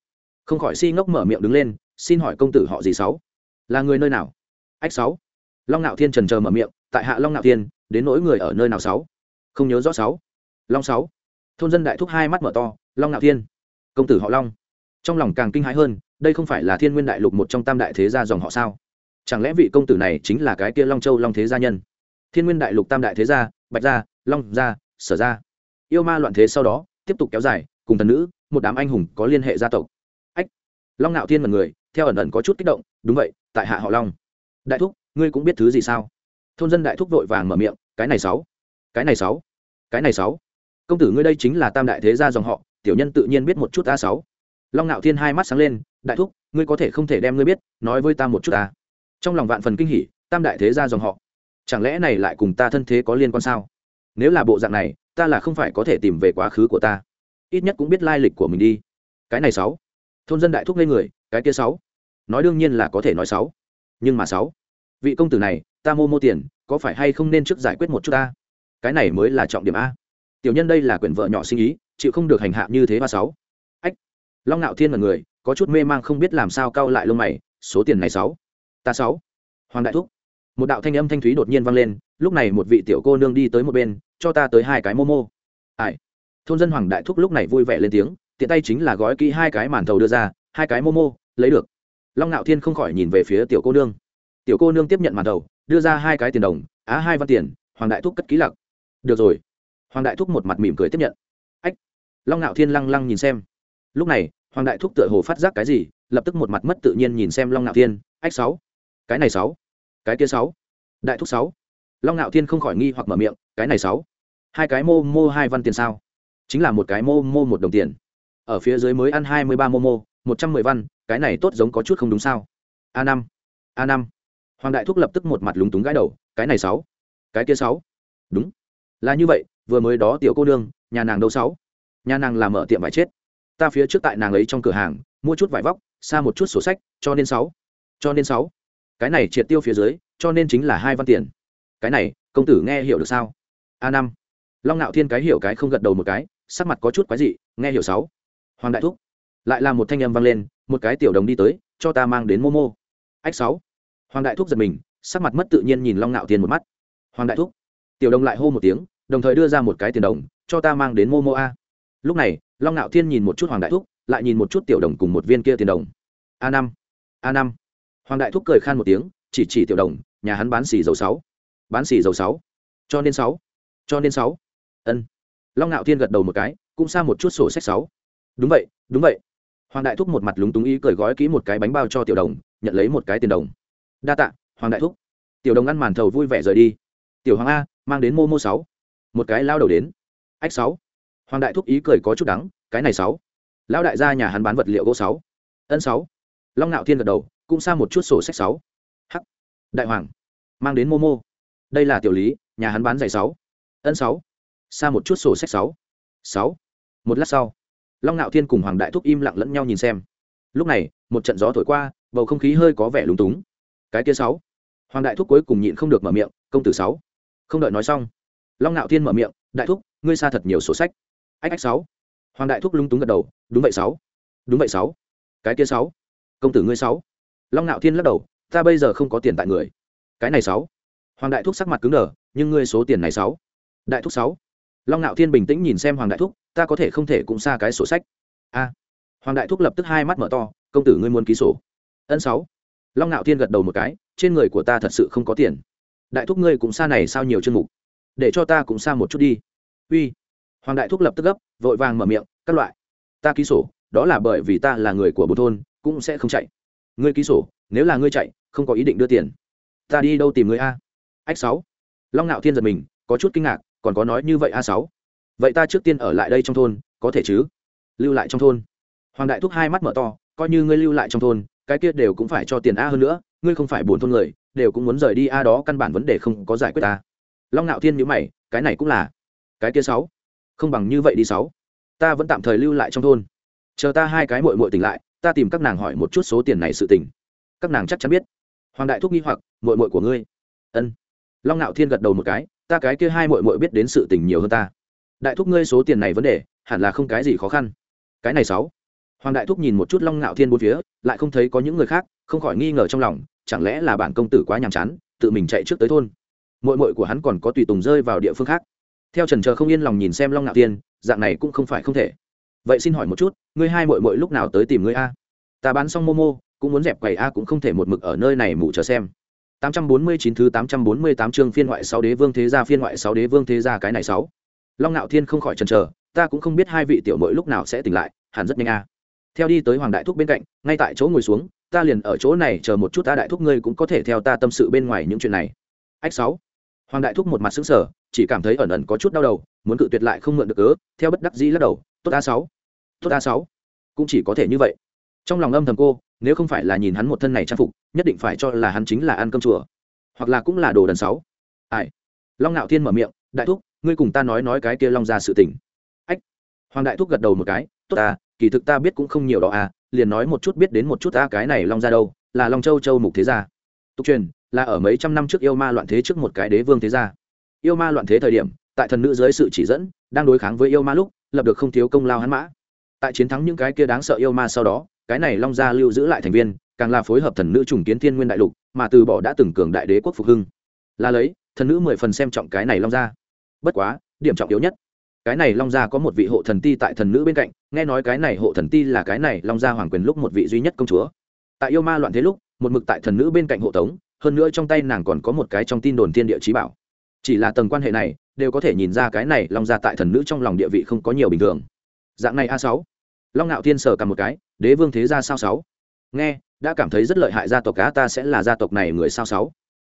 Không khỏi si ngốc mở miệng đứng lên, xin hỏi công tử họ gì sáu? Là người nơi nào? Ách sáu. Long nạo thiên trần chờ mở miệng, tại hạ long nạo thiên, đến nỗi người ở nơi nào sáu? Không nhớ rõ sáu. Long sáu. Thôn dân đại thúc hai mắt mở to, long nạo thiên. Công tử họ long. Trong lòng càng kinh hãi hơn, đây không phải là thiên nguyên đại lục một trong tam đại thế gia dòng họ sao? Chẳng lẽ vị công tử này chính là cái kia long châu long thế gia nhân? Thiên nguyên đại lục tam đại thế gia, bạch gia, long gia, sở gia. Yêu ma loạn thế sau đó, tiếp tục kéo dài, cùng thần nữ, một đám anh hùng có liên hệ gia tộc. Ách! Long ngạo thiên mật người, theo ẩn ẩn có chút kích động, đúng vậy, tại hạ họ long. Đại thúc, ngươi cũng biết thứ gì sao? Thôn dân đại thúc vội vàng mở miệng, cái này sáu, cái này sáu, cái này sáu. Công tử ngươi đây chính là tam đại thế gia dòng họ, tiểu nhân tự nhiên biết một chút a sáu. Long ngạo thiên hai mắt sáng lên, đại thúc, ngươi có thể không thể đem ngươi biết, nói với ta một chút ta trong lòng vạn phần kinh hỉ, tam đại thế gia dòng họ. Chẳng lẽ này lại cùng ta thân thế có liên quan sao? Nếu là bộ dạng này, ta là không phải có thể tìm về quá khứ của ta. Ít nhất cũng biết lai lịch của mình đi. Cái này sáu. Thôn dân đại thúc lên người, cái kia sáu. Nói đương nhiên là có thể nói sáu. Nhưng mà sáu. Vị công tử này, ta mô mô tiền, có phải hay không nên trước giải quyết một chút ta? Cái này mới là trọng điểm a. Tiểu nhân đây là quyền vợ nhỏ sinh ý, chịu không được hành hạ như thế ba sáu. Ách. Long nạo thiên là người, có chút mê mang không biết làm sao cao lại lông mày, số tiền này sáu ta sáu. Hoàng đại thúc. Một đạo thanh âm thanh thúy đột nhiên vang lên, lúc này một vị tiểu cô nương đi tới một bên, cho ta tới hai cái mô mô. Ai? Thôn dân hoàng đại thúc lúc này vui vẻ lên tiếng, tiện tay chính là gói kỹ hai cái màn thầu đưa ra, hai cái momo lấy được. Long ngạo thiên không khỏi nhìn về phía tiểu cô nương. Tiểu cô nương tiếp nhận màn thầu, đưa ra hai cái tiền đồng, á hai văn tiền, hoàng đại thúc cất ký lặc. Được rồi. Hoàng đại thúc một mặt mỉm cười tiếp nhận. Ách. Long ngạo thiên lăng lăng nhìn xem. Lúc này, hoàng đại thúc tựa hồ phát giác cái gì, lập tức một mặt mất tự nhiên nhìn xem long ngạo thiên. Ách sáu cái này sáu, cái kia sáu, đại thúc sáu. Long ngạo thiên không khỏi nghi hoặc mở miệng, cái này sáu, hai cái mô mô hai văn tiền sao? Chính là một cái mô mô một đồng tiền. Ở phía dưới mới ăn hai mươi ba mô mô, một trăm mười văn, cái này tốt giống có chút không đúng sao? A năm a năm. Hoàng đại thúc lập tức một mặt lúng túng gãi đầu, cái này sáu, cái kia sáu. Đúng. Là như vậy, vừa mới đó tiểu cô nương, nhà nàng đâu sáu? Nhà nàng làm mở tiệm vải chết. Ta phía trước tại nàng ấy trong cửa hàng, mua chút vải vóc, xa một chút sổ sách, cho nên sáu, cho nên sáu cái này triệt tiêu phía dưới, cho nên chính là hai văn tiền. Cái này, công tử nghe hiểu được sao? A năm. Long ngạo thiên cái hiểu cái không gật đầu một cái, sắc mặt có chút quái dị, nghe hiểu sáu. Hoàng đại thúc. Lại là một thanh âm vang lên, một cái tiểu đồng đi tới, cho ta mang đến momo. Ách sáu. Hoàng đại thúc giật mình, sắc mặt mất tự nhiên nhìn long ngạo thiên một mắt. Hoàng đại thúc. Tiểu đồng lại hô một tiếng, đồng thời đưa ra một cái tiền đồng, cho ta mang đến momo a. Lúc này, long ngạo thiên nhìn một chút hoàng đại thúc, lại nhìn một chút tiểu đồng cùng một viên kia tiền đồng. A năm. A năm hoàng đại thúc cười khan một tiếng, chỉ chỉ tiểu đồng, nhà hắn bán xì dầu sáu. Bán xì dầu sáu. Cho nên sáu. Cho nên sáu. Ân. Long ngạo thiên gật đầu một cái, cũng xa một chút sổ sách sáu. Đúng vậy đúng vậy. Hoàng đại thúc một mặt lúng túng ý cười gói kỹ một cái bánh bao cho tiểu đồng, nhận lấy một cái tiền đồng. Đa tạ, hoàng đại thúc. Tiểu đồng ăn màn thầu vui vẻ rời đi. Tiểu hoàng a, mang đến mô mô sáu. Một cái lao đầu đến. Ách sáu. Hoàng đại thúc ý cười có chút đắng, cái này sáu. Lão đại gia nhà hắn bán vật liệu gỗ sáu. Ân sáu. Long Nạo thiên gật đầu cũng xa một chút sổ sách sáu. Hắc. Đại hoàng. Mang đến momo, đây là tiểu lý nhà hắn bán giày sáu. Ân sáu. Xa một chút sổ sách sáu. Sáu. Một lát sau long ngạo thiên cùng hoàng đại thúc im lặng lẫn nhau nhìn xem. Lúc này một trận gió thổi qua bầu không khí hơi có vẻ lúng túng. Cái kia sáu. Hoàng đại thúc cuối cùng nhịn không được mở miệng công tử sáu. Không đợi nói xong long ngạo thiên mở miệng đại thúc ngươi xa thật nhiều sổ sách. Ách ách sáu. Hoàng đại thúc lúng túng gật đầu đúng vậy sáu. Đúng vậy sáu. Cái kia sáu. Công tử ngươi sáu long ngạo thiên lắc đầu, ta bây giờ không có tiền tại người. Cái này sáu. Hoàng đại thúc sắc mặt cứng đờ, nhưng ngươi số tiền này sáu. Đại thúc sáu. Long ngạo thiên bình tĩnh nhìn xem hoàng đại thúc, ta có thể không thể cũng xa cái sổ sách. A. Hoàng đại thúc lập tức hai mắt mở to, công tử ngươi muốn ký sổ. Ân sáu. Long ngạo thiên gật đầu một cái, trên người của ta thật sự không có tiền. Đại thúc ngươi cũng xa này sao nhiều chương mục? Để cho ta cũng xa một chút đi. Uy. Hoàng đại thúc lập tức gấp, vội vàng mở miệng, các loại, ta ký sổ, đó là bởi vì ta là người của bộ thôn, cũng sẽ không chạy ngươi ký sổ, nếu là ngươi chạy, không có ý định đưa tiền. Ta đi đâu tìm ngươi a? Ách sáu. Long ngạo thiên giật mình, có chút kinh ngạc, còn có nói như vậy a sáu. Vậy ta trước tiên ở lại đây trong thôn, có thể chứ? Lưu lại trong thôn. Hoàng đại thúc hai mắt mở to, coi như ngươi lưu lại trong thôn, cái kia đều cũng phải cho tiền a hơn nữa, ngươi không phải buồn thôn người, đều cũng muốn rời đi a đó, căn bản vấn đề không có giải quyết ta. Long ngạo thiên nhữ mày, cái này cũng là. Cái kia sáu. Không bằng như vậy đi sáu. Ta vẫn tạm thời lưu lại trong thôn. Chờ ta hai cái mội mội tỉnh lại ta tìm các nàng hỏi một chút số tiền này sự tình, các nàng chắc chắn biết. Hoàng đại thúc nghi hoặc mội mội của ngươi? Ân. Long ngạo thiên gật đầu một cái ta cái kia hai mội mội biết đến sự tình nhiều hơn ta. Đại thúc ngươi số tiền này vấn đề hẳn là không cái gì khó khăn. Cái này sáu. Hoàng đại thúc nhìn một chút long ngạo thiên bốn phía lại không thấy có những người khác không khỏi nghi ngờ trong lòng chẳng lẽ là bản công tử quá nhàm chán tự mình chạy trước tới thôn. Mội mội của hắn còn có tùy tùng rơi vào địa phương khác. Theo trần chờ không yên lòng nhìn xem long ngạo thiên dạng này cũng không phải không thể vậy xin hỏi một chút ngươi hai mội mội lúc nào tới tìm ngươi a ta bán xong momo cũng muốn dẹp quầy a cũng không thể một mực ở nơi này mù chờ xem 849 thứ 848 chương phiên ngoại 6 đế vương thế gia phiên ngoại 6 đế vương thế gia cái này 6. Long Nạo Thiên không khỏi chần chờ, ta cũng không biết hai vị tiểu muội lúc nào sẽ tỉnh lại, hẳn rất nhanh a. Theo đi tới Hoàng đại thúc bên cạnh, ngay tại chỗ ngồi xuống, ta liền ở chỗ này chờ một chút ta đại thúc ngươi cũng có thể theo ta tâm sự bên ngoài những chuyện này. Ách 6. Hoàng đại thúc một mặt sững sờ, chỉ cảm thấy ẩn ẩn có chút đau đầu, muốn cự tuyệt lại không mượn được cớ, theo bất đắc dĩ lắc đầu, tốt a 6. Tốt a sáu. Cũng chỉ có thể như vậy. Trong lòng âm thầm cô, nếu không phải là nhìn hắn một thân này trang phục, nhất định phải cho là hắn chính là ăn cơm chùa. Hoặc là cũng là đồ đần sáu. Ai? Long ngạo thiên mở miệng đại thúc ngươi cùng ta nói nói cái kia long ra sự tình. Ách. Hoàng đại thúc gật đầu một cái tốt ta kỳ thực ta biết cũng không nhiều đó à liền nói một chút biết đến một chút ta cái này long ra đâu là long châu châu mục thế gia. Tục truyền là ở mấy trăm năm trước yêu ma loạn thế trước một cái đế vương thế gia. Yêu ma loạn thế thời điểm tại thần nữ dưới sự chỉ dẫn đang đối kháng với yêu ma lúc lập được không thiếu công lao hắn mã tại chiến thắng những cái kia đáng sợ yêu ma sau đó, cái này long gia lưu giữ lại thành viên, càng là phối hợp thần nữ trùng kiến thiên nguyên đại lục, mà từ bỏ đã từng cường đại đế quốc phục hưng. Là lấy, thần nữ mười phần xem trọng cái này long gia. Bất quá, điểm trọng yếu nhất, cái này long gia có một vị hộ thần ti tại thần nữ bên cạnh, nghe nói cái này hộ thần ti là cái này long gia hoàng quyền lúc một vị duy nhất công chúa. Tại yêu ma loạn thế lúc, một mực tại thần nữ bên cạnh hộ tống, hơn nữa trong tay nàng còn có một cái trong tin đồn thiên địa trí bảo. Chỉ là tầng quan hệ này, đều có thể nhìn ra cái này long gia tại thần nữ trong lòng địa vị không có nhiều bình thường dạng này a sáu. Long ngạo thiên sở cầm một cái, đế vương thế gia sao sáu? Nghe, đã cảm thấy rất lợi hại gia tộc cá ta sẽ là gia tộc này người sao sáu?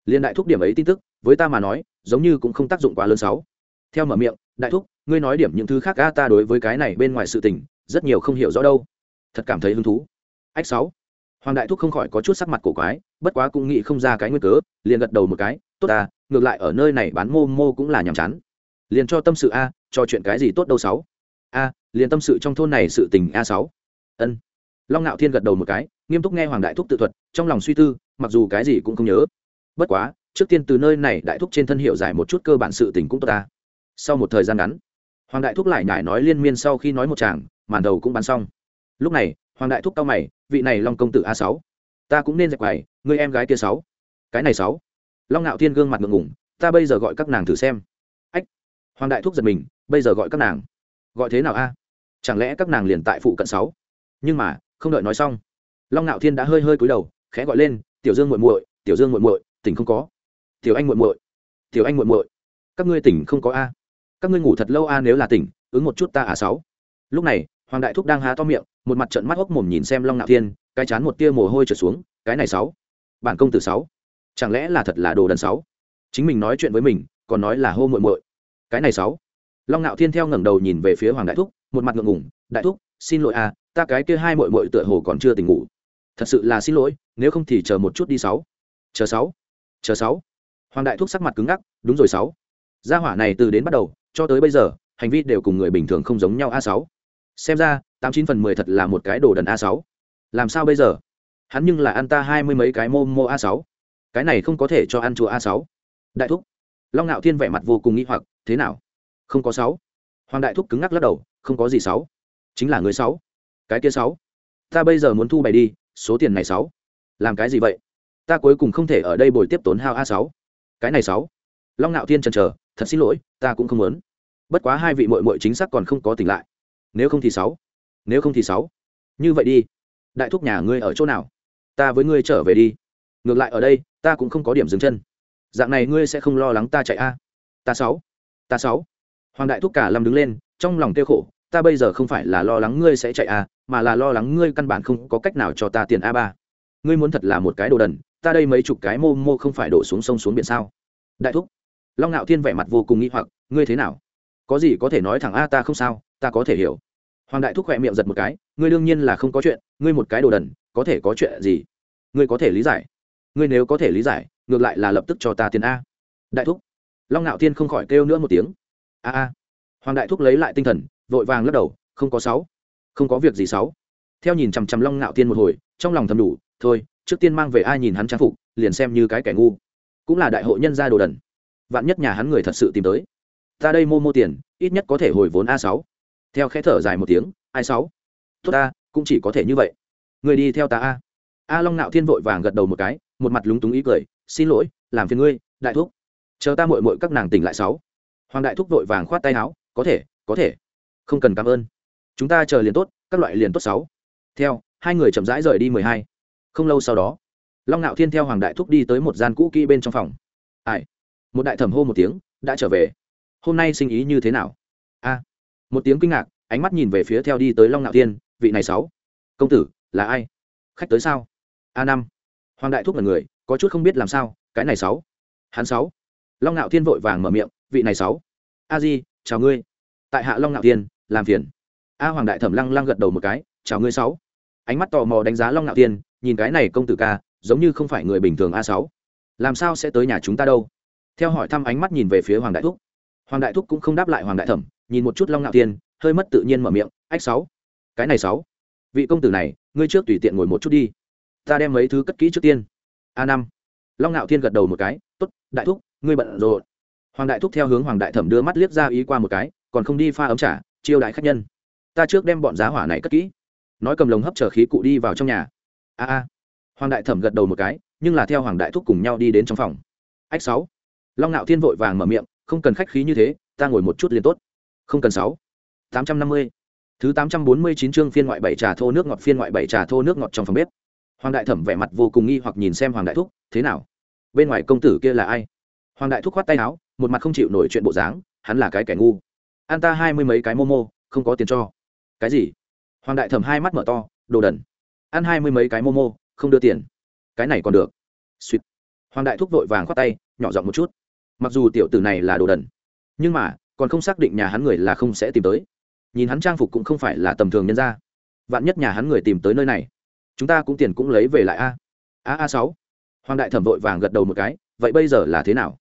Liên đại thúc điểm ấy tin tức, với ta mà nói, giống như cũng không tác dụng quá lớn sáu. Theo mở miệng, đại thúc, ngươi nói điểm những thứ khác cá ta đối với cái này bên ngoài sự tình, rất nhiều không hiểu rõ đâu. Thật cảm thấy hứng thú. Ách sáu. Hoàng đại thúc không khỏi có chút sắc mặt cổ quái, bất quá cũng nghĩ không ra cái nguyên cớ, liền gật đầu một cái, tốt ta, ngược lại ở nơi này bán mô mô cũng là nhàm chán. Liền cho tâm sự a cho chuyện cái gì tốt đâu sáu a, liền tâm sự trong thôn này sự tình a sáu. Ân. Long ngạo thiên gật đầu một cái, nghiêm túc nghe hoàng đại thúc tự thuật, trong lòng suy tư, mặc dù cái gì cũng không nhớ. Bất quá, trước tiên từ nơi này đại thúc trên thân hiệu giải một chút cơ bản sự tình cũng tốt ta. Sau một thời gian ngắn, hoàng đại thúc lại nhải nói liên miên sau khi nói một chàng màn đầu cũng bắn xong. Lúc này, hoàng đại thúc cao mày, vị này long công tử a sáu. Ta cũng nên dẹp quầy, người em gái kia sáu. Cái này sáu. Long ngạo thiên gương mặt ngượng ngủng ta bây giờ gọi các nàng thử xem. Ách. Hoàng đại thúc giật mình, bây giờ gọi các nàng gọi thế nào a? Chẳng lẽ các nàng liền tại phụ cận sáu? Nhưng mà, không đợi nói xong, long ngạo thiên đã hơi hơi cúi đầu, khẽ gọi lên, tiểu dương muội muội, tiểu dương muội muội, tỉnh không có? Tiểu anh muội muội, tiểu anh muội muội, các ngươi tỉnh không có a? Các ngươi ngủ thật lâu a, nếu là tỉnh, ứng một chút ta à sáu. Lúc này, hoàng đại thúc đang há to miệng, một mặt trận mắt hốc mồm nhìn xem long ngạo thiên, cái chán một tia mồ hôi trượt xuống, cái này sáu, bản công tử sáu, chẳng lẽ là thật là đồ đần sáu? Chính mình nói chuyện với mình, còn nói là hô muội muội, cái này sáu long ngạo thiên theo ngẩng đầu nhìn về phía hoàng đại thúc, một mặt ngượng ngủng đại thúc, xin lỗi a ta cái kia hai muội muội tựa hồ còn chưa tỉnh ngủ. Thật sự là xin lỗi, nếu không thì chờ một chút đi sáu. Chờ sáu? Chờ sáu? Hoàng đại thúc sắc mặt cứng ngắc, đúng rồi sáu. Gia hỏa này từ đến bắt đầu, cho tới bây giờ, hành vi đều cùng người bình thường không giống nhau a sáu. Xem ra, tám chín phần mười thật là một cái đồ đần a sáu. Làm sao bây giờ? Hắn nhưng là ăn ta hai mươi mấy cái mô mô a sáu. Cái này không có thể cho ăn chùa a sáu. Đại thúc. Long ngạo thiên vẻ mặt vô cùng nghĩ hoặc, thế nào? Không có sáu. Hoàng đại thúc cứng ngắc lắc đầu, không có gì sáu. Chính là người sáu. Cái kia sáu. Ta bây giờ muốn thu bày đi, số tiền này sáu. Làm cái gì vậy? Ta cuối cùng không thể ở đây bồi tiếp tốn hao a sáu. Cái này sáu. Long ngạo thiên chần chờ, thật xin lỗi, ta cũng không muốn. Bất quá hai vị mội mội chính xác còn không có tỉnh lại. Nếu không thì sáu. Nếu không thì sáu. Như vậy đi. Đại thúc nhà ngươi ở chỗ nào? Ta với ngươi trở về đi. Ngược lại ở đây, ta cũng không có điểm dừng chân. Dạng này ngươi sẽ không lo lắng ta chạy a. Ta sáu. Ta sáu hoàng đại thúc cả lâm đứng lên trong lòng tiêu khổ ta bây giờ không phải là lo lắng ngươi sẽ chạy à, mà là lo lắng ngươi căn bản không có cách nào cho ta tiền a ba. Ngươi muốn thật là một cái đồ đần ta đây mấy chục cái mô mô không phải đổ xuống sông xuống biển sao? Đại thúc long ngạo thiên vẻ mặt vô cùng nghĩ hoặc ngươi thế nào? Có gì có thể nói thẳng a ta không sao ta có thể hiểu. Hoàng đại thúc khỏe miệng giật một cái ngươi đương nhiên là không có chuyện ngươi một cái đồ đần có thể có chuyện gì? Ngươi có thể lý giải. Ngươi nếu có thể lý giải ngược lại là lập tức cho ta tiền a. Đại thúc long ngạo thiên không khỏi kêu nữa một tiếng a a. Hoàng đại thúc lấy lại tinh thần, vội vàng lắc đầu, không có sáu. Không có việc gì sáu. Theo nhìn chằm chằm long ngạo thiên một hồi, trong lòng thầm đủ, thôi, trước tiên mang về ai nhìn hắn trang phục, liền xem như cái kẻ ngu. Cũng là đại hội nhân gia đồ đần. Vạn nhất nhà hắn người thật sự tìm tới. Ta đây mua mua tiền, ít nhất có thể hồi vốn a sáu. Theo khẽ thở dài một tiếng, ai sáu? Tốt ta, cũng chỉ có thể như vậy. Người đi theo ta a. A long nạo thiên vội vàng gật đầu một cái, một mặt lúng túng ý cười, xin lỗi, làm phiền ngươi, đại thúc. Chờ ta mội mội các nàng tỉnh lại sáu hoàng đại thúc vội vàng khoát tay áo, có thể có thể. Không cần cảm ơn. Chúng ta chờ liền tốt, các loại liền tốt sáu. Theo, hai người chậm rãi rời đi mười hai. Không lâu sau đó, long ngạo thiên theo hoàng đại thúc đi tới một gian cũ kỹ bên trong phòng. Ai? Một đại thẩm hô một tiếng, đã trở về. Hôm nay sinh ý như thế nào? A. Một tiếng kinh ngạc, ánh mắt nhìn về phía theo đi tới long ngạo thiên, vị này sáu, công tử, là ai? Khách tới sao? A năm. Hoàng đại thúc là người, có chút không biết làm sao, cái này sáu. Hắn sáu. Long ngạo thiên vội vàng mở miệng vị này sáu. A di, chào ngươi. Tại hạ long ngạo tiên làm phiền. A hoàng đại thẩm lăng lăng gật đầu một cái, chào ngươi sáu. Ánh mắt tò mò đánh giá long ngạo tiên nhìn cái này công tử ca, giống như không phải người bình thường a sáu. Làm sao sẽ tới nhà chúng ta đâu? Theo hỏi thăm ánh mắt nhìn về phía hoàng đại thúc. Hoàng đại thúc cũng không đáp lại hoàng đại thẩm, nhìn một chút long ngạo tiên hơi mất tự nhiên mở miệng, ách sáu, cái này sáu, vị công tử này, ngươi trước tùy tiện ngồi một chút đi. Ta đem mấy thứ cất kỹ trước tiên. A năm. Long ngạo thiên gật đầu một cái, tốt, đại thúc, ngươi bận rồi hoàng đại thúc theo hướng hoàng đại thẩm đưa mắt liếc ra ý qua một cái, còn không đi pha ấm trà, chiêu đại khách nhân. Ta trước đem bọn giá hỏa này cất kỹ. Nói cầm lồng hấp chờ khí cụ đi vào trong nhà. A a. Hoàng đại thẩm gật đầu một cái, nhưng là theo hoàng đại thúc cùng nhau đi đến trong phòng. Ách sáu. Long ngạo thiên vội vàng mở miệng, không cần khách khí như thế, ta ngồi một chút liền tốt. Không cần sáu. Tám trăm năm mươi. Thứ tám trăm bốn mươi chín chương phiên ngoại bảy trà thô nước ngọt, phiên ngoại bảy trà thô nước ngọt trong phòng bếp. Hoàng đại thẩm vẻ mặt vô cùng nghi hoặc nhìn xem hoàng đại thúc, thế nào? Bên ngoài công tử kia là ai? Hoàng đại thúc khoát tay áo, một mặt không chịu nổi chuyện bộ dáng, hắn là cái kẻ ngu. An ta hai mươi mấy cái momo, không có tiền cho. Cái gì? Hoàng đại thẩm hai mắt mở to, đồ đần. Ăn hai mươi mấy cái momo, không đưa tiền. Cái này còn được. Suýt hoàng đại thúc vội vàng khoát tay, nhỏ giọng một chút. Mặc dù tiểu tử này là đồ đần, nhưng mà, còn không xác định nhà hắn người là không sẽ tìm tới. Nhìn hắn trang phục cũng không phải là tầm thường nhân ra vạn nhất nhà hắn người tìm tới nơi này, chúng ta cũng tiền cũng lấy về lại a. A a sáu. Hoàng đại thẩm vội vàng gật đầu một cái, vậy bây giờ là thế nào?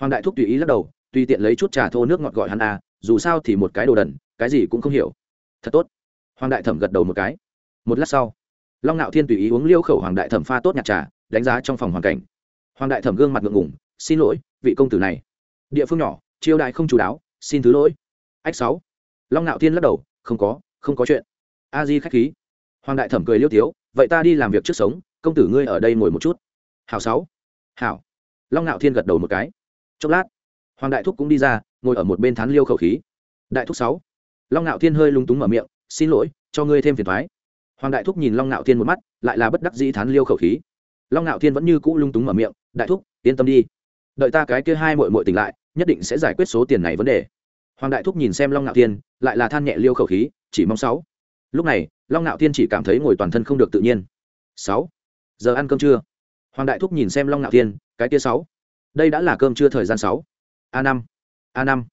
Hoàng đại thúc tùy ý lắc đầu, tùy tiện lấy chút trà thô nước ngọt gọi hắn a dù sao thì một cái đồ đần, cái gì cũng không hiểu. Thật tốt. Hoàng đại thẩm gật đầu một cái. Một lát sau, long ngạo thiên tùy ý uống liêu khẩu hoàng đại thẩm pha tốt nhạt trà, đánh giá trong phòng hoàn cảnh. Hoàng đại thẩm gương mặt ngượng ngủng xin lỗi, vị công tử này. Địa phương nhỏ chiêu đại không chú đáo, xin thứ lỗi. Ách sáu. Long ngạo thiên lắc đầu, không có không có chuyện. A di khách khí. Hoàng đại thẩm cười liêu tiếu, vậy ta đi làm việc trước sống, công tử ngươi ở đây ngồi một chút. Hảo sáu. Hảo. Long ngạo thiên gật đầu một cái chốc lát, hoàng đại thúc cũng đi ra, ngồi ở một bên thán liêu khẩu khí. Đại thúc sáu, long ngạo thiên hơi lúng túng mở miệng, xin lỗi, cho ngươi thêm phiền thoái hoàng đại thúc nhìn long ngạo thiên một mắt, lại là bất đắc dĩ thán liêu khẩu khí. Long ngạo thiên vẫn như cũ lung túng mở miệng, đại thúc, yên tâm đi. Đợi ta cái kia hai mội mội tỉnh lại, nhất định sẽ giải quyết số tiền này vấn đề. Hoàng đại thúc nhìn xem long ngạo thiên, lại là than nhẹ liêu khẩu khí, chỉ mong sáu. Lúc này, long ngạo thiên chỉ cảm thấy ngồi toàn thân không được tự nhiên. Sáu, giờ ăn cơm trưa hoàng đại thúc nhìn xem long ngạo thiên, cái kia sáu đây đã là cơm trưa thời gian sáu. A năm. A năm.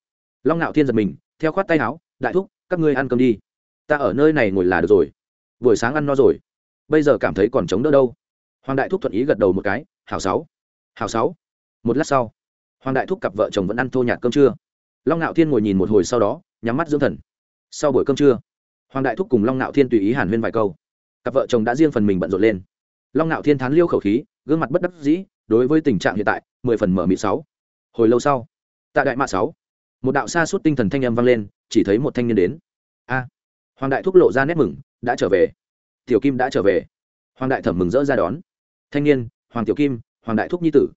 Long ngạo thiên giật mình, theo khoát tay áo, đại thúc, các ngươi ăn cơm đi. Ta ở nơi này ngồi là được rồi. Buổi sáng ăn no rồi. Bây giờ cảm thấy còn chống đỡ đâu? Hoàng đại thúc thuận ý gật đầu một cái, hảo sáu. Hảo sáu. Một lát sau, hoàng đại thúc cặp vợ chồng vẫn ăn thô nhạt cơm trưa. Long ngạo thiên ngồi nhìn một hồi sau đó, nhắm mắt dưỡng thần. Sau buổi cơm trưa, hoàng đại thúc cùng long ngạo thiên tùy ý hàn huyên vài câu. Cặp vợ chồng đã riêng phần mình bận rộn lên. Long ngạo thiên thán liêu khẩu khí, gương mặt bất đắc dĩ đối với tình trạng hiện tại, mười phần mở mịt sáu. Hồi lâu sau, tại đại mạ sáu, một đạo xa suốt tinh thần thanh âm vang lên, chỉ thấy một thanh niên đến. A, hoàng đại thúc lộ ra nét mừng, đã trở về. Tiểu kim đã trở về. Hoàng đại thẩm mừng rỡ ra đón. Thanh niên, hoàng tiểu kim, hoàng đại thúc nhi tử.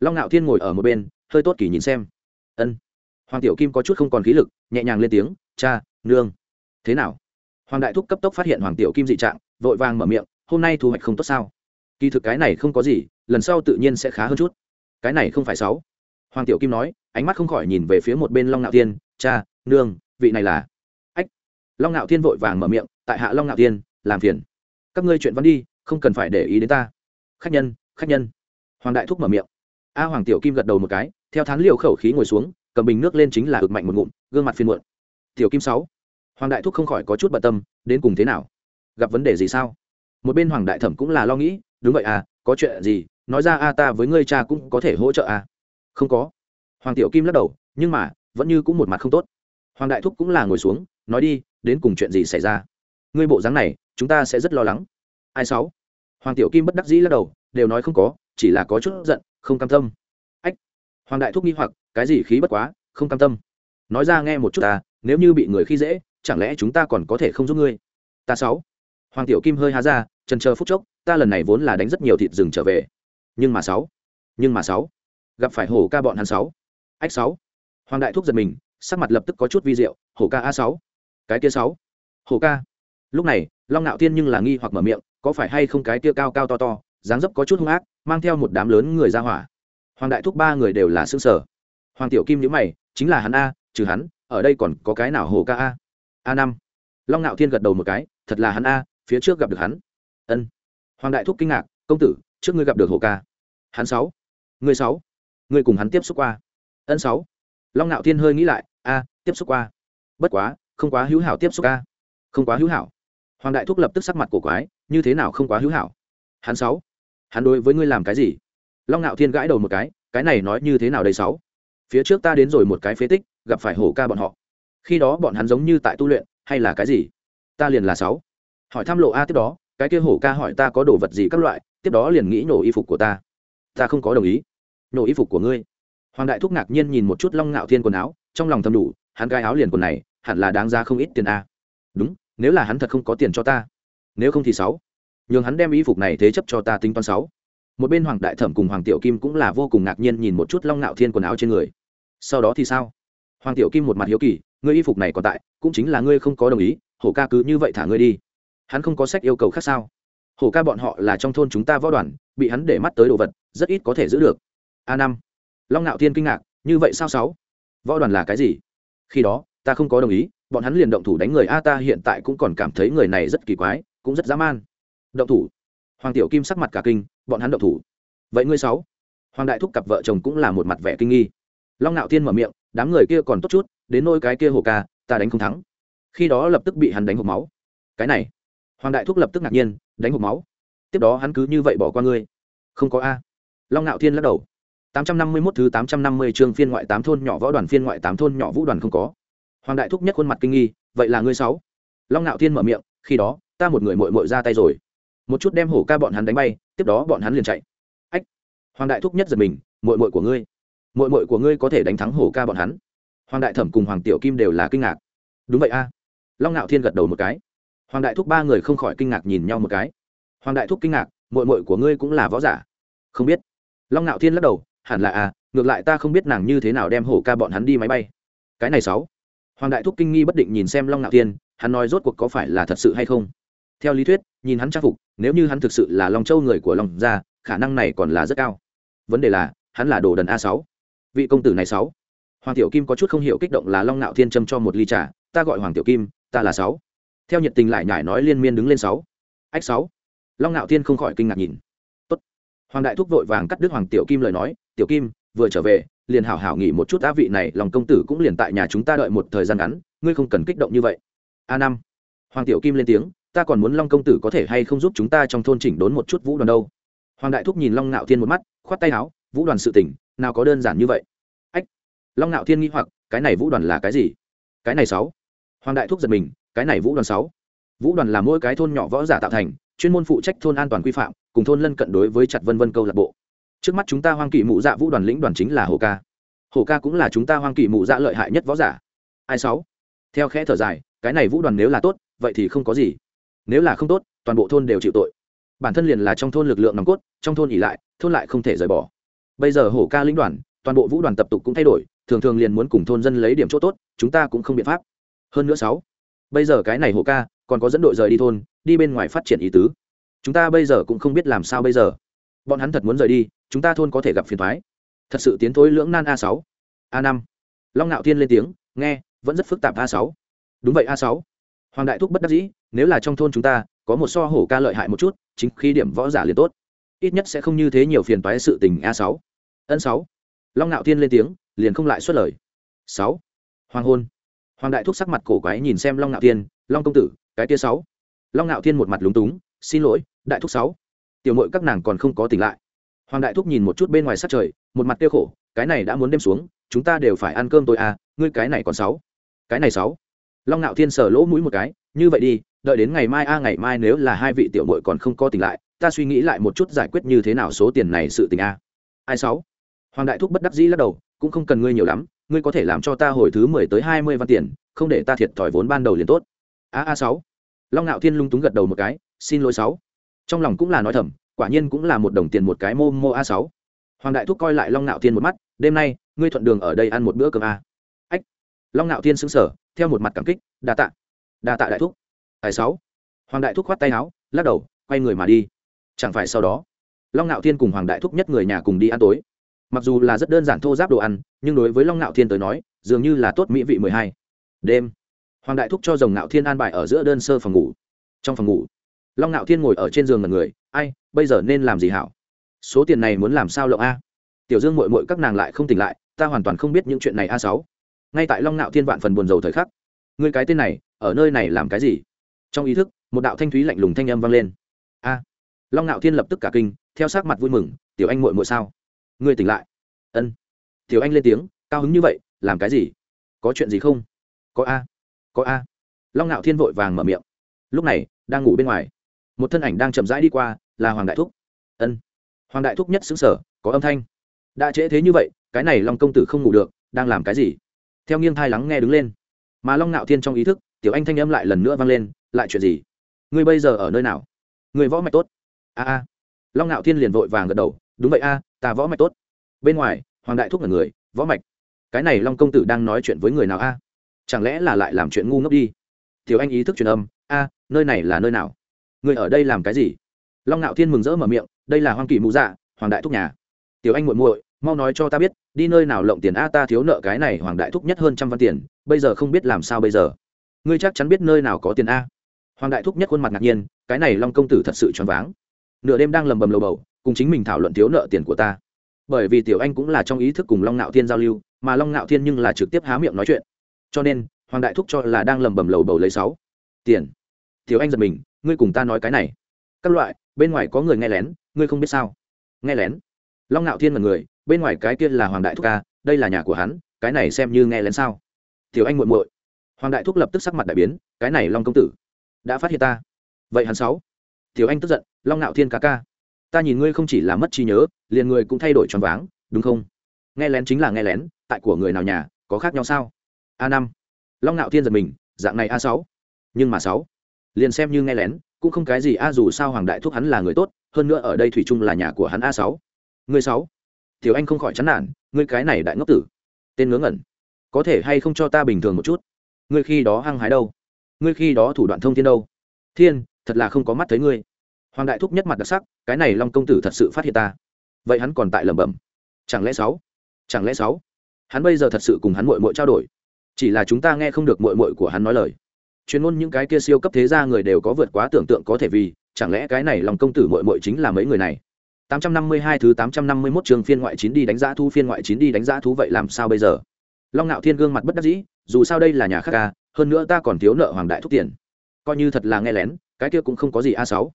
Long ngạo thiên ngồi ở một bên, hơi tốt kỳ nhìn xem. Ân. Hoàng tiểu kim có chút không còn khí lực, nhẹ nhàng lên tiếng, cha, nương. Thế nào? Hoàng đại thúc cấp tốc phát hiện hoàng tiểu kim dị trạng, vội vàng mở miệng, hôm nay thu hoạch không tốt sao? Kỳ thực cái này không có gì, lần sau tự nhiên sẽ khá hơn chút. Cái này không phải sáu. Hoàng tiểu kim nói, ánh mắt không khỏi nhìn về phía một bên long ngạo thiên. Cha, nương, vị này là? Ách. Long ngạo thiên vội vàng mở miệng, tại hạ long ngạo thiên, làm phiền. Các ngươi chuyện văn đi, không cần phải để ý đến ta. Khách nhân khách nhân. Hoàng đại thúc mở miệng. A hoàng tiểu kim gật đầu một cái, theo thán liều khẩu khí ngồi xuống, cầm bình nước lên chính là ực mạnh một ngụm, gương mặt phiên muộn. Tiểu kim sáu. Hoàng đại thúc không khỏi có chút bận tâm, đến cùng thế nào? Gặp vấn đề gì sao? Một bên hoàng đại thẩm cũng là lo nghĩ đúng vậy à có chuyện gì, nói ra a, ta với ngươi cha cũng có thể hỗ trợ à không có. Hoàng tiểu kim lắc đầu, nhưng mà, vẫn như cũng một mặt không tốt. Hoàng đại thúc cũng là ngồi xuống, nói đi, đến cùng chuyện gì xảy ra? Ngươi bộ dáng này, chúng ta sẽ rất lo lắng. Ai sáu? Hoàng tiểu kim bất đắc dĩ lắc đầu, đều nói không có, chỉ là có chút giận, không cam tâm. Ách. Hoàng đại thúc nghi hoặc, cái gì khí bất quá, không cam tâm. Nói ra nghe một chút ta, nếu như bị người khi dễ, chẳng lẽ chúng ta còn có thể không giúp ngươi? Ta sáu. Hoàng tiểu kim hơi há ra trần chờ phút chốc, ta lần này vốn là đánh rất nhiều thịt rừng trở về. Nhưng mà sáu, nhưng mà sáu, gặp phải hổ ca bọn hắn sáu. Ách sáu. Hoàng đại thúc giật mình, sắc mặt lập tức có chút vi diệu, hổ ca a sáu. Cái kia sáu. Hổ ca. Lúc này, long nạo thiên nhưng là nghi hoặc mở miệng, có phải hay không cái kia cao cao to to, dáng dấp có chút hung ác, mang theo một đám lớn người ra hỏa. Hoàng đại thúc ba người đều là xương sở hoàng tiểu kim nhữ mày, chính là hắn a, trừ hắn, ở đây còn có cái nào hổ ca a? A năm. Long nạo thiên gật đầu một cái, thật là hắn a, phía trước gặp được hắn ân. Hoàng đại thúc kinh ngạc, công tử, trước ngươi gặp được hồ ca. Hắn sáu. Ngươi sáu. Ngươi cùng hắn tiếp xúc qua. Ân sáu. Long nạo thiên hơi nghĩ lại, a, tiếp xúc qua. Bất quá, không quá hữu hảo tiếp xúc a. Không quá hữu hảo. Hoàng đại thúc lập tức sắc mặt cổ quái, như thế nào không quá hữu hảo? Hắn sáu. Hắn đối với ngươi làm cái gì? Long nạo thiên gãi đầu một cái cái này nói như thế nào đây sáu? Phía trước ta đến rồi một cái phế tích, gặp phải hổ ca bọn họ. Khi đó bọn hắn giống như tại tu luyện, hay là cái gì? Ta liền là sáu. Hỏi thăm lộ a tiếp đó cái kia hổ ca hỏi ta có đồ vật gì các loại, tiếp đó liền nghĩ nổ y phục của ta. Ta không có đồng ý. Nổ y phục của ngươi. Hoàng đại thúc ngạc nhiên nhìn một chút long ngạo thiên quần áo, trong lòng thầm đủ, hắn gai áo liền quần này, hẳn là đáng ra không ít tiền a. Đúng, nếu là hắn thật không có tiền cho ta. Nếu không thì sáu. Nhường hắn đem y phục này thế chấp cho ta tính toán sáu. Một bên hoàng đại thẩm cùng hoàng tiểu kim cũng là vô cùng ngạc nhiên nhìn một chút long ngạo thiên quần áo trên người. Sau đó thì sao? Hoàng tiểu kim một mặt hiếu kỳ, ngươi y phục này còn tại, cũng chính là ngươi không có đồng ý, hổ ca cứ như vậy thả ngươi đi hắn không có sách yêu cầu khác sao? Hổ ca bọn họ là trong thôn chúng ta võ đoàn, bị hắn để mắt tới đồ vật, rất ít có thể giữ được. A năm. Long ngạo thiên kinh ngạc, như vậy sao sáu? Võ đoàn là cái gì? Khi đó, ta không có đồng ý, bọn hắn liền động thủ đánh người a ta hiện tại cũng còn cảm thấy người này rất kỳ quái, cũng rất dã man. Động thủ. Hoàng tiểu kim sắc mặt cả kinh, bọn hắn động thủ. Vậy ngươi sáu? Hoàng đại thúc cặp vợ chồng cũng là một mặt vẻ kinh nghi. Long nạo thiên mở miệng, đám người kia còn tốt chút, đến nôi cái kia hồ ca, ta đánh không thắng. Khi đó lập tức bị hắn đánh hộp máu. Cái này hoàng đại thúc lập tức ngạc nhiên, đánh hộp máu. Tiếp đó hắn cứ như vậy bỏ qua ngươi. Không có a. Long nạo thiên lắc đầu. Tám trăm năm mươi 851 thứ tám trăm năm mươi chương phiên ngoại tám thôn nhỏ võ đoàn, phiên ngoại tám thôn nhỏ vũ đoàn không có. Hoàng đại thúc nhất khuôn mặt kinh nghi, vậy là ngươi sáu? Long nạo thiên mở miệng, khi đó, ta một người mội mội ra tay rồi. Một chút đem hổ ca bọn hắn đánh bay, tiếp đó bọn hắn liền chạy. Ách! Hoàng đại thúc nhất giật mình mội mội của ngươi. Mội mội của ngươi có thể đánh thắng hổ ca bọn hắn. Hoàng đại thẩm cùng hoàng tiểu kim đều là kinh ngạc. Đúng vậy a. Long ngạo thiên gật đầu một cái hoàng đại thúc ba người không khỏi kinh ngạc nhìn nhau một cái. Hoàng đại thúc kinh ngạc mội mội của ngươi cũng là võ giả. Không biết. Long ngạo thiên lắc đầu, hẳn là à? ngược lại ta không biết nàng như thế nào đem hổ ca bọn hắn đi máy bay. Cái này sáu. Hoàng đại thúc kinh nghi bất định nhìn xem long ngạo thiên, hắn nói rốt cuộc có phải là thật sự hay không? Theo lý thuyết, nhìn hắn trang phục, nếu như hắn thực sự là long châu người của long gia, khả năng này còn là rất cao. Vấn đề là, hắn là đồ đần a sáu. Vị công tử này sáu. Hoàng tiểu kim có chút không hiểu kích động là long nạo thiên châm cho một ly trà, ta gọi hoàng tiểu kim, ta là sáu theo nhiệt tình lại nhải nói liên miên đứng lên sáu. Ách sáu. Long nạo thiên không khỏi kinh ngạc nhìn. Tốt. hoàng đại thúc vội vàng cắt đứt hoàng tiểu kim lời nói, tiểu kim, vừa trở về, liền hảo hảo nghỉ một chút á vị này lòng công tử cũng liền tại nhà chúng ta đợi một thời gian ngắn, ngươi không cần kích động như vậy. A năm. Hoàng tiểu kim lên tiếng, ta còn muốn long công tử có thể hay không giúp chúng ta trong thôn chỉnh đốn một chút vũ đoàn đâu? Hoàng đại thúc nhìn long ngạo thiên một mắt, khoát tay áo, vũ đoàn sự tỉnh nào có đơn giản như vậy. Ách. Long ngạo thiên nghĩ hoặc, cái này vũ đoàn là cái gì? Cái này sáu. Hoàng đại thúc giật mình cái này vũ đoàn sáu. Vũ đoàn là mỗi cái thôn nhỏ võ giả tạo thành, chuyên môn phụ trách thôn an toàn quy phạm, cùng thôn lân cận đối với chặt vân vân câu lạc bộ. Trước mắt chúng ta hoang kỳ mụ dạ vũ đoàn lĩnh đoàn chính là hồ ca. Hồ ca cũng là chúng ta hoang kỳ mụ dạ lợi hại nhất võ giả. Ai sáu? Theo khẽ thở dài, cái này vũ đoàn nếu là tốt, vậy thì không có gì. Nếu là không tốt, toàn bộ thôn đều chịu tội. Bản thân liền là trong thôn lực lượng nòng cốt, trong thôn ỉ lại, thôn lại không thể rời bỏ. Bây giờ hổ ca lĩnh đoàn, toàn bộ vũ đoàn tập tục cũng thay đổi, thường thường liền muốn cùng thôn dân lấy điểm chỗ tốt, chúng ta cũng không biện pháp. Hơn nữa sáu bây giờ cái này hổ ca, còn có dẫn đội rời đi thôn, đi bên ngoài phát triển ý tứ. Chúng ta bây giờ cũng không biết làm sao bây giờ. Bọn hắn thật muốn rời đi, chúng ta thôn có thể gặp phiền thoái. Thật sự tiến thối lưỡng nan a sáu. A năm. Long ngạo thiên lên tiếng, nghe, vẫn rất phức tạp a sáu. Đúng vậy, a sáu. Hoàng đại thúc bất đắc dĩ, nếu là trong thôn chúng ta, có một so hổ ca lợi hại một chút, chính khi điểm võ giả liền tốt. Ít nhất sẽ không như thế nhiều phiền toái sự tình a sáu. Ân sáu. Long ngạo thiên lên tiếng, liền không lại xuất lời. Sáu. Hoàng hôn hoàng đại thúc sắc mặt cổ quái nhìn xem long ngạo thiên, long công tử, cái tia sáu. Long ngạo thiên một mặt lúng túng, xin lỗi, đại thúc sáu. Tiểu mội các nàng còn không có tỉnh lại. Hoàng đại thúc nhìn một chút bên ngoài sát trời, một mặt tiêu khổ, cái này đã muốn đêm xuống, chúng ta đều phải ăn cơm tôi à ngươi cái này còn sáu. Cái này sáu. Long ngạo thiên sờ lỗ mũi một cái, như vậy đi, đợi đến ngày mai a, ngày mai nếu là hai vị tiểu mội còn không có tỉnh lại, ta suy nghĩ lại một chút giải quyết như thế nào số tiền này sự tình a. Ai sáu? Hoàng đại thúc bất đắc dĩ lắc đầu, cũng không cần ngươi nhiều lắm ngươi có thể làm cho ta hồi thứ mười tới hai mươi văn tiền, không để ta thiệt thòi vốn ban đầu liền tốt. A a sáu. Long ngạo thiên lung túng gật đầu một cái, xin lỗi sáu. Trong lòng cũng là nói thầm, quả nhiên cũng là một đồng tiền một cái mô mô a sáu. Hoàng đại thúc coi lại long ngạo thiên một mắt, đêm nay, ngươi thuận đường ở đây ăn một bữa cơm a. Ách. Long ngạo thiên xứng sở theo một mặt cảm kích, đa tạ. Đa tạ đại thúc. Tài sáu. Hoàng đại thúc khoát tay áo, lắc đầu, quay người mà đi. Chẳng phải sau đó, long ngạo thiên cùng hoàng đại thúc nhất người nhà cùng đi ăn tối mặc dù là rất đơn giản thô giáp đồ ăn, nhưng đối với long ngạo thiên tới nói, dường như là tốt mỹ vị mười hai. Đêm, hoàng đại thúc cho Rồng ngạo thiên an bài ở giữa đơn sơ phòng ngủ. Trong phòng ngủ, long ngạo thiên ngồi ở trên giường mật người, ai, bây giờ nên làm gì hảo? Số tiền này muốn làm sao lộng a? Tiểu dương mội mội các nàng lại không tỉnh lại, ta hoàn toàn không biết những chuyện này a sáu. Ngay tại long ngạo thiên vạn phần buồn rầu thời khắc người cái tên này, ở nơi này làm cái gì? Trong ý thức, một đạo thanh thúy lạnh lùng thanh âm vang lên. A. Long ngạo thiên lập tức cả kinh, theo sát mặt vui mừng, tiểu anh muội muội sao? Ngươi tỉnh lại. Ân. Tiểu anh lên tiếng, cao hứng như vậy, làm cái gì? Có chuyện gì không? Có a. Có a. Long ngạo thiên vội vàng mở miệng. Lúc này, đang ngủ bên ngoài. Một thân ảnh đang chậm rãi đi qua, là hoàng đại thúc. Ân. Hoàng đại thúc nhất xứng sở, có âm thanh. Đã trễ thế như vậy, cái này long công tử không ngủ được, đang làm cái gì? Theo nghiêng thai lắng nghe đứng lên. Mà long ngạo thiên trong ý thức, tiểu anh thanh âm lại lần nữa vang lên, lại chuyện gì? Ngươi bây giờ ở nơi nào? Người võ mạch tốt. A a. Long ngạo thiên liền vội vàng gật đầu, đúng vậy a ta võ mạch tốt. Bên ngoài, hoàng đại thúc là người, võ mạch. Cái này long công tử đang nói chuyện với người nào a? Chẳng lẽ là lại làm chuyện ngu ngốc đi? Tiểu anh ý thức truyền âm, a, nơi này là nơi nào? Người ở đây làm cái gì? Long ngạo thiên mừng rỡ mở miệng, đây là hoang kỳ mụ dạ hoàng đại thúc nhà. Tiểu anh muội muội, mau nói cho ta biết, đi nơi nào lộng tiền a, ta thiếu nợ cái này hoàng đại thúc nhất hơn trăm văn tiền, bây giờ không biết làm sao bây giờ. Ngươi chắc chắn biết nơi nào có tiền a? Hoàng đại thúc nhất khuôn mặt ngạc nhiên, cái này long công tử thật sự choáng váng. Nửa đêm đang lầm bầm lầu bầu cùng chính mình thảo luận thiếu nợ tiền của ta. Bởi vì tiểu anh cũng là trong ý thức cùng long ngạo thiên giao lưu, mà long ngạo thiên nhưng là trực tiếp há miệng nói chuyện. Cho nên, hoàng đại thúc cho là đang lầm bầm lầu bầu lấy sáu. Tiền. Tiểu anh giật mình, ngươi cùng ta nói cái này. Các loại, bên ngoài có người nghe lén, ngươi không biết sao? Nghe lén. Long ngạo thiên là người, bên ngoài cái kia là hoàng đại thúc ca đây là nhà của hắn, cái này xem như nghe lén sao? Tiểu anh muội muội. Hoàng đại thúc lập tức sắc mặt đại biến, cái này long công tử đã phát hiện ta. Vậy hắn sáu. Tiểu anh tức giận, long ngạo thiên ca ca ta nhìn ngươi không chỉ là mất trí nhớ, liền người cũng thay đổi tròn váng, đúng không? Nghe lén chính là nghe lén, tại của người nào nhà, có khác nhau sao? A năm. Long ngạo thiên giật mình, dạng này a sáu. Nhưng mà sáu. Liền xem như nghe lén, cũng không cái gì a dù sao hoàng đại thúc hắn là người tốt, hơn nữa ở đây thủy chung là nhà của hắn a sáu. Người sáu. Tiểu anh không khỏi chán nản, ngươi cái này đại ngốc tử. Tên ngớ ngẩn. Có thể hay không cho ta bình thường một chút? Ngươi khi đó hăng hái đâu? Ngươi khi đó thủ đoạn thông thiên đâu? Thiên, thật là không có mắt thấy ngươi hoàng đại thúc nhất mặt đặc sắc, cái này long công tử thật sự phát hiện ta. Vậy hắn còn tại lẩm bẩm. Chẳng lẽ sáu? Chẳng lẽ sáu? Hắn bây giờ thật sự cùng hắn mội mội trao đổi. Chỉ là chúng ta nghe không được mội mội của hắn nói lời. Chuyên môn những cái kia siêu cấp thế gia người đều có vượt quá tưởng tượng có thể vì, chẳng lẽ cái này lòng công tử mội mội chính là mấy người này? 852 thứ 851 trường phiên ngoại chín đi đánh giá thu phiên ngoại chín đi đánh giá thú vậy làm sao bây giờ? Long nạo thiên gương mặt bất đắc dĩ, dù sao đây là nhà khác ca, hơn nữa ta còn thiếu nợ hoàng đại thúc tiền. Coi như thật là nghe lén, cái kia cũng không có gì a sáu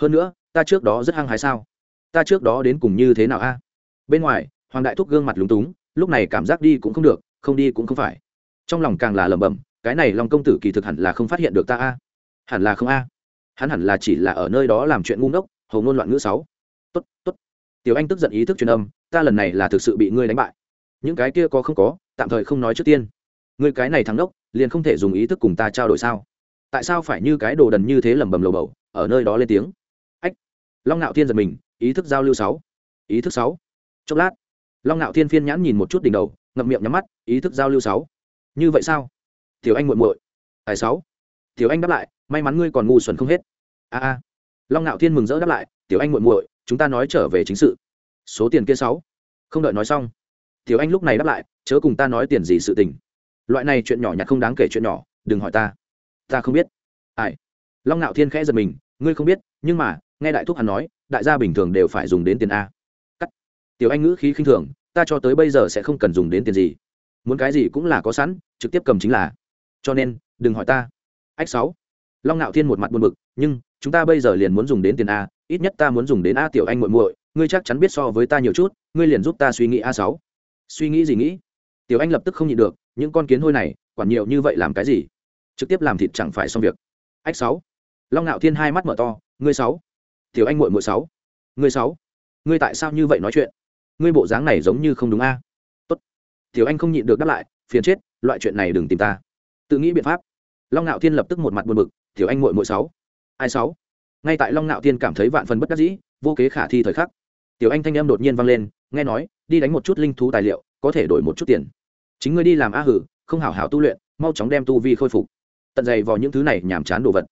hơn nữa, ta trước đó rất hăng hái sao? Ta trước đó đến cùng như thế nào a? Bên ngoài, hoàng đại thúc gương mặt lúng túng, lúc này cảm giác đi cũng không được, không đi cũng không phải. Trong lòng càng là lẩm bẩm, cái này lòng công tử kỳ thực hẳn là không phát hiện được ta a. Hẳn là không a. Hắn hẳn là chỉ là ở nơi đó làm chuyện ngu ngốc hầu ngôn loạn ngữ sáu. Tốt tốt. Tiểu anh tức giận ý thức truyền âm, ta lần này là thực sự bị ngươi đánh bại. Những cái kia có không có, tạm thời không nói trước tiên. Ngươi cái này thắng đốc liền không thể dùng ý thức cùng ta trao đổi sao? Tại sao phải như cái đồ đần như thế lẩm bẩm lầu bầu, ở nơi đó lên tiếng? Long ngạo thiên giật mình, ý thức giao lưu sáu. Ý thức sáu. Chốc lát, long ngạo thiên phiên nhãn nhìn một chút đỉnh đầu, ngậm miệng nhắm mắt, ý thức giao lưu sáu. Như vậy sao? Tiểu anh muội muội. Tài sáu. Tiểu anh đáp lại, may mắn ngươi còn ngu xuẩn không hết. A a. Long ngạo thiên mừng rỡ đáp lại, tiểu anh muội muội, chúng ta nói trở về chính sự. Số tiền kia sáu. Không đợi nói xong, tiểu anh lúc này đáp lại, chớ cùng ta nói tiền gì sự tình. Loại này chuyện nhỏ nhặt không đáng kể chuyện nhỏ, đừng hỏi ta. Ta không biết. Ai? Long ngạo thiên khẽ giật mình, ngươi không biết, nhưng mà nghe đại thúc hắn nói, đại gia bình thường đều phải dùng đến tiền a. Cắt. Tiểu anh ngữ khí khinh thường, ta cho tới bây giờ sẽ không cần dùng đến tiền gì. Muốn cái gì cũng là có sẵn, trực tiếp cầm chính là. Cho nên, đừng hỏi ta. Ách sáu. Long ngạo thiên một mặt buồn bực, nhưng, chúng ta bây giờ liền muốn dùng đến tiền a, ít nhất ta muốn dùng đến a tiểu anh muội muội, ngươi chắc chắn biết so với ta nhiều chút, ngươi liền giúp ta suy nghĩ a sáu. Suy nghĩ gì nghĩ? Tiểu anh lập tức không nhịn được, những con kiến hôi này, quản nhiều như vậy làm cái gì? Trực tiếp làm thịt chẳng phải xong việc. Ách sáu. Long ngạo thiên hai mắt mở to, ngươi sáu thiếu anh muội muội sáu. Ngươi sáu. Ngươi tại sao như vậy nói chuyện? Ngươi bộ dáng này giống như không đúng a. Tốt. Thiếu anh không nhịn được đáp lại, phiền chết, loại chuyện này đừng tìm ta. Tự nghĩ biện pháp. Long ngạo thiên lập tức một mặt buồn bực thiếu anh muội muội sáu. Ai sáu? Ngay tại long ngạo thiên cảm thấy vạn phần bất đắc dĩ, vô kế khả thi thời khắc, tiểu anh thanh em đột nhiên vang lên, nghe nói, đi đánh một chút linh thú tài liệu, có thể đổi một chút tiền. Chính ngươi đi làm a hử, không hảo hảo tu luyện, mau chóng đem tu vi khôi phục. Tận dày vào những thứ này nhàm chán đồ vật.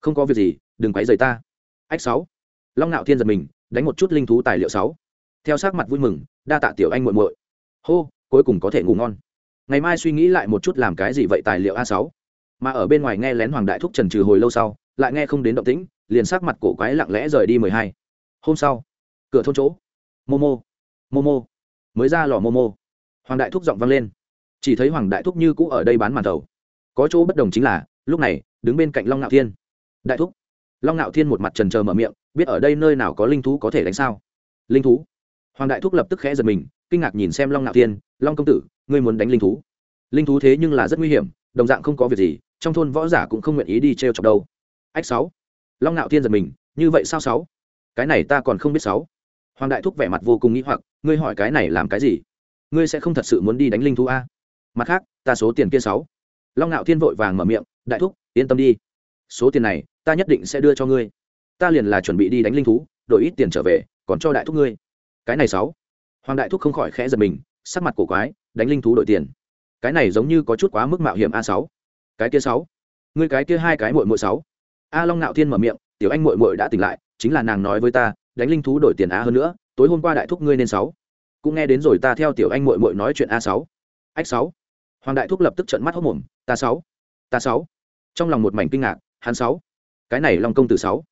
Không có việc gì, đừng quấy rầy ta. Ách sáu long ngạo thiên giật mình, đánh một chút linh thú tài liệu sáu. Theo sát mặt vui mừng, đa tạ tiểu anh muội muội. Hô, cuối cùng có thể ngủ ngon. Ngày mai suy nghĩ lại một chút làm cái gì vậy tài liệu a sáu. Mà ở bên ngoài nghe lén hoàng đại thúc trần trừ hồi lâu sau, lại nghe không đến động tĩnh, liền sắc mặt cổ quái lặng lẽ rời đi mười hai. Hôm sau, cửa thôn chỗ. Momo momo, mới ra lò momo. Hoàng đại thúc giọng vang lên. Chỉ thấy hoàng đại thúc như cũ ở đây bán màn thầu. Có chỗ bất đồng chính là, lúc này, đứng bên cạnh long ngạo thiên. Đại thúc. Long ngạo thiên một mặt trần trờ mở miệng biết ở đây nơi nào có linh thú có thể đánh sao? Linh thú? Hoàng đại thúc lập tức khẽ giật mình, kinh ngạc nhìn xem long ngạo thiên, long công tử, ngươi muốn đánh linh thú? Linh thú thế nhưng là rất nguy hiểm, đồng dạng không có việc gì, trong thôn võ giả cũng không nguyện ý đi t r e o chọc đâu. Ách sáu. Long ngạo thiên giật mình, như vậy sao sáu? Cái này ta còn không biết sáu. Hoàng đại thúc vẻ mặt vô cùng nghĩ hoặc, ngươi hỏi cái này làm cái gì? Ngươi sẽ không thật sự muốn đi đánh linh thú a? Mặt khác, ta số tiền kia sáu. Long ngạo thiên vội vàng mở miệng, đại thúc, yên tâm đi. Số tiền này, ta nhất định sẽ đưa cho ngươi ta liền là chuẩn bị đi đánh linh thú, đổi ít tiền trở về, còn cho đại thúc ngươi. Cái này sáu. Hoàng đại thúc không khỏi khẽ giật mình, sắc mặt cổ quái, đánh linh thú đổi tiền. Cái này giống như có chút quá mức mạo hiểm a sáu. Cái kia sáu. Ngươi cái kia hai cái muội muội sáu. A long nạo thiên mở miệng, tiểu anh muội muội đã tỉnh lại, chính là nàng nói với ta, đánh linh thú đổi tiền a hơn nữa, tối hôm qua đại thúc ngươi nên sáu. Cũng nghe đến rồi ta theo tiểu anh muội muội nói chuyện a sáu. Ách sáu. Hoàng đại thúc lập tức trợn mắt hốc mồm, ta sáu. Ta sáu. Trong lòng một mảnh kinh ngạc, hắn sáu. Cái này long công tử sáu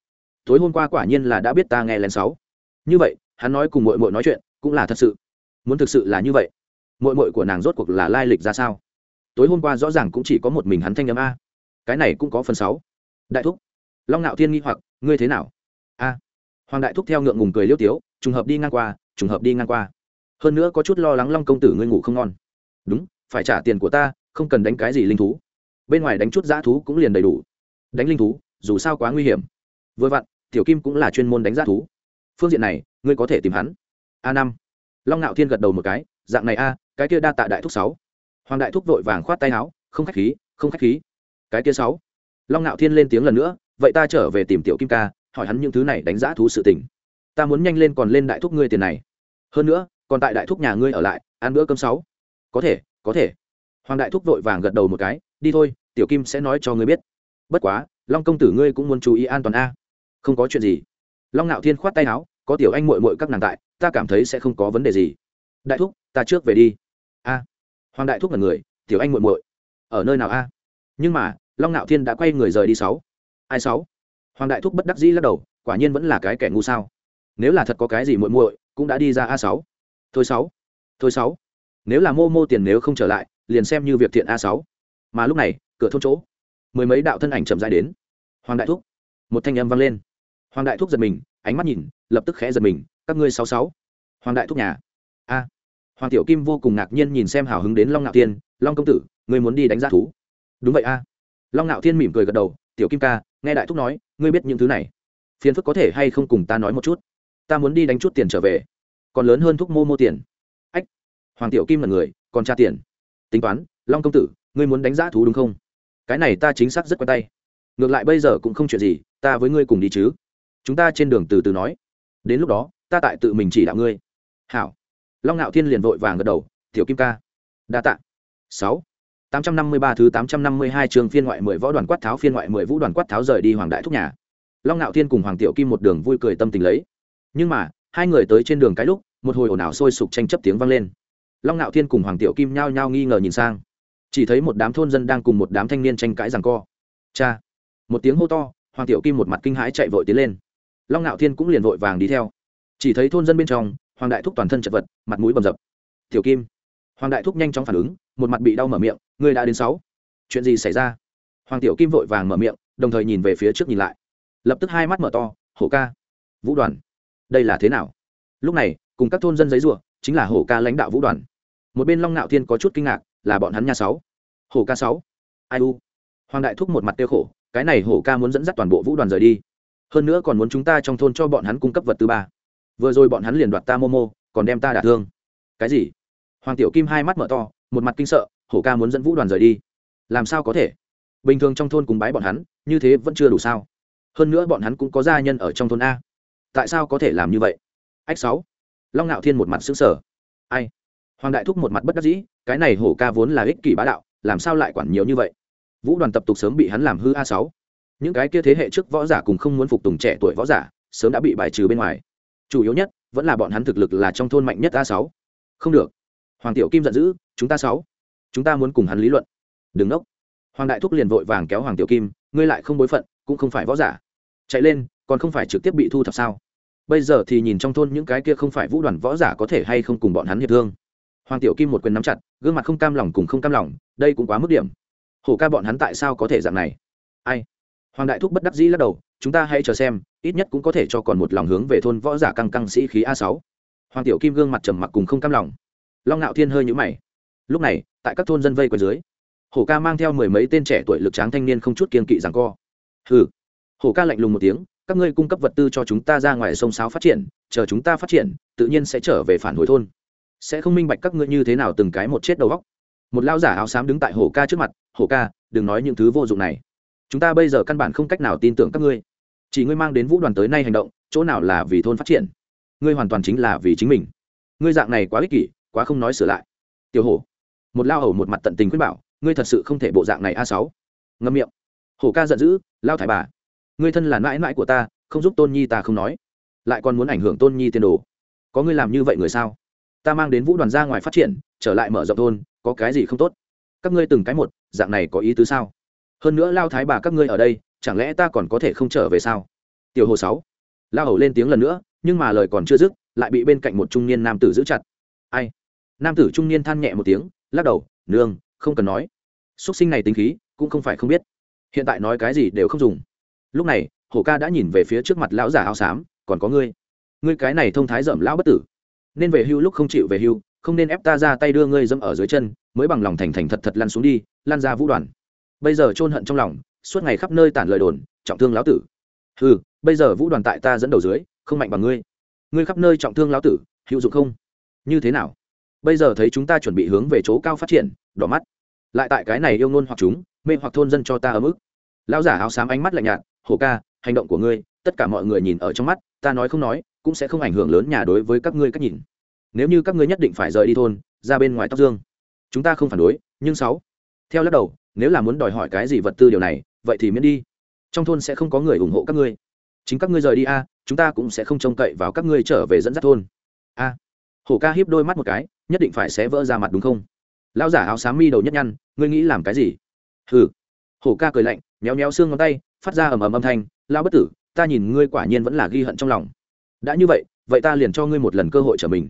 tối hôm qua quả nhiên là đã biết ta nghe lén sáu. Như vậy, hắn nói cùng mội mội nói chuyện cũng là thật sự. Muốn thực sự là như vậy mội mội của nàng rốt cuộc là lai lịch ra sao? Tối hôm qua rõ ràng cũng chỉ có một mình hắn thanh âm a. Cái này cũng có phần sáu. Đại thúc, long ngạo thiên nghi hoặc, ngươi thế nào? A. Hoàng đại thúc theo ngượng ngùng cười liêu tiếu, trùng hợp đi ngang qua, trùng hợp đi ngang qua. Hơn nữa có chút lo lắng long công tử ngươi ngủ không ngon. Đúng, phải trả tiền của ta, không cần đánh cái gì linh thú. Bên ngoài đánh chút dã thú cũng liền đầy đủ. Đánh linh thú, dù sao quá nguy hiểm. Vừa vặn tiểu kim cũng là chuyên môn đánh giá thú. Phương diện này, ngươi có thể tìm hắn. A năm. Long ngạo thiên gật đầu một cái, dạng này a, cái kia đa tạ đại thúc sáu. Hoàng đại thúc vội vàng khoát tay áo, không khách khí, không khách khí. Cái kia sáu. Long ngạo thiên lên tiếng lần nữa, vậy ta trở về tìm tiểu kim ca, hỏi hắn những thứ này đánh giá thú sự tình. Ta muốn nhanh lên còn lên đại thúc ngươi tiền này. Hơn nữa, còn tại đại thúc nhà ngươi ở lại, ăn bữa cơm sáu. Có thể có thể. Hoàng đại thúc vội vàng gật đầu một cái, đi thôi, tiểu kim sẽ nói cho ngươi biết. Bất quá, long công tử ngươi cũng muốn chú ý an toàn a không có chuyện gì. Long ngạo thiên khoát tay áo, có tiểu anh mội mội các nàng tại, ta cảm thấy sẽ không có vấn đề gì. Đại thúc, ta trước về đi. A. Hoàng đại thúc là người, tiểu anh mội mội ở nơi nào a? Nhưng mà, long ngạo thiên đã quay người rời đi sáu. Ai sáu? Hoàng đại thúc bất đắc dĩ lắc đầu, quả nhiên vẫn là cái kẻ ngu sao. Nếu là thật có cái gì muội muội, cũng đã đi ra a sáu. Thôi sáu thôi sáu. Nếu là mô mô tiền nếu không trở lại, liền xem như việc thiện a sáu. Mà lúc này, cửa thôn chỗ, mười mấy đạo thân ảnh chậm dài đến. Hoàng đại thúc, một thanh âm vang lên hoàng đại thúc giật mình, ánh mắt nhìn, lập tức khẽ giật mình, các ngươi sáu sáu, hoàng đại thúc nhà? A. Hoàng tiểu kim vô cùng ngạc nhiên nhìn xem hào hứng đến long ngạo tiên long công tử, ngươi muốn đi đánh giá thú? Đúng vậy a. Long ngạo thiên mỉm cười gật đầu, tiểu kim ca, nghe đại thúc nói, ngươi biết những thứ này. Phiền phức có thể hay không cùng ta nói một chút? Ta muốn đi đánh chút tiền trở về. Còn lớn hơn thúc mô mô tiền. Ách. Hoàng tiểu kim là người, còn tra tiền. Tính toán, long công tử, ngươi muốn đánh giá thú đúng không? Cái này ta chính xác rất quen tay. Ngược lại bây giờ cũng không chuyện gì, ta với ngươi cùng đi chứ chúng ta trên đường từ từ nói. Đến lúc đó, ta tại tự mình chỉ đạo ngươi. Hảo. Long ngạo thiên liền vội vàng gật đầu, tiểu kim ca, đa tạ. Sáu. Tám trăm năm mươi ba thứ tám trăm năm mươi hai trường phiên ngoại mười võ đoàn quát tháo phiên ngoại mười vũ đoàn quát tháo rời đi hoàng đại thúc nhà. Long ngạo thiên cùng hoàng tiểu kim một đường vui cười tâm tình lấy. Nhưng mà, hai người tới trên đường cái lúc, một hồi ồn ào sôi sục tranh chấp tiếng vang lên. Long ngạo thiên cùng hoàng tiểu kim nhao nhao nghi ngờ nhìn sang. Chỉ thấy một đám thôn dân đang cùng một đám thanh niên tranh cãi rằng co. Cha! Một tiếng hô to, hoàng tiểu kim một mặt kinh hãi chạy vội tiến lên long ngạo thiên cũng liền vội vàng đi theo. Chỉ thấy thôn dân bên trong, hoàng đại thúc toàn thân chật vật, mặt mũi bầm dập. Tiểu kim. Hoàng đại thúc nhanh chóng phản ứng, một mặt bị đau mở miệng, ngươi đã đến sáu. Chuyện gì xảy ra? Hoàng tiểu kim vội vàng mở miệng, đồng thời nhìn về phía trước nhìn lại. Lập tức hai mắt mở to, hổ ca. Vũ đoàn. Đây là thế nào? Lúc này, cùng các thôn dân giấy ruộng chính là hổ ca lãnh đạo vũ đoàn. Một bên long ngạo thiên có chút kinh ngạc, là bọn hắn nhà sáu? Hổ ca sáu. Ai u. Hoàng đại thúc một mặt tiêu khổ, cái này hổ ca muốn dẫn dắt toàn bộ vũ đoàn rời đi hơn nữa còn muốn chúng ta trong thôn cho bọn hắn cung cấp vật tư ba. Vừa rồi bọn hắn liền đoạt ta momo, còn đem ta đả thương. Cái gì? Hoàng tiểu kim hai mắt mở to, một mặt kinh sợ, hổ ca muốn dẫn vũ đoàn rời đi. Làm sao có thể? Bình thường trong thôn cùng bái bọn hắn, như thế vẫn chưa đủ sao? Hơn nữa bọn hắn cũng có gia nhân ở trong thôn a. Tại sao có thể làm như vậy? Ách sáu. Long ngạo thiên một mặt xứng sở ai? Hoàng đại thúc một mặt bất đắc dĩ, cái này hổ ca vốn là ích kỷ bá đạo, làm sao lại quản nhiều như vậy? Vũ đoàn tập tục sớm bị hắn làm hư a sáu những cái kia thế hệ trước võ giả cùng không muốn phục tùng trẻ tuổi võ giả, sớm đã bị bài trừ bên ngoài. Chủ yếu nhất, vẫn là bọn hắn thực lực là trong thôn mạnh nhất a sáu. Không được. Hoàng tiểu kim giận dữ, chúng ta sáu, chúng ta muốn cùng hắn lý luận. Đừng nốc. Hoàng đại thúc liền vội vàng kéo hoàng tiểu kim, ngươi lại không bối phận, cũng không phải võ giả. Chạy lên, còn không phải trực tiếp bị thu thập sao? Bây giờ thì nhìn trong thôn những cái kia không phải vũ đoàn võ giả có thể hay không cùng bọn hắn hiệp thương. Hoàng tiểu kim một quyền nắm chặt, gương mặt không cam lòng cùng không cam lòng, đây cũng quá mức điểm. Hổ ca bọn hắn tại sao có thể dạng này? Ai? Hoàng đại thúc bất đắc dĩ lắc đầu, chúng ta hãy chờ xem, ít nhất cũng có thể cho còn một lòng hướng về thôn võ giả căng căng sĩ khí a sáu. Hoàng tiểu kim gương mặt trầm mặc cùng không cam lòng. Long ngạo thiên hơi nhũ mày. Lúc này, tại các thôn dân vây quanh dưới, hổ ca mang theo mười mấy tên trẻ tuổi lực tráng thanh niên không chút kiên kỵ rằng co. Hừ. Hổ ca lạnh lùng một tiếng, các ngươi cung cấp vật tư cho chúng ta ra ngoài sông sáo phát triển, chờ chúng ta phát triển, tự nhiên sẽ trở về phản hồi thôn. Sẽ không minh bạch các ngươi như thế nào từng cái một chết đầu góc một lao giả áo xám đứng tại hổ ca trước mặt, hổ ca, đừng nói những thứ vô dụng này chúng ta bây giờ căn bản không cách nào tin tưởng các ngươi. Chỉ ngươi mang đến vũ đoàn tới nay hành động, chỗ nào là vì thôn phát triển? Ngươi hoàn toàn chính là vì chính mình. Ngươi dạng này quá ích kỷ, quá không nói sửa lại. Tiểu hổ, một lao hầu một mặt tận tình khuyên bảo, ngươi thật sự không thể bộ dạng này a sáu. Ngâm miệng. Hổ ca giận dữ, lao thải bà. Ngươi thân là mãi mãi của ta, không giúp tôn nhi ta không nói. Lại còn muốn ảnh hưởng tôn nhi tiền đồ. Có ngươi làm như vậy người sao? Ta mang đến vũ đoàn ra ngoài phát triển, trở lại mở rộng thôn, có cái gì không tốt? Các ngươi từng cái một, dạng này có ý tứ sao? Hơn nữa lao thái bà các ngươi ở đây, chẳng lẽ ta còn có thể không trở về sao? Tiểu hồ sáu. Lao hầu lên tiếng lần nữa, nhưng mà lời còn chưa dứt, lại bị bên cạnh một trung niên nam tử giữ chặt. Ai? Nam tử trung niên than nhẹ một tiếng, lắc đầu, nương, không cần nói. Xuất sinh này tính khí, cũng không phải không biết. Hiện tại nói cái gì đều không dùng. Lúc này hổ ca đã nhìn về phía trước mặt lão giả áo xám, còn có ngươi? Ngươi cái này thông thái dởm lão bất tử. Nên về hưu lúc không chịu về hưu, không nên ép ta ra tay đưa ngươi dẫm ở dưới chân, mới bằng lòng thành thành thật thật lăn xuống đi lan ra vũ đoàn bây giờ chôn hận trong lòng, suốt ngày khắp nơi tản lời đồn, trọng thương lão tử. Ừ bây giờ vũ đoàn tại ta dẫn đầu dưới, không mạnh bằng ngươi. Ngươi khắp nơi trọng thương lão tử, hữu dụng không? Như thế nào? Bây giờ thấy chúng ta chuẩn bị hướng về chỗ cao phát triển, đỏ mắt. Lại tại cái này yêu ngôn hoặc chúng, mê hoặc thôn dân cho ta ở mức lão giả áo xám ánh mắt lạnh nhạt, hồ ca, hành động của ngươi, tất cả mọi người nhìn ở trong mắt, ta nói không nói, cũng sẽ không ảnh hưởng lớn nhà đối với các ngươi cách nhìn. Nếu như các ngươi nhất định phải rời đi thôn, ra bên ngoài tóc dương. Chúng ta không phản đối, nhưng sáu. Theo lắc đầu nếu là muốn đòi hỏi cái gì vật tư điều này, vậy thì miễn đi. Trong thôn sẽ không có người ủng hộ các ngươi. Chính các ngươi rời đi a, chúng ta cũng sẽ không trông cậy vào các ngươi trở về dẫn dắt thôn. A. Hổ ca hiếp đôi mắt một cái, nhất định phải sẽ vỡ ra mặt đúng không? Lão giả áo xám mi đầu nhất nhăn, ngươi nghĩ làm cái gì? Hừ. Hổ ca cười lạnh, méo méo xương ngón tay, phát ra ầm ầm âm thanh lao bất tử, ta nhìn ngươi quả nhiên vẫn là ghi hận trong lòng. Đã như vậy vậy ta liền cho ngươi một lần cơ hội trở mình.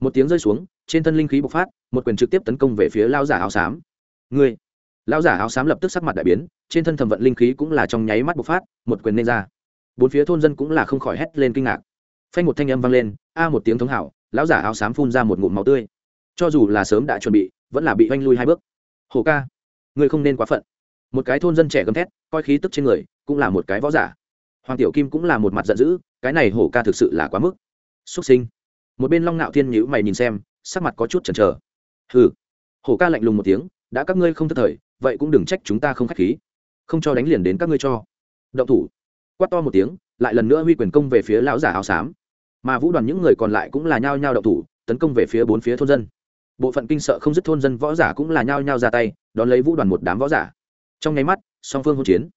Một tiếng rơi xuống, trên thân linh khí bộc phát, một quyền trực tiếp tấn công về phía lao giả áo xám. Ngươi lão giả áo xám lập tức sắc mặt đại biến, trên thân thẩm vận linh khí cũng là trong nháy mắt bộc phát, một quyền nên ra. Bốn phía thôn dân cũng là không khỏi hét lên kinh ngạc. Phanh một thanh âm vang lên, a một tiếng thống hảo, lão giả áo xám phun ra một ngụm máu tươi. Cho dù là sớm đã chuẩn bị, vẫn là bị oanh lui hai bước. Hồ ca, ngươi không nên quá phận. Một cái thôn dân trẻ gầm thét, coi khí tức trên người, cũng là một cái võ giả. Hoàng tiểu kim cũng là một mặt giận dữ, cái này hổ ca thực sự là quá mức. Xuất sinh. Một bên long nạo thiên nhữ mày nhìn xem, sắc mặt có chút chần chờ. Hừ. Hổ ca lạnh lùng một tiếng, đã các ngươi không thất thời vậy cũng đừng trách chúng ta không k h á c h khí. Không cho đánh liền đến các ngươi cho. Động thủ. Quát to một tiếng, lại lần nữa huy quyền công về phía lão giả áo xám. Mà vũ đoàn những người còn lại cũng là nhao nhao động thủ, tấn công về phía bốn phía thôn dân. Bộ phận kinh sợ không dứt thôn dân võ giả cũng là nhao nhao ra tay, đón lấy vũ đoàn một đám võ giả. Trong nháy mắt, song phương hỗn chiến.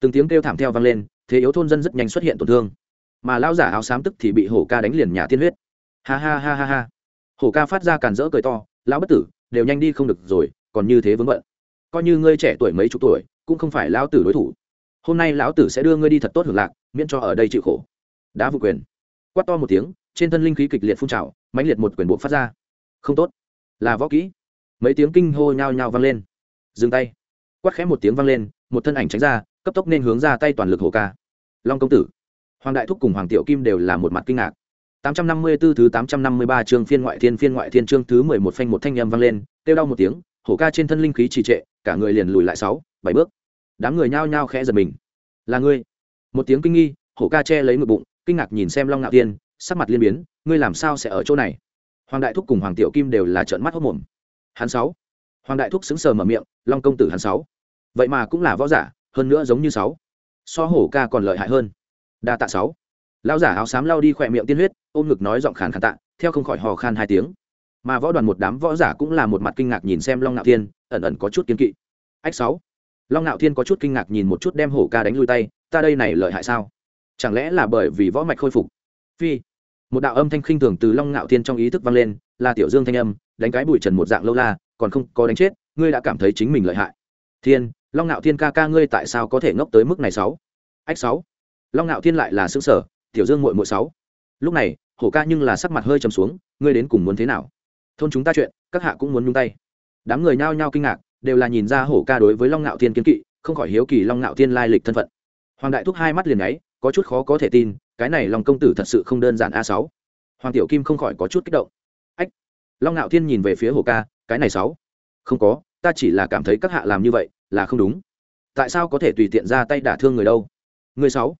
Từng tiếng kêu thảm theo vang lên, thế yếu thôn dân rất nhanh xuất hiện tổn thương. Mà lão giả áo xám tức thì bị hổ ca đánh liền nhà tiên huyết. Ha ha ha ha ha. Hổ ca phát ra càn rỡ cười to, lão bất tử, đều nhanh đi không được rồi, còn như thế vướng bận coi như ngươi trẻ tuổi mấy chục tuổi cũng không phải lão tử đối thủ. Hôm nay lão tử sẽ đưa ngươi đi thật tốt hưởng lạc miễn cho ở đây chịu khổ. Đá vụ quyền. Quát to một tiếng trên thân linh khí kịch liệt phun trào mãnh liệt một quyền buộc phát ra. Không tốt. Là võ kỹ. Mấy tiếng kinh hô nhao nhao vang lên. Dừng tay. Quát khẽ một tiếng vang lên một thân ảnh tránh ra cấp tốc nên hướng ra tay toàn lực hổ ca. Long công tử. Hoàng đại thúc cùng hoàng tiểu kim đều là một mặt kinh ngạc. 854 thứ 853 chương phiên ngoại thiên phiên ngoại thiên chương thứ 11 phanh một thanh âm vang lên, kêu đau một tiếng, hổ ca trên thân linh khí trì trệ, cả người liền lùi lại 6, 7 bước. Đám người nhao nhao khẽ giật mình. Là ngươi? Một tiếng kinh nghi, hổ ca che lấy ngực bụng, kinh ngạc nhìn xem Long ngạo tiên, sắc mặt liên biến, ngươi làm sao sẽ ở chỗ này? Hoàng đại thúc cùng Hoàng tiểu kim đều là trợn mắt hốt mồm. Hắn sáu, Hoàng đại thúc xứng sờ mở miệng, Long công tử hắn sáu, Vậy mà cũng là võ giả, hơn nữa giống như sáu, So hổ ca còn lợi hại hơn. Đa tạ sáu. lão giả áo xám lao đi khỏe miệng tiên huyết ôm ngực nói giọng khàn khàn tạ theo không khỏi hò khan hai tiếng mà võ đoàn một đám võ giả cũng là một mặt kinh ngạc nhìn xem long ngạo thiên, ẩn ẩn có chút kiến kỵ. Ách sáu, long ngạo thiên có chút kinh ngạc nhìn một chút đem hổ ca đánh lui tay, ta đây này lợi hại sao? Chẳng lẽ là bởi vì võ mạch khôi phục? Phi, một đạo âm thanh khinh thường từ long ngạo thiên trong ý thức vang lên, là tiểu dương thanh âm, đánh cái bụi trần một dạng lâu la, còn không có đánh chết, ngươi đã cảm thấy chính mình lợi hại. Thiên, long ngạo thiên ca ca ngươi tại sao có thể ngốc tới mức này sáu? Ách sáu, long ngạo thiên lại là xương sở tiểu dương muội muội sáu. Lúc này, hổ ca nhưng là sắc mặt hơi trầm xuống, ngươi đến cùng muốn thế nào? Thôn chúng ta chuyện, các hạ cũng muốn nhung tay. Đám người nhao nhao kinh ngạc, đều là nhìn ra hổ ca đối với long ngạo thiên kiến kỵ, không khỏi hiếu kỳ long ngạo thiên lai lịch thân phận. Hoàng đại thúc hai mắt liền ấy có chút khó có thể tin, cái này long công tử thật sự không đơn giản a sáu. Hoàng tiểu kim không khỏi có chút kích động. Ách, long ngạo thiên nhìn về phía hổ ca, cái này sáu. Không có, ta chỉ là cảm thấy các hạ làm như vậy là không đúng. Tại sao có thể tùy tiện ra tay đả thương người đâu? Người sáu.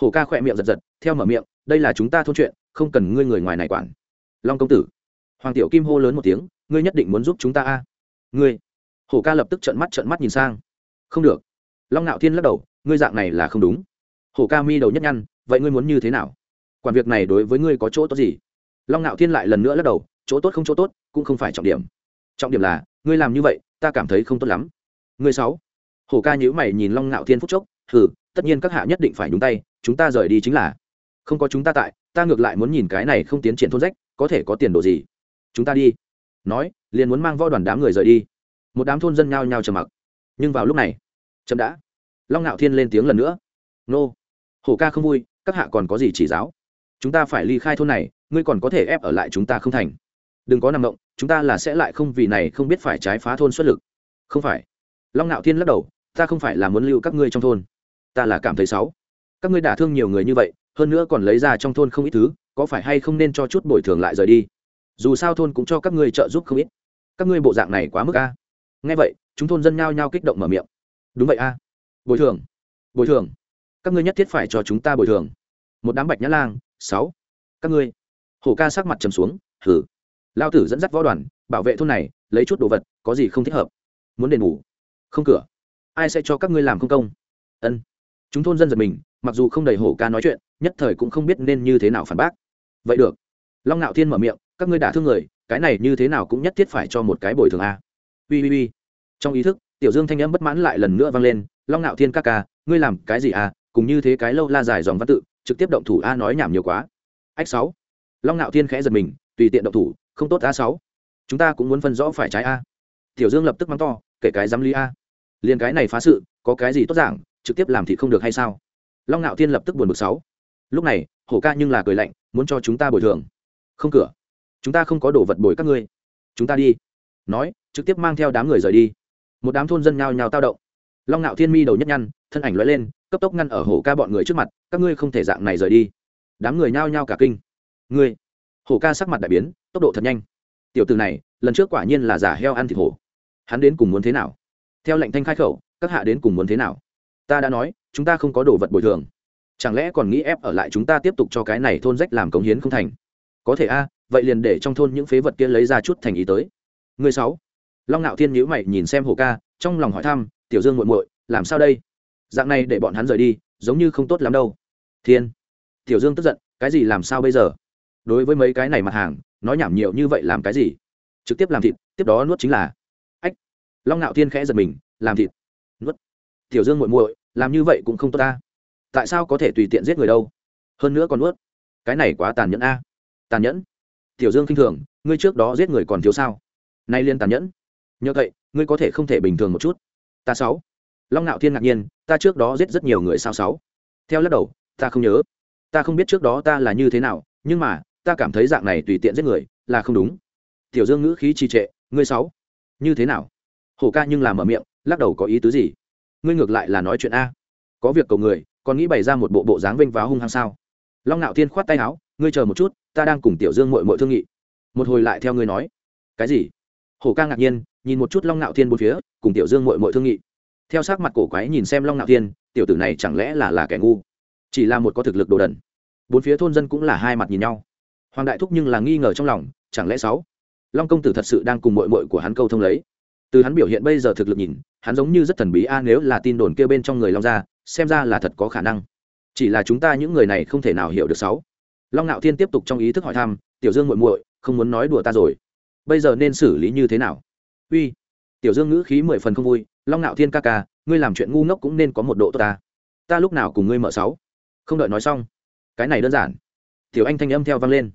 Hổ ca khỏe miệng giật giật, theo mở miệng, đây là chúng ta thôn chuyện, không cần ngươi người ngoài này quản. Long công tử hoàng tiểu kim hô lớn một tiếng, ngươi nhất định muốn giúp chúng ta a? Ngươi? Hổ ca lập tức trợn mắt trợn mắt nhìn sang. Không được. Long ngạo thiên lắc đầu, ngươi dạng này là không đúng. Hổ ca mi đầu nhất nhăn, vậy ngươi muốn như thế nào? Quản việc này đối với ngươi có chỗ tốt gì? Long ngạo thiên lại lần nữa lắc đầu, chỗ tốt không chỗ tốt, cũng không phải trọng điểm. Trọng điểm là, ngươi làm như vậy, ta cảm thấy không tốt lắm. Ngươi sáu? Hổ ca nhíu mày nhìn long ngạo thiên phúc chốc, hừ, tất nhiên các hạ nhất định phải nhúng tay, chúng ta rời đi chính là. Không có chúng ta tại, ta ngược lại muốn nhìn cái này không tiến triển thôn rách, có thể có tiền đồ gì? Chúng ta đi. Nói, liền muốn mang võ đoàn đám người rời đi. Một đám thôn dân nhao nhao trầm mặc. Nhưng vào lúc này, chậm đã. Long ngạo thiên lên tiếng lần nữa. Nô, hổ ca không vui, các hạ còn có gì chỉ giáo? Chúng ta phải ly khai thôn này, ngươi còn có thể ép ở lại chúng ta không thành. Đừng có nằm động, chúng ta là sẽ lại không vì này không biết phải trái phá thôn xuất lực. Không phải. Long ngạo thiên lắc đầu, ta không phải là muốn lưu các ngươi trong thôn. Ta là cảm thấy xấu. Các ngươi đả thương nhiều người như vậy, hơn nữa còn lấy ra trong thôn không ít thứ, có phải hay không nên cho chút bồi thường lại rời đi? Dù sao thôn cũng cho các ngươi trợ giúp không ít. Các ngươi bộ dạng này quá mức a. Nghe vậy, chúng thôn dân nhao nhao kích động mở miệng. Đúng vậy a. Bồi thường. Bồi thường. Các ngươi nhất thiết phải cho chúng ta bồi thường. Một đám bạch nhã lang, sáu. Các ngươi. Hổ ca sắc mặt trầm xuống thử lao tử dẫn dắt võ đoàn, bảo vệ thôn này, lấy chút đồ vật, có gì không thích hợp? Muốn đền bù? Không cửa. Ai sẽ cho các ngươi làm công công? Ân. Chúng thôn dân giật mình, mặc dù không đầy hổ ca nói chuyện, nhất thời cũng không biết nên như thế nào phản bác. Vậy được. Long ngạo thiên mở miệng các ngươi đả thương người, cái này như thế nào cũng nhất thiết phải cho một cái bồi thường a. Ui ui ui. Trong ý thức, tiểu dương thanh âm bất mãn lại lần nữa vang lên, long ngạo thiên ca ca, ngươi làm cái gì à? Cùng như thế cái lâu la dài dòng văn tự, trực tiếp động thủ a nói nhảm nhiều quá. Ách sáu. Long ngạo thiên khẽ giật mình, tùy tiện động thủ, không tốt a sáu. Chúng ta cũng muốn phân rõ phải trái a. Tiểu dương lập tức mắng to, kể cái dám lý a. Liền cái này phá sự, có cái gì tốt giảng, trực tiếp làm thì không được hay sao? Long ngạo thiên lập tức buồn bực sáu. Lúc này, hổ ca nhưng là cười lạnh, muốn cho chúng ta bồi thường. Không cửa chúng ta không có đồ vật bồi các ngươi. Chúng ta đi. Nói, trực tiếp mang theo đám người rời đi. Một đám thôn dân nhao nhao tao động. Long ngạo thiên mi đầu nhất nhăn, thân ảnh lóe lên, cấp tốc ngăn ở hổ ca bọn người trước mặt, các ngươi không thể dạng này rời đi. Đám người nhao nhao cả kinh. Ngươi? Hổ ca sắc mặt đại biến, tốc độ thật nhanh. Tiểu từ này, lần trước quả nhiên là giả heo ăn thịt hổ. Hắn đến cùng muốn thế nào? Theo lệnh thanh khai khẩu, các hạ đến cùng muốn thế nào? Ta đã nói, chúng ta không có đồ vật bồi thường. Chẳng lẽ còn nghĩ ép ở lại chúng ta tiếp tục cho cái này thôn rách làm cống hiến không thành? Có thể a, vậy liền để trong thôn những phế vật kia lấy ra chút thành ý tới. Người sáu. Long nạo thiên nhữ mày nhìn xem hồ ca, trong lòng hỏi thăm, tiểu dương muội muội, làm sao đây? Dạng này để bọn hắn rời đi, giống như không tốt lắm đâu. Thiên. Tiểu dương tức giận, cái gì làm sao bây giờ? Đối với mấy cái này mặt hàng, nói nhảm nhiều như vậy làm cái gì? Trực tiếp làm thịt, tiếp đó nuốt chính là. Ách. Long nạo thiên khẽ giật mình, làm thịt, nuốt. Tiểu dương muội muội, làm như vậy cũng không tốt ta. Tại sao có thể tùy tiện giết người đâu? Hơn nữa còn nuốt. Cái này quá tàn nhẫn a tàn nhẫn. Tiểu dương k i n h thường, ngươi trước đó giết người còn thiếu sao? Nay liên tàn nhẫn. Nhờ vậy, ngươi có thể không thể bình thường một chút. Ta sáu. Long ngạo thiên ngạc nhiên, ta trước đó giết rất nhiều người sao sáu? Theo lắc đầu, ta không nhớ. Ta không biết trước đó ta là như thế nào, nhưng mà, ta cảm thấy dạng này tùy tiện giết người, là không đúng. Tiểu dương ngữ khí trì trệ, ngươi sáu. Như thế nào? Hổ ca nhưng làm mở miệng, lắc đầu có ý tứ gì? Ngươi ngược lại là nói chuyện a. Có việc cầu người, còn nghĩ bày ra một bộ bộ dáng vênh váo hung hăng sao? Long ngạo thiên khoát tay áo ngươi chờ một chút, ta đang cùng tiểu dương mội mội thương nghị. Một hồi lại theo ngươi nói. Cái gì? Hổ ca ngạc nhiên, nhìn một chút long ngạo thiên bốn phía, cùng tiểu dương mội mội thương nghị. Theo sát mặt cổ quái nhìn xem long ngạo thiên, tiểu tử này chẳng lẽ là là kẻ ngu? Chỉ là một có thực lực đồ đần. Bốn phía thôn dân cũng là hai mặt nhìn nhau. Hoàng đại thúc nhưng là nghi ngờ trong lòng, chẳng lẽ sáu? Long công tử thật sự đang cùng mội mội của hắn câu thông lấy. Từ hắn biểu hiện bây giờ thực lực nhìn, hắn giống như rất thần bí a, nếu là tin đồn kêu bên trong người long ra xem ra là thật có khả năng. Chỉ là chúng ta những người này không thể nào hiểu được sáu long ngạo thiên tiếp tục trong ý thức hỏi thăm, tiểu dương muội muội, không muốn nói đùa ta rồi. Bây giờ nên xử lý như thế nào? Uy. Tiểu dương ngữ khí mười phần không vui, long ngạo thiên ca ca, ngươi làm chuyện ngu ngốc cũng nên có một độ tốt ta. Ta lúc nào cùng ngươi mở sáu? Không đợi nói xong. Cái này đơn giản. Tiểu anh thanh âm theo vang lên.